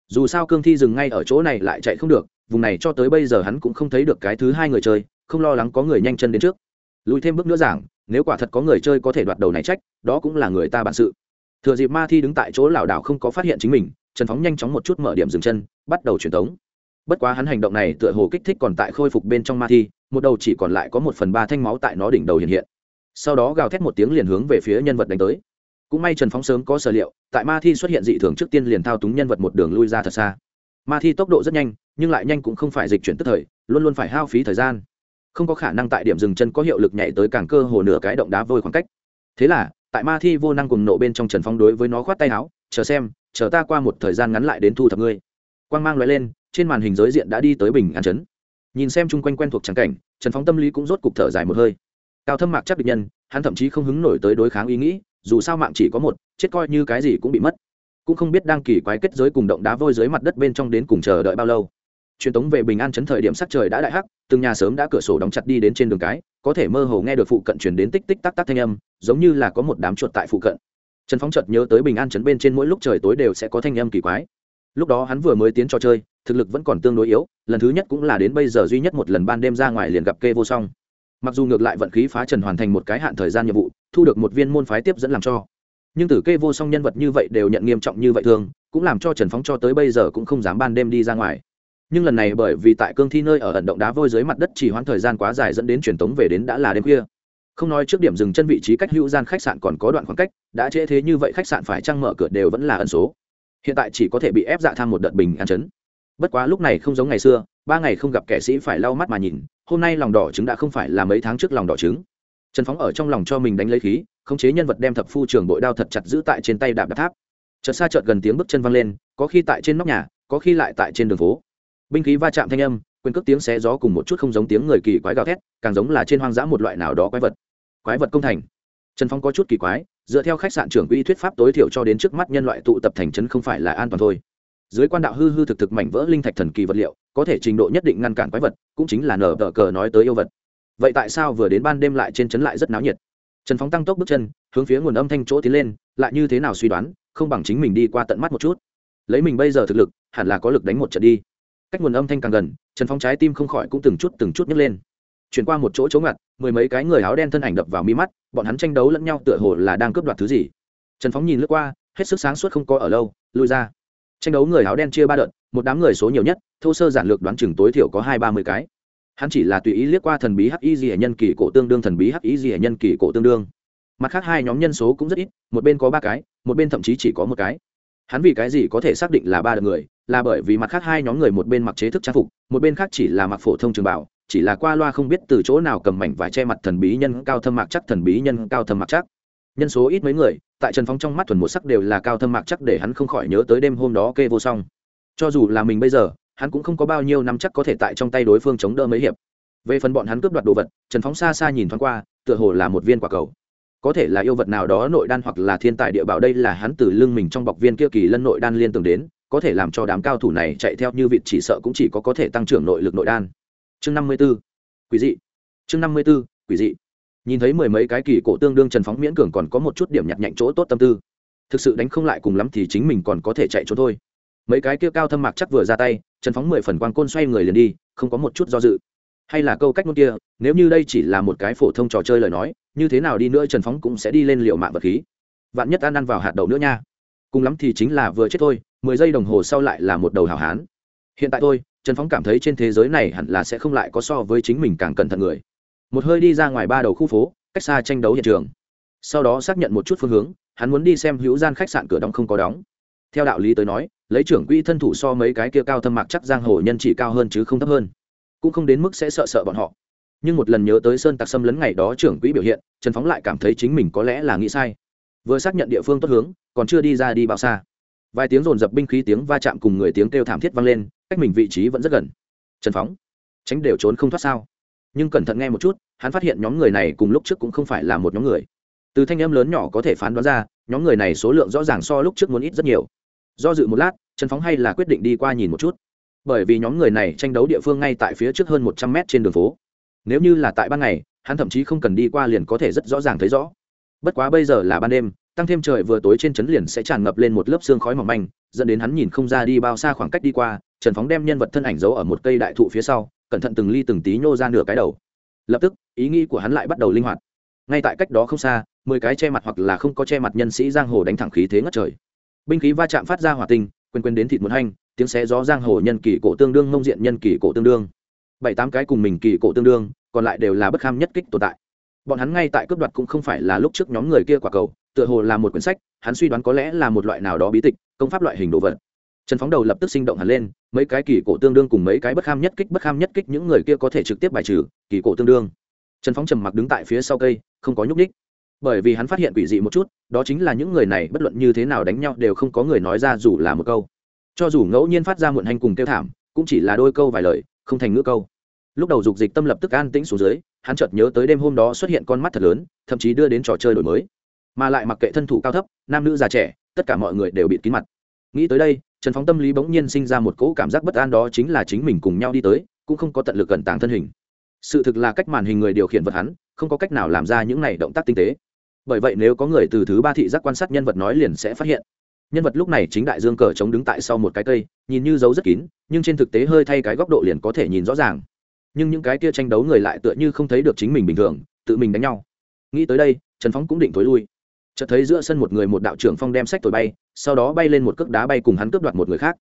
Dù sao cương thi dừng ngay ở chỗ này lại chạy không được, vùng này cho tới bây giờ hắn cũng không thấy được cái thứ hai người chơi, không lo lắng có người nhanh chân đến trước. Lùi thêm bước nữa giảng, nếu quả thật có người chơi có thể đoạt đầu này trách, đó cũng là người ta bản sự. Thừa dịp ma thi đứng tại chỗ lảo đảo không có phát hiện chính mình trần phóng nhanh chóng một chút mở điểm dừng chân, bắt đầu truyền tống. Bất quá hắn hành động này tựa hồ kích thích còn tại khôi phục bên trong ma thi, một đầu chỉ còn lại có một phần ba thanh máu tại nó đỉnh đầu hiện hiện. Sau đó gào thét một tiếng liền hướng về phía nhân vật đánh tới. Cũng may trần phóng sớm có sở liệu, tại ma thi xuất hiện dị thường trước tiên liền thao túng nhân vật một đường lui ra thật xa. Ma thi tốc độ rất nhanh, nhưng lại nhanh cũng không phải dịch chuyển tức thời, luôn luôn phải hao phí thời gian. Không có khả năng tại điểm dừng chân có hiệu lực nhảy tới càng cơ hồ nửa cái động đá vôi khoảng cách. Thế là, tại ma thi vô năng cùng nộ bên trong trần phong đối với nó khoát tay áo, chờ xem chờ ta qua một thời gian ngắn lại đến thu thập ngươi. Quang mang loại lên, trên màn hình giới diện đã đi tới bình an chấn. Nhìn xem chung quanh quen thuộc trắng cảnh, trần phóng tâm lý cũng rốt cục thở dài một hơi. Cao thâm mạc chắc địch nhân, hắn thậm chí không hứng nổi tới đối kháng ý nghĩ, dù sao mạng chỉ có một, chết coi như cái gì cũng bị mất. Cũng không biết đang kỳ quái kết giới cùng động đá vôi dưới mặt đất bên trong đến cùng chờ đợi bao lâu. Truyền tống về bình an chấn thời điểm sắc trời đã đại hắc, từng nhà sớm đã cửa sổ đóng chặt đi đến trên đường cái, có thể mơ hồ nghe được phụ cận truyền đến tích tích tắc tắc thanh âm, giống như là có một đám chuột tại phụ cận trần phóng chợt nhớ tới bình an Trấn bên trên mỗi lúc trời tối đều sẽ có thanh âm kỳ quái. Lúc đó hắn vừa mới tiến trò chơi, thực lực vẫn còn tương đối yếu, lần thứ nhất cũng là đến bây giờ duy nhất một lần ban đêm ra ngoài liền gặp kê vô song. Mặc dù ngược lại vận khí phá trần hoàn thành một cái hạn thời gian nhiệm vụ, thu được một viên môn phái tiếp dẫn làm cho. Nhưng tử kê vô song nhân vật như vậy đều nhận nghiêm trọng như vậy thường, cũng làm cho trần phóng cho tới bây giờ cũng không dám ban đêm đi ra ngoài. Nhưng lần này bởi vì tại cương thi nơi ở ẩn động đá vôi dưới mặt đất chỉ hoãn thời gian quá dài dẫn đến truyền tống về đến đã là đêm khuya không nói trước điểm dừng chân vị trí cách hữu gian khách sạn còn có đoạn khoảng cách, đã trễ thế như vậy khách sạn phải trăng mở cửa đều vẫn là ẩn số. Hiện tại chỉ có thể bị ép dạ tham một đợt bình an chấn. Bất quá lúc này không giống ngày xưa, ba ngày không gặp kẻ sĩ phải lau mắt mà nhìn, hôm nay lòng đỏ trứng đã không phải là mấy tháng trước lòng đỏ trứng. Trần phóng ở trong lòng cho mình đánh lấy khí, khống chế nhân vật đem thập phu trường bội đao thật chặt giữ tại trên tay đạp đạp tháp. Chợt xa chợt gần tiếng bước chân văng lên, có khi tại trên nóc nhà, có khi lại tại trên đường phố. Binh khí va chạm thanh âm, quyền cước tiếng xé gió cùng một chút không giống tiếng người kỳ quái gào thét, càng giống là trên hoang dã một loại nào đó quái vật quái vật công thành. Trần phong có chút kỳ quái, dựa theo khách sạn trưởng quỹ thuyết pháp tối thiểu cho đến trước mắt nhân loại tụ tập thành trấn không phải là an toàn thôi. Dưới quan đạo hư hư thực thực mảnh vỡ linh thạch thần kỳ vật liệu, có thể trình độ nhất định ngăn cản quái vật, cũng chính là nở tờ cờ nói tới yêu vật. Vậy tại sao vừa đến ban đêm lại trên trấn lại rất náo nhiệt? Trần phóng tăng tốc bước chân, hướng phía nguồn âm thanh chỗ tiến lên, lại như thế nào suy đoán, không bằng chính mình đi qua tận mắt một chút. Lấy mình bây giờ thực lực, hẳn là có lực đánh một trận đi. Cách nguồn âm thanh càng gần, trần phóng trái tim không khỏi cũng từng chút từng chút nhấc lên chuyển qua một chỗ chống ngặt, mười mấy cái người áo đen thân ảnh đập vào mi mắt, bọn hắn tranh đấu lẫn nhau tựa hồ là đang cướp đoạt thứ gì. Trần phóng nhìn lướt qua, hết sức sáng suốt không có ở lâu, lui ra. Tranh đấu người áo đen chia ba đợt, một đám người số nhiều nhất, thô sơ giản lược đoán chừng tối thiểu có hai ba mươi cái. Hắn chỉ là tùy ý liếc qua thần bí hắc y di hệ nhân kỳ cổ tương đương, thần bí hắc y di hệ nhân kỳ cổ tương đương. Mặt khác hai nhóm nhân số cũng rất ít, một bên có ba cái, một bên thậm chí chỉ có một cái. Hắn vì cái gì có thể xác định là ba đợt người? Là bởi vì mặt khác hai nhóm người một bên mặc chế thức trang phục, một bên khác chỉ là mặc phổ thông trường bảo chỉ là qua loa không biết từ chỗ nào cầm mảnh vải che mặt thần bí nhân cao thâm mạc chắc thần bí nhân cao thâm mạc chắc. Nhân số ít mấy người, tại trần phong trong mắt thuần một sắc đều là cao thâm mạc chắc để hắn không khỏi nhớ tới đêm hôm đó kê vô song. Cho dù là mình bây giờ, hắn cũng không có bao nhiêu năm chắc có thể tại trong tay đối phương chống đỡ mấy hiệp. Về phần bọn hắn cướp đoạt đồ vật, trần phóng xa xa nhìn thoáng qua, tựa hồ là một viên quả cầu. Có thể là yêu vật nào đó nội đan hoặc là thiên tài địa bảo đây là hắn từ lưng mình trong bọc viên kia kỳ lân nội đan liên tưởng đến, có thể làm cho đám cao thủ này chạy theo như vịt chỉ sợ cũng chỉ có có thể tăng trưởng nội lực nội đan chương năm mươi b ố quỷ dị. Chương năm mươi b ố quỷ dị. Nhìn thấy mười mấy cái kỳ cổ tương đương trần phóng miễn cường còn có một chút điểm nhặt nhạnh chỗ tốt tâm tư. Thực sự đánh không lại cùng lắm thì chính mình còn có thể chạy trốn thôi. Mấy cái kia cao thâm mạc chắc vừa ra tay, trần phóng mười phần quang côn xoay người liền đi, không có một chút do dự. Hay là câu cách ngôn kia, nếu như đây chỉ là một cái phổ thông trò chơi lời nói, như thế nào đi nữa trần phóng cũng sẽ đi lên liệu mạng vật khí. Vạn nhất ăn ăn vào hạt đậu nữa nha. Cùng lắm thì chính là vừa chết thôi, mười giây đồng hồ sau lại là một đầu hảo hán. Hiện tại tôi trần phóng cảm thấy trên thế giới này hẳn là sẽ không lại có so với chính mình càng cẩn thận người. Một hơi đi ra ngoài ba đầu khu phố, cách xa tranh đấu hiện trường. Sau đó xác nhận một chút phương hướng, hắn muốn đi xem hữu gian khách sạn cửa đóng không có đóng. Theo đạo lý tới nói, lấy trưởng quỹ thân thủ so mấy cái kia cao thâm mạc chắc giang hồ nhân chỉ cao hơn chứ không thấp hơn. Cũng không đến mức sẽ sợ sợ bọn họ. Nhưng một lần nhớ tới sơn tặc xâm lấn ngày đó trưởng quỹ biểu hiện, trần phóng lại cảm thấy chính mình có lẽ là nghĩ sai. Vừa xác nhận địa phương tốt hướng, còn chưa đi ra đi bao xa. Vài tiếng rồn rập binh khí tiếng va chạm cùng người tiếng kêu thảm thiết vang lên cách mình vị trí vẫn rất gần. Trần phóng, tránh đều trốn không thoát sao? Nhưng cẩn thận nghe một chút, hắn phát hiện nhóm người này cùng lúc trước cũng không phải là một nhóm người. Từ thanh âm lớn nhỏ có thể phán đoán ra, nhóm người này số lượng rõ ràng so lúc trước muốn ít rất nhiều. Do dự một lát, trần phóng hay là quyết định đi qua nhìn một chút. Bởi vì nhóm người này tranh đấu địa phương ngay tại phía trước hơn một trăm mét trên đường phố. Nếu như là tại ban ngày, hắn thậm chí không cần đi qua liền có thể rất rõ ràng thấy rõ. Bất quá bây giờ là ban đêm tăng thêm trời vừa tối trên chấn liền sẽ tràn ngập lên một lớp xương khói mỏng manh, dẫn đến hắn nhìn không ra đi bao xa khoảng cách đi qua, trần phóng đem nhân vật thân ảnh giấu ở một cây đại thụ phía sau, cẩn thận từng ly từng tí nhô ra nửa cái đầu. Lập tức, ý nghĩ của hắn lại bắt đầu linh hoạt. Ngay tại cách đó không xa, mười cái che mặt hoặc là không có che mặt nhân sĩ giang hồ đánh thẳng khí thế ngất trời. Binh khí va chạm phát ra hỏa tinh quên quên đến thịt muốn hanh tiếng xé gió giang hồ nhân kỳ cổ tương đương ngông diện nhân kỳ cổ tương đương. Bảy tám cái cùng mình kỳ cổ tương đương, còn lại đều là bất kham nhất kích tồn tại. Bọn hắn ngay tại cướp đoạt cũng không phải là lúc trước nhóm người kia quả cầu tựa hồ là một quyển sách, hắn suy đoán có lẽ là một loại nào đó bí tịch, công pháp loại hình đồ vật. Trần phóng đầu lập tức sinh động hẳn lên, mấy cái kỳ cổ tương đương cùng mấy cái bất kham nhất kích, bất kham nhất kích những người kia có thể trực tiếp bài trừ, kỳ cổ tương đương. Trần phóng trầm mặc đứng tại phía sau cây, không có nhúc ních bởi vì hắn phát hiện quỷ dị một chút, đó chính là những người này bất luận như thế nào đánh nhau đều không có người nói ra dù là một câu. Cho dù ngẫu nhiên phát ra muộn hành cùng kêu thảm, cũng chỉ là đôi câu vài lời, không thành ngữ câu. Lúc đầu dục dịch tâm lập tức an tĩnh xuống dưới, hắn chợt nhớ tới đêm hôm đó xuất hiện con mắt thật lớn, thậm chí đưa đến trò chơi đổi mới mà lại mặc kệ thân thủ cao thấp, nam nữ già trẻ, tất cả mọi người đều bịt kín mặt. Nghĩ tới đây, trần phóng tâm lý bỗng nhiên sinh ra một cỗ cảm giác bất an đó chính là chính mình cùng nhau đi tới, cũng không có tận lực cẩn tàng thân hình. Sự thực là cách màn hình người điều khiển vật hắn, không có cách nào làm ra những này động tác tinh tế. Bởi vậy nếu có người từ thứ ba thị giác quan sát nhân vật nói liền sẽ phát hiện. Nhân vật lúc này chính đại dương cờ chống đứng tại sau một cái cây, nhìn như giấu rất kín, nhưng trên thực tế hơi thay cái góc độ liền có thể nhìn rõ ràng. Nhưng những cái kia tranh đấu người lại tựa như không thấy được chính mình bình thường, tự mình đánh nhau. Nghĩ tới đây, trần phóng cũng định thối lui chợt thấy giữa sân một người một đạo trưởng phong đem sách thổi bay, sau đó bay lên một cước đá bay cùng hắn cướp đoạt một người khác.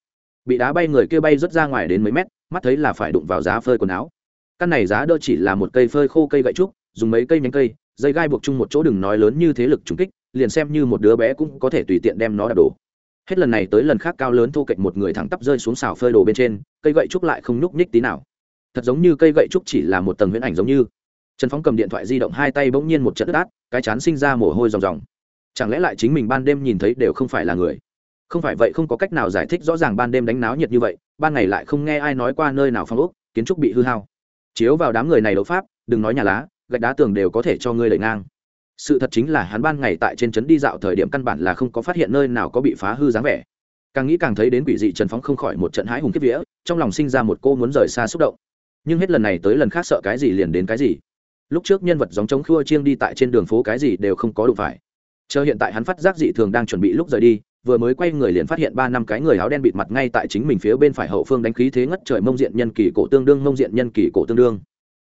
Bị đá bay người kia bay rớt ra ngoài đến mấy mét, mắt thấy là phải đụng vào giá phơi quần áo. Căn này giá đỡ chỉ là một cây phơi khô cây gậy trúc, dùng mấy cây nhánh cây, dây gai buộc chung một chỗ đừng nói lớn như thế lực trùng kích, liền xem như một đứa bé cũng có thể tùy tiện đem nó đạp đổ. Hết lần này tới lần khác cao lớn thô kệch một người thẳng tắp rơi xuống xào phơi đồ bên trên, cây gậy trúc lại không nhúc nhích tí nào. Thật giống như cây gậy trúc chỉ là một tầng huyễn ảnh giống như. Trần phóng cầm điện thoại di động hai tay bỗng nhiên một trận đất át, cái chán sinh ra mồ hôi ròng ròng chẳng lẽ lại chính mình ban đêm nhìn thấy đều không phải là người? Không phải vậy không có cách nào giải thích rõ ràng ban đêm đánh náo nhiệt như vậy, ban ngày lại không nghe ai nói qua nơi nào phong ốc, kiến trúc bị hư hao. Chiếu vào đám người này đấu pháp, đừng nói nhà lá, gạch đá tường đều có thể cho ngươi đẩy ngang. Sự thật chính là hắn ban ngày tại trên trấn đi dạo thời điểm căn bản là không có phát hiện nơi nào có bị phá hư dáng vẻ. Càng nghĩ càng thấy đến quỷ dị trần phóng không khỏi một trận hãi hùng kiếp vía, trong lòng sinh ra một cô muốn rời xa xúc động. Nhưng hết lần này tới lần khác sợ cái gì liền đến cái gì. Lúc trước nhân vật giống chống khua chiêng đi tại trên đường phố cái gì đều không có đụng phải chờ hiện tại hắn phát giác dị thường đang chuẩn bị lúc rời đi, vừa mới quay người liền phát hiện ba năm cái người áo đen bịt mặt ngay tại chính mình phía bên phải hậu phương đánh khí thế ngất trời mông diện nhân kỳ cổ tương đương, mông diện nhân kỳ cổ tương đương.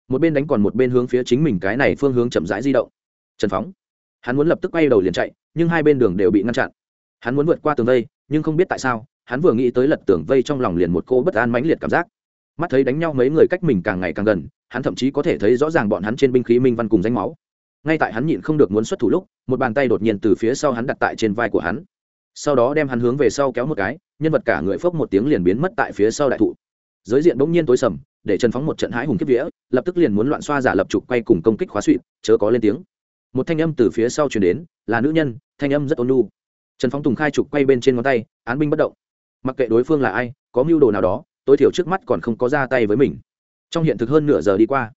Một bên đánh còn một bên hướng phía chính mình cái này phương hướng chậm rãi di động. Trần phóng. Hắn muốn lập tức quay đầu liền chạy, nhưng hai bên đường đều bị ngăn chặn. Hắn muốn vượt qua tường vây, nhưng không biết tại sao, hắn vừa nghĩ tới lật tường vây trong lòng liền một cô bất an mãnh liệt cảm giác. Mắt thấy đánh nhau mấy người cách mình càng ngày càng gần, hắn thậm chí có thể thấy rõ ràng bọn hắn trên binh khí minh văn cùng danh máu ngay tại hắn nhịn không được muốn xuất thủ lúc, một bàn tay đột nhiên từ phía sau hắn đặt tại trên vai của hắn. Sau đó đem hắn hướng về sau kéo một cái, nhân vật cả người phốc một tiếng liền biến mất tại phía sau đại thụ. Giới diện bỗng nhiên tối sầm, để trần phóng một trận hãi hùng kiếp vía, lập tức liền muốn loạn xoa giả lập trục quay cùng công kích khóa suỵ chớ có lên tiếng. Một thanh âm từ phía sau chuyển đến, là nữ nhân, thanh âm rất ôn nu. trần phóng tùng khai trục quay bên trên ngón tay, án binh bất động. Mặc kệ đối phương là ai, có mưu đồ nào đó, tối thiểu trước mắt còn không có ra tay với mình. Trong hiện thực hơn nửa giờ đi qua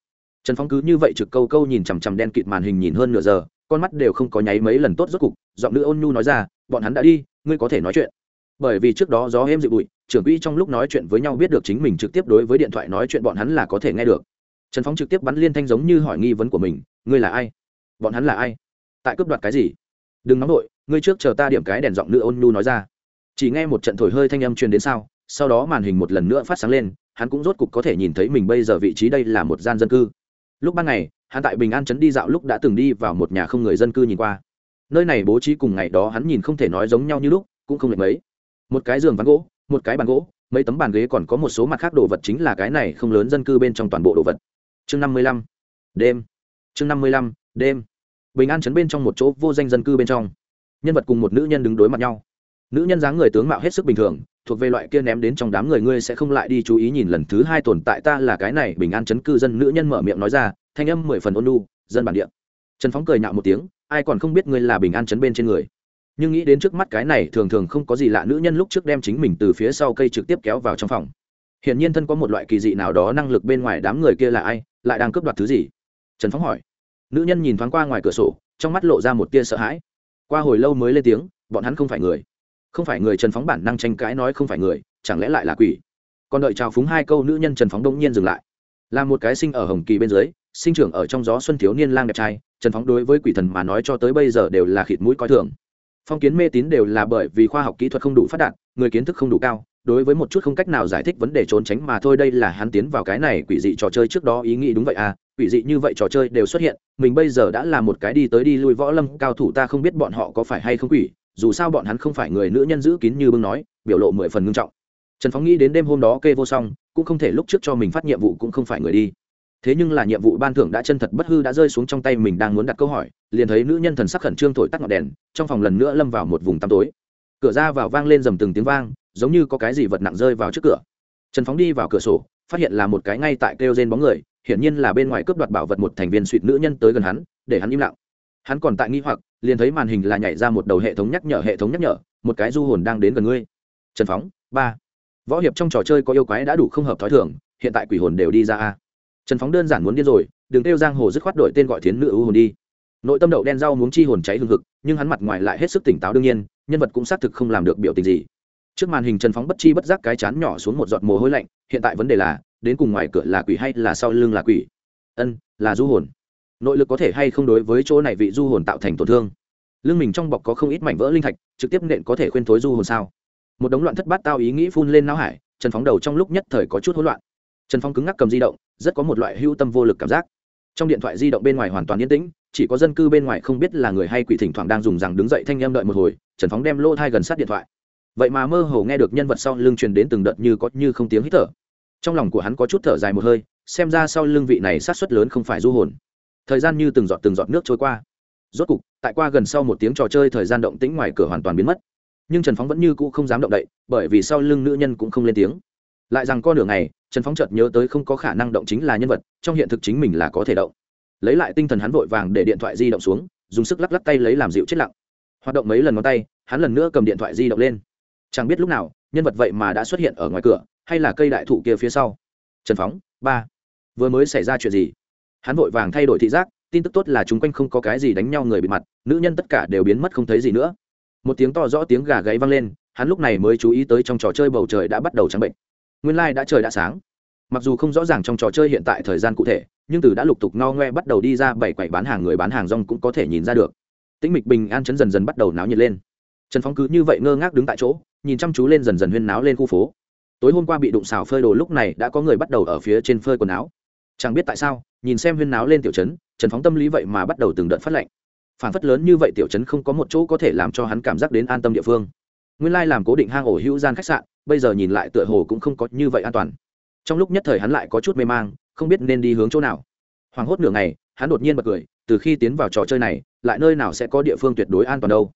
trần phóng cứ như vậy trực câu câu nhìn chằm chằm đen kịt màn hình nhìn hơn nửa giờ, con mắt đều không có nháy mấy lần tốt rốt cục, giọng nữ ôn nhu nói ra, bọn hắn đã đi, ngươi có thể nói chuyện. Bởi vì trước đó gió êm dịu bụi, trưởng quỹ trong lúc nói chuyện với nhau biết được chính mình trực tiếp đối với điện thoại nói chuyện bọn hắn là có thể nghe được. Trần phóng trực tiếp bắn liên thanh giống như hỏi nghi vấn của mình, ngươi là ai? Bọn hắn là ai? Tại cướp đoạt cái gì? Đừng nóng đội ngươi trước chờ ta điểm cái đèn giọng nữ ôn nhu nói ra. Chỉ nghe một trận thổi hơi thanh âm truyền đến sau sau đó màn hình một lần nữa phát sáng lên, hắn cũng rốt cục có thể nhìn thấy mình bây giờ vị trí đây là một gian dân cư lúc ban ngày, hắn tại bình an trấn đi dạo lúc đã từng đi vào một nhà không người dân cư nhìn qua. Nơi này bố trí cùng ngày đó hắn nhìn không thể nói giống nhau như lúc, cũng không lệch mấy. Một cái giường ván gỗ, một cái bàn gỗ, mấy tấm bàn ghế còn có một số mặt khác đồ vật chính là cái này không lớn dân cư bên trong toàn bộ đồ vật. Chương năm mươi lăm, đêm. Chương năm mươi lăm, đêm. Bình an chấn bên trong một chỗ vô danh dân cư bên trong. Nhân vật cùng một nữ nhân đứng đối mặt nhau. Nữ nhân dáng người tướng mạo hết sức bình thường thuộc về loại kia ném đến trong đám người ngươi sẽ không lại đi chú ý nhìn lần thứ hai tồn tại ta là cái này bình an chấn cư dân nữ nhân mở miệng nói ra, thanh âm mười phần ôn lu dân bản địa. Trần phóng cười nhạo một tiếng, ai còn không biết ngươi là bình an chấn bên trên người. Nhưng nghĩ đến trước mắt cái này thường thường không có gì lạ nữ nhân lúc trước đem chính mình từ phía sau cây trực tiếp kéo vào trong phòng. Hiển nhiên thân có một loại kỳ dị nào đó năng lực bên ngoài đám người kia là ai, lại đang cướp đoạt thứ gì? Trần phóng hỏi. Nữ nhân nhìn thoáng qua ngoài cửa sổ, trong mắt lộ ra một tia sợ hãi. Qua hồi lâu mới lên tiếng, bọn hắn không phải người không phải người trần phóng bản năng tranh cãi nói không phải người, chẳng lẽ lại là quỷ? Còn đợi chào phúng hai câu nữ nhân trần phóng đông nhiên dừng lại. Là một cái sinh ở hồng kỳ bên dưới, sinh trưởng ở trong gió xuân thiếu niên lang đẹp trai, trần phóng đối với quỷ thần mà nói cho tới bây giờ đều là khịt mũi coi thường. Phong kiến mê tín đều là bởi vì khoa học kỹ thuật không đủ phát đạt, người kiến thức không đủ cao, đối với một chút không cách nào giải thích vấn đề trốn tránh mà thôi đây là hắn tiến vào cái này quỷ dị trò chơi trước đó ý nghĩ đúng vậy à quỷ dị như vậy trò chơi đều xuất hiện, mình bây giờ đã là một cái đi tới đi lui võ lâm, cao thủ ta không biết bọn họ có phải hay không quỷ dù sao bọn hắn không phải người nữ nhân giữ kín như bưng nói, biểu lộ mười phần ngưng trọng. Trần phóng nghĩ đến đêm hôm đó kê vô song cũng không thể lúc trước cho mình phát nhiệm vụ cũng không phải người đi. Thế nhưng là nhiệm vụ ban thưởng đã chân thật bất hư đã rơi xuống trong tay mình đang muốn đặt câu hỏi, liền thấy nữ nhân thần sắc khẩn trương thổi tắt ngọn đèn, trong phòng lần nữa lâm vào một vùng tăm tối. Cửa ra vào vang lên dầm từng tiếng vang, giống như có cái gì vật nặng rơi vào trước cửa. Trần phóng đi vào cửa sổ, phát hiện là một cái ngay tại kêu trên bóng người, hiển nhiên là bên ngoài cướp đoạt bảo vật một thành viên suỵt nữ nhân tới gần hắn, để hắn im lặng. Hắn còn tại nghi hoặc liền thấy màn hình là nhảy ra một đầu hệ thống nhắc nhở, hệ thống nhắc nhở, một cái du hồn đang đến gần ngươi. Trần phóng, ba. Võ hiệp trong trò chơi có yêu quái đã đủ không hợp t h ó i thường, hiện tại quỷ hồn đều đi ra a. Trần phóng đơn giản muốn điên rồi, đừng kêu giang hồ dứt khoát đổi tên gọi thiến nữ ưu hồn đi. Nội tâm đậu đen rau muốn chi hồn cháy hương thực nhưng hắn mặt ngoài lại hết sức tỉnh táo đương nhiên, nhân vật cũng xác thực không làm được biểu tình gì. Trước màn hình trần phóng bất chi bất giác cái chán nhỏ xuống một giọt mồ hôi lạnh, hiện tại vấn đề là, đến cùng ngoài cửa là quỷ hay là sau lưng là quỷ? Ân, là du hồn nội lực có thể hay không đối với chỗ này vị du hồn tạo thành tổn thương. Lưng mình trong bọc có không ít mảnh vỡ linh thạch, trực tiếp nện có thể khuyên thối du hồn sao? Một đống loạn thất bát tao ý nghĩ phun lên não hải, trần phóng đầu trong lúc nhất thời có chút hỗn loạn. Trần phóng cứng ngắc cầm di động, rất có một loại hưu tâm vô lực cảm giác. Trong điện thoại di động bên ngoài hoàn toàn yên tĩnh, chỉ có dân cư bên ngoài không biết là người hay quỷ thỉnh thoảng đang dùng rằng đứng dậy thanh em đợi một hồi, trần phóng đem lô thai gần sát điện thoại. Vậy mà mơ hồ nghe được nhân vật sau lưng truyền đến từng đợt như có như không tiếng hít thở. Trong lòng của hắn có chút thở dài một hơi, xem ra sau lưng vị này sát xuất lớn không phải du hồn thời gian như từng giọt từng giọt nước trôi qua. Rốt cục, tại qua gần sau một tiếng trò chơi thời gian động tĩnh ngoài cửa hoàn toàn biến mất. Nhưng trần phóng vẫn như cũ không dám động đậy, bởi vì sau lưng nữ nhân cũng không lên tiếng. Lại rằng con đường này trần phóng chợt nhớ tới không có khả năng động chính là nhân vật, trong hiện thực chính mình là có thể động. Lấy lại tinh thần hắn vội vàng để điện thoại di động xuống, dùng sức lắc lắc tay lấy làm dịu chết lặng. Hoạt động mấy lần ngón tay, hắn lần nữa cầm điện thoại di động lên. Chẳng biết lúc nào, nhân vật vậy mà đã xuất hiện ở ngoài cửa, hay là cây đại thụ kia phía sau. Trần phóng, ba, vừa mới xảy ra chuyện gì? Hắn vội vàng thay đổi thị giác, tin tức tốt là chúng quanh không có cái gì đánh nhau người bị mặt, nữ nhân tất cả đều biến mất không thấy gì nữa. Một tiếng to rõ tiếng gà gáy vang lên, hắn lúc này mới chú ý tới trong trò chơi bầu trời đã bắt đầu trắng bệnh. Nguyên lai、like、đã trời đã sáng. Mặc dù không rõ ràng trong trò chơi hiện tại thời gian cụ thể, nhưng từ đã lục tục no ngoe bắt đầu đi ra bảy quầy bán hàng người bán hàng rong cũng có thể nhìn ra được. Tĩnh mịch bình an chấn dần dần bắt đầu náo nhiệt lên. Trần phóng cứ như vậy ngơ ngác đứng tại chỗ, nhìn chăm chú lên dần dần huyên náo lên khu phố. Tối hôm qua bị đụng xào phơi đồ lúc này đã có người bắt đầu ở phía trên phơi quần áo chẳng biết tại sao, nhìn xem huyên náo lên tiểu trấn, trần phóng tâm lý vậy mà bắt đầu từng đợt phát lệnh. Phản phất lớn như vậy tiểu trấn không có một chỗ có thể làm cho hắn cảm giác đến an tâm địa phương. Nguyên lai làm cố định hang ổ hữu gian khách sạn, bây giờ nhìn lại tựa hồ cũng không có như vậy an toàn. Trong lúc nhất thời hắn lại có chút mê mang, không biết nên đi hướng chỗ nào. Hoảng hốt nửa ngày, hắn đột nhiên bật cười, từ khi tiến vào trò chơi này, lại nơi nào sẽ có địa phương tuyệt đối an toàn đâu.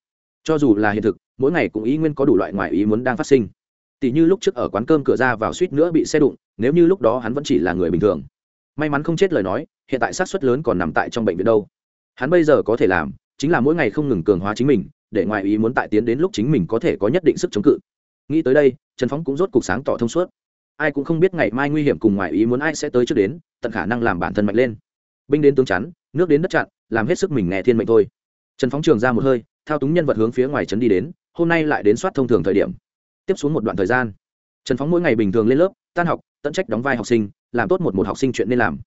Cho dù là hiện thực, mỗi ngày cũng ý nguyên có đủ loại ngoại ý muốn đang phát sinh. Tỷ như lúc trước ở quán cơm cửa ra vào suýt nữa bị xe đụng, nếu như lúc đó hắn vẫn chỉ là người bình thường may mắn không chết lời nói, hiện tại xác suất lớn còn nằm tại trong bệnh viện đâu. Hắn bây giờ có thể làm, chính là mỗi ngày không ngừng cường hóa chính mình, để ngoài ý muốn tại tiến đến lúc chính mình có thể có nhất định sức chống cự. Nghĩ tới đây, trần phóng cũng rốt cuộc sáng tỏ thông suốt. Ai cũng không biết ngày mai nguy hiểm cùng ngoài ý muốn ai sẽ tới trước đến, tận khả năng làm bản thân mạnh lên. Binh đến tướng chắn, nước đến đất chặn, làm hết sức mình nghe thiên mệnh thôi. Trần phóng trường ra một hơi, thao túng nhân vật hướng phía ngoài trấn đi đến, hôm nay lại đến soát thông thường thời điểm. Tiếp xuống một đoạn thời gian trần phóng mỗi ngày bình thường lên lớp, tan học, tận trách đóng vai học sinh, làm tốt một một học sinh chuyện nên làm.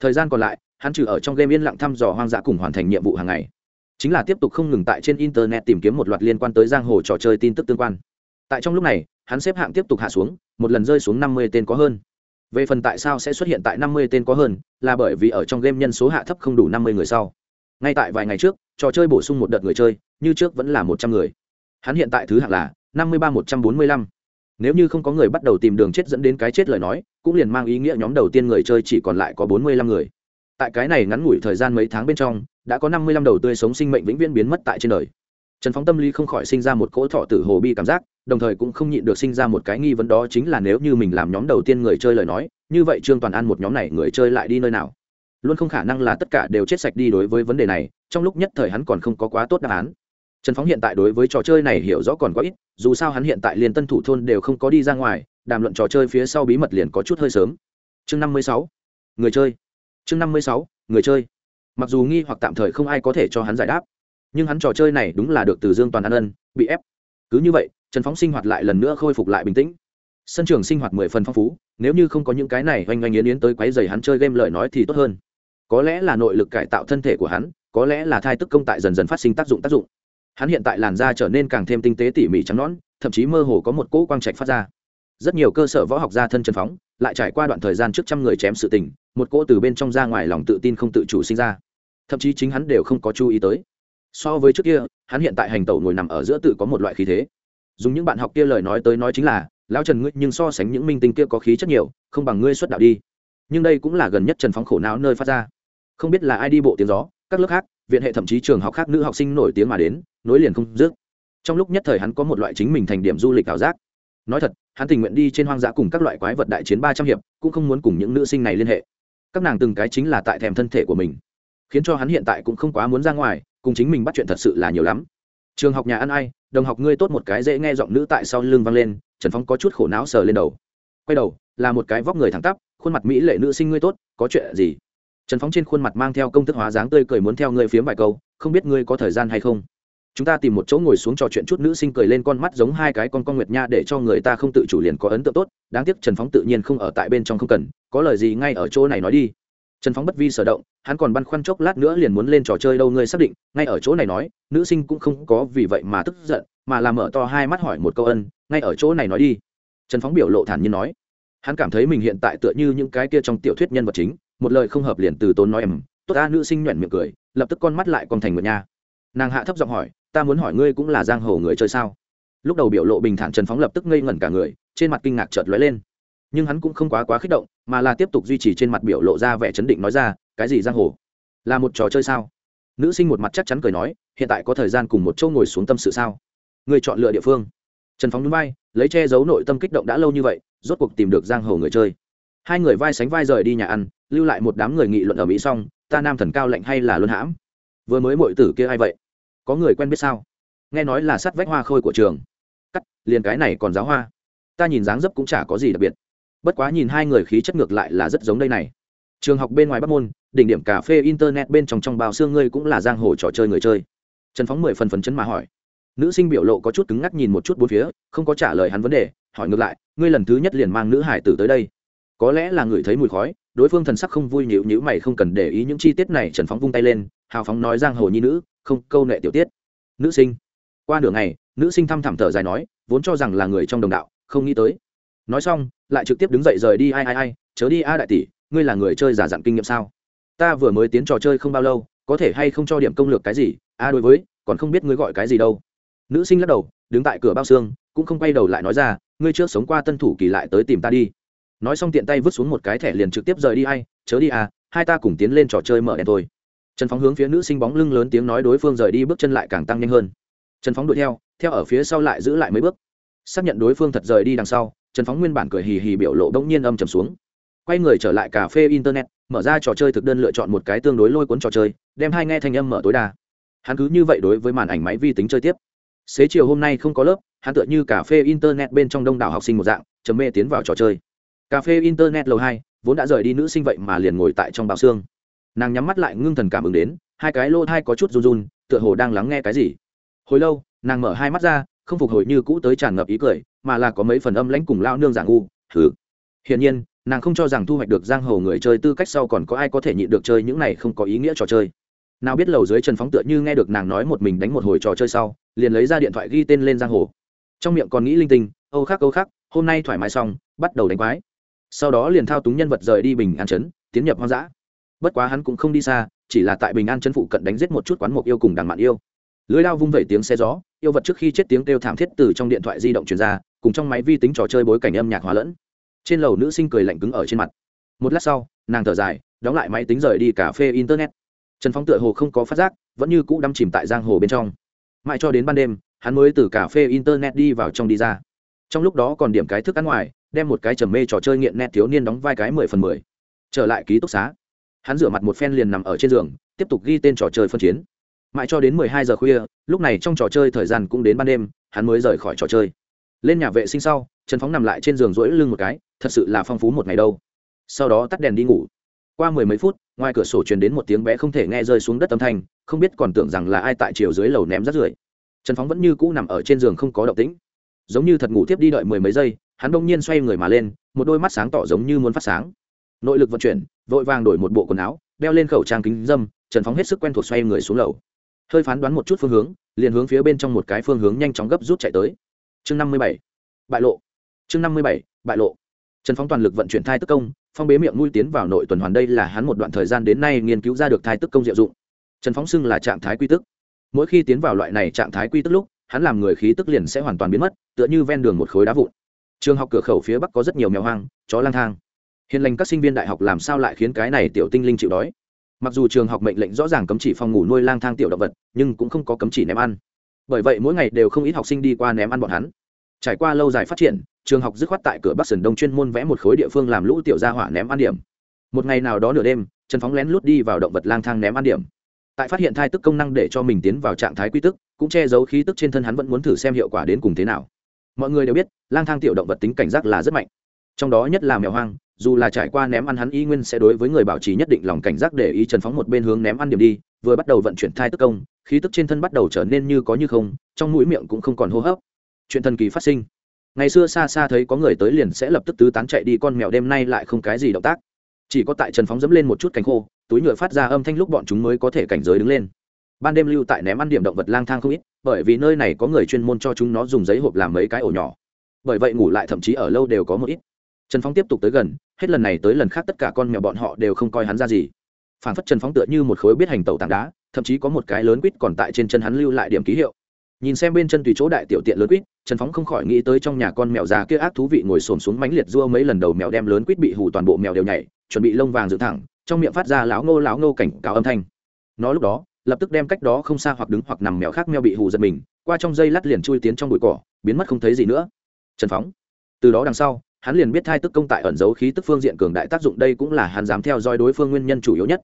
Thời gian còn lại, hắn trừ ở trong game yên lặng thăm dò hoang dã cùng hoàn thành nhiệm vụ hàng ngày. Chính là tiếp tục không ngừng tại trên internet tìm kiếm một loạt liên quan tới giang hồ trò chơi tin tức tương quan. Tại trong lúc này, hắn xếp hạng tiếp tục hạ xuống, một lần rơi xuống năm mươi tên có hơn. Về phần tại sao sẽ xuất hiện tại năm mươi tên có hơn, là bởi vì ở trong game nhân số hạ thấp không đủ năm mươi người sau. Ngay tại vài ngày trước, trò chơi bổ sung một đợt người chơi, như trước vẫn là một trăm người. Hắn hiện tại thứ hạng là năm mươi ba một trăm bốn mươi lăm nếu như không có người bắt đầu tìm đường chết dẫn đến cái chết lời nói, cũng liền mang ý nghĩa nhóm đầu tiên người chơi chỉ còn lại có bốn mươi lăm người. Tại cái này ngắn ngủi thời gian mấy tháng bên trong, đã có năm mươi lăm đầu tươi sống sinh mệnh vĩnh viễn biến mất tại trên đời. Trần phóng tâm lý không khỏi sinh ra một cỗ thọ tử hồ bi cảm giác, đồng thời cũng không nhịn được sinh ra một cái nghi vấn đó chính là nếu như mình làm nhóm đầu tiên người chơi lời nói, như vậy trương toàn an một nhóm này người chơi lại đi nơi nào? Luôn không khả năng là tất cả đều chết sạch đi đối với vấn đề này, trong lúc nhất thời hắn còn không có quá tốt đáp án trần phóng hiện tại đối với trò chơi này hiểu rõ còn quá ít, dù sao hắn hiện tại liền tân thủ thôn đều không có đi ra ngoài, đàm luận trò chơi phía sau bí mật liền có chút hơi sớm. Chương năm mươi sáu, người chơi. Chương năm mươi sáu, người chơi. Mặc dù nghi hoặc tạm thời không ai có thể cho hắn giải đáp, nhưng hắn trò chơi này đúng là được từ dương toàn an ân, bị ép. Cứ như vậy, trần phóng sinh hoạt lại lần nữa khôi phục lại bình tĩnh. Sân trường sinh hoạt mười phần phong phú, nếu như không có những cái này oanh oanh yến yến tới quấy dày hắn chơi game lời nói thì tốt hơn. Có lẽ là nội lực cải tạo thân thể của hắn, có lẽ là thai tức công tại dần dần phát sinh tác dụng tác dụng hắn hiện tại làn da trở nên càng thêm tinh tế tỉ mỉ trắng nón thậm chí mơ hồ có một cỗ quang trạch phát ra. Rất nhiều cơ sở võ học gia thân trần phóng, lại trải qua đoạn thời gian trước trăm người chém sự tình, một cỗ từ bên trong ra ngoài lòng tự tin không tự chủ sinh ra. Thậm chí chính hắn đều không có chú ý tới. So với trước kia, hắn hiện tại hành tẩu ngồi nằm ở giữa tự có một loại khí thế. Dùng những bạn học kia lời nói tới nói chính là, lão trần ngươi nhưng so sánh những minh tinh kia có khí chất nhiều, không bằng ngươi xuất đạo đi. Nhưng đây cũng là gần nhất trần phóng khổ não nơi phát ra. Không biết là ai đi bộ tiếng gió, các lớp khác viện hệ thậm chí trường học khác nữ học sinh nổi tiếng mà đến, nối liền không dứt. Trong lúc nhất thời hắn có một loại chính mình thành điểm du lịch ảo giác. Nói thật, hắn tình nguyện đi trên hoang dã cùng các loại quái vật đại chiến ba trăm hiệp, cũng không muốn cùng những nữ sinh này liên hệ. Các nàng từng cái chính là tại thèm thân thể của mình, khiến cho hắn hiện tại cũng không quá muốn ra ngoài, cùng chính mình bắt chuyện thật sự là nhiều lắm. Trường học nhà ăn ai, đồng học ngươi tốt một cái dễ nghe giọng nữ tại sau lưng vang lên, trần phong có chút khổ não sờ lên đầu. Quay đầu, là một cái vóc người thẳng tắp, khuôn mặt mỹ lệ nữ sinh ngươi tốt, có chuyện gì? Trần phóng trên khuôn mặt mang theo công thức hóa dáng tươi cười muốn theo ngươi phiếm vài câu, không biết ngươi có thời gian hay không. Chúng ta tìm một chỗ ngồi xuống trò chuyện chút nữ sinh cười lên con mắt giống hai cái con con nguyệt nha để cho người ta không tự chủ liền có ấn tượng tốt, đáng tiếc trần phóng tự nhiên không ở tại bên trong không cần, có lời gì ngay ở chỗ này nói đi. Trần phóng bất vi sở động, hắn còn băn khoăn chốc lát nữa liền muốn lên trò chơi đâu ngươi xác định, ngay ở chỗ này nói, nữ sinh cũng không có vì vậy mà tức giận, mà làm mở to hai mắt hỏi một câu ân, ngay ở chỗ này nói đi. Trần phóng biểu lộ thản nhiên nói, hắn cảm thấy mình hiện tại tựa như những cái kia trong tiểu thuyết nhân vật chính một lời không hợp liền từ tốn nói em, tốt ta, nữ sinh nhoẻn miệng cười, lập tức con mắt lại còn thành một nha. Nàng hạ thấp giọng hỏi, ta muốn hỏi ngươi cũng là giang hồ người chơi sao? Lúc đầu biểu lộ bình thản trần phóng lập tức ngây ngẩn cả người, trên mặt kinh ngạc chợt lóe lên. Nhưng hắn cũng không quá quá kích động, mà là tiếp tục duy trì trên mặt biểu lộ ra vẻ chấn định nói ra, cái gì giang hồ? Là một trò chơi sao? Nữ sinh một mặt chắc chắn cười nói, hiện tại có thời gian cùng một chỗ ngồi xuống tâm sự sao? Người chọn lựa địa phương. Trần phóng núi bay lấy che giấu nội tâm kích động đã lâu như vậy, rốt cuộc tìm được giang hồ người chơi hai người vai sánh vai rời đi nhà ăn, lưu lại một đám người nghị luận ở mỹ xong, ta nam thần cao lạnh hay là luân hãm? Vừa mới mọi tử kia ai vậy? Có người quen biết sao? Nghe nói là sắt vách hoa khôi của trường. Cắt, liền cái này còn giáo hoa. Ta nhìn dáng dấp cũng chả có gì đặc biệt. Bất quá nhìn hai người khí chất ngược lại là rất giống đây này. Trường học bên ngoài bắc môn, đỉnh điểm cà phê internet bên trong trong bao xương ngươi cũng là giang hồ trò chơi người chơi. Trần phóng mười phần phần chân mà hỏi. Nữ sinh biểu lộ có chút cứng ngắc nhìn một chút bốn phía, không có trả lời hắn vấn đề, hỏi ngược lại, ngươi lần thứ nhất liền mang nữ hải tử tới đây có lẽ là người thấy mùi khói, đối phương thần sắc không vui nhịu nhữ mày không cần để ý những chi tiết này, trần phóng vung tay lên, hào phóng nói giang hồ nhi nữ, không, câu nệ tiểu tiết. Nữ sinh. Qua nửa ngày, nữ sinh thăm thẳm thở dài nói, vốn cho rằng là người trong đồng đạo, không nghĩ tới. Nói xong, lại trực tiếp đứng dậy rời đi, ai ai ai, chớ đi a đại tỷ, ngươi là người chơi giả dặn kinh nghiệm sao? Ta vừa mới tiến trò chơi không bao lâu, có thể hay không cho điểm công lược cái gì? A, đối với, còn không biết ngươi gọi cái gì đâu. Nữ sinh lắc đầu, đứng tại cửa bao xương, cũng không quay đầu lại nói ra, ngươi trước sống qua tân thủ kỳ lại tới tìm ta đi nói xong tiện tay vứt xuống một cái thẻ liền trực tiếp rời đi hay chớ đi à hai ta cùng tiến lên trò chơi mở đèn thôi. Trần phóng hướng phía nữ sinh bóng lưng lớn tiếng nói đối phương rời đi bước chân lại càng tăng nhanh hơn. Trần phóng đuổi theo theo ở phía sau lại giữ lại mấy bước. Xác nhận đối phương thật rời đi đằng sau, trần phóng nguyên bản cười hì hì biểu lộ đ ỗ n g nhiên âm trầm xuống. Quay người trở lại cà phê internet, mở ra trò chơi thực đơn lựa chọn một cái tương đối lôi cuốn trò chơi, đem hai nghe thanh âm mở tối đa. Hắn cứ như vậy đối với màn ảnh máy vi tính chơi tiếp. Xế chiều hôm nay không có lớp, hắn tựa như cà phê internet bên trong đông đảo học sinh một dạng chấm mê tiến vào trò chơi cà phê internet lầu hai, vốn đã rời đi nữ sinh vậy mà liền ngồi tại trong bao xương. Nàng nhắm mắt lại ngưng thần cảm ứng đến, hai cái lô thai có chút run run, tựa hồ đang lắng nghe cái gì. Hồi lâu, nàng mở hai mắt ra, không phục hồi như cũ tới tràn ngập ý cười, mà là có mấy phần âm lãnh cùng lao nương giả ngu thử hiển nhiên, nàng không cho rằng thu hoạch được giang hồ người chơi tư cách sau còn có ai có thể nhịn được chơi những này không có ý nghĩa trò chơi. Nào biết lầu dưới trần phóng tựa như nghe được nàng nói một mình đánh một hồi trò chơi sau, liền lấy ra điện thoại ghi tên lên giang hồ. Trong miệng còn nghĩ linh tinh, âu khác âu khác hôm nay thoải mái xong, bắt đầu đánh quái sau đó liền thao túng nhân vật rời đi bình an chấn tiến nhập hoang dã. Bất quá hắn cũng không đi xa, chỉ là tại bình an chấn phụ cận đánh giết một chút quán mộc yêu cùng đàn mạn yêu. Lưới lao vung vẩy tiếng xe gió, yêu vật trước khi chết tiếng kêu thảm thiết từ trong điện thoại di động truyền ra, cùng trong máy vi tính trò chơi bối cảnh âm nhạc hóa lẫn. Trên lầu nữ sinh cười lạnh cứng ở trên mặt. Một lát sau, nàng thở dài, đóng lại máy tính rời đi cà phê internet. Trần phóng tựa hồ không có phát giác, vẫn như cũ đắm chìm tại giang hồ bên trong. Mãi cho đến ban đêm, hắn mới từ cà phê internet đi vào trong đi ra. Trong lúc đó còn điểm cái thức ăn ngoài đem một cái trầm mê trò chơi nghiện nét thiếu niên đóng vai cái mười phần mười. Trở lại ký túc xá. Hắn rửa mặt một phen liền nằm ở trên giường, tiếp tục ghi tên trò chơi phân chiến. Mãi cho đến mười hai giờ khuya, lúc này trong trò chơi thời gian cũng đến ban đêm, hắn mới rời khỏi trò chơi. Lên nhà vệ sinh sau, trần phóng nằm lại trên giường rỗi lưng một cái, thật sự là phong phú một ngày đâu. Sau đó tắt đèn đi ngủ. Qua mười mấy phút, ngoài cửa sổ truyền đến một tiếng bé không thể nghe rơi xuống đất âm thanh, không biết còn tưởng rằng là ai tại chiều dưới lầu ném rác rưởi. Trần phóng vẫn như cũ nằm ở trên giường không có động tĩnh. Giống như thật ngủ tiếp đi đợi mười mấy giây hắn đông nhiên xoay người mà lên, một đôi mắt sáng tỏ giống như muốn phát sáng. Nội lực vận chuyển, vội vàng đổi một bộ quần áo, đeo lên khẩu trang kính dâm, trần phóng hết sức quen thuộc xoay người xuống lầu. Hơi phán đoán một chút phương hướng, liền hướng phía bên trong một cái phương hướng nhanh chóng gấp rút chạy tới. Chương năm mươi bảy, bại lộ. Chương năm mươi bảy, bại lộ. Trần phóng toàn lực vận chuyển thai tức công, phong bế miệng mũi tiến vào nội tuần hoàn đây là hắn một đoạn thời gian đến nay nghiên cứu ra được thai tức công diệu dụng. Trần phóng xưng là trạng thái quy tức. Mỗi khi tiến vào loại này trạng thái quy tức lúc, hắn làm người khí tức liền sẽ hoàn toàn biến mất, tựa như ven đường một khối đá vụn trường học cửa khẩu phía bắc có rất nhiều mèo hoang, chó lang thang. Hiện lành các sinh viên đại học làm sao lại khiến cái này tiểu tinh linh chịu đói? Mặc dù trường học mệnh lệnh rõ ràng cấm chỉ phòng ngủ nuôi lang thang tiểu động vật, nhưng cũng không có cấm chỉ ném ăn. Bởi vậy mỗi ngày đều không ít học sinh đi qua ném ăn bọn hắn. Trải qua lâu dài phát triển, trường học dứt khoát tại cửa bắc sườn đông chuyên môn vẽ một khối địa phương làm lũ tiểu gia hỏa ném ăn điểm. Một ngày nào đó nửa đêm, trần phóng lén lút đi vào động vật lang thang ném ăn điểm. Tại phát hiện thai tức công năng để cho mình tiến vào trạng thái quy tức, cũng che giấu khí tức trên thân hắn vẫn muốn thử xem hiệu quả đến cùng thế nào mọi người đều biết, lang thang tiểu động vật tính cảnh giác là rất mạnh. Trong đó nhất là mèo hoang, dù là trải qua ném ăn hắn y nguyên sẽ đối với người bảo trì nhất định lòng cảnh giác để ý trần phóng một bên hướng ném ăn điểm đi, vừa bắt đầu vận chuyển thai tức công, khí tức trên thân bắt đầu trở nên như có như không, trong mũi miệng cũng không còn hô hấp. Chuyện thần kỳ phát sinh. Ngày xưa xa xa thấy có người tới liền sẽ lập tức tứ tán chạy đi, con mèo đêm nay lại không cái gì động tác. Chỉ có tại trần phóng dẫm lên một chút cánh khô, túi nhựa phát ra âm thanh lúc bọn chúng mới có thể cảnh giới đứng lên ban đêm lưu tại ném ăn điểm động vật lang thang không ít, bởi vì nơi này có người chuyên môn cho chúng nó dùng giấy hộp làm mấy cái ổ nhỏ. Bởi vậy ngủ lại thậm chí ở lâu đều có một ít. Trần phóng tiếp tục tới gần, hết lần này tới lần khác tất cả con mèo bọn họ đều không coi hắn ra gì. Phản phất trần phóng tựa như một khối biết hành tẩu tảng đá, thậm chí có một cái lớn quýt còn tại trên chân hắn lưu lại điểm ký hiệu. Nhìn xem bên chân tùy chỗ đại tiểu tiện lớn quýt, trần phóng không khỏi nghĩ tới trong nhà con mèo già kia ác thú vị ngồi xổm xuống mánh liệt dua mấy lần đầu mèo đem lớn quýt bị hù toàn bộ mèo đều nhảy, chuẩn bị lông vàng dựng thẳng, trong miệng phát ra láo ngô láo ngô cảnh cáo âm thanh. Nó lúc đó lập tức đem cách đó không xa hoặc đứng hoặc nằm mèo khác mèo bị hù giật mình, qua trong dây lát liền chui tiến trong bụi cỏ, biến mất không thấy gì nữa. Trần phóng. Từ đó đằng sau, hắn liền biết thai tức công tại ẩn giấu khí tức phương diện cường đại tác dụng đây cũng là hắn dám theo dõi đối phương nguyên nhân chủ yếu nhất.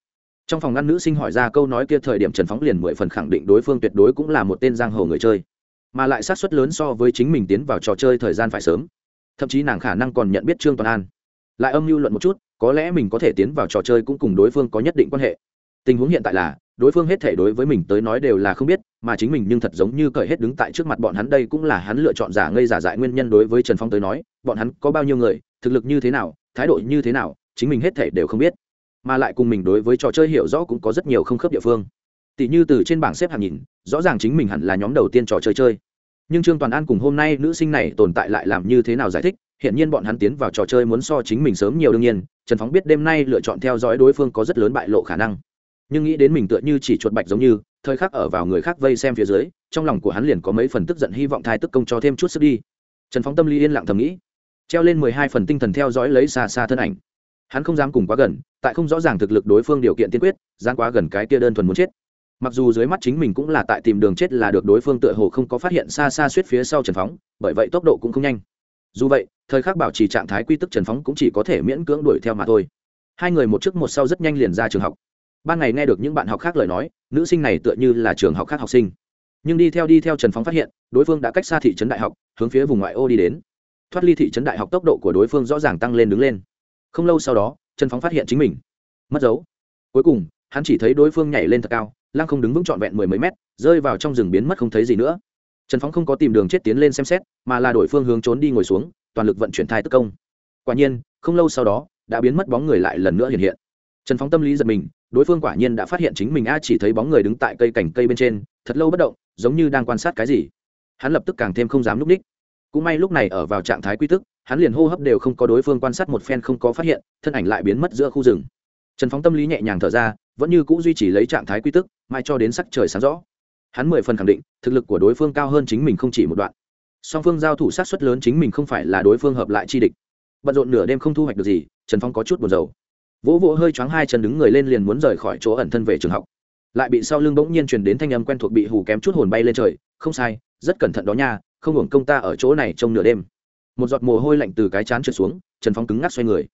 Trong phòng ngăn nữ sinh hỏi ra câu nói kia thời điểm trần phóng liền mười phần khẳng định đối phương tuyệt đối cũng là một tên giang hồ người chơi. Mà lại sát suất lớn so với chính mình tiến vào trò chơi thời gian phải sớm. Thậm chí nàng khả năng còn nhận biết trương toàn an. Lại âm mưu luận một chút, có lẽ mình có thể tiến vào trò chơi cũng cùng đối phương có nhất định quan hệ. Tình huống hiện tại là đối phương hết thể đối với mình tới nói đều là không biết, mà chính mình nhưng thật giống như cởi hết đứng tại trước mặt bọn hắn đây cũng là hắn lựa chọn giả ngây giả dại nguyên nhân đối với trần phong tới nói, bọn hắn có bao nhiêu người, thực lực như thế nào, thái độ như thế nào, chính mình hết thể đều không biết. Mà lại cùng mình đối với trò chơi hiểu rõ cũng có rất nhiều không khớp địa phương. Tỷ như từ trên bảng xếp hạng nhìn, rõ ràng chính mình hẳn là nhóm đầu tiên trò chơi chơi. Nhưng trương toàn an cùng hôm nay nữ sinh này tồn tại lại làm như thế nào giải thích hiện nhiên bọn hắn tiến vào trò chơi muốn so chính mình sớm nhiều đương nhiên, trần phóng biết đêm nay lựa chọn theo dõi đối phương có rất lớn bại lộ khả năng nhưng nghĩ đến mình tựa như chỉ chuột bạch giống như, thời khắc ở vào người khác vây xem phía dưới, trong lòng của hắn liền có mấy phần tức giận hy vọng thai tức công cho thêm chút sức đi. Trần phóng tâm lý yên lặng thầm nghĩ, treo lên mười hai phần tinh thần theo dõi lấy xa xa thân ảnh. Hắn không dám cùng quá gần, tại không rõ ràng thực lực đối phương điều kiện tiên quyết gian quá gần cái kia đơn thuần muốn chết. Mặc dù dưới mắt chính mình cũng là tại tìm đường chết là được đối phương tựa hồ không có phát hiện xa xa suýt phía sau trần phóng bởi vậy tốc độ cũng không nhanh. Dù vậy, thời khắc bảo trì trạng thái quy tức trần phóng cũng chỉ có thể miễn cưỡng đuổi theo mà thôi. Hai người một trước một sau rất nhanh liền ra trường học ban ngày nghe được những bạn học khác lời nói, nữ sinh này tựa như là trường học khác học sinh. Nhưng đi theo đi theo trần phóng phát hiện, đối phương đã cách xa thị trấn đại học, hướng phía vùng ngoại ô đi đến. Thoát ly thị trấn đại học tốc độ của đối phương rõ ràng tăng lên đứng lên. Không lâu sau đó, trần phóng phát hiện chính mình. Mất dấu. Cuối cùng, hắn chỉ thấy đối phương nhảy lên thật cao, lăng không đứng vững trọn vẹn mười mấy mét, rơi vào trong rừng biến mất không thấy gì nữa. Trần phóng không có tìm đường chết tiến lên xem xét, mà là đổi phương hướng trốn đi ngồi xuống, toàn lực vận chuyển thai tức công. Quả nhiên, không lâu sau đó, đã biến mất bóng người lại lần nữa hiện hiện trần phóng tâm lý giật mình, đối phương quả nhiên đã phát hiện chính mình a chỉ thấy bóng người đứng tại cây cành cây bên trên, thật lâu bất động, giống như đang quan sát cái gì. Hắn lập tức càng thêm không dám núp ních. Cũng may lúc này ở vào trạng thái quy tức, hắn liền hô hấp đều không có đối phương quan sát một phen không có phát hiện, thân ảnh lại biến mất giữa khu rừng. Trần phóng tâm lý nhẹ nhàng thở ra, vẫn như c ũ duy trì lấy trạng thái quy tức mai cho đến sắc trời sáng rõ. Hắn mười phần khẳng định, thực lực của đối phương cao hơn chính mình không chỉ một đoạn. Song phương giao thủ sát xuất lớn chính mình không phải là đối phương hợp lại chi địch. Bận rộn nửa đêm không thu hoạch được gì, trần phong có chút buồn rầu vỗ vỗ hơi choáng hai chân đứng người lên liền muốn rời khỏi chỗ ẩn thân về trường học. Lại bị sau lưng bỗng nhiên truyền đến thanh âm quen thuộc bị hù kém chút hồn bay lên trời. Không sai, rất cẩn thận đó nha, không hưởng công ta ở chỗ này trong nửa đêm. Một giọt mồ hôi lạnh từ cái chán trượt xuống, trần phong cứng ngắc xoay người.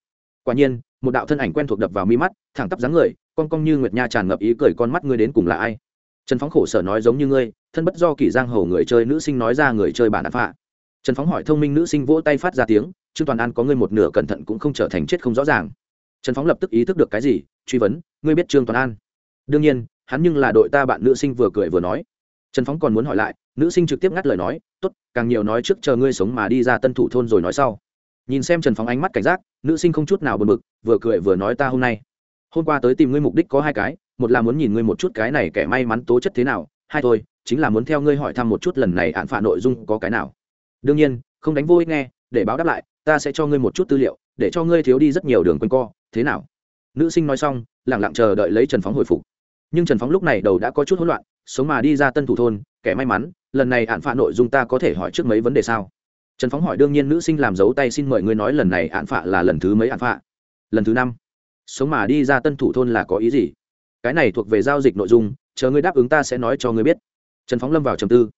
Quả nhiên, một đạo thân ảnh quen thuộc đập vào mi mắt, thẳng tắp dáng người, con cong như nguyệt nha tràn ngập ý cười con mắt ngươi đến cùng là ai? Trần phóng khổ sở nói giống như ngươi, thân bất do kỷ giang hầu người chơi nữ sinh nói ra người chơi bản đạp phạ trần phóng hỏi thông minh nữ sinh vỗ tay phát ra tiếng, trương toàn an có ngươi một nửa cẩn thận cũng không trở thành chết không rõ ràng trần phóng lập tức ý thức được cái gì, truy vấn, ngươi biết trương toàn an? Đương nhiên, hắn nhưng là đội ta bạn nữ sinh vừa cười vừa nói. Trần phóng còn muốn hỏi lại, nữ sinh trực tiếp ngắt lời nói, tốt, càng nhiều nói trước chờ ngươi sống mà đi ra tân thủ thôn rồi nói sau. Nhìn xem trần phóng ánh mắt cảnh giác, nữ sinh không chút nào bật mực vừa cười vừa nói, ta hôm nay, hôm qua tới tìm ngươi mục đích có hai cái, một là muốn nhìn ngươi một chút cái này kẻ may mắn tố chất thế nào, hai thôi, chính là muốn theo ngươi hỏi thăm một chút lần này hạn phạ nội dung có cái nào. Đương nhiên, không đánh vô ích nghe, để báo đáp lại, ta sẽ cho ngươi một chút tư liệu, để cho ngươi thiếu đi rất nhiều đường quanh co thế nào? Nữ sinh nói xong, lẳng lặng chờ đợi lấy trần phóng hồi phục. Nhưng trần phóng lúc này đầu đã có chút hỗn loạn, sống mà đi ra tân thủ thôn, kẻ may mắn, lần này hạn phạ nội dung ta có thể hỏi trước mấy vấn đề sao? Trần phóng hỏi đương nhiên nữ sinh làm dấu tay xin mời ngươi nói lần này hạn phạ là lần thứ mấy hạn phạ lần thứ năm. Sống mà đi ra tân thủ thôn là có ý gì? Cái này thuộc về giao dịch nội dung, chờ ngươi đáp ứng ta sẽ nói cho ngươi biết. Trần phóng lâm vào trầm tư.